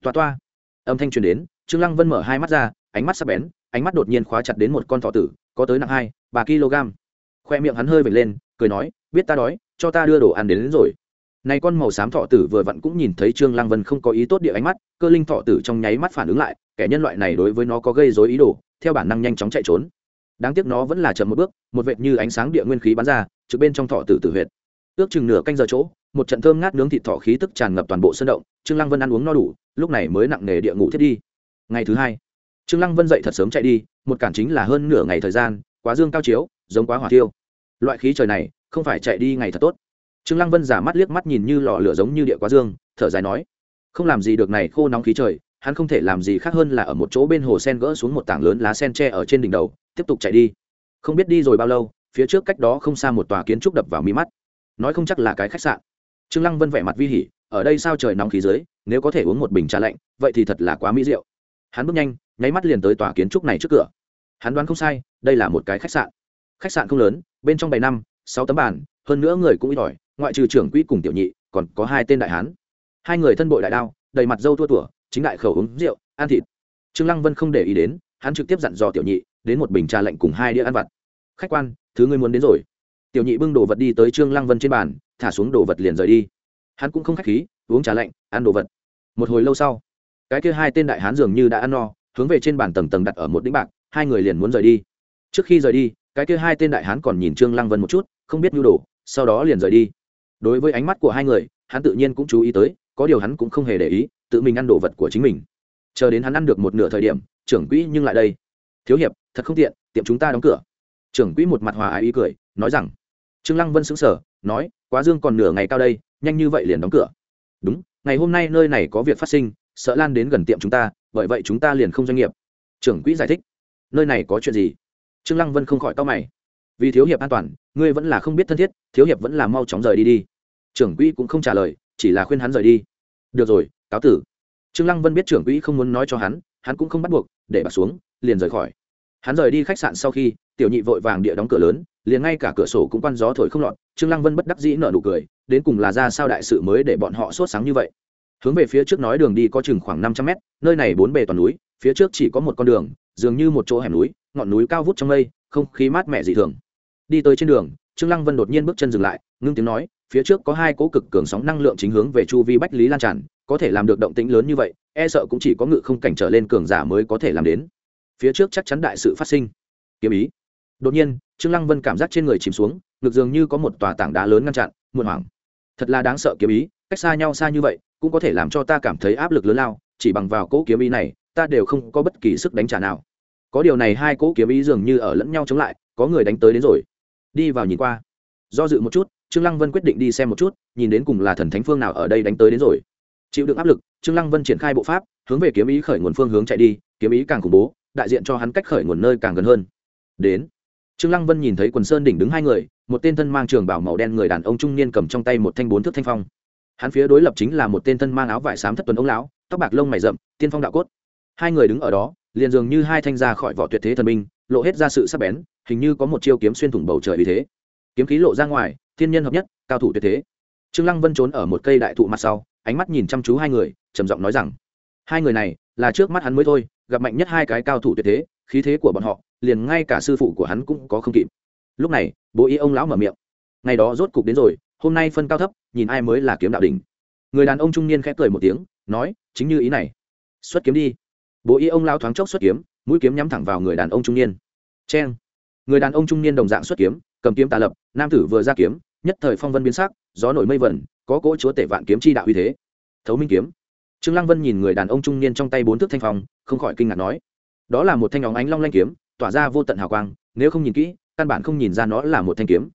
Toa toa. Âm thanh truyền đến trương lăng vân mở hai mắt ra ánh mắt sắc bén ánh mắt đột nhiên khóa chặt đến một con thọ tử có tới nặng hai ba kg. Khoe miệng hắn hơi vệt lên cười nói biết ta đói cho ta đưa đồ ăn đến, đến rồi. Này con màu xám thọ tử vừa vặn cũng nhìn thấy trương lăng vân không có ý tốt địa ánh mắt cơ linh thọ tử trong nháy mắt phản ứng lại kẻ nhân loại này đối với nó có gây rối ý đồ theo bản năng nhanh chóng chạy trốn đáng tiếc nó vẫn là chậm một bước, một vệt như ánh sáng địa nguyên khí bắn ra, trực bên trong thọ tử tử huyệt. Ước chừng nửa canh giờ chỗ, một trận thơm ngát nướng thịt thọ khí tức tràn ngập toàn bộ sân động, trương lăng vân ăn uống no đủ, lúc này mới nặng nề địa ngủ thiết đi. Ngày thứ hai, trương lăng vân dậy thật sớm chạy đi, một cản chính là hơn nửa ngày thời gian, quá dương cao chiếu, giống quá hỏa tiêu loại khí trời này, không phải chạy đi ngày thật tốt. Trương lăng vân giả mắt liếc mắt nhìn như lò lửa giống như địa quá dương, thở dài nói, không làm gì được này khô nóng khí trời, hắn không thể làm gì khác hơn là ở một chỗ bên hồ sen gỡ xuống một tảng lớn lá sen tre ở trên đỉnh đầu tiếp tục chạy đi. Không biết đi rồi bao lâu, phía trước cách đó không xa một tòa kiến trúc đập vào mi mắt. Nói không chắc là cái khách sạn. Trương lăng vân vẻ mặt vi hỉ, ở đây sao trời nóng khí dưới, nếu có thể uống một bình trà lạnh, vậy thì thật là quá mỹ diệu. Hắn bước nhanh, nháy mắt liền tới tòa kiến trúc này trước cửa. Hắn đoán không sai, đây là một cái khách sạn. Khách sạn không lớn, bên trong bảy năm, sáu tấm bàn, hơn nữa người cũng ít ỏi, ngoại trừ trưởng quỹ cùng tiểu nhị, còn có hai tên đại hán. Hai người thân bội đại đao, đầy mặt dâu thua tủa, chính đại khẩu uống rượu, ăn thịt. Trương lăng vân không để ý đến hắn trực tiếp dặn dò tiểu nhị, đến một bình trà lạnh cùng hai đĩa ăn vặt. Khách quan, thứ ngươi muốn đến rồi. Tiểu nhị bưng đồ vật đi tới trương lăng vân trên bàn, thả xuống đồ vật liền rời đi. Hắn cũng không khách khí, uống trà lạnh, ăn đồ vật. Một hồi lâu sau, cái kia hai tên đại hán dường như đã ăn no, hướng về trên bàn tầng tầng đặt ở một đĩnh bạc, hai người liền muốn rời đi. Trước khi rời đi, cái kia hai tên đại hán còn nhìn trương lăng vân một chút, không biết nhu đồ, sau đó liền rời đi. Đối với ánh mắt của hai người, hắn tự nhiên cũng chú ý tới, có điều hắn cũng không hề để ý, tự mình ăn đồ vật của chính mình. Chờ đến hắn ăn được một nửa thời điểm trưởng quỹ nhưng lại đây. Thiếu hiệp thật không tiện tiệm chúng ta đóng cửa. Trưởng quỹ một mặt hòa ái ý cười nói rằng trương lăng vân sững sờ, nói quá dương còn nửa ngày cao đây nhanh như vậy liền đóng cửa. Đúng ngày hôm nay nơi này có việc phát sinh sợ lan đến gần tiệm chúng ta bởi vậy chúng ta liền không doanh nghiệp. Trưởng quỹ giải thích nơi này có chuyện gì? Trương lăng vân không khỏi to mày. Vì thiếu hiệp an toàn ngươi vẫn là không biết thân thiết thiếu hiệp vẫn là mau chóng rời đi đi. Trưởng quỹ cũng không trả lời chỉ là khuyên hắn rời đi. Được rồi cáo tử. Trương lăng vân biết trưởng quỹ không muốn nói cho hắn hắn cũng không bắt buộc để bà xuống, liền rời khỏi. Hắn rời đi khách sạn sau khi, tiểu nhị vội vàng địa đóng cửa lớn, liền ngay cả cửa sổ cũng quan gió thổi không lọt, trương lăng vân bất đắc dĩ nở nụ cười, đến cùng là ra sao đại sự mới để bọn họ sốt sáng như vậy? Hướng về phía trước nói đường đi có chừng khoảng năm trăm mét, nơi này bốn bề toàn núi, phía trước chỉ có một con đường, dường như một chỗ hẻm núi, ngọn núi cao vút trong mây, không khí mát mẻ dị thường. Đi tới trên đường, trương lăng vân đột nhiên bước chân dừng lại, ngưng tiếng nói, phía trước có hai cỗ cực cường sóng năng lượng chính hướng về chu vi bách lý lan tràn có thể làm được động tĩnh lớn như vậy e sợ cũng chỉ có ngự không cảnh trở lên cường giả mới có thể làm đến. Phía trước chắc chắn đại sự phát sinh. Kiếm ý. Đột nhiên, trương lăng vân cảm giác trên người chìm xuống, ngực dường như có một tòa tảng đá lớn ngăn chặn, muộn hoảng. Thật là đáng sợ kiếm ý, cách xa nhau xa như vậy, cũng có thể làm cho ta cảm thấy áp lực lớn lao, chỉ bằng vào cỗ kiếm ý này, ta đều không có bất kỳ sức đánh trả nào. Có điều này hai cỗ kiếm ý dường như ở lẫn nhau chống lại, có người đánh tới đến rồi. Đi vào nhìn qua. Do dự một chút, trương lăng vân quyết định đi xem một chút, nhìn đến cùng là thần thánh phương nào ở đây đánh tới đến rồi chịu đựng áp lực, trương lăng vân triển khai bộ pháp, hướng về kiếm ý khởi nguồn phương hướng chạy đi, kiếm ý càng khủng bố, đại diện cho hắn cách khởi nguồn nơi càng gần hơn. Đến, trương lăng vân nhìn thấy quần sơn đỉnh đứng hai người, một tên thân mang trường bảo màu đen người đàn ông trung niên cầm trong tay một thanh bốn thước thanh phong. Hắn phía đối lập chính là một tên thân mang áo vải xám thất tuần ông lão, tóc bạc lông mày rậm, tiên phong đạo cốt. Hai người đứng ở đó, liền dường như hai thanh ra khỏi vỏ tuyệt thế thần minh lộ hết ra sự sắc bén, hình như có một chiêu kiếm xuyên thủng bầu trời vì thế. Kiếm khí lộ ra ngoài, thiên nhân hợp nhất, cao thủ tuyệt thế. Trương lăng vân trốn ở một cây đại thụ mặt sau ánh mắt nhìn chăm chú hai người, trầm giọng nói rằng, hai người này là trước mắt hắn mới thôi, gặp mạnh nhất hai cái cao thủ tuyệt thế, khí thế của bọn họ, liền ngay cả sư phụ của hắn cũng có không kịp. Lúc này, bố ý ông lão mở miệng, ngày đó rốt cục đến rồi, hôm nay phân cao thấp, nhìn ai mới là kiếm đạo đỉnh. Người đàn ông trung niên khẽ cười một tiếng, nói, chính như ý này, xuất kiếm đi. Bố ý ông lão thoáng chốc xuất kiếm, mũi kiếm nhắm thẳng vào người đàn ông trung niên. Cheng. Người đàn ông trung niên đồng dạng xuất kiếm, cầm kiếm tà lập, nam tử vừa ra kiếm, nhất thời phong vân biến sắc, gió nổi mây vẩn có cỗ chúa tể vạn kiếm chi đạo uy thế. Thấu minh kiếm. Trương lăng vân nhìn người đàn ông trung niên trong tay bốn thước thanh phong, không khỏi kinh ngạc nói, đó là một thanh óng ánh long lanh kiếm, tỏa ra vô tận hào quang, nếu không nhìn kỹ, căn bản không nhìn ra nó là một thanh kiếm.